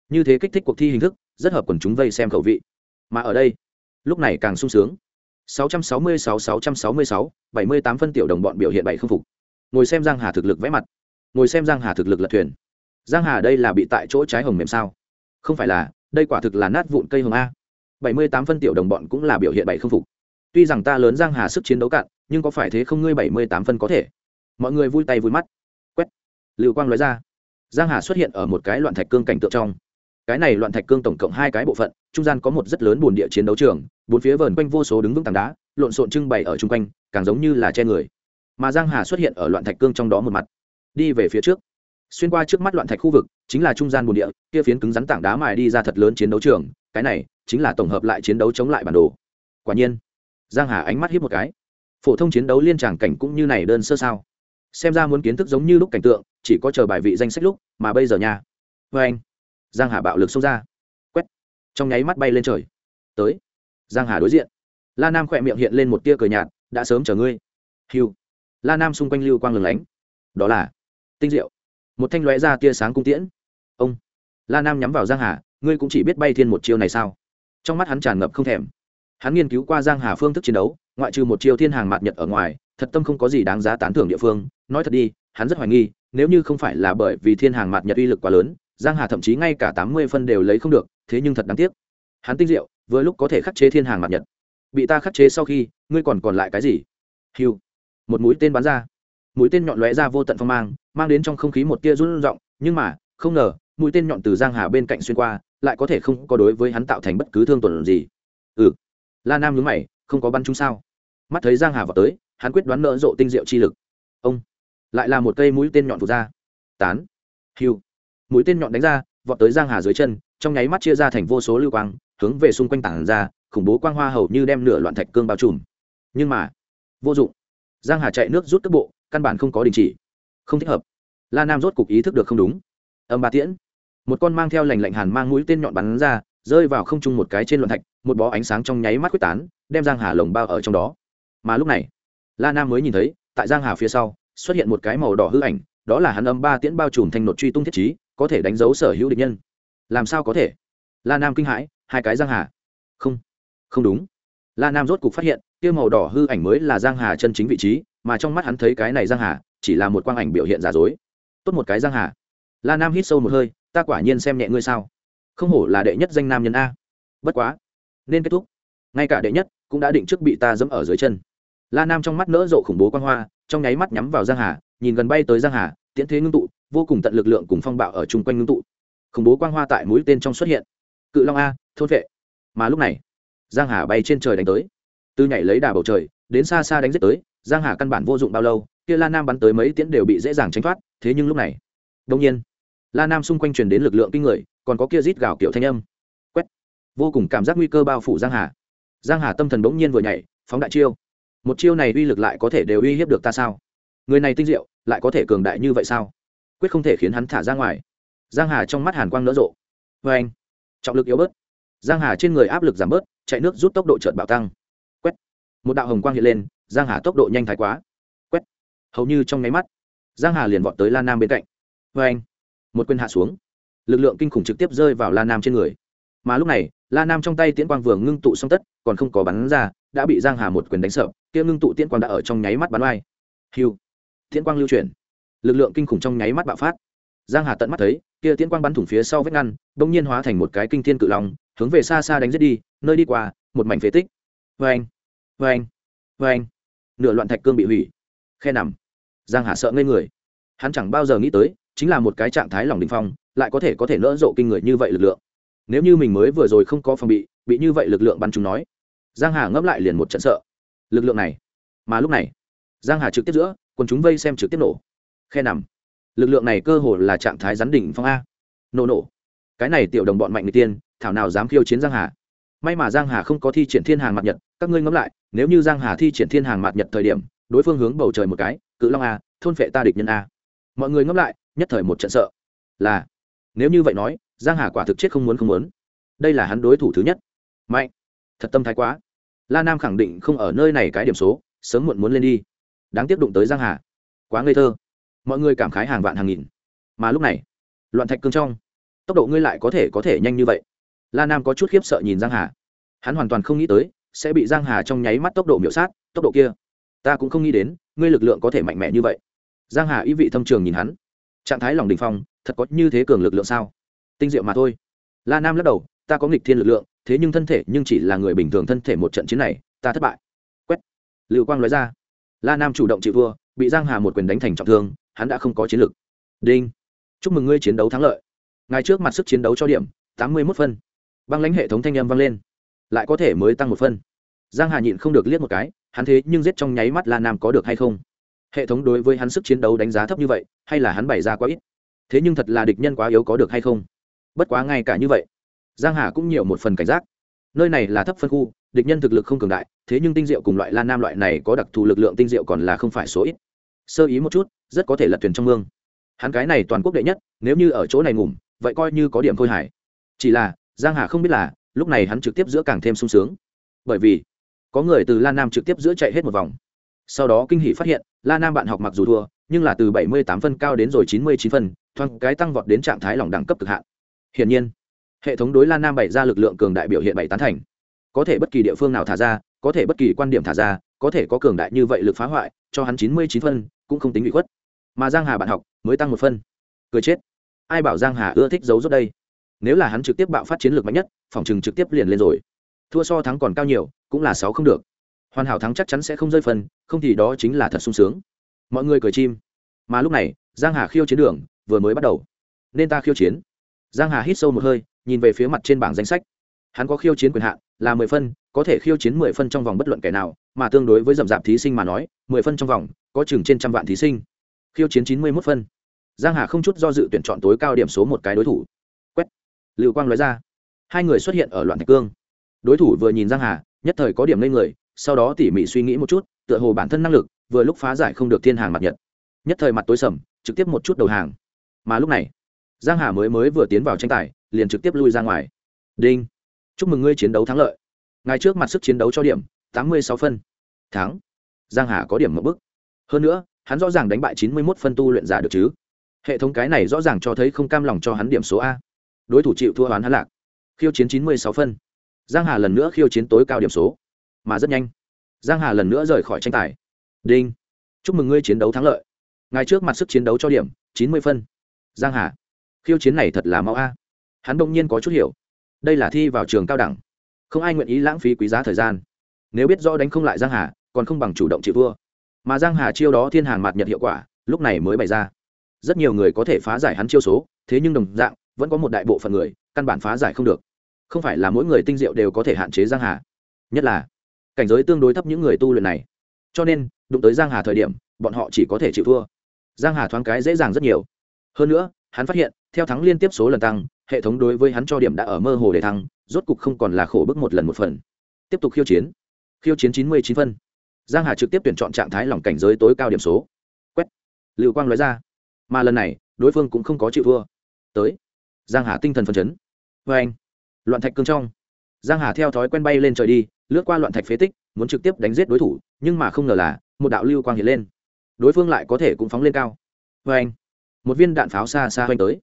Như thế kích thích cuộc thi hình thức rất hợp quần chúng vây xem khẩu vị. Mà ở đây lúc này càng sung sướng. 666 666, 78 phân tiểu đồng bọn biểu hiện bảy không phục. Ngồi xem giang hà thực lực vẽ mặt. Ngồi xem giang hà thực lực lật thuyền giang hà đây là bị tại chỗ trái hồng mềm sao? Không phải là, đây quả thực là nát vụn cây hồng a. 78 phân tiểu đồng bọn cũng là biểu hiện bảy không phục. Tuy rằng ta lớn giang hà sức chiến đấu cạn, nhưng có phải thế không ngươi 78 phân có thể? Mọi người vui tay vui mắt. Quét. Lưu quang nói ra. Giang hà xuất hiện ở một cái loạn thạch cương cảnh tượng trong. Cái này loạn thạch cương tổng cộng hai cái bộ phận, trung gian có một rất lớn bồn địa chiến đấu trường, bốn phía vờn quanh vô số đứng vững tảng đá, lộn xộn trưng bày ở chung quanh, càng giống như là che người. Mà giang hà xuất hiện ở loạn thạch cương trong đó một mặt. Đi về phía trước xuyên qua trước mắt loạn thạch khu vực, chính là trung gian bồn địa, kia phiến cứng rắn tảng đá mài đi ra thật lớn chiến đấu trường, cái này chính là tổng hợp lại chiến đấu chống lại bản đồ. Quả nhiên, giang hà ánh mắt hiếp một cái. Phổ thông chiến đấu liên tràng cảnh cũng như này đơn sơ sao? Xem ra muốn kiến thức giống như lúc cảnh tượng, chỉ có chờ bài vị danh sách lúc, mà bây giờ nha. Vê anh, giang hà bạo lực xông ra. Quét. Trong nháy mắt bay lên trời. Tới. Giang hà đối diện. La nam khỏe miệng hiện lên một tia cười nhạt, đã sớm chờ ngươi. Hiu la nam xung quanh lưu quang lừng lánh. Đó là tinh diệu một thanh lóe ra tia sáng cung tiễn. Ông la nam nhắm vào giang hà, ngươi cũng chỉ biết bay thiên một chiêu này sao? Trong mắt hắn tràn ngập không thèm. Hắn nghiên cứu qua giang hà phương thức chiến đấu, ngoại trừ một chiêu thiên hàng mạt nhật ở ngoài, thật tâm không có gì đáng giá tán thưởng địa phương. Nói thật đi, hắn rất hoài nghi, nếu như không phải là bởi vì thiên hàng mạt nhật uy lực quá lớn, giang hà thậm chí ngay cả tám mươi phân đều lấy không được, thế nhưng thật đáng tiếc. Hắn tinh diệu, vừa lúc có thể khắc chế thiên hàng mạt nhật. Bị ta khắc chế sau khi, ngươi còn còn lại cái gì? Hiu một mũi tên bắn ra mũi tên nhọn lóe ra vô tận phong mang mang đến trong không khí một tia run r nhưng mà, không ngờ, mũi tên nhọn từ giang hà bên cạnh xuyên qua, lại có thể không có đối với hắn tạo thành bất cứ thương tổn gì. Ừ. La nam nhướng mày, không có bắn chúng sao? Mắt thấy giang hà vào tới, hắn quyết đoán nợ rộ tinh diệu chi lực. Ông. Lại là một cây mũi tên nhọn vụt ra. Tán. Hiu. Mũi tên nhọn đánh ra, vọt tới giang hà dưới chân, trong nháy mắt chia ra thành vô số lưu quang, hướng về xung quanh tảng ra, khủng bố quang hoa hầu như đem nửa loạn thạch cương bao trùm. Nhưng mà, vô dụng. Giang hà chạy nước rút tốc bộ căn bản không có đình chỉ. Không thích hợp. La nam rốt cục ý thức được không đúng. Âm ba tiễn. Một con mang theo lành lạnh hàn mang mũi tên nhọn bắn ra, rơi vào không trung một cái trên loạn thạch, một bó ánh sáng trong nháy mắt quyết tán, đem giang hà lồng bao ở trong đó. Mà lúc này, la nam mới nhìn thấy, tại giang hà phía sau, xuất hiện một cái màu đỏ hư ảnh, đó là hắn âm ba tiễn bao trùm thành nột truy tung thiết trí, có thể đánh dấu sở hữu địch nhân. Làm sao có thể? La nam kinh hãi, hai cái giang hà. Không không đúng la nam rốt cục phát hiện, kia màu đỏ hư ảnh mới là giang hà chân chính vị trí, mà trong mắt hắn thấy cái này giang hà, chỉ là một quang ảnh biểu hiện giả dối. Tốt một cái giang hà. La nam hít sâu một hơi, ta quả nhiên xem nhẹ ngươi sao. Không hổ là đệ nhất danh nam nhân a. Bất quá. Nên kết thúc. Ngay cả đệ nhất cũng đã định trước bị ta dẫm ở dưới chân. La nam trong mắt nỡ rộ khủng bố quan hoa, trong nháy mắt nhắm vào giang hà, nhìn gần bay tới giang hà, tiễn thế ngưng tụ, vô cùng tận lực lượng cùng phong bạo ở chung quanh ngưng tụ. Khủng bố quang hoa tại mũi tên trong xuất hiện. Cự long a, thôn vệ. Mà lúc này giang hà bay trên trời đánh tới. Từ nhảy lấy đà bầu trời, đến xa xa đánh giết tới, giang hà căn bản vô dụng bao lâu, kia la nam bắn tới mấy tiễn đều bị dễ dàng tránh thoát, thế nhưng lúc này đông nhiên, la nam xung quanh truyền đến lực lượng kinh người, còn có kia rít gào kiểu thanh âm. Quét. Vô cùng cảm giác nguy cơ bao phủ giang hà. Giang hà tâm thần bỗng nhiên vừa nhảy, phóng đại chiêu. Một chiêu này uy lực lại có thể đều uy hiếp được ta sao? Người này tinh diệu, lại có thể cường đại như vậy sao? Quyết không thể khiến hắn thả ra ngoài. Giang hà trong mắt hàn quang nỡ rộ. Vê anh trọng lực yếu bớt. Giang hà trên người áp lực giảm bớt chạy nước rút tốc độ chợt bạo tăng. Quét. Một đạo hồng quang hiện lên, giang hà tốc độ nhanh thái quá. Quét. Hầu như trong nháy mắt, giang hà liền vọt tới la nam bên cạnh. Vê anh, một quyền hạ xuống. Lực lượng kinh khủng trực tiếp rơi vào la nam trên người. Mà lúc này, la nam trong tay tiễn quang vừa ngưng tụ xong tất, còn không có bắn ra, đã bị giang hà một quyền đánh sợ, kia ngưng tụ tiễn quang đã ở trong nháy mắt bắn oai. Hiu tiễn quang lưu chuyển. Lực lượng kinh khủng trong nháy mắt bạo phát. Giang hà tận mắt thấy kia tiễn quang bắn thủng phía sau vách ngăn, bỗng nhiên hóa thành một cái kinh thiên cự long, hướng về xa xa đánh giết đi, nơi đi qua, một mảnh phế tích. Vê anh vê anh vê anh nửa loạn thạch cương bị hủy. Khe nằm. Giang hà sợ ngây người. Hắn chẳng bao giờ nghĩ tới, chính là một cái trạng thái lòng đình phong, lại có thể có thể nỡ rộ kinh người như vậy lực lượng. Nếu như mình mới vừa rồi không có phòng bị bị như vậy lực lượng bắn chúng nói. Giang hà ngấp lại liền một trận sợ. Lực lượng này. Mà lúc này, giang hà trực tiếp giữa, quần chúng vây xem trực tiếp nổ. Khe nằm lực lượng này cơ hồ là trạng thái rắn đỉnh phong a. Nổ nổ. Cái này tiểu đồng bọn mạnh người tiên, thảo nào dám khiêu chiến giang hà? May mà giang hà không có thi triển thiên hàng mặt nhật, các ngươi ngẫm lại, nếu như giang hà thi triển thiên hàng mặt nhật thời điểm, đối phương hướng bầu trời một cái, cự long a, thôn phệ ta địch nhân a. Mọi người ngẫm lại, nhất thời một trận sợ. Là, nếu như vậy nói, giang hà quả thực chết không muốn không muốn. Đây là hắn đối thủ thứ nhất. Mạnh. Thật tâm thái quá. La nam khẳng định không ở nơi này cái điểm số, sớm muộn muốn lên đi. Đáng tiếp đụng tới giang hà. Quá ngây thơ mọi người cảm khái hàng vạn hàng nghìn. Mà lúc này, loạn thạch cương trong, tốc độ ngươi lại có thể có thể nhanh như vậy. La nam có chút khiếp sợ nhìn giang hà. Hắn hoàn toàn không nghĩ tới, sẽ bị giang hà trong nháy mắt tốc độ miểu sát, tốc độ kia. Ta cũng không nghĩ đến, ngươi lực lượng có thể mạnh mẽ như vậy. Giang hà ý vị thâm trường nhìn hắn. Trạng thái lòng đình phong, thật có như thế cường lực lượng sao? Tinh diệu mà thôi. La nam lắc đầu, ta có nghịch thiên lực lượng, thế nhưng thân thể nhưng chỉ là người bình thường thân thể một trận chiến này, ta thất bại. Quét. Lưu quang nói ra. La nam chủ động chịu thua, bị giang hà một quyền đánh thành trọng thương hắn đã không có chiến lược, đinh. Chúc mừng ngươi chiến đấu thắng lợi. Ngài trước mặt sức chiến đấu cho điểm tám mươi mốt phân. Băng lãnh hệ thống thanh âm vang lên. Lại có thể mới tăng một phân. Giang hà nhịn không được liếc một cái hắn thế nhưng giết trong nháy mắt la nam có được hay không? Hệ thống đối với hắn sức chiến đấu đánh giá thấp như vậy hay là hắn bày ra quá ít? Thế nhưng thật là địch nhân quá yếu có được hay không? Bất quá ngay cả như vậy giang hà cũng nhiều một phần cảnh giác. Nơi này là thấp phân khu địch nhân thực lực không cường đại thế nhưng tinh diệu cùng loại la nam loại này có đặc thù lực lượng tinh diệu còn là không phải số ít. Sơ ý một chút rất có thể lật thuyền trong mương. Hắn cái này toàn quốc đệ nhất, nếu như ở chỗ này ngủm, vậy coi như có điểm khôi hải chỉ là, giang hà không biết là, lúc này hắn trực tiếp giữa càng thêm sung sướng. Bởi vì, có người từ la nam trực tiếp giữa chạy hết một vòng. Sau đó kinh hỷ phát hiện, la nam bạn học mặc dù thua, nhưng là từ 78 phân cao đến rồi 99 phân, thoáng cái tăng vọt đến trạng thái lòng đẳng cấp cực hạn. Hiển nhiên, hệ thống đối la nam bày ra lực lượng cường đại biểu hiện bảy tán thành. Có thể bất kỳ địa phương nào thả ra, có thể bất kỳ quan điểm thả ra, có thể có cường đại như vậy lực phá hoại, cho hắn 99 phân, cũng không tính bị khuất mà giang hà bạn học mới tăng một phân. Cười chết. Ai bảo giang hà ưa thích giấu rốt đây? Nếu là hắn trực tiếp bạo phát chiến lược mạnh nhất, phòng chừng trực tiếp liền lên rồi. Thua so thắng còn cao nhiều, cũng là sáu không được. Hoàn hảo thắng chắc chắn sẽ không rơi phân không thì đó chính là thật sung sướng. Mọi người cười chim. Mà lúc này, giang hà khiêu chiến đường vừa mới bắt đầu. Nên ta khiêu chiến. Giang hà hít sâu một hơi, nhìn về phía mặt trên bảng danh sách. Hắn có khiêu chiến quyền hạn là mười phân, có thể khiêu chiến mười phân trong vòng bất luận kẻ nào, mà tương đối với dầm dạp thí sinh mà nói, mười phân trong vòng, có chừng trên trăm vạn thí sinh khiêu chiến chín mươi mốt phân. Giang hà không chút do dự tuyển chọn tối cao điểm số một cái đối thủ. Quét. Lưu quang nói ra. Hai người xuất hiện ở loạn thạch cương. Đối thủ vừa nhìn giang hà, nhất thời có điểm lên người, sau đó tỉ mỉ suy nghĩ một chút, tựa hồ bản thân năng lực vừa lúc phá giải không được thiên hàng mặt nhật. Nhất thời mặt tối sầm, trực tiếp một chút đầu hàng. Mà lúc này, giang hà mới mới vừa tiến vào tranh tài, liền trực tiếp lui ra ngoài. Đinh. Chúc mừng ngươi chiến đấu thắng lợi. Ngày trước mặt sức chiến đấu cho điểm, tám mươi sáu phân. Thắng. Giang hà có điểm một bức hơn nữa hắn rõ ràng đánh bại chín mươi 91 phân tu luyện giả được chứ? Hệ thống cái này rõ ràng cho thấy không cam lòng cho hắn điểm số a. Đối thủ chịu thua hoán hắn lạc. Khiêu chiến chín mươi sáu phân. Giang hà lần nữa khiêu chiến tối cao điểm số. Mà rất nhanh. Giang hà lần nữa rời khỏi tranh tài. Đinh. Chúc mừng ngươi chiến đấu thắng lợi. Ngày trước mặt sức chiến đấu cho điểm, chín mươi phân. Giang hà. Khiêu chiến này thật là mau a. Hắn đông nhiên có chút hiểu. Đây là thi vào trường cao đẳng. Không ai nguyện ý lãng phí quý giá thời gian. Nếu biết rõ đánh không lại giang hà, còn không bằng chủ động chịu vua mà giang hà chiêu đó thiên hàng mạt nhật hiệu quả, lúc này mới bày ra. Rất nhiều người có thể phá giải hắn chiêu số, thế nhưng đồng dạng, vẫn có một đại bộ phận người, căn bản phá giải không được. Không phải là mỗi người tinh diệu đều có thể hạn chế giang hà. Nhất là, cảnh giới tương đối thấp những người tu luyện này. Cho nên, đụng tới giang hà thời điểm, bọn họ chỉ có thể chịu thua. Giang hà thoáng cái dễ dàng rất nhiều. Hơn nữa, hắn phát hiện, theo thắng liên tiếp số lần tăng, hệ thống đối với hắn cho điểm đã ở mơ hồ để thăng, rốt cục không còn là khổ bức một lần một phần. Tiếp tục khiêu chiến. Khiêu chiến chín mươi chín phân giang hà trực tiếp tuyển chọn trạng thái lòng cảnh giới tối cao điểm số. Quét. Lưu quang nói ra. Mà lần này, đối phương cũng không có chịu thua. Tới. Giang hà tinh thần phấn chấn. Vê anh. Loạn thạch cương trong. Giang hà theo thói quen bay lên trời đi, lướt qua loạn thạch phế tích, muốn trực tiếp đánh giết đối thủ, nhưng mà không ngờ là, một đạo lưu quang hiện lên. Đối phương lại có thể cũng phóng lên cao. Vê anh. Một viên đạn pháo xa xa quanh tới.